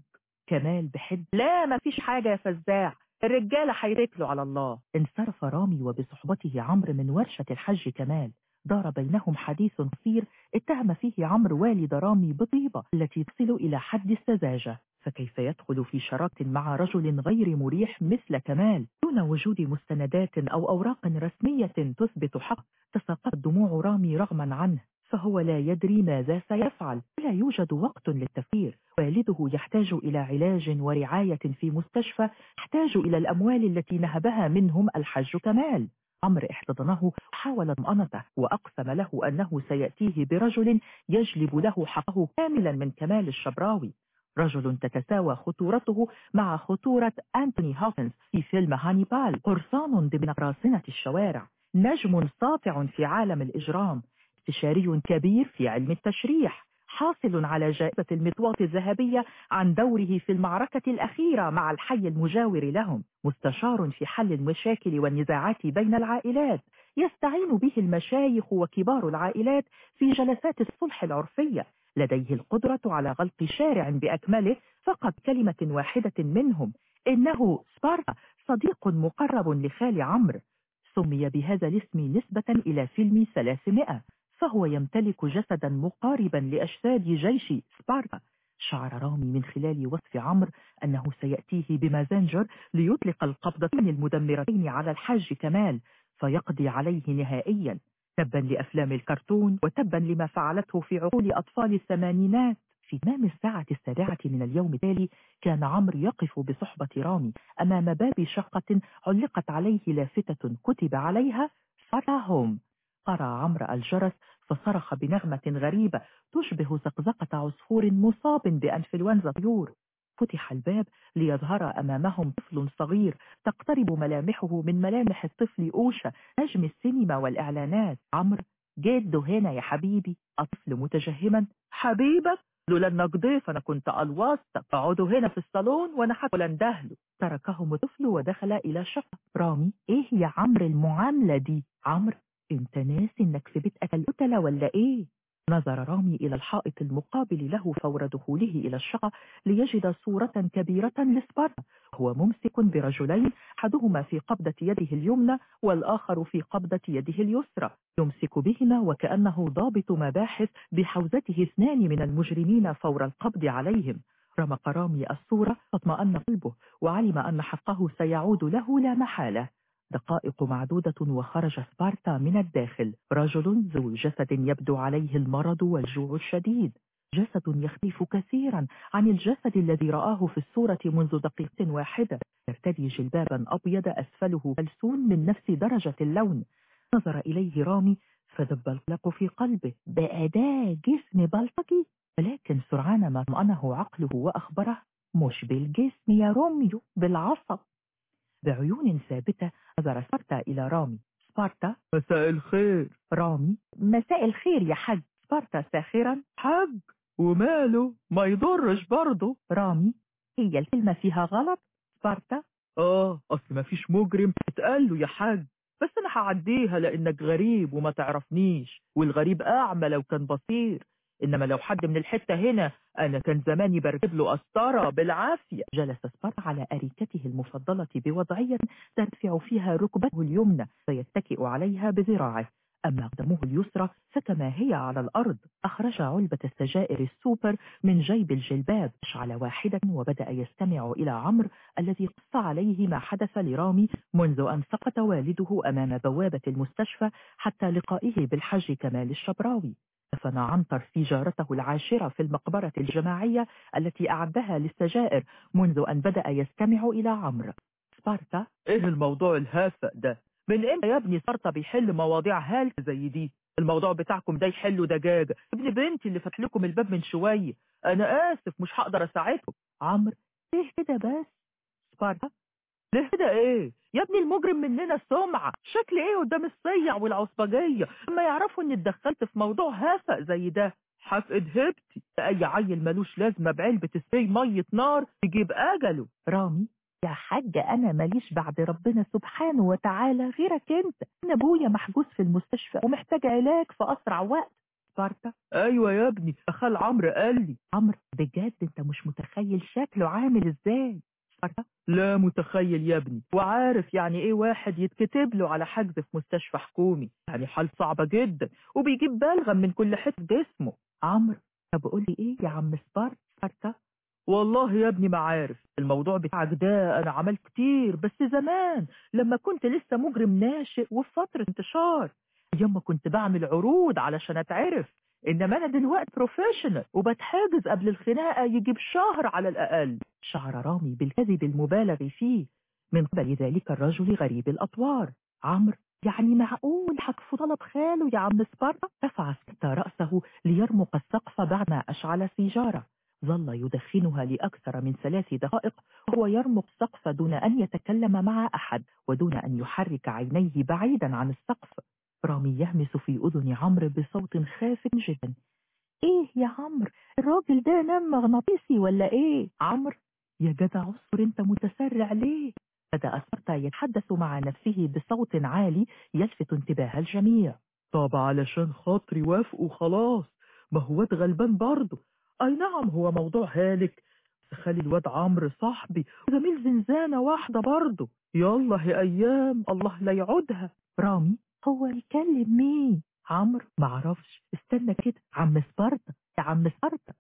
كمال بحد. لا ما فيش حاجة يا فزاع. الرجالة هيتكلوا على الله. انصرف رامي وبصحبته عمرو من ورشة الحج كمال. دار بينهم حديث قصير اتهم فيه عمرو والد رامي بطيبة التي تصل إلى حد السذاجة. فكيف يدخل في شراك مع رجل غير مريح مثل كمال؟ دون وجود مستندات أو أوراق رسمية تثبت حق تساقط دموع رامي رغما عنه فهو لا يدري ماذا سيفعل. ولا يوجد وقت للتفكير. والده يحتاج إلى علاج ورعاية في مستشفى يحتاج إلى الأموال التي نهبها منهم الحج كمال. عمرو احتضنه وحاول طمأنته وأقسم له أنه سيأتيه برجل يجلب له حقه كاملا من كمال الشبراوي. رجل تتساوى خطورته مع خطورة أنتوني هوكنز في فيلم هانيبال قرصان ضمن قراصنة الشوارع. نجم ساطع في عالم الإجرام. استشاري كبير في علم التشريح. حاصل على جائزة المطواط الذهبية عن دوره في المعركة الأخيرة مع الحي المجاور لهم مستشار في حل المشاكل والنزاعات بين العائلات. يستعين به المشايخ وكبار العائلات في جلسات الصلح العرفية. لديه القدرة على غلق شارع بأكمله فقط كلمة واحدة منهم إنه سبارتا صديق مقرب لخال عمرو. سمي بهذا الاسم نسبة إلى فيلم 300 فهو يمتلك جسدا مقاربا لأجساد جيش سبارتا. شعر رامي من خلال وصف عمرو أنه سيأتيه بمازنجر ليطلق القبضتين المدمرتين على الحاج كمال فيقضي عليه نهائيا تبا لأفلام الكرتون وتبا لما فعلته في عقول أطفال الثمانينات. في تمام الساعة السابعة من اليوم التالي كان عمرو يقف بصحبة رامي أمام باب شقة علقت عليه لافتة كتب عليها فتاهم قرأ عمرو الجرس فصرخ بنغمة غريبة تشبه زقزقة عصفور مصاب بأنفلونزا طيور. فتح الباب ليظهر أمامهم طفل صغير تقترب ملامحه من ملامح الطفل أوشا نجم السينما والإعلانات. عمرو. جدو هنا يا حبيبي. الطفل متجهما. حبيبك. لولا انك ضيف أنا كنت لوشطك اقعدوا هنا في الصالون وأنا هاندهله تركهم الطفل ودخل إلى شقة. رامي إيه يا عمرو المعاملة دي؟ عمرو. انت ناسي انك في بيت القتلة ولا إيه؟ نظر رامي إلى الحائط المقابل له فور دخوله إلى الشقة ليجد صورة كبيرة لسبارتا هو ممسك برجلين أحدهما في قبضة يده اليمنى والآخر في قبضة يده اليسرى. يمسك بهما وكأنه ضابط مباحث بحوزته اثنان من المجرمين فور القبض عليهم. رمق رامي الصورة فاطمأن قلبه وعلم أن حقه سيعود له لا محالة. دقائق معدودة وخرج سبارتا من الداخل. رجل ذو جسد يبدو عليه المرض والجوع الشديد. جسد يختلف كثيرا عن الجسد الذي رآه في الصورة منذ دقيقة واحدة يرتدي جلبابا أبيض أسفله كلسون من نفس درجة اللون. نظر إليه رامي فدب القلق في قلبه. ما ده جسم بلطجي. ولكن سرعان ما طمأنه عقله وأخبره. مش بالجسم يا روميو بالعصب بعيون ثابتة نظر سبارتا إلى رامي. سبارتا؟ مساء الخير. رامي؟ مساء الخير يا حاج. سبارتا ساخرا. حج وماله؟ ما يضرش برضه. رامي هي الكلمة فيها غلط؟ سبارتا؟ آه أصل ما فيش مجرم اتقال له يا حاج. بس أنا هعديها لأنك غريب وما تعرفنيش والغريب أعمى لو كان بصير. إنما لو حد من الحتة هنا أنا كان زماني بركب له قسطرة بالعافية. جلس سبارتا على أريكته المفضلة بوضعية ترفع فيها ركبته اليمنى فيتكئ عليها بذراعه. أما قدمه اليسرى فكما هي على الأرض. أخرج علبة السجائر السوبر من جيب الجلباب. أشعل واحدة وبدأ يستمع إلى عمرو الذي قص عليه ما حدث لرامي منذ أن سقط والده أمام بوابة المستشفى حتى لقائه بالحج كمال الشبراوي. دفن عنتر سيجارته العاشرة في المقبرة الجماعية التي أعدها للسجائر منذ أن بدأ يستمع إلى عمرو. سبارتا. إيه الموضوع الهافق ده؟ من إمتى يا ابني سبارتا بيحل مواضيع هالك زي دي؟ الموضوع بتاعكم ده يحله دجاجة ابن بنتي اللي فتح لكم الباب من شوية. أنا آسف مش هقدر أساعدكم. عمرو ليه كده بس؟ سبارتا. ليه كده؟ إيه؟ يا ابني المجرم مننا السمعة. شكل إيه قدام الصيع والعصبجية؟ لما يعرفوا إني اتدخلت في موضوع هافق زي ده. هفقد هبتي أي عيل ملوش لازمة بعلبة سبراي مية نار يجيب أجله. رامي يا حاج أنا ماليش بعد ربنا سبحانه وتعالى غيرك أنت. أنا أبويا محجوز في المستشفى ومحتاج علاج في أسرع وقت. سبارتا. أيوه يا ابني خال عمرو قال لي. عمرو بجد أنت مش متخيل شكله عامل إزاي. لا متخيل يا ابني. وعارف يعني إيه واحد يتكتب له على حجز في مستشفى حكومي. يعني حال صعبة جدا. وبيجيب بلغم من كل حتة جسمه. عمرو طب قول لي إيه يا عم سبارتا سبارتا؟ والله يا ابني ما عارف. الموضوع بتاعك ده أنا عملت كتير بس زمان لما كنت لسه مجرم ناشئ وفي فترة انتشار أيام ما كنت بعمل عروض علشان أتعرف. إنما أنا دلوقتي professional وبتحجز قبل الخناقة ييجي شهر على الأقل. شعر رامي بالكذب المبالغ فيه. من قبل ذلك الرجل غريب الأطوار. عمرو يعني معقول حقف طلب خاله يا عم سبارتا؟ رفع سبارتا رأسه ليرمق السقف بعدما أشعل سيجارة ظل يدخنها لأكثر من ثلاث دقائق. وهو يرمق السقف دون أن يتكلم مع أحد ودون أن يحرك عينيه بعيدا عن السقف. رامي يهمس في أذن عمرو بصوت خافت جدا. إيه يا عمرو الراجل ده نام مغناطيسي ولا إيه؟ عمرو يا جدع اصبر أنت متسرع ليه؟ بدأ سبارتا يتحدث مع نفسه بصوت عالي يلفت انتباه الجميع. طب علشان خاطري وافقوا خلاص ما هو غلبان برضه. أي نعم هو موضوع هالك. خلي الواد عمرو صاحبي وزميل زنزانة واحدة برضه. يلا يا أيام الله لا يعودها. رامي هو يكلم مين؟ عمرو؟ معرفش. استنى كده. عم سبارتا. يا عم سبارتا.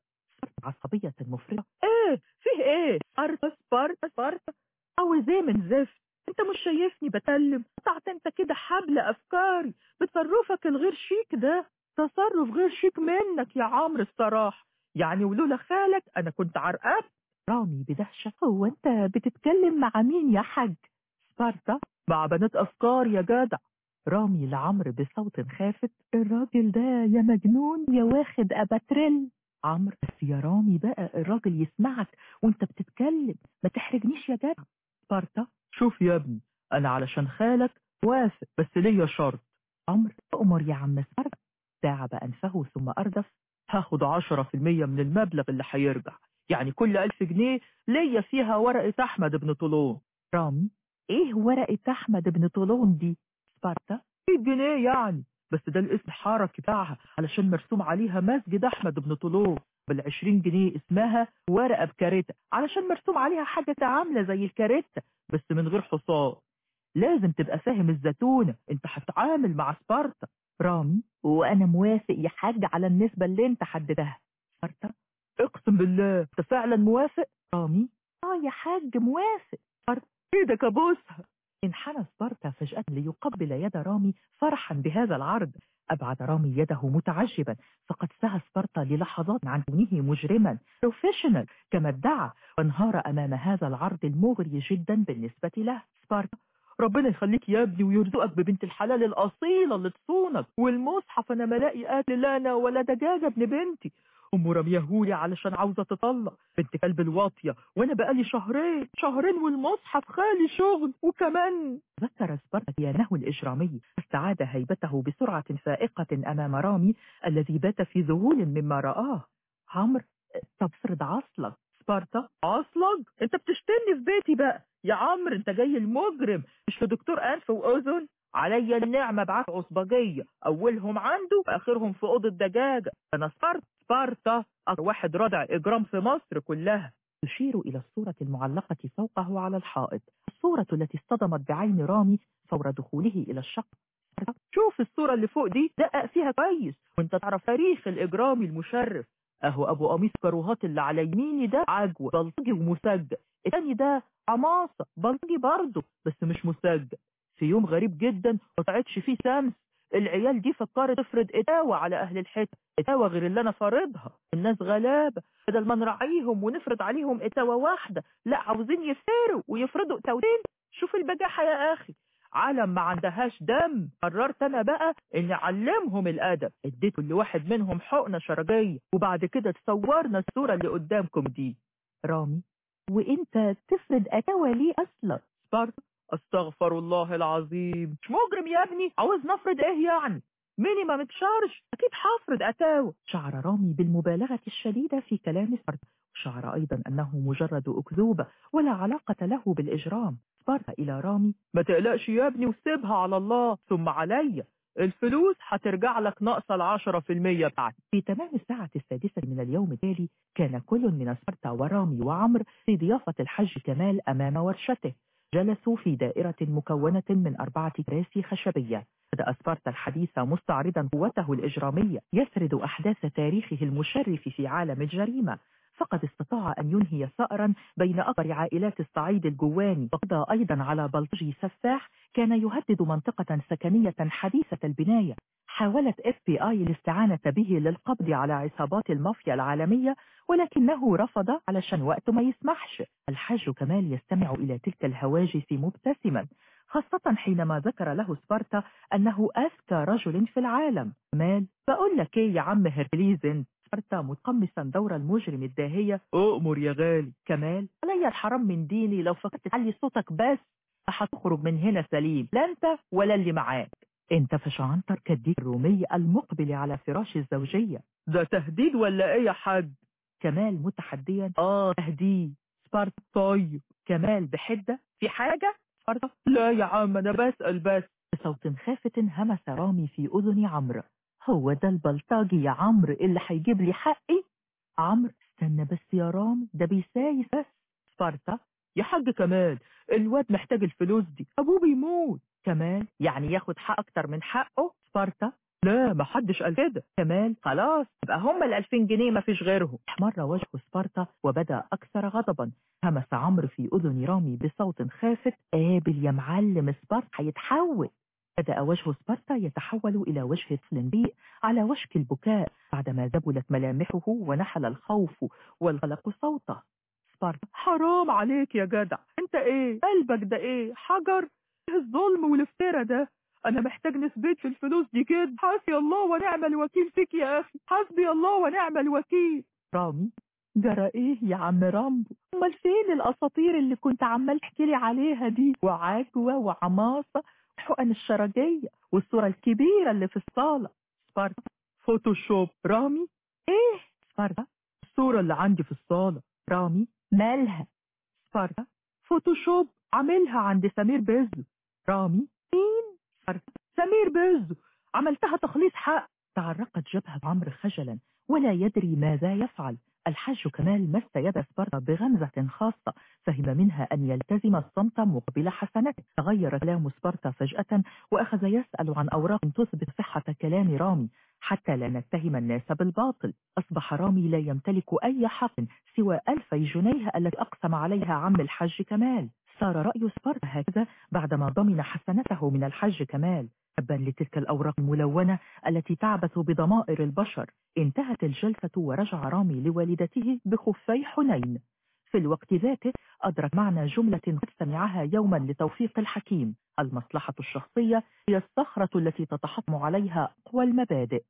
عصبية مفرطة إيه؟ فيه إيه؟ سبارتا سبارتا سبارتا. عاوز إيه من زفت أنت مش شايفني بكلم قطعت أنت كده حبل أفكاري. بتصرفك الغير شيك ده. تصرف غير شيك منك يا عمرو الصراحة. يعني ولولا خالك أنا كنت عرقان رامي بدهشة. هو أنت بتتكلم مع مين يا حاج؟ سبارتا. مع بنات أفكار يا جدع. رامي لعمرو بصوت خافت. الراجل ده يا مجنون يا واخد أبتريل. عمرو بس يا رامي بقى الراجل يسمعك وانت بتتكلم. ما تحرجنيش يا جدع. سبارتا شوف يا ابني أنا علشان خالك وافق بس ليا شرط. عمرو أمر يا عم سبارتا داعب أنفه ثم أردف. هاخد عشرة في المية من المبلغ اللي هيرجع. يعني كل ألف جنيه ليا فيها ورقة أحمد بن طولون. رامي إيه ورقة أحمد بن طولون دي؟ سبارتا 100 جنيه يعني. بس ده الاسم الحركي بتاعها علشان مرسوم عليها مسجد أحمد بن طولون بالعشرين جنيه اسمها ورقة بكاريتا علشان مرسوم عليها حاجة عاملة زي الكاريتا بس من غير حصان. لازم تبقى فاهم الزتونة انت هتعامل مع سبارتا. رامي وأنا موافق يا حاج على النسبة اللي انت حددها سبارتا اقسم بالله انت فعلا موافق؟ رامي آه يا حاج موافق. سبارتا إيدك ابوسها انحنى سبارتا فجأة ليقبل يد رامي فرحا بهذا العرض. أبعد رامي يده متعجبا فقد سهى سبارتا للحظات عن كونه مجرما professional كما ادعى وانهار أمام هذا العرض المغري جدا بالنسبة له. سبارتا ربنا يخليك يا ابني ويرزقك ببنت الحلال الأصيلة اللي تصونك والمصحف أنا ملاقي قاتل لا أنا ولا دجاجة ابن بنتي. أم رميهولي علشان عاوزة تطلق. بنت كلب الواطية وأنا بقالي شهرين شهرين والمصحف خالي شغل وكمان ذكر سبارتا كيانه الإجرامي استعاد هيبته بسرعة فائقة أمام رامي الذي بات في ذهول مما رآه. عمرو طب افرض عصلج. سبارتا عصلج؟ أنت بتشتمني في بيتي بقى. يا عمرو أنت جاي لمجرم. مش لدكتور أنف وأذن؟ عليا النعمة ابعت عصبجية أولهم عنده وآخرهم في أوضة دجاجة. أنا سبارتا سبارتا واحد رادع إجرام في مصر كلها. يشير إلى الصورة المعلقة فوقه على الحائط. الصورة التي اصطدمت بعين رامي فور دخوله إلى الشقة شوف الصورة اللي فوق دي دقق فيها كويس. وأنت تعرف تاريخ الإجرامي المشرف. أهو أبو قميص كروهات اللي على يميني ده عجوة بلطجي ومسجل التاني ده عماصة بلطجي برضه بس مش مسجل في يوم غريب جدا ما فيه شمس العيال دي فكرت تفرض اتاوة على أهل الحته اتاوة غير اللي أنا فارضها. الناس غلابة. بدل ما نراعيهم ونفرض عليهم اتاوة واحدة لا عاوزين يفتروا ويفرضوا اتاوتين شوف البجاحة يا أخي. عالم ما عندهاش دم. قررت أنا بقى إني أعلمهم الأدب. اديت كل واحد منهم حقنة شرجية وبعد كده تصورنا الصورة اللي قدامكم دي. رامي وإنت تفرض اتاوى ليه أصلا؟ سبارتا أستغفر الله العظيم. مش مجرم يا ابني. عاوز نفرض إيه يعني؟ minimum charge أكيد حافرض أتاوه شعر رامي بالمبالغة الشديدة في كلام سبارتا. وشعر أيضا أنه مجرد أكذوبة ولا علاقة له بالإجرام. سبارتا إلى رامي. ما تقلقش يا ابني وسيبها على الله. ثم عليا الفلوس هترجع لك ناقصة العشرة في المية بتاعتي. في تمام الساعة السادسة من اليوم التالي كان كل من سبارتا ورامي وعمر في ضيافة الحج كمال أمام ورشته. جلسوا في دائرة مكونة من أربعة كراسي خشبية. بدأ سبارتا الحديث مستعرضا قوته الإجرامية. يسرد أحداث تاريخه المشرف في عالم الجريمة. فقد استطاع أن ينهي ثأرا بين أكبر عائلات الصعيد الجواني. وقضى أيضا على بلطجي سفاح كان يهدد منطقة سكنية حديثة البناية. حاولت FBI الاستعانة به للقبض على عصابات المافيا العالمية ولكنه رفض علشان وقته ما يسمحش. الحاج كمال يستمع إلى تلك الهواجس مبتسما خاصة حينما ذكر له سبارتا أنه أذكى رجل في العالم. كمال بقول لك إيه يا عم هركليز سبارتا متقمصا دور المجرم الداهية. أؤمر يا غالي. كمال علي الحرام من ديني. لو فكرت تعلي صوتك بس هتخرج من هنا سليم. لا أنت ولا اللي معاك. انتفش عنتر كالديك الرومي المقبل على فراش الزوجية. ده تهديد ولا إيه يا حاج كمال متحديا. آه. تهديد سبارتا طيب. كمال بحدة. في حاجة؟ سبارتا لا يا عم أنا بسأل بس. بصوت خافت همس رامي في أذن عمرو. هو ده البلطجي يا عمرو اللي هيجيب لي حقي؟ عمرو استنى بس يا رامي ده بيسايس. بس سبارتا يا حاج كمال الواد محتاج الفلوس دي أبوه بيموت. كمال يعني ياخد حق أكتر من حقه؟ سبارتا لا ما حدش قال كده. كمال خلاص يبقى هم ال 2000 جنيه ما فيش غيرهم. احمر وجه سبارتا وبدا أكثر غضبا. همس عمرو في اذن رامي بصوت خافت. قابل يا معلم سبارتا هيتحول. بدأ وجه سبارتا يتحول إلى وجه طفل على وشك البكاء بعدما ذبلت ملامحه ونحل الخوف والقلق صوته. سبارتا حرام عليك يا جدع. أنت إيه؟ قلبك ده إيه؟ حجر؟ إيه الظلم والافتراء ده؟ أنا محتاج نثبت في الفلوس دي كده حسبي الله ونعم الوكيل فيك يا أخي. حسبي الله ونعم الوكيل. رامي جرى إيه يا عم رامبو؟ أمال فين الأساطير اللي كنت عمال تحكي لي عليها دي؟ وعجوه وعماصة حقن الشرجية والصورة الكبيرة اللي في الصالة. سبارتا. Photoshop. رامي. إيه؟ سبارتا. الصورة اللي عندي في الصالة. رامي. مالها. سبارتا. Photoshop. عاملها عند سمير بيزو رامي. مين؟ سبارتا. سمير بيزو عملتها تخليص حق. تعرقت جبهة عمرو خجلا. ولا يدري ماذا يفعل. الحاج كمال مس يد سبارتا بغمزة خاصة فهم منها أن يلتزم الصمت مقبل حسنته تغير كلام سبارتا فجأة وأخذ يسأل عن أوراق تثبت صحة كلام رامي. حتى لا نتهم الناس بالباطل. أصبح رامي لا يمتلك أي حق سوى ألفي جنيه التي أقسم عليها عم الحاج كمال. صار رأي سبارتا هكذا بعدما ضمن حسنته من الحاج كمال تبا لتلك الأوراق الملونة التي تعبث بضمائر البشر. انتهت الجلسة ورجع رامي لوالدته بخفي حنين. في الوقت ذاته أدرك معنى جملة قد سمعها يوما لتوفيق الحكيم المصلحة الشخصية هي الصخرة التي تتحطم عليها أقوى المبادئ.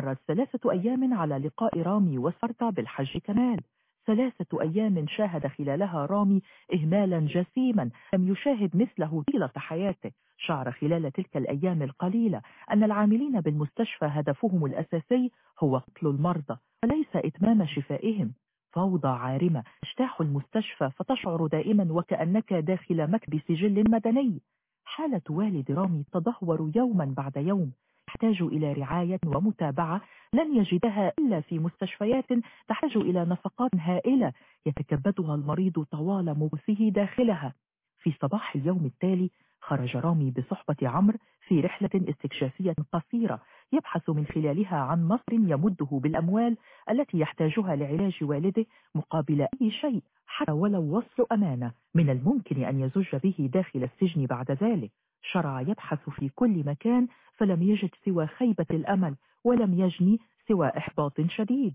مرت ثلاثة أيام على لقاء رامي وسرتا بالحج كمال. ثلاثة أيام شاهد خلالها رامي إهمالا جسيما لم يشاهد مثله طيلة حياته. شعر خلال تلك الأيام القليلة أن العاملين بالمستشفى هدفهم الأساسي هو قتل المرضى وليس إتمام شفائهم. فوضى عارمة اجتاح المستشفى فتشعر دائما وكأنك داخل مكب سجل مدني. حالة والد رامي تدهور يوما بعد يوم. يحتاج إلى رعاية ومتابعة لن يجدها إلا في مستشفيات تحتاج إلى نفقات هائلة يتكبدها المريض طوال مبثه داخلها. في صباح اليوم التالي خرج رامي بصحبة عمرو في رحلة استكشافية قصيرة يبحث من خلالها عن مصر يمده بالأموال التي يحتاجها لعلاج والده مقابل أي شيء حتى ولو وصل أمانة. من الممكن أن يزج به داخل السجن بعد ذلك. شرع يبحث في كل مكان فلم يجد سوى خيبة الأمل ولم يجني سوى إحباط شديد.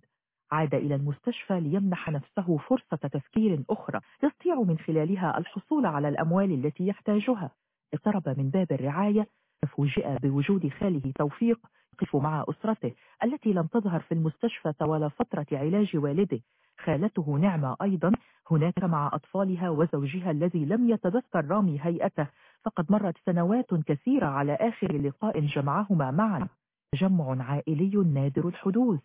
عاد إلى المستشفى ليمنح نفسه فرصة تفكير أخرى يستطيع من خلالها الحصول على الأموال التي يحتاجها. اقترب من باب الرعاية ففوجئ بوجود خاله توفيق يقف مع أسرته التي لم تظهر في المستشفى طوال فترة علاج والده. خالته نعمة أيضا هناك مع أطفالها وزوجها الذي لم يتذكر رامي هيئته. فقد مرت سنوات كثيرة على آخر لقاء جمعهما معا. تجمع عائلي نادر الحدوث.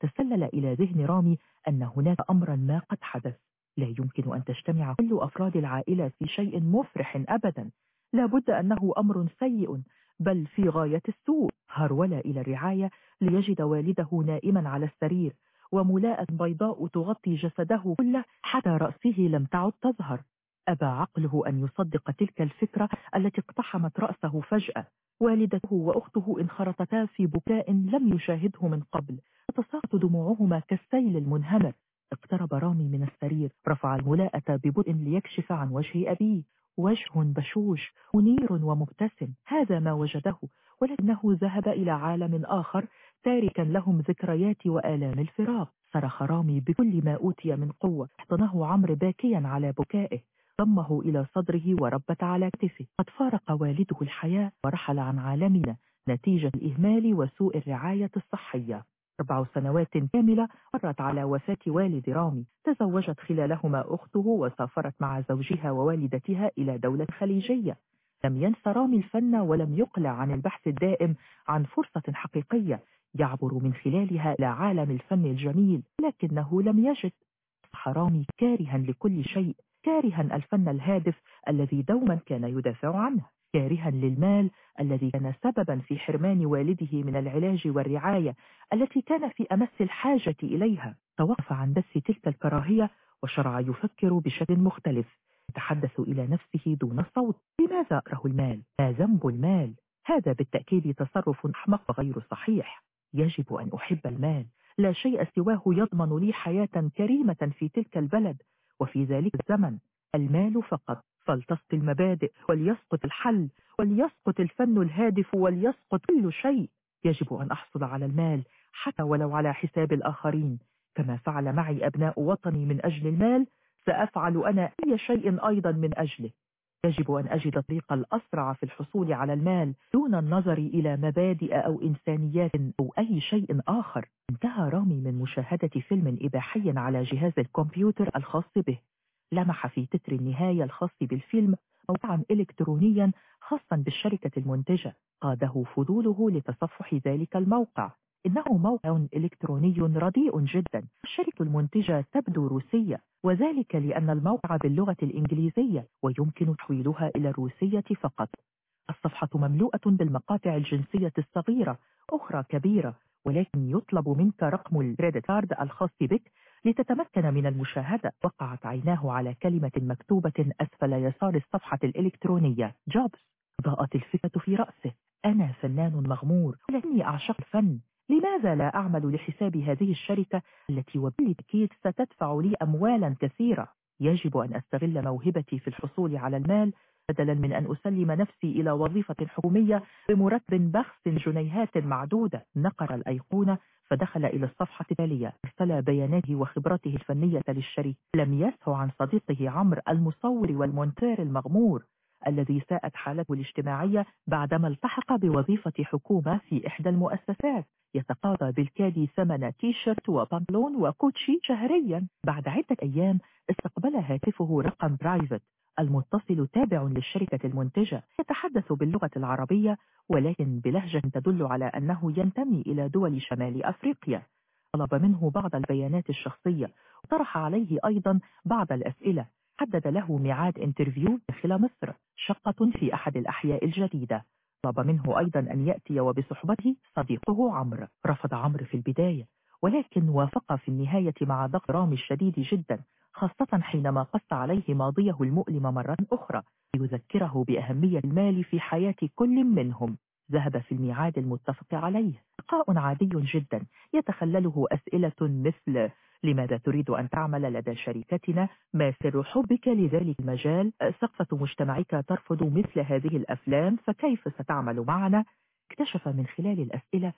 تسلل إلى ذهن رامي أن هناك أمرا ما قد حدث. لا يمكن أن تجتمع كل أفراد العائلة في شيء مفرح أبدا. لا بد أنه أمر سيء بل في غاية السوء. هرول إلى الرعاية ليجد والده نائما على السرير وملاءة بيضاء تغطي جسده كله حتى رأسه لم تعد تظهر. أبى عقله أن يصدق تلك الفكرة التي اقتحمت رأسه فجأة. والدته وأخته انخرطتا في بكاء لم يشاهده من قبل. تتساقط دموعهما كالسيل المنهمر. اقترب رامي من السرير رفع الملاءة ببطء ليكشف عن وجه أبيه. وجه بشوش منير ومبتسم هذا ما وجده ولكنه ذهب إلى عالم آخر تاركا لهم ذكريات وآلام الفراق. صرخ رامي بكل ما أوتي من قوة. أحضنه عمرو باكيا على بكائه. ضمه إلى صدره وربت على كتفه. قد فارق والده الحياة ورحل عن عالمنا نتيجة الإهمال وسوء الرعاية الصحية. أربع سنوات كاملة مرت على وفاة والد رامي تزوجت خلالهما أخته وسافرت مع زوجها ووالدتها إلى دولة خليجية. لم ينس رامي الفن ولم يقلع عن البحث الدائم عن فرصة حقيقية يعبر من خلالها إلى عالم الفن الجميل لكنه لم يجد. أصبح رامي كارها لكل شيء كارها الفن الهادف الذي دوما كان يدافع عنه. كارها للمال الذي كان سببا في حرمان والده من العلاج والرعاية التي كان في أمس الحاجة إليها. توقف عن بث تلك الكراهية وشرع يفكر بشكل مختلف. يتحدث إلى نفسه دون صوت. لماذا أكره المال؟ ما ذنب المال؟ هذا بالتأكيد تصرف أحمق غير صحيح. يجب أن أحب المال. لا شيء سواه يضمن لي حياة كريمة في تلك البلد. وفي ذلك الزمن. المال فقط. فلتسقط المبادئ وليسقط الحل وليسقط الفن الهادف وليسقط كل شيء. يجب أن أحصل على المال حتى ولو على حساب الآخرين. كما فعل معي أبناء وطني من أجل المال سأفعل أنا أي شيء أيضا من أجله. يجب أن أجد الطريق الأسرع في الحصول على المال دون النظر إلى مبادئ أو إنسانيات أو أي شيء آخر. انتهى رامي من مشاهدة فيلم إباحي على جهاز الكمبيوتر الخاص به. لمح في تتر النهاية الخاص بالفيلم موقعا إلكترونيا خاصا بالشركة المنتجة. قاده فضوله لتصفح ذلك الموقع. إنه موقع إلكتروني رديء جدا. الشركة المنتجة تبدو روسية وذلك لأن الموقع باللغة الإنجليزية ويمكن تحويلها إلى الروسية فقط. الصفحة مملوءة بالمقاطع الجنسية الصغيرة أخرى كبيرة ولكن يطلب منك رقم الكريدت كارد الخاص بك لتتمكن من المشاهدة وقعت عيناه على كلمة مكتوبة أسفل يسار الصفحة الإلكترونية. جوبز ضاءت الفكرة في رأسه. أنا فنان مغمور. ولكني أعشق الفن. لماذا لا أعمل لحساب هذه الشركة التي وبالتأكيد ستدفع لي أموالا كثيرة؟ يجب أن أستغل موهبتي في الحصول على المال بدلا من أن أسلم نفسي إلى وظيفة حكومية بمرتب بخس جنيهات معدودة. نقر الأيقونة فدخل إلى الصفحة التالية. ارسل بياناته وخبرته الفنية للشريك. لم يسهو عن صديقه عمرو المصور والمونتير المغمور الذي ساءت حالته الاجتماعية بعدما التحق بوظيفة حكومية في إحدى المؤسسات. يتقاضى بالكاد ثمن تيشرت وبنطلون وكوتشي شهريا. بعد عدة أيام استقبل هاتفه رقم private المتصل تابع للشركة المنتجة يتحدث باللغة العربية ولكن بلهجة تدل على أنه ينتمي إلى دول شمال أفريقيا. طلب منه بعض البيانات الشخصية وطرح عليه أيضا بعض الأسئلة. حدد له ميعاد انترفيو داخل مصر شقة في أحد الأحياء الجديدة. طلب منه أيضا أن يأتي وبصحبته صديقه عمرو. رفض عمرو في البداية ولكن وافق في النهاية مع ضغط رامي الشديد جدا. خاصة حينما قص عليه ماضيه المؤلم مرة أخرى ليذكره بأهمية المال في حياة كل منهم. ذهب في الميعاد المتفق عليه. لقاء عادي جدا. يتخلله أسئلة مثل لماذا تريد أن تعمل لدى شركتنا؟ ما سر حبك لذلك المجال؟ سقفة مجتمعك ترفض مثل هذه الأفلام فكيف ستعمل معنا؟ اكتشف من خلال الأسئلة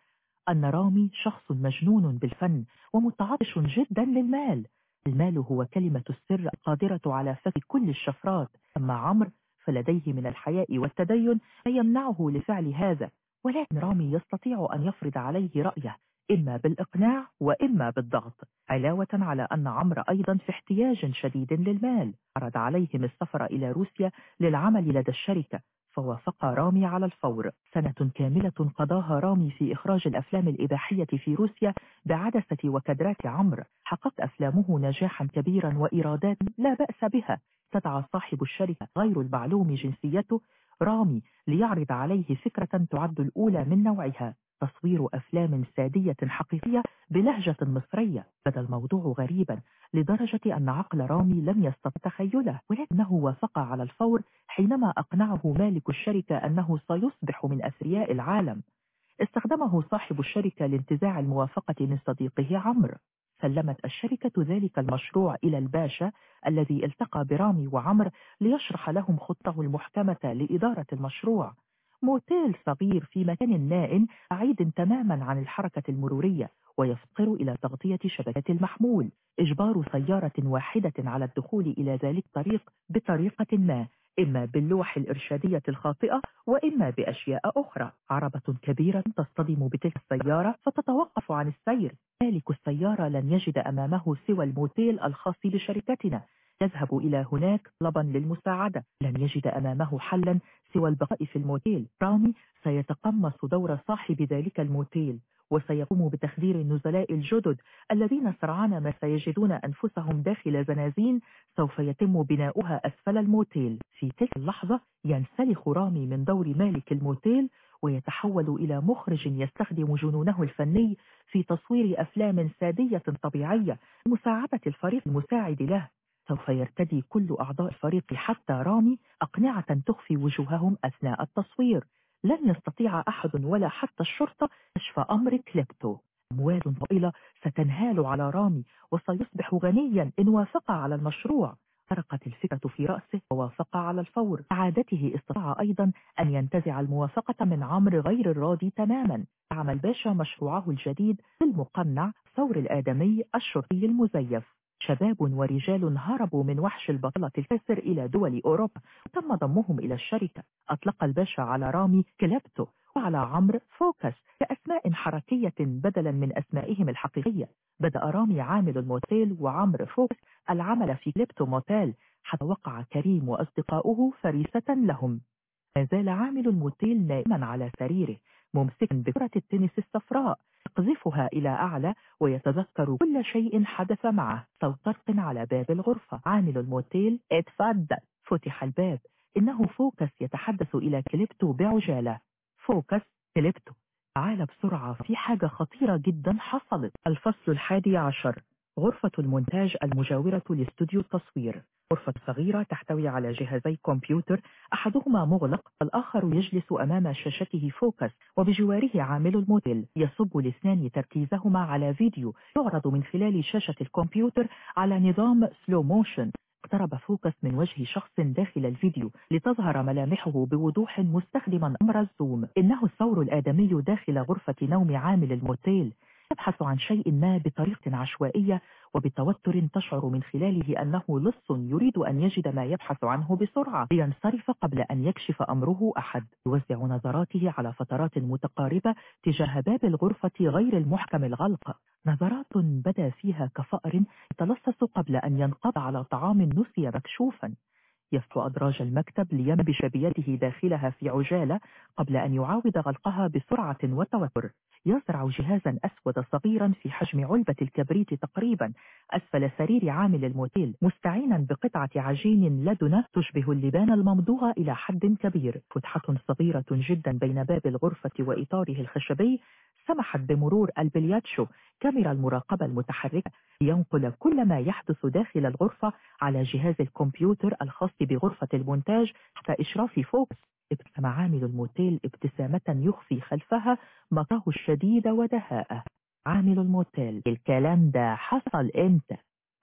أن رامي شخص مجنون بالفن ومتعطش جدا للمال. المال هو كلمة السر القادرة على فك كل الشفرات. أما عمرو فلديه من الحياء والتدين ما يمنعه لفعل هذا ولكن رامي يستطيع أن يفرض عليه رأيه إما بالإقناع وإما بالضغط. علاوة على أن عمرو أيضا في احتياج شديد للمال عرض عليهم السفر إلى روسيا للعمل لدى الشركة فوافق رامي على الفور. سنة كاملة قضاها رامي في إخراج الأفلام الإباحية في روسيا بعدسة وكادرات عمرو. حققت أفلامه نجاحا كبيرا وإيرادات لا بأس بها. استدعى صاحب الشركة غير المعلوم جنسيته رامي ليعرض عليه فكرة تعد الأولى من نوعها. تصوير أفلام سادية حقيقية بلهجة مصرية. بدا الموضوع غريبا لدرجة أن عقل رامي لم يستطع تخيله ولكنه وافق على الفور حينما أقنعه مالك الشركة أنه سيصبح من أثرياء العالم. استخدمه صاحب الشركة لانتزاع الموافقة من صديقه عمرو. سلمت الشركة ذلك المشروع إلى الباشا الذي التقى برامي وعمر ليشرح لهم خطه المحكمة لإدارة المشروع. موتيل صغير في مكان نائم بعيد تماما عن الحركة المرورية ويفتقر إلى تغطية شبكة المحمول. إجبار سيارة واحدة على الدخول إلى ذلك الطريق بطريقة ما إما باللوح الإرشادية الخاطئة وإما بأشياء أخرى. عربة كبيرة تصطدم بتلك السيارة فتتوقف عن السير. مالك السيارة لن يجد أمامه سوى الموتيل الخاص بشركتنا يذهب إلى هناك طلبا للمساعدة. لن يجد أمامه حلا سوى البقاء في الموتيل. رامي سيتقمص دور صاحب ذلك الموتيل وسيقوم بتخدير النزلاء الجدد. الذين سرعان ما سيجدون أنفسهم داخل زنازين سوف يتم بناؤها أسفل الموتيل. في تلك اللحظة ينسلخ رامي من دور مالك الموتيل ويتحول إلى مخرج يستخدم جنونه الفني في تصوير أفلام سادية طبيعية. لمساعدة الفريق المساعد له سوف يرتدي كل أعضاء الفريق حتى رامي أقنعة تخفي وجوههم أثناء التصوير. لن يستطيع أحد ولا حتى الشرطة كشف أمر كليبتو. أموال طائلة ستنهال على رامي وسيصبح غنيا إن وافق على المشروع. طرقت الفكرة في رأسه ووافق على الفور. عادته استطاع أيضا أن ينتزع الموافقة من عمرو غير الراضي تماما. عمل باشا مشروعه الجديد بالمقنع ثور الآدمي الشرطي المزيف. شباب ورجال هربوا من وحش البطلة الكاسر إلى دول أوروبا وتم ضمهم إلى الشركة. أطلق الباشا على رامي كليبتو وعلى عمرو فوكس كأسماء حركية بدلا من أسمائهم الحقيقية. بدأ رامي عامل الموتيل وعمرو فوكس العمل في كليبتو موتيل حتى وقع كريم وأصدقاؤه فريسة لهم. ما زال عامل الموتيل نائما على سريره. ممسكا بكرة التنس الصفراء يقذفها إلى أعلى ويتذكر كل شيء حدث معه. صوت طرق على باب الغرفة. عامل الموتيل اتفضل فتح الباب. إنه فوكس يتحدث إلى كليبتو بعجالة. فوكس كليبتو. تعال بسرعة. في حاجة خطيرة جدا حصلت. الفصل الحادي عشر. غرفة المونتاج المجاورة لاستوديو التصوير. غرفة صغيرة تحتوي على جهازي كمبيوتر. أحدهما مغلق والآخر يجلس أمام شاشته فوكس وبجواره عامل الموتيل. يصب الاثنان تركيزهما على فيديو. يعرض من خلال شاشة الكمبيوتر على نظام slow motion اقترب فوكس من وجه شخص داخل الفيديو لتظهر ملامحه بوضوح مستخدما أمر ال zoom. إنه الثور الآدمي داخل غرفة نوم عامل الموتيل يبحث عن شيء ما بطريقة عشوائية وبتوتر تشعر من خلاله أنه لص يريد أن يجد ما يبحث عنه بسرعة لينصرف قبل أن يكشف أمره أحد. يوزع نظراته على فترات متقاربة تجاه باب الغرفة غير المحكم الغلق. نظرات بدا فيها كفأر يتلصص قبل أن ينقض على طعام نسي مكشوفا. يفتح أدراج المكتب لينبش بيده داخلها في عجالة قبل أن يعاود غلقها بسرعة وتوتر. يزرع جهازا أسود صغيرا في حجم علبة الكبريت تقريبا أسفل سرير عامل الموتيل مستعينا بقطعة عجين لدنة تشبه اللبان الممضوغة إلى حد كبير. فتحة صغيرة جدا بين باب الغرفة وإطاره الخشبي سمحت بمرور البلياتشو كاميرا المراقبة المتحركة لينقل كل ما يحدث داخل الغرفة على جهاز الكمبيوتر الخاص بغرفة المونتاج تحت إشراف فوكس ابتسم عامل الموتيل ابتسامة يخفي خلفها مكره الشديد ودهاءه. عامل الموتيل الكلام ده حصل إمتى؟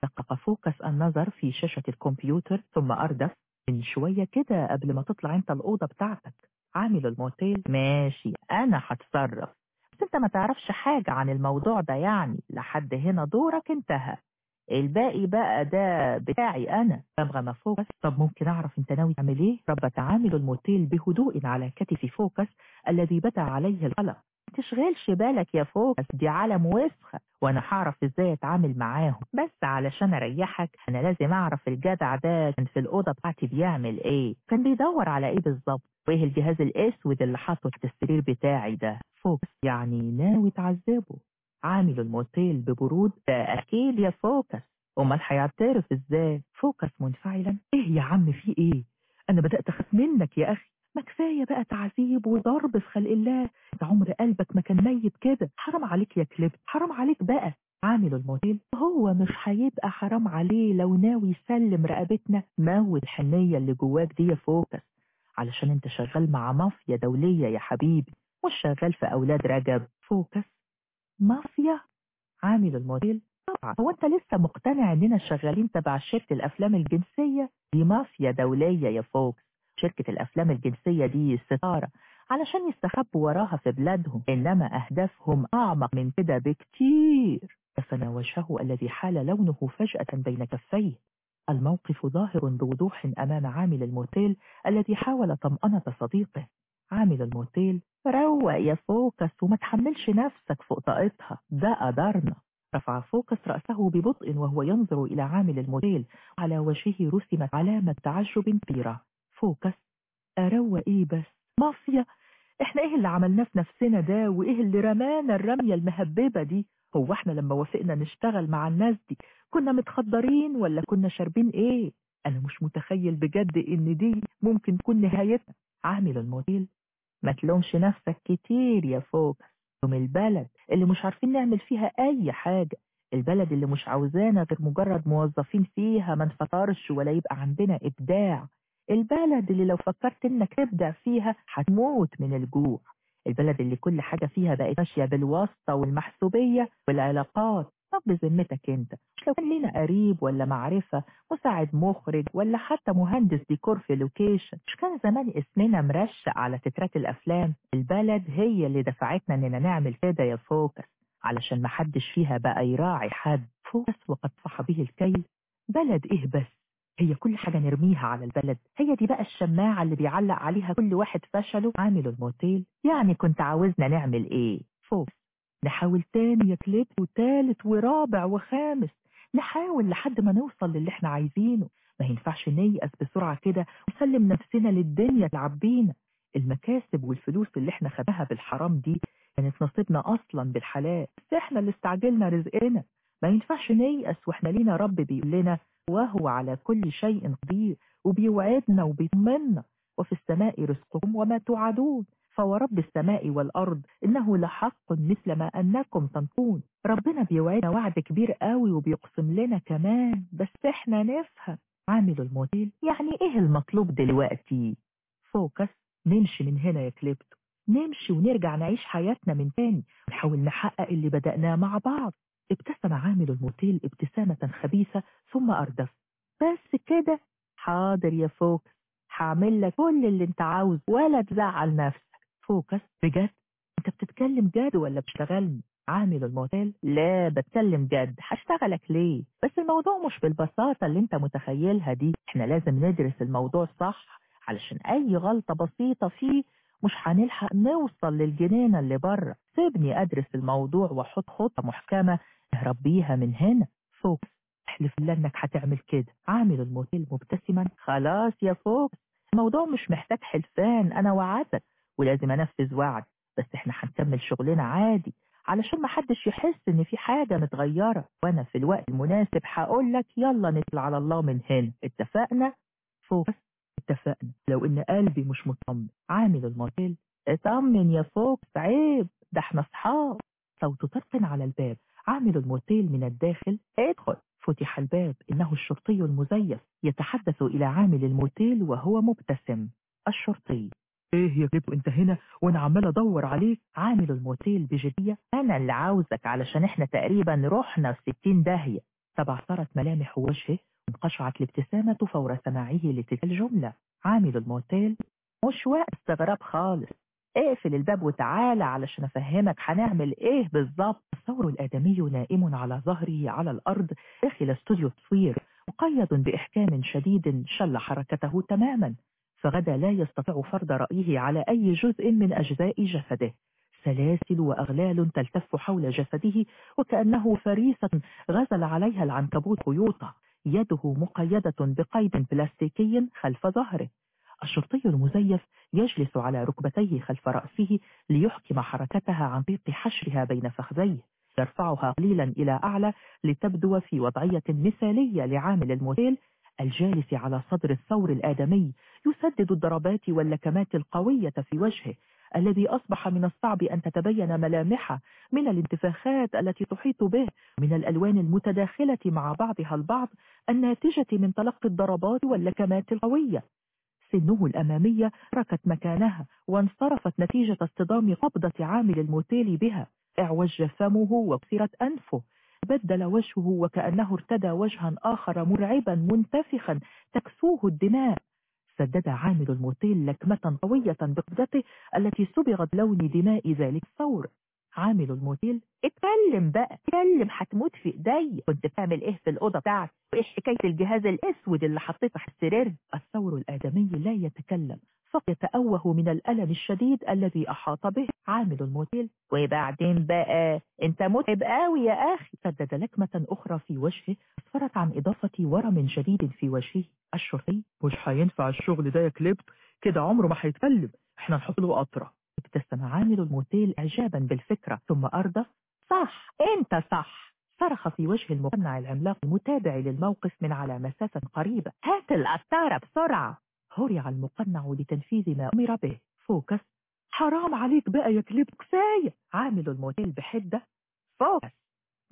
دقق فوكس النظر في شاشة الكمبيوتر ثم أردف. من شوية كده قبل ما تطلع أنت الأوضة بتاعتك. عامل الموتيل ماشي أنا هتصرف انت ما تعرفش حاجة عن الموضوع ده يعني لحد هنا دورك انتهى. الباقي بقى ده بتاعي أنا. رغم فوكس. طب ممكن أعرف أنت ناوي تعمل إيه؟ ربت عامل الموتيل بهدوء على كتف فوكس الذي بدا عليه القلق. تشغلش بالك يا فوكس دي عالم وسخة وأنا هعرف إزاي أتعامل معاهم. بس علشان أريحك أنا لازم أعرف الجدع ده كان في الأوضة بتاعتي بيعمل إيه. كان بيدور على إيه بالظبط؟ وإيه الجهاز الأسود اللي حاطه في السرير بتاعي ده؟ فوكس يعني ناوي تعذبه. عامل الموتيل ببرود. ده أكيد يا فوكس. أمال هيعترف إزاي؟ فوكس منفعلا. إيه يا عم في إيه؟ أنا بدأت أخاف منك يا أخي. ما كفاية بقى تعذيب وضرب في خلق الله. انت عمر قلبك ما كان ميت كده. حرام عليك يا كليبتو. حرام عليك بقى. عامل الموتيل هو مش هيبقى حرام عليه لو ناوي يسلم رقبتنا. موت الحنية اللي جواك دي فوكس. علشان انت شغال مع مافيا دولية يا حبيبي. مش شغال في أولاد رجب. فوكس. مافيا. عامل الموتيل طبعا. هو انت لسه مقتنع اننا شغالين تبع شركة الأفلام الجنسية؟ دي مافيا دولية يا فوكس. شركة الأفلام الجنسية دي ستارة علشان يستخبوا وراها في بلادهم إنما أهدافهم أعمق من كده بكتير. دفن وجهه الذي حال لونه فجأة بين كفيه. الموقف ظاهر بوضوح أمام عامل الموتيل الذي حاول طمأنة صديقه. عامل الموتيل روق يا فوكس وما تحملش نفسك فوق طاقتها. ده قدرنا رفع فوكس رأسه ببطء وهو ينظر إلى عامل الموتيل على وجهه رسمت علامة تعجب كبيرة فوكس. أروق إيه بس؟ مافيا. إحنا إيه اللي عملناه في نفسنا ده؟ وإيه اللي رمانا الرمية المهببة دي؟ هو إحنا لما وافقنا نشتغل مع الناس دي كنا متخدرين ولا كنا شاربين إيه؟ أنا مش متخيل بجد إن دي ممكن تكون نهايتنا. عامل الموديل ما تلومش نفسك كتير يا فوكس. لوم البلد اللي مش عارفين نعمل فيها أي حاجة. البلد اللي مش عاوزانا غير مجرد موظفين فيها ما نفطرش ولا يبقى عندنا إبداع. البلد اللي لو فكرت إنك تبدع فيها هتموت من الجوع. البلد اللي كل حاجة فيها بقت ماشية بالواسطة والمحسوبية والعلاقات. طب بذمتك أنت مش لو كان لينا قريب ولا معرفة مساعد مخرج ولا حتى مهندس ديكور في location مش كان زمان اسمنا مرشق على تترات الأفلام؟ البلد هي اللي دفعتنا إننا نعمل كده يا فوكس. علشان محدش فيها بقى يراعي حد. فوكس وقد طفح به الكيل. بلد إيه بس؟ هي كل حاجة نرميها على البلد. هي دي بقى الشماعة اللي بيعلق عليها كل واحد فشله. عامل الموتيل. يعني كنت عاوزنا نعمل إيه؟ فوكس نحاول تاني يا كليب وتالت ورابع وخامس. نحاول لحد ما نوصل للي إحنا عايزينه. ما ينفعش نيأس بسرعة كده ونسلم نفسنا للدنيا تلعب بينا المكاسب والفلوس اللي إحنا خدناها بالحرام دي كانت نصيبنا أصلا بالحلال. بس إحنا اللي استعجلنا رزقنا. ما ينفعش نيأس وإحنا لينا رب بيقول لنا وهو على كل شيء قدير وبيوعدنا وبيطمنا وفي السماء رزقكم وما توعدون. فورب السماء والأرض إنه لحق مثل ما أنكم تنطون ربنا بيوعدنا وعد كبير قوي وبيقسم لنا كمان بس إحنا نفهم. عامل الموتيل يعني إيه المطلوب دلوقتي؟ فوكس نمشي من هنا يا كليبتو. نمشي ونرجع نعيش حياتنا من تاني ونحاول نحقق اللي بدأناه مع بعض. ابتسم عامل الموتيل ابتسامة خبيثة ثم أردف. بس كده؟ حاضر يا فوكس. هعمل لك كل اللي انت عاوز ولا تزعل نفسك. فوكس بجد؟ انت بتتكلم جد ولا بتشتغلني عامل الموتيل؟ لا بتكلم جد. هشتغلك ليه؟ بس الموضوع مش بالبساطة اللي انت متخيلها دي. إحنا لازم ندرس الموضوع صح علشان أي غلطة بسيطة فيه مش هنلحق نوصل للجنينة اللي بره. سيبني أدرس الموضوع وأحط خطة محكمة. نهرب بيها من هنا. فوكس احلف بالله إنك هتعمل كده. عامل الموتيل مبتسما. خلاص يا فوكس. الموضوع مش محتاج حلفان. أنا وعدتك ولازم أنفذ وعدي. بس إحنا هنكمل شغلنا عادي. علشان ما حدش يحس إن في حاجة متغيرة. وأنا في الوقت المناسب هقول لك يلا نطلع على الله من هنا. اتفقنا؟ فوكس. اتفقنا. ولو إن قلبي مش مطمن عامل الموتيل اطمن يا فوكس عيب. ده إحنا أصحاب. صوت طرق على الباب عامل الموتيل من الداخل. ادخل. فتح الباب. إنه الشرطي المزيف. يتحدث إلى عامل الموتيل وهو مبتسم. الشرطي. إيه يا كليبتو أنت هنا وأنا عمال أدور عليك. عامل الموتيل بجدية. أنا اللي عاوزك علشان إحنا تقريبا رحنا في ستين داهية. تبعثرت ملامح وجهه وانقشعت الابتسامة فور سماعه لتلك الجملة. عامل الموتيل. مش وقت استغراب خالص. اقفل الباب وتعالى علشان أفهمك هنعمل إيه بالظبط. الثور الآدمي نائم على ظهره على الأرض داخل استوديو تصوير. مقيد بإحكام شديد شل حركته تماما. فغدا لا يستطيع فرض رأيه على أي جزء من أجزاء جسده. سلاسل وأغلال تلتف حول جسده وكأنه فريسة غزل عليها العنكبوت خيوطة يده مقيدة بقيد بلاستيكي خلف ظهره. الشرطي المزيف يجلس على ركبتيه خلف رأسه ليحكم حركتها عن طريق حشرها بين فخذيه. يرفعها قليلا إلى أعلى لتبدو في وضعية مثالية لعامل الموتيل الجالس على صدر الثور الآدمي يسدد الضربات واللكمات القوية في وجهه. الذي أصبح من الصعب أن تتبين ملامحه من الانتفاخات التي تحيط به من الألوان المتداخلة مع بعضها البعض الناتجة من تلقي الضربات واللكمات القوية. سنه الأمامية ركت مكانها وانصرفت نتيجة اصطدام قبضة عامل الموتيل بها. اعوج فمه وكسرت أنفه. بدل وجهه وكأنه ارتدى وجها آخر مرعبا منتفخا تكسوه الدماء. سدد عامل الموتيل لكمة قوية بقبضته التي صبغت لون دماء ذلك الثور عامل الموتيل اتكلم بقى. اتكلم هتموت في ايدي كنت بتعمل إيه في الأوضة بتاعتي وايه حكاية الجهاز الأسود اللي حطيته على السرير؟ الثور الآدمي لا يتكلم. فقط يتأوه من الألم الشديد الذي أحاط به عامل الموتيل وبعدين بقى؟ انت متعب قوي يا أخي. سدد لكمة أخرى في وجهه. أسفرت عن إضافة ورم شديد في وجهه. الشرطي. مش هينفع الشغل ده يا كليبتو. كده عمره ما هيتكلم. إحنا نحط له قطرة. ابتسم عامل الموتيل إعجابا بالفكرة ثم أردف صح أنت صح! صرخ في وجه المقنع العملاق المتابع للموقف من على مسافة قريبة. هات القطارة بسرعة! هرع المقنع لتنفيذ ما أمر به. فوكس! حرام عليك بقى يا كليبتو كفاية عامل الموتيل بحدة. فوكس!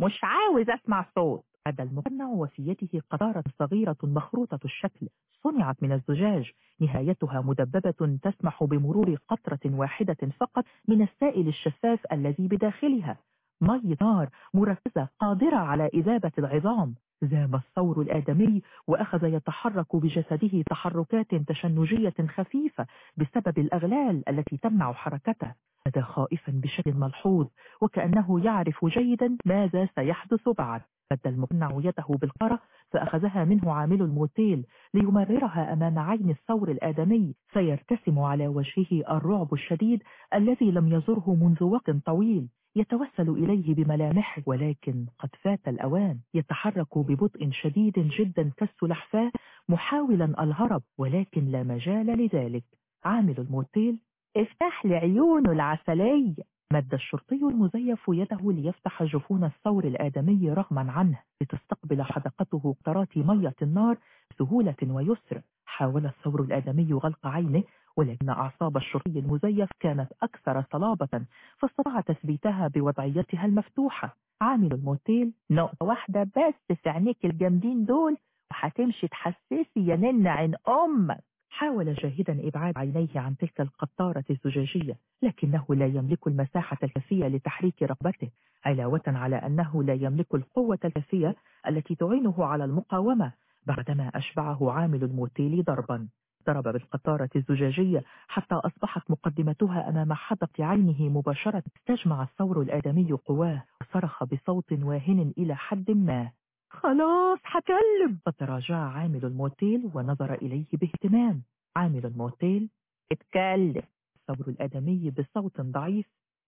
مش عاوز أسمع صوت! عاد المقنع وفي يده قطارة صغيرة مخروطية الشكل صنعت من الزجاج. نهايتها مدببة تسمح بمرور قطرة واحدة فقط من السائل الشفاف الذي بداخلها. مي نار مركزة قادرة على إذابة العظام. زام الثور الآدمي وأخذ يتحرك بجسده تحركات تشنجية خفيفة بسبب الأغلال التي تمنع حركته. بدا خائفا بشكل ملحوظ وكأنه يعرف جيدا ماذا سيحدث بعد. مد المقنع يده بالقرة فأخذها منه عامل الموتيل ليمررها أمام عين الثور الآدمي فيرتسم على وجهه الرعب الشديد الذي لم يزره منذ وقت طويل. يتوسل إليه بملامحه ولكن قد فات الأوان. يتحرك ببطء شديد جدا كالسلحفاة محاولا الهرب ولكن لا مجال لذلك. عامل الموتيل افتح لي عيونه العسلية مد الشرطي المزيف يده ليفتح جفون الثور الآدمي رغما عنه لتستقبل حدقته قطرات مية النار بسهولة ويسر. حاول الثور الآدمي غلق عينه ولكن أعصاب الشرطي المزيف كانت أكثر صلابة فاستطاع تثبيتها بوضعيتها المفتوحة. عامل الموتيل نقطة واحدة بس في عينيك الجامدين دول وهتمشي تحسسي يا نن عين أمك حاول جاهدا إبعاد عينيه عن تلك القطارة الزجاجية لكنه لا يملك المساحة الكافية لتحريك رغبته علاوة على أنه لا يملك القوة الكافية التي تعينه على المقاومة بعدما أشبعه عامل الموتيل ضربا. ضرب بالقطارة الزجاجية حتى أصبحت مقدمتها أمام حدق عينه مباشرة استجمع الثور الآدمي قواه وصرخ بصوت واهن إلى حد ما. خلاص حكلم فتراجع عامل الموتيل ونظر إليه باهتمام. عامل الموتيل اتكلم الثور الآدمي بصوت ضعيف.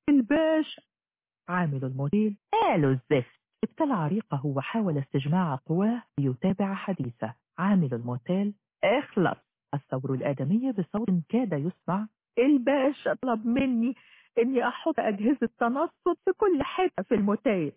الباشا عامل الموتيل قالوا الزفت. ابتلع ريقه وحاول استجماع قواه ليتابع حديثه. عامل الموتيل اخلص. الثور الآدمي بصوت كاد يسمع. الباشا طلب مني إني أحط أجهزة تنصت في كل حتة في الموتيل.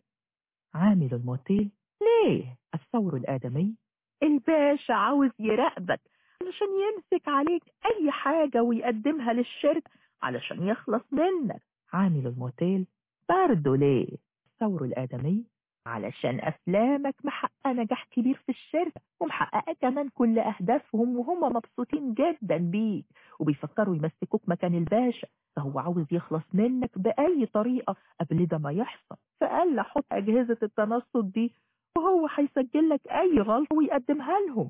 عامل الموتيل ليه؟ الثور الآدمي. الباشا عاوز يراقبك علشان يمسك عليك أي حاجة ويقدمها للشركة علشان يخلص منك. عامل الموتيل برضه ليه؟ الثور الآدمي. علشان أفلامك محققة نجاح كبير في الشركة ومحققة كمان كل أهدافهم وهم مبسوطين جدا بيك وبيفكروا يمسكوك مكان الباشا فهو عاوز يخلص منك بأي طريقة قبل ده ما يحصل. فقال لي حط أجهزة التنصت دي وهو هيسجل لك أي غلطة ويقدمها لهم.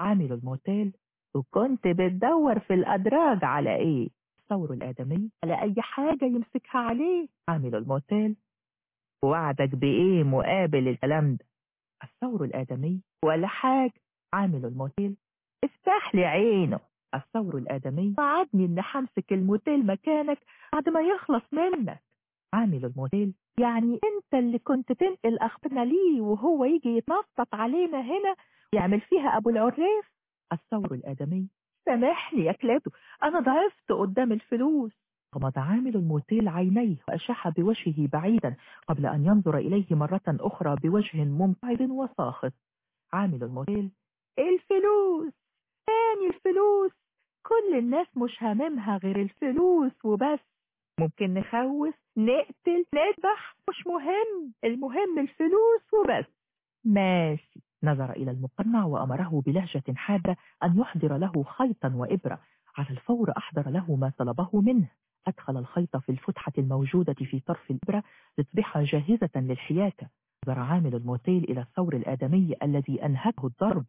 عامل الموتيل. وكنت بتدور في الأدراج على إيه؟ الثور الآدمي على أي حاجة يمسكها عليه. عامل الموتيل. وعدك بإيه مقابل الكلام ده؟ الثور الآدمي ولا حاجة. عامل الموتيل. افتح لي عينه. الثور الآدمي وعدني إن همسك الموتيل مكانك بعد ما يخلص منك. عامل الموتيل. يعني أنت اللي كنت تنقل اخبارنا ليه وهو يجي يتنطط علينا هنا ويعمل فيها أبو العريف الثور الآدمي سامحني يا كلابتو أنا ضعفت قدام الفلوس. غمض عامل الموتيل عينيه وأشاح بوجهه بعيدا قبل أن ينظر إليه مرة أخرى بوجه ممتعض وساخط. عامل الموتيل. الفلوس! تاني الفلوس! كل الناس مش هاممها غير الفلوس وبس. ممكن نخوف؟ نقتل نذبح مش مهم. المهم الفلوس وبس. ماشي. نظر إلى المقنع وأمره بلهجة حادة أن يحضر له خيطا وإبرة. على الفور أحضر له ما طلبه منه. أدخل الخيط في الفتحة الموجودة في طرف الإبرة لتصبح جاهزة للحياكة نظر عامل الموتيل إلى الثور الآدمي الذي أنهكه الضرب.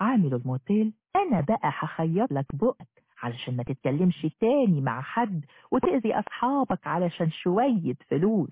عامل الموتيل أنا بقى هخيط لك بقك علشان ما تتكلمش تاني مع حد وتأذي أصحابك علشان شوية فلوس.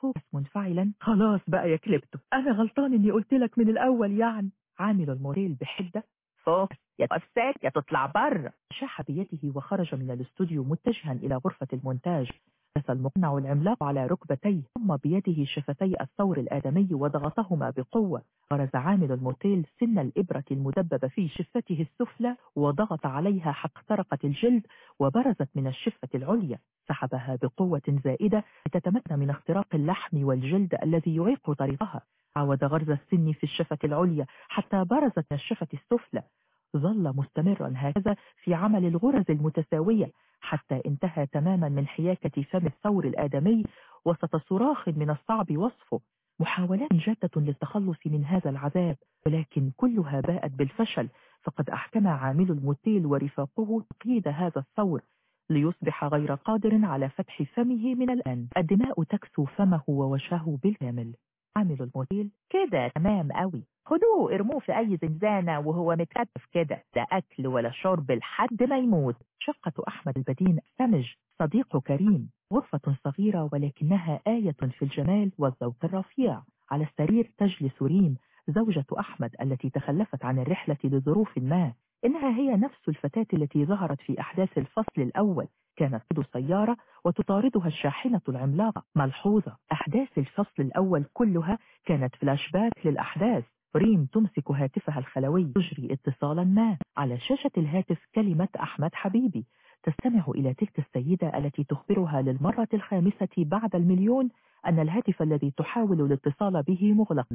فوكس منفعلا. خلاص بقى يا كليبتو أنا غلطان إني قلت لك من الأول يعني. عامل الموتيل بحدة. فوكس يا تقف يا تطلع بره شاح بيده وخرج من الاستوديو متجها إلى غرفة المونتاج. جلس المقنع العملاق على ركبتيه ثم بيده شفتي الثور الآدمي وضغطهما بقوة. غرز عامل الموتيل سن الإبرة المدببة في شفته السفلى وضغط عليها حتى اخترقت الجلد وبرزت من الشفة العليا. سحبها بقوة زائدة لتتمكن من اختراق اللحم والجلد الذي يعيق طريقها. عاود غرز السن في الشفة العليا حتى برزت من الشفة السفلى. ظل مستمرا هكذا في عمل الغرز المتساوية حتى انتهى تماما من حياكة فم الثور الآدمي وسط صراخ من الصعب وصفه. محاولات جادة للتخلص من هذا العذاب ولكن كلها باءت بالفشل فقد أحكم عامل الموتيل ورفاقه تقييد هذا الثور ليصبح غير قادر على فتح فمه من الآن. الدماء تكسو فمه ووجهه بالكامل. عامل الموتيل كده تمام قوي خدوه ارموه في أي زنزانة وهو متكتف كده. ده أكل ولا شرب لحد ما يموت. شقة أحمد البدين سمج صديق كريم غرفة صغيرة ولكنها آية في الجمال والذوق الرفيع. على السرير تجلس ريم زوجة أحمد التي تخلفت عن الرحلة لظروف ما. إنها هي نفس الفتاة التي ظهرت في أحداث الفصل الأول. كانت تقود سيارة وتطاردها الشاحنة العملاقة. ملحوظة. أحداث الفصل الأول كلها كانت فلاش باك للأحداث. ريم تمسك هاتفها الخلوي. تجري اتصالا ما. على شاشة الهاتف كلمة أحمد حبيبي. تستمع إلى تلك السيدة التي تخبرها للمرة الخامسة بعد المليون أن الهاتف الذي تحاول الاتصال به مغلق.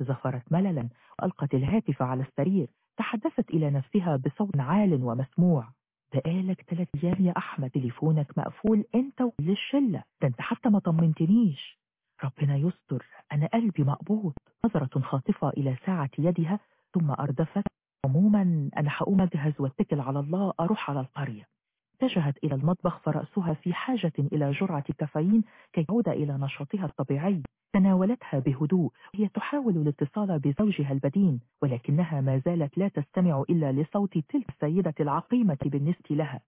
زفرت مللا. وألقت الهاتف على السرير. تحدثت إلى نفسها بصوت عال ومسموع. بقالك ثلاث أيام يا أحمد تليفونك مقفول أنت وكل الشلة ده أنت حتى ما طمنتنيش. ربنا يستر أنا قلبي مقبوض. نظرة خاطفة إلى ساعة يدها ثم أردفت. عموما أنا هقوم أجهز وأتكل على الله أروح على القرية. اتجهت إلى المطبخ فرأسها في حاجة إلى جرعة كافيين كي تعود إلى نشاطها الطبيعي. تناولتها بهدوء. هي تحاول الاتصال بزوجها البدين ولكنها ما زالت لا تستمع إلا لصوت تلك السيدة العقيمة بالنسبة لها.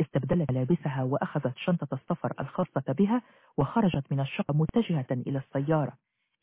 استبدلت ملابسها وأخذت شنطة السفر الخاصة بها وخرجت من الشقة متجهة إلى السيارة.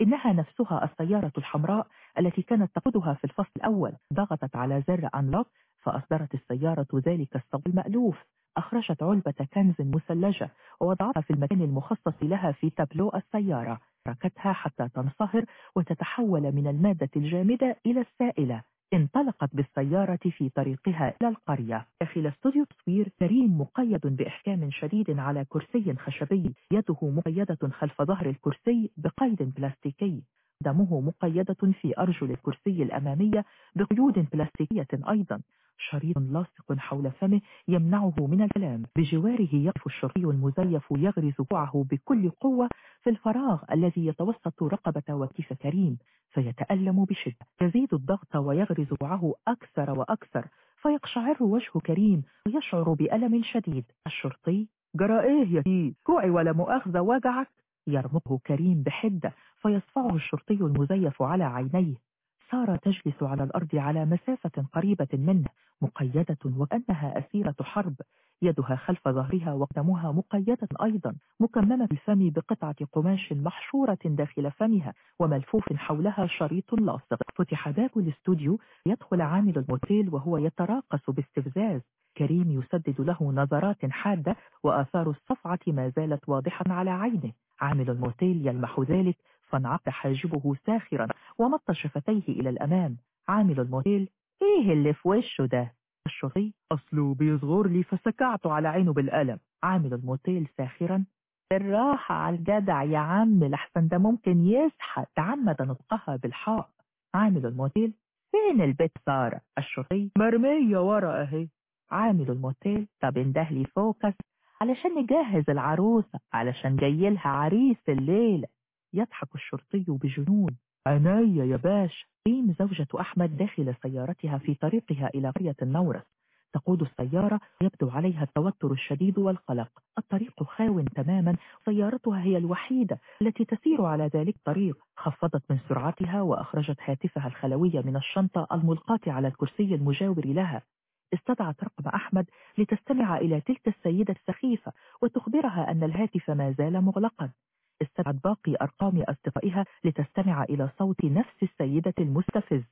إنها نفسها السيارة الحمراء التي كانت تقودها في الفصل الأول. ضغطت على زر أنلوك فأصدرت السيارة ذلك الصوت المألوف. أخرجت علبة كنز مثلجة ووضعتها في المكان المخصص لها في تابلو السيارة. تركتها حتى تنصهر وتتحول من المادة الجامدة إلى السائلة. انطلقت بالسيارة في طريقها إلى القرية. داخل استوديو تصوير كريم مقيد بإحكام شديد على كرسي خشبي يده مقيدة خلف ظهر الكرسي بقيد بلاستيكي. دمه مقيدة في أرجل الكرسي الأمامية بقيود بلاستيكية أيضا شريط لاصق حول فمه يمنعه من الكلام. بجواره يقف الشرطي المزيف يغرز كوعه بكل قوة في الفراغ الذي يتوسط رقبة وكيف كريم فيتألم بشدة. يزيد الضغط ويغرز كوعه أكثر وأكثر فيقشعر وجه كريم ويشعر بألم شديد. الشرطي جرى إيه يا كوعي ولا مؤاخذة وجعك؟ يرمقه كريم بحدة. فيصفعه الشرطي المزيف على عينيه. سارة تجلس على الأرض على مسافة قريبة منه مقيدة وكأنها أسيرة حرب. يدها خلف ظهرها وقدمها مقيدة أيضا مكممة الفم بقطعة قماش محشورة داخل فمها وملفوف حولها شريط لاصق. فتح باب الاستوديو يدخل عامل الموتيل وهو يتراقص باستفزاز. كريم يسدد له نظرات حادة وآثار الصفعة ما زالت واضحة على عينه. عامل الموتيل يلمح ذلك فانعقد حاجبه ساخرا ومط شفتيه إلى الأمام. عامل الموتيل إيه اللي في وشه ده؟ الشرطي أصله بيصغر لي فسكعت على عينه بالقلم عامل الموتيل ساخرا بالراحة على الجدع يا عم لحسن ده ممكن يصحى تعمد نطقها بالحاء. عامل الموتيل فين البيت سارة؟ الشرطي مرمية ورا أهي. عامل الموتيل طب انده لي فوكس علشان نجهز العروسة علشان جاي لها عريس الليلة. يضحك الشرطي بجنون. عينيا يا باشا. ريم زوجة أحمد داخل سيارتها في طريقها إلى قرية النورس. تقود السيارة يبدو عليها التوتر الشديد والقلق. الطريق خاو تماما. سيارتها هي الوحيدة التي تسير على ذلك الطريق. خفضت من سرعتها وأخرجت هاتفها الخلوي من الشنطة الملقاة على الكرسي المجاور لها. استدعت رقم أحمد لتستمع إلى تلك السيدة السخيفة وتخبرها أن الهاتف ما زال مغلقا. استدعت باقي أرقام أصدقائها لتستمع إلى صوت نفس السيدة المستفز.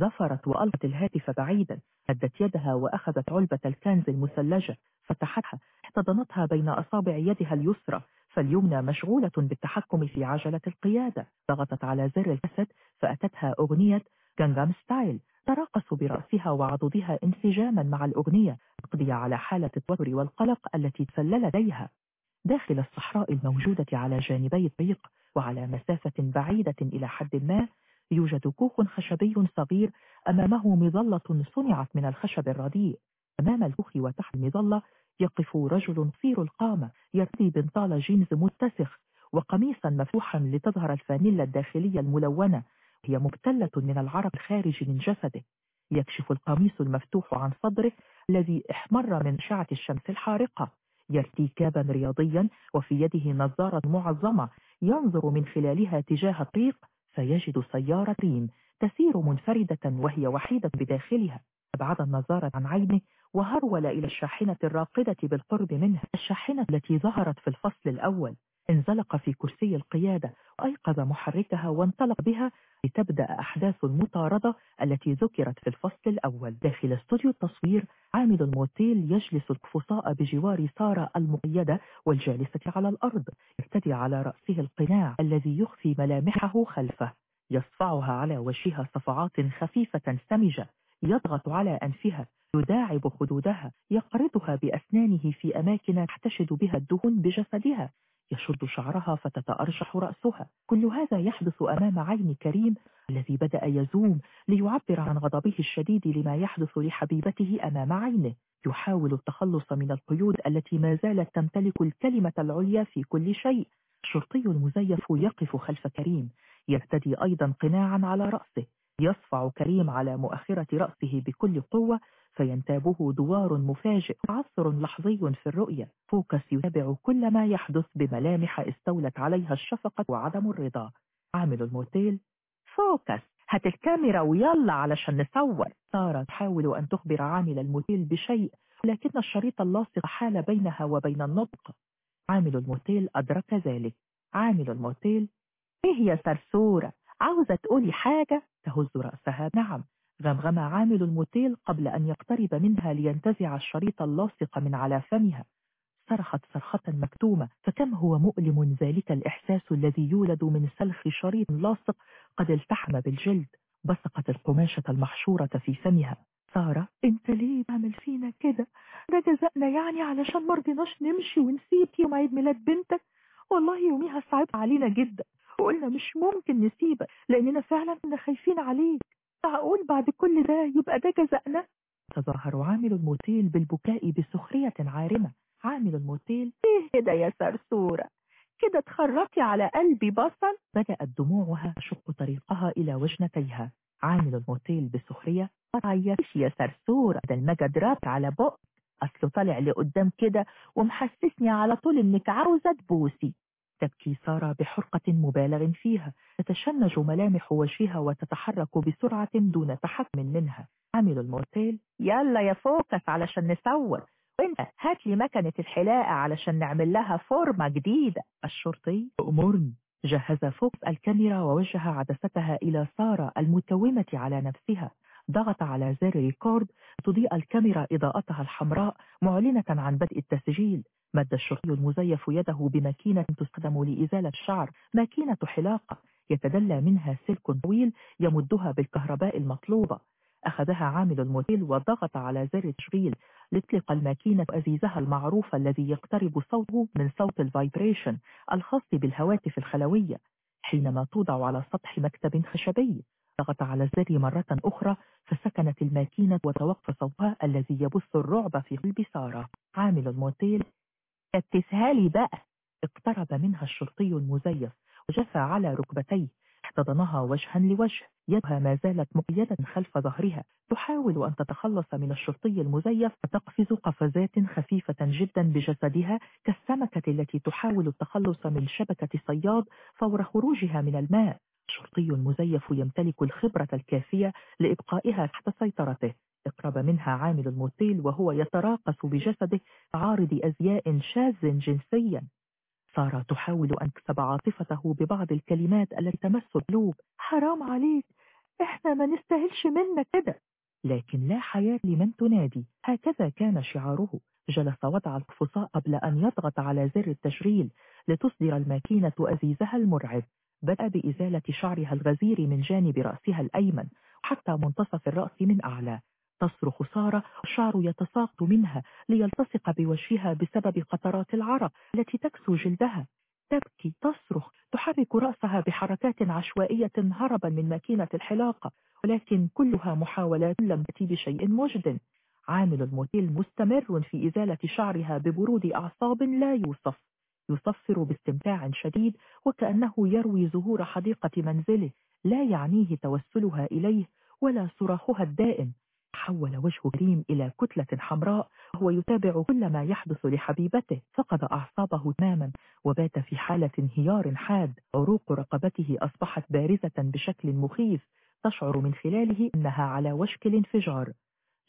ظفرت وألقت الهاتف بعيدا. مدت يدها وأخذت علبة الكنز المثلجة. فتحتها. احتضنتها بين أصابع يدها اليسرى. فاليمنى مشغولة بالتحكم في عجلة القيادة. ضغطت على زر الكاسيت فأتتها أغنية Gangnam Style تراقص برأسها وعضدها انسجاما مع الأغنية. تقضي على حالة التوتر والقلق التي تسلل لديها. داخل الصحراء الموجودة على جانبي الطريق وعلى مسافة بعيدة إلى حد ما يوجد كوخ خشبي صغير أمامه مظلة صنعت من الخشب الرديء. أمام الكوخ وتحت المظلة يقف رجل قصير القامة يرتدي بنطال جينز متسخ وقميصا مفتوحا لتظهر الفانيلا الداخلية الملونة. هي مبتلة من العرق الخارج من جسده. يكشف القميص المفتوح عن صدره الذي احمر من أشعة الشمس الحارقة. يرتي كابا رياضيا وفي يده نظارة معظمة ينظر من خلالها تجاه الطريق فيجد سيارة ريم تسير منفردة وهي وحيدة بداخلها. أبعد النظارة عن عينه وهرول إلى الشاحنة الراقدة بالقرب منها الشاحنة التي ظهرت في الفصل الأول. انزلق في كرسي القيادة وأيقظ محركها وانطلق بها لتبدأ أحداث المطاردة التي ذكرت في الفصل الأول. داخل استوديو التصوير عامل الموتيل يجلس القفصاء بجوار سارة المقيدة والجالسة على الأرض يرتدي على رأسه القناع الذي يخفي ملامحه خلفه. يصفعها على وجهها صفعات خفيفة سمجة. يضغط على أنفها يداعب خدودها يقرضها بأسنانه في أماكن تحتشد بها الدهن بجسدها يشد شعرها فتتأرجح رأسها. كل هذا يحدث أمام عين كريم الذي بدأ يزوم ليعبر عن غضبه الشديد لما يحدث لحبيبته أمام عينه. يحاول التخلص من القيود التي ما زالت تمتلك الكلمة العليا في كل شيء. الشرطي المزيف يقف خلف كريم يرتدي أيضا قناعا على رأسه. يصفع كريم على مؤخرة رأسه بكل قوة فينتابه دوار مفاجئ عصر لحظي في الرؤية. فوكس يتابع كل ما يحدث بملامح استولت عليها الشفقة وعدم الرضا. عامل الموتيل فوكس هات الكاميرا ويلا علشان نصور. سارة تحاول أن تخبر عامل الموتيل بشيء لكن الشريط اللاصق حال بينها وبين النطق. عامل الموتيل أدرك ذلك. عامل الموتيل إيه يا سرسورة؟ عاوزة تقولي حاجة؟ تهز رأسها. نعم. غمغم عامل الموتيل قبل أن يقترب منها لينتزع الشريط اللاصق من على فمها. صرخت صرخة مكتومة. فكم هو مؤلم ذلك الإحساس الذي يولد من سلخ شريط لاصق قد التحم بالجلد؟ بصقت القماشة المحشورة في فمها. سارة أنت ليه بعمل فينا كده؟ ده جزاءنا يعني علشان مرضناش نمشي ونسيب يوم عيد ميلاد بنتك؟ والله يوميها صعب علينا جدا. وقلنا مش ممكن نسيبك لأننا فعلا كنا خايفين عليك. معقول بعد كل ده يبقى ده جزاءنا تظاهر عامل الموتيل بالبكاء بسخرية عارمة. عامل الموتيل إيه كده يا سرسورة؟ كده تخرطي على قلبي بصل بدأت دموعها تشق طريقها إلى وجنتيها. عامل الموتيل بسخرية. ما تعيطيش يا سرسورة ده المجد راب على بق. أصله طالع لقدام كده ومحسسني على طول إنك عاوزة تبوسي. تبكي سارة بحرقة مبالغ فيها تتشنج ملامح وجهها وتتحرك بسرعة دون تحكم منها. عامل الموتيل يلا يا فوكس علشان نصور. وانت هات لي مكنة الحلاقة علشان نعمل لها فورمة جديدة. الشرطي أمرني جهز فوكس الكاميرا ووجه عدستها إلى سارة المتكومة على نفسها. ضغط على زر record تضيء الكاميرا إضاءتها الحمراء معلنة عن بدء التسجيل. مد الشرطي المزيف يده بماكينة تستخدم لإزالة الشعر ماكينة حلاقة يتدلى منها سلك طويل يمدها بالكهرباء المطلوبة. أخذها عامل الموتيل وضغط على زر التشغيل لتطلق الماكينة أزيزها المعروف الذي يقترب صوته من صوت الفايبريشن الخاص بالهواتف الخلوية. حينما توضع على سطح مكتب خشبي ضغط على الزر مرة أخرى فسكنت الماكينة وتوقف صوتها الذي يبث الرعب في قلب سارة. عامل الموتيل كتسها لي بقى اقترب منها الشرطي المزيف وجثى على ركبتيه. احتضنها وجها لوجه. يدها ما زالت مقيدة خلف ظهرها. تحاول أن تتخلص من الشرطي المزيف وتقفز قفزات خفيفة جدا بجسدها كالسمكة التي تحاول التخلص من شبكة صياد فور خروجها من الماء. الشرطي المزيف يمتلك الخبرة الكافية لإبقائها تحت سيطرته. اقرب منها عامل الموتيل وهو يتراقص بجسده عارض أزياء شاذ جنسيا. سارة تحاول أن تكسب عاطفته ببعض الكلمات التي تمس القلوب. حرام عليك إحنا ما نستاهلش منك كده. لكن لا حياة لمن تنادي. هكذا كان شعاره. جلس وضع القفصاء قبل أن يضغط على زر التشغيل لتصدر الماكينة أزيزها المرعب. بدأ بإزالة شعرها الغزير من جانب رأسها الأيمن حتى منتصف الرأس من أعلى. تصرخ سارة الشعر يتساقط منها ليلتصق بوجهها بسبب قطرات العرق التي تكسو جلدها. تبكي تصرخ تحرك رأسها بحركات عشوائية هربا من ماكينة الحلاقة ولكن كلها محاولات لم تأتي بشيء مجد عامل الموتيل مستمر في إزالة شعرها ببرود أعصاب لا يوصف. يصفر باستمتاع شديد وكأنه يروي زهور حديقة منزله لا يعنيه توسلها إليه ولا صراخها الدائم. حول وجه كريم إلى كتلة حمراء وهو يتابع كل ما يحدث لحبيبته فقد أعصابه تماما وبات في حالة انهيار حاد. عروق رقبته أصبحت بارزة بشكل مخيف تشعر من خلاله أنها على وشك الانفجار.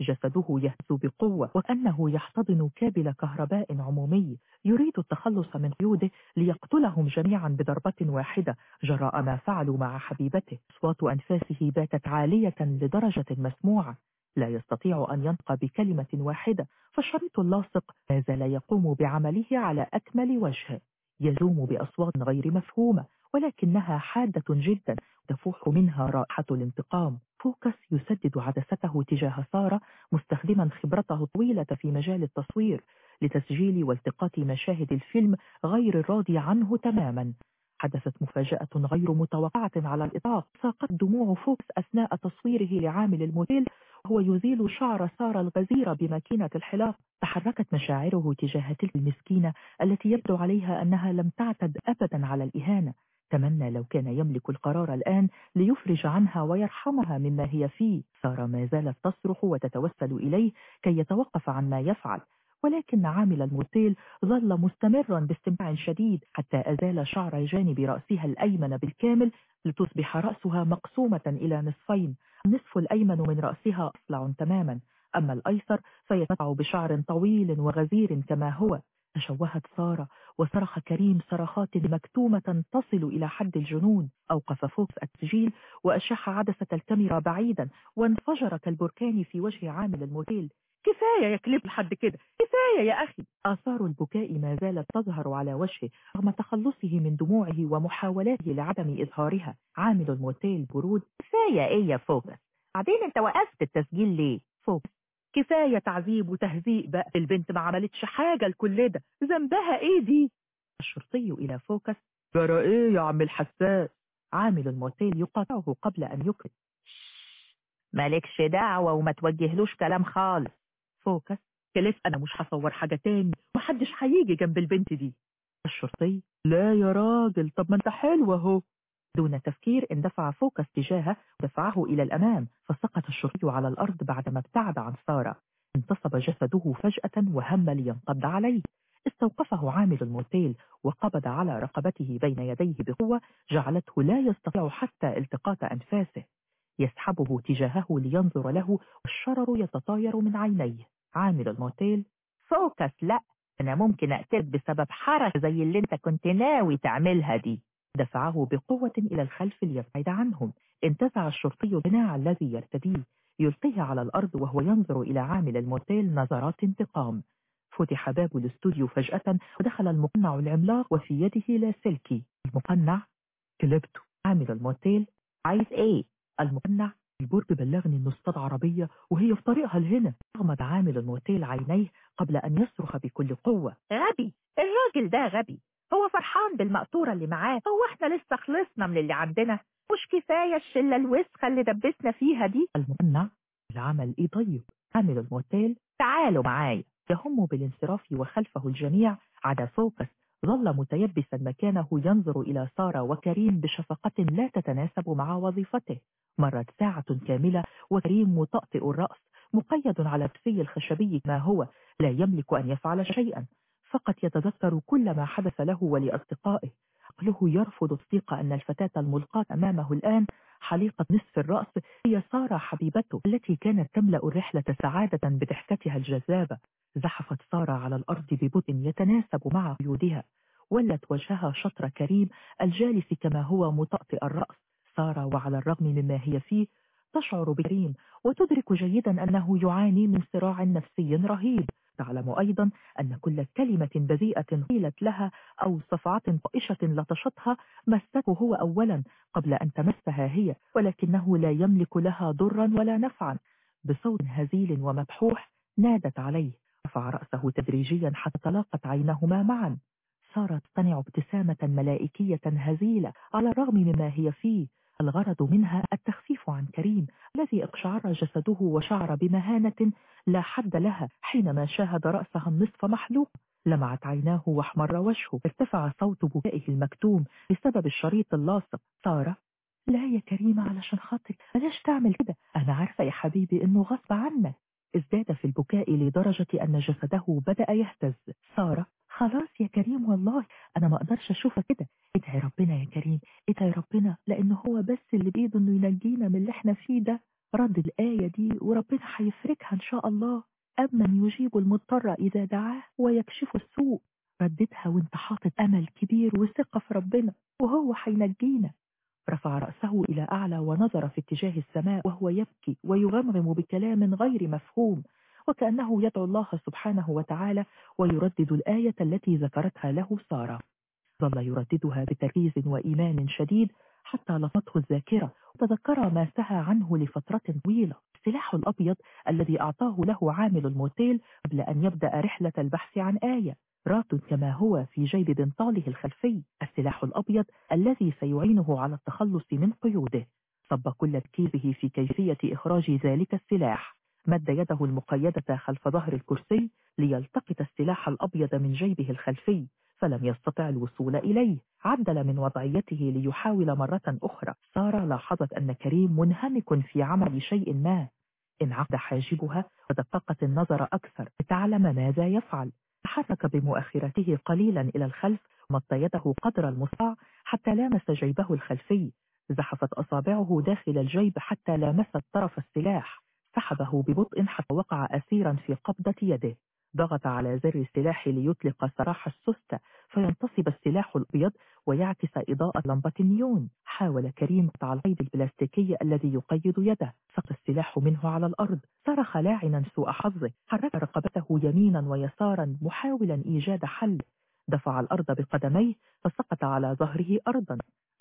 جسده يهز بقوة وكأنه يحتضن كابل كهرباء عمومي. يريد التخلص من قيوده ليقتلهم جميعا بضربة واحدة. جراء ما فعلوا مع حبيبته. أصوات أنفاسه باتت عالية لدرجة مسموعة. لا يستطيع أن ينطق بكلمة واحدة فالشريط اللاصق ما زال يقوم بعمله على أكمل وجه. يزوم بأصوات غير مفهومة ولكنها حادة جدا تفوح منها رائحة الانتقام. فوكس يسدد عدسته تجاه سارة مستخدما خبرته الطويلة في مجال التصوير لتسجيل والتقاط مشاهد الفيلم غير الراضي عنه تماما. حدثت مفاجأة غير متوقعة على الإطلاق تساقطت دموع فوكس أثناء تصويره لعامل الموتيل وهو يزيل شعر سارة الغزيرة بماكينة الحلاقة. تحركت مشاعره تجاه تلك المسكينة التي يبدو عليها أنها لم تعتد أبدا على الإهانة. تمنى لو كان يملك القرار الآن ليفرج عنها ويرحمها مما هي فيه. سارة ما زالت تصرخ وتتوسل إليه كي يتوقف عن ما يفعل. ولكن عامل الموتيل ظل مستمرا باستمتاع شديد حتى أزال شعر جانب رأسها الأيمن بالكامل لتصبح رأسها مقسومة إلى نصفين. النصف الأيمن من رأسها أصلع تماما أما الأيسر فيتمتع بشعر طويل وغزير كما هو. تشوهت سارة وصرخ كريم صرخات مكتومة تصل إلى حد الجنون. أوقف فوكس التسجيل وأشاح عدسة الكاميرا بعيدا وانفجر كالبركان في وجه عامل الموتيل. كفاية يا كليب لحد كده كفاية يا أخي. آثار البكاء ما زالت تظهر على وجهه رغم تخلصه من دموعه ومحاولاته لعدم إظهارها. عامل الموتيل ببرود. كفاية إيه يا فوكس؟ بعدين أنت وقفت التسجيل ليه؟ فوكس. كفاية تعذيب وتهزيء بقى البنت ما عملتش حاجة لكل ده ذنبها إيه دي؟ الشرطي إلى فوكس. جرى إيه يا عم الحساس؟ عامل الموتيل يقاطعه قبل أن يرد مالكش دعوة وما توجهلوش كلام خالص. فوكس. كليف أنا مش هصور حاجة تاني؟ محدش هيجي جنب البنت دي. الشرطي. لا يا راجل طب ما أنت حلو أهو. دون تفكير اندفع فوكس تجاهه ودفعه إلى الأمام فسقط الشرطي على الأرض بعدما ابتعد عن سارة. انتصب جسده فجأة وهم لينقض عليه. استوقفه عامل الموتيل وقبض على رقبته بين يديه بقوة جعلته لا يستطيع حتى التقاط أنفاسه. يسحبه تجاهه لينظر له والشرر يتطاير من عينيه. عامل الموتيل فوكس لا أنا ممكن أقتلك بسبب حركة زي اللي أنت كنت ناوي تعملها دي. دفعه بقوة إلى الخلف ليبعد عنهم. انتزع الشرطي القناع الذي يرتديه يلقيه على الأرض وهو ينظر إلى عامل الموتيل نظرات انتقام. فتح باب الاستوديو فجأة ودخل المقنع العملاق وفي يده لاسلكي المقنع؟ كلبته عامل الموتيل؟ عايز إيه؟ المقنع؟ البرج بلغني إنه اصطاد عربية وهي في طريقها لهنا غمض عامل الموتيل عينيه قبل أن يصرخ بكل قوة. غبي! الراجل ده غبي! هو فرحان بالمقطورة اللي معاه. هو إحنا لسه خلصنا من اللي عندنا. مش كفاية الشلة الوسخة اللي دبسنا فيها دي. المقنع العمل إيه طيب؟ عامل الموتيل. تعالوا معايا. يهم بالانصراف وخلفه الجميع. عدا فوكس ظل متيبسا مكانه ينظر إلى سارة وكريم بشفقة لا تتناسب مع وظيفته. مرت ساعة كاملة وكريم مطأطئ الرأس مقيد على الكرسي الخشبي. ما هو؟ لا يملك أن يفعل شيئا. فقط يتذكر كل ما حدث له ولأصدقائه. عقله يرفض تصديق أن الفتاة الملقاة أمامه الآن حليقة نصف الرأس. هي سارة حبيبته التي كانت تملأ الرحلة سعادة بضحكتها الجذابة. زحفت سارة على الأرض ببطء يتناسب مع قيودها ولت وجهها شطر كريم الجالس كما هو مطأطئ الرأس. سارة وعلى الرغم مما هي فيه تشعر بكريم وتدرك جيدا أنه يعاني من صراع نفسي رهيب. تعلم أيضا أن كل كلمة بذيئة قيلت لها أو صفعة طائشة لطشتها مسته هو أولا قبل أن تمسها هي ولكنه لا يملك لها ضرا ولا نفعا. بصوت هزيل ومبحوح نادت عليه. رفع رأسه تدريجيا حتى تلاقت عينهما معا. صارت تصطنع ابتسامة ملائكية هزيلة على الرغم مما هي فيه. الغرض منها التخفيف عن كريم الذي اقشعر جسده وشعر بمهانة لا حد لها. حينما شاهد رأسها النصف محلوق لمعت عيناه وأحمر وجهه. ارتفع صوت بكائه المكتوم بسبب الشريط اللاصق. سارة لا يا كريم علشان خاطر بلاش تعمل كده. أنا عارفة يا حبيبي إنه غصب عنك. ازداد في البكاء لدرجة أن جسده بدأ يهتز. سارة خلاص يا كريم والله أنا ما أقدرش أشوفك كده. ادعي ربنا يا كريم ادعي ربنا لأنه هو بس اللي بإيده إنه ينجينا من اللي إحنا فيه ده. رد الآية دي وربنا هيفرجها إن شاء الله. أمن يجيب المضطر إذا دعاه ويكشف السوء. رددها وانت حاطط أمل كبير وثقة في ربنا وهو هينجينا. رفع رأسه إلى أعلى ونظر في اتجاه السماء وهو يبكي ويغمغم بكلام غير مفهوم وكأنه يدعو الله سبحانه وتعالى ويردد الآية التي ذكرتها له سارة. ظل يرددها بتركيز وإيمان شديد حتى لفته الذاكرة وتذكر ما سهى عنه لفترة طويلة. السلاح الأبيض الذي أعطاه له عامل الموتيل قبل أن يبدأ رحلة البحث عن آية. رات كما هو في جيب بنطاله الخلفي السلاح الأبيض الذي سيعينه على التخلص من قيوده. صب كل تركيزه في كيفية إخراج ذلك السلاح. مد يده المقيدة خلف ظهر الكرسي ليلتقط السلاح الأبيض من جيبه الخلفي فلم يستطع الوصول إليه. عدل من وضعيته ليحاول مرة أخرى. سارة لاحظت أن كريم منهمك في عمل شيء ما. انعقد حاجبها ودققت النظر أكثر. لتعلم ماذا يفعل. تحرك بمؤخرته قليلا إلى الخلف ومط يده قدر المستطاع حتى لامس جيبه الخلفي. زحفت أصابعه داخل الجيب حتى لامست طرف السلاح. سحبه ببطء حتى وقع أسيرا في قبضة يده. ضغط على زر السلاح ليطلق سراح السوستة فينتصب السلاح الأبيض ويعكس إضاءة لمبة النيون. حاول كريم قطع القيد البلاستيكي الذي يقيد يده. سقط السلاح منه على الأرض. صرخ لاعنا سوء حظه. حرك رقبته يمينا ويسارا محاولا إيجاد حل. دفع الأرض بقدميه فسقط على ظهره أرضا.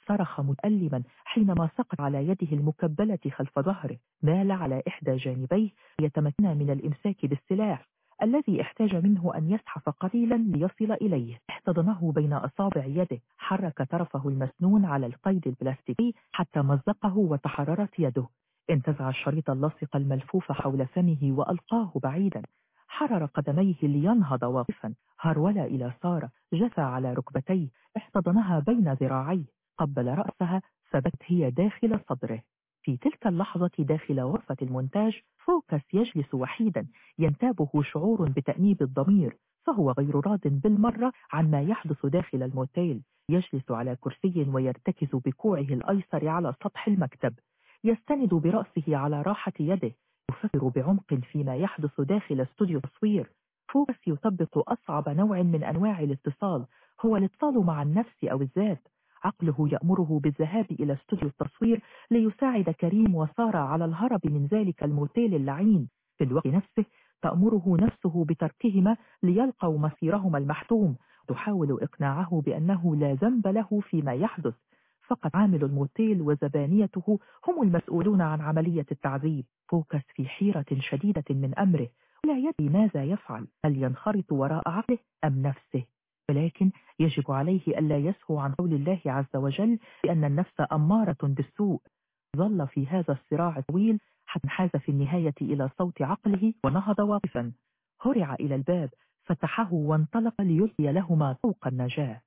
صرخ متألما حينما سقط على يده المكبلة خلف ظهره. مال على إحدى جانبيه ليتمكن من الإمساك بالسلاح. الذي احتاج منه أن يزحف قليلا ليصل إليه. احتضنه بين أصابع يده. حرك طرفه المسنون على القيد البلاستيكي حتى مزقه وتحررت يده. انتزع الشريط اللاصق الملفوف حول فمه وألقاه بعيدا. حرر قدميه لينهض واقفا. هرول إلى سارة. جثى على ركبتيه. احتضنها بين ذراعيه. قبل رأسها فبت هي داخل صدره. في تلك اللحظة داخل غرفة المونتاج فوكس يجلس وحيدا ينتابه شعور بتأنيب الضمير فهو غير راض بالمرة عن ما يحدث داخل الموتيل. يجلس على كرسي ويرتكز بكوعه الأيسر على سطح المكتب. يستند برأسه على راحة يده. يفكر بعمق فيما يحدث داخل استوديو تصوير. فوكس يطبق أصعب نوع من أنواع الاتصال. هو الاتصال مع النفس أو الذات. عقله يأمره بالذهاب إلى استوديو التصوير ليساعد كريم وسارة على الهرب من ذلك الموتيل اللعين. في الوقت نفسه تأمره نفسه بتركهما ليلقوا مسيرهما المحتوم. تحاول إقناعه بأنه لا ذنب له فيما يحدث. فقط عامل الموتيل وزبانيته هم المسؤولون عن عملية التعذيب. فوكس في حيرة شديدة من أمره. لا يدري ماذا يفعل. هل ينخرط وراء عقله أم نفسه؟ ولكن يجب عليه ألا يسهو عن قول الله عز وجل بأن النفس أمارة بالسوء. ظل في هذا الصراع الطويل حتى انحاز في النهاية إلى صوت عقله ونهض واقفا. هرع إلى الباب فتحه وانطلق ليلقي لهما طوق النجاة.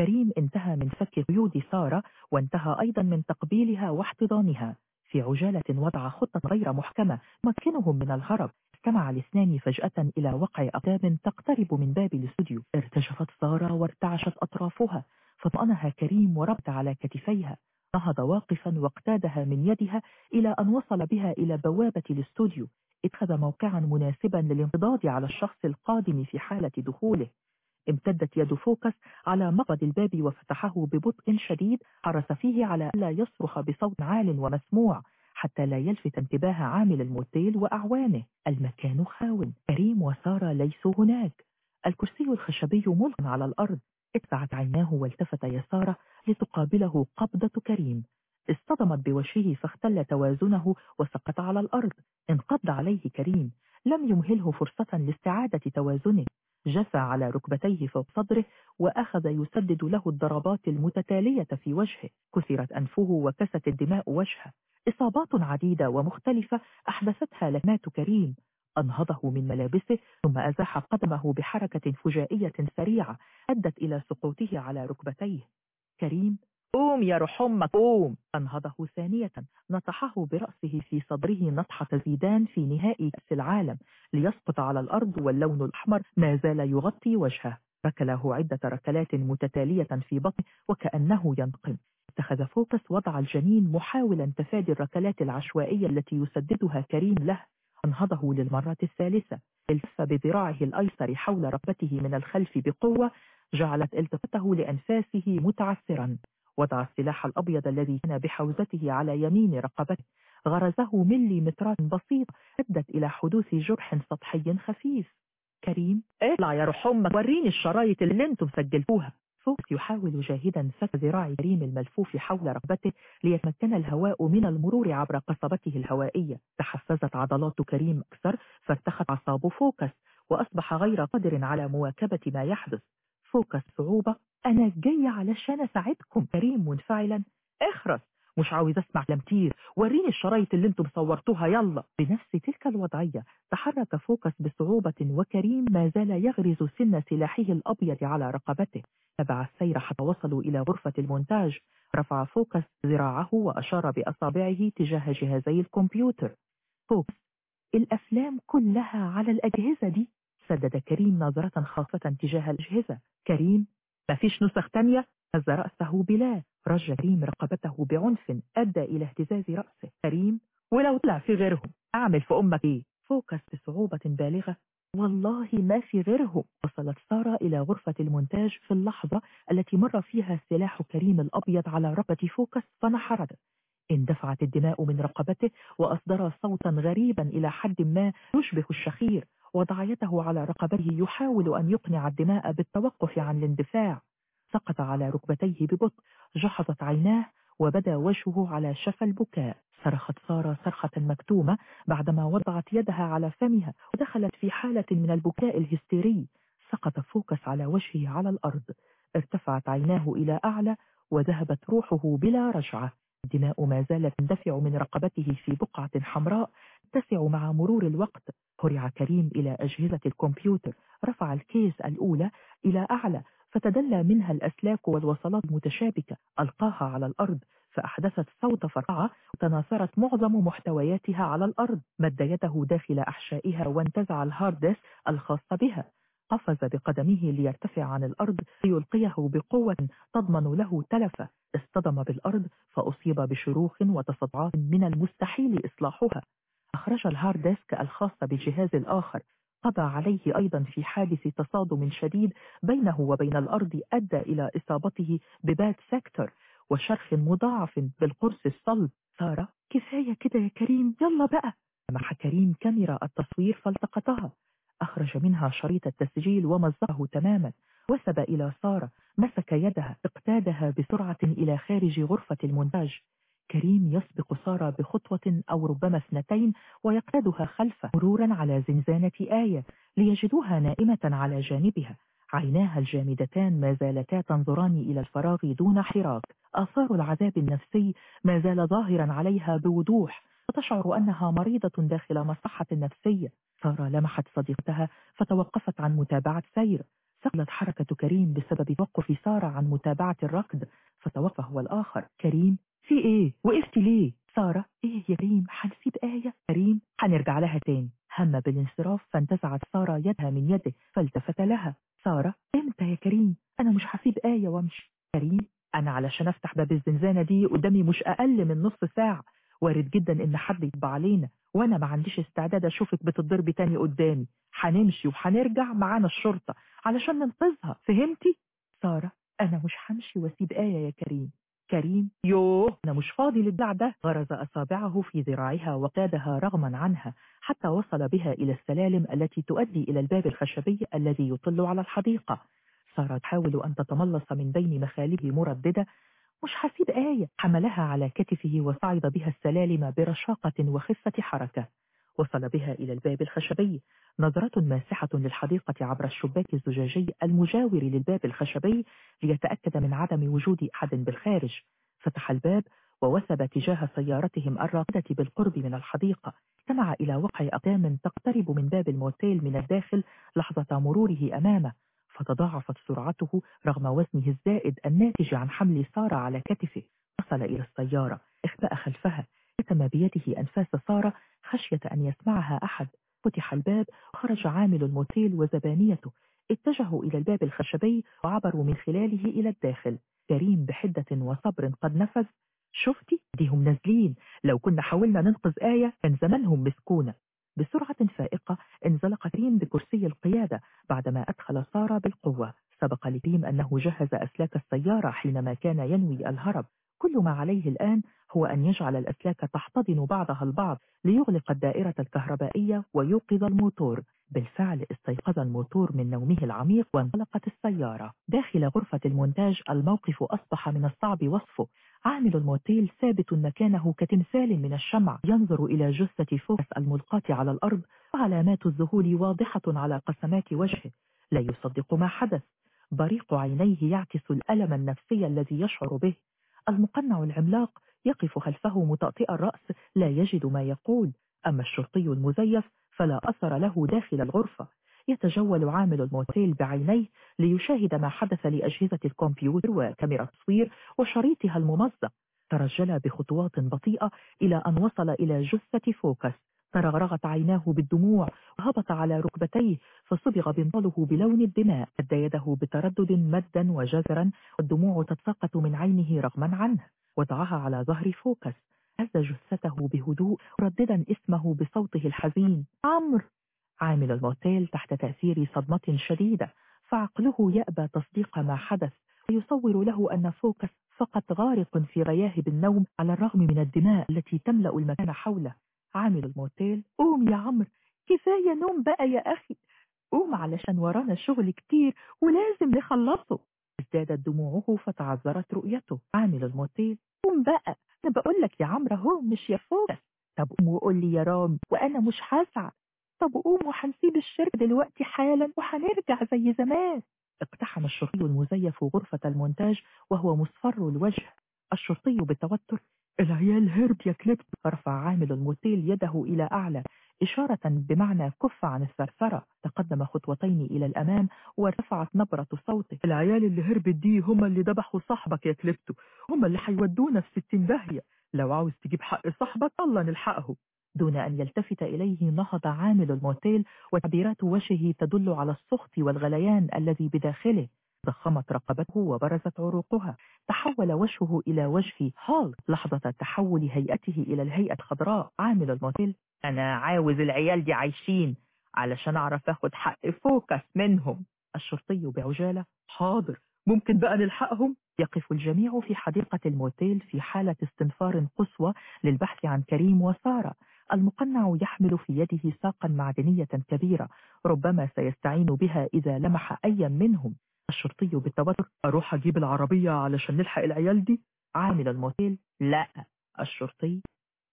كريم انتهى من فك قيود سارة وانتهى أيضا من تقبيلها واحتضانها. في عجالة وضع خطة غير محكمة مكنهم من الهرب. استمع الاثنان فجأة إلى وقع أقدام تقترب من باب الاستوديو. ارتجفت سارة وارتعشت أطرافها فطأنها كريم وربط على كتفيها. نهض واقفا واقتادها من يدها إلى أن وصل بها إلى بوابة الاستوديو. اتخذ موقعا مناسبا للانقضاض على الشخص القادم في حالة دخوله. امتدت يد فوكس على مقبض الباب وفتحه ببطء شديد. حرس فيه على ألا يصرخ بصوت عال ومسموع. حتى لا يلفت انتباه عامل الموتيل وأعوانه. المكان خاو كريم وسارة ليسوا هناك. الكرسي الخشبي ملق على الأرض. اتبعت عيناه والتفت يساره لتقابله قبضة كريم. اصطدمت بوجهه فاختل توازنه وسقط على الأرض. انقض عليه كريم. لم يمهله فرصة لاستعادة توازنه. جثى على ركبتيه فوق صدره وأخذ يسدد له الضربات المتتالية في وجهه. كسرت أنفه وكست الدماء وجهه. إصابات عديدة ومختلفة أحدثتها لكمات كريم أنهضه من ملابسه ثم أزاح قدمه بحركة فجائية سريعة أدت إلى سقوطه على ركبتيه. كريم قوم يا روح أمك قوم أنهضه ثانية. نطحه برأسه في صدره نطحة زيدان في نهائي كأس العالم. ليسقط على الأرض واللون الأحمر. ما زال يغطي وجهه. ركله عدة ركلات متتالية في بطنه وكأنه ينقم. اتخذ فوكس وضع الجنين محاولا تفادي الركلات العشوائية التي يسددها كريم له. أنهضه للمرة الثالثة. إلتف بذراعه الأيسر حول ركبته من الخلف بقوة. جعلت التفته لأنفاسه متعثرا. وضع السلاح الأبيض الذي كان بحوزته على يمين رقبته. غرزه مليمترات بسيطة أدت إلى حدوث جرح سطحي خفيف. كريم اطلع يا روح وريني الشرايط اللي أنتم سجلتوها فوكس يحاول جاهدا فك ذراع كريم الملفوف حول رقبته ليتمكن الهواء من المرور عبر قصبته الهوائية. تحفزت عضلات كريم أكثر فارتخت أعصاب فوكس وأصبح غير قادر على مواكبة ما يحدث. فوكس بصعوبة أنا جاي علشان أساعدكم. كريم منفعلا اخرس. مش عاوز أسمع لمتير وريني الشرايط اللي أنتم صورتوها. يلا. بنفس تلك الوضعية تحرك فوكس بصعوبة وكريم ما زال يغرز سن سلاحه الأبيض على رقبته. تابعا السير حتى وصلوا إلى غرفة المونتاج. رفع فوكس ذراعه وأشار بأصابعه تجاه جهازي الكمبيوتر. فوكس الأفلام كلها على الأجهزة دي. سدد كريم نظرة خاصة تجاه الأجهزة. كريم ما فيش نسخ تانية؟ هز رأسه بلا. رج كريم رقبته بعنف أدى إلى اهتزاز رأسه. كريم ولو طلع في غيرهم أعمل في أمك إيه؟ فوكس بصعوبة بالغة. والله ما في غيرهم وصلت سارة إلى غرفة المونتاج في اللحظة التي مر فيها سلاح كريم الأبيض على رقبة فوكس فنحرت. اندفعت الدماء من رقبته وأصدر صوتا غريبا إلى حد ما يشبه الشخير. وضع يده على رقبته يحاول أن يقنع الدماء بالتوقف عن الاندفاع. سقط على ركبتيه ببطء جحظت عيناه وبدا وجهه على شفا البكاء. صرخت سارة صرخة مكتومة بعدما وضعت يدها على فمها ودخلت في حالة من البكاء الهستيري. سقط فوكس على وجهه على الأرض. ارتفعت عيناه إلى أعلى وذهبت روحه بلا رجعة. الدماء ما زالت تندفع من رقبته في بقعة حمراء تتسع مع مرور الوقت. هرع كريم إلى أجهزة الكمبيوتر رفع ال case الأولى إلى أعلى فتدلى منها الأسلاك والوصلات المتشابكة ألقاها على الأرض فأحدثت صوت فرقعة وتناثرت معظم محتوياتها على الأرض مد يده داخل أحشائها وانتزع ال hard disk الخاص بها. قفز بقدمه ليرتفع عن الأرض ليلقيه بقوة تضمن له تلفه. اصطدم بالأرض فأصيب بشروخ وتصدعات من المستحيل إصلاحها. أخرج ال hard disk الخاص بالجهاز الآخر قضى عليه أيضا في حادث تصادم شديد بينه وبين الأرض أدى إلى إصابته ب bad sector وشرخ مضاعف بالقرص الصلب. سارة كفاية كده يا كريم يلا بقى. لمح كريم كاميرا التصوير فالتقطها. أخرج منها شريط التسجيل ومزقه تماما. وثب إلى سارة مسك يدها اقتادها بسرعة إلى خارج غرفة المونتاج. كريم يسبق سارة بخطوة أو ربما اثنتين ويقتادها خلفه مرورا على زنزانة آية ليجدوها نائمة على جانبها. عيناها الجامدتان ما زالتا تنظران إلى الفراغ دون حراك. آثار العذاب النفسي ما زال ظاهرا عليها بوضوح. وتشعر أنها مريضة داخل مصحة نفسية سارة لمحت صديقتها فتوقفت عن متابعة سير. ثقلت حركة كريم بسبب توقف سارة عن متابعة الركض. فتوقف هو الآخر. كريم في إيه؟ وقفت ليه؟ سارة إيه يا كريم؟ حنسيب آية كريم. حنرجع لها تاني. هم بالانصراف فانتزعت سارة يدها من يده فالتفت لها. سارة إمتى يا كريم؟ أنا مش هسيب آية وأمشي. كريم أنا علشان أفتح باب الزنزانة دي قدامي مش أقل من نص ساعة. وارد جدا إن حد يطبع علينا. وأنا ما عنديش استعداد أشوفك بتضربي تاني قدامي. هنمشي وهنرجع معانا الشرطة علشان ننقذها. فهمتي؟ سارة أنا مش همشي وأسيب آية يا كريم. كريم. يوه أنا مش فاضي للدع ده. غرز أصابعه في ذراعها وقادها رغما عنها حتى وصل بها إلى السلالم التي تؤدي إلى الباب الخشبي الذي يطل على الحديقة. صارت تحاول أن تتملص من بين مخالبه مرددة. مش حسيب آية. حملها على كتفه وصعد بها السلالم برشاقة وخفة حركة. وصل بها إلى الباب الخشبي. نظرة ماسحة للحديقة عبر الشباك الزجاجي المجاور للباب الخشبي ليتأكد من عدم وجود أحد بالخارج. فتح الباب ووثب تجاه سيارتهم الراقدة بالقرب من الحديقة. استمع إلى وقع أقدام تقترب من باب الموتيل من الداخل لحظة مروره أمامه. فتضاعفت سرعته رغم وزنه الزائد الناتج عن حمل سارة على كتفه. وصل إلى السيارة. اختبأ خلفها. كتم بيده أنفاس سارة خشية أن يسمعها أحد. فتح الباب وخرج عامل الموتيل وزبانيته. اتجهوا إلى الباب الخشبي وعبروا من خلاله إلى الداخل. كريم بحدة وصبر قد نفذ. شفتي؟ ديهم نازلين. لو كنا حاولنا ننقذ آية كان زمانهم مسكونة. بسرعة فائقة انزلق كريم بكرسي القيادة بعدما أدخل سارة بالقوة. سبق لكريم أنه جهز أسلاك السيارة حينما كان ينوي الهرب. كل ما عليه الآن هو أن يجعل الأسلاك تحتضن بعضها البعض ليغلق الدائرة الكهربائية ويوقظ الموتور. بالفعل استيقظ الموتور من نومه العميق وانطلقت السيارة. داخل غرفة المونتاج الموقف أصبح من الصعب وصفه. عامل الموتيل ثابت مكانه كتمثال من الشمع. ينظر إلى جثة فوكس الملقاة على الأرض. وعلامات الذهول واضحة على قسمات وجهه. لا يصدق ما حدث. بريق عينيه يعكس الألم النفسي الذي يشعر به. المقنع العملاق يقف خلفه متأطئ الرأس لا يجد ما يقول. أما الشرطي المزيف فلا أثر له داخل الغرفة. يتجول عامل الموتيل بعينيه ليشاهد ما حدث لأجهزة الكمبيوتر وكاميرا التصوير وشريطها الممزق. ترجل بخطوات بطيئة إلى أن وصل إلى جثة فوكس. ترغرغت عيناه بالدموع وهبط على ركبتيه فصبغ بنطاله بلون الدماء مد يده بتردد مدا وجزرا والدموع تتساقط من عينه رغما عنه وضعها على ظهر فوكس هز جثته بهدوء مرددا اسمه بصوته الحزين. عمرو عامل الموتيل تحت تأثير صدمة شديدة فعقله يأبى تصديق ما حدث ويصور له أن فوكس فقط غارق في رياهب النوم على الرغم من الدماء التي تملأ المكان حوله. عامل الموتيل. قوم يا عمرو كفاية نوم بقى يا أخي. قوم علشان ورانا شغل كتير ولازم نخلصه. ازدادت دموعه فتعذرت رؤيته. عامل الموتيل. قوم بقى. أنا بقول لك يا عمرو أهو مش يا فوكس طب قوم وقول لي يا رامي وأنا مش هسعى طب قوم وهنسيب الشركة دلوقتي حالا وهنرجع زي زمان. اقتحم الشرطي المزيف غرفة المونتاج وهو مصفر الوجه. الشرطي بتوتر العيال هربت يا كليبتو رفع عامل الموتيل يده إلى أعلى إشارة بمعنى كف عن الثرثرة. تقدم خطوتين إلى الأمام وارتفعت نبرة صوته. العيال اللي هربت دي هم اللي ذبحوا صاحبك يا كليبتو. هم اللي هيودونا في ستين داهية لو عاوز تجيب حق صاحبك يلا نلحقهم. دون أن يلتفت إليه نهض عامل الموتيل وتعبيرات وجهه تدل على السخط والغليان الذي بداخله. ضخمت رقبته وبرزت عروقها. تحول وجهه إلى وجه هال لحظة تحول هيئته إلى الهيئة الخضراء. عامل الموتيل أنا عاوز العيال دي عايشين علشان أعرف أخد حق فوكس منهم. الشرطي بعجالة. حاضر ممكن بقى نلحقهم؟ يقف الجميع في حديقة الموتيل في حالة استنفار قصوى للبحث عن كريم وسارة. المقنع يحمل في يده ساقا معدنية كبيرة ربما سيستعين بها إذا لمح أيا منهم. الشرطي بالتوتر أروح أجيب العربية علشان نلحق العيال دي؟ عامل الموتيل؟ لا. الشرطي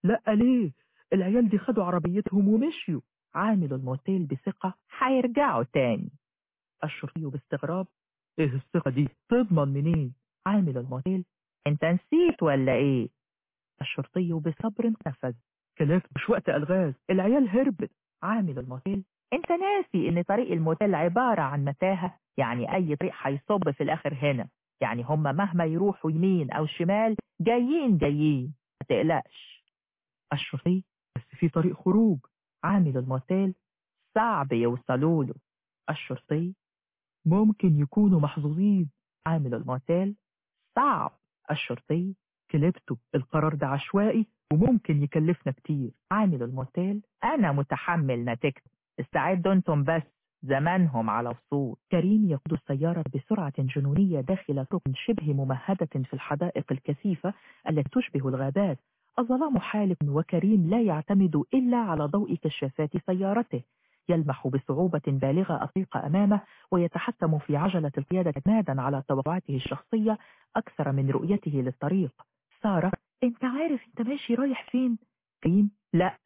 لا ليه؟ العيال دي خدوا عربيتهم ومشيوا. عامل الموتيل بثقة هيرجعوا تاني. الشرطي باستغراب إيه الثقة دي؟ تضمن منين؟ عامل الموتيل أنت نسيت ولا إيه؟ الشرطي بصبر نفذ كلاف مش وقت ألغاز. العيال هربت. عامل الموتيل أنت ناسي إن طريق الموتيل عبارة عن متاهة يعني أي طريق هيصب في الآخر هنا. يعني هم مهما يروحوا يمين أو شمال جايين جايين ما تقلقش. الشرطي بس في طريق خروج عامل الموتيل صعب يوصلوا له. الشرطي ممكن يكونوا محظوظين. عامل الموتيل صعب. الشرطي كلبته القرار ده عشوائي وممكن يكلفنا كتير. عامل الموتيل أنا متحمل نتيجته. استعدوا أنتم بس زمانهم على وصول كريم يقود السيارة بسرعة جنونية داخل طرق شبه ممهدة في الحدائق الكثيفة التي تشبه الغابات. الظلام حالق وكريم لا يعتمد إلا على ضوء كشافات سيارته. يلمح بصعوبة بالغة الطريق أمامه ويتحكم في عجلة القيادة اعتمادا على توقعاته الشخصية أكثر من رؤيته للطريق. سارة أنت عارف أنت ماشي رايح فين؟ كريم لا.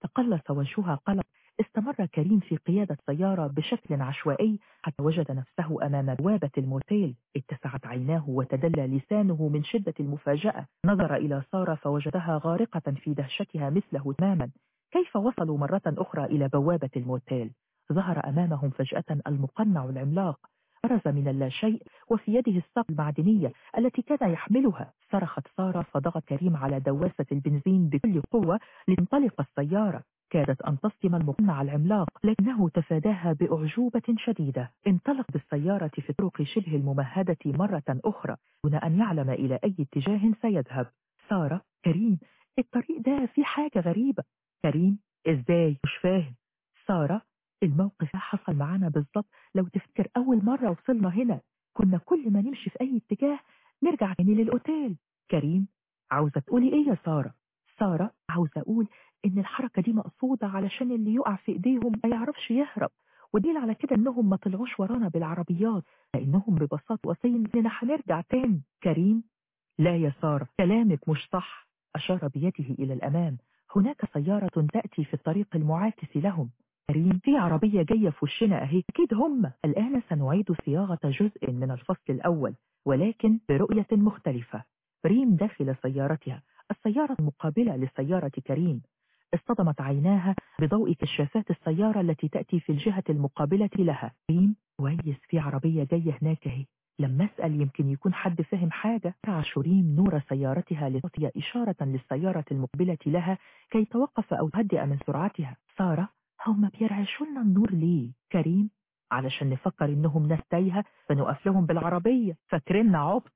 تقلص وجهها قلق استمر كريم في قيادة سيارة بشكل عشوائي حتى وجد نفسه أمام بوابة الموتيل اتسعت عيناه وتدلى لسانه من شدة المفاجأة. نظر إلى سارة فوجدها غارقة في دهشتها مثله تماما. كيف وصلوا مرة أخرى إلى بوابة الموتيل ظهر أمامهم فجأة المقنع العملاق. برز من اللاشيء وفي يده الساق المعدنية التي كان يحملها. صرخت سارة فضغط كريم على دواسة البنزين بكل قوة لتنطلق السيارة. كادت أن تصدم المقنع العملاق لكنه تفاداها بأعجوبة شديدة. انطلق بالسيارة في الطرق شبه الممهدة مرة أخرى دون أن يعلم إلى أي اتجاه سيذهب. سارة كريم الطريق ده فيه حاجة غريبة. كريم إزاي؟ مش فاهم. سارة الموقف حصل معانا بالظبط لو تفتكر أول مرة وصلنا هنا كنا كل ما نمشي في أي اتجاه نرجع تاني للأوتيل. كريم عاوزة تقولي إيه يا سارة؟ سارة عاوزة أقول إن الحركة دي مقصودة علشان اللي يقع في إيديهم ما يعرفش يهرب ودليل على كده إنهم ما طلعوش ورانا بالعربيات لأنهم ببساطة وصين إننا هنرجع تاني. كريم لا يا سارة كلامك مش صح. أشار بيده إلى الأمام. هناك سيارة تأتي في الطريق المعاكس لهم. كريم في عربية جاية في وشنا أهي. أكيد هم. الآن سنعيد صياغة جزء من الفصل الأول ولكن برؤية مختلفة. ريم داخل سيارتها. السيارة المقابلة لسيارة كريم. اصطدمت عيناها بضوء كشافات السيارة التي تأتي في الجهة المقابلة لها. ريم كويس في عربية جاية هناك أهي. لما أسأل يمكن يكون حد فهم حاجة. تعش ريم نور سيارتها لتعطي إشارة للسيارة المقبلة لها كي توقف أو تهدئ من سرعتها. سارة هم بيرعشوا لنا النور ليه كريم علشان نفكر إنهم ناس تايهة فنقف لهم بالعربية. فاكرنا عبط.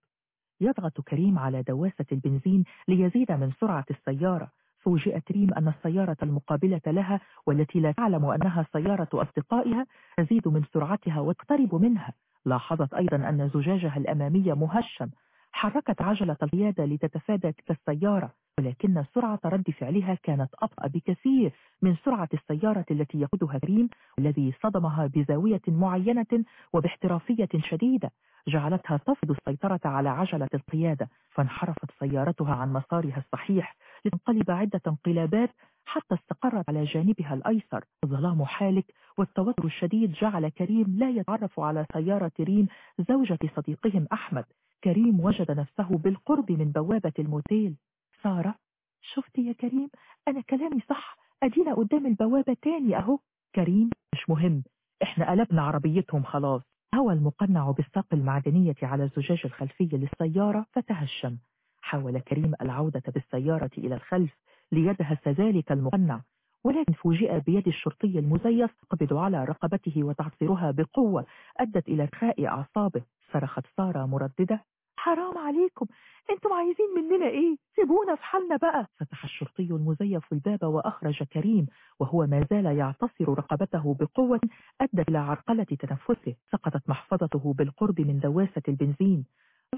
يضغط كريم على دواسة البنزين ليزيد من سرعة السيارة. فوجئت ريم أن السيارة المقابلة لها والتي لا تعلم أنها سيارة أصدقائها تزيد من سرعتها وتقترب منها. لاحظت أيضا أن زجاجها الأمامي مهشم. حركت عجلة القيادة لتتفادى تلك السيارة ولكن سرعة رد فعلها كانت أبطأ بكثير من سرعة السيارة التي يقودها كريم الذي صدمها بزاوية معينة وباحترافية شديدة جعلتها تفقد السيطرة على عجلة القيادة فانحرفت سيارتها عن مسارها الصحيح لتنقلب عدة انقلابات حتى استقرت على جانبها الأيسر. الظلام حالك والتوتر الشديد جعل كريم لا يتعرف على سيارة ريم زوجة صديقهم أحمد. كريم وجد نفسه بالقرب من بوابة الموتيل. سارة شفت يا كريم أنا كلامي صح. أدينا قدام البوابة تاني أهو. كريم مش مهم. إحنا قلبنا عربيتهم خلاص. هوى المقنع بالساق المعدنية على الزجاج الخلفي للسيارة فتهشم. حاول كريم العودة بالسيارة إلى الخلف ليدهس ذلك المقنع ولكن فوجئ بيد الشرطي المزيف تقبض على رقبته وتعصرها بقوة أدت إلى إرخاء أعصابه. صرخت سارة مرددة حرام عليكم. أنتم عايزين مننا إيه؟ سيبونا في حالنا بقى. فتح الشرطي المزيف الباب وأخرج كريم وهو ما زال يعتصر رقبته بقوة أدت إلى عرقلة تنفسه. سقطت محفظته بالقرب من دواسة البنزين.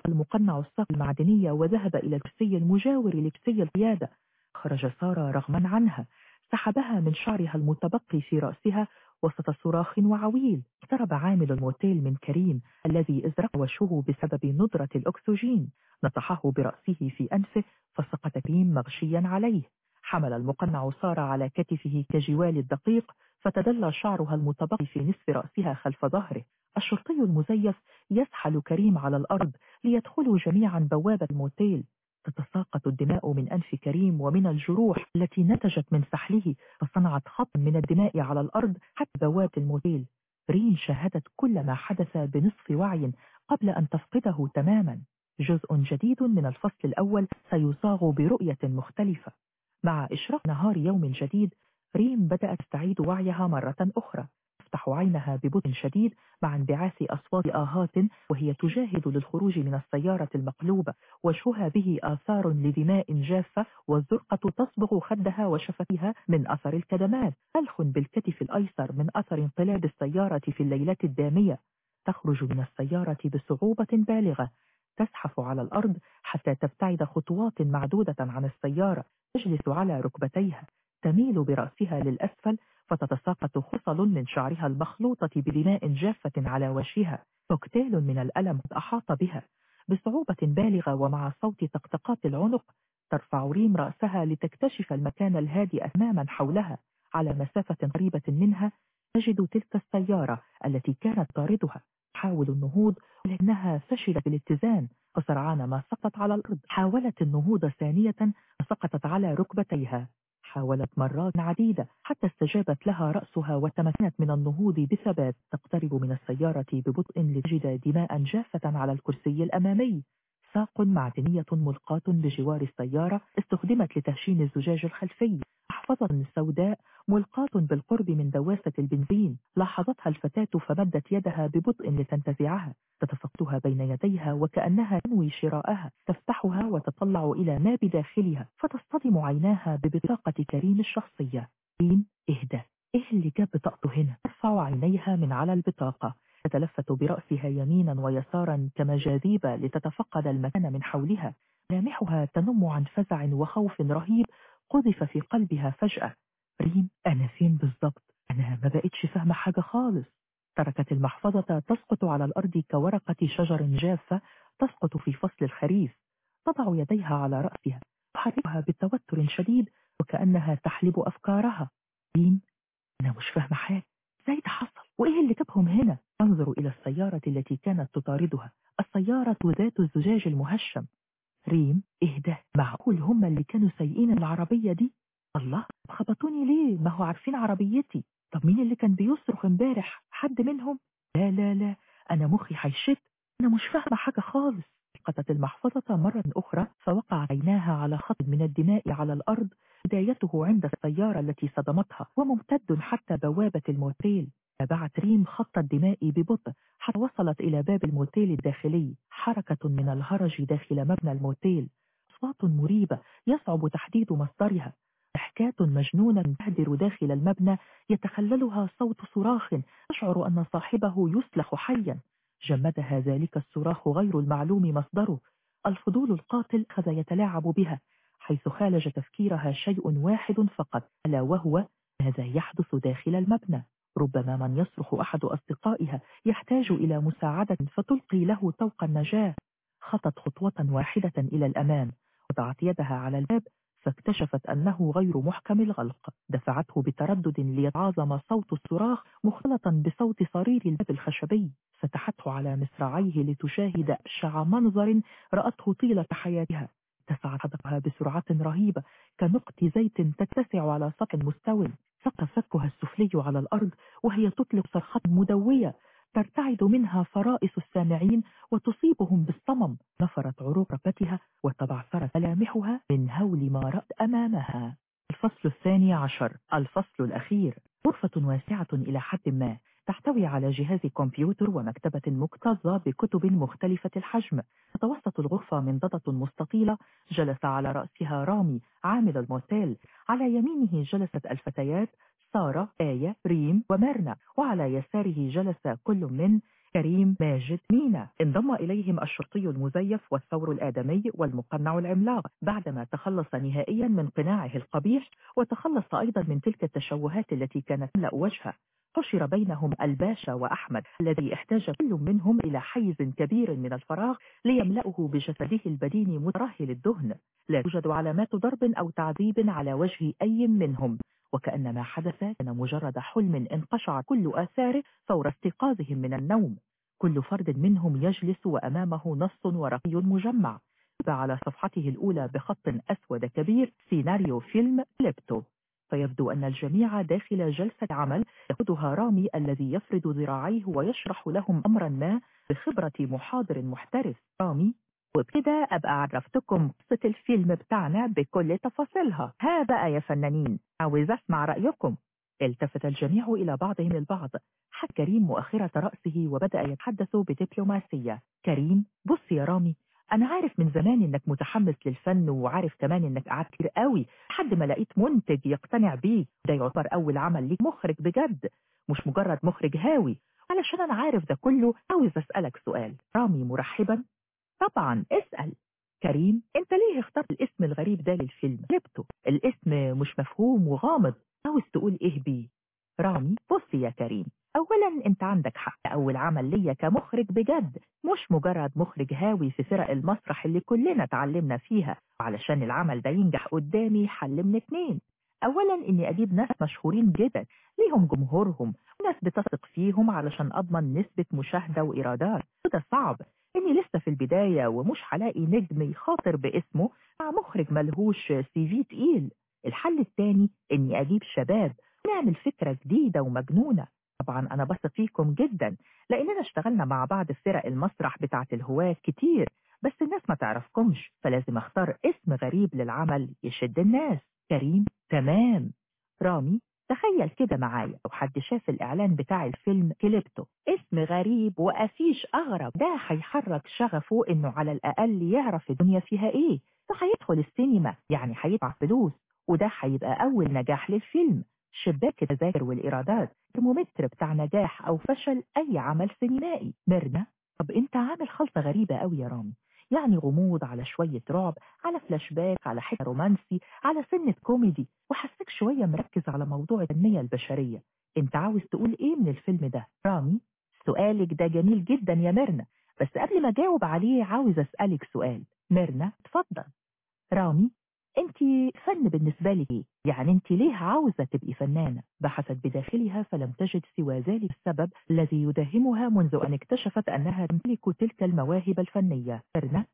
المقنع الساق المعدنية وذهب إلى الكرسي المجاور لكرسي القيادة. خرج سارة رغما عنها. سحبها من شعرها المتبقي في رأسها وسط صراخ وعويل اقترب عامل الموتيل من كريم الذي ازرق وجهه بسبب ندرة الأكسجين. نطحه برأسه في أنفه فسقط كريم مغشيا عليه. حمل المقنع سارة على كتفه كجوال الدقيق فتدلى شعرها المتبقي في نصف رأسها خلف ظهره. الشرطي المزيف يسحل كريم على الأرض ليدخلوا جميعا بوابة الموتيل. تتساقط الدماء من أنف كريم ومن الجروح التي نتجت من سحله فصنعت خط من الدماء على الأرض حتى بوابة الموتيل ريم شاهدت كل ما حدث بنصف وعي قبل أن تفقده تماما. جزء جديد من الفصل الأول سيصاغ برؤية مختلفة. مع إشراق نهار يوم جديد ريم بدأت تستعيد وعيها مرة أخرى. تفتح عينها ببطء شديد مع انبعاث أصوات آهات وهي تجاهد للخروج من السيارة المقلوبة وجهها به آثار لدماء جافة والزرقة تصبغ خدها وشفتها من أثر الكدمات. ألخ بالكتف الأيسر من أثر انقلاب السيارة في الليلة الدامية. تخرج من السيارة بصعوبة بالغة. تزحف على الأرض حتى تبتعد خطوات معدودة عن السيارة. تجلس على ركبتيها. تميل برأسها للأسفل فتتساقط خصل من شعرها المخلوطة بدماء جافة على وجهها كوكتيل من الألم أحاط بها. بصعوبة بالغة ومع صوت طقطقات العنق ترفع ريم رأسها لتكتشف المكان الهادئ تماما حولها. على مسافة قريبة منها تجد تلك السيارة التي كانت طاردها. تحاول النهوض ولكنها فشلت الاتزان فسرعان ما سقطت على الأرض. حاولت النهوض ثانية فسقطت على ركبتيها. حاولت مرات عديدة حتى استجابت لها رأسها وتمكنت من النهوض بثبات. تقترب من السيارة ببطء لتجد دماء جافة على الكرسي الأمامي. ساق معدنية ملقاة بجوار السيارة استخدمت لتهشين الزجاج الخلفي. محفظة سوداء ملقاة بالقرب من دواسة البنزين. لاحظتها الفتاة فمدت يدها ببطء لتنتزعها تتفقدها بين يديها وكأنها تنوي شراءها. تفتحها وتطلع إلى ما بداخلها. فتصطدم عيناها ببطاقة كريم الشخصية. كريم اهدى إيه اللي جاب بطاقته هنا؟ ترفع عينيها من على البطاقة. تتلفت برأسها يمينا ويسارا كمجاذيب لتتفقد المكان من حولها. ملامحها تنم عن فزع وخوف رهيب قذف في قلبها فجأة. ريم أنا فين بالضبط؟ أنا ما بقتش فاهمة حاجة خالص. تركت المحفظة تسقط على الأرض كورقة شجر جافة تسقط في فصل الخريف. تضع يديها على رأسها. تحركها بتوتر شديد وكأنها تحلب أفكارها. ريم أنا مش فاهمة حاجة. إزاي ده حصل وإيه اللي جابهم هنا؟ تنظر إلى السيارة التي كانت تطاردها. السيارة ذات الزجاج المهشم. ريم إهدى. معقول هم اللي كانوا سايقين العربية دي؟ الله خبطوني ليه؟ ما هو عارفين عربيتي. طب مين اللي كان بيصرخ امبارح؟ حد منهم؟ لا لا لا أنا مخي هيشت أنا مش فاهمة حاجة خالص. سقطت المحفظة مرة أخرى فوقع عيناها على خط من الدماء على الأرض بدايته عند السيارة التي صدمتها وممتد حتى بوابة الموتيل. تابعت ريم خط الدماء ببطء حتى وصلت إلى باب الموتيل الداخلي. حركة من الهرج داخل مبنى الموتيل. أصوات مريبة يصعب تحديد مصدرها. ضحكات مجنونة تهدر داخل المبنى يتخللها صوت صراخ تشعر أن صاحبه يسلخ حيا. جمدها ذلك الصراخ غير المعلوم مصدره. الفضول القاتل أخذ يتلاعب بها حيث خالج تفكيرها شيء واحد فقط ألا وهو ماذا يحدث داخل المبنى. ربما من يصرخ أحد أصدقائها يحتاج إلى مساعدة فتلقي له طوق النجاة. خطت خطوة واحدة إلى الأمام وضعت يدها على الباب فاكتشفت أنه غير محكم الغلق. دفعته بتردد ليتعاظم صوت الصراخ مختلطا بصوت صرير الباب الخشبي. فتحته على مصراعيه لتشاهد أبشع منظر رأته طيلة حياتها. اتسعت حدقها بسرعة رهيبة كنقط زيت تتسع على سطح مستوٍ سقط فكها السفلي على الأرض وهي تطلق صرخة مدوية. ترتعد منها فرائس السامعين وتصيبهم بالصمم. نفرت عروق ركبتها وتبعثرت ملامحها من هول ما رأت أمامها. الفصل الثاني عشر. الفصل الأخير. غرفة واسعة إلى حد ما تحتوي على جهاز كمبيوتر ومكتبة مكتظة بكتب مختلفة الحجم. تتوسط الغرفة منضدة مستطيلة جلس على رأسها رامي عامل الموتيل. على يمينه جلست ألفتيات سارة آية ريم وميرنا وعلى يساره جلس كل من كريم ماجد مينا. انضم إليهم الشرطي المزيف والثور الآدمي والمقنع العملاق. بعدما تخلص نهائيا من قناعه القبيح وتخلص أيضا من تلك التشوهات التي كانت تملأ وجهه. حشر بينهم الباشا وأحمد الذي احتاج كل منهم إلى حيز كبير من الفراغ ليملأه بجسده البدين مترهل الدهن. لا توجد علامات ضرب أو تعذيب على وجه أي منهم وكأن ما حدث كان مجرد حلم انقشع كل آثاره فور استيقاظهم من النوم. كل فرد منهم يجلس وأمامه نص ورقي مجمع. على صفحته الأولى بخط أسود كبير سيناريو فيلم كليبتو. فيبدو أن الجميع داخل جلسة عمل يقودها رامي الذي يفرد ذراعيه ويشرح لهم أمرا ما بخبرة محاضر محترف. رامي وبكده أبقى عرفتكم قصة الفيلم بتاعنا بكل تفاصيلها. ها بقى يا فنانين عاوز أسمع رأيكم. التفت الجميع إلى بعضهم البعض. حك كريم مؤخرة رأسه وبدأ يتحدث بدبلوماسية. كريم بص يا رامي. أنا عارف من زمان إنك متحمس للفن وعارف كمان إنك قعدت كتير قوي لحد ما لقيت منتج يقتنع بيك ده يعتبر أول عمل ليك مخرج بجد مش مجرد مخرج هاوي. علشان أنا عارف ده كله عاوز أسألك سؤال. رامي مرحبا. طبعا اسأل. كريم أنت ليه اخترت الاسم الغريب ده للفيلم؟ جبته الاسم مش مفهوم وغامض. عاوز تقول إيه بيه؟ رامي بص يا كريم. اولا أنت عندك حق. أول عمل ليا كمخرج بجد. مش مجرد مخرج هاوي في فرق المسرح اللي كلنا اتعلمنا فيها. وعلشان العمل ده ينجح قدامي حل من اتنين. اولا إني أجيب ناس مشهورين جدا. ليهم جمهورهم. وناس بتثق فيهم علشان أضمن نسبة مشاهدة وإيرادات. وده صعب. إني لسه في البداية ومش هلاقي نجم يخاطر باسمه مع مخرج ملهوش سي في تقيل. الحل التاني إني أجيب شباب. نعمل فكرة جديدة ومجنونة. طبعا أنا بثق فيكم جدا لأننا اشتغلنا مع بعض فرق المسرح بتاعت الهواة كتير بس الناس ما تعرفكمش فلازم أختار اسم غريب للعمل يشد الناس. كريم تمام. رامي تخيل كده معايا لو حد شاف الإعلان بتاع الفيلم كليبتو. اسم غريب وأفيش أغرب. ده هيحرك شغفه إنه على الأقل يعرف الدنيا فيها إيه. فهيدخل السينما يعني هيدفع فلوس وده هيبقى أول نجاح للفيلم. شباك التذاكر والإيرادات ترمومتر بتاع نجاح أو فشل أي عمل سينمائي. ميرنا طب أنت عامل خلطة غريبة أوي يا رامي. يعني غموض على شوية رعب على فلاش باك على حتة رومانسي على سنة كوميدي وحاسك شوية مركز على موضوع التنمية البشرية. أنت عاوز تقول إيه من الفيلم ده؟ رامي سؤالك ده جميل جدا يا ميرنا بس قبل ما أجاوب عليه عاوز أسألك سؤال. ميرنا اتفضل. رامي الفن بالنسبة لك إيه يعني انت ليه عاوزة تبقي فنانة؟ بحثت بداخلها فلم تجد سوى ذلك السبب الذي يداهمها منذ أن اكتشفت أنها تمتلك تلك المواهب الفنية. ميرنا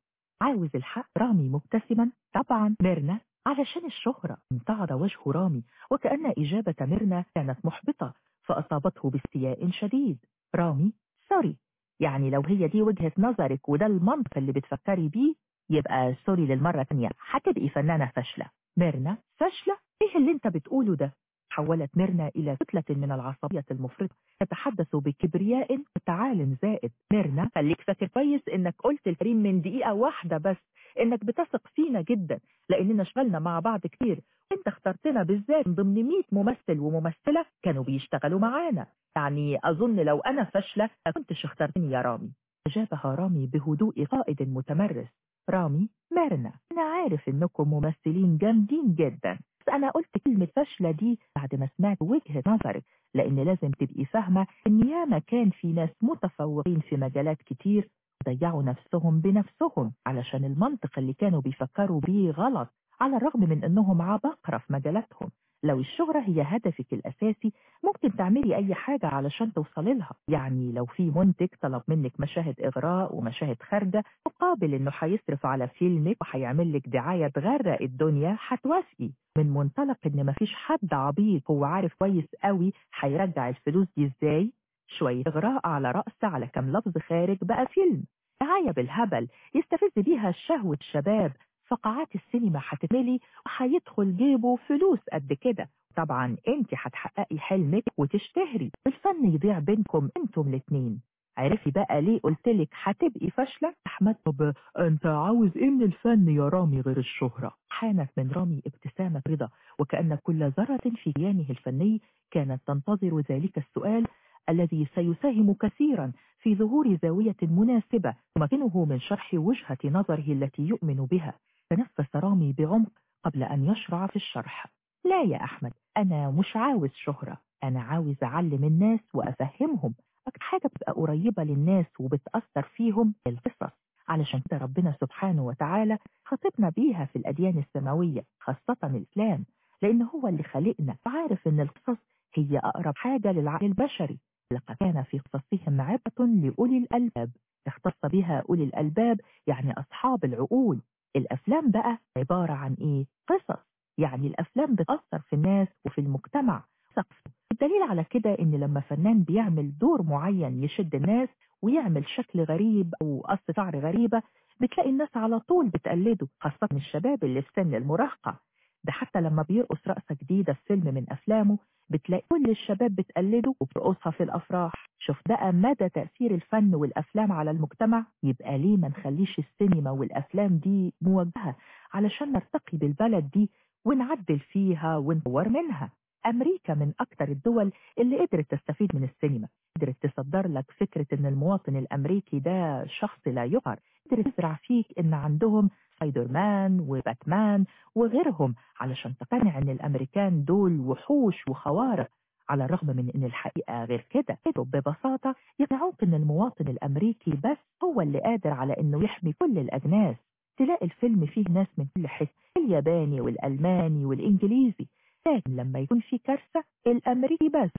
عاوز الحق. رامي مبتسما. طبعا ميرنا علشان الشهرة. امتعض وجه رامي وكأن إجابة ميرنا كانت محبطة فأصابته باستياء شديد. رامي sorry. يعني لو هي دي وجهة نظرك وده المنطق اللي بتفكري بيه يبقى sorry للمرة الثانية هتبقي فنانة فاشلة. ميرنا فاشلة؟ إيه اللي أنت بتقوله ده؟ حولت ميرنا إلى كتلة من العصبية المفرطة تتحدث بكبرياء وتعال زائد. ميرنا خليك فاكر كويس إنك قلت الكريم من دقيقة واحدة بس. إنك بتثق فينا جدا لأننا اشتغلنا مع بعض كتير. وإنت اخترتنا بالذات من ضمن 100 ممثل وممثلة كانوا بيشتغلوا معانا. يعني أظن لو أنا فاشلة ما كنتش اخترتني يا رامي. أجابها رامي بهدوء قائد متمرس. رامي ميرنا. أنا عارف إنكم ممثلين جامدين جدا. بس أنا قلت كلمة فاشلة دي بعد ما سمعت وجهة نظرك لأن لازم تبقي فاهمة إن ياما كان في ناس متفوقين في مجالات كتير ضيعوا نفسهم بنفسهم علشان المنطق اللي كانوا بيفكروا بيه غلط على الرغم من إنهم عباقرة في مجالاتهم. لو الشهرة هي هدفك الأساسي ممكن تعملي أي حاجة علشان توصلي لها. يعني لو في منتج طلب منك مشاهد إغراء ومشاهد خارجة مقابل إنه هيصرف على فيلمك وهيعمل لك دعاية تغرق الدنيا هتوافقي من منطلق إن مفيش حد عبيط هو عارف كويس قوي هيرجع الفلوس دي إزاي؟ شوية إغراء على رأس على كام لفظ خارج بقى فيلم. دعاية بالهبل يستفز بيها شهوة الشباب فقاعات السينما هتتملي وهيدخل جيبه فلوس قد كده. طبعا انت هتحققي حلمك وتشتهري. الفن يضيع بينكم أنتم الاتنين. عرفي بقى ليه قلتلك هتبقي فاشلة؟ أحمد طب أنت عاوز إيه من الفن يا رامي غير الشهرة؟ حانت من رامي ابتسامة رضا وكأن كل ذرة في كيانه الفني كانت تنتظر ذلك السؤال الذي سيساهم كثيرا في ظهور زاوية مناسبة تمكنه من شرح وجهة نظره التي يؤمن بها. تنفس رامي بعمق قبل أن يشرع في الشرح. لا يا أحمد أنا مش عاوز شهرة. أنا عاوز أعلم الناس وأفهمهم. أكتر حاجة بتبقى قريبة للناس وبتأثر فيهم القصص. علشان كده ربنا سبحانه وتعالى خاطبنا بيها في الأديان السماوية خاصة الإسلام لأن هو اللي خلقنا. وعارف إن القصص هي أقرب حاجة للعقل البشري. لقد كان في قصصهم عبرة لأولي الألباب. اختص بها أولي الألباب يعني أصحاب العقول. الأفلام بقى عبارة عن إيه؟ قصص. يعني الأفلام بتأثر في الناس وفي المجتمع. سقف الدليل على كده إن لما فنان بيعمل دور معين يشد الناس ويعمل شكل غريب أو قص شعر غريبة بتلاقي الناس على طول بتقلده خاصة الشباب اللي في سن المراهقة. ده حتى لما بيرقص رقصة جديدة في فيلم من أفلامه بتلاقي كل الشباب بتقلده وبترقصها في الأفراح. شوف بقى مدى تأثير الفن والأفلام على المجتمع. يبقى ليه ما نخليش السينما والأفلام دي موجهة علشان نرتقي بالبلد دي ونعدل فيها ونطور منها. أمريكا من أكتر الدول اللي قدرت تستفيد من السينما. قدرت تصدر لك فكرة إن المواطن الأمريكي ده شخص لا يقهر. قدرت تزرع فيك إن عندهم سبايدر مان وباتمان وغيرهم علشان تقتنع إن الأمريكان دول وحوش وخوارق. على الرغم من إن الحقيقة غير كده ببساطة يقنعوك إن المواطن الأمريكي بس هو اللي قادر على إنه يحمي كل الأجناس. تلاقي الفيلم فيه ناس من كل حتة الياباني والألماني والإنجليزي. لكن لما يكون في كارثة الأمريكي بس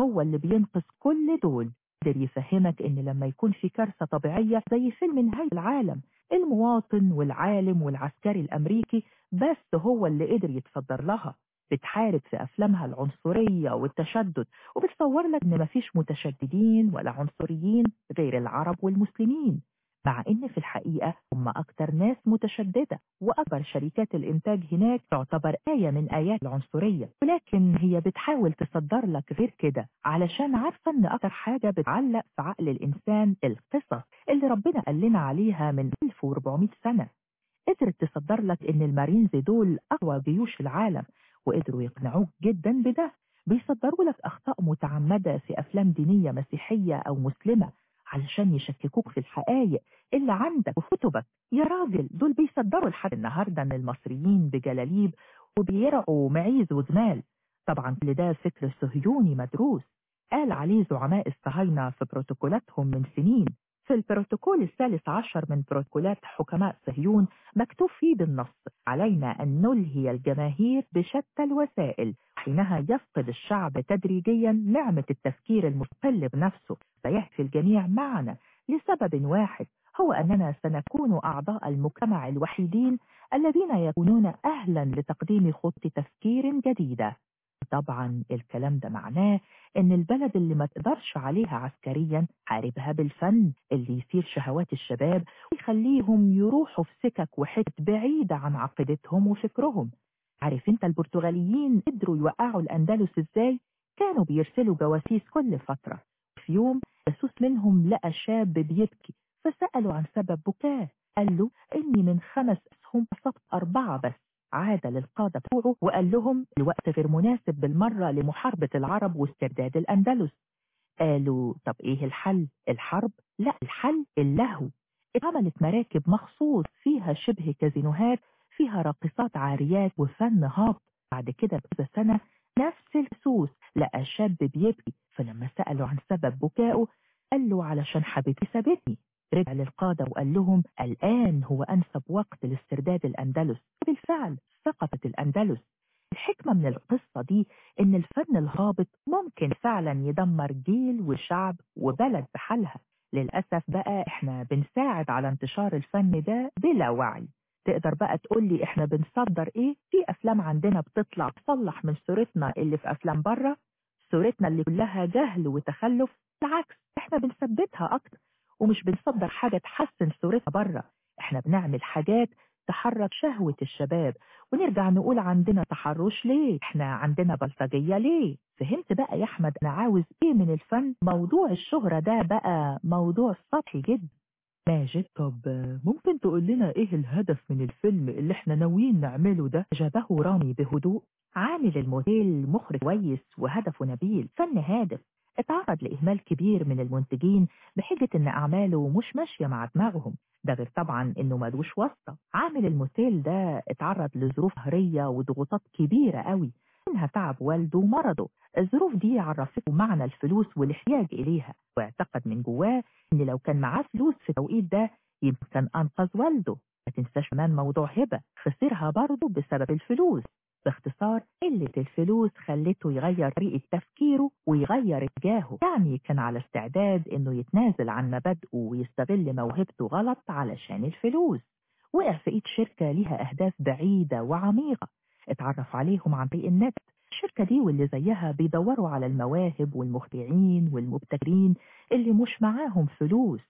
هو اللي بينقذ كل دول. قدر يفهمك إن لما يكون في كارثة طبيعية زي فيلم نهاية العالم المواطن والعالم والعسكري الأمريكي بس هو اللي قدر يتصدر لها بتحارب في أفلامها العنصرية والتشدد وبتصور لك إن مفيش متشددين ولا عنصريين غير العرب والمسلمين. مع إن في الحقيقة هم أكتر ناس متشددة وأكبر شركات الإنتاج هناك تعتبر آية من آيات العنصرية. ولكن هي بتحاول تصدر لك غير كده علشان عارفة إن أكتر حاجة بتعلق في عقل الإنسان القصص اللي ربنا قال لنا عليها من 1400 سنة. قدرت تصدر لك إن المارينز دول أقوى جيوش العالم وقدروا يقنعوك جدا بده. بيصدروا لك أخطاء متعمدة في أفلام دينية مسيحية أو مسلمة علشان يشككوك في الحقائق اللي عندك وفي كتبك. يا راجل دول بيصدروا لحد النهاردة إن المصريين بجلاليب وبيرعوا معيز وجمال. طبعا كل ده فكر صهيوني مدروس قال عليه زعماء الصهاينة في بروتوكولاتهم من سنين. في البروتوكول الثالث عشر من بروتوكولات حكماء صهيون مكتوب فيه بالنص علينا أن نلهي الجماهير بشتى الوسائل حينها يفقد الشعب تدريجيا نعمة التفكير المستقل بنفسه فيهفي الجميع معنا. لسبب واحد هو أننا سنكون أعضاء المجتمع الوحيدين الذين يكونون أهلا لتقديم خط تفكير جديدة. طبعا الكلام ده معناه إن البلد اللي ما تقدرش عليها عسكريا حاربها بالفن اللي يثير شهوات الشباب ويخليهم يروحوا في سكك وحتت بعيدة عن عقيدتهم وفكرهم. عارف أنت البرتغاليين قدروا يوقعوا الأندلس إزاي؟ كانوا بيرسلوا جواسيس كل فترة. في يوم جاسوس منهم لقى شاب بيبكي فسألوا عن سبب بكاه قال له إني من خمس أسهم اصبت أربعة بس. عاد للقادة بتوعه وقال لهم الوقت غير مناسب بالمرة لمحاربة العرب واسترداد الأندلس. قالوا طب إيه الحل؟ الحرب؟ لا الحل اللهو. اتعملت مراكب مخصوص فيها شبه كازينوهات فيها راقصات عاريات وفن هابط. بعد كده بكذا سنة نفس السوس لقى شاب بيبكي فلما سألوا عن سبب بكائه قال له علشان حبيبتي سابتني. رجع للقادة وقال لهم الآن هو أنسب وقت لاسترداد الأندلس. بالفعل سقطت الأندلس. الحكمة من القصة دي إن الفن الهابط ممكن فعلا يدمر جيل وشعب وبلد بحالها. للأسف بقى إحنا بنساعد على انتشار الفن ده بلا وعي. تقدر بقى تقولي إحنا بنصدر إيه؟ في أفلام عندنا بتطلع تصلح من صورتنا اللي في أفلام بره صورتنا اللي كلها جهل وتخلف؟ بالعكس إحنا بنثبتها أكتر. ومش بنصدر حاجة تحسن صورتها بره إحنا بنعمل حاجات تحرك شهوة الشباب ونرجع نقول عندنا تحرش ليه؟ إحنا عندنا بلطجية ليه؟ فهمت بقى يا أحمد؟ أنا عاوز إيه من الفن؟ موضوع الشهرة ده بقى موضوع سطحي جدا ماجد طب ممكن تقول لنا إيه الهدف من الفيلم اللي إحنا ناويين نعمله ده؟ جابه رامي بهدوء عامل الموديل مخرج كويس وهدفه نبيل فن هادف. اتعرض لإهمال كبير من المنتجين بحجة إن أعماله مش ماشية مع دماغهم. ده غير طبعا إنه ملوش واسطة. عامل الموتيل ده اتعرض لظروف هرية وضغوطات كبيرة قوي. منها تعب والده ومرضه. الظروف دي عرفته معنى الفلوس والاحتياج إليها. واعتقد من جواه إن لو كان معاه فلوس في التوقيت ده يمكن أنقذ والده. ما تنساش كمان موضوع هبة. خسرها برضه بسبب الفلوس. باختصار قلة الفلوس خلته يغير طريقة تفكيره ويغير إتجاهه. يعني كان على استعداد إنه يتنازل عن مبادئه ويستغل موهبته غلط علشان الفلوس. وقع في إيد شركة ليها أهداف بعيدة وعميقة. اتعرف عليهم عن طريق النت. الشركة دي واللي زيها بيدوروا على المواهب والمخترعين والمبتكرين اللي مش معاهم فلوس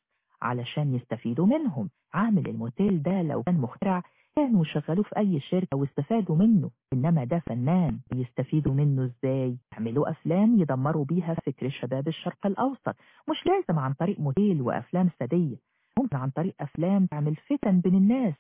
علشان يستفيدوا منهم. عامل الموتيل ده لو كان مخترع كانوا شغلوه في أي شركة واستفادوا منه. إنما ده فنان يستفيدوا منه إزاي؟ يعملوا أفلام يدمروا بيها فكر شباب الشرق الأوسط. مش لازم عن طريق موديل وأفلام سادية. ممكن عن طريق أفلام تعمل فتن بين الناس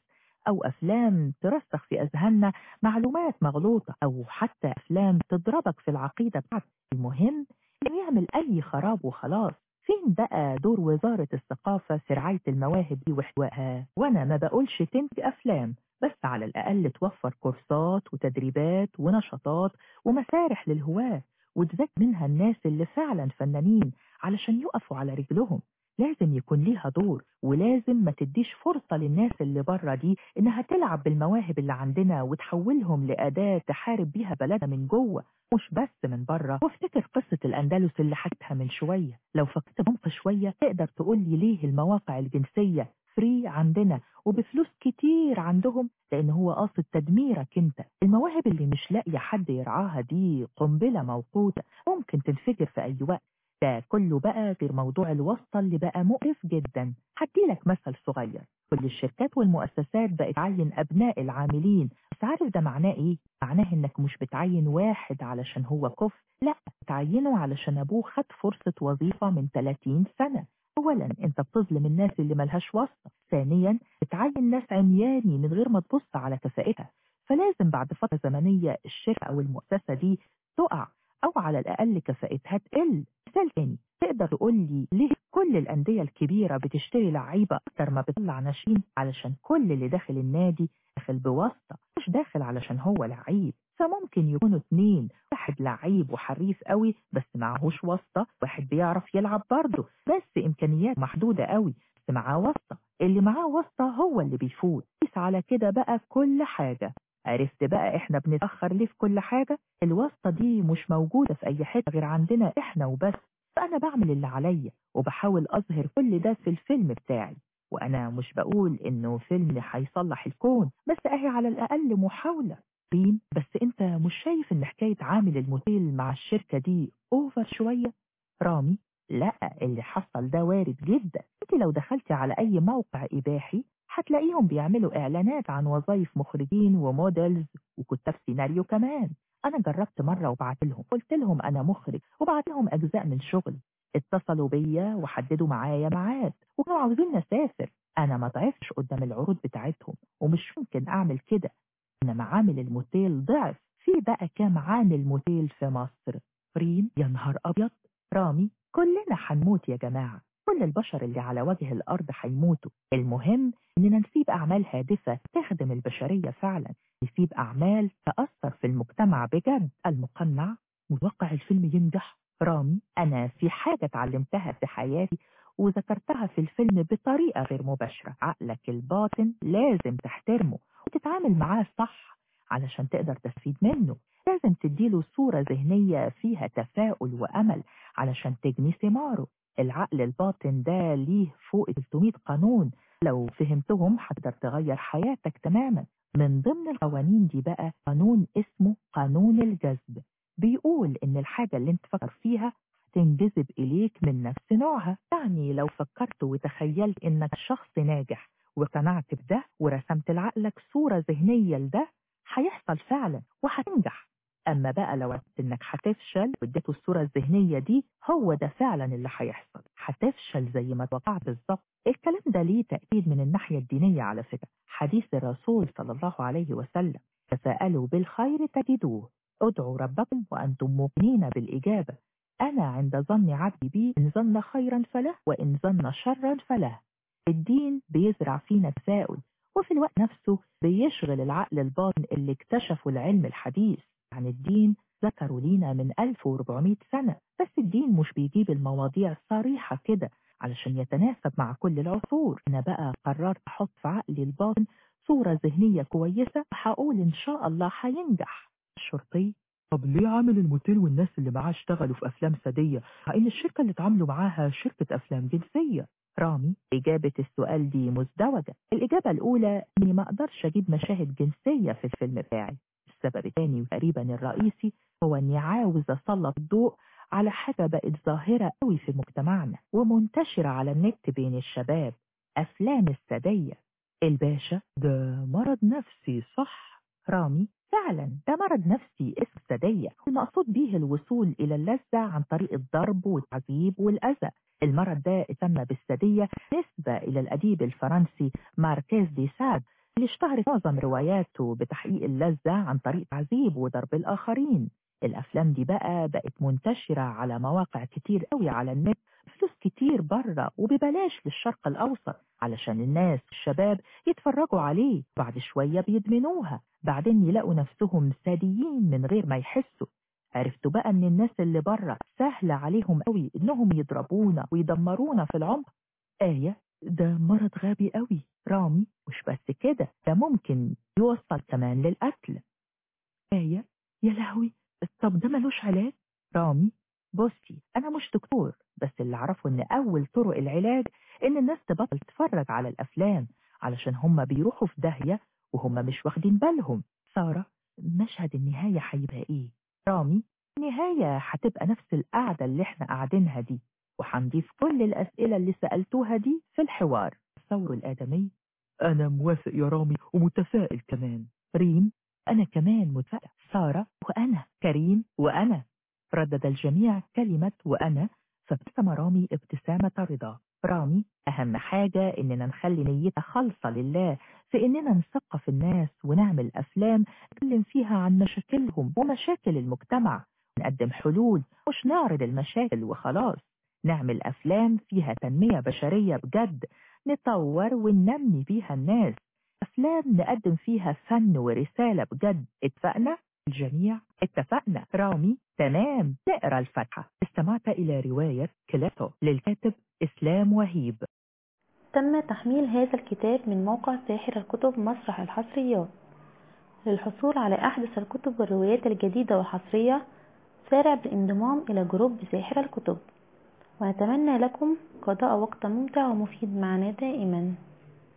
أو أفلام ترسخ في أذهاننا معلومات مغلوطة أو حتى أفلام تضربك في العقيدة بتاعتك. المهم إنه يعمل أي خراب وخلاص. فين بقى دور وزارة الثقافة في رعاية المواهب دي واحتوائها وأنا ما بقولش تنتج أفلام. بس على الأقل توفر كورسات وتدريبات ونشاطات ومسارح للهواة وتذكر منها الناس اللي فعلا فنانين علشان يقفوا على رجلهم. لازم يكون ليها دور ولازم ما تديش فرصة للناس اللي بره دي إنها تلعب بالمواهب اللي عندنا وتحولهم لأداة تحارب بيها بلدنا من جوة مش بس من بره وافتكر قصة الأندلس اللي حكيتها من شوية. لو فكرت بمق شوية تقدر تقول لي ليه المواقع الجنسية فري عندنا وبفلوس كتير عندهم لأن هو قاصد تدميرك أنت. المواهب اللي مش لاقية حد يرعاها دي قنبلة موقوتة ممكن تنفجر في أي وقت. ده كله بقى غير موضوع الواسطة اللي بقى مقرف جدا. هديلك مثل صغير. كل الشركات والمؤسسات بقت تعين أبناء العاملين. بس عارف ده معناه إيه؟ معناه إنك مش بتعين واحد علشان هو كفء. لأ بتعينه علشان أبوه خد فرصة وظيفة من 30 سنة. أولا أنت بتظلم الناس اللي ملهاش واسطة. ثانيا بتعين ناس عمياني من غير ما تبص على كفاءتها. فلازم بعد فترة زمنية الشركة أو المؤسسة دي تقع أو على الأقل كفاءتها تقل. مثال تاني تقدر تقول لي ليه كل الأندية الكبيرة بتشتري لعيبة أكتر ما بتطلع ناشئين؟ علشان كل اللي داخل النادي داخل بواسطة مش داخل علشان هو لعيب. فممكن يكونوا اتنين واحد لعيب وحريف قوي بس معهوش واسطة واحد بيعرف يلعب برضه بس إمكانيات محدودة قوي بس معاه واسطة اللي معاه واسطة هو اللي بيفوت قيس على كده بقى كل حاجة. عرفت بقى إحنا بنتأخر ليه في كل حاجة؟ الواسطة دي مش موجودة في أي حتة غير عندنا إحنا وبس. فأنا بعمل اللي عليا وبحاول أظهر كل ده في الفيلم بتاعي. وأنا مش بقول إنه فيلم هيصلح الكون بس أهي على الأقل محاولة. ريم بس أنت مش شايف إن حكاية عامل الموتيل مع الشركة دي اوفر شوية؟ رامي لأ اللي حصل ده وارد جدا. أنت لو دخلتي على أي موقع إباحي هتلاقيهم بيعملوا إعلانات عن وظائف مخرجين و models وكتاب سيناريو كمان. أنا جربت مرة وبعت لهم قلت لهم أنا مخرج وبعت لهم أجزاء من شغلي اتصلوا بيا وحددوا معايا ميعاد. وكانوا عاوزين اسافر أنا ما ضعفش قدام العروض بتاعتهم ومش ممكن أعمل كده. أما عامل الموتيل ضعف. في بقى كام عامل موتيل في مصر. ريم يا نهار أبيض. رامي كلنا هنموت يا جماعة. كل البشر اللي على وجه الأرض هيموتوا. المهم إننا نسيب أعمال هادفة تخدم البشرية فعلا. نسيب أعمال تأثر في المجتمع بجد. المقنع متوقع الفيلم ينجح. رامي أنا في حاجة اتعلمتها في حياتي. وذكرتها في الفيلم بطريقة غير مباشرة. عقلك الباطن لازم تحترمه وتتعامل معاه صح علشان تقدر تستفيد منه. لازم تديله صورة ذهنية فيها تفاؤل وأمل علشان تجني ثماره. العقل الباطن ده ليه فوق 300 قانون. لو فهمتهم هتقدر تغير حياتك تماما. من ضمن القوانين دي بقى قانون اسمه قانون الجذب. بيقول إن الحاجة اللي أنت فكر فيها تنجذب إليك من نفس نوعها. يعني لو فكرت وتخيلت إنك شخص ناجح واقتنعت بده ورسمت لعقلك صورة ذهنية لده هيحصل فعلا وهتنجح أما بقى لو إنك هتفشل واديته الصورة الذهنية دي هو ده فعلا اللي هيحصل هتفشل زي ما توقعت بالظبط. الكلام ده ليه تأكيد من الناحية الدينية على فكرة. حديث الرسول صلى الله عليه وسلم تساءلوا بالخير تجدوه. ادعوا ربكم وأنتم موقنين بالإجابة. أنا عند ظن عبدي بي إن ظن خيرا فله وإن ظن شرا فله. الدين بيزرع فينا تفاؤل وفي الوقت نفسه بيشغل العقل الباطن اللي اكتشفه العلم الحديث. عن الدين ذكروا لينا من 1400 سنة بس الدين مش بيجيب المواضيع صريحة كده علشان يتناسب مع كل العصور. أنا بقى قررت أحط في عقلي الباطن صورة ذهنية كويسة وهقول إن شاء الله هينجح. الشرطي طب ليه عامل الموتيل والناس اللي معاه اشتغلوا في أفلام سادية؟ مع إن الشركة اللي اتعاملوا معاها شركة أفلام جنسية. رامي إجابة السؤال دي مزدوجة. الإجابة الأولى إني ما أقدرش أجيب مشاهد جنسية في الفيلم بتاعي. السبب الثاني وتقريبا الرئيسي هو إني عاوز أسلط الضوء على حاجة بقت ظاهرة قوي في مجتمعنا ومنتشرة على النت بين الشباب. أفلام السادية. الباشا ده مرض نفسي صح؟ رامي فعلا ده مرض نفسي اسمه السادية المقصود به الوصول إلى اللذة عن طريق الضرب والتعذيب والأذى. المرض ده اتسمى بالسادية نسبة إلى الأديب الفرنسي ماركيز دي ساد اللي اشتهرت معظم رواياته بتحقيق اللذة عن طريق تعذيب وضرب الآخرين. الأفلام دي بقى بقت منتشرة على مواقع كتير قوي على النت فلوس كتير بره وببلاش للشرق الأوسط علشان الناس الشباب يتفرجوا عليه بعد شوية بيدمنوها بعدين يلاقوا نفسهم ساديين من غير ما يحسوا. عرفتوا بقى إن الناس اللي بره سهل عليهم قوي إنهم يضربونا ويدمرونا في العمق آية ده مرض غبي قوي رامي مش بس كده ده ممكن يوصل كمان للقتل. آية يا لهوي! طب ده ملوش علاج؟ رامي بصي أنا مش دكتور بس اللي أعرفه إن أول طرق العلاج إن الناس تبطل تتفرج على الأفلام علشان هم بيروحوا في داهية وهم مش واخدين بالهم. سارة مشهد النهاية هيبقى إيه؟ رامي النهاية هتبقى نفس القعدة اللي إحنا قاعدينها دي وهنضيف كل الأسئلة اللي سألتوها دي في الحوار. الثور الآدمي أنا موافق يا رامي ومتفائل كمان. ريم أنا كمان متفائل. سارة وأنا كريم وأنا. ردد الجميع كلمة وأنا فابتسم رامي ابتسامة رضا. رامي أهم حاجة إننا نخلي نيتها خالصة لله في إننا نثقف الناس ونعمل أفلام نتكلم فيها عن مشاكلهم ومشاكل المجتمع نقدم حلول مش نعرض المشاكل وخلاص. نعمل أفلام فيها تنمية بشرية بجد نطور وننمي بيها الناس. أفلام نقدم فيها فن ورسالة بجد. اتفقنا؟ الجميع اتفقنا. رامي. تمام. نقرا الفتحة استمعت إلى رواية كلاتو للكاتب إسلام وهيب. تم تحميل هذا الكتاب من موقع ساحر الكتب مسرح الحصريات للحصول على أحدث الكتب والروايات الجديدة والحصرية سارع بالانضمام إلى جروب ساحر الكتب. ونتمنى لكم قضاء وقت ممتع ومفيد معنا دائما.